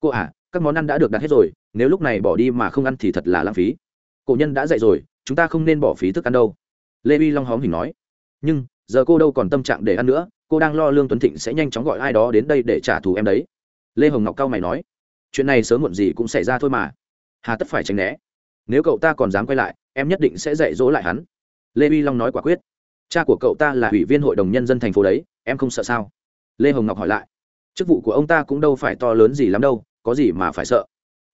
Cô à các món ăn đã được đặt hết rồi, nếu lúc này bỏ đi mà không ăn thì thật là lãng phí. Cổ nhân đã dạy rồi, chúng ta không nên bỏ phí thức ăn đâu. Lê vi long hóm hình nói. Nhưng, giờ cô đâu còn tâm trạng để ăn nữa, cô đang lo lương tuấn thịnh sẽ nhanh chóng gọi ai đó đến đây để trả thù em đấy. Lê hồng ngọc cao mày nói. Chuyện này sớm muộn gì cũng xảy ra thôi mà. Hà tất phải tránh né. Nếu cậu ta còn dám quay lại, em nhất định sẽ dạy dỗ lại hắn. Lê vi long nói quả quyết. Cha của cậu ta là ủy viên hội đồng nhân dân thành phố đấy, em không sợ sao? Lê hồng ngọc hỏi lại. Chức vụ của ông ta cũng đâu phải to lớn gì lắm đâu có gì mà phải sợ?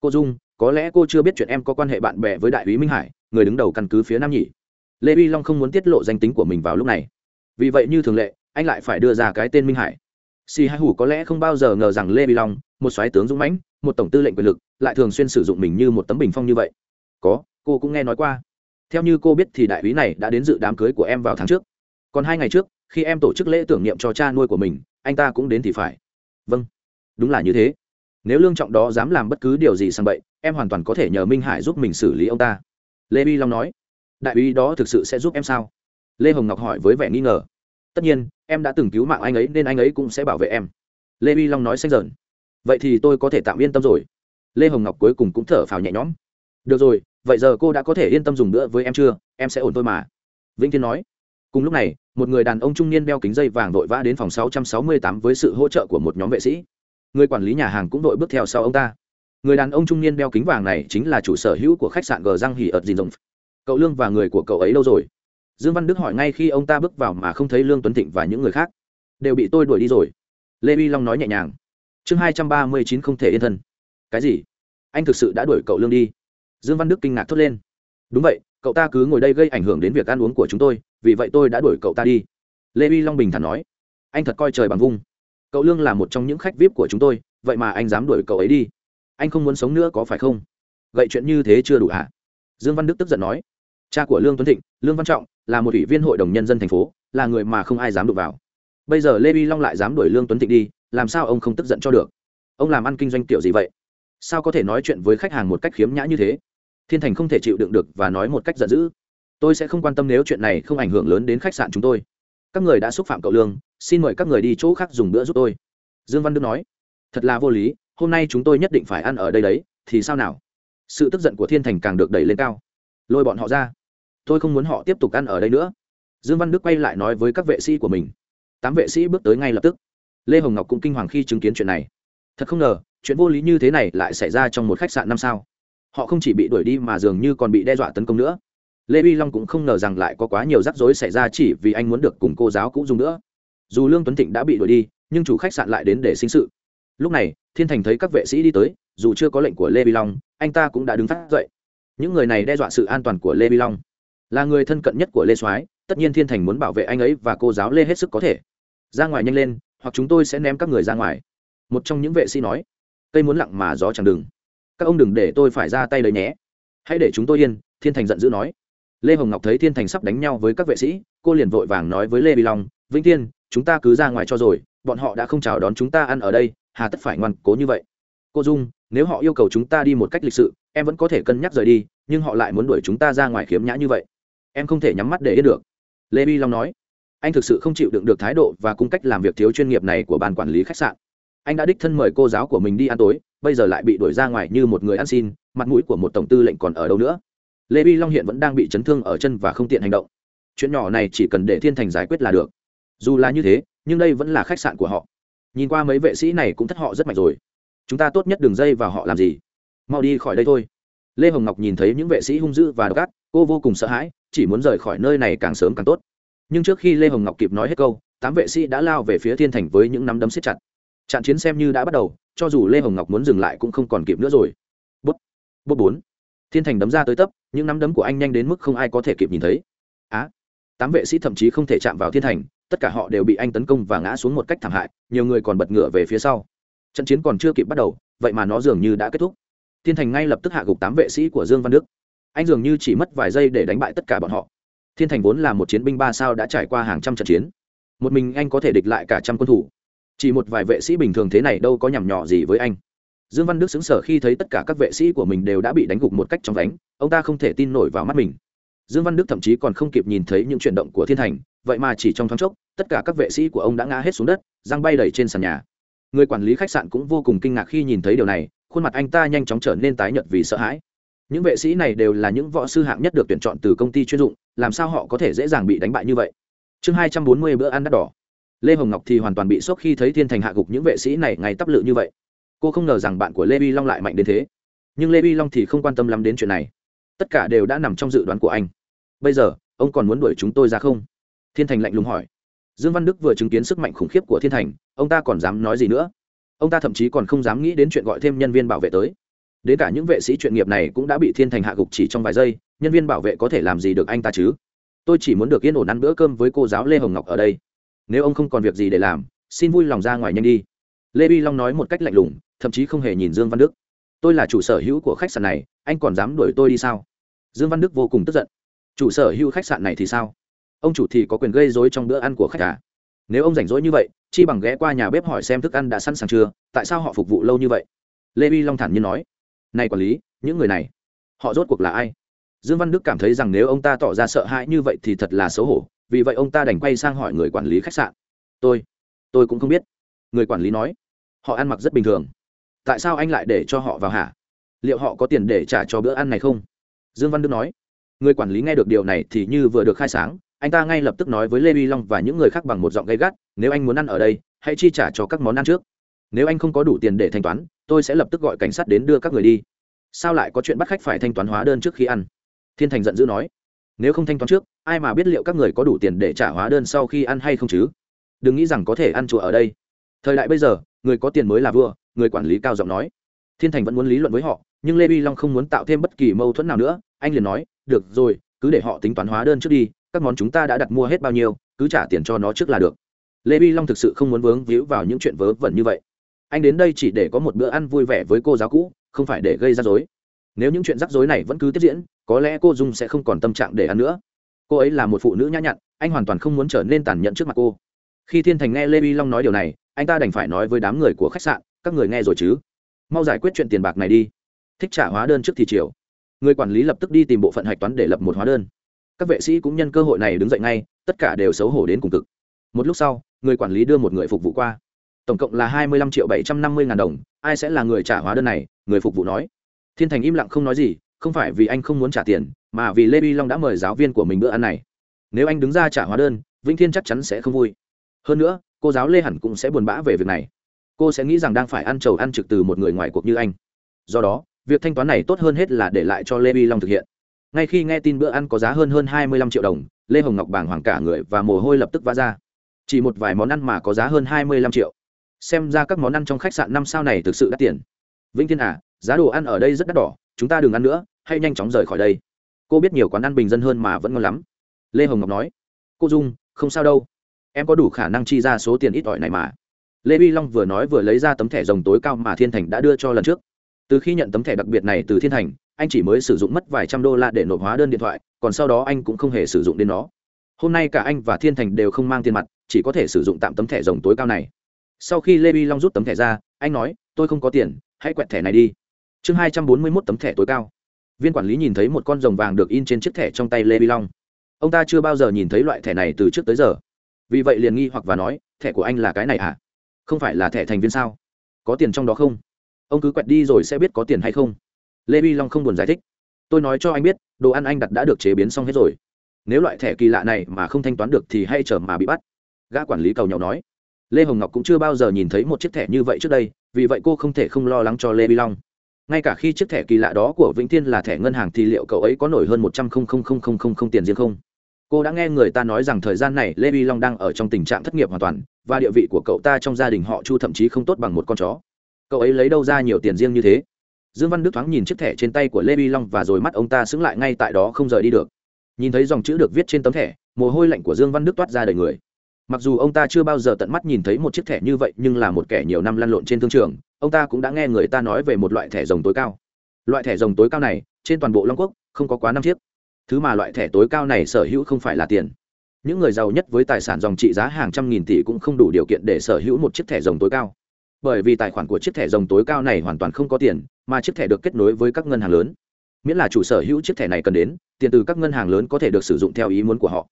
Cô dung, có lẽ cô chưa biết chuyện em có quan hệ bạn bè với đại úy minh hải, người đứng đầu căn cứ phía nam nhỉ? Lê vi long không muốn tiết lộ danh tính của mình vào lúc này. Vì vậy như thường lệ, anh lại phải đưa ra cái tên minh hải. Si hai hủ có lẽ không bao giờ ngờ rằng lê vi long, một soái tướng dũng mãnh, một tổng tư lệnh quyền lực, lại thường xuyên sử dụng mình như một tấm bình phong như vậy. Có, cô cũng nghe nói qua. Theo như cô biết thì đại úy này đã đến dự đám cưới của em vào tháng trước. Còn hai ngày trước, khi em tổ chức lễ tưởng niệm cho cha nuôi của mình, anh ta cũng đến thì phải. Vâng. Đúng là như thế nếu lương trọng đó dám làm bất cứ điều gì sang bậy, em hoàn toàn có thể nhờ minh hải giúp mình xử lý ông ta. Lê vi long nói. Đại úy đó thực sự sẽ giúp em sao? Lê hồng ngọc hỏi với vẻ nghi ngờ. Tất nhiên, em đã từng cứu mạng anh ấy nên anh ấy cũng sẽ bảo vệ em. Lê vi long nói xanh dần vậy thì tôi có thể tạm yên tâm rồi. Lê hồng ngọc cuối cùng cũng thở phào nhẹ nhõm. Được rồi, vậy giờ cô đã có thể yên tâm dùng nữa với em chưa? Em sẽ ổn thôi mà. Vĩnh thiên nói. Cùng lúc này, một người đàn ông trung niên đeo kính dây vàng vội vã đến phòng 668 với sự hỗ trợ của một nhóm vệ sĩ người quản lý nhà hàng cũng đội bước theo sau ông ta. Người đàn ông trung niên đeo kính vàng này chính là chủ sở hữu của khách sạn g răng hỉ ợt dìn rồng. Cậu lương và người của cậu ấy lâu rồi? Dương văn đức hỏi ngay khi ông ta bước vào mà không thấy lương tuấn thịnh và những người khác. Đều bị tôi đuổi đi rồi. Lê vi long nói nhẹ nhàng. Chương hai trăm ba mươi chín không thể yên thân. Cái gì? Anh thực sự đã đuổi cậu lương đi? Dương văn đức kinh ngạc thốt lên. Đúng vậy, cậu ta cứ ngồi đây gây ảnh hưởng đến việc ăn uống của chúng tôi, vì vậy tôi đã đuổi cậu ta đi. Lê vi long bình thản nói. Anh thật coi trời bằng vung cậu lương là một trong những khách vip của chúng tôi vậy mà anh dám đuổi cậu ấy đi anh không muốn sống nữa có phải không Vậy chuyện như thế chưa đủ hả dương văn đức tức giận nói cha của lương tuấn thịnh lương văn trọng là một ủy viên hội đồng nhân dân thành phố là người mà không ai dám đụng vào bây giờ lê vi long lại dám đuổi lương tuấn thịnh đi làm sao ông không tức giận cho được ông làm ăn kinh doanh kiểu gì vậy sao có thể nói chuyện với khách hàng một cách khiếm nhã như thế thiên thành không thể chịu đựng được và nói một cách giận dữ tôi sẽ không quan tâm nếu chuyện này không ảnh hưởng lớn đến khách sạn chúng tôi các người đã xúc phạm cậu lương xin mời các người đi chỗ khác dùng bữa giúp tôi dương văn đức nói thật là vô lý hôm nay chúng tôi nhất định phải ăn ở đây đấy thì sao nào sự tức giận của thiên thành càng được đẩy lên cao lôi bọn họ ra tôi không muốn họ tiếp tục ăn ở đây nữa dương văn đức quay lại nói với các vệ sĩ của mình tám vệ sĩ bước tới ngay lập tức lê hồng ngọc cũng kinh hoàng khi chứng kiến chuyện này thật không ngờ chuyện vô lý như thế này lại xảy ra trong một khách sạn năm sao họ không chỉ bị đuổi đi mà dường như còn bị đe dọa tấn công nữa lê uy long cũng không ngờ rằng lại có quá nhiều rắc rối xảy ra chỉ vì anh muốn được cùng cô giáo cũ dùng nữa. Dù lương tuấn thịnh đã bị đuổi đi, nhưng chủ khách sạn lại đến để sinh sự. Lúc này, thiên thành thấy các vệ sĩ đi tới, dù chưa có lệnh của lê uy long, anh ta cũng đã đứng phát dậy. Những người này đe dọa sự an toàn của lê uy long. Là người thân cận nhất của lê soái, tất nhiên thiên thành muốn bảo vệ anh ấy và cô giáo lê hết sức có thể. Ra ngoài nhanh lên, hoặc chúng tôi sẽ ném các người ra ngoài. Một trong những vệ sĩ nói, cây muốn lặng mà gió chẳng đừng. Các ông đừng để tôi phải ra tay đấy nhé. Hãy để chúng tôi yên, thiên thành giận dữ nói lê hồng ngọc thấy thiên thành sắp đánh nhau với các vệ sĩ, cô liền vội vàng nói với lê vi long, vĩnh tiên chúng ta cứ ra ngoài cho rồi, bọn họ đã không chào đón chúng ta ăn ở đây, hà tất phải ngoan cố như vậy. Cô dung, nếu họ yêu cầu chúng ta đi một cách lịch sự, em vẫn có thể cân nhắc rời đi, nhưng họ lại muốn đuổi chúng ta ra ngoài khiếm nhã như vậy. Em không thể nhắm mắt để yên được. Lê vi long nói, anh thực sự không chịu đựng được thái độ và cung cách làm việc thiếu chuyên nghiệp này của ban quản lý khách sạn. Anh đã đích thân mời cô giáo của mình đi ăn tối, bây giờ lại bị đuổi ra ngoài như một người ăn xin, mặt mũi của một tổng tư lệnh còn ở đâu nữa? Lê vi long hiện vẫn đang bị chấn thương ở chân và không tiện hành động chuyện nhỏ này chỉ cần để thiên thành giải quyết là được dù là như thế nhưng đây vẫn là khách sạn của họ nhìn qua mấy vệ sĩ này cũng thất họ rất mạnh rồi chúng ta tốt nhất đừng dây vào họ làm gì mau đi khỏi đây thôi lê hồng ngọc nhìn thấy những vệ sĩ hung dữ và độc ác cô vô cùng sợ hãi chỉ muốn rời khỏi nơi này càng sớm càng tốt nhưng trước khi lê hồng ngọc kịp nói hết câu tám vệ sĩ đã lao về phía thiên thành với những nắm đấm siết chặt trận chiến xem như đã bắt đầu cho dù lê hồng ngọc muốn dừng lại cũng không còn kịp nữa rồi bút bút bốn thiên thành đấm ra tới tấp, những nắm đấm của anh nhanh đến mức không ai có thể kịp nhìn thấy. Á, tám vệ sĩ thậm chí không thể chạm vào thiên thành, tất cả họ đều bị anh tấn công và ngã xuống một cách thảm hại, nhiều người còn bật ngựa về phía sau. Trận chiến còn chưa kịp bắt đầu, vậy mà nó dường như đã kết thúc. Thiên thành ngay lập tức hạ gục tám vệ sĩ của dương văn đức. Anh dường như chỉ mất vài giây để đánh bại tất cả bọn họ. Thiên thành vốn là một chiến binh ba sao đã trải qua hàng trăm trận chiến. Một mình anh có thể địch lại cả trăm quân thủ. Chỉ một vài vệ sĩ bình thường thế này đâu có nhằm nhỏ gì với anh dương văn đức xứng sở khi thấy tất cả các vệ sĩ của mình đều đã bị đánh gục một cách trong đánh ông ta không thể tin nổi vào mắt mình. Dương văn đức thậm chí còn không kịp nhìn thấy những chuyển động của thiên thành vậy mà chỉ trong thoáng chốc, tất cả các vệ sĩ của ông đã ngã hết xuống đất, răng bay đầy trên sàn nhà. Người quản lý khách sạn cũng vô cùng kinh ngạc khi nhìn thấy điều này, khuôn mặt anh ta nhanh chóng trở nên tái nhợt vì sợ hãi. Những vệ sĩ này đều là những võ sư hạng nhất được tuyển chọn từ công ty chuyên dụng, làm sao họ có thể dễ dàng bị đánh bại như vậy? Chương hai trăm bốn mươi bữa ăn đắt đỏ. Lê hồng ngọc thì hoàn toàn bị sốc khi thấy thiên thành hạ gục những vệ sĩ này ngay tắp lự như vậy cô không ngờ rằng bạn của lê vi long lại mạnh đến thế. Nhưng lê vi long thì không quan tâm lắm đến chuyện này. Tất cả đều đã nằm trong dự đoán của anh. Bây giờ, ông còn muốn đuổi chúng tôi ra không? Thiên thành lạnh lùng hỏi. Dương văn đức vừa chứng kiến sức mạnh khủng khiếp của thiên thành, ông ta còn dám nói gì nữa? Ông ta thậm chí còn không dám nghĩ đến chuyện gọi thêm nhân viên bảo vệ tới. Đến cả những vệ sĩ chuyên nghiệp này cũng đã bị thiên thành hạ gục chỉ trong vài giây, nhân viên bảo vệ có thể làm gì được anh ta chứ? Tôi chỉ muốn được yên ổn ăn bữa cơm với cô giáo lê hồng ngọc ở đây. Nếu ông không còn việc gì để làm, xin vui lòng ra ngoài nhanh đi. Lê bi long nói một cách lạnh lùng thậm chí không hề nhìn dương văn đức. Tôi là chủ sở hữu của khách sạn này, anh còn dám đuổi tôi đi sao? Dương văn đức vô cùng tức giận. Chủ sở hữu khách sạn này thì sao? Ông chủ thì có quyền gây dối trong bữa ăn của khách à? Nếu ông rảnh rỗi như vậy, chi bằng ghé qua nhà bếp hỏi xem thức ăn đã sẵn sàng chưa? Tại sao họ phục vụ lâu như vậy? Lê Vi long thản nhiên nói. Này quản lý, những người này, họ rốt cuộc là ai? Dương văn đức cảm thấy rằng nếu ông ta tỏ ra sợ hãi như vậy thì thật là xấu hổ, vì vậy ông ta đành quay sang hỏi người quản lý khách sạn. Tôi tôi cũng không biết. Người quản lý nói. Họ ăn mặc rất bình thường tại sao anh lại để cho họ vào hả? Liệu họ có tiền để trả cho bữa ăn này không? Dương văn đức nói. Người quản lý nghe được điều này thì như vừa được khai sáng, anh ta ngay lập tức nói với lê uy long và những người khác bằng một giọng gay gắt, nếu anh muốn ăn ở đây, hãy chi trả cho các món ăn trước. Nếu anh không có đủ tiền để thanh toán, tôi sẽ lập tức gọi cảnh sát đến đưa các người đi. Sao lại có chuyện bắt khách phải thanh toán hóa đơn trước khi ăn? Thiên thành giận dữ nói. Nếu không thanh toán trước, ai mà biết liệu các người có đủ tiền để trả hóa đơn sau khi ăn hay không chứ? Đừng nghĩ rằng có thể ăn chùa ở đây. Thời đại bây giờ, người có tiền mới là vua người quản lý cao giọng nói. Thiên thành vẫn muốn lý luận với họ, nhưng lê vi long không muốn tạo thêm bất kỳ mâu thuẫn nào nữa. Anh liền nói, được rồi, cứ để họ tính toán hóa đơn trước đi, các món chúng ta đã đặt mua hết bao nhiêu, cứ trả tiền cho nó trước là được. Lê vi long thực sự không muốn vướng víu vào những chuyện vớ vẩn như vậy. Anh đến đây chỉ để có một bữa ăn vui vẻ với cô giáo cũ, không phải để gây ra dối nếu những chuyện rắc rối này vẫn cứ tiếp diễn, có lẽ cô dung sẽ không còn tâm trạng để ăn nữa. Cô ấy là một phụ nữ nhã nhặn, anh hoàn toàn không muốn trở nên tàn nhẫn trước mặt cô. Khi thiên thành nghe lê vi long nói điều này, anh ta đành phải nói với đám người của khách sạn các người nghe rồi chứ? Mau giải quyết chuyện tiền bạc này đi. Thích trả hóa đơn trước thì chiều người quản lý lập tức đi tìm bộ phận hạch toán để lập một hóa đơn. Các vệ sĩ cũng nhân cơ hội này đứng dậy ngay, tất cả đều xấu hổ đến cùng cực. Một lúc sau, người quản lý đưa một người phục vụ qua. Tổng cộng là hai mươi lăm triệu bảy trăm năm mươi ngàn đồng, ai sẽ là người trả hóa đơn này? Người phục vụ nói. Thiên thành im lặng không nói gì, không phải vì anh không muốn trả tiền, mà vì lê uy long đã mời giáo viên của mình bữa ăn này. Nếu anh đứng ra trả hóa đơn, vĩnh thiên chắc chắn sẽ không vui. Hơn nữa, cô giáo lê hẳn cũng sẽ buồn bã về việc này cô sẽ nghĩ rằng đang phải ăn trầu ăn trực từ một người ngoài cuộc như anh. Do đó, việc thanh toán này tốt hơn hết là để lại cho lê vi long thực hiện. Ngay khi nghe tin bữa ăn có giá hơn hơn hai mươi lăm triệu đồng, lê hồng ngọc bàng hoàng cả người và mồ hôi lập tức vã ra. Chỉ một vài món ăn mà có giá hơn hai mươi lăm triệu. Xem ra các món ăn trong khách sạn năm sao này thực sự đắt tiền. Vĩnh thiên à giá đồ ăn ở đây rất đắt đỏ, chúng ta đừng ăn nữa hay nhanh chóng rời khỏi đây. Cô biết nhiều quán ăn bình dân hơn mà vẫn ngon lắm. Lê hồng ngọc nói, cô dung, không sao đâu. Em có đủ khả năng chi ra số tiền ít ỏi này mà lê vi long vừa nói vừa lấy ra tấm thẻ rồng tối cao mà thiên thành đã đưa cho lần trước. Từ khi nhận tấm thẻ đặc biệt này từ thiên thành, anh chỉ mới sử dụng mất vài trăm đô la để nộp hóa đơn điện thoại, còn sau đó anh cũng không hề sử dụng đến nó. Hôm nay cả anh và thiên thành đều không mang tiền mặt, chỉ có thể sử dụng tạm tấm thẻ rồng tối cao này. Sau khi lê vi long rút tấm thẻ ra, anh nói, tôi không có tiền, hãy quẹt thẻ này đi. Chương hai trăm bốn mươi mốt tấm thẻ tối cao. Viên quản lý nhìn thấy một con rồng vàng được in trên chiếc thẻ trong tay lê vi long. Ông ta chưa bao giờ nhìn thấy loại thẻ này từ trước tới giờ. Vì vậy liền nghi hoặc và nói, thẻ của anh là cái này à không phải là thẻ thành viên sao? Có tiền trong đó không? Ông cứ quẹt đi rồi sẽ biết có tiền hay không. Lê vi long không buồn giải thích. Tôi nói cho anh biết, đồ ăn anh đặt đã được chế biến xong hết rồi. Nếu loại thẻ kỳ lạ này mà không thanh toán được thì hay chờ mà bị bắt. Gã quản lý cầu nhau nói. Lê hồng ngọc cũng chưa bao giờ nhìn thấy một chiếc thẻ như vậy trước đây, vì vậy cô không thể không lo lắng cho lê vi long. Ngay cả khi chiếc thẻ kỳ lạ đó của vĩnh thiên là thẻ ngân hàng thì liệu cậu ấy có nổi hơn một trăm linh tiền riêng không? Cô đã nghe người ta nói rằng thời gian này lê vi long đang ở trong tình trạng thất nghiệp hoàn toàn và địa vị của cậu ta trong gia đình họ chu thậm chí không tốt bằng một con chó. Cậu ấy lấy đâu ra nhiều tiền riêng như thế? Dương văn đức thoáng nhìn chiếc thẻ trên tay của lê vi long và rồi mắt ông ta sững lại ngay tại đó không rời đi được. Nhìn thấy dòng chữ được viết trên tấm thẻ, mồ hôi lạnh của dương văn đức toát ra đầy người. Mặc dù ông ta chưa bao giờ tận mắt nhìn thấy một chiếc thẻ như vậy, nhưng là một kẻ nhiều năm lăn lộn trên thương trường, ông ta cũng đã nghe người ta nói về một loại thẻ rồng tối cao. Loại thẻ rồng tối cao này, trên toàn bộ long quốc, không có quá năm chiếc. Thứ mà loại thẻ tối cao này sở hữu không phải là tiền những người giàu nhất với tài sản dòng trị giá hàng trăm nghìn tỷ cũng không đủ điều kiện để sở hữu một chiếc thẻ rồng tối cao. Bởi vì tài khoản của chiếc thẻ rồng tối cao này hoàn toàn không có tiền, mà chiếc thẻ được kết nối với các ngân hàng lớn. Miễn là chủ sở hữu chiếc thẻ này cần đến, tiền từ các ngân hàng lớn có thể được sử dụng theo ý muốn của họ.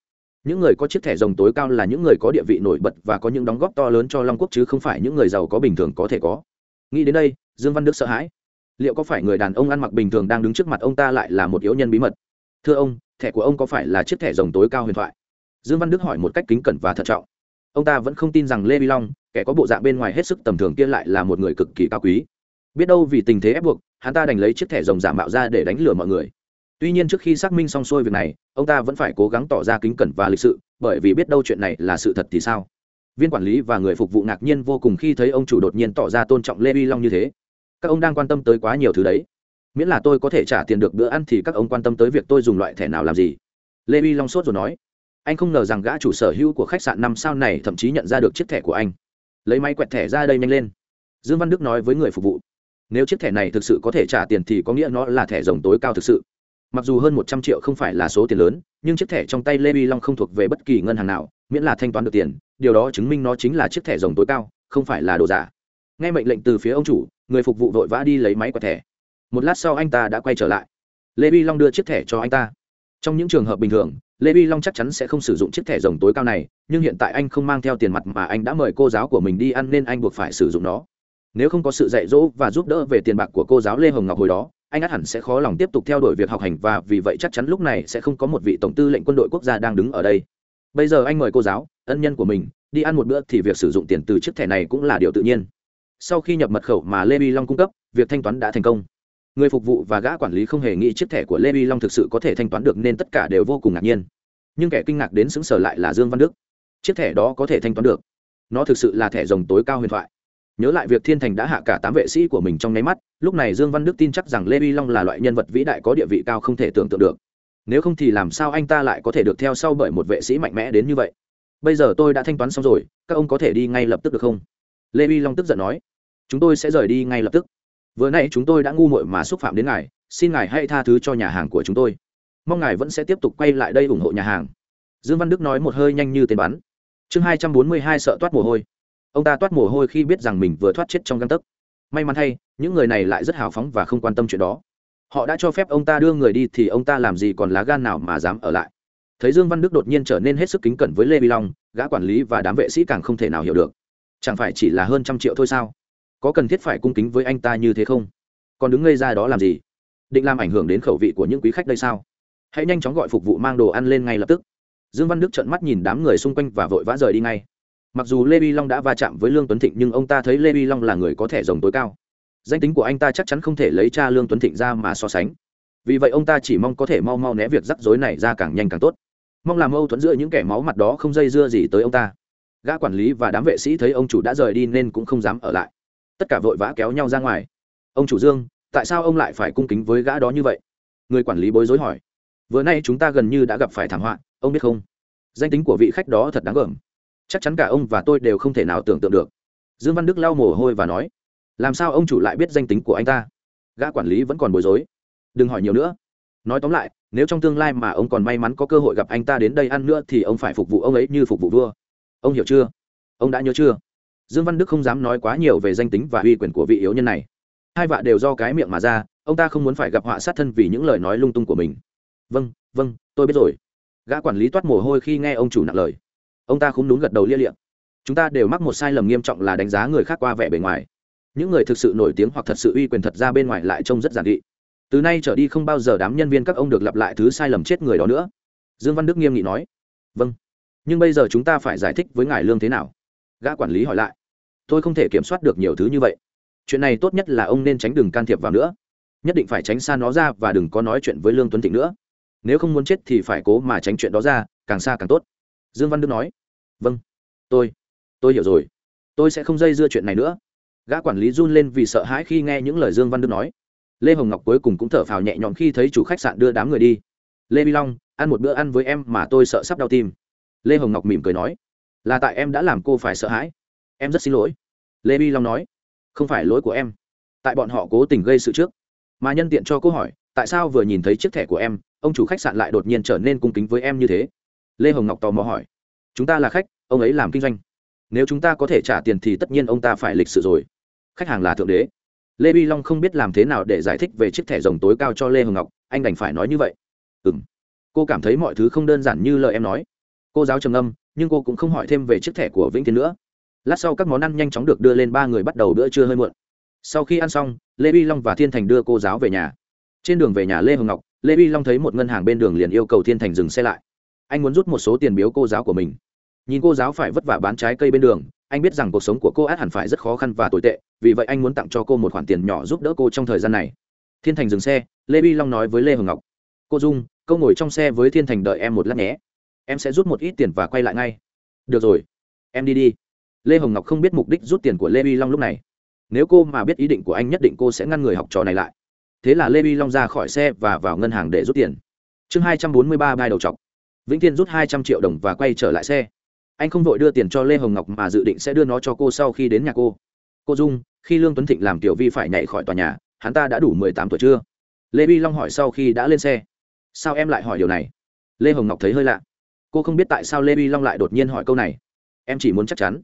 Những người có chiếc thẻ rồng tối cao là những người có địa vị nổi bật và có những đóng góp to lớn cho long quốc chứ không phải những người giàu có bình thường có thể có. Nghĩ đến đây, dương văn đức sợ hãi. Liệu có phải người đàn ông ăn mặc bình thường đang đứng trước mặt ông ta lại là một yếu nhân bí mật? Thưa ông, thẻ của ông có phải là chiếc thẻ rồng tối cao huyền thoại? Dương văn đức hỏi một cách kính cẩn và thận trọng. Ông ta vẫn không tin rằng lê vi long, kẻ có bộ dạng bên ngoài hết sức tầm thường kia lại là một người cực kỳ cao quý. Biết đâu vì tình thế ép buộc, hắn ta đành lấy chiếc thẻ rồng giả mạo ra để đánh lừa mọi người. Tuy nhiên trước khi xác minh xong xuôi việc này, ông ta vẫn phải cố gắng tỏ ra kính cẩn và lịch sự, bởi vì biết đâu chuyện này là sự thật thì sao? Viên quản lý và người phục vụ ngạc nhiên vô cùng khi thấy ông chủ đột nhiên tỏ ra tôn trọng lê vi long như thế. Các ông đang quan tâm tới quá nhiều thứ đấy. Miễn là tôi có thể trả tiền được bữa ăn thì các ông quan tâm tới việc tôi dùng loại thẻ nào làm gì? Lê vi long sốt rồi nói anh không ngờ rằng gã chủ sở hữu của khách sạn năm sao này thậm chí nhận ra được chiếc thẻ của anh. Lấy máy quẹt thẻ ra đây nhanh lên. Dương văn đức nói với người phục vụ. Nếu chiếc thẻ này thực sự có thể trả tiền thì có nghĩa nó là thẻ rồng tối cao thực sự. Mặc dù hơn một trăm triệu không phải là số tiền lớn, nhưng chiếc thẻ trong tay lê vi long không thuộc về bất kỳ ngân hàng nào, miễn là thanh toán được tiền. Điều đó chứng minh nó chính là chiếc thẻ rồng tối cao, không phải là đồ giả. Nghe mệnh lệnh từ phía ông chủ, người phục vụ vội vã đi lấy máy quẹt thẻ. Một lát sau anh ta đã quay trở lại. Lê vi long đưa chiếc thẻ cho anh ta. Trong những trường hợp bình thường lê vi long chắc chắn sẽ không sử dụng chiếc thẻ rồng tối cao này, nhưng hiện tại anh không mang theo tiền mặt mà anh đã mời cô giáo của mình đi ăn nên anh buộc phải sử dụng nó. Nếu không có sự dạy dỗ và giúp đỡ về tiền bạc của cô giáo lê hồng ngọc hồi đó, anh ắt hẳn sẽ khó lòng tiếp tục theo đuổi việc học hành và vì vậy chắc chắn lúc này sẽ không có một vị tổng tư lệnh quân đội quốc gia đang đứng ở đây. Bây giờ anh mời cô giáo, ân nhân của mình, đi ăn một bữa thì việc sử dụng tiền từ chiếc thẻ này cũng là điều tự nhiên. Sau khi nhập mật khẩu mà lê vi long cung cấp, việc thanh toán đã thành công người phục vụ và gã quản lý không hề nghĩ chiếc thẻ của lê vi long thực sự có thể thanh toán được nên tất cả đều vô cùng ngạc nhiên. Nhưng kẻ kinh ngạc đến xứng sở lại là dương văn đức. Chiếc thẻ đó có thể thanh toán được. Nó thực sự là thẻ rồng tối cao huyền thoại. Nhớ lại việc thiên thành đã hạ cả tám vệ sĩ của mình trong nháy mắt, lúc này dương văn đức tin chắc rằng lê vi long là loại nhân vật vĩ đại có địa vị cao không thể tưởng tượng được. Nếu không thì làm sao anh ta lại có thể được theo sau bởi một vệ sĩ mạnh mẽ đến như vậy? Bây giờ tôi đã thanh toán xong rồi, các ông có thể đi ngay lập tức được không? Lê vi long tức giận nói. Chúng tôi sẽ rời đi ngay lập tức vừa nay chúng tôi đã ngu muội mà xúc phạm đến ngài, xin ngài hãy tha thứ cho nhà hàng của chúng tôi. Mong ngài vẫn sẽ tiếp tục quay lại đây ủng hộ nhà hàng. Dương văn đức nói một hơi nhanh như tên bắn. Chương hai trăm bốn mươi hai sợ toát mồ hôi. Ông ta toát mồ hôi khi biết rằng mình vừa thoát chết trong găng tấc. May mắn thay, những người này lại rất hào phóng và không quan tâm chuyện đó. Họ đã cho phép ông ta đưa người đi thì ông ta làm gì còn lá gan nào mà dám ở lại. Thấy dương văn đức đột nhiên trở nên hết sức kính cẩn với lê vi long, gã quản lý và đám vệ sĩ càng không thể nào hiểu được. Chẳng phải chỉ là hơn trăm triệu thôi sao? Có cần thiết phải cung kính với anh ta như thế không? Còn đứng ngây ra đó làm gì? Định làm ảnh hưởng đến khẩu vị của những quý khách đây sao? Hãy nhanh chóng gọi phục vụ mang đồ ăn lên ngay lập tức. Dương văn đức trợn mắt nhìn đám người xung quanh và vội vã rời đi ngay. Mặc dù lê vi long đã va chạm với lương tuấn thịnh, nhưng ông ta thấy lê vi long là người có thẻ rồng tối cao. Danh tính của anh ta chắc chắn không thể lấy cha lương tuấn thịnh ra mà so sánh. Vì vậy ông ta chỉ mong có thể mau mau né việc rắc rối này ra càng nhanh càng tốt. Mong làm mâu thuẫn giữa những kẻ máu mặt đó không dây dưa gì tới ông ta. Gã quản lý và đám vệ sĩ thấy ông chủ đã rời đi nên cũng không dám ở lại tất cả vội vã kéo nhau ra ngoài. Ông chủ dương, tại sao ông lại phải cung kính với gã đó như vậy? Người quản lý bối rối hỏi. Vừa nay chúng ta gần như đã gặp phải thảm họa, ông biết không? Danh tính của vị khách đó thật đáng gờm. Chắc chắn cả ông và tôi đều không thể nào tưởng tượng được. Dương văn đức lau mồ hôi và nói, làm sao ông chủ lại biết danh tính của anh ta? Gã quản lý vẫn còn bối rối. Đừng hỏi nhiều nữa. Nói tóm lại, nếu trong tương lai mà ông còn may mắn có cơ hội gặp anh ta đến đây ăn nữa thì ông phải phục vụ ông ấy như phục vụ vua. Ông hiểu chưa? Ông đã nhớ chưa? Dương văn đức không dám nói quá nhiều về danh tính và uy quyền của vị yếu nhân này. Hai vạ đều do cái miệng mà ra, ông ta không muốn phải gặp họa sát thân vì những lời nói lung tung của mình. Vâng vâng tôi biết rồi. Gã quản lý toát mồ hôi khi nghe ông chủ nặng lời. Ông ta không đúng gật đầu lia liệm chúng ta đều mắc một sai lầm nghiêm trọng là đánh giá người khác qua vẻ bề ngoài. Những người thực sự nổi tiếng hoặc thật sự uy quyền thật ra bên ngoài lại trông rất giản dị. Từ nay trở đi không bao giờ đám nhân viên các ông được lặp lại thứ sai lầm chết người đó nữa. Dương văn đức nghiêm nghị nói. Vâng nhưng bây giờ chúng ta phải giải thích với ngài lương thế nào? Gã quản lý hỏi lại. Tôi không thể kiểm soát được nhiều thứ như vậy. Chuyện này tốt nhất là ông nên tránh đừng can thiệp vào nữa. Nhất định phải tránh xa nó ra và đừng có nói chuyện với lương tuấn thịnh nữa. Nếu không muốn chết thì phải cố mà tránh chuyện đó ra, càng xa càng tốt. Dương văn đức nói. Vâng tôi tôi hiểu rồi. Tôi sẽ không dây dưa chuyện này nữa. Gã quản lý run lên vì sợ hãi khi nghe những lời dương văn đức nói. Lê hồng ngọc cuối cùng cũng thở phào nhẹ nhõm khi thấy chủ khách sạn đưa đám người đi. Lê vi long, ăn một bữa ăn với em mà tôi sợ sắp đau tim. Lê hồng ngọc mỉm cười nói là tại em đã làm cô phải sợ hãi. Em rất xin lỗi. Lê bi long nói, không phải lỗi của em. Tại bọn họ cố tình gây sự trước. Mà nhân tiện cho câu hỏi, tại sao vừa nhìn thấy chiếc thẻ của em, ông chủ khách sạn lại đột nhiên trở nên cung kính với em như thế? Lê hồng ngọc tò mò hỏi, chúng ta là khách, ông ấy làm kinh doanh. Nếu chúng ta có thể trả tiền thì tất nhiên ông ta phải lịch sự rồi. Khách hàng là thượng đế. Lê bi long không biết làm thế nào để giải thích về chiếc thẻ rồng tối cao cho lê hồng ngọc, anh đành phải nói như vậy. Ừ m cô cảm thấy mọi thứ không đơn giản như lời em nói. Cô giáo trầm âm nhưng cô cũng không hỏi thêm về chiếc thẻ của vĩnh Thiên nữa. Lát sau các món ăn nhanh chóng được đưa lên ba người bắt đầu bữa trưa hơi muộn. Sau khi ăn xong, lê vi long và thiên thành đưa cô giáo về nhà. Trên đường về nhà lê hồng ngọc, lê vi long thấy một ngân hàng bên đường liền yêu cầu thiên thành dừng xe lại. Anh muốn rút một số tiền biếu cô giáo của mình. Nhìn cô giáo phải vất vả bán trái cây bên đường, anh biết rằng cuộc sống của cô át hẳn phải rất khó khăn và tồi tệ, vì vậy anh muốn tặng cho cô một khoản tiền nhỏ giúp đỡ cô trong thời gian này. Thiên thành dừng xe, lê vi long nói với lê hồng ngọc, cô dung câu ngồi trong xe với thiên thành đợi em một lát nhé em sẽ rút một ít tiền và quay lại ngay. Được rồi. Em đi đi. Lê hồng ngọc không biết mục đích rút tiền của lê vi long lúc này. Nếu cô mà biết ý định của anh nhất định cô sẽ ngăn người học trò này lại. Thế là lê vi long ra khỏi xe và vào ngân hàng để rút tiền. Chương hai trăm bốn mươi ba bai đầu chọc. Vĩnh thiên rút hai trăm triệu đồng và quay trở lại xe. Anh không vội đưa tiền cho lê hồng ngọc mà dự định sẽ đưa nó cho cô sau khi đến nhà cô. Cô dung, khi lương tuấn thịnh làm tiểu vi phải nhảy khỏi tòa nhà, hắn ta đã đủ mười tám tuổi chưa? Lê vi long hỏi sau khi đã lên xe. Sao em lại hỏi điều này? Lê hồng ngọc thấy hơi lạ cô không biết tại sao lê vi long lại đột nhiên hỏi câu này. Em chỉ muốn chắc chắn,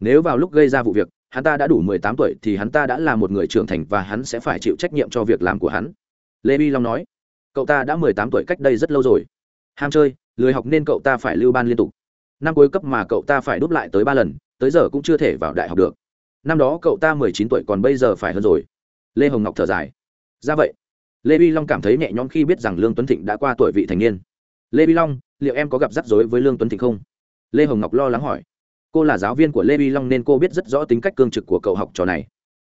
nếu vào lúc gây ra vụ việc, hắn ta đã đủ mười tám tuổi thì hắn ta đã là một người trưởng thành và hắn sẽ phải chịu trách nhiệm cho việc làm của hắn. Lê vi long nói, cậu ta đã mười tám tuổi cách đây rất lâu rồi. Ham chơi, lười học nên cậu ta phải lưu ban liên tục. Năm cuối cấp mà cậu ta phải đúp lại tới ba lần, tới giờ cũng chưa thể vào đại học được. Năm đó cậu ta mười chín tuổi còn bây giờ phải hơn rồi. Lê hồng ngọc thở dài, ra vậy. Lê vi long cảm thấy nhẹ nhõm khi biết rằng lương tuấn thịnh đã qua tuổi vị thành niên lê vi long, liệu em có gặp rắc rối với lương tuấn thịnh không? Lê hồng ngọc lo lắng hỏi. Cô là giáo viên của lê vi long nên cô biết rất rõ tính cách cương trực của cậu học trò này.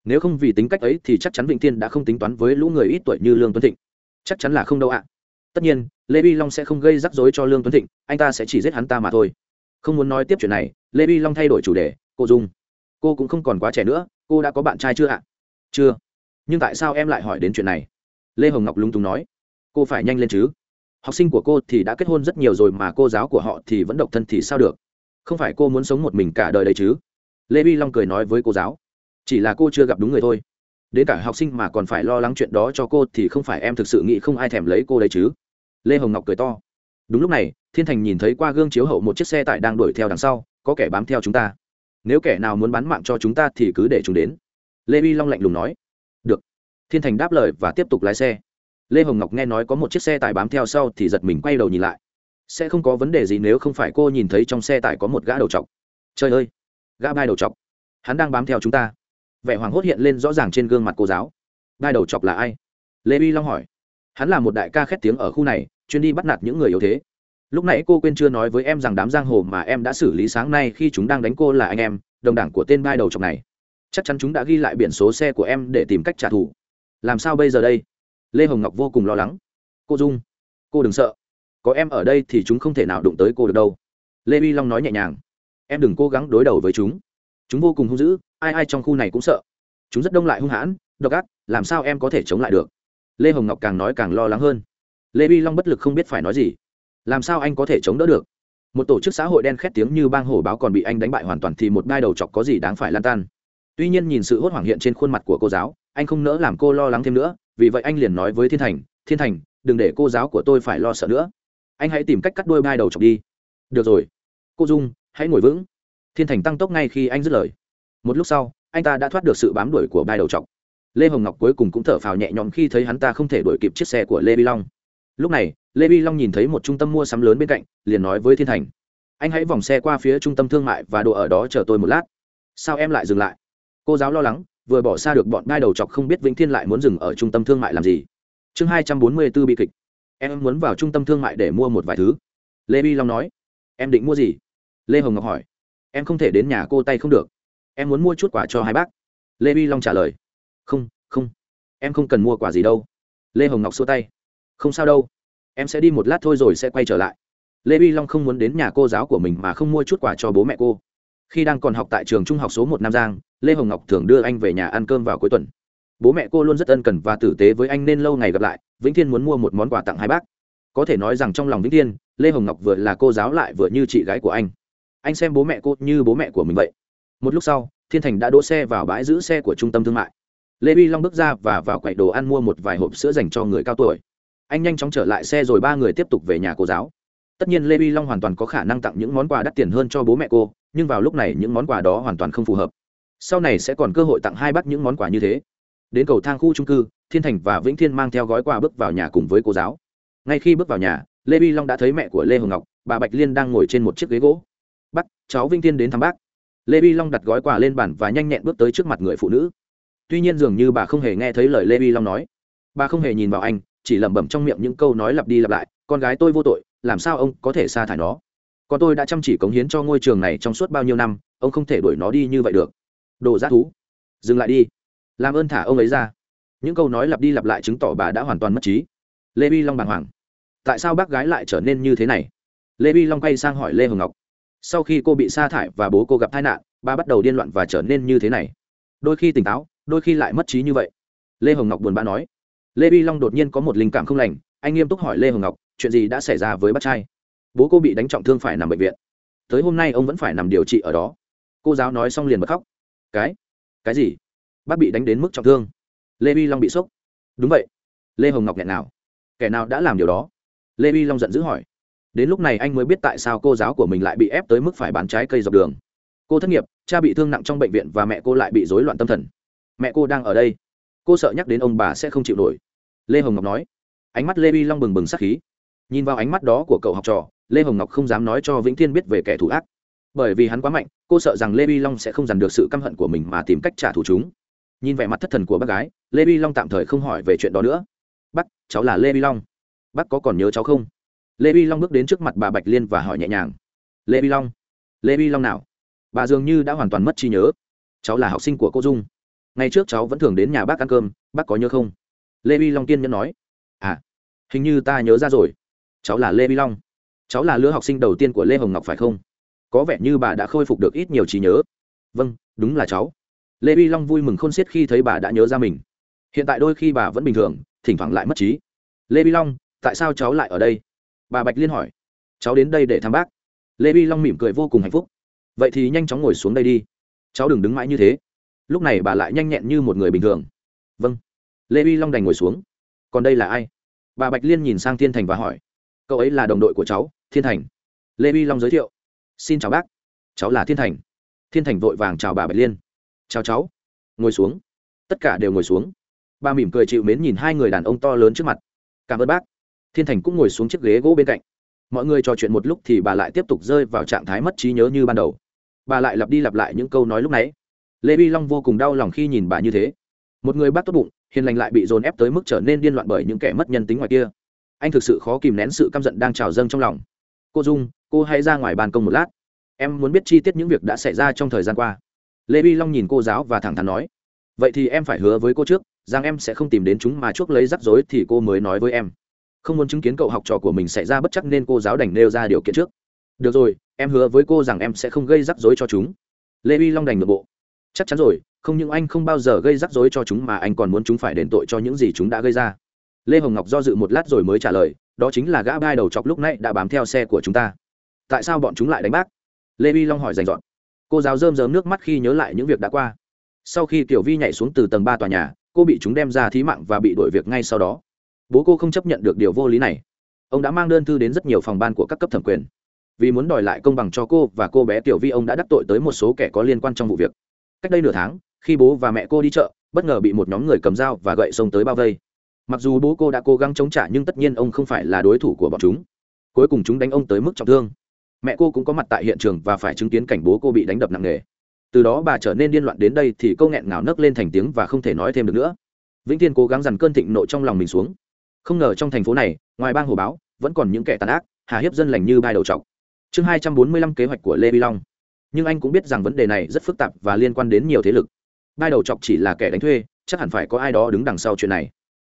Nếu không vì tính cách ấy thì chắc chắn vĩnh thiên đã không tính toán với lũ người ít tuổi như lương tuấn thịnh. Chắc chắn là không đâu ạ. Tất nhiên, lê vi long sẽ không gây rắc rối cho lương tuấn thịnh, anh ta sẽ chỉ giết hắn ta mà thôi. Không muốn nói tiếp chuyện này, lê vi long thay đổi chủ đề, cô dung. Cô cũng không còn quá trẻ nữa, cô đã có bạn trai chưa ạ? Chưa. Nhưng tại sao em lại hỏi đến chuyện này? Lê hồng ngọc lung túng nói. Cô phải nhanh lên chứ học sinh của cô thì đã kết hôn rất nhiều rồi mà cô giáo của họ thì vẫn độc thân thì sao được? Không phải cô muốn sống một mình cả đời đấy chứ? Lê vi long cười nói với cô giáo. Chỉ là cô chưa gặp đúng người thôi. Đến cả học sinh mà còn phải lo lắng chuyện đó cho cô thì không phải em thực sự nghĩ không ai thèm lấy cô đấy chứ? Lê hồng ngọc cười to. Đúng lúc này, thiên thành nhìn thấy qua gương chiếu hậu một chiếc xe tải đang đuổi theo đằng sau, có kẻ bám theo chúng ta. Nếu kẻ nào muốn bán mạng cho chúng ta thì cứ để chúng đến. Lê vi long lạnh lùng nói. Được. Thiên thành đáp lời và tiếp tục lái xe lê hồng ngọc nghe nói có một chiếc xe tải bám theo sau thì giật mình quay đầu nhìn lại. Sẽ không có vấn đề gì nếu không phải cô nhìn thấy trong xe tải có một gã đầu chọc. Trời ơi, gã bai đầu chọc. Hắn đang bám theo chúng ta. Vẻ hoảng hốt hiện lên rõ ràng trên gương mặt cô giáo. Bai đầu chọc là ai? Lê vi long hỏi. Hắn là một đại ca khét tiếng ở khu này, chuyên đi bắt nạt những người yếu thế. Lúc nãy cô quên chưa nói với em rằng đám giang hồ mà em đã xử lý sáng nay khi chúng đang đánh cô là anh em, đồng đảng của tên bai đầu chọc này. Chắc chắn chúng đã ghi lại biển số xe của em để tìm cách trả thù. Làm sao bây giờ đây? Lê hồng ngọc vô cùng lo lắng. Cô dung, cô đừng sợ. Có em ở đây thì chúng không thể nào đụng tới cô được đâu. Lê vi long nói nhẹ nhàng. Em đừng cố gắng đối đầu với chúng. Chúng vô cùng hung dữ, ai ai trong khu này cũng sợ. Chúng rất đông lại hung hãn, độc ác, làm sao em có thể chống lại được? Lê hồng ngọc càng nói càng lo lắng hơn. Lê vi long bất lực không biết phải nói gì. Làm sao anh có thể chống đỡ được? Một tổ chức xã hội đen khét tiếng như bang hổ báo còn bị anh đánh bại hoàn toàn thì một đai đầu chọc có gì đáng phải lan tan? Tuy nhiên nhìn sự hốt hoảng hiện trên khuôn mặt của cô giáo, anh không nỡ làm cô lo lắng thêm nữa vì vậy anh liền nói với thiên thành thiên thành, đừng để cô giáo của tôi phải lo sợ nữa. Anh hãy tìm cách cắt đôi bai đầu chọc đi. Được rồi. Cô dung, hãy ngồi vững. Thiên thành tăng tốc ngay khi anh dứt lời. Một lúc sau, anh ta đã thoát được sự bám đuổi của bai đầu chọc. Lê hồng ngọc cuối cùng cũng thở phào nhẹ nhõm khi thấy hắn ta không thể đuổi kịp chiếc xe của lê vi long. Lúc này, lê vi long nhìn thấy một trung tâm mua sắm lớn bên cạnh, liền nói với thiên thành, anh hãy vòng xe qua phía trung tâm thương mại và đồ ở đó chờ tôi một lát. Sao em lại dừng lại? Cô giáo lo lắng vừa bỏ xa được bọn đai đầu chọc không biết vĩnh thiên lại muốn dừng ở trung tâm thương mại làm gì. Chương hai trăm bốn mươi b ố bi kịch. Em muốn vào trung tâm thương mại để mua một vài thứ. Lê bi long nói. Em định mua gì? Lê hồng ngọc hỏi. Em không thể đến nhà cô tay không được. Em muốn mua chút quà cho hai bác. Lê bi long trả lời. Không không. Em không cần mua quà gì đâu. Lê hồng ngọc xua tay. Không sao đâu. Em sẽ đi một lát thôi rồi sẽ quay trở lại. Lê bi long không muốn đến nhà cô giáo của mình mà không mua chút quà cho bố mẹ cô. Khi đang còn học tại trường trung học số một nam giang lê hồng ngọc thường đưa anh về nhà ăn cơm vào cuối tuần. Bố mẹ cô luôn rất ân cần và tử tế với anh nên lâu ngày gặp lại, vĩnh thiên muốn mua một món quà tặng hai bác. Có thể nói rằng trong lòng vĩnh thiên, lê hồng ngọc vừa là cô giáo lại vừa như chị gái của anh. Anh xem bố mẹ cô như bố mẹ của mình vậy. Một lúc sau, thiên thành đã đỗ xe vào bãi giữ xe của trung tâm thương mại. Lê vi long bước ra và vào quầy đồ ăn mua một vài hộp sữa dành cho người cao tuổi. Anh nhanh chóng trở lại xe rồi ba người tiếp tục về nhà cô giáo. Tất nhiên lê vi long hoàn toàn có khả năng tặng những món quà đắt tiền hơn cho bố mẹ cô, nhưng vào lúc này những món quà đó hoàn toàn không phù hợp sau này sẽ còn cơ hội tặng hai bác những món quà như thế. Đến cầu thang khu trung cư, thiên thành và vĩnh thiên mang theo gói quà bước vào nhà cùng với cô giáo. Ngay khi bước vào nhà, lê vi long đã thấy mẹ của lê hồng ngọc, bà bạch liên đang ngồi trên một chiếc ghế gỗ. Bác, cháu vĩnh thiên đến thăm bác. Lê vi long đặt gói quà lên bàn và nhanh nhẹn bước tới trước mặt người phụ nữ. Tuy nhiên dường như bà không hề nghe thấy lời lê vi long nói. Bà không hề nhìn vào anh, chỉ lẩm bẩm trong miệng những câu nói lặp đi lặp lại, con gái tôi vô tội, làm sao ông có thể sa thải nó? Con tôi đã chăm chỉ cống hiến cho ngôi trường này trong suốt bao nhiêu năm, ông không thể đuổi nó đi như vậy được đồ g thú. Dừng lại đi. Làm ơn thả ông ấy ra. Những câu nói lặp đi lặp lại chứng tỏ bà đã hoàn toàn mất trí. Lê vi long bàng hoàng. Tại sao bác gái lại trở nên như thế này? Lê vi long quay sang hỏi lê hồng ngọc. Sau khi cô bị sa thải và bố cô gặp tai nạn ba bắt đầu điên loạn và trở nên như thế này. Đôi khi tỉnh táo, đôi khi lại mất trí như vậy. Lê hồng ngọc buồn bã nói. Lê vi long đột nhiên có một linh cảm không lành. Anh nghiêm túc hỏi lê hồng ngọc, chuyện gì đã xảy ra với bác trai? Bố cô bị đánh trọng thương phải nằm bệnh viện. Tới hôm nay ông vẫn phải nằm điều trị ở đó. Cô giáo nói xong liền bật khóc cái? Cái gì? Bác bị đánh đến mức trọng thương. Lê vi long bị sốc. Đúng vậy. Lê hồng ngọc nghẹn nào? Kẻ nào đã làm điều đó? Lê vi long giận dữ hỏi. Đến lúc này anh mới biết tại sao cô giáo của mình lại bị ép tới mức phải bán trái cây dọc đường. Cô thất nghiệp, cha bị thương nặng trong bệnh viện và mẹ cô lại bị rối loạn tâm thần. Mẹ cô đang ở đây. Cô sợ nhắc đến ông bà sẽ không chịu nổi. Lê hồng ngọc nói. Ánh mắt lê vi long bừng bừng sắc khí. Nhìn vào ánh mắt đó của cậu học trò, lê hồng ngọc không dám nói cho vĩnh thiên biết về kẻ thù ác bởi vì hắn quá mạnh, cô sợ rằng lê vi long sẽ không dằn được sự căm hận của mình mà tìm cách trả thù chúng. Nhìn vẻ mặt thất thần của bác gái, lê vi long tạm thời không hỏi về chuyện đó nữa. Bác, cháu là lê vi long. Bác có còn nhớ cháu không? Lê vi long bước đến trước mặt bà bạch liên và hỏi nhẹ nhàng. Lê vi long, lê vi long nào? Bà dường như đã hoàn toàn mất trí nhớ. Cháu là học sinh của cô dung. Ngày trước cháu vẫn thường đến nhà bác ăn cơm, bác có nhớ không? Lê vi long kiên nhẫn nói. À hình như ta nhớ ra rồi. Cháu là lê vi long. Cháu là lứa học sinh đầu tiên của lê hồng ngọc phải không? Có vẻ như bà đã khôi phục được ít nhiều trí nhớ. Vâng đúng là cháu. Lê vi long vui mừng khôn xiết khi thấy bà đã nhớ ra mình. Hiện tại đôi khi bà vẫn bình thường, thỉnh thoảng lại mất trí. Lê vi long, tại sao cháu lại ở đây? Bà bạch liên hỏi. Cháu đến đây để thăm bác. Lê vi long mỉm cười vô cùng hạnh phúc. Vậy thì nhanh chóng ngồi xuống đây đi. Cháu đừng đứng mãi như thế. Lúc này bà lại nhanh nhẹn như một người bình thường. Vâng. Lê vi long đành ngồi xuống. Còn đây là ai? Bà bạch liên nhìn sang thiên thành và hỏi. Cậu ấy là đồng đội của cháu, thiên thành. Lê vi long giới thiệu xin chào bác. Cháu là thiên thành. Thiên thành vội vàng chào bà bạch liên. Chào cháu. Ngồi xuống. Tất cả đều ngồi xuống. Bà mỉm cười chịu mến nhìn hai người đàn ông to lớn trước mặt. Cảm ơn bác. Thiên thành cũng ngồi xuống chiếc ghế gỗ bên cạnh. Mọi người trò chuyện một lúc thì bà lại tiếp tục rơi vào trạng thái mất trí nhớ như ban đầu. Bà lại lặp đi lặp lại những câu nói lúc nãy. Lê vi long vô cùng đau lòng khi nhìn bà như thế. Một người bác tốt bụng, hiền lành lại bị dồn ép tới mức trở nên điên loạn bởi những kẻ mất nhân tính ngoài kia. Anh thực sự khó kìm nén sự căm giận đang trào dâng trong lòng. Cô dung cô hãy ra ngoài ban công một lát. Em muốn biết chi tiết những việc đã xảy ra trong thời gian qua. Lê vi long nhìn cô giáo và thẳng thắn nói. Vậy thì em phải hứa với cô trước, rằng em sẽ không tìm đến chúng mà chuốc lấy rắc rối thì cô mới nói với em. Không muốn chứng kiến cậu học trò của mình xảy ra bất chắc nên cô giáo đành nêu ra điều kiện trước. Được rồi, em hứa với cô rằng em sẽ không gây rắc rối cho chúng. Lê vi long đành nội bộ. Chắc chắn rồi, không những anh không bao giờ gây rắc rối cho chúng mà anh còn muốn chúng phải đền tội cho những gì chúng đã gây ra. Lê hồng ngọc do dự một lát rồi mới trả lời, đó chính là gã bai đầu chọc lúc nãy đã bám theo xe của chúng ta tại sao bọn chúng lại đánh bác? Lê vi long hỏi dành dọn. Cô giáo rơm rớm nước mắt khi nhớ lại những việc đã qua. Sau khi tiểu vi nhảy xuống từ tầng ba tòa nhà, cô bị chúng đem ra thí mạng và bị đuổi việc ngay sau đó. Bố cô không chấp nhận được điều vô lý này. Ông đã mang đơn thư đến rất nhiều phòng ban của các cấp thẩm quyền. Vì muốn đòi lại công bằng cho cô và cô bé tiểu vi, ông đã đắc tội tới một số kẻ có liên quan trong vụ việc. Cách đây nửa tháng, khi bố và mẹ cô đi chợ, bất ngờ bị một nhóm người cầm dao và gậy xông tới bao vây. Mặc dù bố cô đã cố gắng chống trả, nhưng tất nhiên ông không phải là đối thủ của bọn chúng. Cuối cùng chúng đánh ông tới mức trọng thương mẹ cô cũng có mặt tại hiện trường và phải chứng kiến cảnh bố cô bị đánh đập nặng nề. Từ đó bà trở nên điên loạn đến đây thì câu nghẹn ngào nấc lên thành tiếng và không thể nói thêm được nữa. Vĩnh thiên cố gắng dằn cơn thịnh nộ trong lòng mình xuống. Không ngờ trong thành phố này, ngoài bang hồ báo, vẫn còn những kẻ tàn ác, hà hiếp dân lành như bai đầu trọc. Chương hai trăm bốn mươi lăm kế hoạch của lê vi long. Nhưng anh cũng biết rằng vấn đề này rất phức tạp và liên quan đến nhiều thế lực. Bai đầu trọc chỉ là kẻ đánh thuê, chắc hẳn phải có ai đó đứng đằng sau chuyện này.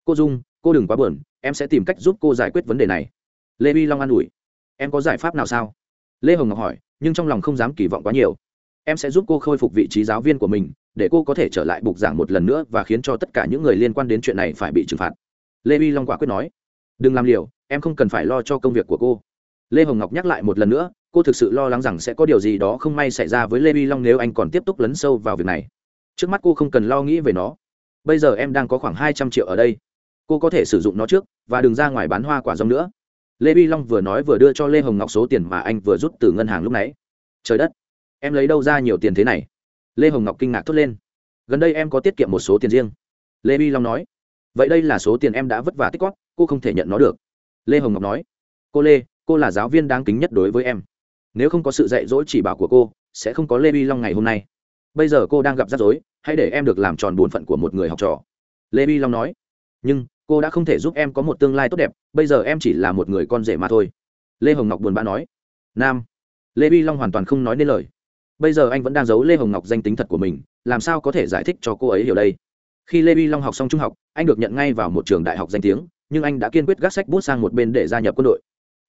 Cô dung, cô đừng quá buồn, em sẽ tìm cách giúp cô giải quyết vấn đề này. Lê vi long an ủi. Em có giải pháp nào sao? Lê hồng ngọc hỏi, nhưng trong lòng không dám kỳ vọng quá nhiều. Em sẽ giúp cô khôi phục vị trí giáo viên của mình, để cô có thể trở lại bục giảng một lần nữa và khiến cho tất cả những người liên quan đến chuyện này phải bị trừng phạt. Lê vi long quả quyết nói, đừng làm liều, em không cần phải lo cho công việc của cô. Lê hồng ngọc nhắc lại một lần nữa, cô thực sự lo lắng rằng sẽ có điều gì đó không may xảy ra với lê vi long nếu anh còn tiếp tục lấn sâu vào việc này. Trước mắt cô không cần lo nghĩ về nó. Bây giờ em đang có khoảng hai trăm triệu ở đây. Cô có thể sử dụng nó trước và đừng ra ngoài bán hoa quả rong nữa lê vi long vừa nói vừa đưa cho lê hồng ngọc số tiền mà anh vừa rút từ ngân hàng lúc nãy. Trời đất, em lấy đâu ra nhiều tiền thế này? Lê hồng ngọc kinh ngạc thốt lên. Gần đây em có tiết kiệm một số tiền riêng. Lê vi long nói. Vậy đây là số tiền em đã vất vả tích cóp cô không thể nhận nó được. Lê hồng ngọc nói. Cô lê, cô là giáo viên đáng kính nhất đối với em. Nếu không có sự dạy dỗ chỉ bảo của cô, sẽ không có lê vi long ngày hôm nay. Bây giờ cô đang gặp rắc rối, hãy để em được làm tròn bổn phận của một người học trò. Lê vi long nói. Nhưng cô đã không thể giúp em có một tương lai tốt đẹp, bây giờ em chỉ là một người con rể mà thôi. Lê hồng ngọc buồn bã nói. Nam. Lê vi long hoàn toàn không nói nên lời. Bây giờ anh vẫn đang giấu lê hồng ngọc danh tính thật của mình, làm sao có thể giải thích cho cô ấy hiểu đây? Khi lê vi long học xong trung học, anh được nhận ngay vào một trường đại học danh tiếng, nhưng anh đã kiên quyết gác sách bút sang một bên để gia nhập quân đội.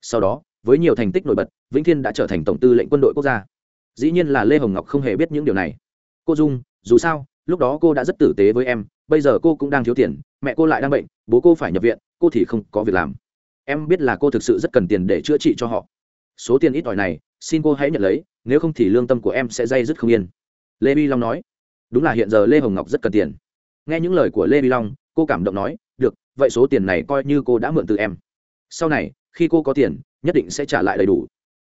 Sau đó, với nhiều thành tích nổi bật, vĩnh thiên đã trở thành tổng tư lệnh quân đội quốc gia. Dĩ nhiên là lê hồng ngọc không hề biết những điều này. Cô dung, dù sao, lúc đó cô đã rất tử tế với em, bây giờ cô cũng đang thiếu tiền mẹ cô lại đang bệnh, bố cô phải nhập viện, cô thì không có việc làm. Em biết là cô thực sự rất cần tiền để chữa trị cho họ. Số tiền ít ỏi này, xin cô hãy nhận lấy, nếu không thì lương tâm của em sẽ dây dứt không yên. Lê vi long nói. Đúng là hiện giờ lê hồng ngọc rất cần tiền. Nghe những lời của lê vi long, cô cảm động nói, được, vậy số tiền này coi như cô đã mượn từ em. Sau này, khi cô có tiền, nhất định sẽ trả lại đầy đủ.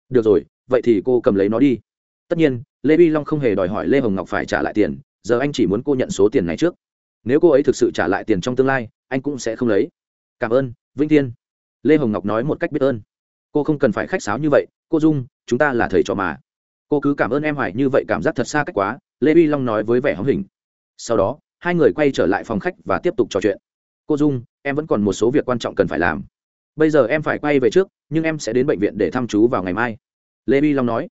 Được rồi, vậy thì cô cầm lấy nó đi. Tất nhiên, lê vi long không hề đòi hỏi lê hồng ngọc phải trả lại tiền, giờ anh chỉ muốn cô nhận số tiền này trước nếu cô ấy thực sự trả lại tiền trong tương lai, anh cũng sẽ không lấy. Cảm ơn, vĩnh thiên. Lê hồng ngọc nói một cách biết ơn. Cô không cần phải khách sáo như vậy, cô dung, chúng ta là thầy trò mà. Cô cứ cảm ơn em hoài, như vậy cảm giác thật xa cách quá, lê vi long nói với vẻ hóng hình. Sau đó, hai người quay trở lại phòng khách và tiếp tục trò chuyện. Cô dung, em vẫn còn một số việc quan trọng cần phải làm. Bây giờ em phải quay về trước, nhưng em sẽ đến bệnh viện để thăm chú vào ngày mai. Lê vi long nói,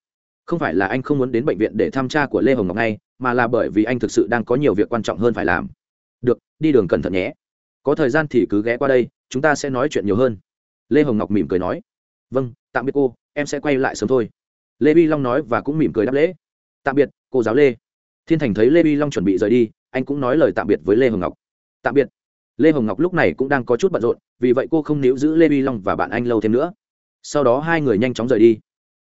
không phải là anh không muốn đến bệnh viện để thăm cha của lê hồng ngọc ngay, mà là bởi vì anh thực sự đang có nhiều việc quan trọng hơn phải làm được, đi đường cẩn thận nhé. Có thời gian thì cứ ghé qua đây, chúng ta sẽ nói chuyện nhiều hơn. Lê hồng ngọc mỉm cười nói. Vâng tạm biệt cô, em sẽ quay lại sớm thôi. Lê vi long nói và cũng mỉm cười đáp lễ. Tạm biệt, cô giáo lê. Thiên thành thấy lê vi long chuẩn bị rời đi, anh cũng nói lời tạm biệt với lê hồng ngọc. Tạm biệt. Lê hồng ngọc lúc này cũng đang có chút bận rộn, vì vậy cô không níu giữ lê vi long và bạn anh lâu thêm nữa. Sau đó hai người nhanh chóng rời đi.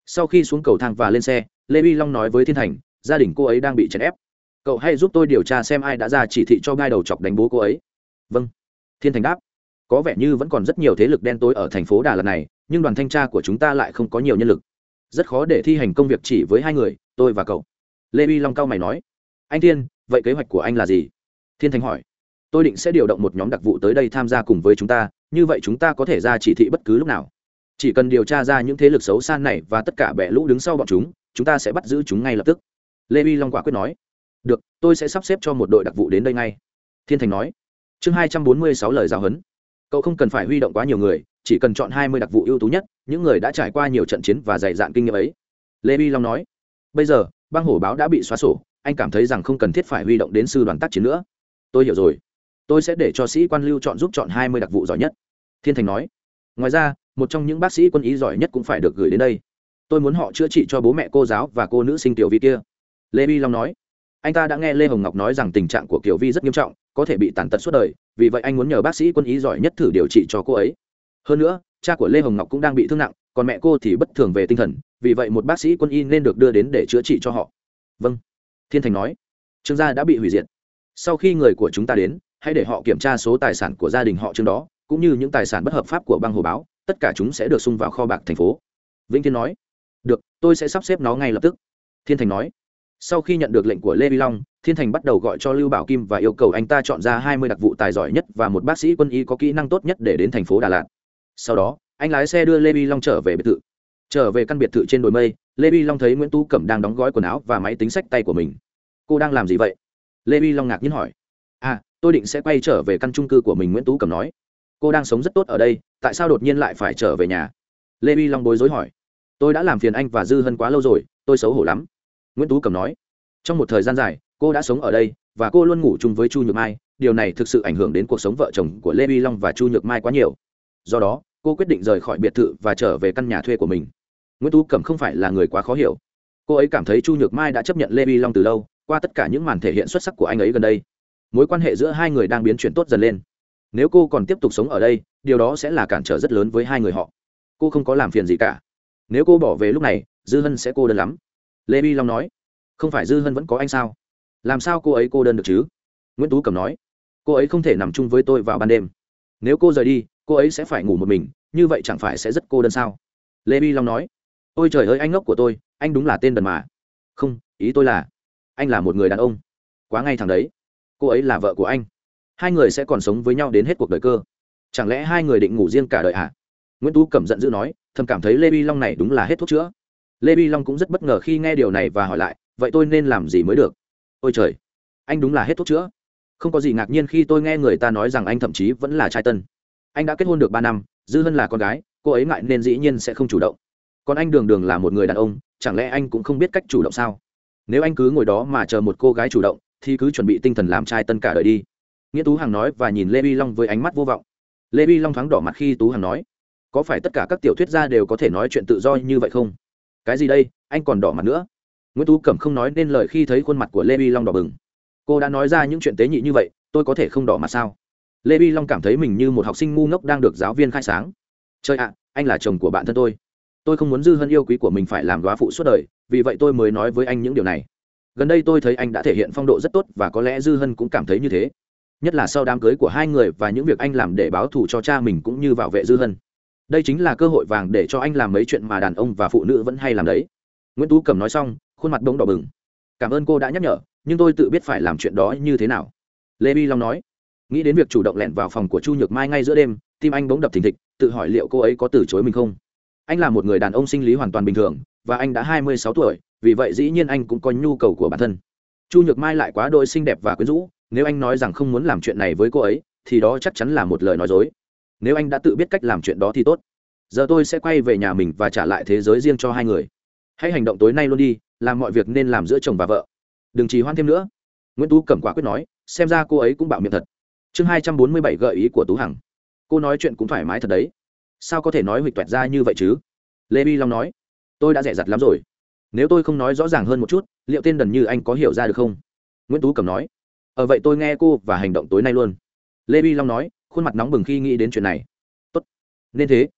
Sau khi xuống cầu thang và lên xe, lê vi long nói với thiên thành, gia đình cô ấy đang bị chèn ép cậu hãy giúp tôi điều tra xem ai đã ra chỉ thị cho gai đầu chọc đánh bố cô ấy. Vâng. Thiên thành đáp. Có vẻ như vẫn còn rất nhiều thế lực đen tối ở thành phố đà lạt này, nhưng đoàn thanh tra của chúng ta lại không có nhiều nhân lực. Rất khó để thi hành công việc chỉ với hai người, tôi và cậu. Lê vi long cao mày nói. Anh thiên, vậy kế hoạch của anh là gì? Thiên thành hỏi. Tôi định sẽ điều động một nhóm đặc vụ tới đây tham gia cùng với chúng ta, như vậy chúng ta có thể ra chỉ thị bất cứ lúc nào. Chỉ cần điều tra ra những thế lực xấu xa này và tất cả bệ lũ đứng sau bọn chúng chúng ta sẽ bắt giữ chúng ngay lập tức. Lê vi long quả quyết nói được, tôi sẽ sắp xếp cho một đội đặc vụ đến đây ngay. Thiên thành nói. Chương hai trăm bốn mươi sáu lời giáo huấn. Cậu không cần phải huy động quá nhiều người, chỉ cần chọn hai mươi đặc vụ ưu tú nhất, những người đã trải qua nhiều trận chiến và dày dạn kinh nghiệm ấy. Lê bi long nói. Bây giờ băng hổ báo đã bị xóa sổ, anh cảm thấy rằng không cần thiết phải huy động đến sư đoàn tác chiến nữa. Tôi hiểu rồi. Tôi sẽ để cho sĩ quan lưu chọn giúp chọn hai mươi đặc vụ giỏi nhất. Thiên thành nói. Ngoài ra, một trong những bác sĩ quân y giỏi nhất cũng phải được gửi đến đây. Tôi muốn họ chữa trị cho bố mẹ cô giáo và cô nữ sinh tiểu vi kia. Lê bi long nói anh ta đã nghe lê hồng ngọc nói rằng tình trạng của kiều vi rất nghiêm trọng, có thể bị tàn tật suốt đời, vì vậy anh muốn nhờ bác sĩ quân y giỏi nhất thử điều trị cho cô ấy. Hơn nữa, cha của lê hồng ngọc cũng đang bị thương nặng, còn mẹ cô thì bất thường về tinh thần, vì vậy một bác sĩ quân y nên được đưa đến để chữa trị cho họ. Vâng thiên thành nói. Trương gia đã bị hủy diệt. Sau khi người của chúng ta đến, hãy để họ kiểm tra số tài sản của gia đình họ trước đó, cũng như những tài sản bất hợp pháp của băng hồ báo, tất cả chúng sẽ được sung vào kho bạc thành phố. Vĩnh thiên nói. Được, tôi sẽ sắp xếp nó ngay lập tức. Thiên thành nói sau khi nhận được lệnh của lê vi long, thiên thành bắt đầu gọi cho lưu bảo kim và yêu cầu anh ta chọn ra hai mươi đặc vụ tài giỏi nhất và một bác sĩ quân y có kỹ năng tốt nhất để đến thành phố đà lạt. Sau đó, anh lái xe đưa lê vi long trở về biệt thự. Trở về căn biệt thự trên đồi mây, lê vi long thấy nguyễn tú cẩm đang đóng gói quần áo và máy tính sách tay của mình. Cô đang làm gì vậy? Lê vi long ngạc nhiên hỏi. À tôi định sẽ quay trở về căn trung cư của mình, nguyễn tú cẩm nói. Cô đang sống rất tốt ở đây, tại sao đột nhiên lại phải trở về nhà? Lê vi long bối rối hỏi. Tôi đã làm phiền anh và dư hân quá lâu rồi, tôi xấu hổ lắm nguyễn tú cẩm nói, trong một thời gian dài, cô đã sống ở đây và cô luôn ngủ chung với chu nhược mai. Điều này thực sự ảnh hưởng đến cuộc sống vợ chồng của lê vi long và chu nhược mai quá nhiều. Do đó, cô quyết định rời khỏi biệt thự và trở về căn nhà thuê của mình. Nguyễn tú cẩm không phải là người quá khó hiểu. Cô ấy cảm thấy chu nhược mai đã chấp nhận lê vi long từ lâu, qua tất cả những màn thể hiện xuất sắc của anh ấy gần đây. Mối quan hệ giữa hai người đang biến chuyển tốt dần lên. Nếu cô còn tiếp tục sống ở đây, điều đó sẽ là cản trở rất lớn với hai người họ. Cô không có làm phiền gì cả. Nếu cô bỏ về lúc này, dư hân sẽ cô đơn lắm lê vi long nói, không phải dư hân vẫn có anh sao? Làm sao cô ấy cô đơn được chứ? Nguyễn tú cầm nói, cô ấy không thể nằm chung với tôi vào ban đêm. Nếu cô rời đi, cô ấy sẽ phải ngủ một mình, như vậy chẳng phải sẽ rất cô đơn sao? Lê vi long nói, ôi trời ơi, anh ngốc của tôi, anh đúng là tên đần mà. Không, ý tôi là, anh là một người đàn ông. Quá ngay thẳng đấy. Cô ấy là vợ của anh. Hai người sẽ còn sống với nhau đến hết cuộc đời cơ. Chẳng lẽ hai người định ngủ riêng cả đời à nguyễn tú cẩm giận dữ nói, thầm cảm thấy lê vi long này đúng là hết thuốc chữa lê vi long cũng rất bất ngờ khi nghe điều này và hỏi lại, vậy tôi nên làm gì mới được? Ôi trời, anh đúng là hết thuốc chữa. Không có gì ngạc nhiên khi tôi nghe người ta nói rằng anh thậm chí vẫn là trai tân. Anh đã kết hôn được ba năm, dư hân là con gái, cô ấy ngại nên dĩ nhiên sẽ không chủ động. Còn anh đường đường là một người đàn ông, chẳng lẽ anh cũng không biết cách chủ động sao? Nếu anh cứ ngồi đó mà chờ một cô gái chủ động, thì cứ chuẩn bị tinh thần làm trai tân cả đời đi. Nghĩa tú hằng nói và nhìn lê vi long với ánh mắt vô vọng. Lê vi long thoáng đỏ mặt khi tú hằng nói, có phải tất cả các tiểu thuyết gia đều có thể nói chuyện tự do như vậy không? Cái gì đây, anh còn đỏ mặt nữa. Nguyễn tú cẩm không nói nên lời khi thấy khuôn mặt của lê vi long đỏ bừng. Cô đã nói ra những chuyện tế nhị như vậy, tôi có thể không đỏ mặt sao? Lê vi long cảm thấy mình như một học sinh ngu ngốc đang được giáo viên khai sáng. Trời ạ, anh là chồng của bạn thân tôi. Tôi không muốn dư hân yêu quý của mình phải làm góa phụ suốt đời, vì vậy tôi mới nói với anh những điều này. Gần đây tôi thấy anh đã thể hiện phong độ rất tốt và có lẽ dư hân cũng cảm thấy như thế. Nhất là sau đám cưới của hai người và những việc anh làm để báo thù cho cha mình cũng như bảo vệ dư hân đây chính là cơ hội vàng để cho anh làm mấy chuyện mà đàn ông và phụ nữ vẫn hay làm đấy. Nguyễn tú cầm nói xong, khuôn mặt bỗng đỏ bừng. Cảm ơn cô đã nhắc nhở, nhưng tôi tự biết phải làm chuyện đó như thế nào. Lê bi long nói, nghĩ đến việc chủ động lẻn vào phòng của chu nhược mai ngay giữa đêm, tim anh bỗng đập thình thịch, tự hỏi liệu cô ấy có từ chối mình không? Anh là một người đàn ông sinh lý hoàn toàn bình thường, và anh đã hai mươi sáu tuổi, vì vậy dĩ nhiên anh cũng có nhu cầu của bản thân. Chu nhược mai lại quá đôi xinh đẹp và quyến rũ, nếu anh nói rằng không muốn làm chuyện này với cô ấy, thì đó chắc chắn là một lời nói dối nếu anh đã tự biết cách làm chuyện đó thì tốt. Giờ tôi sẽ quay về nhà mình và trả lại thế giới riêng cho hai người. Hãy hành động tối nay luôn đi, làm mọi việc nên làm giữa chồng và vợ. Đừng trì hoãn thêm nữa. Nguyễn tú cẩm quả quyết nói, xem ra cô ấy cũng bạo miệng thật. Chương hai trăm bốn mươi bảy gợi ý của tú hằng. Cô nói chuyện cũng thoải mái thật đấy. Sao có thể nói huỵch toẹt ra như vậy chứ? Lê bi long nói, tôi đã rẻ rặt lắm rồi. Nếu tôi không nói rõ ràng hơn một chút, liệu tên đần như anh có hiểu ra được không? Nguyễn tú cẩm nói ở vậy tôi nghe cô và hành động tối nay luôn. Lê bi long nói khuôn mặt nóng bừng khi nghĩ đến chuyện này. Tốt, nên thế.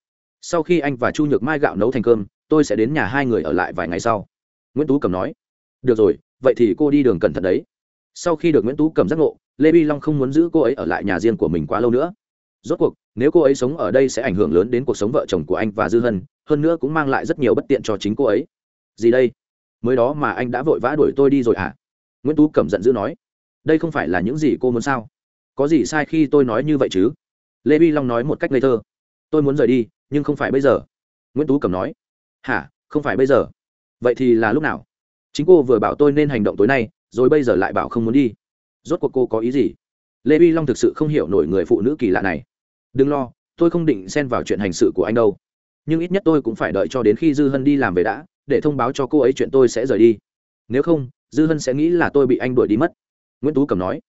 Sau khi anh và chu nhược mai gạo nấu thành cơm, tôi sẽ đến nhà hai người ở lại vài ngày sau. Nguyễn tú cẩm nói. Được rồi, vậy thì cô đi đường cẩn thận đấy. Sau khi được nguyễn tú cầm giác ngộ, lê bi long không muốn giữ cô ấy ở lại nhà riêng của mình quá lâu nữa. Rốt cuộc, nếu cô ấy sống ở đây sẽ ảnh hưởng lớn đến cuộc sống vợ chồng của anh và dư hân, hơn nữa cũng mang lại rất nhiều bất tiện cho chính cô ấy. Gì đây? Mới đó mà anh đã vội vã đuổi tôi đi rồi à nguyễn tú cẩm giận dữ nói. Đây không phải là những gì cô muốn sao? Có gì sai khi tôi nói như vậy chứ? Lê Vi long nói một cách ngây thơ. Tôi muốn rời đi, nhưng không phải bây giờ. Nguyễn tú cẩm nói. Hả? Không phải bây giờ. Vậy thì là lúc nào? Chính cô vừa bảo tôi nên hành động tối nay, rồi bây giờ lại bảo không muốn đi. Rốt cuộc cô có ý gì? Lê Vi long thực sự không hiểu nổi người phụ nữ kỳ lạ này. Đừng lo, tôi không định xen vào chuyện hành sự của anh đâu. Nhưng ít nhất tôi cũng phải đợi cho đến khi dư hân đi làm về đã, để thông báo cho cô ấy chuyện tôi sẽ rời đi. Nếu không, dư hân sẽ nghĩ là tôi bị anh đuổi đi mất. Nguyễn tú cầm nói.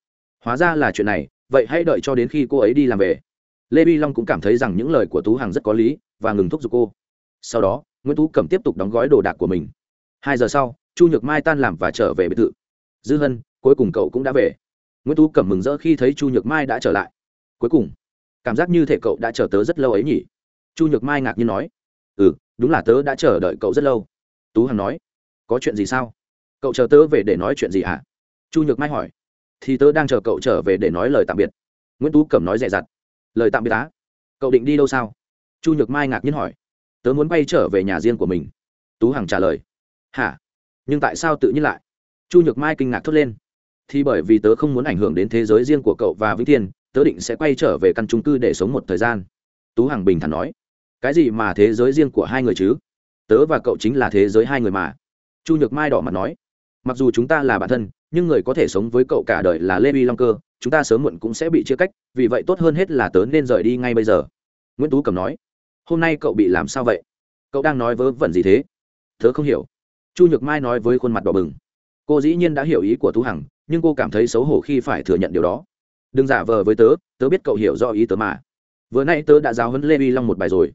Hóa ra là chuyện này vậy hãy đợi cho đến khi cô ấy đi làm về. Lê vi long cũng cảm thấy rằng những lời của tú hằng rất có lý và ngừng thúc giục cô. Sau đó, nguyễn tú cẩm tiếp tục đóng gói đồ đạc của mình. Hai giờ sau, chu nhược mai tan làm và trở về biệt thự. Dư hân, cuối cùng cậu cũng đã về. Nguyễn tú cẩm mừng rỡ khi thấy chu nhược mai đã trở lại. Cuối cùng, cảm giác như thể cậu đã chờ tớ rất lâu ấy nhỉ? Chu nhược mai ngạc nhiên nói. Ừ đúng là tớ đã chờ đợi cậu rất lâu. Tú hằng nói. Có chuyện gì sao? Cậu chờ tớ về để nói chuyện gì ạ à? chu nhược mai hỏi thì tớ đang chờ cậu trở về để nói lời tạm biệt. Nguyễn tú cẩm nói dè dặt. Lời tạm biệt á? Cậu định đi đâu sao? Chu nhược mai ngạc nhiên hỏi. Tớ muốn bay trở về nhà riêng của mình. Tú hằng trả lời. Hả? Nhưng tại sao tự nhiên lại? Chu nhược mai kinh ngạc thốt lên. Thì bởi vì tớ không muốn ảnh hưởng đến thế giới riêng của cậu và vĩnh thiên, tớ định sẽ quay trở về căn trung cư để sống một thời gian. Tú hằng bình thản nói. Cái gì mà thế giới riêng của hai người chứ? Tớ và cậu chính là thế giới hai người mà. Chu nhược mai đỏ mặt nói mặc dù chúng ta là bạn thân, nhưng người có thể sống với cậu cả đời là lê vi long cơ, chúng ta sớm muộn cũng sẽ bị chia cách, vì vậy tốt hơn hết là tớ nên rời đi ngay bây giờ. Nguyễn tú cầm nói. Hôm nay cậu bị làm sao vậy? Cậu đang nói vớ vẩn gì thế? Tớ không hiểu. Chu nhược mai nói với khuôn mặt đỏ bừng. Cô dĩ nhiên đã hiểu ý của tú hằng, nhưng cô cảm thấy xấu hổ khi phải thừa nhận điều đó. Đừng giả vờ với tớ tớ biết cậu hiểu rõ ý tớ mà. Vừa nay tớ đã giáo huấn lê vi long một bài rồi.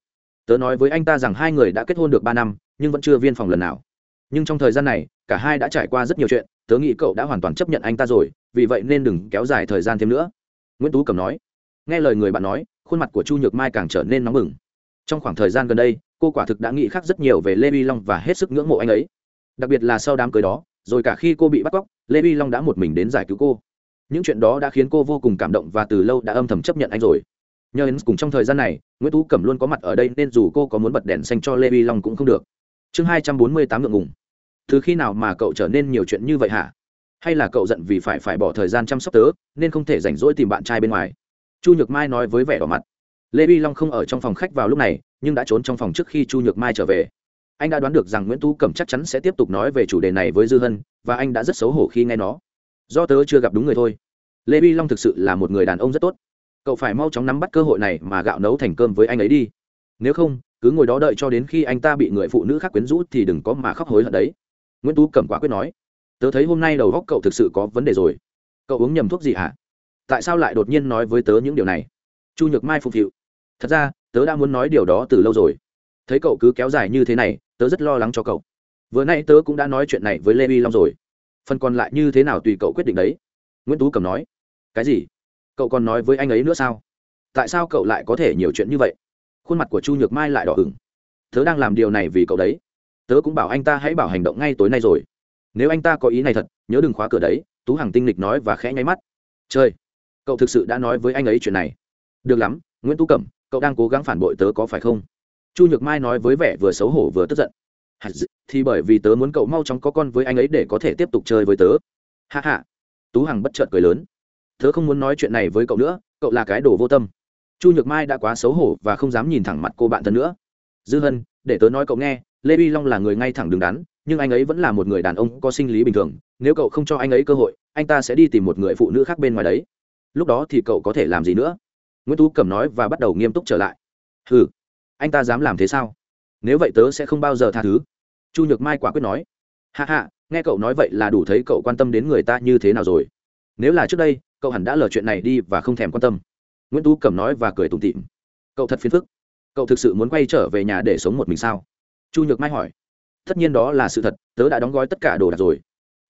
Tớ nói với anh ta rằng hai người đã kết hôn được ba năm, nhưng vẫn chưa viên phòng lần nào. Nhưng trong thời gian này cả hai đã trải qua rất nhiều chuyện, tớ nghĩ cậu đã hoàn toàn chấp nhận anh ta rồi, vì vậy nên đừng kéo dài thời gian thêm nữa. Nguyễn tú cầm nói. Nghe lời người bạn nói, khuôn mặt của chu nhược mai càng trở nên nóng bừng. Trong khoảng thời gian gần đây, cô quả thực đã nghĩ khác rất nhiều về lê vi long và hết sức ngưỡng mộ anh ấy. Đặc biệt là sau đám cưới đó, rồi cả khi cô bị bắt cóc, lê vi long đã một mình đến giải cứu cô. Những chuyện đó đã khiến cô vô cùng cảm động và từ lâu đã âm thầm chấp nhận anh rồi. Nhờ đến cùng trong thời gian này, nguyễn tú cẩm luôn có mặt ở đây nên dù cô có muốn bật đèn xanh cho lê vi long cũng không được. Chương hai trăm bốn mươi tám ngượng ngùng từ khi nào mà cậu trở nên nhiều chuyện như vậy hả? Hay là cậu giận vì phải phải bỏ thời gian chăm sóc tớ, nên không thể rảnh rỗi tìm bạn trai bên ngoài? Chu nhược mai nói với vẻ đỏ mặt. Lê vi long không ở trong phòng khách vào lúc này, nhưng đã trốn trong phòng trước khi chu nhược mai trở về. Anh đã đoán được rằng nguyễn tú cẩm chắc chắn sẽ tiếp tục nói về chủ đề này với dư hân, và anh đã rất xấu hổ khi nghe nó. Do tớ chưa gặp đúng người thôi. Lê vi long thực sự là một người đàn ông rất tốt. Cậu phải mau chóng nắm bắt cơ hội này mà gạo nấu thành cơm với anh ấy đi. Nếu không, cứ ngồi đó đợi cho đến khi anh ta bị người phụ nữ khác quyến rũ thì đừng có mà khóc hối hận đấy nguyễn tú cẩm quả quyết nói, tớ thấy hôm nay đầu góc cậu thực sự có vấn đề rồi. Cậu uống nhầm thuốc gì hả? Tại sao lại đột nhiên nói với tớ những điều này? Chu nhược mai phục vụ, thật ra, tớ đã muốn nói điều đó từ lâu rồi. Thấy cậu cứ kéo dài như thế này, tớ rất lo lắng cho cậu. Vừa nay tớ cũng đã nói chuyện này với lê vi long rồi. Phần còn lại như thế nào tùy cậu quyết định đấy. Nguyễn tú cầm nói, cái gì? Cậu còn nói với anh ấy nữa sao? Tại sao cậu lại có thể nhiều chuyện như vậy? Khuôn mặt của chu nhược mai lại đỏ ửng. Tớ đang làm điều này vì cậu đấy tớ cũng bảo anh ta hãy bảo hành động ngay tối nay rồi. Nếu anh ta có ý này thật, nhớ đừng khóa cửa đấy, tú hằng tinh lịch nói và khẽ nháy mắt. Chơi cậu thực sự đã nói với anh ấy chuyện này. Được lắm, nguyễn tú cẩm, cậu đang cố gắng phản bội tớ có phải không? Chu nhược mai nói với vẻ vừa xấu hổ vừa tức giận. Thì bởi vì tớ muốn cậu mau chóng có con với anh ấy để có thể tiếp tục chơi với tớ. Hạ hạ tú hằng bất chợt cười lớn. Tớ không muốn nói chuyện này với cậu nữa, cậu là cái đồ vô tâm. Chu nhược mai đã quá xấu hổ và không dám nhìn thẳng mặt cô bạn thân nữa. Dư hân, để tớ nói cậu nghe lê vi long là người ngay thẳng đứng đắn, nhưng anh ấy vẫn là một người đàn ông có sinh lý bình thường, nếu cậu không cho anh ấy cơ hội, anh ta sẽ đi tìm một người phụ nữ khác bên ngoài đấy. Lúc đó thì cậu có thể làm gì nữa? Nguyễn tú cẩm nói và bắt đầu nghiêm túc trở lại. Ừ anh ta dám làm thế sao? Nếu vậy tớ sẽ không bao giờ tha thứ. Chu nhược mai quả quyết nói. Hạ hạ nghe cậu nói vậy là đủ thấy cậu quan tâm đến người ta như thế nào rồi. Nếu là trước đây, cậu hẳn đã lờ chuyện này đi và không thèm quan tâm. Nguyễn tú cẩm nói và cười tủm tịm cậu thật phiền phức. Cậu thực sự muốn quay trở về nhà để sống một mình sao? Chu nhược mai hỏi. Tất nhiên đó là sự thật, tớ đã đóng gói tất cả đồ đạc rồi.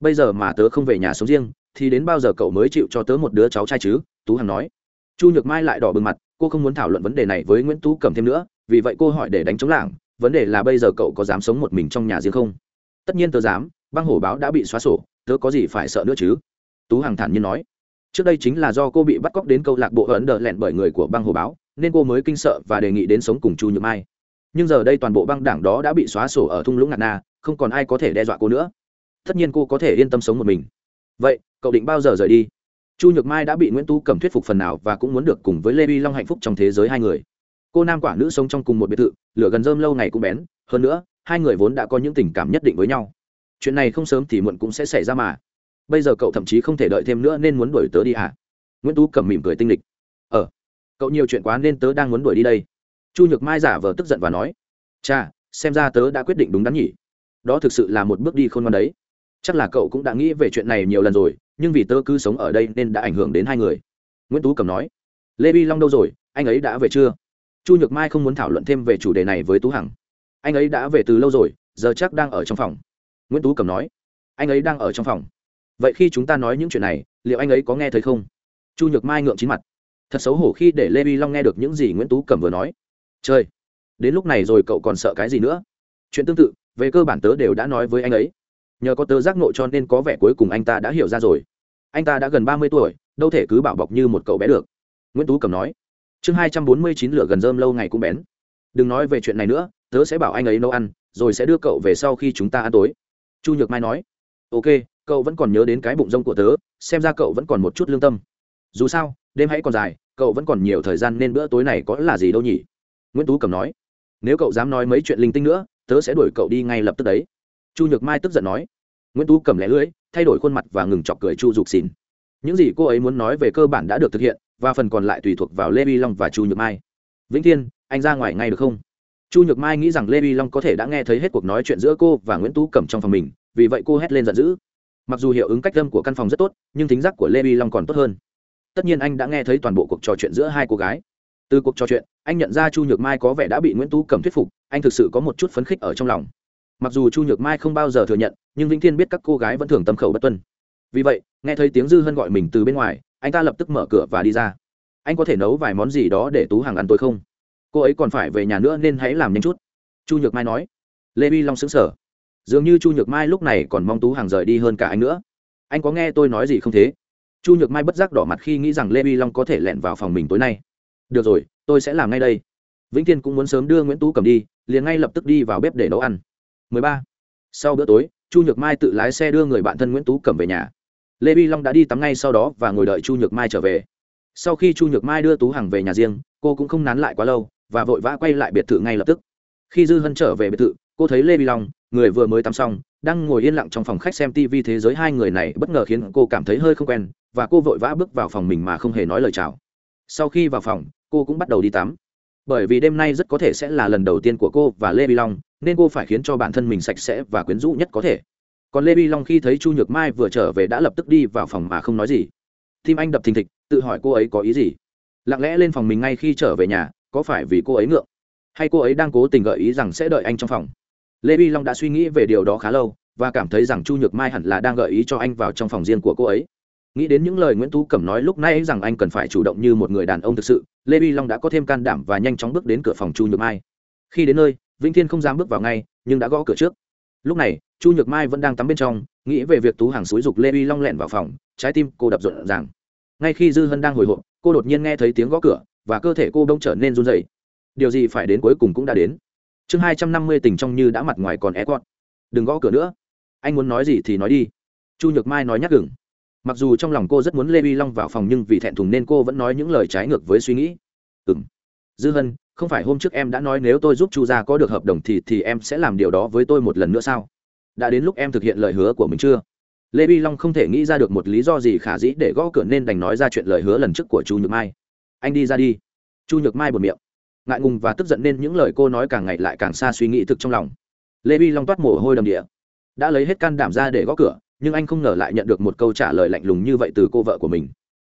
Bây giờ mà tớ không về nhà sống riêng, thì đến bao giờ cậu mới chịu cho tớ một đứa cháu trai chứ? Tú hằng nói. Chu nhược mai lại đỏ bừng mặt, cô không muốn thảo luận vấn đề này với nguyễn tú cẩm thêm nữa, vì vậy cô hỏi để đánh chống lảng, vấn đề là bây giờ cậu có dám sống một mình trong nhà riêng không? Tất nhiên tớ dám, băng hổ báo đã bị xóa sổ, tớ có gì phải sợ nữa chứ? Tú hằng thản nhiên nói. Trước đây chính là do cô bị bắt cóc đến câu lạc bộ ấn đờ lẹn bởi người của băng hồ báo, nên cô mới kinh sợ và đề nghị đến sống cùng chu nhược mai nhưng giờ đây toàn bộ băng đảng đó đã bị xóa sổ ở thung lũng ngạt na, không còn ai có thể đe dọa cô nữa. Tất nhiên cô có thể yên tâm sống một mình. Vậy, cậu định bao giờ rời đi? Chu nhược mai đã bị nguyễn tu cầm thuyết phục phần nào và cũng muốn được cùng với lê vi long hạnh phúc trong thế giới hai người. Cô nam quả nữ sống trong cùng một biệt thự, lửa gần rơm lâu ngày cũng bén, hơn nữa, hai người vốn đã có những tình cảm nhất định với nhau. Chuyện này không sớm thì muộn cũng sẽ xảy ra mà. Bây giờ cậu thậm chí không thể đợi thêm nữa nên muốn đuổi tớ đi hả? Nguyễn tú cầm mỉm cười tinh lịch. Ờ cậu nhiều chuyện quá nên tớ đang muốn đuổi đi đây chu nhược mai giả vờ tức giận và nói cha xem ra tớ đã quyết định đúng đắn nhỉ. Đó thực sự là một bước đi khôn ngoan đấy. Chắc là cậu cũng đã nghĩ về chuyện này nhiều lần rồi, nhưng vì tớ cứ sống ở đây nên đã ảnh hưởng đến hai người. Nguyễn tú cầm nói, lê bi long đâu rồi? Anh ấy đã về chưa? Chu nhược mai không muốn thảo luận thêm về chủ đề này với tú hằng. Anh ấy đã về từ lâu rồi, giờ chắc đang ở trong phòng. Nguyễn tú cầm nói, anh ấy đang ở trong phòng. Vậy khi chúng ta nói những chuyện này, liệu anh ấy có nghe thấy không? Chu nhược mai ngượng chín mặt. Thật xấu hổ khi để lê vi long nghe được những gì nguyễn tú Cầm vừa nói chơi đến lúc này rồi cậu còn sợ cái gì nữa? Chuyện tương tự, về cơ bản tớ đều đã nói với anh ấy. Nhờ có tớ giác nộ cho nên có vẻ cuối cùng anh ta đã hiểu ra rồi. Anh ta đã gần ba mươi tuổi, đâu thể cứ bảo bọc như một cậu bé được. Nguyễn tú cầm nói. Chương hai trăm bốn mươi chín lửa gần rơm lâu ngày cũng bén. Đừng nói về chuyện này nữa, tớ sẽ bảo anh ấy nấu ăn, rồi sẽ đưa cậu về sau khi chúng ta ăn tối. Chu nhược mai nói. Ok, cậu vẫn còn nhớ đến cái bụng rông của tớ, xem ra cậu vẫn còn một chút lương tâm. Dù sao, đêm hãy còn dài, cậu vẫn còn nhiều thời gian nên bữa tối này có là gì đâu nhỉ? Nguyễn tú cầm nói, nếu cậu dám nói mấy chuyện linh tinh nữa, tớ sẽ đuổi cậu đi ngay lập tức đấy. Chu nhược mai tức giận nói, nguyễn tú cầm lẻ lưỡi, thay đổi khuôn mặt và ngừng chọc cười chu dục xìn những gì cô ấy muốn nói về cơ bản đã được thực hiện, và phần còn lại tùy thuộc vào lê vi long và chu nhược mai. Vĩnh thiên, anh ra ngoài ngay được không? Chu nhược mai nghĩ rằng lê vi long có thể đã nghe thấy hết cuộc nói chuyện giữa cô và nguyễn tú cẩm trong phòng mình, vì vậy cô hét lên giận dữ. Mặc dù hiệu ứng cách âm của căn phòng rất tốt, nhưng thính giác của lê vi long còn tốt hơn. Tất nhiên anh đã nghe thấy toàn bộ cuộc trò chuyện giữa hai cô gái từ cuộc trò chuyện, anh nhận ra chu nhược mai có vẻ đã bị nguyễn tú cầm thuyết phục, anh thực sự có một chút phấn khích ở trong lòng. Mặc dù chu nhược mai không bao giờ thừa nhận, nhưng vĩnh thiên biết các cô gái vẫn thường tâm khẩu bất tuân. Vì vậy, nghe thấy tiếng dư hân gọi mình từ bên ngoài, anh ta lập tức mở cửa và đi ra. Anh có thể nấu vài món gì đó để tú hàng ăn tối không? Cô ấy còn phải về nhà nữa nên hãy làm nhanh chút. Chu nhược mai nói. Lê vi long xứng sở dường như chu nhược mai lúc này còn mong tú hàng rời đi hơn cả anh nữa. Anh có nghe tôi nói gì không thế? Chu nhược mai bất giác đỏ mặt khi nghĩ rằng lê vi long có thể lẹn vào phòng mình tối nay được rồi, tôi sẽ làm ngay đây. Vĩnh thiên cũng muốn sớm đưa nguyễn tú cầm đi, liền ngay lập tức đi vào bếp để nấu ăn. 13. sau bữa tối, chu nhược mai tự lái xe đưa người bạn thân nguyễn tú cầm về nhà. Lê vi long đã đi tắm ngay sau đó và ngồi đợi chu nhược mai trở về. Sau khi chu nhược mai đưa tú hằng về nhà riêng, cô cũng không nán lại quá lâu và vội vã quay lại biệt thự ngay lập tức. Khi dư hân trở về biệt thự, cô thấy lê vi long, người vừa mới tắm xong, đang ngồi yên lặng trong phòng khách xem tv thế giới hai người này, bất ngờ khiến cô cảm thấy hơi không quen và cô vội vã bước vào phòng mình mà không hề nói lời chào. Sau khi vào phòng cô cũng bắt đầu đi tắm. Bởi vì đêm nay rất có thể sẽ là lần đầu tiên của cô và lê vi long, nên cô phải khiến cho bản thân mình sạch sẽ và quyến rũ nhất có thể. Còn lê vi long khi thấy chu nhược mai vừa trở về đã lập tức đi vào phòng mà không nói gì. Tim anh đập thình thịch, tự hỏi cô ấy có ý gì? Lặng lẽ lên phòng mình ngay khi trở về nhà, có phải vì cô ấy ngượng? Hay cô ấy đang cố tình gợi ý rằng sẽ đợi anh trong phòng? Lê vi long đã suy nghĩ về điều đó khá lâu, và cảm thấy rằng chu nhược mai hẳn là đang gợi ý cho anh vào trong phòng riêng của cô ấy nghĩ đến những lời nguyễn tú cẩm nói lúc nãy rằng anh cần phải chủ động như một người đàn ông thực sự, lê vi long đã có thêm can đảm và nhanh chóng bước đến cửa phòng chu nhược mai. Khi đến nơi, vĩnh thiên không dám bước vào ngay, nhưng đã gõ cửa trước. Lúc này, chu nhược mai vẫn đang tắm bên trong, nghĩ về việc tú hàng xúi dục lê vi long lẹn vào phòng, trái tim cô đập rộn ràng. Ngay khi dư hân đang hồi hộp, cô đột nhiên nghe thấy tiếng gõ cửa, và cơ thể cô bỗng trở nên run dày điều gì phải đến cuối cùng cũng đã đến. Chương hai trăm năm mươi tình trong như đã mặt ngoài còn é quọn đừng gõ cửa nữa. Anh muốn nói gì thì nói đi. Chu nhược mai nói nhắc gừng mặc dù trong lòng cô rất muốn lê vi long vào phòng nhưng vì thẹn thùng nên cô vẫn nói những lời trái ngược với suy nghĩ. Ừ m dư hân, không phải hôm trước em đã nói nếu tôi giúp chu gia có được hợp đồng thì thì em sẽ làm điều đó với tôi một lần nữa sao? Đã đến lúc em thực hiện lời hứa của mình chưa? Lê vi long không thể nghĩ ra được một lý do gì khả dĩ để gõ cửa nên đành nói ra chuyện lời hứa lần trước của chu nhược mai. Anh đi ra đi. Chu nhược mai buồn miệng. Ngại ngùng và tức giận nên những lời cô nói càng ngày lại càng xa suy nghĩ thực trong lòng. Lê vi long toát mồ hôi đầm địa. Đã lấy hết can đảm ra để gõ cửa nhưng anh không ngờ lại nhận được một câu trả lời lạnh lùng như vậy từ cô vợ của mình.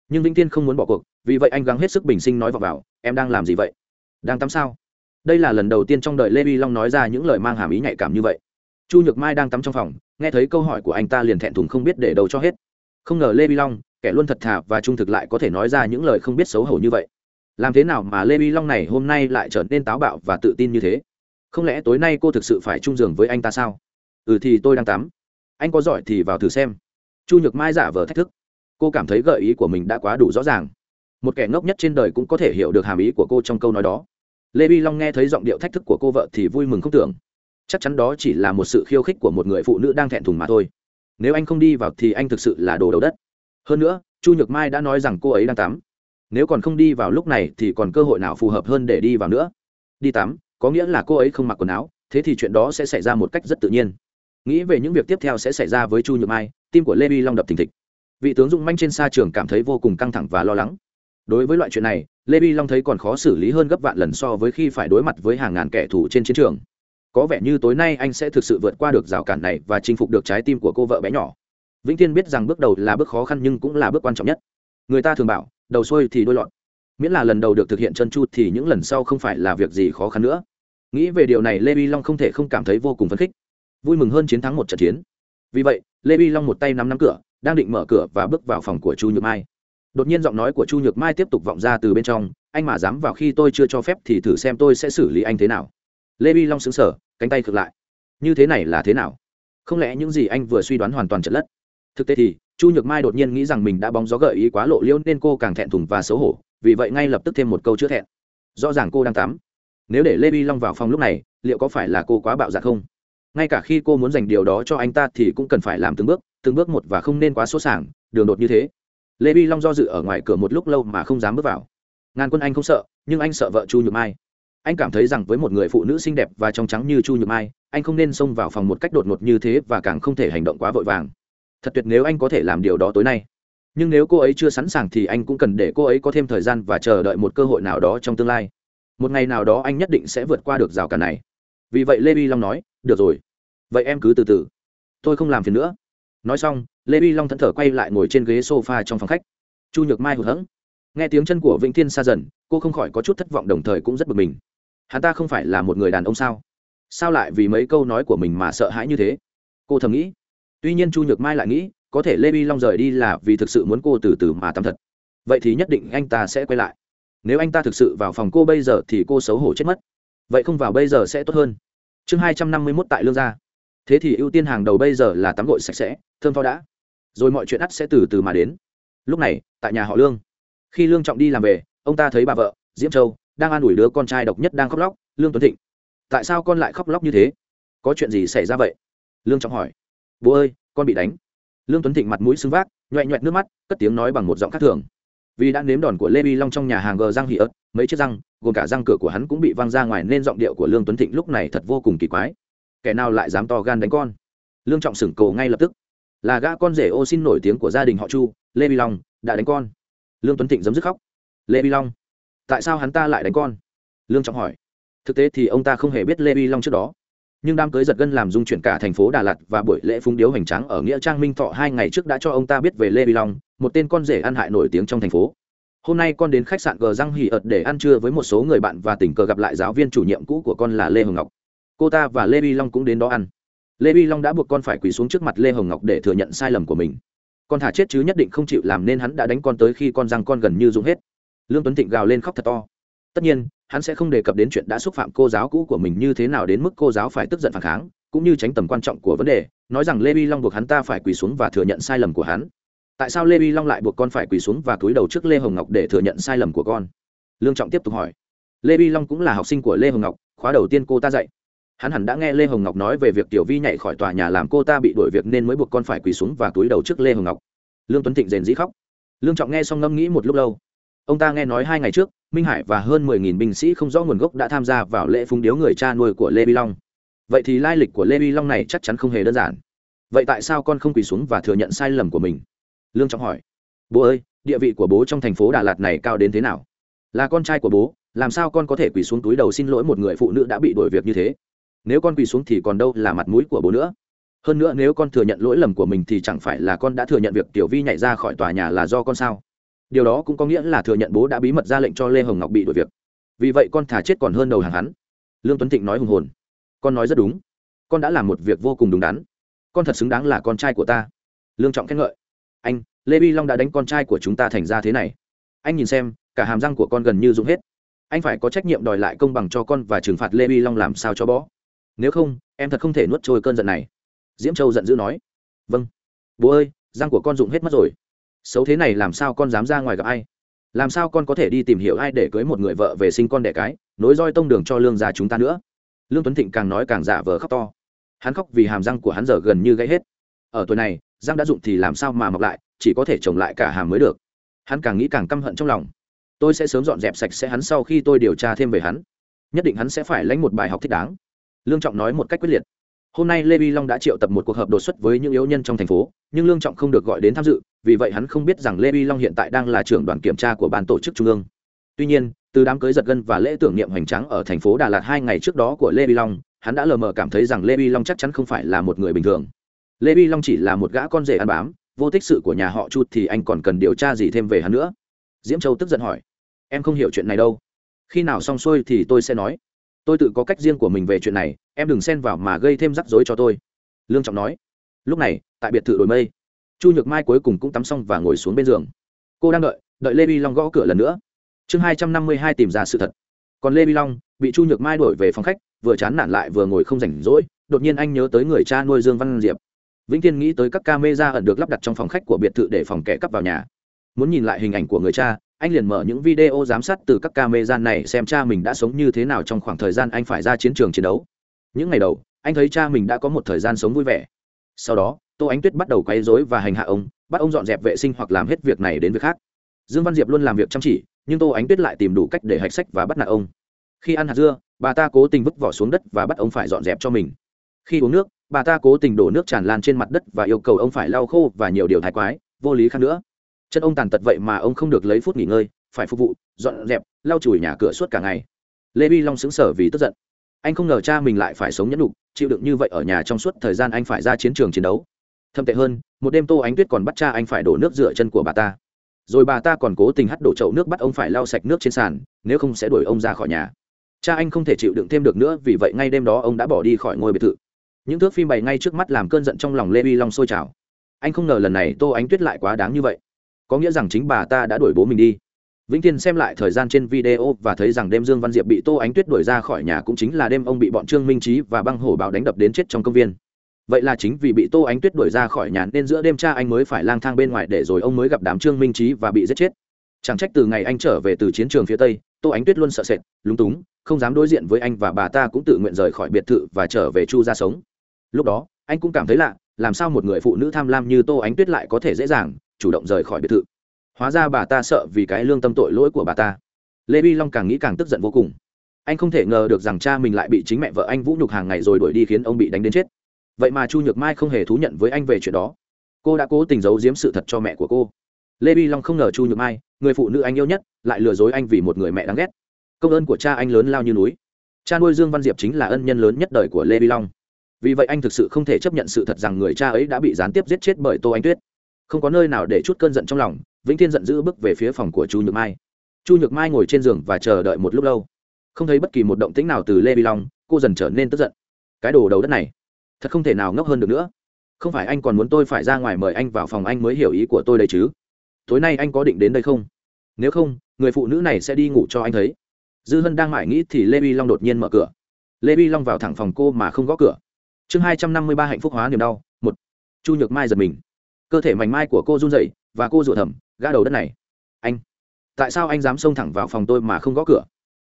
Nhưng vĩnh tiên không muốn bỏ cuộc, vì vậy anh gắng hết sức bình sinh nói vào vào, em đang làm gì vậy? Đang tắm sao? Đây là lần đầu tiên trong đời lê vi long nói ra những lời mang hàm ý nhạy cảm như vậy. Chu nhược mai đang tắm trong phòng, nghe thấy câu hỏi của anh ta liền thẹn thùng không biết để đầu cho hết. Không ngờ lê vi long, kẻ luôn thật thà và trung thực lại có thể nói ra những lời không biết xấu hổ như vậy. Làm thế nào mà lê vi long này hôm nay lại trở nên táo bạo và tự tin như thế? Không lẽ tối nay cô thực sự phải chung giường với anh ta sao? Ừ thì tôi đang tắm anh có giỏi thì vào thử xem. Chu nhược mai giả vờ thách thức. Cô cảm thấy gợi ý của mình đã quá đủ rõ ràng. Một kẻ ngốc nhất trên đời cũng có thể hiểu được hàm ý của cô trong câu nói đó. Lê vi long nghe thấy giọng điệu thách thức của cô vợ thì vui mừng không tưởng. Chắc chắn đó chỉ là một sự khiêu khích của một người phụ nữ đang thẹn thùng mà thôi. Nếu anh không đi vào thì anh thực sự là đồ đầu đất. Hơn nữa, chu nhược mai đã nói rằng cô ấy đang tắm. Nếu còn không đi vào lúc này thì còn cơ hội nào phù hợp hơn để đi vào nữa? Đi tắm, có nghĩa là cô ấy không mặc quần áo, thế thì chuyện đó sẽ xảy ra một cách rất tự nhiên nghĩ về những việc tiếp theo sẽ xảy ra với chu nhược mai, tim của lê vi long đập thình thịch. Vị tướng dũng manh trên xa trường cảm thấy vô cùng căng thẳng và lo lắng. Đối với loại chuyện này, lê vi long thấy còn khó xử lý hơn gấp vạn lần so với khi phải đối mặt với hàng ngàn kẻ thù trên chiến trường. Có vẻ như tối nay anh sẽ thực sự vượt qua được rào cản này và chinh phục được trái tim của cô vợ bé nhỏ. Vĩnh thiên biết rằng bước đầu là bước khó khăn nhưng cũng là bước quan trọng nhất. Người ta thường bảo, đầu xuôi thì đôi lọt miễn là lần đầu được thực hiện chân chu thì những lần sau không phải là việc gì khó khăn nữa. Nghĩ về điều này, lê vi long không thể không cảm thấy vô cùng phấn khích vui mừng hơn chiến thắng một trận chiến. Vì vậy, lê vi long một tay nắm nắm cửa, đang định mở cửa và bước vào phòng của chu nhược mai. Đột nhiên giọng nói của chu nhược mai tiếp tục vọng ra từ bên trong, anh mà dám vào khi tôi chưa cho phép thì thử xem tôi sẽ xử lý anh thế nào. Lê vi long xứng sở cánh tay khựng lại. Như thế này là thế nào? Không lẽ những gì anh vừa suy đoán hoàn toàn chật lất? Thực tế thì, chu nhược mai đột nhiên nghĩ rằng mình đã bóng gió gợi ý quá lộ liễu nên cô càng thẹn thùng và xấu hổ, vì vậy ngay lập tức thêm một câu chữa thẹn. Rõ ràng cô đang tắm. Nếu để lê vi long vào phòng lúc này, liệu có phải là cô quá bạo dạn không? Ngay cả khi cô muốn dành điều đó cho anh ta thì cũng cần phải làm từng bước từng bước một và không nên quá sốt sảng, đường đột như thế. Lê vi long do dự ở ngoài cửa một lúc lâu mà không dám bước vào. Ngàn quân anh không sợ nhưng anh sợ vợ chu nhược mai. Anh cảm thấy rằng với một người phụ nữ xinh đẹp và trong trắng như chu nhược mai anh không nên xông vào phòng một cách đột ngột như thế và càng không thể hành động quá vội vàng. Thật tuyệt nếu anh có thể làm điều đó tối nay. Nhưng nếu cô ấy chưa sẵn sàng thì anh cũng cần để cô ấy có thêm thời gian và chờ đợi một cơ hội nào đó trong tương lai. Một ngày nào đó anh nhất định sẽ vượt qua được rào cản này vì vậy lê vi long nói, được rồi, vậy em cứ từ từ. Tôi không làm phiền nữa. Nói xong, lê vi long thẫn thở quay lại ngồi trên ghế s o f a trong phòng khách. Chu nhược mai hụt hẫng. Nghe tiếng chân của vĩnh thiên xa dần, cô không khỏi có chút thất vọng đồng thời cũng rất bực mình. Hắn ta không phải là một người đàn ông sao? Sao lại vì mấy câu nói của mình mà sợ hãi như thế? Cô thầm nghĩ. Tuy nhiên chu nhược mai lại nghĩ, có thể lê vi long rời đi là vì thực sự muốn cô từ từ mà tắm thật. Vậy thì nhất định anh ta sẽ quay lại. Nếu anh ta thực sự vào phòng cô bây giờ thì cô xấu hổ chết mất vậy không vào bây giờ sẽ tốt hơn. Chương hai trăm năm mươi mốt tại lương gia. Thế thì ưu tiên hàng đầu bây giờ là tắm gội sạch sẽ, thơm phao đã. Rồi mọi chuyện ắt sẽ từ từ mà đến. Lúc này, tại nhà họ lương. Khi lương trọng đi làm về, ông ta thấy bà vợ, diễm châu, đang an ủi đứa con trai độc nhất đang khóc lóc, lương tuấn thịnh. Tại sao con lại khóc lóc như thế? Có chuyện gì xảy ra vậy? Lương trọng hỏi. Bố ơi, con bị đánh. Lương tuấn thịnh mặt mũi xưng vác, nhoẹ nhoẹt nước mắt, cất tiếng nói bằng một giọng khác thường. Vì đã nếm đòn của lê vi long trong nhà hàng gờ răng hỉ ớt mấy chiếc răng, gồm cả răng cửa của hắn cũng bị văng ra ngoài nên giọng điệu của lương tuấn thịnh lúc này thật vô cùng kỳ quái. Kẻ nào lại dám to gan đánh con? Lương trọng sửng cầu ngay lập tức. Là gã con rể ô xin nổi tiếng của gia đình họ chu, lê vi long, đã đánh con. Lương tuấn thịnh giấm dứt khóc. Lê vi long, tại sao hắn ta lại đánh con? Lương trọng hỏi. Thực tế thì ông ta không hề biết lê vi long trước đó. Nhưng đám cưới giật gân làm dung chuyển cả thành phố đà lạt và buổi lễ phúng điếu hoành tráng ở nghĩa trang minh thọ hai ngày trước đã cho ông ta biết về lê vi long, một tên con rể ăn hại nổi tiếng trong thành phố hôm nay con đến khách sạn gờ răng hỉ ợt để ăn trưa với một số người bạn và tình cờ gặp lại giáo viên chủ nhiệm cũ của con là lê hồng ngọc. Cô ta và lê vi long cũng đến đó ăn. Lê vi long đã buộc con phải quỳ xuống trước mặt lê hồng ngọc để thừa nhận sai lầm của mình. Con thả chết chứ nhất định không chịu làm nên hắn đã đánh con tới khi con răng con gần như rụng hết. Lương tuấn thịnh gào lên khóc thật to. Tất nhiên, hắn sẽ không đề cập đến chuyện đã xúc phạm cô giáo cũ của mình như thế nào đến mức cô giáo phải tức giận phản kháng, cũng như tránh tầm quan trọng của vấn đề, nói rằng lê vi long buộc hắn ta phải quỳ xuống và thừa nhận sai lầm của hắn tại sao lê vi long lại buộc con phải quỳ xuống và cúi đầu trước lê hồng ngọc để thừa nhận sai lầm của con? Lương trọng tiếp tục hỏi. Lê vi long cũng là học sinh của lê hồng ngọc, khóa đầu tiên cô ta dạy. Hắn hẳn đã nghe lê hồng ngọc nói về việc tiểu vi nhảy khỏi tòa nhà làm cô ta bị đuổi việc nên mới buộc con phải quỳ xuống và cúi đầu trước lê hồng ngọc. Lương tuấn thịnh rền dĩ khóc. Lương trọng nghe xong ngâm nghĩ một lúc lâu. Ông ta nghe nói hai ngày trước, minh hải và hơn mười nghìn binh sĩ không rõ nguồn gốc đã tham gia vào lễ phúng điếu người cha nuôi của lê vi long. Vậy thì lai lịch của lê vi long này chắc chắn không hề đơn giản. Vậy tại sao con không quỳ xuống và thừa nhận sai lầm của mình? Lương trọng hỏi, bố ơi, địa vị của bố trong thành phố đà lạt này cao đến thế nào? Là con trai của bố, làm sao con có thể quỳ xuống túi đầu xin lỗi một người phụ nữ đã bị đổi việc như thế? Nếu con quỳ xuống thì còn đâu là mặt mũi của bố nữa. Hơn nữa nếu con thừa nhận lỗi lầm của mình thì chẳng phải là con đã thừa nhận việc tiểu vi nhảy ra khỏi tòa nhà là do con sao? Điều đó cũng có nghĩa là thừa nhận bố đã bí mật ra lệnh cho lê hồng ngọc bị đuổi việc. Vì vậy con thả chết còn hơn đầu hàng hắn. Lương tuấn thịnh nói hùng hồn, con nói rất đúng. Con đã làm một việc vô cùng đúng đắn. Con thật xứng đáng là con trai của ta. Lương trọng khen ngợi anh, lê vi long đã đánh con trai của chúng ta thành ra thế này. Anh nhìn xem, cả hàm răng của con gần như rụng hết. Anh phải có trách nhiệm đòi lại công bằng cho con và trừng phạt lê vi long làm sao cho bó. Nếu không, em thật không thể nuốt trôi cơn giận này. Diễm châu giận dữ nói. Vâng. Bố ơi, răng của con rụng hết mất rồi. Xấu thế này làm sao con dám ra ngoài gặp ai? Làm sao con có thể đi tìm hiểu ai để cưới một người vợ về sinh con đẻ cái, nối roi tông đường cho lương gia chúng ta nữa? Lương tuấn thịnh càng nói càng giả vờ khóc to. Hắn khóc vì hàm răng của hắn giờ gần như gãy hết. Ở tuổi này răng đã dụng thì làm sao mà mọc lại, chỉ có thể trồng lại cả hàm mới được. Hắn càng nghĩ càng căm hận trong lòng. Tôi sẽ sớm dọn dẹp sạch sẽ hắn sau khi tôi điều tra thêm về hắn. Nhất định hắn sẽ phải lãnh một bài học thích đáng. Lương trọng nói một cách quyết liệt. Hôm nay lê vi long đã triệu tập một cuộc họp đột xuất với những yếu nhân trong thành phố, nhưng lương trọng không được gọi đến tham dự, vì vậy hắn không biết rằng lê vi long hiện tại đang là trưởng đoàn kiểm tra của ban tổ chức trung ương. Tuy nhiên, từ đám cưới giật gân và lễ tưởng niệm hoành tráng ở thành phố đà lạt hai ngày trước đó của lê vi long, hắn đã lờ mờ cảm thấy rằng lê vi long chắc chắn không phải là một người bình thường lê vi long chỉ là một gã con rể ăn bám, vô tích sự của nhà họ chu thì anh còn cần điều tra gì thêm về hắn nữa? Diễm châu tức giận hỏi. Em không hiểu chuyện này đâu. Khi nào xong xuôi thì tôi sẽ nói. Tôi tự có cách riêng của mình về chuyện này, em đừng xen vào mà gây thêm rắc rối cho tôi. Lương trọng nói. Lúc này, tại biệt thự đồi mây, chu nhược mai cuối cùng cũng tắm xong và ngồi xuống bên giường. Cô đang đợi đợi lê vi long gõ cửa lần nữa. Chương hai trăm năm mươi hai tìm ra sự thật. Còn lê vi long bị chu nhược mai đổi về phòng khách, vừa chán nản lại vừa ngồi không rảnh rỗi, đột nhiên anh nhớ tới người cha nuôi dương văn diệp vĩnh Thiên nghĩ tới các ca mê ra ẩn được lắp đặt trong phòng khách của biệt thự để phòng kẻ cắp vào nhà. Muốn nhìn lại hình ảnh của người cha, anh liền mở những video giám sát từ các ca mê này xem cha mình đã sống như thế nào trong khoảng thời gian anh phải ra chiến trường chiến đấu. Những ngày đầu, anh thấy cha mình đã có một thời gian sống vui vẻ. Sau đó, tô ánh tuyết bắt đầu quấy rối và hành hạ ông, bắt ông dọn dẹp vệ sinh hoặc làm hết việc này đến việc khác. Dương văn diệp luôn làm việc chăm chỉ, nhưng tô ánh tuyết lại tìm đủ cách để hạch sách và bắt nạt ông. Khi ăn hạt dưa, bà ta cố tình vứt vỏ xuống đất và bắt ông phải dọn dẹp cho mình khi uống nước, bà ta cố tình đổ nước tràn lan trên mặt đất và yêu cầu ông phải lau khô và nhiều điều thái quái, vô lý khác nữa. Chân ông tàn tật vậy mà ông không được lấy phút nghỉ ngơi, phải phục vụ, dọn dẹp, lau chùi nhà cửa suốt cả ngày. Lê vi long xứng sở vì tức giận. Anh không ngờ cha mình lại phải sống nhẫn đục chịu đựng như vậy ở nhà trong suốt thời gian anh phải ra chiến trường chiến đấu. Thậm tệ hơn, một đêm tô ánh tuyết còn bắt cha anh phải đổ nước rửa chân của bà ta. Rồi bà ta còn cố tình hắt đổ chậu nước bắt ông phải lau sạch nước trên sàn, nếu không sẽ đuổi ông ra khỏi nhà. Cha anh không thể chịu đựng thêm được nữa, vì vậy ngay đêm đó ông đã bỏ đi khỏi ngôi biệt thự những thước phim bày ngay trước mắt làm cơn giận trong lòng lê vi long sôi trào. Anh không ngờ lần này tô ánh tuyết lại quá đáng như vậy. Có nghĩa rằng chính bà ta đã đuổi bố mình đi. Vĩnh thiên xem lại thời gian trên video và thấy rằng đêm dương văn diệp bị tô ánh tuyết đuổi ra khỏi nhà cũng chính là đêm ông bị bọn trương minh trí và băng hổ bảo đánh đập đến chết trong công viên. Vậy là chính vì bị tô ánh tuyết đuổi ra khỏi nhà nên giữa đêm cha anh mới phải lang thang bên ngoài để rồi ông mới gặp đám trương minh trí và bị giết chết. Chẳng trách từ ngày anh trở về từ chiến trường phía tây, tô ánh tuyết luôn sợ sệt, lúng túng, không dám đối diện với anh và bà ta cũng tự nguyện rời khỏi biệt thự và trở về chu ra sống lúc đó, anh cũng cảm thấy lạ, làm sao một người phụ nữ tham lam như tô ánh tuyết lại có thể dễ dàng chủ động rời khỏi biệt thự? Hóa ra bà ta sợ vì cái lương tâm tội lỗi của bà ta. Lê vi long càng nghĩ càng tức giận vô cùng. Anh không thể ngờ được rằng cha mình lại bị chính mẹ vợ anh vũ nhục hàng ngày rồi đuổi đi khiến ông bị đánh đến chết. Vậy mà chu nhược mai không hề thú nhận với anh về chuyện đó. Cô đã cố tình giấu giếm sự thật cho mẹ của cô. Lê vi long không ngờ chu nhược mai, người phụ nữ anh yêu nhất, lại lừa dối anh vì một người mẹ đáng ghét. Công ơn của cha anh lớn lao như núi. Cha nuôi dương văn diệp chính là ân nhân lớn nhất đời của lê vi long vì vậy anh thực sự không thể chấp nhận sự thật rằng người cha ấy đã bị gián tiếp giết chết bởi tô anh tuyết. Không có nơi nào để chút cơn giận trong lòng, vĩnh thiên giận dữ bước về phía phòng của chu nhược mai. Chu nhược mai ngồi trên giường và chờ đợi một lúc lâu. Không thấy bất kỳ một động tĩnh nào từ lê vi long, cô dần trở nên tức giận. Cái đồ đầu đất này, thật không thể nào ngốc hơn được nữa. Không phải anh còn muốn tôi phải ra ngoài mời anh vào phòng anh mới hiểu ý của tôi đây chứ? Tối nay anh có định đến đây không? Nếu không, người phụ nữ này sẽ đi ngủ cho anh thấy. Dư hân đang mải nghĩ thì lê vi long đột nhiên mở cửa. Lê vi long vào thẳng phòng cô mà không gõ cửa chương hai trăm năm mươi ba hạnh phúc hóa niềm đau, một, chu nhược mai giật mình. Cơ thể mảnh mai của cô run rẩy và cô rủa thầm, gã đầu đất này. Anh, tại sao anh dám xông thẳng vào phòng tôi mà không gõ cửa?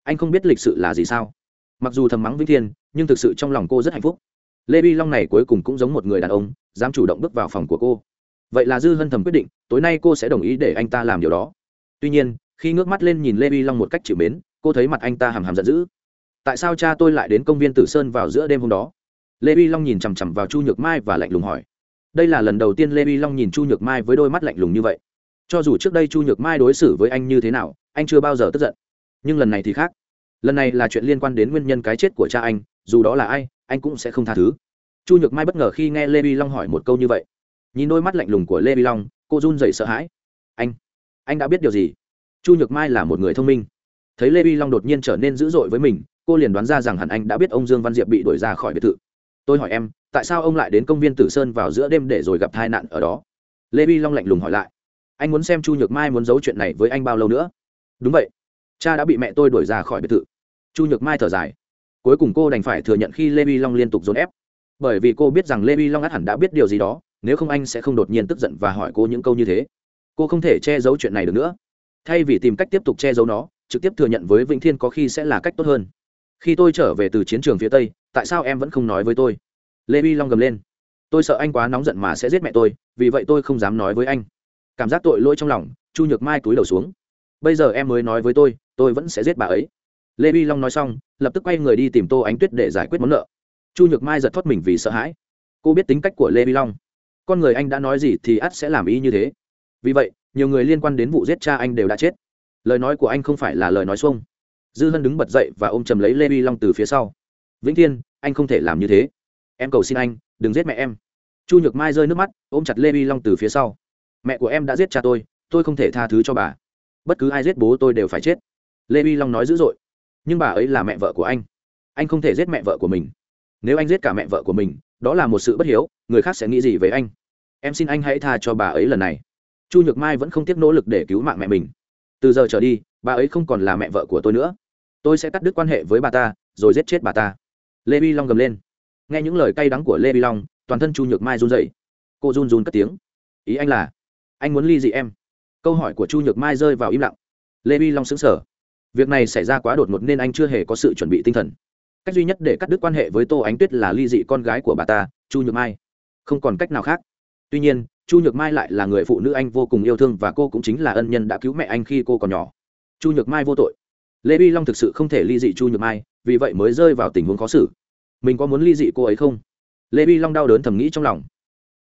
Anh không biết lịch sự là gì sao? Mặc dù thầm mắng vĩnh thiên, nhưng thực sự trong lòng cô rất hạnh phúc. Lê bi long này cuối cùng cũng giống một người đàn ông, dám chủ động bước vào phòng của cô. Vậy là dư hân thầm quyết định, tối nay cô sẽ đồng ý để anh ta làm điều đó. Tuy nhiên, khi ngước mắt lên nhìn lê bi long một cách chịu mến, cô thấy mặt anh ta hàm hàm giận dữ. Tại sao cha tôi lại đến công viên tử sơn vào giữa đêm hôm đó? Lê vi long nhìn chằm chằm vào chu nhược mai và lạnh lùng hỏi. Đây là lần đầu tiên lê vi long nhìn chu nhược mai với đôi mắt lạnh lùng như vậy. Cho dù trước đây chu nhược mai đối xử với anh như thế nào, anh chưa bao giờ tức giận. Nhưng lần này thì khác. Lần này là chuyện liên quan đến nguyên nhân cái chết của cha anh, dù đó là ai, anh cũng sẽ không tha thứ. Chu nhược mai bất ngờ khi nghe lê vi long hỏi một câu như vậy. Nhìn đôi mắt lạnh lùng của lê vi long, cô run dậy sợ hãi. Anh anh đã biết điều gì? Chu nhược mai là một người thông minh. Thấy lê vi long đột nhiên trở nên dữ dội với mình, cô liền đoán ra rằng hẳn anh đã biết ông dương văn diệp bị đuổi ra khỏi biệt thự tôi hỏi em, tại sao ông lại đến công viên tử sơn vào giữa đêm để rồi gặp tai nạn ở đó? Lê vi long lạnh lùng hỏi lại. Anh muốn xem chu nhược mai muốn giấu chuyện này với anh bao lâu nữa? Đúng vậy. Cha đã bị mẹ tôi đuổi ra khỏi biệt thự. Chu nhược mai thở dài. Cuối cùng cô đành phải thừa nhận khi lê vi long liên tục dồn ép. Bởi vì cô biết rằng lê vi long ắt hẳn đã biết điều gì đó, nếu không anh sẽ không đột nhiên tức giận và hỏi cô những câu như thế. Cô không thể che giấu chuyện này được nữa. Thay vì tìm cách tiếp tục che giấu nó, trực tiếp thừa nhận với vĩnh thiên có khi sẽ là cách tốt hơn khi tôi trở về từ chiến trường phía tây, tại sao em vẫn không nói với tôi? Lê vi long gầm lên. Tôi sợ anh quá nóng giận mà sẽ giết mẹ tôi, vì vậy tôi không dám nói với anh. Cảm giác tội lỗi trong lòng, chu nhược mai túi đầu xuống. Bây giờ em mới nói với tôi tôi vẫn sẽ giết bà ấy. Lê vi long nói xong, lập tức quay người đi tìm tô ánh tuyết để giải quyết món nợ. Chu nhược mai giật thoát mình vì sợ hãi. Cô biết tính cách của lê vi long. Con người anh đã nói gì thì ắt sẽ làm ý như thế. Vì vậy, nhiều người liên quan đến vụ giết cha anh đều đã chết. Lời nói của anh không phải là lời nói xuông dư hân đứng bật dậy và ôm chầm lấy lê vi long từ phía sau. Vĩnh thiên, anh không thể làm như thế. Em cầu xin anh, đừng giết mẹ em. Chu nhược mai rơi nước mắt, ôm chặt lê vi long từ phía sau. Mẹ của em đã giết cha tôi tôi không thể tha thứ cho bà. Bất cứ ai giết bố tôi đều phải chết. Lê vi long nói dữ dội. Nhưng bà ấy là mẹ vợ của anh. Anh không thể giết mẹ vợ của mình. Nếu anh giết cả mẹ vợ của mình, đó là một sự bất hiếu, người khác sẽ nghĩ gì với anh? Em xin anh hãy tha cho bà ấy lần này. Chu nhược mai vẫn không tiếc nỗ lực để cứu mạng mẹ mình. Từ giờ trở đi, bà ấy không còn là mẹ vợ của tôi nữa tôi sẽ cắt đứt quan hệ với bà ta, rồi giết chết bà ta. Lê vi long gầm lên. Nghe những lời cay đắng của lê vi long, toàn thân chu nhược mai run dậy cô run run cất tiếng. Ý anh là, anh muốn ly dị em? Câu hỏi của chu nhược mai rơi vào im lặng. Lê vi long xứng sở việc này xảy ra quá đột ngột nên anh chưa hề có sự chuẩn bị tinh thần. Cách duy nhất để cắt đứt quan hệ với tô ánh tuyết là ly dị con gái của bà ta, chu nhược mai. Không còn cách nào khác. Tuy nhiên, chu nhược mai lại là người phụ nữ anh vô cùng yêu thương và cô cũng chính là ân nhân đã cứu mẹ anh khi cô còn nhỏ. Chu nhược mai vô tội lê vi long thực sự không thể ly dị chu nhược mai, vì vậy mới rơi vào tình huống khó xử. Mình có muốn ly dị cô ấy không? Lê vi long đau đớn thầm nghĩ trong lòng.